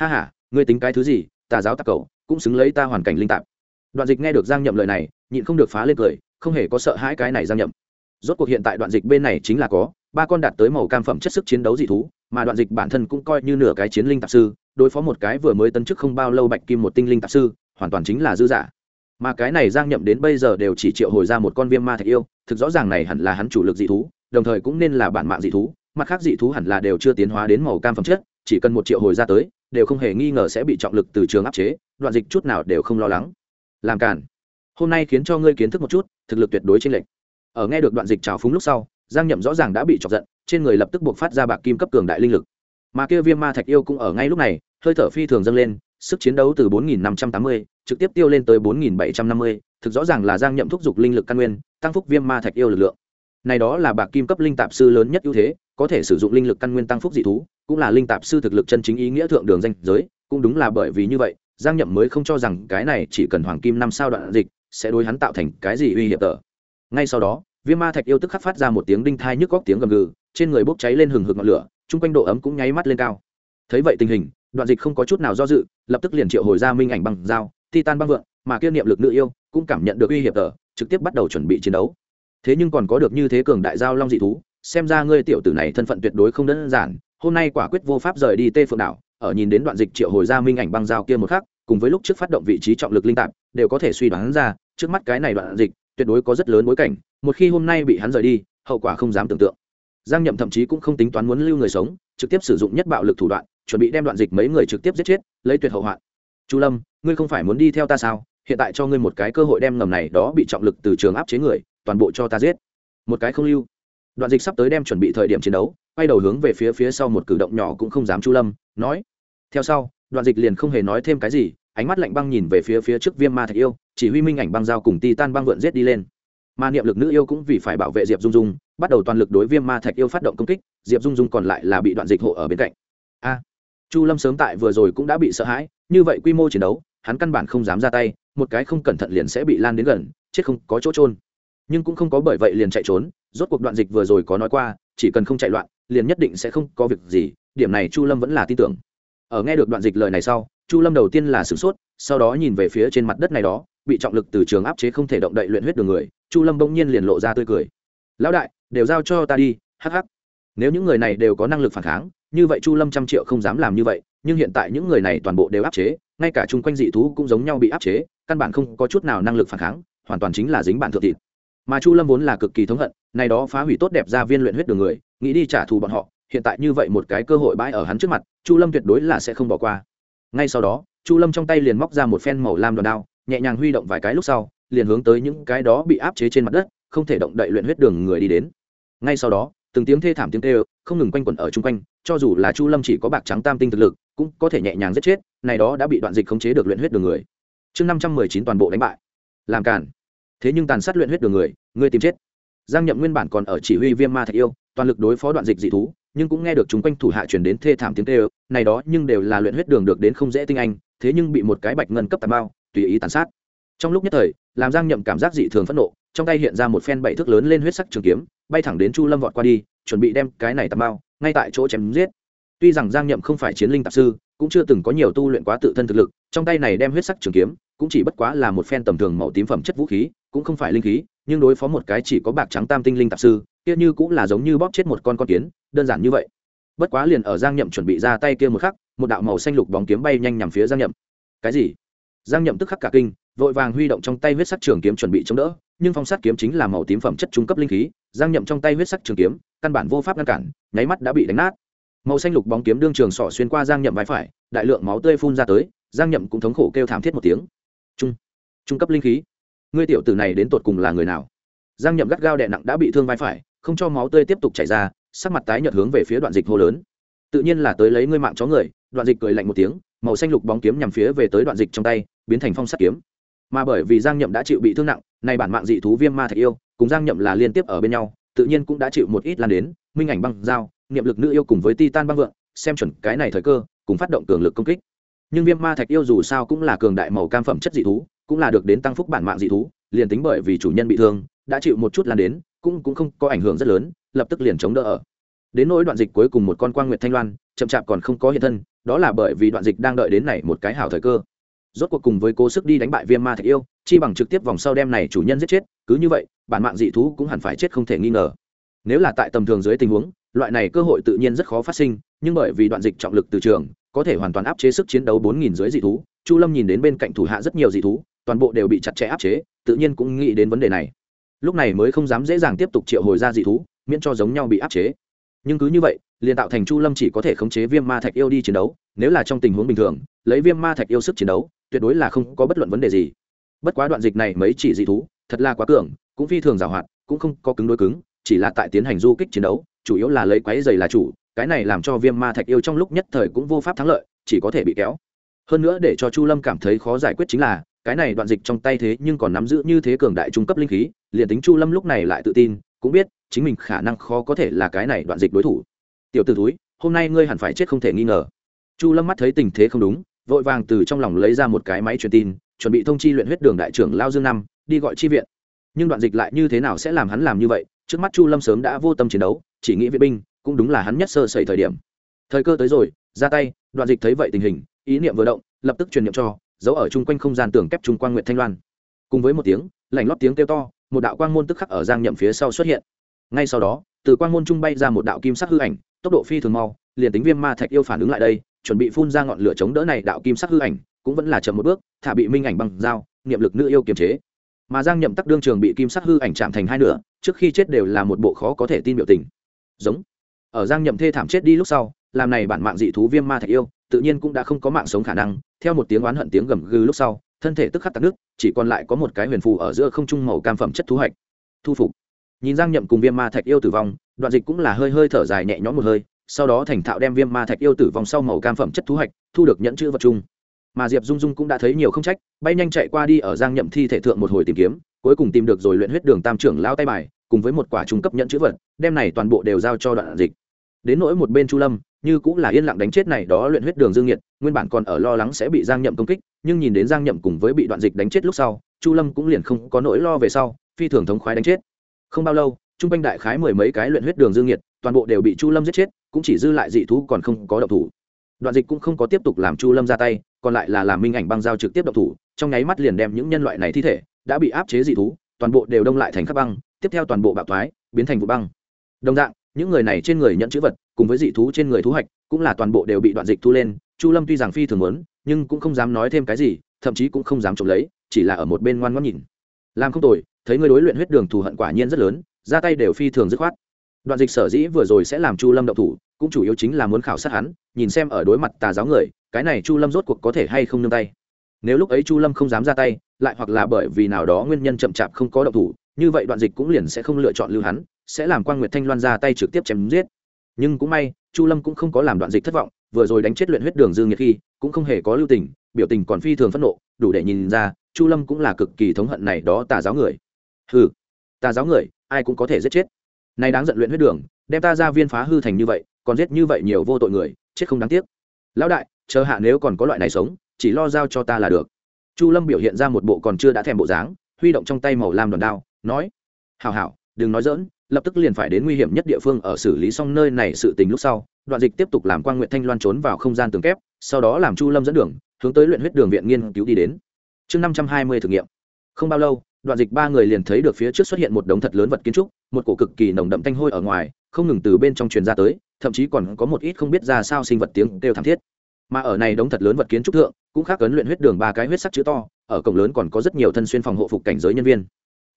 S1: Ha h a ngươi tính cái thứ gì, tà giáo tặc cầu, cũng xứng lấy ta hoàn cảnh linh tạp. Đoạn dịch nghe được giang nhậm lời này, nhịn không được phá lên cười, không hề có sợ hãi cái này giang nhậm. Rốt cuộc hiện tại đoạn dịch bên này chính là có, ba con đạt tới màu cam phẩm chất sức chiến đấu dị thú, mà đoạn dịch bản thân cũng coi như nửa cái chiến linh tạp sư, đối phó một cái vừa mới tấn chức không bao lâu bạch kim một tinh linh tạp sư, hoàn toàn chính là dư giả mà cái này giang nhậm đến bây giờ đều chỉ triệu hồi ra một con viêm ma thạch yêu, thực rõ ràng này hẳn là hắn chủ lực dị thú, đồng thời cũng nên là bản mạng dị thú, mặt khác dị thú hẳn là đều chưa tiến hóa đến màu cam phẩm chất, chỉ cần một triệu hồi ra tới, đều không hề nghi ngờ sẽ bị trọng lực từ trường áp chế, đoạn dịch chút nào đều không lo lắng. Làm cản hôm nay khiến cho ngươi kiến thức một chút, thực lực tuyệt đối trên lệch. Ở nghe được đoạn dịch trào phúng lúc sau, giang nhậm rõ ràng đã bị chọc giận, trên người lập tức buộc phát ra bạc kim cấp cường đại linh lực. Mà kia viêm ma thạch yêu cũng ở ngay lúc này, hơi thở phi thường dâng lên sức chiến đấu từ 4.580 trực tiếp tiêu lên tới 4.750 thực rõ ràng là giang nhậm thúc giục linh lực căn nguyên, tăng phúc viêm ma thạch yêu lực lượng. Này đó là bạc kim cấp linh tạp sư lớn nhất ưu thế, có thể sử dụng linh lực căn nguyên tăng phúc dị thú, cũng là linh tạp sư thực lực chân chính ý nghĩa thượng đường danh giới, cũng đúng là bởi vì như vậy, giang nhậm mới không cho rằng cái này chỉ cần hoàng kim năm sao đoạn dịch sẽ đối hắn tạo thành cái gì uy hiểm tở ngay sau đó, viêm ma thạch yêu tức khắc phát ra một tiếng đinh thai nhức góc tiếng gầm gừ, trên người bốc cháy lên hừng hực ngọn lửa, chung quanh độ ấm cũng nháy mắt lên cao. Thấy vậy tình hình đoạn dịch không có chút nào do dự, lập tức liền triệu hồi ra minh ảnh bằng dao titan băng vượng, mà kia niệm lực nữ yêu cũng cảm nhận được uy hiểm tở trực tiếp bắt đầu chuẩn bị chiến đấu. Thế nhưng còn có được như thế cường đại giao long dị thú, xem ra ngươi tiểu tử này thân phận tuyệt đối không đơn giản, hôm nay quả quyết vô pháp rời đi tê phượng đảo, ở nhìn đến đoạn dịch triệu hồi ra minh ảnh băng dao kia một khắc, cùng với lúc trước phát động vị trí trọng lực linh tạp, đều có thể suy đoán ra, trước mắt cái này đoạn dịch, tuyệt đối có rất lớn bối cảnh, một khi hôm nay bị hắn rời đi, hậu quả không dám tưởng tượng. Giang nhậm thậm chí cũng không tính toán muốn lưu người sống, trực tiếp sử dụng nhất bạo lực thủ đoạn chuẩn bị đem đoạn dịch mấy người trực tiếp giết chết, lấy tuyệt hậu hoạn. Chu lâm, ngươi không phải muốn đi theo ta sao? Hiện tại cho ngươi một cái cơ hội đem ngầm này đó bị trọng lực từ trường áp chế người, toàn bộ cho ta giết. Một cái không lưu. Đoạn dịch sắp tới đem chuẩn bị thời điểm chiến đấu, quay đầu hướng về phía phía sau một cử động nhỏ cũng không dám chu lâm, nói, theo sau, đoạn dịch liền không hề nói thêm cái gì, ánh mắt lạnh băng nhìn về phía phía trước viêm ma thạch yêu, chỉ huy minh ảnh băng dao cùng ti tan băng vượn giết đi lên. Mà niệm lực nữ yêu cũng vì phải bảo vệ diệp dung dung, bắt đầu toàn lực đối viêm ma thạch yêu phát động công kích, diệp dung dung còn lại là bị đoạn dịch hộ ở bên cạnh. A chu lâm sớm tại vừa rồi cũng đã bị sợ hãi, như vậy quy mô chiến đấu, hắn căn bản không dám ra tay, một cái không cẩn thận liền sẽ bị lan đến gần, chết không có chỗ trôn nhưng cũng không có bởi vậy liền chạy trốn, rốt cuộc đoạn dịch vừa rồi có nói qua, chỉ cần không chạy loạn, liền nhất định sẽ không có việc gì, điểm này chu lâm vẫn là tin tưởng. Ở nghe được đoạn dịch lời này sau, chu lâm đầu tiên là sửng sốt, sau đó nhìn về phía trên mặt đất này đó, bị trọng lực từ trường áp chế không thể động đậy luyện huyết đường người, chu lâm bỗng nhiên liền lộ ra tươi cười. Lão đại, đều giao cho ta đi, hắc hắc. Nếu những người này đều có năng lực phản kháng như vậy chu lâm trăm triệu không dám làm như vậy, nhưng hiện tại những người này toàn bộ đều áp chế, ngay cả chung quanh dị thú cũng giống nhau bị áp chế, căn bản không có chút nào năng lực phản kháng, hoàn toàn chính là dính bản thượng thịt. Mà chu lâm vốn là cực kỳ thống hận này đó phá hủy tốt đẹp ra viên luyện huyết đường người, nghĩ đi trả thù bọn họ, hiện tại như vậy một cái cơ hội bãi ở hắn trước mặt, chu lâm tuyệt đối là sẽ không bỏ qua. Ngay sau đó, chu lâm trong tay liền móc ra một phen màu lam đòn đao, nhẹ nhàng huy động vài cái lúc sau, liền hướng tới những cái đó bị áp chế trên mặt đất, không thể động đậy luyện huyết đường người đi đến. Ngay sau đó từng tiếng thê thảm tiếng kêu, không ngừng quanh quẩn ở chung quanh, cho dù là chu lâm chỉ có bạc trắng tam tinh thực lực, cũng có thể nhẹ nhàng giết chết, này đó đã bị đoạn dịch khống chế được luyện huyết đường người. Chương năm trăm mười chín toàn bộ đánh bại. Làm cản thế nhưng tàn sát luyện huyết đường người, ngươi tìm chết. Giang nhậm nguyên bản còn ở chỉ huy viêm ma thạch yêu, toàn lực đối phó đoạn dịch dị thú, nhưng cũng nghe được chúng quanh thủ hạ truyền đến thê thảm tiếng kêu, này đó nhưng đều là luyện huyết đường được đến không dễ tinh anh, thế nhưng bị một cái bạch ngân cấp tà bao tùy ý tàn sát. Trong lúc nhất thời, làm giang nhậm cảm giác dị thường phẫn nộ trong tay hiện ra một phen bảy thước lớn lên huyết sắc trường kiếm, bay thẳng đến chu lâm vọt qua đi, chuẩn bị đem cái này tạm bao ngay tại chỗ chém giết. Tuy rằng giang nhậm không phải chiến linh tạp sư, cũng chưa từng có nhiều tu luyện quá tự thân thực lực, trong tay này đem huyết sắc trường kiếm, cũng chỉ bất quá là một phen tầm thường màu tím phẩm chất vũ khí, cũng không phải linh khí, nhưng đối phó một cái chỉ có bạc trắng tam tinh linh tạp sư, kia như cũng là giống như bóp chết một con con kiến, đơn giản như vậy. Bất quá liền ở giang nhậm chuẩn bị ra tay kia một khắc, một đạo màu xanh lục bóng kiếm bay nhanh nhằm phía giang nhậm. Cái gì? Giang nhậm tức khắc cả kinh vội vàng huy động trong tay huyết sắc trường kiếm chuẩn bị chống đỡ, nhưng phong sát kiếm chính là màu tím phẩm chất trung cấp linh khí, giang nhậm trong tay huyết sắc trường kiếm, căn bản vô pháp ngăn cản, nháy mắt đã bị đánh nát. Màu xanh lục bóng kiếm đương trường sọ xuyên qua giang nhậm vai phải, đại lượng máu tươi phun ra tới, giang nhậm cũng thống khổ kêu thảm thiết một tiếng. Trung trung cấp linh khí. Ngươi tiểu tử này đến tột cùng là người nào? Giang nhậm gắt gao đè nặng đã bị thương vai phải, không cho máu tươi tiếp tục chảy ra, sắc mặt tái nhợt hướng về phía đoạn dịch hô lớn. Tự nhiên là tới lấy ngươi mạng chó người, đoạn dịch cười lạnh một tiếng, màu xanh lục bóng kiếm nhằm phía về tới đoạn dịch trong tay, biến thành phong sắt kiếm mà bởi vì giang nhậm đã chịu bị thương nặng, nay bản mạng dị thú viêm ma thạch yêu, cùng giang nhậm là liên tiếp ở bên nhau, tự nhiên cũng đã chịu một ít lan đến, minh ảnh băng dao niệm lực nữ yêu cùng với titan băng vượng, xem chuẩn cái này thời cơ, cùng phát động cường lực công kích. Nhưng viêm ma thạch yêu dù sao cũng là cường đại màu cam phẩm chất dị thú, cũng là được đến tăng phúc bản mạng dị thú, liền tính bởi vì chủ nhân bị thương, đã chịu một chút lan đến, cũng cũng không có ảnh hưởng rất lớn, lập tức liền chống đỡ ở. Đến nỗi đoạn dịch cuối cùng một con quang nguyệt thanh loan, chậm chạp còn không có hiện thân, đó là bởi vì đoạn dịch đang đợi đến này một cái hảo thời cơ rốt cuộc cùng với cố sức đi đánh bại viêm ma thạch yêu, chi bằng trực tiếp vòng sau đem này chủ nhân giết chết, cứ như vậy, bản mạng dị thú cũng hẳn phải chết không thể nghi ngờ. Nếu là tại tầm thường dưới tình huống, loại này cơ hội tự nhiên rất khó phát sinh, nhưng bởi vì đoạn dịch trọng lực từ trường, có thể hoàn toàn áp chế sức chiến đấu bốn nghìn dưới dị thú, chu lâm nhìn đến bên cạnh thủ hạ rất nhiều dị thú, toàn bộ đều bị chặt chẽ áp chế, tự nhiên cũng nghĩ đến vấn đề này. Lúc này mới không dám dễ dàng tiếp tục triệu hồi ra dị thú, miễn cho giống nhau bị áp chế nhưng cứ như vậy, liền tạo thành chu lâm chỉ có thể khống chế viêm ma thạch yêu đi chiến đấu, nếu là trong tình huống bình thường, lấy viêm ma thạch yêu sức chiến đấu, tuyệt đối là không có bất luận vấn đề gì. Bất quá đoạn dịch này mấy chỉ dị thú, thật là quá cường, cũng phi thường giảo hoạt, cũng không có cứng đối cứng, chỉ là tại tiến hành du kích chiến đấu, chủ yếu là lấy quáy dày là chủ, cái này làm cho viêm ma thạch yêu trong lúc nhất thời cũng vô pháp thắng lợi, chỉ có thể bị kéo. Hơn nữa để cho chu lâm cảm thấy khó giải quyết chính là, cái này đoạn dịch trong tay thế nhưng còn nắm giữ như thế cường đại trung cấp linh khí, liền tính chu lâm lúc này lại tự tin cũng biết, chính mình khả năng khó có thể là cái này đoạn dịch đối thủ. Tiểu t ử túi hôm nay ngươi hẳn phải chết không thể nghi ngờ. Chu lâm mắt thấy tình thế không đúng, vội vàng từ trong lòng lấy ra một cái máy truyền tin, chuẩn bị thông chi luyện huyết đường đại trưởng lao dương năm, đi gọi chi viện. Nhưng đoạn dịch lại như thế nào sẽ làm hắn làm như vậy? Trước mắt chu lâm sớm đã vô tâm chiến đấu, chỉ nghĩ viện binh, cũng đúng là hắn nhất sơ sẩy thời điểm. Thời cơ tới rồi, ra tay, đoạn dịch thấy vậy tình hình, ý niệm vừa động, lập tức truyền niệm cho, giấu ở chung quanh không gian tường kép trung quang nguyện thanh loan. Cùng với một tiếng lảnh lót tiếng kêu to một đạo quang môn tức khắc ở giang nhậm phía sau xuất hiện. Ngay sau đó, từ quang môn trung bay ra một đạo kim sắc hư ảnh, tốc độ phi thường mau, liền tính viêm ma thạch yêu phản ứng lại đây, chuẩn bị phun ra ngọn lửa chống đỡ này đạo kim sắc hư ảnh, cũng vẫn là chậm một bước, thả bị minh ảnh bằng dao, niệm lực nữ yêu kiềm chế. Mà giang nhậm tắc đương trường bị kim sắc hư ảnh chạm thành hai nửa, trước khi chết đều là một bộ khó có thể tin biểu tình. Giống. Ở giang nhậm thê thảm chết đi lúc sau, làm này bản mạng dị thú viêm ma thạch yêu, tự nhiên cũng đã không có mạng sống khả năng, theo một tiếng oán hận tiếng gầm gừ lúc sau thân thể tức khắc tắc nước, chỉ còn lại có một cái huyền phù ở giữa không trung màu cam phẩm chất thu hoạch. Thu phục. Nhìn giang nhậm cùng viêm ma thạch yêu tử vong, đoạn dịch cũng là hơi hơi thở dài nhẹ nhõm một hơi, sau đó thành thạo đem viêm ma thạch yêu tử vong sau màu cam phẩm chất thu hoạch, thu được nhẫn chữ vật chung. Mà diệp dung dung cũng đã thấy nhiều không trách, bay nhanh chạy qua đi ở giang nhậm thi thể thượng một hồi tìm kiếm, cuối cùng tìm được rồi luyện huyết đường tam trưởng lao tay bài, cùng với một quả trung cấp nhẫn chữ vật, đem này toàn bộ đều giao cho đoạn dịch. Đến nỗi một bên chu lâm, như cũng là yên lặng đánh chết này đó luyện huyết đường dương nhiệt nguyên bản còn ở lo lắng sẽ bị giang nhậm công kích, nhưng nhìn đến giang nhậm cùng với bị đoạn dịch đánh chết lúc sau, chu lâm cũng liền không có nỗi lo về sau, phi thường thống khoái đánh chết. Không bao lâu, trung quanh đại khái mười mấy cái luyện huyết đường dương nhiệt, toàn bộ đều bị chu lâm giết chết, cũng chỉ dư lại dị thú còn không có động thủ. Đoạn dịch cũng không có tiếp tục làm chu lâm ra tay, còn lại là làm minh ảnh băng giao trực tiếp động thủ, trong nháy mắt liền đem những nhân loại này thi thể đã bị áp chế dị thú, toàn bộ đều đông lại thành khắp băng, tiếp theo toàn bộ bạo thoái, biến thành vụ băng. Đồng dạng, những người này trên người nhận chữ vật, cùng với dị thú trên người thú hạch, cũng là toàn bộ đều bị đoạn dịch thu lên chu lâm tuy rằng phi thường muốn, nhưng cũng không dám nói thêm cái gì, thậm chí cũng không dám trộm lấy, chỉ là ở một bên ngoan ngoãn nhìn. Làm không tồi, thấy người đối luyện huyết đường thù hận quả nhiên rất lớn, ra tay đều phi thường dứt khoát. Đoạn dịch sở dĩ vừa rồi sẽ làm chu lâm động thủ, cũng chủ yếu chính là muốn khảo sát hắn, nhìn xem ở đối mặt tà giáo người, cái này chu lâm rốt cuộc có thể hay không nương tay. Nếu lúc ấy chu lâm không dám ra tay, lại hoặc là bởi vì nào đó nguyên nhân chậm chạp không có động thủ, như vậy đoạn dịch cũng liền sẽ không lựa chọn lưu hắn, sẽ làm quan nguyệt thanh loan ra tay trực tiếp chém giết. Nhưng cũng may, chu lâm cũng không có làm đoạn dịch thất vọng vừa rồi đánh chết luyện huyết đường dương nhiệt khi cũng không hề có lưu tình, biểu tình còn phi thường phẫn nộ, đủ để nhìn ra, chu lâm cũng là cực kỳ thống hận này đó tà giáo người. Hừ, tà giáo người, ai cũng có thể giết chết. Này đáng giận luyện huyết đường, đem ta ra viên phá hư thành như vậy, còn giết như vậy nhiều vô tội người, chết không đáng tiếc. Lão đại, chờ hạ nếu còn có loại này sống, chỉ lo giao cho ta là được. Chu lâm biểu hiện ra một bộ còn chưa đã thèm bộ dáng, huy động trong tay màu lam đòn đao, nói hào hảo, đừng nói dỡn lập tức liền phải đến nguy hiểm nhất địa phương ở xử lý xong nơi này sự tình lúc sau, đoạn dịch tiếp tục làm quan nguyện thanh loan trốn vào không gian tường kép, sau đó làm chu lâm dẫn đường, hướng tới luyện huyết đường viện nghiên cứu đi đến. Chương năm trăm hai mươi thử nghiệm. Không bao lâu, đoạn dịch ba người liền thấy được phía trước xuất hiện một đống thật lớn vật kiến trúc, một cổ cực kỳ nồng đậm thanh hôi ở ngoài, không ngừng từ bên trong truyền ra tới, thậm chí còn có một ít không biết ra sao sinh vật tiếng kêu thảm thiết. Mà ở này đống thật lớn vật kiến trúc thượng, cũng khác ấn luyện huyết đường ba cái huyết sắc chữ to, ở cổng lớn còn có rất nhiều thân xuyên phòng hộ phục cảnh giới nhân viên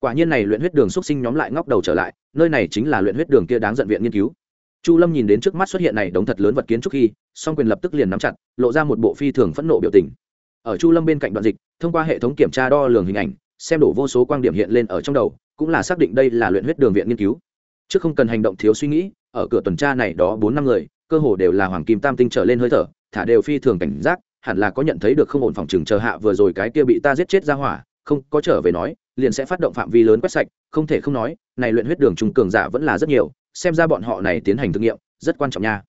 S1: quả nhiên này luyện huyết đường xuất sinh nhóm lại ngóc đầu trở lại, nơi này chính là luyện huyết đường kia đáng giận viện nghiên cứu. Chu lâm nhìn đến trước mắt xuất hiện này đống thật lớn vật kiến trúc khi, song quyền lập tức liền nắm chặt, lộ ra một bộ phi thường phẫn nộ biểu tình. Ở chu lâm bên cạnh đoạn dịch, thông qua hệ thống kiểm tra đo lường hình ảnh, xem đủ vô số quan điểm hiện lên ở trong đầu, cũng là xác định đây là luyện huyết đường viện nghiên cứu. Chứ không cần hành động thiếu suy nghĩ, ở cửa tuần tra này đó bốn năm người, cơ hồ đều là hoàng kim tam tinh trở lên hơi thở, thả đều phi thường cảnh giác, hẳn là có nhận thấy được không ổn phòng chừng chờ hạ vừa rồi cái kia bị ta giết chết ra hỏa, không có trở về nói liền sẽ phát động phạm vi lớn quét sạch, không thể không nói, này luyện huyết đường trung cường giả vẫn là rất nhiều, xem ra bọn họ này tiến hành thử nghiệm, rất quan trọng nha.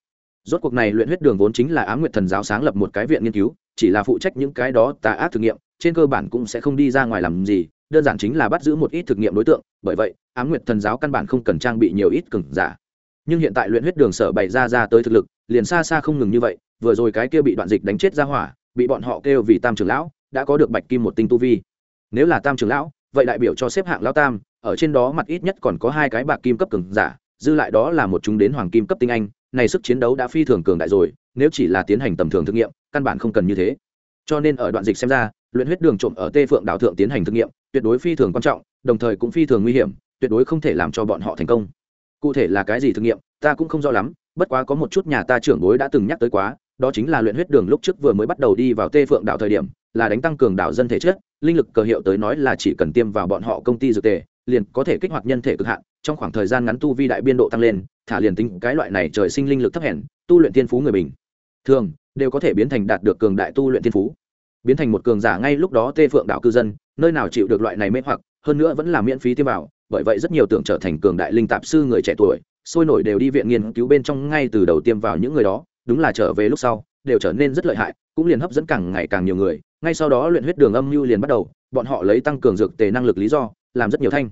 S1: Rốt cuộc này luyện huyết đường vốn chính là á nguyệt thần giáo sáng lập một cái viện nghiên cứu, chỉ là phụ trách những cái đó tà ác thử nghiệm, trên cơ bản cũng sẽ không đi ra ngoài làm gì, đơn giản chính là bắt giữ một ít thực nghiệm đối tượng, bởi vậy á nguyệt thần giáo căn bản không cần trang bị nhiều ít cường giả. Nhưng hiện tại luyện huyết đường sở bày ra ra tới thực lực, liền xa xa không ngừng như vậy, vừa rồi cái kia bị đoạn dịch đánh chết ra hỏa, bị bọn họ kêu vì tam trưởng lão, đã có được bạch kim một tinh tu vi. Nếu là tam trưởng lão vậy đại biểu cho xếp hạng lão tam, ở trên đó mặt ít nhất còn có hai cái bạc kim cấp cường giả, dư lại đó là một chúng đến hoàng kim cấp tinh anh, này sức chiến đấu đã phi thường cường đại rồi, nếu chỉ là tiến hành tầm thường thực nghiệm, căn bản không cần như thế. Cho nên ở đoạn dịch xem ra, luyện huyết đường trộm ở tê phượng đảo thượng tiến hành thực nghiệm, tuyệt đối phi thường quan trọng, đồng thời cũng phi thường nguy hiểm, tuyệt đối không thể làm cho bọn họ thành công. Cụ thể là cái gì thực nghiệm, ta cũng không rõ lắm, bất quá có một chút nhà ta trưởng bối đã từng nhắc tới quá đó chính là luyện huyết đường lúc trước vừa mới bắt đầu đi vào tê phượng đảo thời điểm, là đánh tăng cường đảo dân thể chất, linh lực cờ hiệu tới nói là chỉ cần tiêm vào bọn họ công ty dược tề, liền có thể kích hoạt nhân thể cực hạn, trong khoảng thời gian ngắn tu vi đại biên độ tăng lên, thả liền tính cái loại này trời sinh linh lực thấp hèn, tu luyện tiên phú người bình thường, đều có thể biến thành đạt được cường đại tu luyện tiên phú. Biến thành một cường giả ngay lúc đó tê phượng đạo cư dân, nơi nào chịu được loại này mê hoặc, hơn nữa vẫn là miễn phí tiêm vào, bởi vậy rất nhiều tưởng trở thành cường đại linh tạp sư người trẻ tuổi, sôi nổi đều đi viện nghiên cứu bên trong ngay từ đầu tiêm vào những người đó đúng là trở về lúc sau, đều trở nên rất lợi hại, cũng liền hấp dẫn càng ngày càng nhiều người. Ngay sau đó luyện huyết đường âm mưu liền bắt đầu, bọn họ lấy tăng cường dược tề năng lực lý do, làm rất nhiều thanh.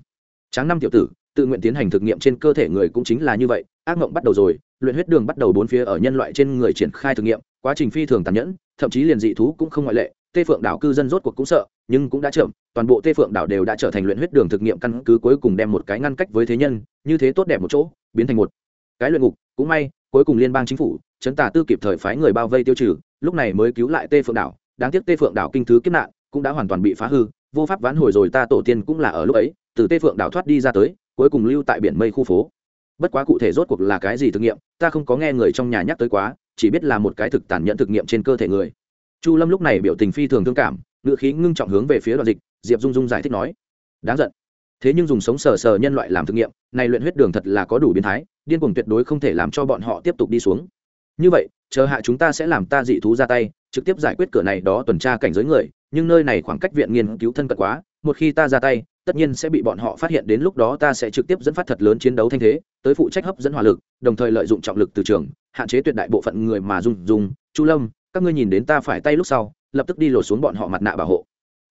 S1: Tráng năm tiểu tử, tự nguyện tiến hành thực nghiệm trên cơ thể người cũng chính là như vậy, ác mộng bắt đầu rồi, luyện huyết đường bắt đầu bốn phía ở nhân loại trên người triển khai thực nghiệm, quá trình phi thường tàn nhẫn, thậm chí liền dị thú cũng không ngoại lệ, tê phượng đảo cư dân rốt cuộc cũng sợ, nhưng cũng đã chậm, toàn bộ tê phượng đảo đều đã trở thành luyện huyết đường thực nghiệm căn cứ cuối cùng đem một cái ngăn cách với thế nhân, như thế tốt đẹp một chỗ, biến thành một cái luyện ngục. Cũng may, cuối cùng liên bang chính phủ chấn tà tư kịp thời phái người bao vây tiêu trừ, lúc này mới cứu lại tê phượng đảo. Đáng tiếc tê phượng đảo kinh thứ kiếp nạn cũng đã hoàn toàn bị phá hư, vô pháp vãn hồi rồi ta tổ tiên cũng là ở lúc ấy, từ tê phượng đảo thoát đi ra tới, cuối cùng lưu tại biển mây khu phố. Bất quá cụ thể rốt cuộc là cái gì thực nghiệm, ta không có nghe người trong nhà nhắc tới quá, chỉ biết là một cái thực tàn nhẫn thực nghiệm trên cơ thể người. Chu lâm lúc này biểu tình phi thường thương cảm, ngựa khí ngưng trọng hướng về phía đoạn dịch, diệp dung dung giải thích nói, đáng giận. Thế nhưng dùng sống sờ sờ nhân loại làm thực nghiệm, này luyện huyết đường thật là có đủ biến thái, điên cuồng tuyệt đối không thể làm cho bọn họ tiếp tục đi xuống như vậy, chờ hạ chúng ta sẽ làm ta dị thú ra tay, trực tiếp giải quyết cửa này đó tuần tra cảnh giới người, nhưng nơi này khoảng cách viện nghiên cứu thân cận quá, một khi ta ra tay, tất nhiên sẽ bị bọn họ phát hiện đến lúc đó ta sẽ trực tiếp dẫn phát thật lớn chiến đấu thanh thế, tới phụ trách hấp dẫn hỏa lực, đồng thời lợi dụng trọng lực từ trường, hạn chế tuyệt đại bộ phận người mà dùng dùng. Chu lâm, các ngươi nhìn đến ta phải tay lúc sau, lập tức đi lột xuống bọn họ mặt nạ bảo hộ.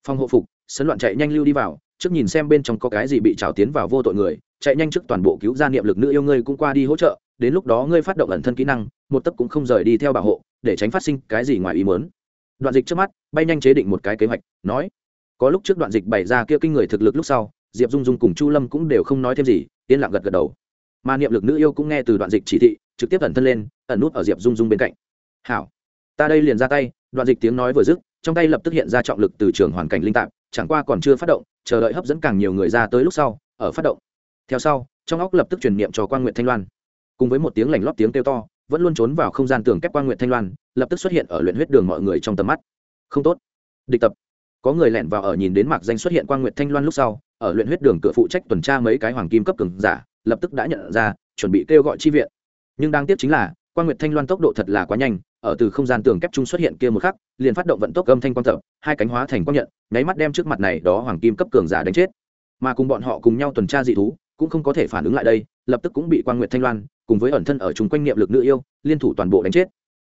S1: Phòng hộ phục, sấn loạn chạy nhanh lưu đi vào, trước nhìn xem bên trong có cái gì bị trào tiến vào vô tội người, chạy nhanh trước toàn bộ cứu gia niệm lực nữ yêu ngươi cũng qua đi hỗ trợ đến lúc đó ngươi phát động ẩn thân kỹ năng, một tấc cũng không rời đi theo bảo hộ, để tránh phát sinh cái gì ngoài ý mớn đoạn dịch trước mắt, bay nhanh chế định một cái kế hoạch, nói, có lúc trước đoạn dịch bày ra kia kinh người thực lực lúc sau, diệp dung dung cùng chu lâm cũng đều không nói thêm gì, yên lặng gật gật đầu. Mà niệm lực nữ yêu cũng nghe từ đoạn dịch chỉ thị, trực tiếp ẩn thân lên, ẩn nút ở diệp dung dung bên cạnh. Hảo, ta đây liền ra tay. Đoạn dịch tiếng nói vừa dứt, trong tay lập tức hiện ra trọng lực từ trường hoàn cảnh linh tạp, chẳng qua còn chưa phát động, chờ đợi hấp dẫn càng nhiều người ra tới lúc sau, ở phát động. Theo sau, trong óc lập tức truyền niệm cho quan nguyện thanh loan cùng với một tiếng lành lót tiếng kêu to, vẫn luôn trốn vào không gian tường kép quan nguyện thanh loan, lập tức xuất hiện ở luyện huyết đường mọi người trong tầm mắt. Không tốt. Địch tập. Có người lẻn vào ở nhìn đến mạc danh xuất hiện quan nguyện thanh loan lúc sau, ở luyện huyết đường cửa phụ trách tuần tra mấy cái hoàng kim cấp cường giả, lập tức đã nhận ra, chuẩn bị kêu gọi chi viện. Nhưng đáng tiếc chính là quan nguyệt thanh loan tốc độ thật là quá nhanh, ở từ không gian tường kép trung xuất hiện kia một khắc, liền phát động vận tốc âm thanh quang tập, hai cánh hóa thành quang nhận, nháy mắt đem trước mặt này đó hoàng kim cấp cường giả đánh chết. Mà cùng bọn họ cùng nhau tuần tra dị thú, cũng không có thể phản ứng lại đây, lập tức cũng bị quan nguyệt thanh loan cùng với ẩn thân ở chung quanh niệm lực nữ yêu, liên thủ toàn bộ đánh chết.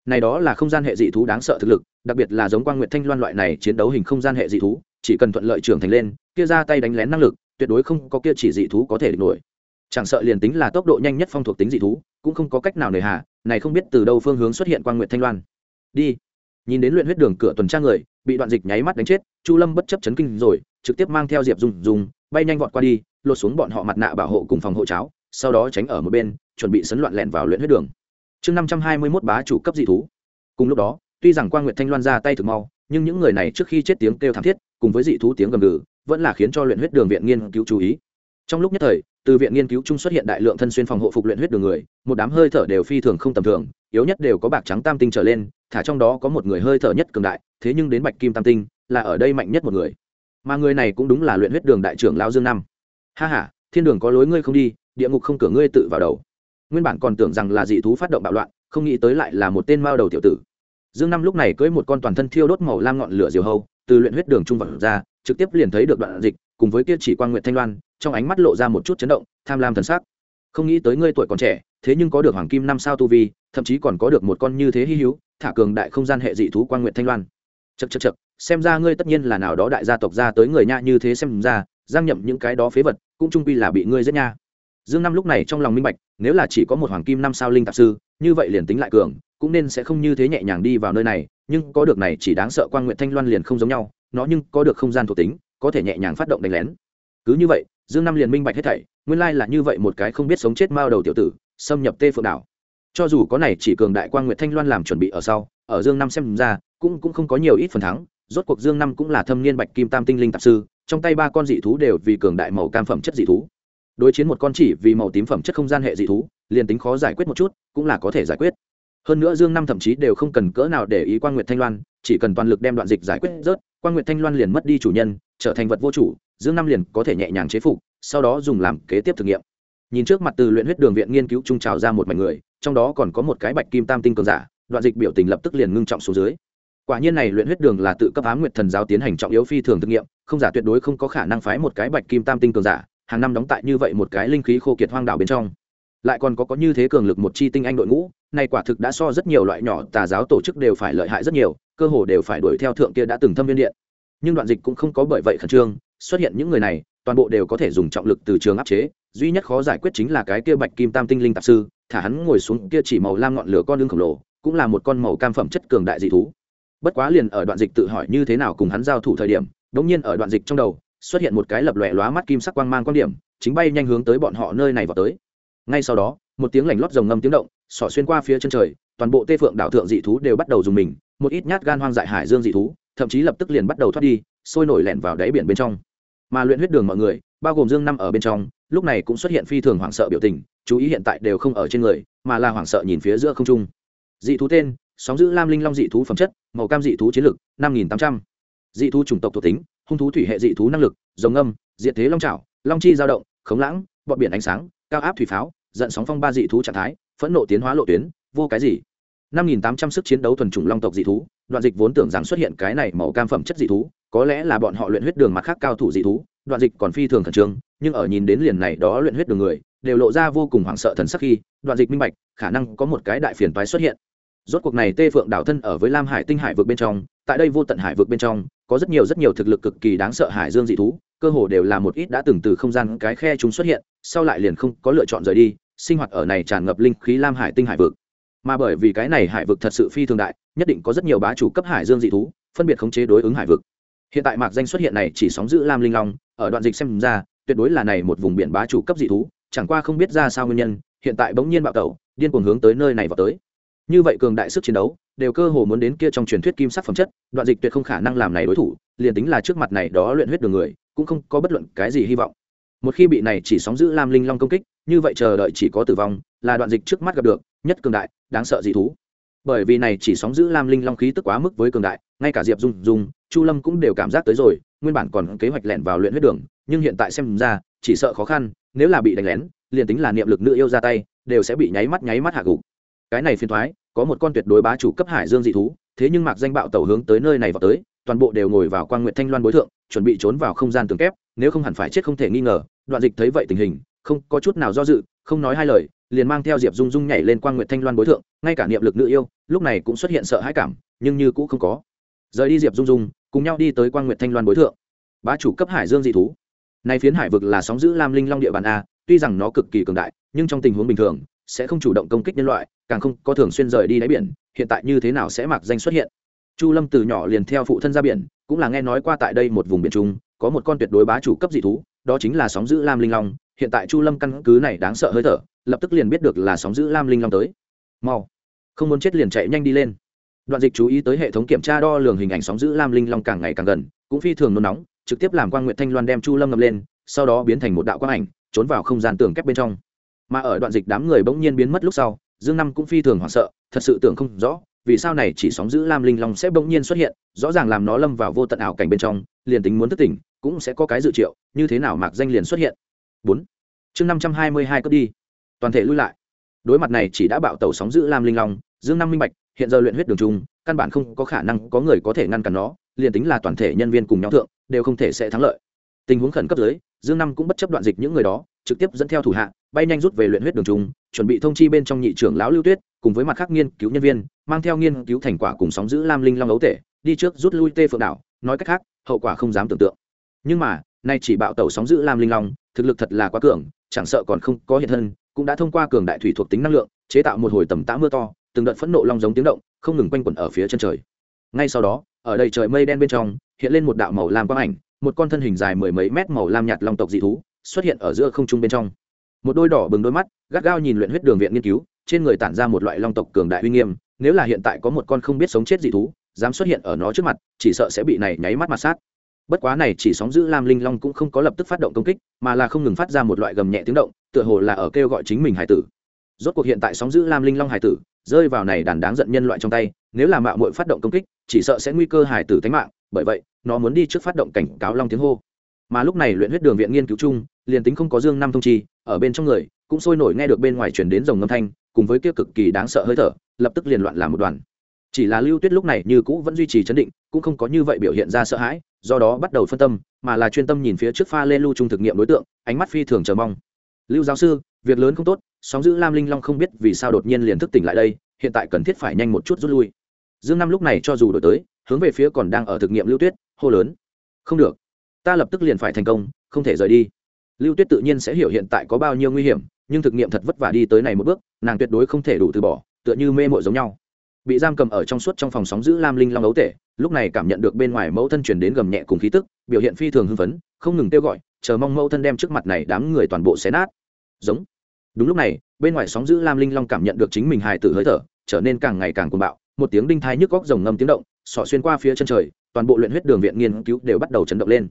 S1: Này đó là không gian hệ dị thú đáng sợ thực lực, đặc biệt là giống quan nguyệt thanh loan loại này chiến đấu hình không gian hệ dị thú, chỉ cần thuận lợi trưởng thành lên, kia ra tay đánh lén năng lực, tuyệt đối không có kia chỉ dị thú có thể địch nổi. Chẳng sợ liền tính là tốc độ nhanh nhất phong thuộc tính dị thú, cũng không có cách nào nề hà, này không biết từ đâu phương hướng xuất hiện quan nguyệt thanh loan. Đi. Nhìn đến luyện huyết đường cửa tuần tra người, bị đoạn dịch nháy mắt đánh chết, chu lâm bất chấp chấn kinh rồi, trực tiếp mang theo diệp dùng dùng bay nhanh vọt qua đi, lột xuống bọn họ mặt nạ bảo hộ cùng phòng hộ cháo, sau đó tránh ở một bên chuẩn bị sấn loạn lẹn vào luyện huyết đường. Chương năm trăm hai mươi mốt bá chủ cấp dị thú. Cùng lúc đó, tuy rằng quan nguyệt thanh loan ra tay thực mau, nhưng những người này trước khi chết tiếng kêu thảm thiết, cùng với dị thú tiếng gầm gừ, vẫn là khiến cho luyện huyết đường viện nghiên cứu chú ý. Trong lúc nhất thời, từ viện nghiên cứu chung xuất hiện đại lượng thân xuyên phòng hộ phục luyện huyết đường người, một đám hơi thở đều phi thường không tầm thường, yếu nhất đều có bạc trắng tam tinh trở lên, thả trong đó có một người hơi thở nhất cường đại, thế nhưng đến bạch kim tam tinh, là ở đây mạnh nhất một người. Mà người này cũng đúng là luyện huyết đường đại trưởng lao dương năm ha h a thiên đường có lối ngươi không đi, địa ngục không cửa ngươi tự vào đầu nguyên bản còn tưởng rằng là dị thú phát động bạo loạn, không nghĩ tới lại là một tên mao đầu tiểu tử. Dương năm lúc này cưỡi một con toàn thân thiêu đốt màu lam ngọn lửa diều hâu, từ luyện huyết đường trung vật ra, trực tiếp liền thấy được đoạn dịch, cùng với kia chỉ quan nguyện thanh loan, trong ánh mắt lộ ra một chút chấn động, tham lam thần sắc. Không nghĩ tới ngươi tuổi còn trẻ, thế nhưng có được hoàng kim năm sao tu vi, thậm chí còn có được một con như thế hy hữu, thả cường đại không gian hệ dị thú quan nguyện thanh loan. Chật chật chật xem ra ngươi tất nhiên là nào đó đại gia tộc ra tới người nha như thế xem ra, giang nhậm những cái đó phế vật, cũng trung quy là bị ngươi giết nha dương năm lúc này trong lòng minh bạch, nếu là chỉ có một hoàng kim năm sao linh tạp sư, như vậy liền tính lại cường, cũng nên sẽ không như thế nhẹ nhàng đi vào nơi này, nhưng có được này chỉ đáng sợ quan nguyện thanh loan liền không giống nhau, nó nhưng có được không gian thuộc tính, có thể nhẹ nhàng phát động đánh lén. Cứ như vậy, dương năm liền minh bạch hết thảy, nguyên lai là như vậy một cái không biết sống chết mao đầu tiểu tử, xâm nhập tê phượng đảo. Cho dù có này chỉ cường đại quan nguyệt thanh loan làm chuẩn bị ở sau, ở dương năm xem ra, cũng cũng không có nhiều ít phần thắng, rốt cuộc dương năm cũng là thâm niên bạch kim tam tinh linh tạp sư, trong tay ba con dị thú đều vì cường đại màu cam phẩm chất dị thú đối chiến một con chỉ vì màu tím phẩm chất không gian hệ dị thú, liền tính khó giải quyết một chút, cũng là có thể giải quyết. Hơn nữa dương năm thậm chí đều không cần cỡ nào để ý quan nguyệt thanh loan, chỉ cần toàn lực đem đoạn dịch giải quyết rớt quan nguyệt thanh loan liền mất đi chủ nhân, trở thành vật vô chủ, dương năm liền có thể nhẹ nhàng chế phục, sau đó dùng làm kế tiếp thử nghiệm. Nhìn trước mặt từ luyện huyết đường viện nghiên cứu trung trào ra một mảnh người, trong đó còn có một cái bạch kim tam tinh cường giả, đoạn dịch biểu tình lập tức liền ngưng trọng xuống dưới. Quả nhiên này luyện huyết đường là tự cấp ám nguyệt thần giáo tiến hành trọng yếu phi thường thực nghiệm, không giả tuyệt đối không có khả năng phái một cái bạch kim tam tinh cường giả hàng năm đóng tại như vậy một cái linh khí khô kiệt hoang đảo bên trong. Lại còn có có như thế cường lực một chi tinh anh đội ngũ này quả thực đã so rất nhiều loại nhỏ tà giáo tổ chức đều phải lợi hại rất nhiều, cơ hồ đều phải đuổi theo thượng kia đã từng thâm viên điện. Nhưng đoạn dịch cũng không có bởi vậy khẩn trương, xuất hiện những người này, toàn bộ đều có thể dùng trọng lực từ trường áp chế, duy nhất khó giải quyết chính là cái kia bạch kim tam tinh linh tạp sư, thả hắn ngồi xuống kia chỉ màu lam ngọn lửa con lưng khổng lồ, cũng là một con màu cam phẩm chất cường đại dị thú. Bất quá liền ở đoạn dịch tự hỏi như thế nào cùng hắn giao thủ thời điểm, đống nhiên ở đoạn dịch trong đầu xuất hiện một cái lập lòe lóa mắt kim sắc quang mang quan điểm, chính bay nhanh hướng tới bọn họ nơi này vào tới. Ngay sau đó, một tiếng lảnh lót rồng ngâm tiếng động, xỏ xuyên qua phía chân trời, toàn bộ tê phượng đảo thượng dị thú đều bắt đầu dùng mình, một ít nhát gan hoang dại hải dương dị thú, thậm chí lập tức liền bắt đầu thoát đi, sôi nổi lẻn vào đáy biển bên trong. Mà luyện huyết đường mọi người, bao gồm dương năm ở bên trong, lúc này cũng xuất hiện phi thường hoảng sợ biểu tình, chú ý hiện tại đều không ở trên người, mà là hoảng sợ nhìn phía giữa không trung. Dị thú tên, sóng giữ lam linh long dị thú phẩm chất, màu cam dị thú chiến lực, năm nghìn tám trăm dị thú chủng tộc thuộc tính, hung thú thủy hệ dị thú năng lực dòng âm diện thế long trào long chi dao động, khống lãng bọn biển ánh sáng, cao áp thủy pháo giận sóng phong ba dị thú trạng thái, phẫn nộ tiến hóa lộ tuyến, vô cái gì. Năm nghìn tám trăm sức chiến đấu thuần chủng long tộc dị thú, đoạn dịch vốn tưởng rằng xuất hiện cái này màu cam phẩm chất dị thú, có lẽ là bọn họ luyện huyết đường mặt khác cao thủ dị thú, đoạn dịch còn phi thường khẩn trương, nhưng ở nhìn đến liền này đó luyện huyết đường người, đều lộ ra vô cùng hoảng sợ thần sắc khi, đoạn dịch minh bạch, khả năng có một cái đại phiền toái xuất hiện. Rốt cuộc này tê phượng đảo thân ở với lam hải tinh hải vượt bên trong, tại đây vô tận hải vượt bên trong có rất nhiều rất nhiều thực lực cực kỳ đáng sợ hải dương dị thú, cơ hồ đều là một ít đã từng từ không gian cái khe chúng xuất hiện, sau lại liền không có lựa chọn rời đi, sinh hoạt ở này tràn ngập linh khí lam hải tinh hải vực. Mà bởi vì cái này hải vực thật sự phi thường đại, nhất định có rất nhiều bá chủ cấp hải dương dị thú, phân biệt khống chế đối ứng hải vực. Hiện tại mạc danh xuất hiện này chỉ sóng giữ lam linh long, ở đoạn dịch xem ra, tuyệt đối là này một vùng biển bá chủ cấp dị thú, chẳng qua không biết ra sao nguyên nhân, hiện tại bỗng nhiên bạo tẩu, điên cuồng hướng tới nơi này vào tới như vậy cường đại sức chiến đấu, đều cơ hồ muốn đến kia trong truyền thuyết kim sắc phẩm chất, đoạn dịch tuyệt không khả năng làm này đối thủ, liền tính là trước mặt này đó luyện huyết đường người, cũng không có bất luận cái gì hy vọng. Một khi bị này chỉ sóng giữ lam linh long công kích, như vậy chờ đợi chỉ có tử vong, là đoạn dịch trước mắt gặp được, nhất cường đại, đáng sợ dị thú. Bởi vì này chỉ sóng giữ lam linh long khí tức quá mức với cường đại, ngay cả diệp dung dung, chu lâm cũng đều cảm giác tới rồi, nguyên bản còn kế hoạch lẻn vào luyện huyết đường, nhưng hiện tại xem ra, chỉ sợ khó khăn, nếu là bị đánh lén, liền tính là niệm lực nữ yêu ra tay, đều sẽ bị nháy mắt nháy mắt hạ gục cái này phiền thoái, có một con tuyệt đối bá chủ cấp hải dương dị thú, thế nhưng mạc danh bạo tàu hướng tới nơi này vào tới, toàn bộ đều ngồi vào quan nguyện thanh loan bối thượng, chuẩn bị trốn vào không gian tường kép, nếu không hẳn phải chết không thể nghi ngờ, đoạn dịch thấy vậy tình hình, không có chút nào do dự, không nói hai lời, liền mang theo diệp dung dung nhảy lên quan nguyện thanh loan bối thượng, ngay cả niệm lực nữ yêu, lúc này cũng xuất hiện sợ hãi cảm, nhưng như cũ không có. Rời đi diệp dung dung, cùng nhau đi tới quan nguyện thanh loan bối thượng. Bá chủ cấp hải dương dị thú. Nay phiến hải vực là sóng giữ lam linh long địa bàn a, tuy rằng nó cực kỳ cường đại, nhưng trong tình huống bình thường sẽ không chủ động công kích nhân loại, càng không có thường xuyên rời đi đáy biển, hiện tại như thế nào sẽ mặc danh xuất hiện? Chu lâm từ nhỏ liền theo phụ thân ra biển, cũng là nghe nói qua tại đây một vùng biển trung, có một con tuyệt đối bá chủ cấp dị thú, đó chính là sóng giữ lam linh long. Hiện tại chu lâm căn cứ này đáng sợ hơi thở, lập tức liền biết được là sóng giữ lam linh long tới. Mau, không muốn chết liền chạy nhanh đi lên. Đoạn dịch chú ý tới hệ thống kiểm tra đo lường hình ảnh sóng giữ lam linh long càng ngày càng gần, cũng phi thường nôn nóng, trực tiếp làm quan nguyện thanh loan đem chu lâm ngầm lên, sau đó biến thành một đạo quang ảnh, trốn vào không gian tường kép bên trong mà ở đoạn dịch đám người bỗng nhiên biến mất lúc sau, dương năm cũng phi thường hoảng sợ, thật sự tưởng không rõ, vì sao này chỉ sóng giữ lam linh long sẽ bỗng nhiên xuất hiện, rõ ràng làm nó lâm vào vô tận ảo cảnh bên trong, liền tính muốn thức tỉnh, cũng sẽ có cái dự triệu, như thế nào mạc danh liền xuất hiện. Bốn. Chương năm trăm hai mươi hai cướp đi. Toàn thể lui lại. Đối mặt này chỉ đã bạo tàu sóng giữ lam linh long, dương năm minh bạch, hiện giờ luyện huyết đường trung, căn bản không có khả năng có người có thể ngăn cản nó, liền tính là toàn thể nhân viên cùng nhau thượng, đều không thể sẽ thắng lợi. Tình huống khẩn cấp dưới, dương năm cũng bất chấp đoạn dịch những người đó trực tiếp dẫn theo thủ hạ, bay nhanh rút về luyện huyết đường trung, chuẩn bị thông chi bên trong nhị trưởng lão lưu tuyết, cùng với mặt khác nghiên cứu nhân viên, mang theo nghiên cứu thành quả cùng sóng giữ lam linh long ấu tể, đi trước rút lui tê phượng đảo, nói cách khác, hậu quả không dám tưởng tượng. Nhưng mà, nay chỉ bạo tẩu sóng giữ lam linh long, thực lực thật là quá cường, chẳng sợ còn không có hiện thân, cũng đã thông qua cường đại thủy thuộc tính năng lượng, chế tạo một hồi tầm tã mưa to, từng đợt phẫn nộ long giống tiếng động, không ngừng quanh quẩn ở phía chân trời. Ngay sau đó, ở đây trời mây đen bên trong, hiện lên một đạo màu lam quang ảnh, một con thân hình dài mười mấy mét màu lam nhạt long tộc dị thú xuất hiện ở giữa không trung bên trong. Một đôi đỏ bừng đôi mắt, gắt gao nhìn luyện huyết đường viện nghiên cứu, trên người tản ra một loại long tộc cường đại uy nghiêm, nếu là hiện tại có một con không biết sống chết dị thú, dám xuất hiện ở nó trước mặt, chỉ sợ sẽ bị này nháy mắt mặt sát. Bất quá này chỉ sóng giữ lam linh long cũng không có lập tức phát động công kích, mà là không ngừng phát ra một loại gầm nhẹ tiếng động, tựa hồ là ở kêu gọi chính mình hải tử. Rốt cuộc hiện tại sóng giữ lam linh long hải tử, rơi vào này đàn đáng giận nhân loại trong tay, nếu là mạo muội phát động công kích, chỉ sợ sẽ nguy cơ hải tử tính mạng, bởi vậy, nó muốn đi trước phát động cảnh cáo long tiếng hô. Mà lúc này luyện huyết đường viện nghiên cứu chung liền tính không có dương năm thông chi, ở bên trong người, cũng sôi nổi nghe được bên ngoài chuyển đến dòng ngâm thanh, cùng với kia cực kỳ đáng sợ hơi thở, lập tức liền loạn làm một đoàn. Chỉ là lưu tuyết lúc này như cũ vẫn duy trì chấn định, cũng không có như vậy biểu hiện ra sợ hãi, do đó bắt đầu phân tâm, mà là chuyên tâm nhìn phía trước pha lên lưu trung thực nghiệm đối tượng, ánh mắt phi thường chờ mong. Lưu giáo sư, việc lớn không tốt, sóng giữ lam linh long không biết vì sao đột nhiên liền thức tỉnh lại đây, hiện tại cần thiết phải nhanh một chút rút lui. Dương năm lúc này cho dù đổi tới, hướng về phía còn đang ở thực nghiệm lưu tuyết, hô lớn. Không được, ta lập tức liền phải thành công, không thể rời đi lưu tuyết tự nhiên sẽ hiểu hiện tại có bao nhiêu nguy hiểm, nhưng thực nghiệm thật vất vả đi tới này một bước, nàng tuyệt đối không thể đủ từ bỏ, tựa như mê mội giống nhau. Bị giam cầm ở trong suốt trong phòng sóng giữ lam linh long ấu tể, lúc này cảm nhận được bên ngoài mẫu thân chuyển đến gầm nhẹ cùng khí tức, biểu hiện phi thường hưng phấn, không ngừng kêu gọi, chờ mong mẫu thân đem trước mặt này đám người toàn bộ xé nát. Giống. Đúng lúc này, bên ngoài sóng giữ lam linh long cảm nhận được chính mình hài tử hơi thở, trở nên càng ngày càng cuồng bạo, một tiếng đinh thai nhức góc rồng ngâm tiếng động sọ xuyên qua phía chân trời, toàn bộ luyện huyết đường viện nghiên cứu đều bắt đầu chấn động lên.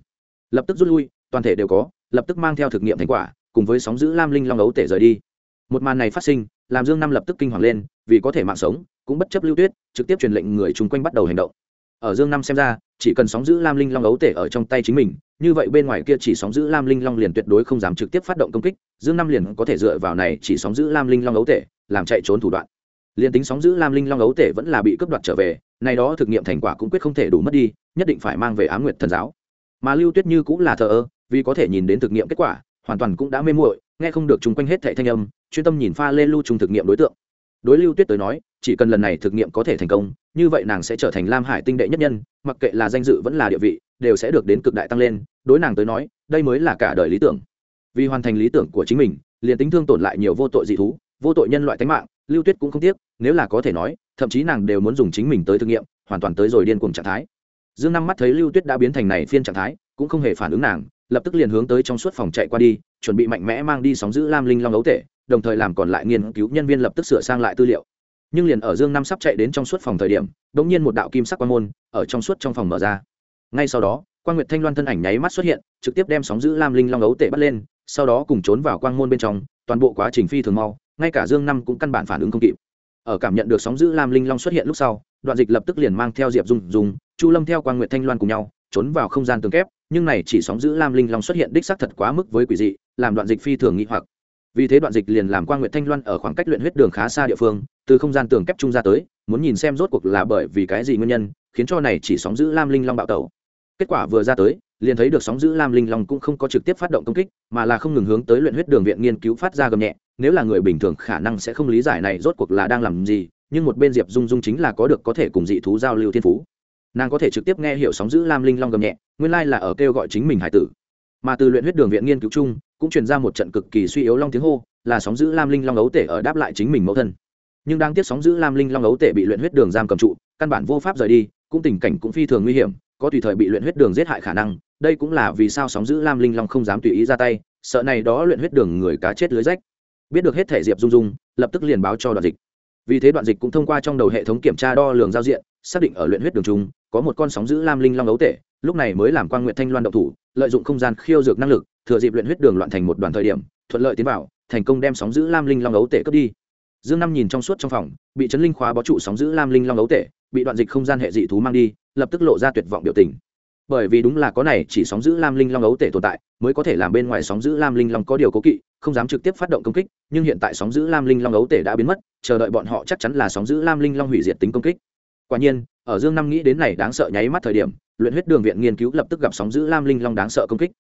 S1: Lập tức rút lui, toàn thể đều có lập tức mang theo thực nghiệm thành quả, cùng với sóng giữ lam linh long ấu tể rời đi. Một màn này phát sinh, làm dương năm lập tức kinh hoàng lên, vì có thể mạng sống, cũng bất chấp lưu tuyết, trực tiếp truyền lệnh người chung quanh bắt đầu hành động. Ở dương năm xem ra, chỉ cần sóng giữ lam linh long ấu tể ở trong tay chính mình, như vậy bên ngoài kia chỉ sóng giữ lam linh long liền tuyệt đối không dám trực tiếp phát động công kích, dương năm liền có thể dựa vào này chỉ sóng giữ lam linh long ấu tể, làm chạy trốn thủ đoạn. Liền tính sóng giữ lam linh long ấu tể vẫn là bị cướp đoạt trở về nay đó thực nghiệm thành quả cũng quyết không thể đủ mất đi, nhất định phải mang về á nguyệt thần giáo. Mà lưu tuyết như cũng là thờ ơ vì có thể nhìn đến thực nghiệm kết quả, hoàn toàn cũng đã mê muội, nghe không được chung quanh hết thệ thanh âm, chuyên tâm nhìn pha lên lưu trùng thực nghiệm đối tượng. Đối lưu tuyết tới nói, chỉ cần lần này thực nghiệm có thể thành công, như vậy nàng sẽ trở thành lam hải tinh đệ nhất nhân, mặc kệ là danh dự vẫn là địa vị, đều sẽ được đến cực đại tăng lên, đối nàng tới nói, đây mới là cả đời lý tưởng. Vì hoàn thành lý tưởng của chính mình, liền tính thương tổn lại nhiều vô tội dị thú, vô tội nhân loại tánh mạng, lưu tuyết cũng không tiếc, nếu là có thể nói, thậm chí nàng đều muốn dùng chính mình tới thực nghiệm, hoàn toàn tới rồi điên cuồng trạng thái. Dương năm mắt thấy lưu tuyết đã biến thành này phiên trạng thái, cũng không hề phản ứng nàng lập tức liền hướng tới trong suốt phòng chạy qua đi, chuẩn bị mạnh mẽ mang đi sóng giữ lam linh long ấu tể, đồng thời làm còn lại nghiên cứu nhân viên lập tức sửa sang lại tư liệu. Nhưng liền ở dương năm sắp chạy đến trong suốt phòng thời điểm đ ỗ n g nhiên một đạo kim sắc quan môn ở trong suốt trong phòng mở ra. Ngay sau đó quan nguyệt thanh loan thân ảnh nháy mắt xuất hiện, trực tiếp đem sóng giữ lam linh long ấu tể bắt lên, sau đó cùng trốn vào quang môn bên trong, toàn bộ quá trình phi thường mau, ngay cả dương năm cũng căn bản phản ứng không kịp. Ở cảm nhận được sóng giữ lam linh long xuất hiện lúc sau, đoạn dịch lập tức liền mang theo diệp dung dùng chu lâm theo quan nguyệt thanh loan cùng nhau, trốn vào không gian tường kép nhưng này chỉ sóng giữ lam linh long xuất hiện đích xác thật quá mức với quỷ dị, làm đoạn dịch phi thường nghĩ hoặc. Vì thế đoạn dịch liền làm quan nguyệt thanh loan ở khoảng cách luyện huyết đường khá xa địa phương, từ không gian tường kép trung ra tới, muốn nhìn xem rốt cuộc là bởi vì cái gì nguyên nhân, khiến cho này chỉ sóng giữ lam linh long bạo tẩu. Kết quả vừa ra tới, liền thấy được sóng giữ lam linh long cũng không có trực tiếp phát động công kích, mà là không ngừng hướng tới luyện huyết đường viện nghiên cứu phát ra gầm nhẹ, nếu là người bình thường khả năng sẽ không lý giải này rốt cuộc là đang làm gì, nhưng một bên diệp dung dung chính là có được có thể cùng dị thú giao lưu thiên phú nàng có thể trực tiếp nghe hiểu sóng giữ lam linh long gầm nhẹ, nguyên lai là ở kêu gọi chính mình hải tử. Mà từ luyện huyết đường viện nghiên cứu chung, cũng truyền ra một trận cực kỳ suy yếu long tiếng hô, là sóng giữ lam linh long ấu tể ở đáp lại chính mình mẫu thân. Nhưng đang tiếp sóng giữ lam linh long ấu tể bị luyện huyết đường giam cầm trụ, căn bản vô pháp rời đi, cũng tình cảnh cũng phi thường nguy hiểm, có tùy thời bị luyện huyết đường giết hại khả năng, đây cũng là vì sao sóng giữ lam linh long không dám tùy ý ra tay, sợ này đó luyện huyết đường người cá chết lưới rách. Biết được hết thể diệp dung dung, lập tức liền báo cho đoạn dịch. Vì thế đoạn dịch cũng thông qua trong đầu hệ thống kiểm tra đo lường giao diện xác định ở luyện huyết đường trung, có một con sóng giữ lam linh long ấu tể, lúc này mới làm quan nguyện thanh loan động thủ, lợi dụng không gian khiêu dược năng lực, thừa dịp luyện huyết đường loạn thành một đoàn thời điểm, thuận lợi tiến vào, thành công đem sóng giữ lam linh long ấu tể cướp đi. Dương năm nhìn trong suốt trong phòng, bị chấn linh khóa bó trụ sóng giữ lam linh long ấu tể, bị đoạn dịch không gian hệ dị thú mang đi, lập tức lộ ra tuyệt vọng biểu tình. Bởi vì đúng là có này, chỉ sóng giữ lam linh long ấu tể tồn tại, mới có thể làm bên ngoài sóng giữ lam linh long có điều cố kỵ, không dám trực tiếp phát động công kích, nhưng hiện tại sóng giữ lam linh long ấu tể đã biến mất, chờ đợi bọn họ chắc chắn là sóng giữ lam linh long hủy diệt tính công kích quả nhiên, ở dương năm nghĩ đến này đáng sợ nháy mắt thời điểm, luyện huyết đường viện nghiên cứu lập tức gặp sóng giữ lam linh long đáng sợ công kích.